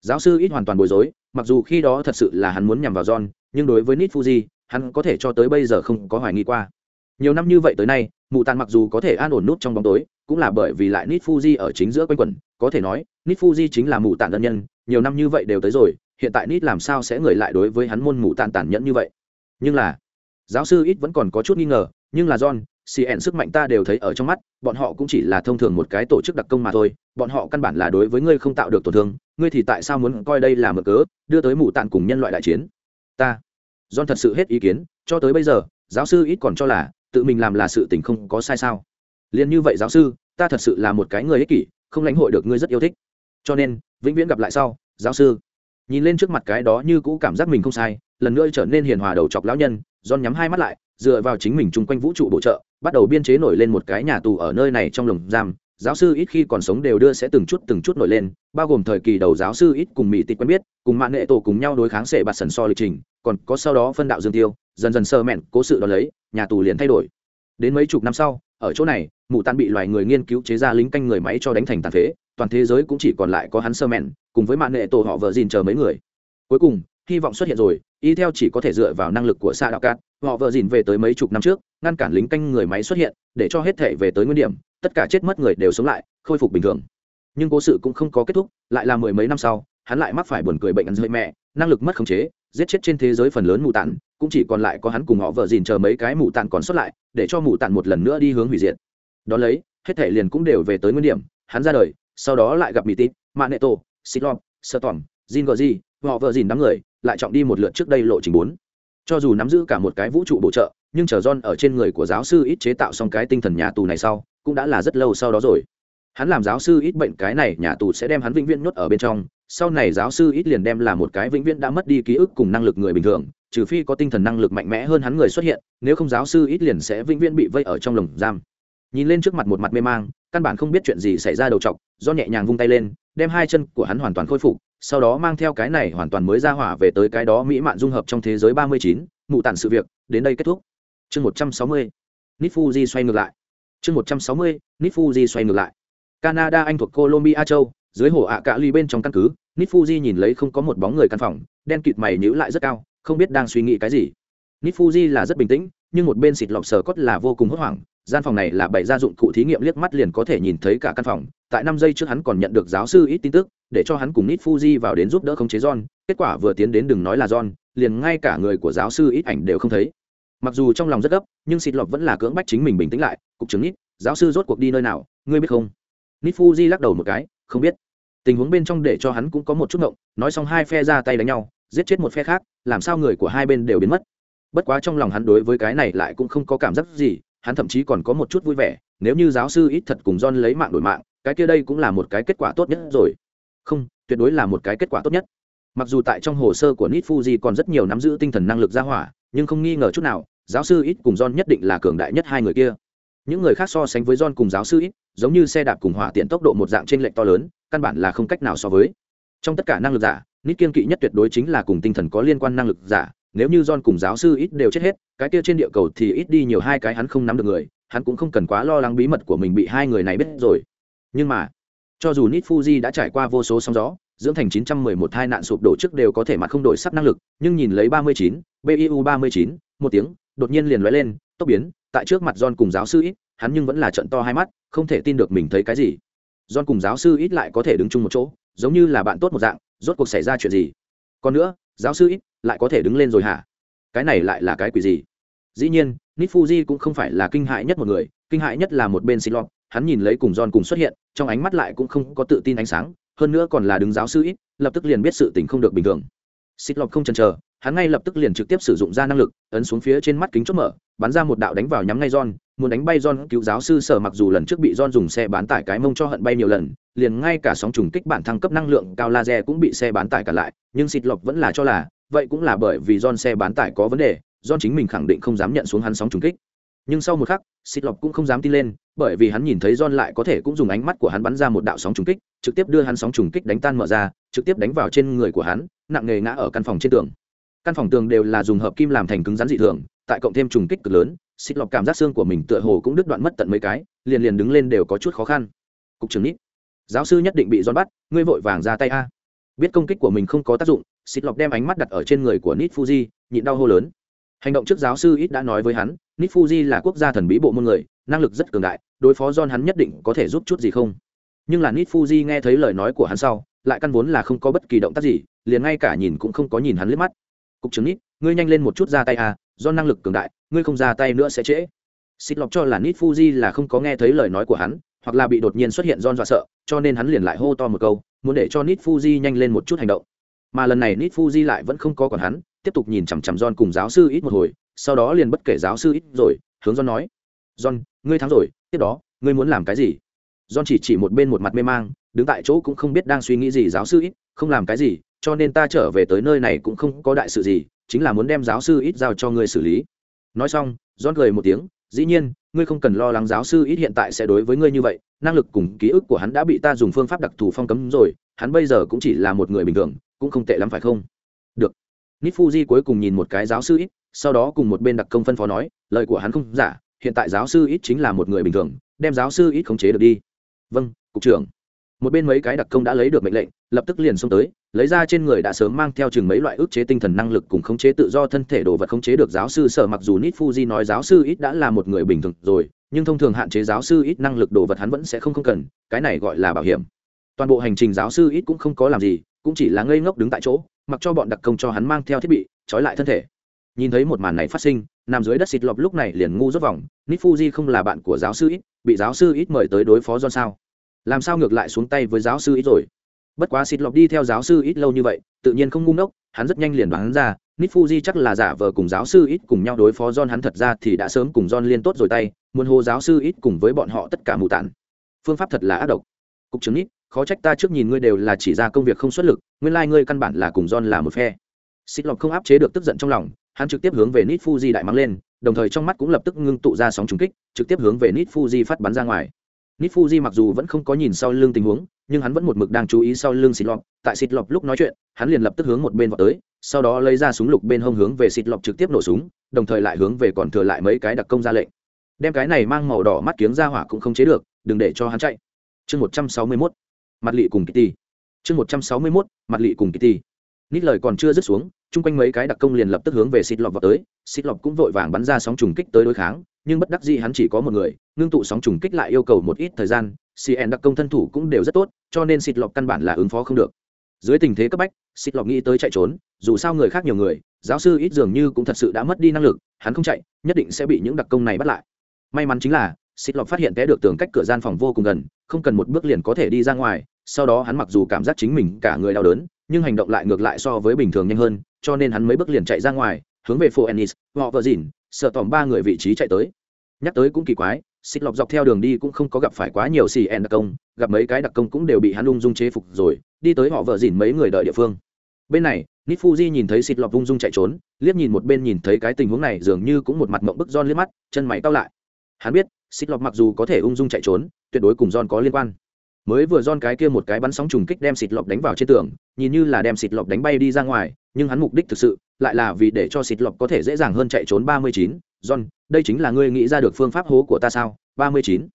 Giáo sư ít hoàn toàn bối rối, mặc dù khi đó thật sự là hắn muốn nhằm vào john, nhưng đối với nít fuji hắn có thể cho tới bây giờ không có hoài nghi qua. Nhiều năm như vậy tới nay, mụ tàn mặc dù có thể an ổn nút trong bóng tối, cũng là bởi vì lại nít fuji ở chính giữa quanh quẩn, có thể nói nít fuji chính là mụ tàn đơn nhân, nhiều năm như vậy đều tới rồi, hiện tại nít làm sao sẽ người lại đối với hắn môn mụ tàn tàn nhẫn như vậy? Nhưng là, giáo sư ít vẫn còn có chút nghi ngờ, nhưng là john cn sức mạnh ta đều thấy ở trong mắt, bọn họ cũng chỉ là thông thường một cái tổ chức đặc công mà thôi, bọn họ căn bản là đối với ngươi không tạo được tổn thương, ngươi thì tại sao muốn coi đây là mở cớ, đưa tới mù tạn cùng nhân loại đại chiến? Ta, john thật sự hết ý kiến, cho tới bây giờ, giáo sư ít còn cho là, tự mình làm là sự tình không có sai sao. Liền như vậy giáo sư, ta thật sự là một cái người ích kỷ, không lãnh hội được ngươi rất yêu thích. Cho nên, vĩnh viễn gặp lại sau, giáo sư. Nhìn lên trước mặt cái đó như cũ cảm giác mình không sai lần nữa trở nên hiền hòa đầu chọc lão nhân, John nhắm hai mắt lại, dựa vào chính mình chung quanh vũ trụ bổ trợ, bắt đầu biên chế nổi lên một cái nhà tù ở nơi này trong lồng giam. Giáo sư ít khi còn sống đều đưa sẽ từng chút từng chút nổi lên, bao gồm thời kỳ đầu giáo sư ít cùng mỹ tịch quen biết, cùng mạng nghệ tổ cùng nhau đối kháng sệ bạt sần so lịch trình, còn có sau đó phân đạo dương tiêu, dần dần sơ mẹn, cố sự đ ó lấy, nhà tù liền thay đổi. Đến mấy chục năm sau, ở chỗ này, mụ tan bị loài người nghiên cứu chế ra lính canh người máy cho đánh thành tàn phế, toàn thế giới cũng chỉ còn lại có hắn sơ mẹn, cùng với mạng nghệ tổ họ vợ dìn chờ mấy người. Cuối cùng hy vọng xuất hiện rồi, y theo chỉ có thể dựa vào năng lực của xa đạo cát, họ vợ dìn về tới mấy chục năm trước, ngăn cản lính canh người máy xuất hiện, để cho hết thể về tới nguyên điểm, tất cả chết mất người đều sống lại, khôi phục bình thường. Nhưng cố sự cũng không có kết thúc, lại là mười mấy năm sau, hắn lại mắc phải buồn cười bệnh ăn dưới mẹ, năng lực mất khống chế, giết chết trên thế giới phần lớn mù tản cũng chỉ còn lại có hắn cùng họ vợ dìn chờ mấy cái mù tản còn xuất lại, để cho mù tản một lần nữa đi hướng hủy diệt. Đón lấy, hết thể liền cũng đều về tới nguyên điểm, hắn ra đời, sau đó lại gặp mỹ tít mạng nệ tổ xích lom sơ tỏm, jin gờ di họ vợ dìn đám người lại trọng đi một lượt trước đây lộ trình bốn. Cho dù nắm giữ cả một cái vũ trụ bổ trợ, nhưng chờ John ở trên người của giáo sư ít chế tạo xong cái tinh thần nhà tù này sau, cũng đã là rất lâu sau đó rồi. Hắn làm giáo sư ít bệnh cái này, nhà tù sẽ đem hắn vĩnh viễn nhốt ở bên trong. Sau này giáo sư ít liền đem là một cái vĩnh viễn đã mất đi ký ức cùng năng lực người bình thường, trừ phi có tinh thần năng lực mạnh mẽ hơn hắn người xuất hiện, nếu không giáo sư ít liền sẽ vĩnh viễn bị vây ở trong lồng giam. Nhìn lên trước mặt một mặt mê mang, căn bản không biết chuyện gì xảy ra đầu t do nhẹ nhàng vung tay lên, đem hai chân của hắn hoàn toàn khôi phục sau đó mang theo cái này hoàn toàn mới ra hỏa về tới cái đó mỹ mạn dung hợp trong thế giới ba mươi chín, mụ tản sự việc, đến đây kết thúc. Chương một trăm sáu mươi nít fuji xoay ngược lại. Chương một trăm sáu mươi nít fuji xoay ngược lại. Canada, anh thuộc colombia, châu, dưới hồ ạ cạ ly bên trong căn cứ nít fuji nhìn lấy không có một bóng người căn phòng, đen kịt mày nhữ lại rất cao, không biết đang suy nghĩ cái gì. Nít fuji là rất bình tĩnh, nhưng một bên xịt lọc sờ cốt là vô cùng hốt hoảng gian phòng này là bảy gia dụng cụ thí nghiệm liếc mắt liền có thể nhìn thấy cả căn phòng. Tại năm giây trước hắn còn nhận được giáo sư ít tin tức, để cho hắn cùng nít fuji vào đến giúp đỡ khống chế john. Kết quả vừa tiến đến đừng nói là john, liền ngay cả người của giáo sư ít ảnh đều không thấy. Mặc dù trong lòng rất gấp, nhưng xịt lọc vẫn là cưỡng bách chính mình bình tĩnh lại. Cục chứng nít giáo sư rốt cuộc đi nơi nào, ngươi biết không? Nít fuji lắc đầu một cái, không biết. Tình huống bên trong để cho hắn cũng có một chút ngộng, nói xong hai phe ra tay đánh nhau, giết chết một phe khác, làm sao người của hai bên đều biến mất. Bất quá trong lòng hắn đối với cái này lại cũng không có cảm giác gì hắn thậm chí còn có một chút vui vẻ, nếu như giáo sư ít thật cùng John lấy mạng đổi mạng, cái kia đây cũng là một cái kết quả tốt nhất rồi. Không, tuyệt đối là một cái kết quả tốt nhất. Mặc dù tại trong hồ sơ của nit fuji còn rất nhiều nắm giữ tinh thần năng lực ra hỏa, nhưng không nghi ngờ chút nào, giáo sư ít cùng john nhất định là cường đại nhất hai người kia. Những người khác so sánh với john cùng giáo sư ít, giống như xe đạp cùng hỏa tiện tốc độ một dạng trên lệnh to lớn, căn bản là không cách nào so với. Trong tất cả năng lực giả nít kiên kỵ nhất tuyệt đối chính là cùng tinh thần có liên quan năng lực giả nếu như john cùng giáo sư ít đều chết hết cái kia trên địa cầu thì ít đi nhiều hai cái hắn không nắm được người hắn cũng không cần quá lo lắng bí mật của mình bị hai người này biết rồi. Nhưng mà cho dù Nit fuji đã trải qua vô số sóng gió dưỡng thành 911 hai nạn sụp đổ trước đều có thể mặt không đổi sắc năng lực nhưng nhìn lấy 39, biu 39, một tiếng đột nhiên liền lóe lên tốc biến tại trước mặt john cùng giáo sư ít hắn nhưng vẫn là trận to hai mắt không thể tin được mình thấy cái gì. John cùng giáo sư ít lại có thể đứng chung một chỗ giống như là bạn tốt một dạng rốt cuộc xảy ra chuyện gì. Còn nữa giáo sư ít lại có thể đứng lên rồi hả cái này lại là cái quỷ gì dĩ nhiên nít fuji cũng không phải là kinh hại nhất một người kinh hại nhất là một bên xịt lọt hắn nhìn lấy cùng John cùng xuất hiện, trong ánh mắt lại cũng không có tự tin ánh sáng, hơn nữa còn là đứng giáo sư ít, lập tức liền biết sự tình không được bình thường. Xích Lộc không chần chờ, hắn ngay lập tức liền trực tiếp sử dụng ra năng lực, ấn xuống phía trên mắt kính chốt mở, bắn ra một đạo đánh vào nhắm ngay John, muốn đánh bay John cứu giáo sư sở mặc dù lần trước bị John dùng xe bán tải cái mông cho hận bay nhiều lần, liền ngay cả sóng trùng kích bản thăng cấp năng lượng cao laser cũng bị xe bán tải cả lại, nhưng xịt Lộc vẫn là cho là, vậy cũng là bởi vì John xe bán tải có vấn đề, John chính mình khẳng định không dám nhận xuống hắn sóng trùng kích. nhưng sau một khắc xịt lọc cũng không dám tin lên bởi vì hắn nhìn thấy john lại có thể cũng dùng ánh mắt của hắn bắn ra một đạo sóng trùng kích trực tiếp đưa hắn sóng trùng kích đánh tan mở ra trực tiếp đánh vào trên người của hắn nặng nề ngã ở căn phòng trên tường căn phòng tường đều là dùng hợp kim làm thành cứng rắn dị thường tại cộng thêm trùng kích cực lớn xích lọc cảm giác xương của mình tựa hồ cũng đứt đoạn mất tận mấy cái, liền liền đứng lên đều có chút khó khăn. Cục trưởng nít, giáo sư nhất định bị giòn bắt, ngươi vội vàng ra tay a. Biết công kích của mình không có tác dụng, xịt lọc đem ánh mắt đặt ở trên người của nít fuji, nhịn đau hô lớn. Hành động trước giáo sư ít đã nói với hắn nít fuji là quốc gia thần bí bộ môn người, năng lực rất cường đại, đối phó john hắn nhất định có thể giúp chút gì không? Nhưng là nít fuji nghe thấy lời nói của hắn sau, lại căn vốn là không có bất kỳ động tác gì, liền ngay cả nhìn cũng không có nhìn hắn liếc mắt. Cục trưởng nít, ngươi nhanh lên một chút ra tay à do năng lực cường đại ngươi không ra tay nữa sẽ trễ xịt lọc cho là nít fuji là không có nghe thấy lời nói của hắn hoặc là bị đột nhiên xuất hiện don dọa sợ, cho nên hắn liền lại hô to một câu, muốn để cho Nit Fuji nhanh lên một chút hành động. Mà lần này Nit Fuji lại vẫn không có còn hắn, tiếp tục nhìn chằm chằm don cùng giáo sư ít một hồi, sau đó liền bất kể giáo sư ít rồi, hướng don nói: don ngươi thắng rồi, tiếp đó, ngươi muốn làm cái gì?" don chỉ chỉ một bên một mặt mê mang, đứng tại chỗ cũng không biết đang suy nghĩ gì giáo sư ít, không làm cái gì, cho nên ta trở về tới nơi này cũng không có đại sự gì, chính là muốn đem giáo sư ít giao cho ngươi xử lý. Nói xong, John cười một tiếng, dĩ nhiên, ngươi không cần lo lắng giáo sư ít hiện tại sẽ đối với ngươi như vậy năng lực cùng ký ức của hắn đã bị ta dùng phương pháp đặc thù phong cấm rồi hắn bây giờ cũng chỉ là một người bình thường cũng không tệ lắm phải không? Được. Nít cuối cùng nhìn một cái giáo sư ít sau đó cùng một bên đặc công phân phó nói lời của hắn không giả hiện tại giáo sư ít chính là một người bình thường đem giáo sư ít khống chế được đi. Vâng cục trưởng. Một bên mấy cái đặc công đã lấy được mệnh lệnh lập tức liền xông tới lấy ra trên người đã sớm mang theo chừng mấy loại ức chế tinh thần năng lực cùng khống chế tự do thân thể đồ vật khống chế được giáo sư sở mặc dù nít fuji nói giáo sư ít đã là một người bình thường rồi, nhưng thông thường hạn chế giáo sư ít năng lực đồ vật hắn vẫn sẽ không không cần, cái này gọi là bảo hiểm. Toàn bộ hành trình giáo sư ít cũng không có làm gì, cũng chỉ là ngây ngốc đứng tại chỗ, mặc cho bọn đặc công cho hắn mang theo thiết bị, trói lại thân thể. Nhìn thấy một màn này phát sinh, nằm dưới đất xịt lọp lúc này liền ngu rốt vòng nít fuji không là bạn của giáo sư ít, bị giáo sư ít mời tới đối phó do sao? Làm sao ngược lại xuống tay với giáo sư ít rồi? Bất quá xịt lọc đi theo giáo sư ít lâu như vậy, tự nhiên không ngu ngốc, hắn rất nhanh liền đoán ra nít fuji chắc là giả vờ cùng giáo sư ít cùng nhau đối phó john hắn thật ra thì đã sớm cùng john liên tốt rồi tay, muốn hô giáo sư ít cùng với bọn họ tất cả mù tản phương pháp thật là ác độc. Cục trưởng nít khó trách ta trước nhìn ngươi đều là chỉ ra công việc không xuất lực, nguyên lai、like、ngươi căn bản là cùng john là một phe. Xịt lọc không áp chế được tức giận trong lòng, hắn trực tiếp hướng về nít fuji đại mắng lên, đồng thời trong mắt cũng lập tức ngưng tụ ra sóng trúng kích, trực tiếp hướng về nít fuji phát bắn ra ngoài. Nít fuji mặc dù vẫn không có nhìn sau lưng tình huống nhưng hắn vẫn một mực đang chú ý sau lưng xịt lọc tại xịt lọc lúc nói chuyện, hắn liền lập tức hướng một bên vào tới, sau đó lấy ra súng lục bên hông hướng về xịt lọc trực tiếp nổ súng, đồng thời lại hướng về còn thừa lại mấy cái đặc công ra lệnh. Đem cái này mang màu đỏ mắt kiếng ra hỏa cũng không chế được, đừng để cho hắn chạy. Chương một trăm sáu mươi mốt, mặt lị cùng kitty. Chương một trăm sáu mươi mốt, mặt lị cùng kitty. Nít lời còn chưa dứt xuống, chung quanh mấy cái đặc công liền lập tức hướng về xịt lọc vào tới. Xịt lọc cũng vội vàng bắn ra sóng trùng kích tới đối kháng, nhưng bất đắc dĩ hắn chỉ có một người, ngưng tụ sóng trùng kích lại yêu cầu một ít thời gian cn đặc công thân thủ cũng đều rất tốt, cho nên xịt lọc căn bản là ứng phó không được. Dưới tình thế cấp bách xịt lọc nghĩ tới chạy trốn, dù sao người khác nhiều người, giáo sư ít dường như cũng thật sự đã mất đi năng lực, hắn không chạy, nhất định sẽ bị những đặc công này bắt lại. May mắn chính là xịt lọc phát hiện té được tường cách cửa gian phòng vô cùng gần, không cần một bước liền có thể đi ra ngoài, sau đó hắn mặc dù cảm giác chính mình cả người đau đớn, nhưng hành động lại ngược lại so với bình thường nhanh hơn, cho nên hắn mấy bước liền chạy ra ngoài, hướng về phố ennis họ vợ dìn sợ tỏm ba người vị trí chạy tới. Nhắc tới cũng kỳ quái xích lọc dọc theo đường đi cũng không có gặp phải quá nhiều xì ẹn đặc công, gặp mấy cái đặc công cũng đều bị hắn ung dung chế phục rồi, đi tới họ vợ dìn mấy người đợi địa phương. Bên này nít fuji nhìn thấy xịt lọc ung dung chạy trốn, liếc nhìn một bên nhìn thấy cái tình huống này dường như cũng một mặt mộng bức John liếc mắt, chân mày cao lại. Hắn biết xịt lọc mặc dù có thể ung dung chạy trốn, tuyệt đối cùng John có liên quan. Mới vừa John cái kia một cái bắn sóng trùng kích đem xịt lọc đánh vào trên tường, nhìn như là đem xịt lọc đánh bay đi ra ngoài, nhưng hắn mục đích thực sự lại là vì để cho xịt lọc có thể dễ dàng hơn chạy trốn ba mươi chín John, đây chính là ngươi nghĩ ra được phương pháp hố của ta sao? Ba mươi chín.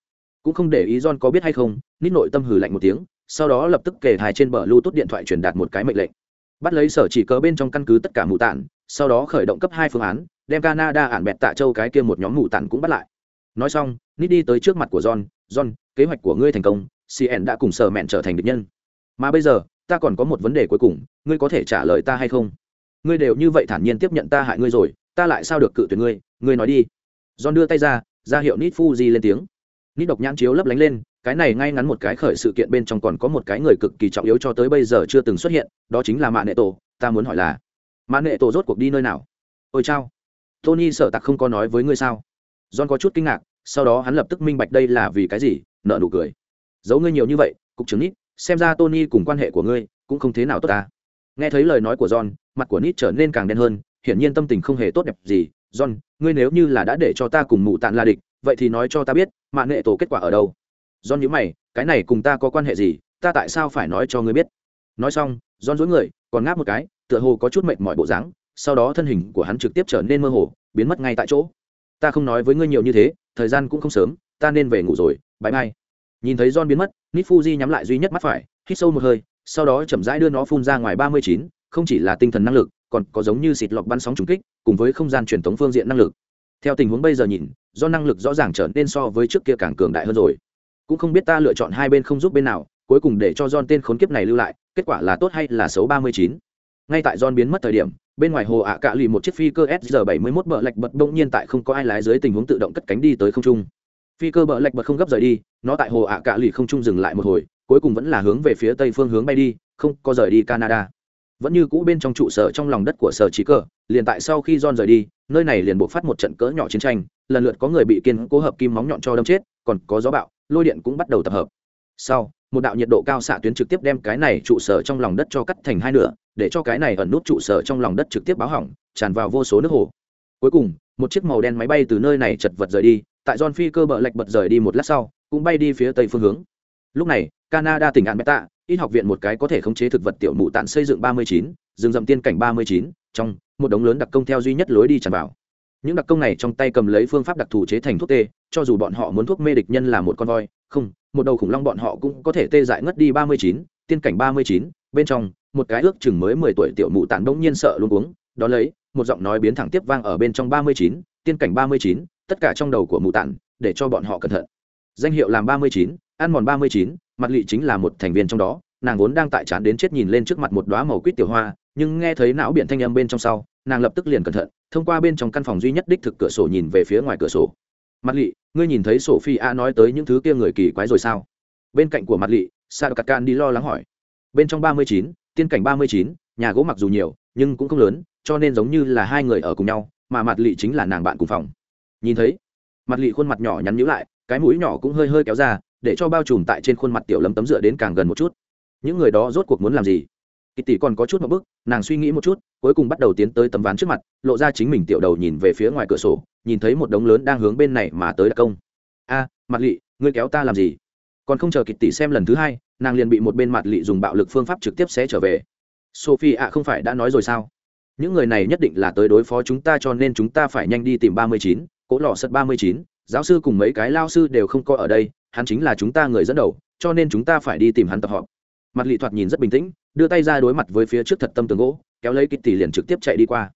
Cũng không để ý John có biết hay không, nít nội tâm hừ lạnh một tiếng, sau đó lập tức kể hài trên bờ lưu tốt điện thoại truyền đạt một cái mệnh lệnh. Bắt lấy sở chỉ cớ bên trong căn cứ tất cả mù tản, sau đó khởi động cấp hai phương án, đem Canada ản bẹt tạ châu cái kia một nhóm mù tản cũng bắt lại. Nói xong, nít đi tới trước mặt của John, "John, kế hoạch của ngươi thành công, CN đã cùng sở mẹn trở thành địch nhân. Mà bây giờ, ta còn có một vấn đề cuối cùng, ngươi có thể trả lời ta hay không? Ngươi đều như vậy thản nhiên tiếp nhận ta hại ngươi rồi, ta lại sao được cự tuyệt ngươi? Ngươi nói đi. John đưa tay ra ra hiệu nít fuji lên tiếng. Nít độc nhãn chiếu lấp lánh lên cái này ngay ngắn một cái khởi sự kiện bên trong còn có một cái người cực kỳ trọng yếu cho tới bây giờ chưa từng xuất hiện đó chính là mạ nệ tổ. Ta muốn hỏi là mạ nệ tổ rốt cuộc đi nơi nào? Ôi chao tony sợ tặc không có nói với ngươi sao? John có chút kinh ngạc sau đó hắn lập tức minh bạch đây là vì cái gì nợ nụ cười. Giấu ngươi nhiều như vậy cục trưởng nít xem ra tony cùng quan hệ của ngươi cũng không thế nào tốt ta. Nghe thấy lời nói của john mặt của nít trở nên càng đen hơn, hiển nhiên tâm tình không hề tốt đẹp gì. John, ngươi nếu như là đã để cho ta cùng mụ tạn là địch, vậy thì nói cho ta biết, mạng nghệ tổ kết quả ở đâu. Jon nhữ mày, cái này cùng ta có quan hệ gì? Ta tại sao phải nói cho ngươi biết? Nói xong Jon dối người, còn ngáp một cái, tựa hồ có chút mệt mỏi bộ dáng, sau đó thân hình của hắn trực tiếp trở nên mơ hồ, biến mất ngay tại chỗ. Ta không nói với ngươi nhiều như thế, thời gian cũng không sớm, ta nên về ngủ rồi bãi mai nhìn thấy Jon biến mất, nít fuji nhắm lại duy nhất mắt phải, hít sâu một hơi, sau đó chậm rãi đưa nó phun ra ngoài ba mươi chín không chỉ là tinh thần năng lực còn có giống như xịt lọc bắn sóng trùng kích cùng với không gian truyền thống phương diện năng lực theo tình huống bây giờ nhìn do năng lực rõ ràng trở nên so với trước kia càng cường đại hơn rồi cũng không biết ta lựa chọn hai bên không giúp bên nào cuối cùng để cho John tên khốn kiếp này lưu lại, kết quả là tốt hay là xấu 39. Ngay tại John biến mất thời điểm, bên ngoài hồ ạ cạ lì một chiếc phi cơ SR-71 bờ lệch bật bỗng nhiên tại không có ai lái dưới tình huống tự động cất cánh đi tới không trung. Phi cơ bờ lệch bật không gấp rời đi, nó tại hồ ạ cạ lì không trung dừng lại một hồi, cuối cùng vẫn là hướng về phía tây phương hướng bay đi, không có rời đi Canada. Vẫn như cũ bên trong trụ sở trong lòng đất của sở trí cờ, liền tại sau khi John rời đi, nơi này liền buộc phát một trận cỡ nhỏ chiến tranh, lần lượt có người bị kiên cố hợp kim móng nhọn cho đâm chết, còn có gió bạo, lôi điện cũng bắt đầu tập hợp. Sau, một đạo nhiệt độ cao xạ tuyến trực tiếp đem cái này trụ sở trong lòng đất cho cắt thành hai nửa để cho cái này ẩn nút trụ sở trong lòng đất trực tiếp báo hỏng tràn vào vô số nước hồ cuối cùng một chiếc màu đen máy bay từ nơi này chật vật rời đi tại john phi cơ bờ lệch bật rời đi một lát sau cũng bay đi phía tây phương hướng lúc này canada tỉnh an Meta ít học viện một cái có thể khống chế thực vật tiểu mụ tạn xây dựng ba mươi chín, rừng rậm tiên cảnh ba mươi chín, trong, một đống lớn đặc công theo duy nhất lối đi tràn vào. Những đặc công này trong tay cầm lấy phương pháp đặc thù chế thành thuốc tê, cho dù bọn họ muốn thuốc mê địch nhân là một con voi, không, một đầu khủng long bọn họ cũng có thể tê dại ngất đi ba mươi chín, tiên cảnh ba mươi chín, bên trong, một cái ước chừng mới mười tuổi tiểu mụ tản bỗng nhiên sợ luôn uống đó lấy, một giọng nói biến thẳng tiếp vang ở bên trong ba mươi chín, tiên cảnh ba mươi chín, tất cả trong đầu của mụ tản để cho bọn họ cẩn thận. Danh hiệu làm ba mươi chín, ăn mòn ba mươi chín mặt lị chính là một thành viên trong đó, nàng vốn đang tại chán đến chết nhìn lên trước mặt một đoá màu quýt tiểu hoa, nhưng nghe thấy não biển thanh âm bên trong sau, nàng lập tức liền cẩn thận, thông qua bên trong căn phòng duy nhất đích thực cửa sổ nhìn về phía ngoài cửa sổ. Mặt lị, ngươi nhìn thấy sổ phi a nói tới những thứ kia người kỳ quái rồi sao? Bên cạnh của mặt lị sa cắt can đi lo lắng hỏi. Bên trong ba mươi chín, tiên cảnh ba mươi chín, nhà gỗ mặc dù nhiều, nhưng cũng không lớn, cho nên giống như là hai người ở cùng nhau, mà mặt lị chính là nàng bạn cùng phòng. Nhìn thấy, mặt lị khuôn mặt nhỏ nhắn nhữ lại, cái mũi nhỏ cũng hơi hơi kéo ra để cho bao trùm tại trên khuôn mặt tiểu lấm tấm dựa đến càng gần một chút. Những người đó rốt cuộc muốn làm gì? Kỳ tỷ còn có chút một bức nàng suy nghĩ một chút, cuối cùng bắt đầu tiến tới tấm ván trước mặt, lộ ra chính mình tiểu đầu nhìn về phía ngoài cửa sổ, nhìn thấy một đống lớn đang hướng bên này mà tới đặc công. A mặt lị, ngươi kéo ta làm gì? Còn không chờ kịch tỷ xem lần thứ hai, nàng liền bị một bên mặt lị dùng bạo lực phương pháp trực tiếp sẽ trở về. Sophie ạ, không phải đã nói rồi sao? Những người này nhất định là tới đối phó chúng ta cho nên chúng ta phải nhanh đi tìm ba mươi chín cỗ lò sật ba mươi chín, giáo sư cùng mấy cái lao sư đều không có ở đây hắn chính là chúng ta người dẫn đầu, cho nên chúng ta phải đi tìm hắn tập họp. Mặt lị thoạt nhìn rất bình tĩnh, đưa tay ra đối mặt với phía trước thật tâm tường gỗ, kéo lấy kịch tỷ liền trực tiếp chạy đi qua.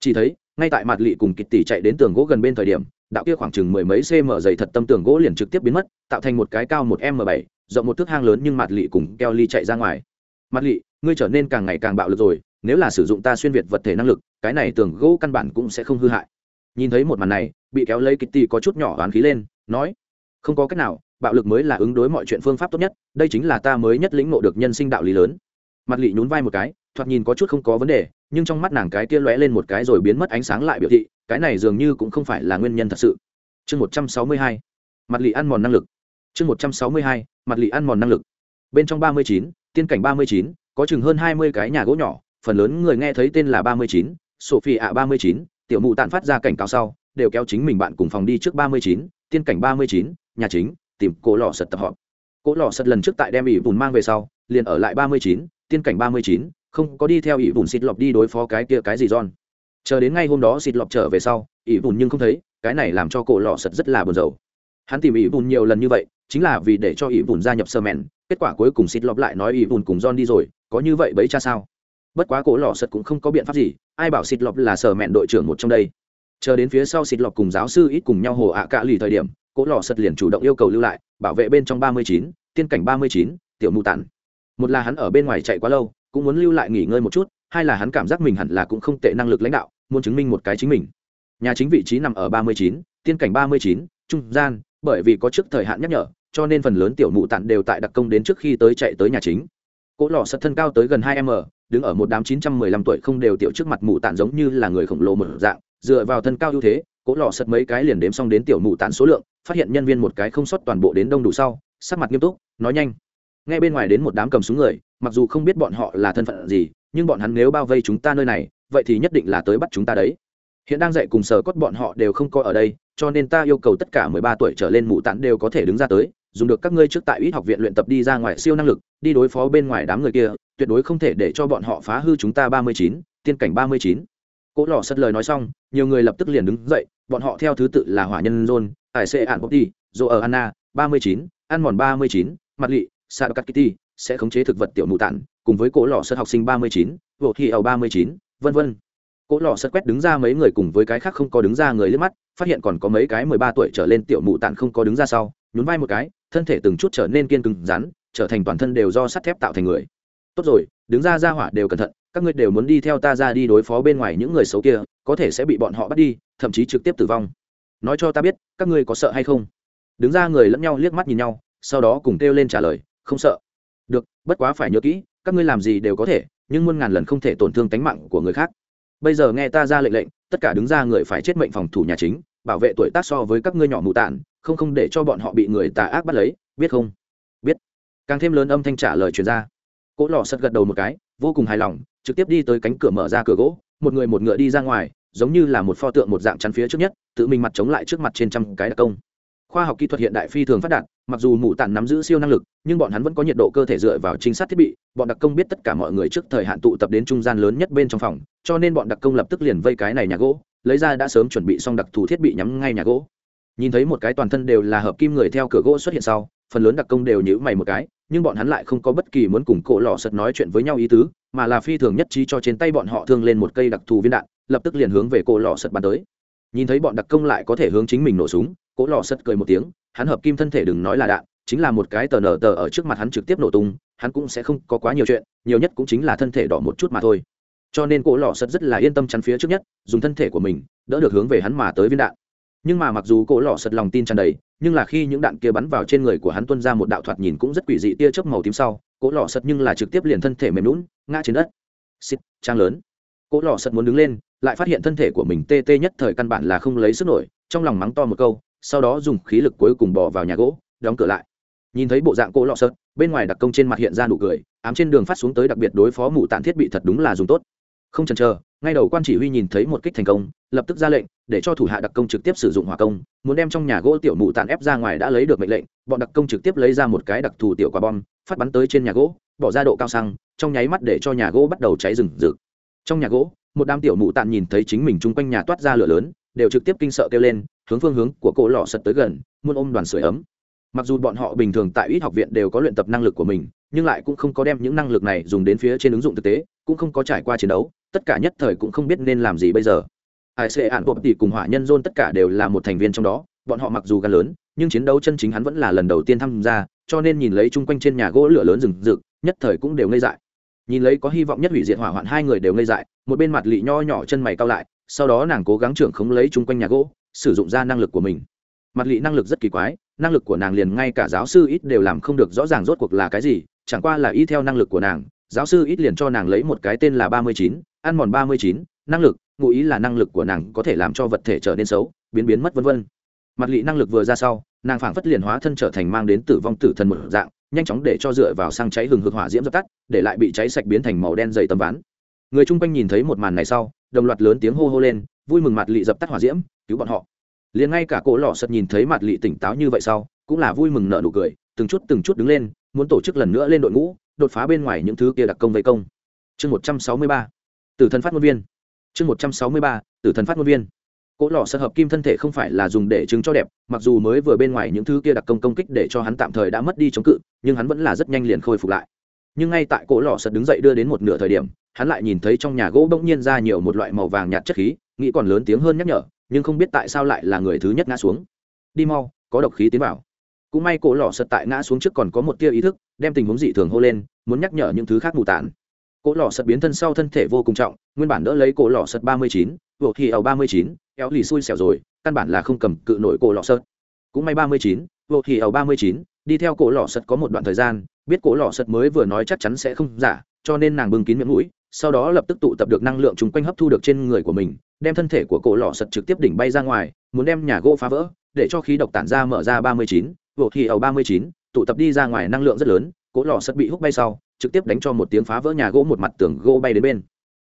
Chỉ thấy, ngay tại mặt lị cùng kịch tỷ chạy đến tường gỗ gần bên thời điểm, đạo kia khoảng chừng mười mấy cm dày thật tâm tường gỗ liền trực tiếp biến mất, tạo thành một cái cao một m bảy, rộng một thước hang lớn nhưng mặt lị cùng keo ly chạy ra ngoài. Mặt lị, ngươi trở nên càng ngày càng bạo lực rồi, nếu là sử dụng ta xuyên việt vật thể năng lực, cái này tường gỗ căn bản cũng sẽ không hư hại. Nhìn thấy một màn này, bị kéo lấy kitty có chút nhỏ oán khí lên, nói, không có cách nào bạo lực mới là ứng đối mọi chuyện phương pháp tốt nhất, đây chính là ta mới nhất lĩnh ngộ được nhân sinh đạo lý lớn. Mặt lị nhún vai một cái, thoạt nhìn có chút không có vấn đề, nhưng trong mắt nàng cái kia lóe lên một cái rồi biến mất ánh sáng lại biểu thị, cái này dường như cũng không phải là nguyên nhân thật sự. Chương một trăm sáu mươi hai, mặt lị ăn mòn năng lực. Chương một trăm sáu mươi hai, mặt lị ăn mòn năng lực. Bên trong ba mươi chín, tiên cảnh ba mươi chín, có chừng hơn hai mươi cái nhà gỗ nhỏ, phần lớn người nghe thấy tên là ba mươi chín sophie ạ ba mươi chín, tiểu mụ tạn phát ra cảnh cáo sau, đều kéo chính mình bạn cùng phòng đi trước ba mươi chín, tiên cảnh ba mươi chín, nhà chính tìm cố lò sật tập họp. Cỗ lò sật lần trước tại đem ỷ bùn mang về sau, liền ở lại ba mươi chín, tiên cảnh ba mươi chín, không có đi theo ỷ bùn xịt lọc đi đối phó cái kia cái gì giòn chờ đến ngay hôm đó xịt lọc trở về sau, ỷ bùn nhưng không thấy, cái này làm cho cổ lò sật rất là buồn rầu. Hắn tìm ỷ bùn nhiều lần như vậy, chính là vì để cho ỷ bùn gia nhập sơ mèn kết quả cuối cùng xịt lọc lại nói ỷ bùn cùng john đi rồi, có như vậy bấy cha sao? Bất quá cổ lò sật cũng không có biện pháp gì, ai bảo xịt lọc là sơ mèn đội trưởng một trong đây. Chờ đến phía sau xịt lọc cùng giáo sư ít cùng nhau hồ ạ cạ lì thời điểm Cỗ lò sật liền chủ động yêu cầu lưu lại, bảo vệ bên trong ba mươi chín, tiên cảnh ba mươi chín, tiểu mù tản. Một là hắn ở bên ngoài chạy quá lâu, cũng muốn lưu lại nghỉ ngơi một chút, hai là hắn cảm giác mình hẳn là cũng không tệ năng lực lãnh đạo, muốn chứng minh một cái chính mình. Nhà chính vị trí nằm ở ba mươi chín, tiên cảnh ba mươi chín, trung gian, bởi vì có trước thời hạn nhắc nhở, cho nên phần lớn tiểu mụ tặn đều tại đặc công đến trước khi tới chạy tới nhà chính. Cỗ lò sật thân cao tới gần hai m, đứng ở một đám chín trăm mười lăm tuổi không đều tiểu trước mặt mụ tạn giống như là người khổng lồ một dạng, dựa vào thân cao ưu thế cỗ lò sật mấy cái liền đếm xong đến tiểu mụ tạn số lượng, phát hiện nhân viên một cái không xuất toàn bộ đến đông đủ sau, sắc mặt nghiêm túc, nói nhanh. Ngay bên ngoài đến một đám cầm súng người, mặc dù không biết bọn họ là thân phận gì, nhưng bọn hắn nếu bao vây chúng ta nơi này, vậy thì nhất định là tới bắt chúng ta đấy. Hiện đang dạy cùng sở cốt bọn họ đều không có ở đây, cho nên ta yêu cầu tất cả mười ba tuổi trở lên mụ tản đều có thể đứng ra tới, dùng được các ngươi trước tại ít học viện luyện tập đi ra ngoài siêu năng lực, đi đối phó bên ngoài đám người kia, tuyệt đối không thể để cho bọn họ phá hư chúng ta ba mươi chín, tiên cảnh ba mươi chín. Cỗ lò sất lời nói xong, nhiều người lập tức liền đứng dậy bọn họ theo thứ tự là hỏa nhân john ải xê ạn bốc đi dô ở anna, ba mươi chín ăn mòn ba mươi chín mặt lị sa kitty sẽ khống chế thực vật tiểu mụ tản, cùng với cỗ lò sật học sinh ba mươi chín bộ thị ẩu ba mươi chín, vân vân. Cỗ lò sật quét đứng ra mấy người cùng với cái khác không có đứng ra người liếc mắt, phát hiện còn có mấy cái mười ba tuổi trở lên tiểu mụ tản không có đứng ra sau, nhún vai một cái, thân thể từng chút trở nên kiên cứng rắn, trở thành toàn thân đều do sắt thép tạo thành người. Tốt rồi, đứng ra ra hỏa đều cẩn thận các ngươi đều muốn đi theo ta ra đi đối phó bên ngoài những người xấu kia, có thể sẽ bị bọn họ bắt đi, thậm chí trực tiếp tử vong. Nói cho ta biết, các ngươi có sợ hay không? Đứng ra người lẫn nhau liếc mắt nhìn nhau, sau đó cùng kêu lên trả lời, không sợ. Được, bất quá phải nhớ kỹ, các ngươi làm gì đều có thể, nhưng muôn ngàn lần không thể tổn thương tánh mạng của người khác. Bây giờ nghe ta ra lệnh lệnh, tất cả đứng ra người phải chết mệnh phòng thủ nhà chính, bảo vệ tuổi tác so với các ngươi nhỏ mù tản không không để cho bọn họ bị người tà ác bắt lấy, biết không? Biết. Càng thêm lớn âm thanh trả lời truyền ra. Cỗ lò sật gật đầu một cái vô cùng hài lòng, trực tiếp đi tới cánh cửa mở ra cửa gỗ, một người một ngựa đi ra ngoài, giống như là một pho tượng một dạng chắn phía trước nhất, tự mình mặt chống lại trước mặt trên trăm cái đặc công. Khoa học kỹ thuật hiện đại phi thường phát đạt, mặc dù mù tản nắm giữ siêu năng lực, nhưng bọn hắn vẫn có nhiệt độ cơ thể dựa vào trinh sát thiết bị, bọn đặc công biết tất cả mọi người trước thời hạn tụ tập đến trung gian lớn nhất bên trong phòng, cho nên bọn đặc công lập tức liền vây cái này nhà gỗ, lấy ra đã sớm chuẩn bị xong đặc thù thiết bị nhắm ngay nhà gỗ. Nhìn thấy một cái toàn thân đều là hợp kim người theo cửa gỗ xuất hiện sau phần lớn đặc công đều nhữ mày một cái, nhưng bọn hắn lại không có bất kỳ muốn cùng cổ lò sật nói chuyện với nhau ý tứ, mà là phi thường nhất trí cho trên tay bọn họ thương lên một cây đặc thù viên đạn, lập tức liền hướng về cổ lò sật bắn tới. Nhìn thấy bọn đặc công lại có thể hướng chính mình nổ súng, cổ lò sật cười một tiếng, hắn hợp kim thân thể đừng nói là đạn, chính là một cái tờ nở tờ ở trước mặt hắn trực tiếp nổ tung, hắn cũng sẽ không có quá nhiều chuyện, nhiều nhất cũng chính là thân thể đỏ một chút mà thôi. Cho nên cổ lò sật rất là yên tâm chắn phía trước nhất, dùng thân thể của mình, đỡ được hướng về hắn mà tới viên đạn nhưng mà mặc dù cổ lò sật lòng tin tràn đầy, nhưng là khi những đạn kia bắn vào trên người của hắn tuân ra một đạo thoạt nhìn cũng rất quỷ dị tia chớp màu tím sau, cổ lò sật nhưng là trực tiếp liền thân thể mềm lún ngã trên đất. Xịt, trang lớn. Cổ lò sật muốn đứng lên, lại phát hiện thân thể của mình tê tê nhất thời căn bản là không lấy sức nổi, trong lòng mắng to một câu, sau đó dùng khí lực cuối cùng bỏ vào nhà gỗ, đóng cửa lại. Nhìn thấy bộ dạng cổ lò sật, bên ngoài đặc công trên mặt hiện ra nụ cười, ám trên đường phát xuống tới đặc biệt đối phó mụ tàn thiết bị thật đúng là dùng tốt không chần chờ, ngay đầu quan chỉ huy nhìn thấy một kích thành công, lập tức ra lệnh, để cho thủ hạ đặc công trực tiếp sử dụng hỏa công, muốn đem trong nhà gỗ tiểu mụ tàn ép ra ngoài đã lấy được mệnh lệnh, bọn đặc công trực tiếp lấy ra một cái đặc thù tiểu quả bom, phát bắn tới trên nhà gỗ, bỏ ra độ cao xăng, trong nháy mắt để cho nhà gỗ bắt đầu cháy rừng rực. Trong nhà gỗ, một đám tiểu mụ tàn nhìn thấy chính mình chung quanh nhà toát ra lửa lớn, đều trực tiếp kinh sợ kêu lên, hướng phương hướng của cỗ lò sật tới gần, muốn ôm đoàn sưởi ấm. Mặc dù bọn họ bình thường tại ít học viện đều có luyện tập năng lực của mình, nhưng lại cũng không có đem những năng lực này dùng đến phía trên ứng dụng thực tế, cũng không có trải qua chiến đấu tất cả nhất thời cũng không biết nên làm gì bây giờ. Ai sẽ ạn bộ tỷ cùng hỏa nhân dôn tất cả đều là một thành viên trong đó, bọn họ mặc dù gan lớn, nhưng chiến đấu chân chính hắn vẫn là lần đầu tiên tham gia, cho nên nhìn lấy chung quanh trên nhà gỗ lửa lớn rừng rực, nhất thời cũng đều ngây dại. Nhìn lấy có hy vọng nhất hủy diệt hỏa hoạn hai người đều ngây dại, một bên mặt lị nho nhỏ chân mày cao lại, sau đó nàng cố gắng trưởng khống lấy chung quanh nhà gỗ, sử dụng ra năng lực của mình. Mặt lị năng lực rất kỳ quái, năng lực của nàng liền ngay cả giáo sư ít đều làm không được rõ ràng rốt cuộc là cái gì, chẳng qua là y theo năng lực của nàng, giáo sư ít liền cho nàng lấy một cái tên là ba mươi chín ăn mòn ba mươi chín, năng lực, ngụ ý là năng lực của nàng có thể làm cho vật thể trở nên xấu, biến biến mất vân vân. Mặt lị năng lực vừa ra sau, nàng phảng phất liền hóa thân trở thành mang đến tử vong tử thần một dạng, nhanh chóng để cho dựa vào sang cháy hừng hực hỏa diễm dập tắt, để lại bị cháy sạch biến thành màu đen dày tấm ván. Người chung quanh nhìn thấy một màn này sau, đồng loạt lớn tiếng hô hô lên, vui mừng mặt lị dập tắt hỏa diễm, cứu bọn họ. Liền ngay cả cỗ lò sật nhìn thấy mặt lị tỉnh táo như vậy sau, cũng là vui mừng nợ nụ cười, từng chút từng chút đứng lên, muốn tổ chức lần nữa lên đội ngũ, đột phá bên ngoài những thứ kia đặc công vây công. Chương một trăm sáu mươi ba tử thần phát ngôn viên. Chương một trăm sáu mươi ba, tử thần phát ngôn viên. Cỗ lò sợ hợp kim thân thể không phải là dùng để chứng cho đẹp, mặc dù mới vừa bên ngoài những thứ kia đặc công công kích để cho hắn tạm thời đã mất đi chống cự, nhưng hắn vẫn là rất nhanh liền khôi phục lại. Nhưng ngay tại cỗ lò sợ đứng dậy đưa đến một nửa thời điểm, hắn lại nhìn thấy trong nhà gỗ bỗng nhiên ra nhiều một loại màu vàng nhạt chất khí, nghĩ còn lớn tiếng hơn nhắc nhở, nhưng không biết tại sao lại là người thứ nhất ngã xuống. Đi mau, có độc khí tiến vào. Cũng may cổ lò sật tại ngã xuống trước còn có một tia ý thức, đem tình huống dị thường hô lên, muốn nhắc nhở những thứ khác mù tản cổ lò sật biến thân sau thân thể vô cùng trọng, nguyên bản đỡ lấy cổ lò sật ba mươi chín buộc thì ẩu ba mươi chín éo lì xui xẻo rồi, căn bản là không cầm cự nổi cổ lò sật. Cũng may ba mươi chín buộc thì ẩu ba mươi chín, đi theo cổ lò sật có một đoạn thời gian, biết cổ lò sật mới vừa nói chắc chắn sẽ không giả, cho nên nàng bưng kín miệng mũi, sau đó lập tức tụ tập được năng lượng chung quanh hấp thu được trên người của mình, đem thân thể của cổ lò sật trực tiếp đỉnh bay ra ngoài, muốn đem nhà gỗ phá vỡ, để cho khí độc tản ra mở ra ba mươi chín bộ thì ẩu ba mươi chín, tụ tập đi ra ngoài năng lượng rất lớn cỗ lò sật bị hút bay sau trực tiếp đánh cho một tiếng phá vỡ nhà gỗ một mặt tường gỗ bay đến bên.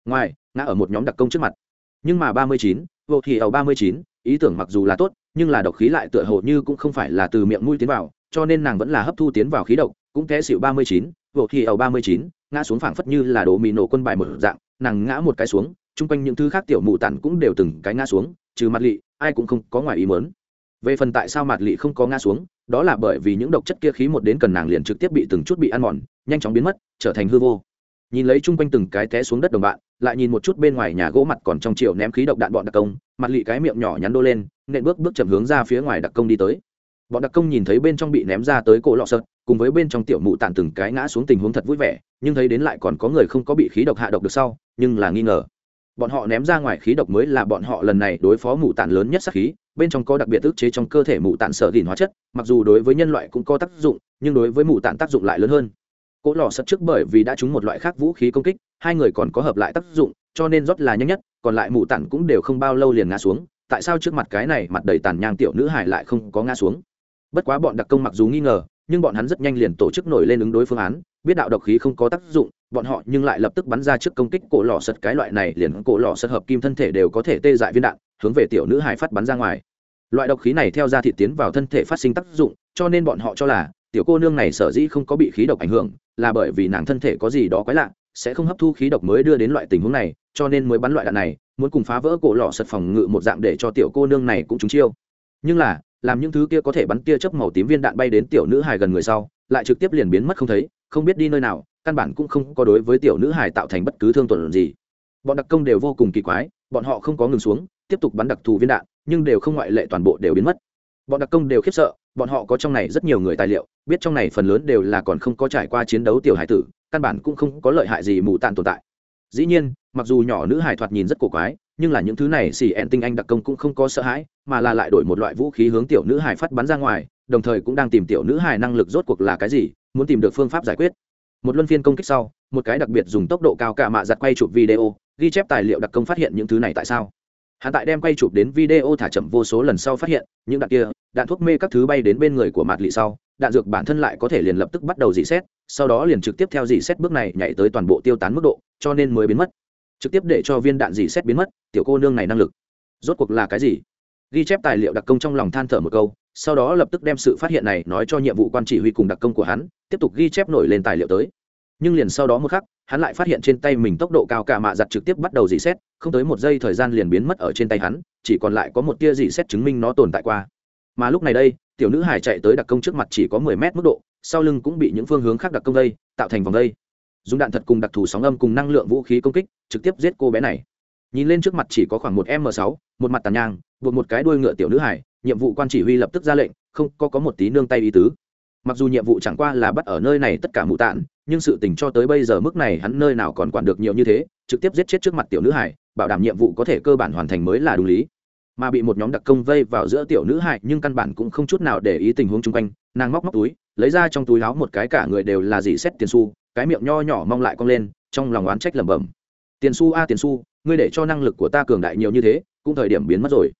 Ngoài, ngã ở một nhóm đặc công trước mặt. Nhưng mà ba mươi chín, vô thì ẩu ba mươi chín, ý tưởng mặc dù là tốt, nhưng là độc khí lại tựa hồ như cũng không phải là từ miệng mũi tiến vào, cho nên nàng vẫn là hấp thu tiến vào khí độc, cũng té xịu ba mươi chín, vô thì ẩu ba mươi chín, ngã xuống phảng phất như là đồ mì nổ quân bài một dạng, nàng ngã một cái xuống, chung quanh những thứ khác tiểu mụ tản cũng đều từng cái ngã xuống, trừ mặt lị, ai cũng không có ngoài ý mớn về phần tại sao mặt lị không có ngã xuống, đó là bởi vì những độc chất kia khí một đến cần nàng liền trực tiếp bị từng chút bị ăn mòn, nhanh chóng biến mất, trở thành hư vô. Nhìn lấy chung quanh từng cái té xuống đất đồng bạn, lại nhìn một chút bên ngoài nhà gỗ mặt còn trong chiều ném khí độc đạn bọn đặc công mặt lị cái miệng nhỏ nhắn đô lên, nện bước bước chậm hướng ra phía ngoài đặc công đi tới. Bọn đặc công nhìn thấy bên trong bị ném ra tới cổ lọ sợt, cùng với bên trong tiểu mụ tàn từng cái ngã xuống tình huống thật vui vẻ, nhưng thấy đến lại còn có người không có bị khí độc hạ độc được sau, nhưng là nghi ngờ. Bọn họ ném ra ngoài khí độc mới là bọn họ lần này đối phó mụ tàn lớn nhất sắc khí bên trong có đặc biệt ức chế trong cơ thể mụ tàn sở gìn hóa chất, mặc dù đối với nhân loại cũng có tác dụng, nhưng đối với mụ tàn tác dụng lại lớn hơn. Cỗ lò sật trước bởi vì đã trúng một loại khác vũ khí công kích, hai người còn có hợp lại tác dụng, cho nên rót là nhanh nhất, còn lại mụ tàn cũng đều không bao lâu liền ngã xuống. Tại sao trước mặt cái này mặt đầy tàn nhang tiểu nữ hải lại không có ngã xuống? Bất quá bọn đặc công mặc dù nghi ngờ, nhưng bọn hắn rất nhanh liền tổ chức nổi lên ứng đối phương án, biết đạo độc khí không có tác dụng, bọn họ nhưng lại lập tức bắn ra trước công kích cổ lò sật. Cái loại này liền cổ lò sật hợp kim thân thể đều có thể tê dại viên đạn, hướng về tiểu nữ hải phát bắn ra ngoài loại độc khí này theo ra thịt tiến vào thân thể phát sinh tác dụng, cho nên bọn họ cho là, tiểu cô nương này sở dĩ không có bị khí độc ảnh hưởng, là bởi vì nàng thân thể có gì đó quái lạ, sẽ không hấp thu khí độc mới đưa đến loại tình huống này, cho nên mới bắn loại đạn này, muốn cùng phá vỡ cổ lò sật phòng ngự một dạng để cho tiểu cô nương này cũng trúng chiêu. Nhưng là, làm những thứ kia có thể bắn tia chớp màu tím viên đạn bay đến tiểu nữ hài gần người sau, lại trực tiếp liền biến mất không thấy, không biết đi nơi nào, căn bản cũng không có đối với tiểu nữ hài tạo thành bất cứ thương tổn gì. Bọn đặc công đều vô cùng kỳ quái, bọn họ không có ngừng xuống, tiếp tục bắn đặc thù viên đạn nhưng đều không ngoại lệ toàn bộ đều biến mất. Bọn đặc công đều khiếp sợ, bọn họ có trong này rất nhiều người tài liệu, biết trong này phần lớn đều là còn không có trải qua chiến đấu tiểu hải tử, căn bản cũng không có lợi hại gì mù tàn tồn tại. Dĩ nhiên, mặc dù nhỏ nữ hải thoạt nhìn rất cổ quái, nhưng là những thứ này xì ẹn tinh anh đặc công cũng không có sợ hãi, mà là lại đổi một loại vũ khí hướng tiểu nữ hải phát bắn ra ngoài, đồng thời cũng đang tìm tiểu nữ hải năng lực rốt cuộc là cái gì, muốn tìm được phương pháp giải quyết. Một luân phiên công kích sau, một cái đặc biệt dùng tốc độ cao cả mạ giặt quay chụp video, ghi chép tài liệu đặc công phát hiện những thứ này tại sao hắn tại đem quay chụp đến video thả chậm vô số lần sau phát hiện, những đạn kia, đạn thuốc mê các thứ bay đến bên người của mạt lị sau, đạn dược bản thân lại có thể liền lập tức bắt đầu dị xét, sau đó liền trực tiếp theo dị xét bước này nhảy tới toàn bộ tiêu tán mức độ, cho nên mới biến mất. Trực tiếp để cho viên đạn dị xét biến mất, tiểu cô nương này năng lực. Rốt cuộc là cái gì? Ghi chép tài liệu đặc công trong lòng than thở một câu, sau đó lập tức đem sự phát hiện này nói cho nhiệm vụ quan chỉ huy cùng đặc công của hắn, tiếp tục ghi chép nổi lên tài liệu tới. Nhưng liền sau đó một khắc hắn lại phát hiện trên tay mình tốc độ cao cả mạ giặt trực tiếp bắt đầu dị xét không tới một giây thời gian liền biến mất ở trên tay hắn chỉ còn lại có một tia dị xét chứng minh nó tồn tại qua. Mà lúc này đây tiểu nữ hải chạy tới đặc công trước mặt chỉ có mười mét mức độ sau lưng cũng bị những phương hướng khác đặc công đây, tạo thành vòng đây. dùng đạn thật cùng đặc thù sóng âm cùng năng lượng vũ khí công kích trực tiếp giết cô bé này. Nhìn lên trước mặt chỉ có khoảng một m sáu một mặt tàn nhang buộc một cái đuôi ngựa tiểu nữ hải nhiệm vụ quan chỉ huy lập tức ra lệnh không có có một tí nương tay ý tứ. Mặc dù nhiệm vụ chẳng qua là bắt ở nơi này tất cả mụ tạn nhưng sự tình cho tới bây giờ mức này hắn nơi nào còn quản được nhiều như thế, trực tiếp giết chết trước mặt tiểu nữ hải, bảo đảm nhiệm vụ có thể cơ bản hoàn thành mới là đúng lý. Mà bị một nhóm đặc công vây vào giữa tiểu nữ hải, nhưng căn bản cũng không chút nào để ý tình huống chung quanh, nàng móc móc túi, lấy ra trong túi áo một cái cả người đều là dì xét tiền xu, cái miệng nho nhỏ mong lại cong lên, trong lòng oán trách lẩm bẩm. Tiền xu a, tiền xu, ngươi để cho năng lực của ta cường đại nhiều như thế, cũng thời điểm biến mất rồi.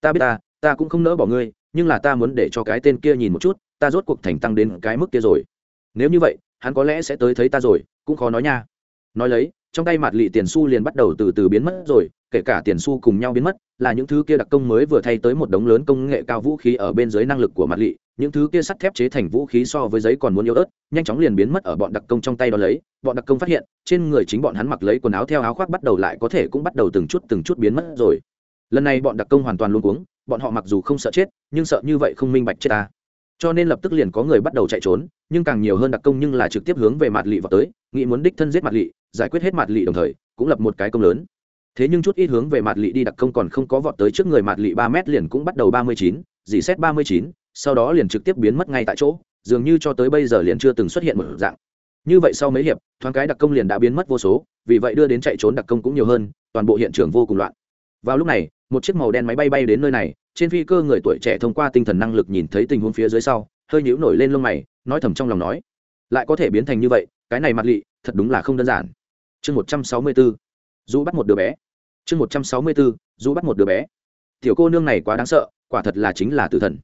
Ta biết ta ta cũng không nỡ bỏ ngươi, nhưng là ta muốn để cho cái tên kia nhìn một chút, ta rốt cuộc thành tăng đến cái mức kia rồi. Nếu như vậy hắn có lẽ sẽ tới thấy ta rồi, cũng khó nói nha. Nói lấy, trong tay mặt lị tiền su liền bắt đầu từ từ biến mất rồi, kể cả tiền su cùng nhau biến mất, là những thứ kia đặc công mới vừa thay tới một đống lớn công nghệ cao vũ khí ở bên dưới năng lực của mặt lị, những thứ kia sắt thép chế thành vũ khí so với giấy còn muốn yếu ớt, nhanh chóng liền biến mất ở bọn đặc công trong tay đó lấy, bọn đặc công phát hiện, trên người chính bọn hắn mặc lấy quần áo theo áo khoác bắt đầu lại có thể cũng bắt đầu từng chút từng chút biến mất rồi. Lần này bọn đặc công hoàn toàn luôn cuống, bọn họ mặc dù không sợ chết, nhưng sợ như vậy không minh bạch chết ta cho nên lập tức liền có người bắt đầu chạy trốn nhưng càng nhiều hơn đặc công nhưng là trực tiếp hướng về mặt lỵ vào tới nghĩ muốn đích thân giết mặt lỵ, giải quyết hết mặt lỵ đồng thời cũng lập một cái công lớn. Thế nhưng chút ít hướng về mặt lỵ đi đặc công còn không có vọt tới trước người mặt lỵ ba mét liền cũng bắt đầu ba mươi chín dì xét ba mươi chín sau đó liền trực tiếp biến mất ngay tại chỗ dường như cho tới bây giờ liền chưa từng xuất hiện một dạng. Như vậy sau mấy hiệp thoáng cái đặc công liền đã biến mất vô số vì vậy đưa đến chạy trốn đặc công cũng nhiều hơn toàn bộ hiện trường vô cùng loạn. Vào lúc này một chiếc màu đen máy bay bay đến nơi này, trên phi cơ người tuổi trẻ thông qua tinh thần năng lực nhìn thấy tình huống phía dưới sau, hơi nhíu nổi lên lông mày, nói thầm trong lòng nói, lại có thể biến thành như vậy, cái này mặt lị, thật đúng là không đơn giản. Chương một trăm sáu mươi bốn dù bắt một đứa bé. Chương một trăm sáu mươi bốn dù bắt một đứa bé. Tiểu cô nương này quá đáng sợ, quả thật là chính là tử thần.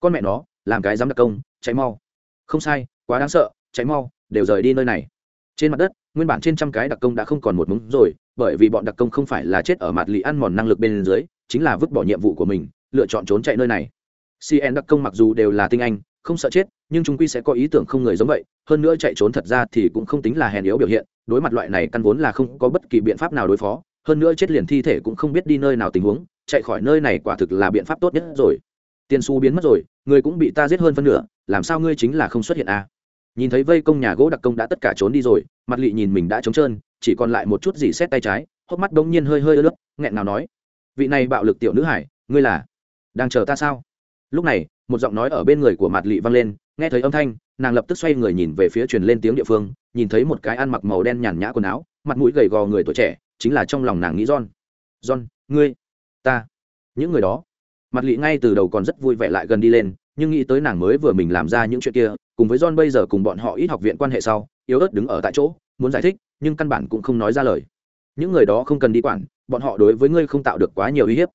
Con mẹ nó, làm cái dám đặc công cháy mau. Không sai, quá đáng sợ cháy mau, đều rời đi nơi này. Trên mặt đất nguyên bản trên trăm cái đặc công đã không còn một mống rồi, bởi vì bọn đặc công không phải là chết ở mặt lì ăn mòn năng lực bên dưới, chính là vứt bỏ nhiệm vụ của mình, lựa chọn trốn chạy nơi này cn đặc công mặc dù đều là tinh anh, không sợ chết, nhưng chúng quy sẽ có ý tưởng không người giống vậy, hơn nữa chạy trốn thật ra thì cũng không tính là hèn yếu biểu hiện, đối mặt loại này căn vốn là không có bất kỳ biện pháp nào đối phó, hơn nữa chết liền thi thể cũng không biết đi nơi nào tình huống, chạy khỏi nơi này quả thực là biện pháp tốt nhất rồi tiền su biến mất rồi, người cũng bị ta giết hơn phân nửa, làm sao ngươi chính là không xuất hiện à? Nhìn thấy vây công nhà gỗ đặc công đã tất cả trốn đi rồi, mặt lị nhìn mình đã trống trơn, chỉ còn lại một chút gì xét tay trái, hốc mắt bỗng nhiên hơi hơi ướt, nghẹn nào nói, vị này bạo lực tiểu nữ hải, ngươi là đang chờ ta sao? Lúc này, một giọng nói ở bên người của mặt lị vang lên, nghe thấy âm thanh, nàng lập tức xoay người nhìn về phía truyền lên tiếng địa phương, nhìn thấy một cái ăn mặc màu đen nhàn nhã quần áo, mặt mũi gầy gò người tuổi trẻ, chính là trong lòng nàng nghĩ john. John, ngươi, ta, những người đó. Mặt lị ngay từ đầu còn rất vui vẻ lại gần đi lên nhưng nghĩ tới nàng mới vừa mình làm ra những chuyện kia, cùng với john bây giờ cùng bọn họ ít học viện quan hệ sau, yếu ớt đứng ở tại chỗ, muốn giải thích, nhưng căn bản cũng không nói ra lời. Những người đó không cần đi quản, bọn họ đối với ngươi không tạo được quá nhiều uy hiếp.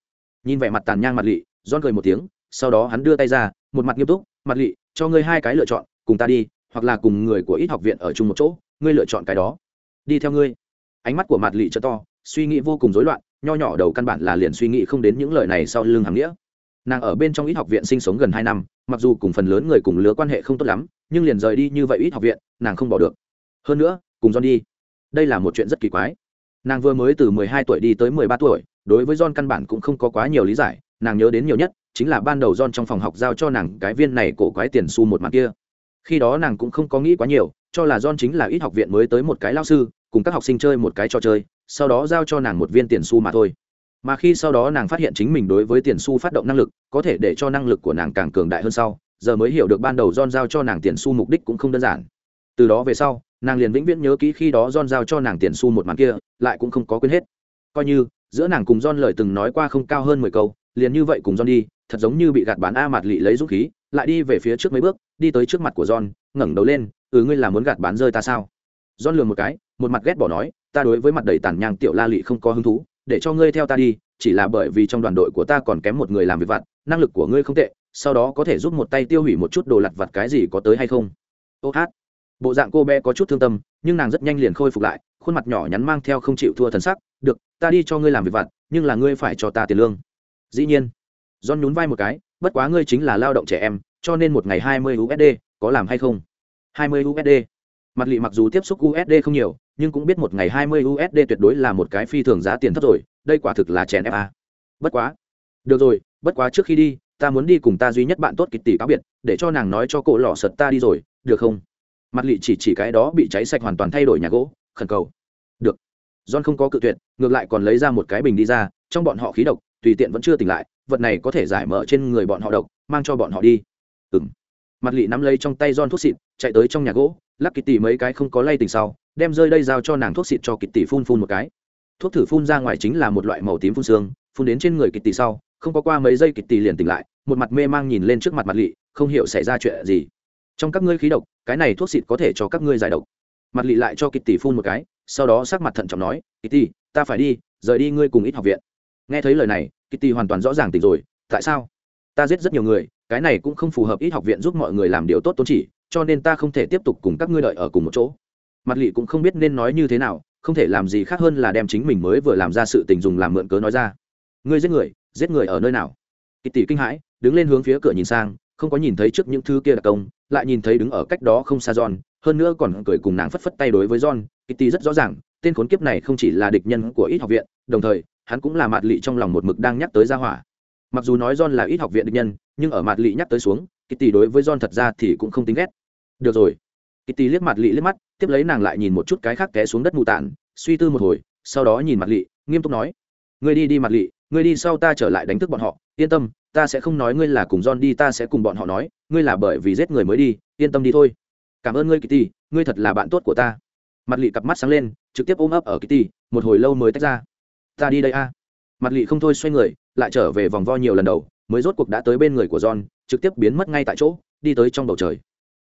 Nhìn vẻ mặt tàn nhang mặt lị, john cười một tiếng, sau đó hắn đưa tay ra, một mặt nghiêm túc, mặt lị, cho ngươi hai cái lựa chọn, cùng ta đi, hoặc là cùng người của ít học viện ở chung một chỗ, ngươi lựa chọn cái đó. Đi theo ngươi. Ánh mắt của mặt lị cho to, suy nghĩ vô cùng rối loạn, nho nhỏ đầu căn bản là liền suy nghĩ không đến những lời này sau lưng hàm nghĩa nàng ở bên trong ít học viện sinh sống gần hai năm, mặc dù cùng phần lớn người cùng lứa quan hệ không tốt lắm, nhưng liền rời đi như vậy ít học viện, nàng không bỏ được. Hơn nữa, cùng john đi. Đây là một chuyện rất kỳ quái. Nàng vừa mới từ mười hai tuổi đi tới mười ba tuổi, đối với john căn bản cũng không có quá nhiều lý giải, nàng nhớ đến nhiều nhất chính là ban đầu john trong phòng học giao cho nàng cái viên này cổ quái tiền xu một mặt kia. Khi đó nàng cũng không có nghĩ quá nhiều, cho là john chính là ít học viện mới tới một cái lao sư, cùng các học sinh chơi một cái trò chơi, sau đó giao cho nàng một viên tiền xu mà thôi mà khi sau đó nàng phát hiện chính mình đối với tiền Su phát động năng lực, có thể để cho năng lực của nàng càng cường đại hơn sau, giờ mới hiểu được ban đầu don giao cho nàng tiền Su mục đích cũng không đơn giản. Từ đó về sau, nàng liền vĩnh viễn nhớ kỹ khi đó don giao cho nàng tiền Su một màn kia, lại cũng không có quên hết. Coi như, giữa nàng cùng don lời từng nói qua không cao hơn mười câu, liền như vậy cùng don đi, thật giống như bị gạt bán a mặt lị lấy dũng khí, lại đi về phía trước mấy bước, đi tới trước mặt của don ngẩng đầu lên ừ ngươi là muốn gạt bán rơi ta sao? Don lườm một cái, một mặt ghét bỏ nói, ta đối với mặt đầy tàn nhang tiểu la lị không có hứng thú để cho ngươi theo ta đi, chỉ là bởi vì trong đoàn đội của ta còn kém một người làm việc vặt, năng lực của ngươi không tệ, sau đó có thể giúp một tay tiêu hủy một chút đồ lặt vặt cái gì có tới hay không? Ô hát. Bộ dạng cô bé có chút thương tâm, nhưng nàng rất nhanh liền khôi phục lại, khuôn mặt nhỏ nhắn mang theo không chịu thua thần sắc, được, ta đi cho ngươi làm việc vặt, nhưng là ngươi phải cho ta tiền lương. Dĩ nhiên, john nhún vai một cái, bất quá ngươi chính là lao động trẻ em, cho nên một ngày hai mươi usd có làm hay không? Hai mươi usd mặt lị mặc dù tiếp xúc usd không nhiều, nhưng cũng biết một ngày hai mươi usd tuyệt đối là một cái phi thường giá tiền thấp rồi, đây quả thực là chèn ép a. Bất quá. Được rồi, bất quá trước khi đi, ta muốn đi cùng ta duy nhất bạn tốt kịch tỷ cáo biệt, để cho nàng nói cho cổ lò sật ta đi rồi, được không? Mặt lị chỉ chỉ cái đó bị cháy sạch hoàn toàn thay đổi nhà gỗ, khẩn cầu. Được. John không có cự tuyệt, ngược lại còn lấy ra một cái bình đi ra, trong bọn họ khí độc, tùy tiện vẫn chưa tỉnh lại, vật này có thể giải mở trên người bọn họ độc, mang cho bọn họ đi. Ừng mặt lị nắm lấy trong tay john thuốc xịt, chạy tới trong nhà gỗ lắc kịch tỷ mấy cái không có lay tình sau, đem rơi đây giao cho nàng thuốc xịt cho kịch tỷ phun phun một cái. Thuốc thử phun ra ngoài chính là một loại màu tím phun xương, phun đến trên người kịch tỷ sau, không có qua mấy giây kịch tỷ liền tỉnh lại, một mặt mê mang nhìn lên trước mặt mặt lị, không hiểu xảy ra chuyện gì. Trong các ngươi khí độc, cái này thuốc xịt có thể cho các ngươi giải độc. Mặt lị lại cho kịch tỷ phun một cái, sau đó sắc mặt thận trọng nói kịch tỷ ta phải đi, rời đi ngươi cùng ít học viện. Nghe thấy lời này kịch tỷ hoàn toàn rõ ràng tỉnh rồi, tại sao? Ta giết rất nhiều người, cái này cũng không phù hợp ít học viện giúp mọi người làm điều tốt tôn chỉ cho nên ta không thể tiếp tục cùng các ngươi đợi ở cùng một chỗ. Mặt lỵ cũng không biết nên nói như thế nào, không thể làm gì khác hơn là đem chính mình mới vừa làm ra sự tình dùng làm mượn cớ nói ra. Ngươi giết người giết người ở nơi nào? Kỳ tỷ kinh hãi, đứng lên hướng phía cửa nhìn sang, không có nhìn thấy trước những thứ kia đặc công, lại nhìn thấy đứng ở cách đó không xa john, hơn nữa còn cười cùng nàng phất phất tay đối với john. Kitty rất rõ ràng, tên khốn kiếp này không chỉ là địch nhân của ít học viện, đồng thời, hắn cũng là mạt lị trong lòng một mực đang nhắc tới gia hỏa. Mặc dù nói john là ít học viện địch nhân, nhưng ở mạt lị nhắc tới xuống kitty đối với john thật ra thì cũng không tính ghét được rồi. Kitty liếc mặt lị liếc mắt, tiếp lấy nàng lại nhìn một chút cái khác té xuống đất mù tản suy tư một hồi, sau đó nhìn mặt lị, nghiêm túc nói. Ngươi đi đi mặt lị, ngươi đi sau ta trở lại đánh thức bọn họ, yên tâm, ta sẽ không nói ngươi là cùng John đi, ta sẽ cùng bọn họ nói, ngươi là bởi vì giết người mới đi, yên tâm đi thôi. Cảm ơn ngươi, kitty, ngươi thật là bạn tốt của ta. Mặt lị cặp mắt sáng lên, trực tiếp ôm ấp ở kitty, một hồi lâu mới tách ra. Ta đi đây a. Mặt lị không thôi xoay người, lại trở về vòng vo nhiều lần đầu, mới rốt cuộc đã tới bên người của john, trực tiếp biến mất ngay tại chỗ, đi tới trong bầu trời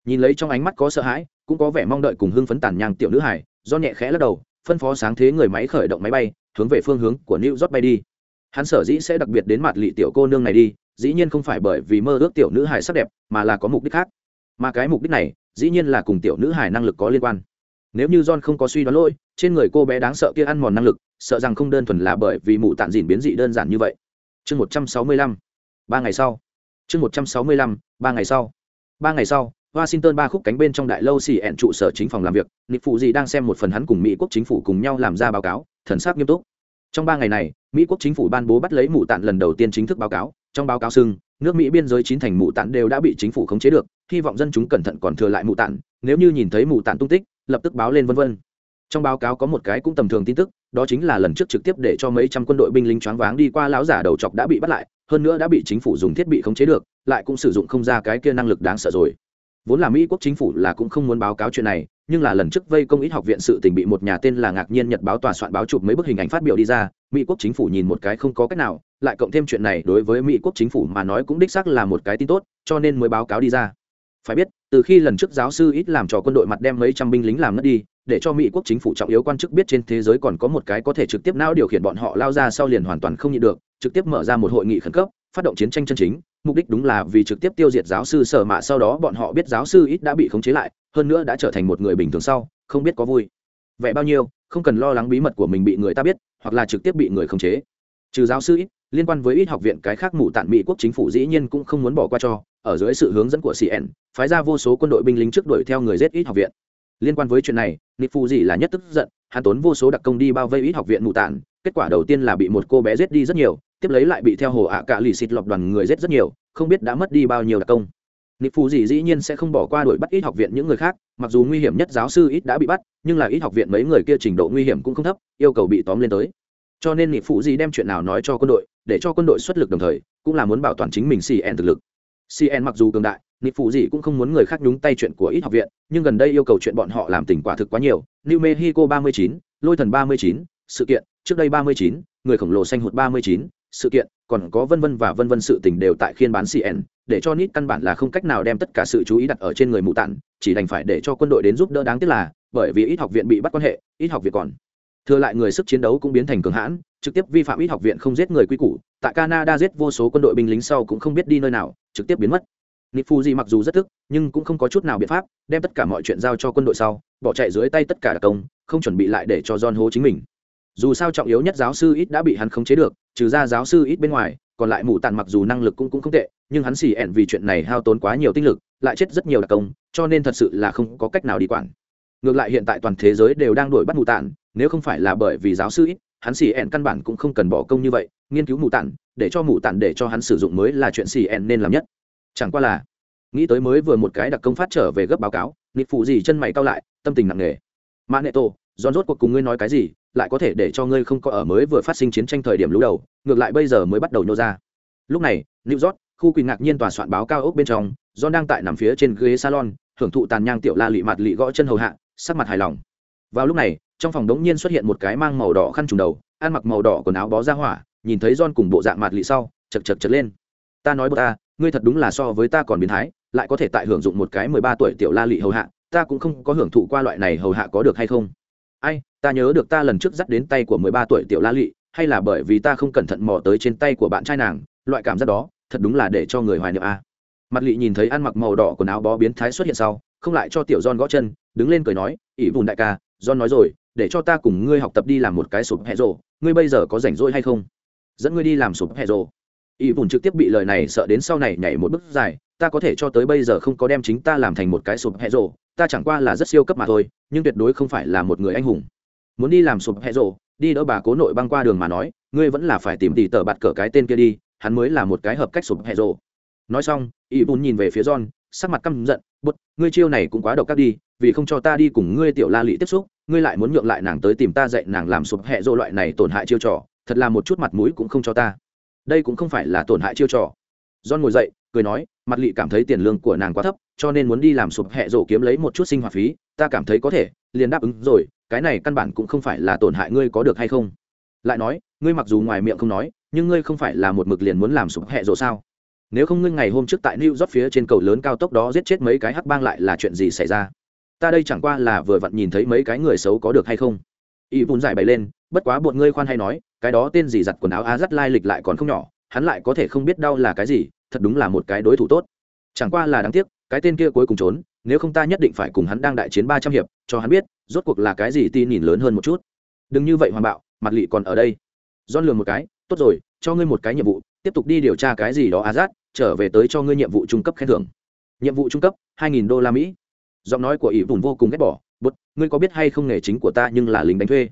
nhìn lấy trong ánh mắt có sợ hãi, cũng có vẻ mong đợi cùng hưng phấn tàn nhang tiểu nữ hải do nhẹ khẽ lắc đầu, phân phó sáng thế người máy khởi động máy bay, hướng về phương hướng của new york bay đi. Hắn sở dĩ sẽ đặc biệt đến mặt lị tiểu cô nương này đi, dĩ nhiên không phải bởi vì mơ ước tiểu nữ hải sắc đẹp, mà là có mục đích khác. Mà cái mục đích này, dĩ nhiên là cùng tiểu nữ hải năng lực có liên quan. Nếu như john không có suy đoán lỗi, trên người cô bé đáng sợ kia ăn mòn năng lực, sợ rằng không đơn thuần là bởi vì mụ tạm dìn biến dị đơn giản như vậy. Chương một trăm sáu mươi lăm. Ba ngày sau. Chương một trăm sáu mươi lăm, ba ngày sau. Ba ngày sau washington ba khúc cánh bên trong đại lâu xì ẹn trụ sở chính phòng làm việc nịp phụ gì đang xem một phần hắn cùng mỹ quốc chính phủ cùng nhau làm ra báo cáo, thần sắc nghiêm túc. Trong ba ngày này, mỹ quốc chính phủ ban bố bắt lấy mụ tạn lần đầu tiên chính thức báo cáo. Trong báo cáo xưng, nước mỹ biên giới chín thành mụ tạn đều đã bị chính phủ khống chế được, hy vọng dân chúng cẩn thận còn thừa lại mụ tạn, nếu như nhìn thấy mụ tạn tung tích, lập tức báo lên vân vân. Trong báo cáo có một cái cũng tầm thường tin tức, đó chính là lần trước trực tiếp để cho mấy trăm quân đội binh lính choáng váng đi qua lão giả đầu chọc đã bị bắt lại, hơn nữa đã bị chính phủ dùng thiết bị khống chế được, lại cũng sử dụng không ra cái kia năng lực đáng sợ rồi vốn là mỹ quốc chính phủ là cũng không muốn báo cáo chuyện này, nhưng là lần trước vây công ít học viện sự tình bị một nhà tên là ngạc nhiên nhật báo tòa soạn báo chụp mấy bức hình ảnh phát biểu đi ra, mỹ quốc chính phủ nhìn một cái không có cách nào, lại cộng thêm chuyện này đối với mỹ quốc chính phủ mà nói cũng đích xác là một cái tin tốt, cho nên mới báo cáo đi ra. Phải biết, từ khi lần trước giáo sư ít làm cho quân đội mặt đem mấy trăm binh lính làm mất đi, để cho mỹ quốc chính phủ trọng yếu quan chức biết trên thế giới còn có một cái có thể trực tiếp não điều khiển bọn họ lao ra sau liền hoàn toàn không nhịn được, trực tiếp mở ra một hội nghị khẩn cấp, phát động chiến tranh chân chính mục đích đúng là vì trực tiếp tiêu diệt giáo sư sở mạ. Sau đó bọn họ biết giáo sư ít đã bị khống chế lại, hơn nữa đã trở thành một người bình thường sau, không biết có vui. Vẻ bao nhiêu, không cần lo lắng bí mật của mình bị người ta biết, hoặc là trực tiếp bị người khống chế. Trừ giáo sư ít, liên quan với ít học viện cái khác mù tản mỹ quốc chính phủ dĩ nhiên cũng không muốn bỏ qua cho, ở dưới sự hướng dẫn của cn phái ra vô số quân đội binh lính trước đuổi theo người giết ít học viện. Liên quan với chuyện này nịp phù gì là nhất tức giận, hắn tốn vô số đặc công đi bao vây ít học viện mù tản kết quả đầu tiên là bị một cô bé giết đi rất nhiều tiếp lấy lại bị theo hồ ạ cả lì xịt lọc đoàn người giết rất nhiều không biết đã mất đi bao nhiêu đặc công. Nịp phù gì dĩ nhiên sẽ không bỏ qua đuổi bắt ít học viện những người khác mặc dù nguy hiểm nhất giáo sư ít đã bị bắt nhưng là ít học viện mấy người kia trình độ nguy hiểm cũng không thấp yêu cầu bị tóm lên tới. Cho nên nịp phù gì đem chuyện nào nói cho quân đội để cho quân đội xuất lực đồng thời cũng là muốn bảo toàn chính mình cn thực lực. Cn mặc dù cường đại nịp phụ gì cũng không muốn người khác nhúng tay chuyện của ít học viện nhưng gần đây yêu cầu chuyện bọn họ làm tỉnh quả thực quá nhiều. New mexico 39, lôi thần 39, sự kiện trước đây 39, người khổng lồ xanh hụt 39, sự kiện, còn có vân vân và vân vân sự tình đều tại khiên bán cn để cho nít căn bản là không cách nào đem tất cả sự chú ý đặt ở trên người mụ tản, chỉ đành phải để cho quân đội đến giúp đỡ đáng tiếc là, bởi vì ít học viện bị bắt quan hệ, ít học viện còn. Thừa lại người sức chiến đấu cũng biến thành cường hãn, trực tiếp vi phạm ít học viện không giết người quy củ, tại canada giết vô số quân đội binh lính sau cũng không biết đi nơi nào, trực tiếp biến mất. Nịp phu di mặc dù rất thức nhưng cũng không có chút nào biện pháp, đem tất cả mọi chuyện giao cho quân đội sau, bỏ chạy dưới tay tất cả đặc công, không chuẩn bị lại để cho john hố chính mình dù sao trọng yếu nhất giáo sư ít đã bị hắn khống chế được, trừ ra giáo sư ít bên ngoài, còn lại mù tàn mặc dù năng lực cũng cũng không tệ, nhưng hắn xì ẹn vì chuyện này hao tốn quá nhiều tinh lực, lại chết rất nhiều đặc công, cho nên thật sự là không có cách nào đi quản. Ngược lại hiện tại toàn thế giới đều đang đuổi bắt mù tàn, nếu không phải là bởi vì giáo sư ít, hắn xì ẹn căn bản cũng không cần bỏ công như vậy, nghiên cứu mù tàn, để cho mù tàn để cho hắn sử dụng mới là chuyện xì ẹn nên làm nhất. Chẳng qua là, nghĩ tới mới vừa một cái đặc công phát trở về gấp báo cáo nịp phụ gì chân mày cao lại, tâm tình nặng nề. Mã nệ tổ giòn rốt cuộc cùng ngươi nói cái gì, lại có thể để cho ngươi không có ở mới vừa phát sinh chiến tranh thời điểm lũ đầu, ngược lại bây giờ mới bắt đầu nô ra. Lúc này, new york, khu quỳnh ngạc nhiên tòa soạn báo cao ốc bên trong, john đang tại nằm phía trên ghế salon, hưởng thụ tàn nhang tiểu la lị mặt lị gõ chân hầu hạ, sắc mặt hài lòng. Vào lúc này, trong phòng đống nhiên xuất hiện một cái mang màu đỏ khăn trùng đầu, ăn mặc màu đỏ quần áo bó ra hỏa, nhìn thấy john cùng bộ dạng mặt lị sau, chật chật chật lên. Ta nói bờ ta, ngươi thật đúng là so với ta còn biến thái, lại có thể tại hưởng dụng một cái mười ba tuổi tiểu la lị hầu hạ, ta cũng không có hưởng thụ qua loại này hầu hạ có được hay không ai, ta nhớ được ta lần trước dắt đến tay của mười ba tuổi tiểu la lị, hay là bởi vì ta không cẩn thận mò tới trên tay của bạn trai nàng, loại cảm giác đó, thật đúng là để cho người hoài niệm a. Mặt lị nhìn thấy ăn mặc màu đỏ quần áo bó biến thái xuất hiện sau, không lại cho tiểu don gõ chân, đứng lên cười nói, ỷ vùn đại ca don nói rồi, để cho ta cùng ngươi học tập đi làm một cái sụp hẹ rộ ngươi bây giờ có rảnh rỗi hay không? Dẫn ngươi đi làm sụp hẹ rộ ỷ vùn trực tiếp bị lời này sợ đến sau này nhảy một bước dài, ta có thể cho tới bây giờ không có đem chính ta làm thành một cái sụp hẹ rộ ta chẳng qua là rất siêu cấp mà thôi, nhưng tuyệt đối không phải là một người anh hùng. Muốn đi làm sụp hẹ rộ đi đỡ bà cố nội băng qua đường mà nói, ngươi vẫn là phải tìm tỉ tờ bạt cờ cái tên kia đi, hắn mới là một cái hợp cách sụp hẹ rộ nói xong, y bùn nhìn về phía john, sắc mặt căm giận, bút, ngươi chiêu này cũng quá độc các đi, vì không cho ta đi cùng ngươi tiểu la lị tiếp xúc, ngươi lại muốn nhượng lại nàng tới tìm ta dạy nàng làm sụp hẹ rộ loại này tổn hại chiêu trò, thật là một chút mặt mũi cũng không cho ta. Đây cũng không phải là tổn hại chiêu trò. John ngồi dậy, cười nói mặt lị cảm thấy tiền lương của nàng quá thấp, cho nên muốn đi làm sụp hẹ rổ kiếm lấy một chút sinh hoạt phí, ta cảm thấy có thể, liền đáp ứng rồi, cái này căn bản cũng không phải là tổn hại ngươi có được hay không. Lại nói, ngươi mặc dù ngoài miệng không nói, nhưng ngươi không phải là một mực liền muốn làm sụp hẹ rổ sao? Nếu không ngươi ngày hôm trước tại new york phía trên cầu lớn cao tốc đó giết chết mấy cái hắc bang lại là chuyện gì xảy ra? Ta đây chẳng qua là vừa vặn nhìn thấy mấy cái người xấu có được hay không? Y bùn giải bày lên, bất quá bọn ngươi khoan hay nói, cái đó tên gì giặt quần áo á dắt lai lịch lại còn không nhỏ, hắn lại có thể không biết đau là cái gì thật đúng là một cái đối thủ tốt. Chẳng qua là đáng tiếc, cái tên kia cuối cùng trốn, nếu không ta nhất định phải cùng hắn đang đại chiến ba trăm hiệp, cho hắn biết, rốt cuộc là cái gì tin nhìn lớn hơn một chút. Đừng như vậy, hoàng bạo, mặt lị còn ở đây. Don lường một cái, tốt rồi, cho ngươi một cái nhiệm vụ, tiếp tục đi điều tra cái gì đó azad, trở về tới cho ngươi nhiệm vụ trung cấp khen thưởng. Nhiệm vụ trung cấp, hai nghìn đô la mỹ. Giọng nói của ỷ bùn vô cùng ghét bỏ bút ngươi có biết hay không nghề chính của ta nhưng là lính đánh thuê?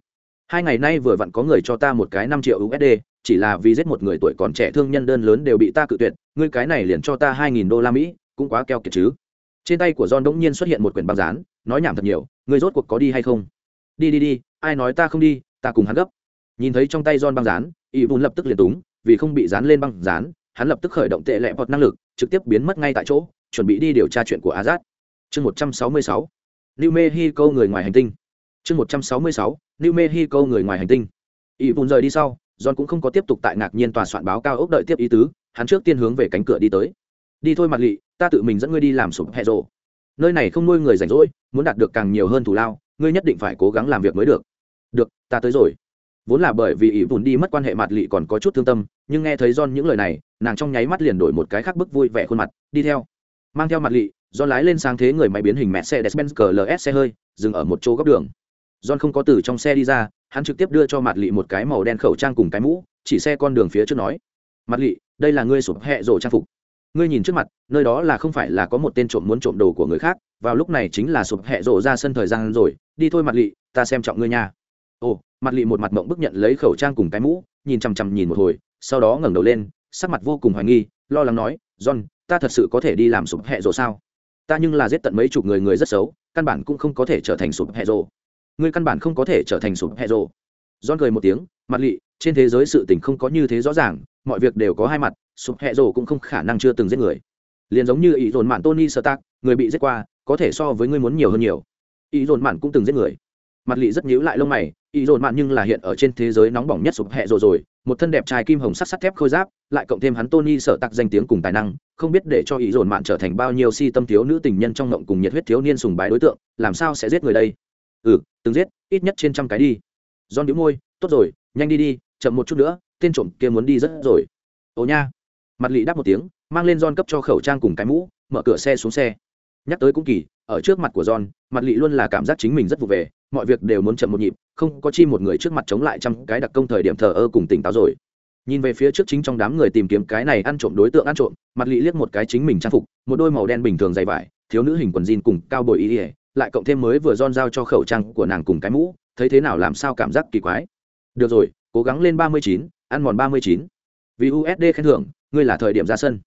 Hai ngày nay vừa vặn có người cho ta một cái năm triệu usd chỉ là vì giết một người tuổi còn trẻ thương nhân đơn lớn đều bị ta cự tuyệt, ngươi cái này liền cho ta hai nghìn đô la mỹ, cũng quá keo kiệt chứ. Trên tay của john đống nhiên xuất hiện một quyển băng dán, nói nhảm thật nhiều, ngươi rốt cuộc có đi hay không? Đi đi đi, ai nói ta không đi, ta cùng hắn gấp. Nhìn thấy trong tay john băng dán, Y bùn lập tức liền túng, vì không bị dán lên băng dán, hắn lập tức khởi động tệ lệ hoặc năng lực, trực tiếp biến mất ngay tại chỗ, chuẩn bị đi điều tra chuyện của azad. Chương một trăm sáu mươi sáu, new mexico người ngoài hành tinh. Chương một trăm sáu mươi sáu, new mexico người ngoài hành tinh. Y bùn rời đi sau john cũng không có tiếp tục tại ngạc nhiên tòa soạn báo cao ốc đợi tiếp ý tứ, hắn trước tiên hướng về cánh cửa đi tới. Đi thôi mặt lị, ta tự mình dẫn ngươi đi làm sụp hẹ rộ. Nơi này không nuôi người rảnh rỗi, muốn đạt được càng nhiều hơn thù lao, ngươi nhất định phải cố gắng làm việc mới được. Được, ta tới rồi. Vốn là bởi vì ỷ vùn đi mất quan hệ mặt lị còn có chút thương tâm, nhưng nghe thấy John những lời này, nàng trong nháy mắt liền đổi một cái khác bức vui vẻ khuôn mặt, đi theo. Mang theo mặt lị, John lái lên sáng thế người máy biến hình mẹ xe Mercedes-Benz CLS xe hơi, dừng ở một chỗ góc đường. John không có từ trong xe đi ra hắn trực tiếp đưa cho mặt lị một cái màu đen khẩu trang cùng cái mũ, chỉ xe con đường phía trước nói, mặt lị, đây là ngươi sụp hẹ rổ trang phục. Ngươi nhìn trước mặt, nơi đó là không phải là có một tên trộm muốn trộm đồ của người khác, vào lúc này chính là sụp hẹ rổ ra sân thời gian rồi, đi thôi mặt lị, ta xem trọng ngươi nha. Ồ, mặt lị một mặt mộng bức nhận lấy khẩu trang cùng cái mũ, nhìn chằm chằm nhìn một hồi, sau đó ngẩng đầu lên, sắc mặt vô cùng hoài nghi, lo lắng nói, john, ta thật sự có thể đi làm sụp hẹ rổ sao? Ta nhưng là giết tận mấy chục người người rất xấu, căn bản cũng không có thể trở thành sụp hẹ rổ ngươi căn bản không có thể trở thành sụp hẹ rổ john cười một tiếng, mặt lị, trên thế giới sự tình không có như thế rõ ràng, mọi việc đều có hai mặt, sụp hẹ rổ cũng không khả năng chưa từng giết người. Liền giống như ý dồn mạn tony sơ tác người bị giết qua, có thể so với ngươi muốn nhiều hơn nhiều. Ý dồn mạn cũng từng giết người. Mặt lị rất nhíu lại lông mày, ý dồn mạn nhưng là hiện ở trên thế giới nóng bỏng nhất sụp hẹ rồi rồi, một thân đẹp trai kim hồng sắt sắt thép khôi giáp, lại cộng thêm hắn tony sở tặc danh tiếng cùng tài năng, không biết để cho ý dồn mạn trở thành bao nhiêu si tâm thiếu nữ tình nhân trong ngộng cùng nhiệt huyết thiếu niên sùng bái đối tượng, làm sao sẽ giết người đây? Ừ từng giết, ít nhất trên trăm cái đi. Don đĩu môi, tốt rồi, nhanh đi đi, chậm một chút nữa, tên trộm kia muốn đi rất rồi. Ồ nha. Mặt lị đáp một tiếng, mang lên don cấp cho khẩu trang cùng cái mũ, mở cửa xe xuống xe. Nhắc tới cũng kỳ, ở trước mặt của don mặt lị luôn là cảm giác chính mình rất vụ về, mọi việc đều muốn chậm một nhịp, không có chi một người trước mặt chống lại trăm cái đặc công thời điểm thờ ơ cùng tỉnh táo rồi. Nhìn về phía trước chính trong đám người tìm kiếm cái này ăn trộm đối tượng ăn trộm, mặt lị liếc một cái chính mình trang phục, một đôi màu đen bình thường dày vải, thiếu nữ hình quần jean cùng cao bồi ý ỉa lại cộng thêm mới vừa don giao cho khẩu trang của nàng cùng cái mũ, thấy thế nào làm sao cảm giác kỳ quái. Được rồi, cố gắng lên ba mươi chín, ăn mòn ba mươi chín. Vì usd khen thưởng, ngươi là thời điểm ra sân.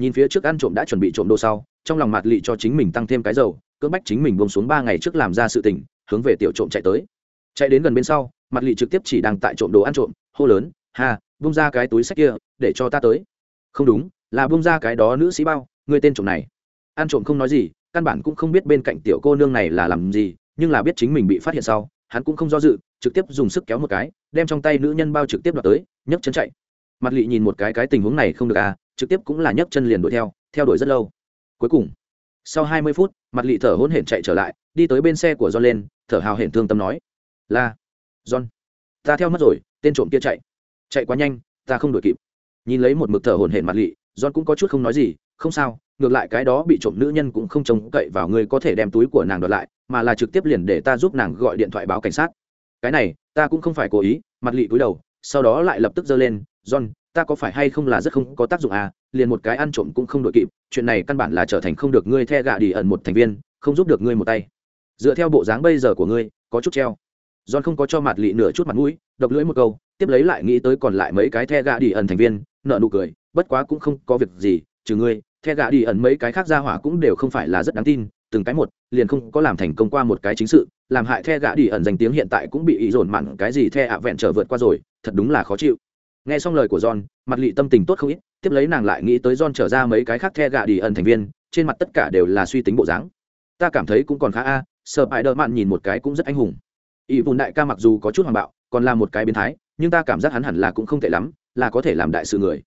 Nhìn phía trước ăn trộm đã chuẩn bị trộm đồ sau, trong lòng mặt lị cho chính mình tăng thêm cái dầu, cưỡng bách chính mình bông xuống ba ngày trước làm ra sự tình, hướng về tiểu trộm chạy tới. Chạy đến gần bên sau mặt lị trực tiếp chỉ đang tại trộm đồ ăn trộm, hô lớn, ha bung ra cái túi sách kia, để cho ta tới. Không đúng, là bung ra cái đó nữ sĩ bao người tên trộm này. Ăn trộm không nói gì căn bản cũng không biết bên cạnh tiểu cô nương này là làm gì, nhưng là biết chính mình bị phát hiện sau, hắn cũng không do dự, trực tiếp dùng sức kéo một cái, đem trong tay nữ nhân bao trực tiếp đoạt tới, nhấc chân chạy. Mặt lị nhìn một cái cái tình huống này không được à trực tiếp cũng là nhấc chân liền đuổi theo theo đuổi rất lâu. Cuối cùng, sau hai mươi phút, mặt lị thở hôn hển chạy trở lại, đi tới bên xe của john lên, thở hào hển thương tâm nói, là, john, ta theo mất rồi, tên trộm kia chạy. Chạy quá nhanh, ta không đuổi kịp. Nhìn lấy một mực thở hổn hển mặt lị john cũng có chút không nói gì, không sao ngược lại cái đó bị trộm nữ nhân cũng không trông cậy vào người có thể đem túi của nàng đoạt lại, mà là trực tiếp liền để ta giúp nàng gọi điện thoại báo cảnh sát. Cái này, ta cũng không phải cố ý, mặt lị túi đầu, sau đó lại lập tức giơ lên, john, ta có phải hay không là rất không có tác dụng à? Liền một cái ăn trộm cũng không đội kịp, chuyện này căn bản là trở thành không được ngươi the gạ đi ẩn một thành viên, không giúp được ngươi một tay. Dựa theo bộ dáng bây giờ của ngươi, có chút treo. John không có cho mặt lị nửa chút mặt mũi, độc lưỡi một câu, tiếp lấy lại nghĩ tới còn lại mấy cái the gạ đi ẩn thành viên nợ nụ cười, bất quá cũng không có việc gì, trừ ngươi the gạ đi ẩn mấy cái khác ra hỏa cũng đều không phải là rất đáng tin, từng cái một, liền không có làm thành công qua một cái chính sự, làm hại the gã đi ẩn danh tiếng hiện tại cũng bị ý dồn mặn cái gì the ạ vẹn trở vượt qua rồi, thật đúng là khó chịu. Nghe xong lời của john, mặt lị tâm tình tốt không ít, tiếp lấy nàng lại nghĩ tới john trở ra mấy cái khác the gạ đi ẩn thành viên, trên mặt tất cả đều là suy tính bộ dáng. Ta cảm thấy cũng còn khá a sợ bại đỡ mạn nhìn một cái cũng rất anh hùng. Ý bùn đại ca mặc dù có chút hoàng bạo, còn là một cái biến thái, nhưng ta cảm giác hắn hẳn là cũng không tệ lắm, là có thể làm đại sự người.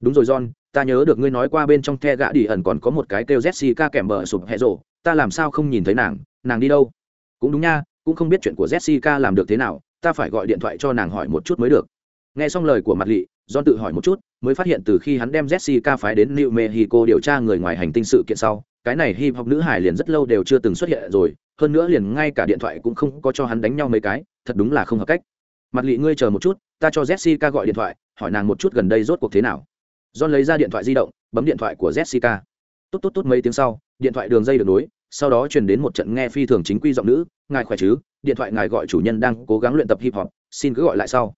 Đúng rồi john ta nhớ được ngươi nói qua bên trong the gã đi ẩn còn có một cái kêu jessica kèm bờ sụp hẹ rộ ta làm sao không nhìn thấy nàng? Nàng đi đâu? Cũng đúng nha, cũng không biết chuyện của jessica làm được thế nào, ta phải gọi điện thoại cho nàng hỏi một chút mới được. Nghe xong lời của mặt lị, john tự hỏi một chút, mới phát hiện từ khi hắn đem jessica phái đến new mexico điều tra người ngoài hành tinh sự kiện sau, cái này hip hop nữ hải liền rất lâu đều chưa từng xuất hiện rồi, hơn nữa liền ngay cả điện thoại cũng không có cho hắn đánh nhau mấy cái, thật đúng là không hợp cách. Mặt lị ngươi chờ một chút, ta cho jessica gọi điện thoại, hỏi nàng một chút gần đây rốt cuộc thế nào john lấy ra điện thoại di động, bấm điện thoại của jessica. Tốt tốt tốt mấy tiếng sau, điện thoại đường dây được nối, sau đó truyền đến một trận nghe phi thường chính quy giọng nữ, ngài khỏe chứ? Điện thoại ngài gọi chủ nhân đang cố gắng luyện tập hip hop, xin cứ gọi lại sau.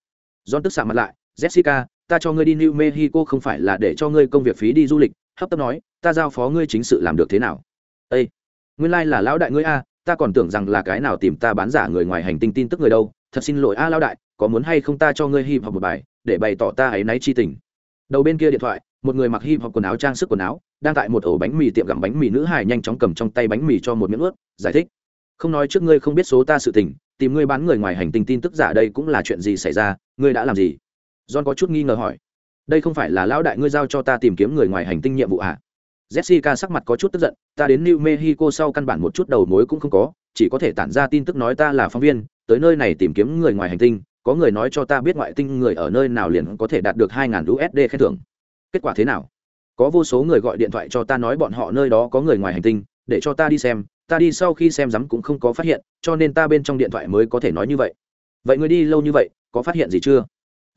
John tức xạ mặt lại, jessica, ta cho ngươi đi new mexico không phải là để cho ngươi công việc phí đi du lịch. Hấp tấp nói, ta giao phó ngươi chính sự làm được thế nào? Ây nguyên lai、like、là lão đại ngươi a, ta còn tưởng rằng là cái nào tìm ta bán giả người ngoài hành tinh tin tức người đâu. Thật xin lỗi a lão đại, có muốn hay không ta cho ngươi hip hop một bài, để bày tỏ ta ấy náy chi tình đầu bên kia điện thoại, một người mặc hip hop quần áo trang sức quần áo, đang tại một ổ bánh mì tiệm gặm bánh mì nữ hài nhanh chóng cầm trong tay bánh mì cho một miếng ướt, giải thích. Không nói trước ngươi không biết số ta sự tình, tìm ngươi bán người ngoài hành tinh tin tức giả đây cũng là chuyện gì xảy ra, ngươi đã làm gì? John có chút nghi ngờ hỏi. Đây không phải là lão đại ngươi giao cho ta tìm kiếm người ngoài hành tinh nhiệm vụ à? jessica sắc mặt có chút tức giận, ta đến new mexico sau căn bản một chút đầu mối cũng không có, chỉ có thể tản ra tin tức nói ta là phóng viên, tới nơi này tìm kiếm người ngoài hành tinh có người nói cho ta biết ngoại tinh người ở nơi nào liền có thể đạt được hai usd khen thưởng. Kết quả thế nào? Có vô số người gọi điện thoại cho ta nói bọn họ nơi đó có người ngoài hành tinh, để cho ta đi xem, ta đi sau khi xem rắm cũng không có phát hiện, cho nên ta bên trong điện thoại mới có thể nói như vậy. Vậy người đi lâu như vậy, có phát hiện gì chưa?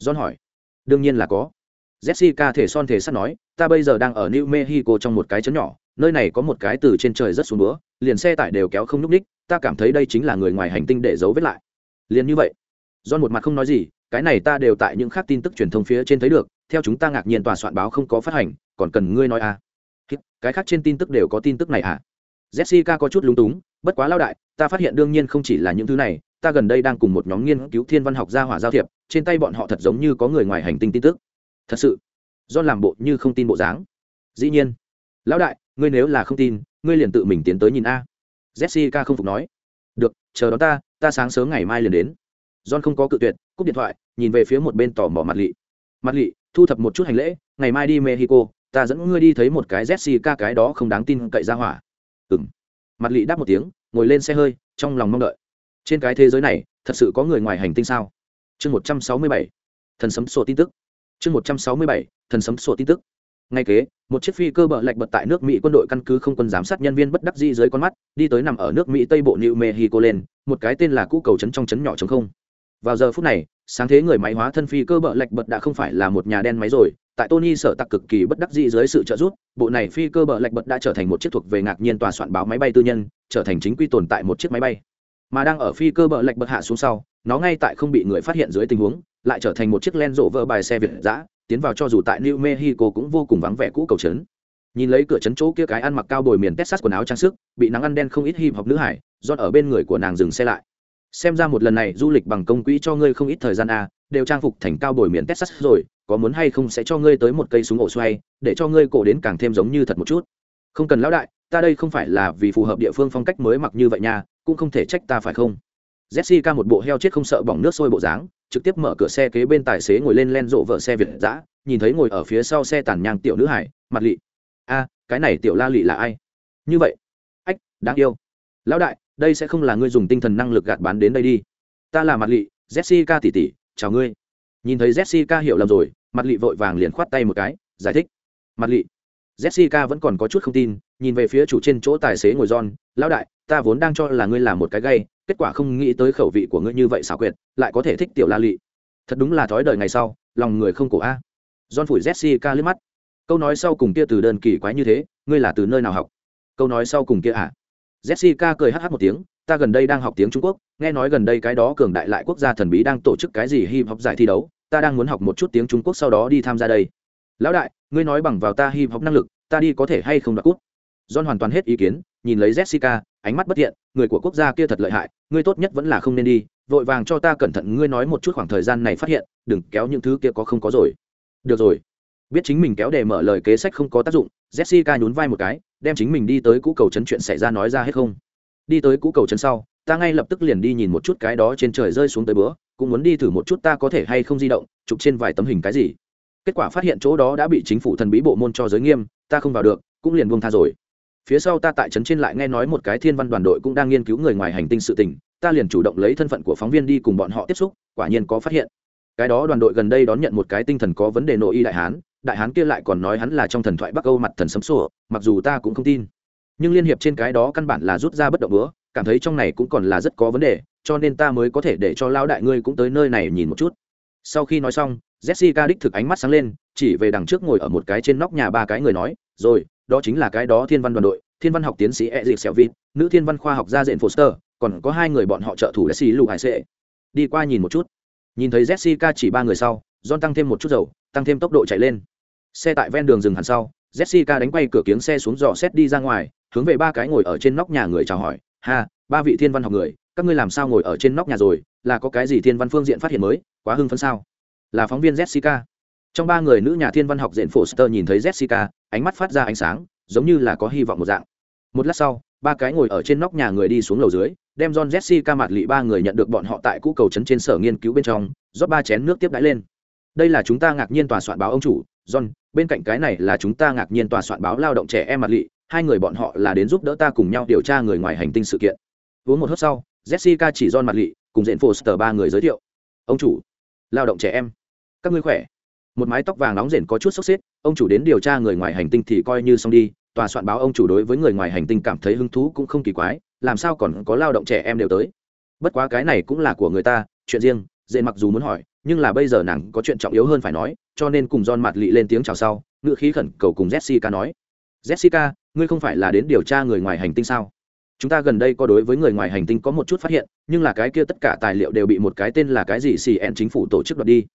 John hỏi. Đương nhiên là có. Jessica thể son thể sắt nói, ta bây giờ đang ở new mexico trong một cái chấn nhỏ, nơi này có một cái từ trên trời rất xuống búa, liền xe tải đều kéo không nhúc ních ta cảm thấy đây chính là người ngoài hành tinh để giấu vết lại. Liền như vậy do một mặt không nói gì, cái này ta đều tại những khác tin tức truyền thông phía trên thấy được, theo chúng ta ngạc nhiên tòa soạn báo không có phát hành, còn cần ngươi nói à? Cái khác trên tin tức đều có tin tức này à? Jessica có chút lúng túng, bất quá lao đại, ta phát hiện đương nhiên không chỉ là những thứ này, ta gần đây đang cùng một nhóm nghiên cứu thiên văn học gia hỏa giao thiệp, trên tay bọn họ thật giống như có người ngoài hành tinh tin tức. Thật sự do làm bộ như không tin bộ dáng. Dĩ nhiên. Lão đại, ngươi nếu là không tin, ngươi liền tự mình tiến tới nhìn a. Jessica không phục nói. Được, chờ đó ta ta sáng sớm ngày mai liền đến john không có cự tuyệt, cúp điện thoại, nhìn về phía một bên tò mò mặt lị. Mặt lị, thu thập một chút hành lễ, ngày mai đi mexico, ta dẫn ngươi đi thấy một cái jessica cái đó không đáng tin cậy ra hỏa. Ừng mặt lị đáp một tiếng, ngồi lên xe hơi, trong lòng mong đợi. Trên cái thế giới này, thật sự có người ngoài hành tinh sao? Chương một trăm sáu mươi bảy, thần sấm sổ tin tức. Chương một trăm sáu mươi bảy, thần sấm sổ tin tức. Ngay kế, một chiếc phi cơ bờ lạch bật tại nước mỹ quân đội căn cứ không quân giám sát nhân viên bất đắc dĩ dưới con mắt, đi tới nằm ở nước mỹ tây bộ new mexico lên, một cái tên là cũ cầu trấn trong trấn nhỏ chống không vào giờ phút này, sáng thế người máy hóa thân phi cơ bờ lạch bật đã không phải là một nhà đen máy rồi, tại tony sở tặc cực kỳ bất đắc dĩ dưới sự trợ giúp, bộ này phi cơ bờ lạch bật đã trở thành một chiếc thuộc về ngạc nhiên tòa soạn báo máy bay tư nhân, trở thành chính quy tồn tại một chiếc máy bay. Mà đang ở phi cơ bờ lạch bật hạ xuống sau, nó ngay tại không bị người phát hiện dưới tình huống, lại trở thành một chiếc len rộ vỡ bài xe việt giã tiến vào cho dù tại new mexico cũng vô cùng vắng vẻ cũ cầu trấn. Nhìn lấy cửa trấn chỗ kia cái ăn mặc cao bồi miền texas quần áo trang sức, bị nắng ăn đen không ít hip hop nữ hải do ở bên người của nàng dừng xe lại xem ra một lần này du lịch bằng công quỹ cho ngươi không ít thời gian à, đều trang phục thành cao bồi miền texas rồi có muốn hay không sẽ cho ngươi tới một cây súng ổ xoay để cho ngươi cổ đến càng thêm giống như thật một chút. Không cần lão đại ta đây không phải là vì phù hợp địa phương phong cách mới mặc như vậy nha cũng không thể trách ta phải không? Jessica một bộ heo chết không sợ bỏng nước sôi bộ dáng trực tiếp mở cửa xe kế bên tài xế ngồi lên len rộ vợ xe việt giã nhìn thấy ngồi ở phía sau xe tàn nhang tiểu nữ hải mặt lị. A cái này tiểu la lị là ai? Như vậy. Ách đáng yêu. Lão đại đây sẽ không là ngươi dùng tinh thần năng lực gạt bán đến đây đi. Ta là mặt lị, jessica tỉ tỉ chào ngươi. Nhìn thấy jessica hiểu lầm rồi mặt lị vội vàng liền khoát tay một cái, giải thích. Mặt lị, jessica vẫn còn có chút không tin, nhìn về phía chủ trên chỗ tài xế ngồi giòn lão đại, ta vốn đang cho là ngươi là một cái gay, kết quả không nghĩ tới khẩu vị của ngươi như vậy xảo quyệt, lại có thể thích tiểu la lị. Thật đúng là thói đời ngày sau, lòng người không cổ a. John phủi jessica liếc mắt. Câu nói sau cùng kia từ đơn kỳ quái như thế, ngươi là từ nơi nào học? Câu nói sau cùng kia à? Jessica cười hh một tiếng, ta gần đây đang học tiếng trung quốc, nghe nói gần đây cái đó cường đại lại quốc gia thần bí đang tổ chức cái gì hip hop giải thi đấu, ta đang muốn học một chút tiếng trung quốc sau đó đi tham gia đây. Lão đại, ngươi nói bằng vào ta hip hop năng lực, ta đi có thể hay không đoạt cút john hoàn toàn hết ý kiến, nhìn lấy jessica, ánh mắt bất thiện, người của quốc gia kia thật lợi hại, ngươi tốt nhất vẫn là không nên đi, vội vàng cho ta cẩn thận ngươi nói một chút khoảng thời gian này phát hiện, đừng kéo những thứ kia có không có rồi. Được rồi. Biết chính mình kéo để mở lời kế sách không có tác dụng, jessica nhún vai một cái đem chính mình đi tới cũ cầu trấn chuyện xảy ra nói ra hết không? Đi tới cũ cầu trấn sau, ta ngay lập tức liền đi nhìn một chút cái đó trên trời rơi xuống tới bữa, cũng muốn đi thử một chút ta có thể hay không di động, chụp trên vài tấm hình cái gì. Kết quả phát hiện chỗ đó đã bị chính phủ thần bí bộ môn cho giới nghiêm, ta không vào được, cũng liền buông tha rồi. Phía sau ta tại trấn trên lại nghe nói một cái thiên văn đoàn đội cũng đang nghiên cứu người ngoài hành tinh sự tình, ta liền chủ động lấy thân phận của phóng viên đi cùng bọn họ tiếp xúc, quả nhiên có phát hiện. Cái đó đoàn đội gần đây đón nhận một cái tinh thần có vấn đề nội y đại hán đại hán kia lại còn nói hắn là trong thần thoại bắc âu mặt thần sấm sủa, mặc dù ta cũng không tin. Nhưng liên hiệp trên cái đó căn bản là rút ra bất động bữa cảm thấy trong này cũng còn là rất có vấn đề cho nên ta mới có thể để cho lao đại ngươi cũng tới nơi này nhìn một chút. Sau khi nói xong jessica đích thực ánh mắt sáng lên chỉ về đằng trước ngồi ở một cái trên nóc nhà ba cái người nói rồi đó chính là cái đó thiên văn đoàn đội thiên văn học tiến sĩ e dịp xẻo vịt nữ thiên văn khoa học gia diện foster còn có hai người bọn họ trợ thủ xì lụ hải sệ. Đi qua nhìn một chút. Nhìn thấy jessica chỉ ba người sau john tăng thêm một chút dầu tăng thêm tốc độ chạy lên xe tại ven đường dừng hẳn sau, jessica đánh quay cửa kiếng xe xuống dò xét đi ra ngoài, hướng về ba cái ngồi ở trên nóc nhà người chào hỏi. Ha, ba vị thiên văn học người, các ngươi làm sao ngồi ở trên nóc nhà rồi? Là có cái gì thiên văn phương diện phát hiện mới? Quá hưng phấn sao? Là phóng viên jessica. Trong ba người nữ nhà thiên văn học diện foster nhìn thấy jessica, ánh mắt phát ra ánh sáng, giống như là có hy vọng một dạng. Một lát sau, ba cái ngồi ở trên nóc nhà người đi xuống lầu dưới, đem john jessica mặt lị ba người nhận được bọn họ tại cũ cầu trấn trên sở nghiên cứu bên trong, rót ba chén nước tiếp đãi lên. Đây là chúng ta ngạc nhiên tòa soạn báo ông chủ john, bên cạnh cái này là chúng ta ngạc nhiên tòa soạn báo lao động trẻ em mặt lị, hai người bọn họ là đến giúp đỡ ta cùng nhau điều tra người ngoài hành tinh sự kiện. Uống một hớp sau, jessica chỉ John mặt lị, cùng diện foster ba người giới thiệu. Ông chủ, lao động trẻ em, các ngươi khỏe? Một mái tóc vàng nóng rền có chút sốc xếp, ông chủ đến điều tra người ngoài hành tinh thì coi như xong đi, tòa soạn báo ông chủ đối với người ngoài hành tinh cảm thấy hứng thú cũng không kỳ quái, làm sao còn có lao động trẻ em đều tới? Bất quá cái này cũng là của người ta, chuyện riêng dễ mặc dù muốn hỏi nhưng là bây giờ nàng có chuyện trọng yếu hơn phải nói, cho nên cùng John mặt lị lên tiếng chào sau ngự khí khẩn cầu cùng jessica nói. Jessica, ngươi không phải là đến điều tra người ngoài hành tinh sao? Chúng ta gần đây có đối với người ngoài hành tinh có một chút phát hiện, nhưng là cái kia tất cả tài liệu đều bị một cái tên là cái gì xì ẹn chính phủ tổ chức đoạt đi.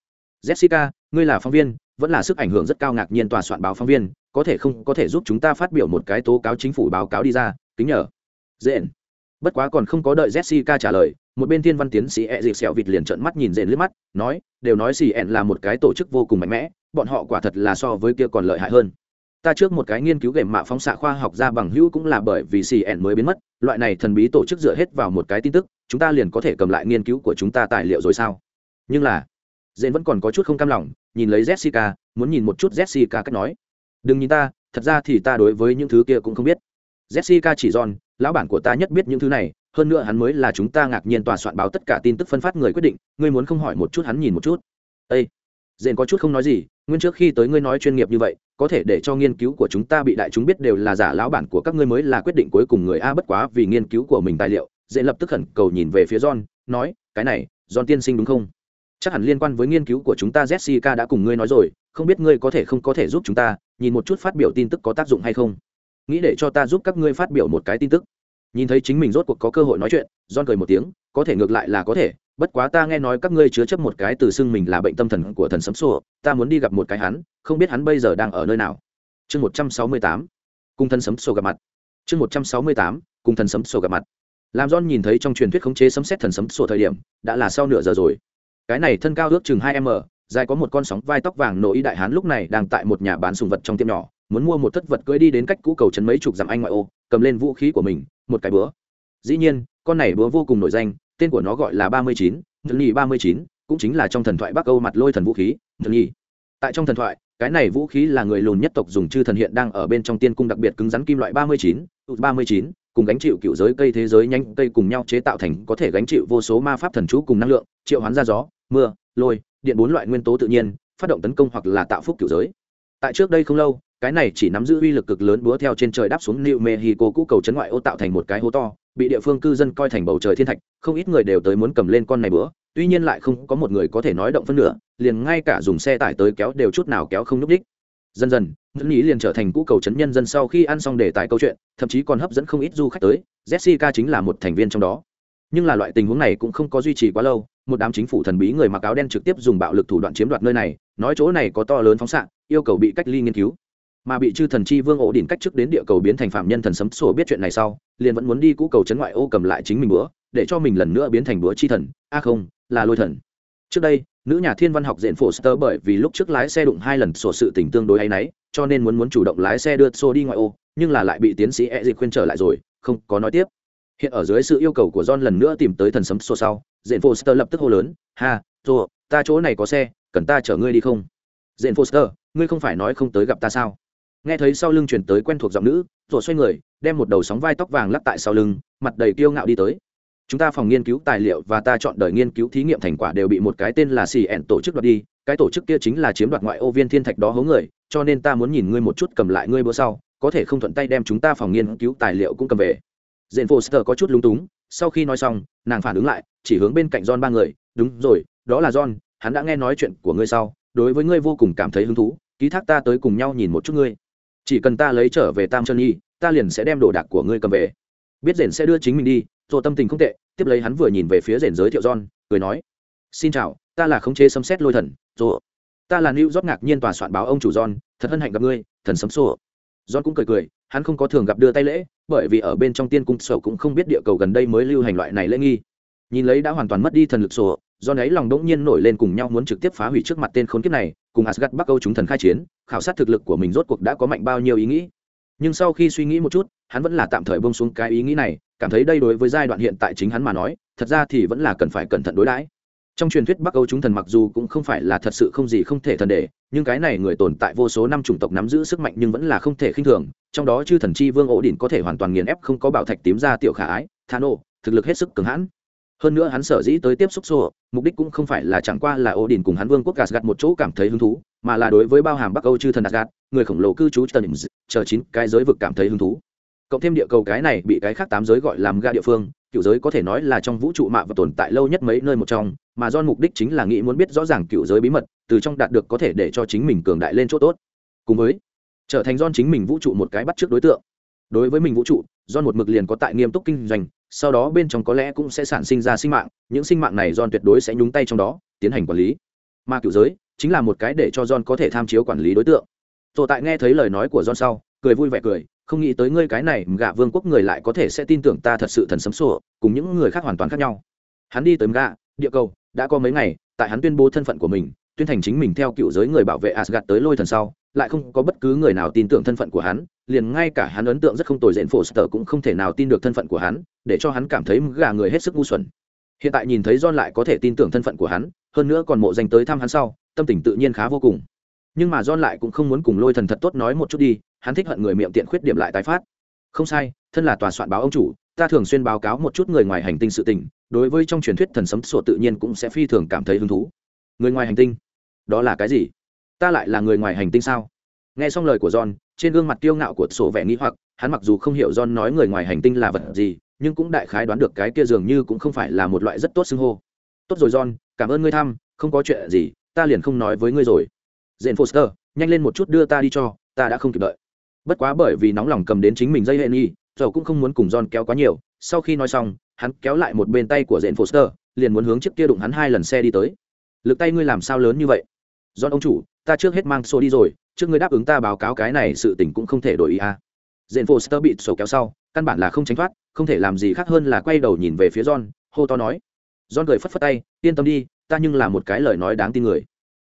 Jessica, ngươi là phóng viên, vẫn là sức ảnh hưởng rất cao ngạc nhiên tòa soạn báo phóng viên, có thể không có thể giúp chúng ta phát biểu một cái tố cáo chính phủ báo cáo đi ra, kính nhờ. Dện. Bất quá còn không có đợi jessica trả lời một bên thiên văn tiến sĩ e dịp sẹo vịt liền trợn mắt nhìn rền liếc mắt, nói, đều nói xì ẹn là một cái tổ chức vô cùng mạnh mẽ, bọn họ quả thật là so với kia còn lợi hại hơn. Ta trước một cái nghiên cứu gệm mạ phóng xạ khoa học ra bằng hữu cũng là bởi vì cn mới biến mất, loại này thần bí tổ chức dựa hết vào một cái tin tức, chúng ta liền có thể cầm lại nghiên cứu của chúng ta tài liệu rồi sao? Nhưng là rền vẫn còn có chút không cam lòng, nhìn lấy jessica, muốn nhìn một chút jessica cách nói. Đừng nhìn ta, thật ra thì ta đối với những thứ kia cũng không biết. Jessica chỉ giòn, lão bản của ta nhất biết những thứ này hơn nữa hắn mới là chúng ta ngạc nhiên tòa soạn báo tất cả tin tức phân phát người quyết định, ngươi muốn không hỏi một chút hắn nhìn một chút. Ây dện có chút không nói gì, nguyên trước khi tới ngươi nói chuyên nghiệp như vậy, có thể để cho nghiên cứu của chúng ta bị đại chúng biết đều là giả lão bản của các ngươi mới là quyết định cuối cùng người a bất quá vì nghiên cứu của mình tài liệu dễ lập tức khẩn cầu nhìn về phía john, nói, cái này, john tiên sinh đúng không? Chắc hẳn liên quan với nghiên cứu của chúng ta jessica đã cùng ngươi nói rồi, không biết ngươi có thể không có thể giúp chúng ta, nhìn một chút phát biểu tin tức có tác dụng hay không? Nghĩ để cho ta giúp các ngươi phát biểu một cái tin tức nhìn thấy chính mình rốt cuộc có cơ hội nói chuyện don cười một tiếng, có thể ngược lại là có thể, bất quá ta nghe nói các ngươi chứa chấp một cái từ xưng mình là bệnh tâm thần của thần sấm sô ta muốn đi gặp một cái hắn, không biết hắn bây giờ đang ở nơi nào. Chương một trăm sáu mươi tám, cùng thần sấm sô gặp mặt. Chương một trăm sáu mươi tám, cùng thần sấm sô gặp mặt. Làm don nhìn thấy trong truyền thuyết khống chế sấm xét thần sấm sô thời điểm, đã là sau nửa giờ rồi. Cái này thân cao ước chừng hai m, dài có một con sóng vai tóc vàng nội đại hán lúc này đang tại một nhà bán sùng vật trong tiệm nhỏ, muốn mua một thất vật cưỡi đi đến cách cũ cầu trấn mấy chục dặm anh ngoại ô, cầm lên vũ khí của mình một cái búa. Dĩ nhiên, con này búa vô cùng nổi danh, tên của nó gọi là ba mươi chín thần nhì ba mươi chín, cũng chính là trong thần thoại bắc âu mặt lôi thần vũ khí thần nhì tại trong thần thoại, cái này vũ khí là người lùn nhất tộc dùng chư thần hiện đang ở bên trong tiên cung đặc biệt cứng rắn kim loại ba mươi chín ba mươi chín, cùng gánh chịu cựu giới cây thế giới nhanh, cây cùng nhau chế tạo thành có thể gánh chịu vô số ma pháp thần chú cùng năng lượng, triệu hoán ra gió, mưa, lôi, điện bốn loại nguyên tố tự nhiên, phát động tấn công hoặc là tạo phúc cựu giới. Tại trước đây không lâu cái này chỉ nắm giữ uy lực cực lớn búa theo trên trời đáp xuống New Mexico cũ cầu chấn ngoại ô tạo thành một cái hố to, bị địa phương cư dân coi thành bầu trời thiên thạch, không ít người đều tới muốn cầm lên con này búa, tuy nhiên lại không có một người có thể nói động phân nửa, liền ngay cả dùng xe tải tới kéo đều chút nào kéo không nhúc đích. Dần dần, nữ ý liền trở thành cũ cầu chấn nhân dân sau khi ăn xong đề tài câu chuyện, thậm chí còn hấp dẫn không ít du khách tới, Jessica chính là một thành viên trong đó. Nhưng là loại tình huống này cũng không có duy trì quá lâu, một đám chính phủ thần bí người mặc áo đen trực tiếp dùng bạo lực thủ đoạn chiếm đoạt nơi này, nói chỗ này có to lớn phóng xạ, yêu cầu bị cách ly nghiên cứu mà bị chư thần chi vương ổ đỉnh cách trước đến địa cầu biến thành phạm nhân thần sấm sổ biết chuyện này sau, liền vẫn muốn đi cũ cầu chấn ngoại ô cầm lại chính mình bữa, để cho mình lần nữa biến thành bữa chi thần. A không, là lôi thần. Trước đây, nữ nhà thiên văn học diện Foster bởi vì lúc trước lái xe đụng hai lần sổ sự tình tương đối ấy náy, cho nên muốn muốn chủ động lái xe đưa xô đi ngoại ô, nhưng là lại bị tiến sĩ e dịch khuyên trở lại rồi, không có nói tiếp. Hiện ở dưới sự yêu cầu của john lần nữa tìm tới thần sấm sổ sau, diện Foster lập tức hô lớn, ha rồi ta chỗ này có xe, cần ta chở ngươi đi không? Diện Foster ngươi không phải nói không tới gặp ta sao? Nghe thấy sau lưng chuyển tới quen thuộc giọng nữ rồi xoay người, đem một đầu sóng vai tóc vàng lắc tại sau lưng, mặt đầy kiêu ngạo đi tới. Chúng ta phòng nghiên cứu tài liệu và ta chọn đời nghiên cứu thí nghiệm thành quả đều bị một cái tên là xì ẻn tổ chức đoạt đi, cái tổ chức kia chính là chiếm đoạt ngoại ô viên thiên thạch đó hố người, cho nên ta muốn nhìn ngươi một chút cầm lại ngươi bữa sau, có thể không thuận tay đem chúng ta phòng nghiên cứu tài liệu cũng cầm về. Dện foster có chút lúng túng, sau khi nói xong, nàng phản ứng lại, chỉ hướng bên cạnh john ba người, đúng rồi, đó là john, hắn đã nghe nói chuyện của ngươi sau, đối với ngươi vô cùng cảm thấy hứng thú, ký thác ta tới cùng nhau nhìn một chút ngươi chỉ cần ta lấy trở về tam chân nhi, ta liền sẽ đem đồ đạc của ngươi cầm về. Biết rền sẽ đưa chính mình đi rồi tâm tình không tệ, tiếp lấy hắn vừa nhìn về phía rền giới thiệu john, cười nói, xin chào, ta là khống chế sấm xét lôi thần rồi ta là new rót ngạc nhiên tòa soạn báo ông chủ john, thật hân hạnh gặp ngươi, thần sấm sô john cũng cười cười, hắn không có thường gặp đưa tay lễ, bởi vì ở bên trong tiên cung sổ cũng không biết địa cầu gần đây mới lưu hành loại này lễ nghi. Nhìn lấy đã hoàn toàn mất đi thần lực sổ do ấy lòng đỗng nhiên nổi lên cùng nhau muốn trực tiếp phá hủy trước mặt tên khốn kiếp này, cùng asgad bắc âu chúng thần khai chiến, khảo sát thực lực của mình rốt cuộc đã có mạnh bao nhiêu ý nghĩ. Nhưng sau khi suy nghĩ một chút, hắn vẫn là tạm thời bông xuống cái ý nghĩ này, cảm thấy đây đối với giai đoạn hiện tại chính hắn mà nói, thật ra thì vẫn là cần phải cẩn thận đối đãi. Trong truyền thuyết bắc âu chúng thần mặc dù cũng không phải là thật sự không gì không thể thần để, nhưng cái này người tồn tại vô số năm chủng tộc nắm giữ sức mạnh nhưng vẫn là không thể khinh thường, trong đó chư thần chi vương ổ đỉnh có thể hoàn toàn nghiền ép không có bảo thạch tím ra tiểu khả ái, thano, thực lực hết sức cường hãn hơn nữa hắn sở dĩ tới tiếp xúc xô mục đích cũng không phải là chẳng qua là ô đình cùng hắn vương quốc gạt một chỗ cảm thấy hứng thú, mà là đối với bao hàm bắc âu chư thần gạt người khổng lồ cư trú tần chờ chín cái giới vực cảm thấy hứng thú. Cộng thêm địa cầu cái này bị cái khác tám giới gọi làm ga địa phương, cựu giới có thể nói là trong vũ trụ mạ và tồn tại lâu nhất mấy nơi một trong, mà do mục đích chính là nghĩ muốn biết rõ ràng cựu giới bí mật, từ trong đạt được có thể để cho chính mình cường đại lên chỗ tốt. Cùng với, trở thành don chính mình vũ trụ một cái bắt trước đối tượng. Đối với mình vũ trụ don một mực liền có tại nghiêm túc kinh doanh sau đó bên trong có lẽ cũng sẽ sản sinh ra sinh mạng, những sinh mạng này John tuyệt đối sẽ nhúng tay trong đó, tiến hành quản lý. Mà cựu giới chính là một cái để cho John có thể tham chiếu quản lý đối tượng. Rồi tại nghe thấy lời nói của John sau, cười vui vẻ cười, không nghĩ tới ngươi cái này gạ vương quốc người lại có thể sẽ tin tưởng ta thật sự thần sấm sổ, cùng những người khác hoàn toàn khác nhau. Hắn đi tới gạ địa cầu, đã có mấy ngày, tại hắn tuyên bố thân phận của mình, tuyên thành chính mình theo cựu giới người bảo vệ asgad tới lôi thần sau, lại không có bất cứ người nào tin tưởng thân phận của hắn liền ngay cả hắn ấn tượng rất không tồi dện phổ sở cũng không thể nào tin được thân phận của hắn, để cho hắn cảm thấy gà người hết sức ngu xuẩn. Hiện tại nhìn thấy john lại có thể tin tưởng thân phận của hắn, hơn nữa còn mộ danh tới thăm hắn sau, tâm tình tự nhiên khá vô cùng. Nhưng mà john lại cũng không muốn cùng lôi thần thật tốt nói một chút đi, hắn thích hận người miệng tiện khuyết điểm lại tái phát. Không sai, thân là tòa soạn báo ông chủ, ta thường xuyên báo cáo một chút người ngoài hành tinh sự tình, đối với trong truyền thuyết thần sấm sổ tự nhiên cũng sẽ phi thường cảm thấy hứng thú. Người ngoài hành tinh? Đó là cái gì? Ta lại là người ngoài hành tinh sao? Nghe xong lời của john trên gương mặt kiêu ngạo của sổ vẻ nghĩ hoặc, hắn mặc dù không hiểu john nói người ngoài hành tinh là vật gì, nhưng cũng đại khái đoán được cái kia dường như cũng không phải là một loại rất tốt xưng hô. Tốt rồi, john, cảm ơn ngươi thăm, không có chuyện gì, ta liền không nói với ngươi rồi. Jane foster, nhanh lên một chút đưa ta đi cho, ta đã không kịp đợi. Bất quá bởi vì nóng lòng cầm đến chính mình dây hệ nghi dầu cũng không muốn cùng john kéo quá nhiều, sau khi nói xong, hắn kéo lại một bên tay của jane foster, liền muốn hướng chiếc kia đụng hắn hai lần xe đi tới. Lực tay ngươi làm sao lớn như vậy? John ông chủ ta trước hết mang số đi rồi, trước ngươi đáp ứng ta báo cáo cái này sự tình cũng không thể đổi ý à. jane foster bị sổ kéo sau, căn bản là không tránh thoát, không thể làm gì khác hơn là quay đầu nhìn về phía john. Hô to nói. John cười phất phất tay, yên tâm đi, ta nhưng là một cái lời nói đáng tin người.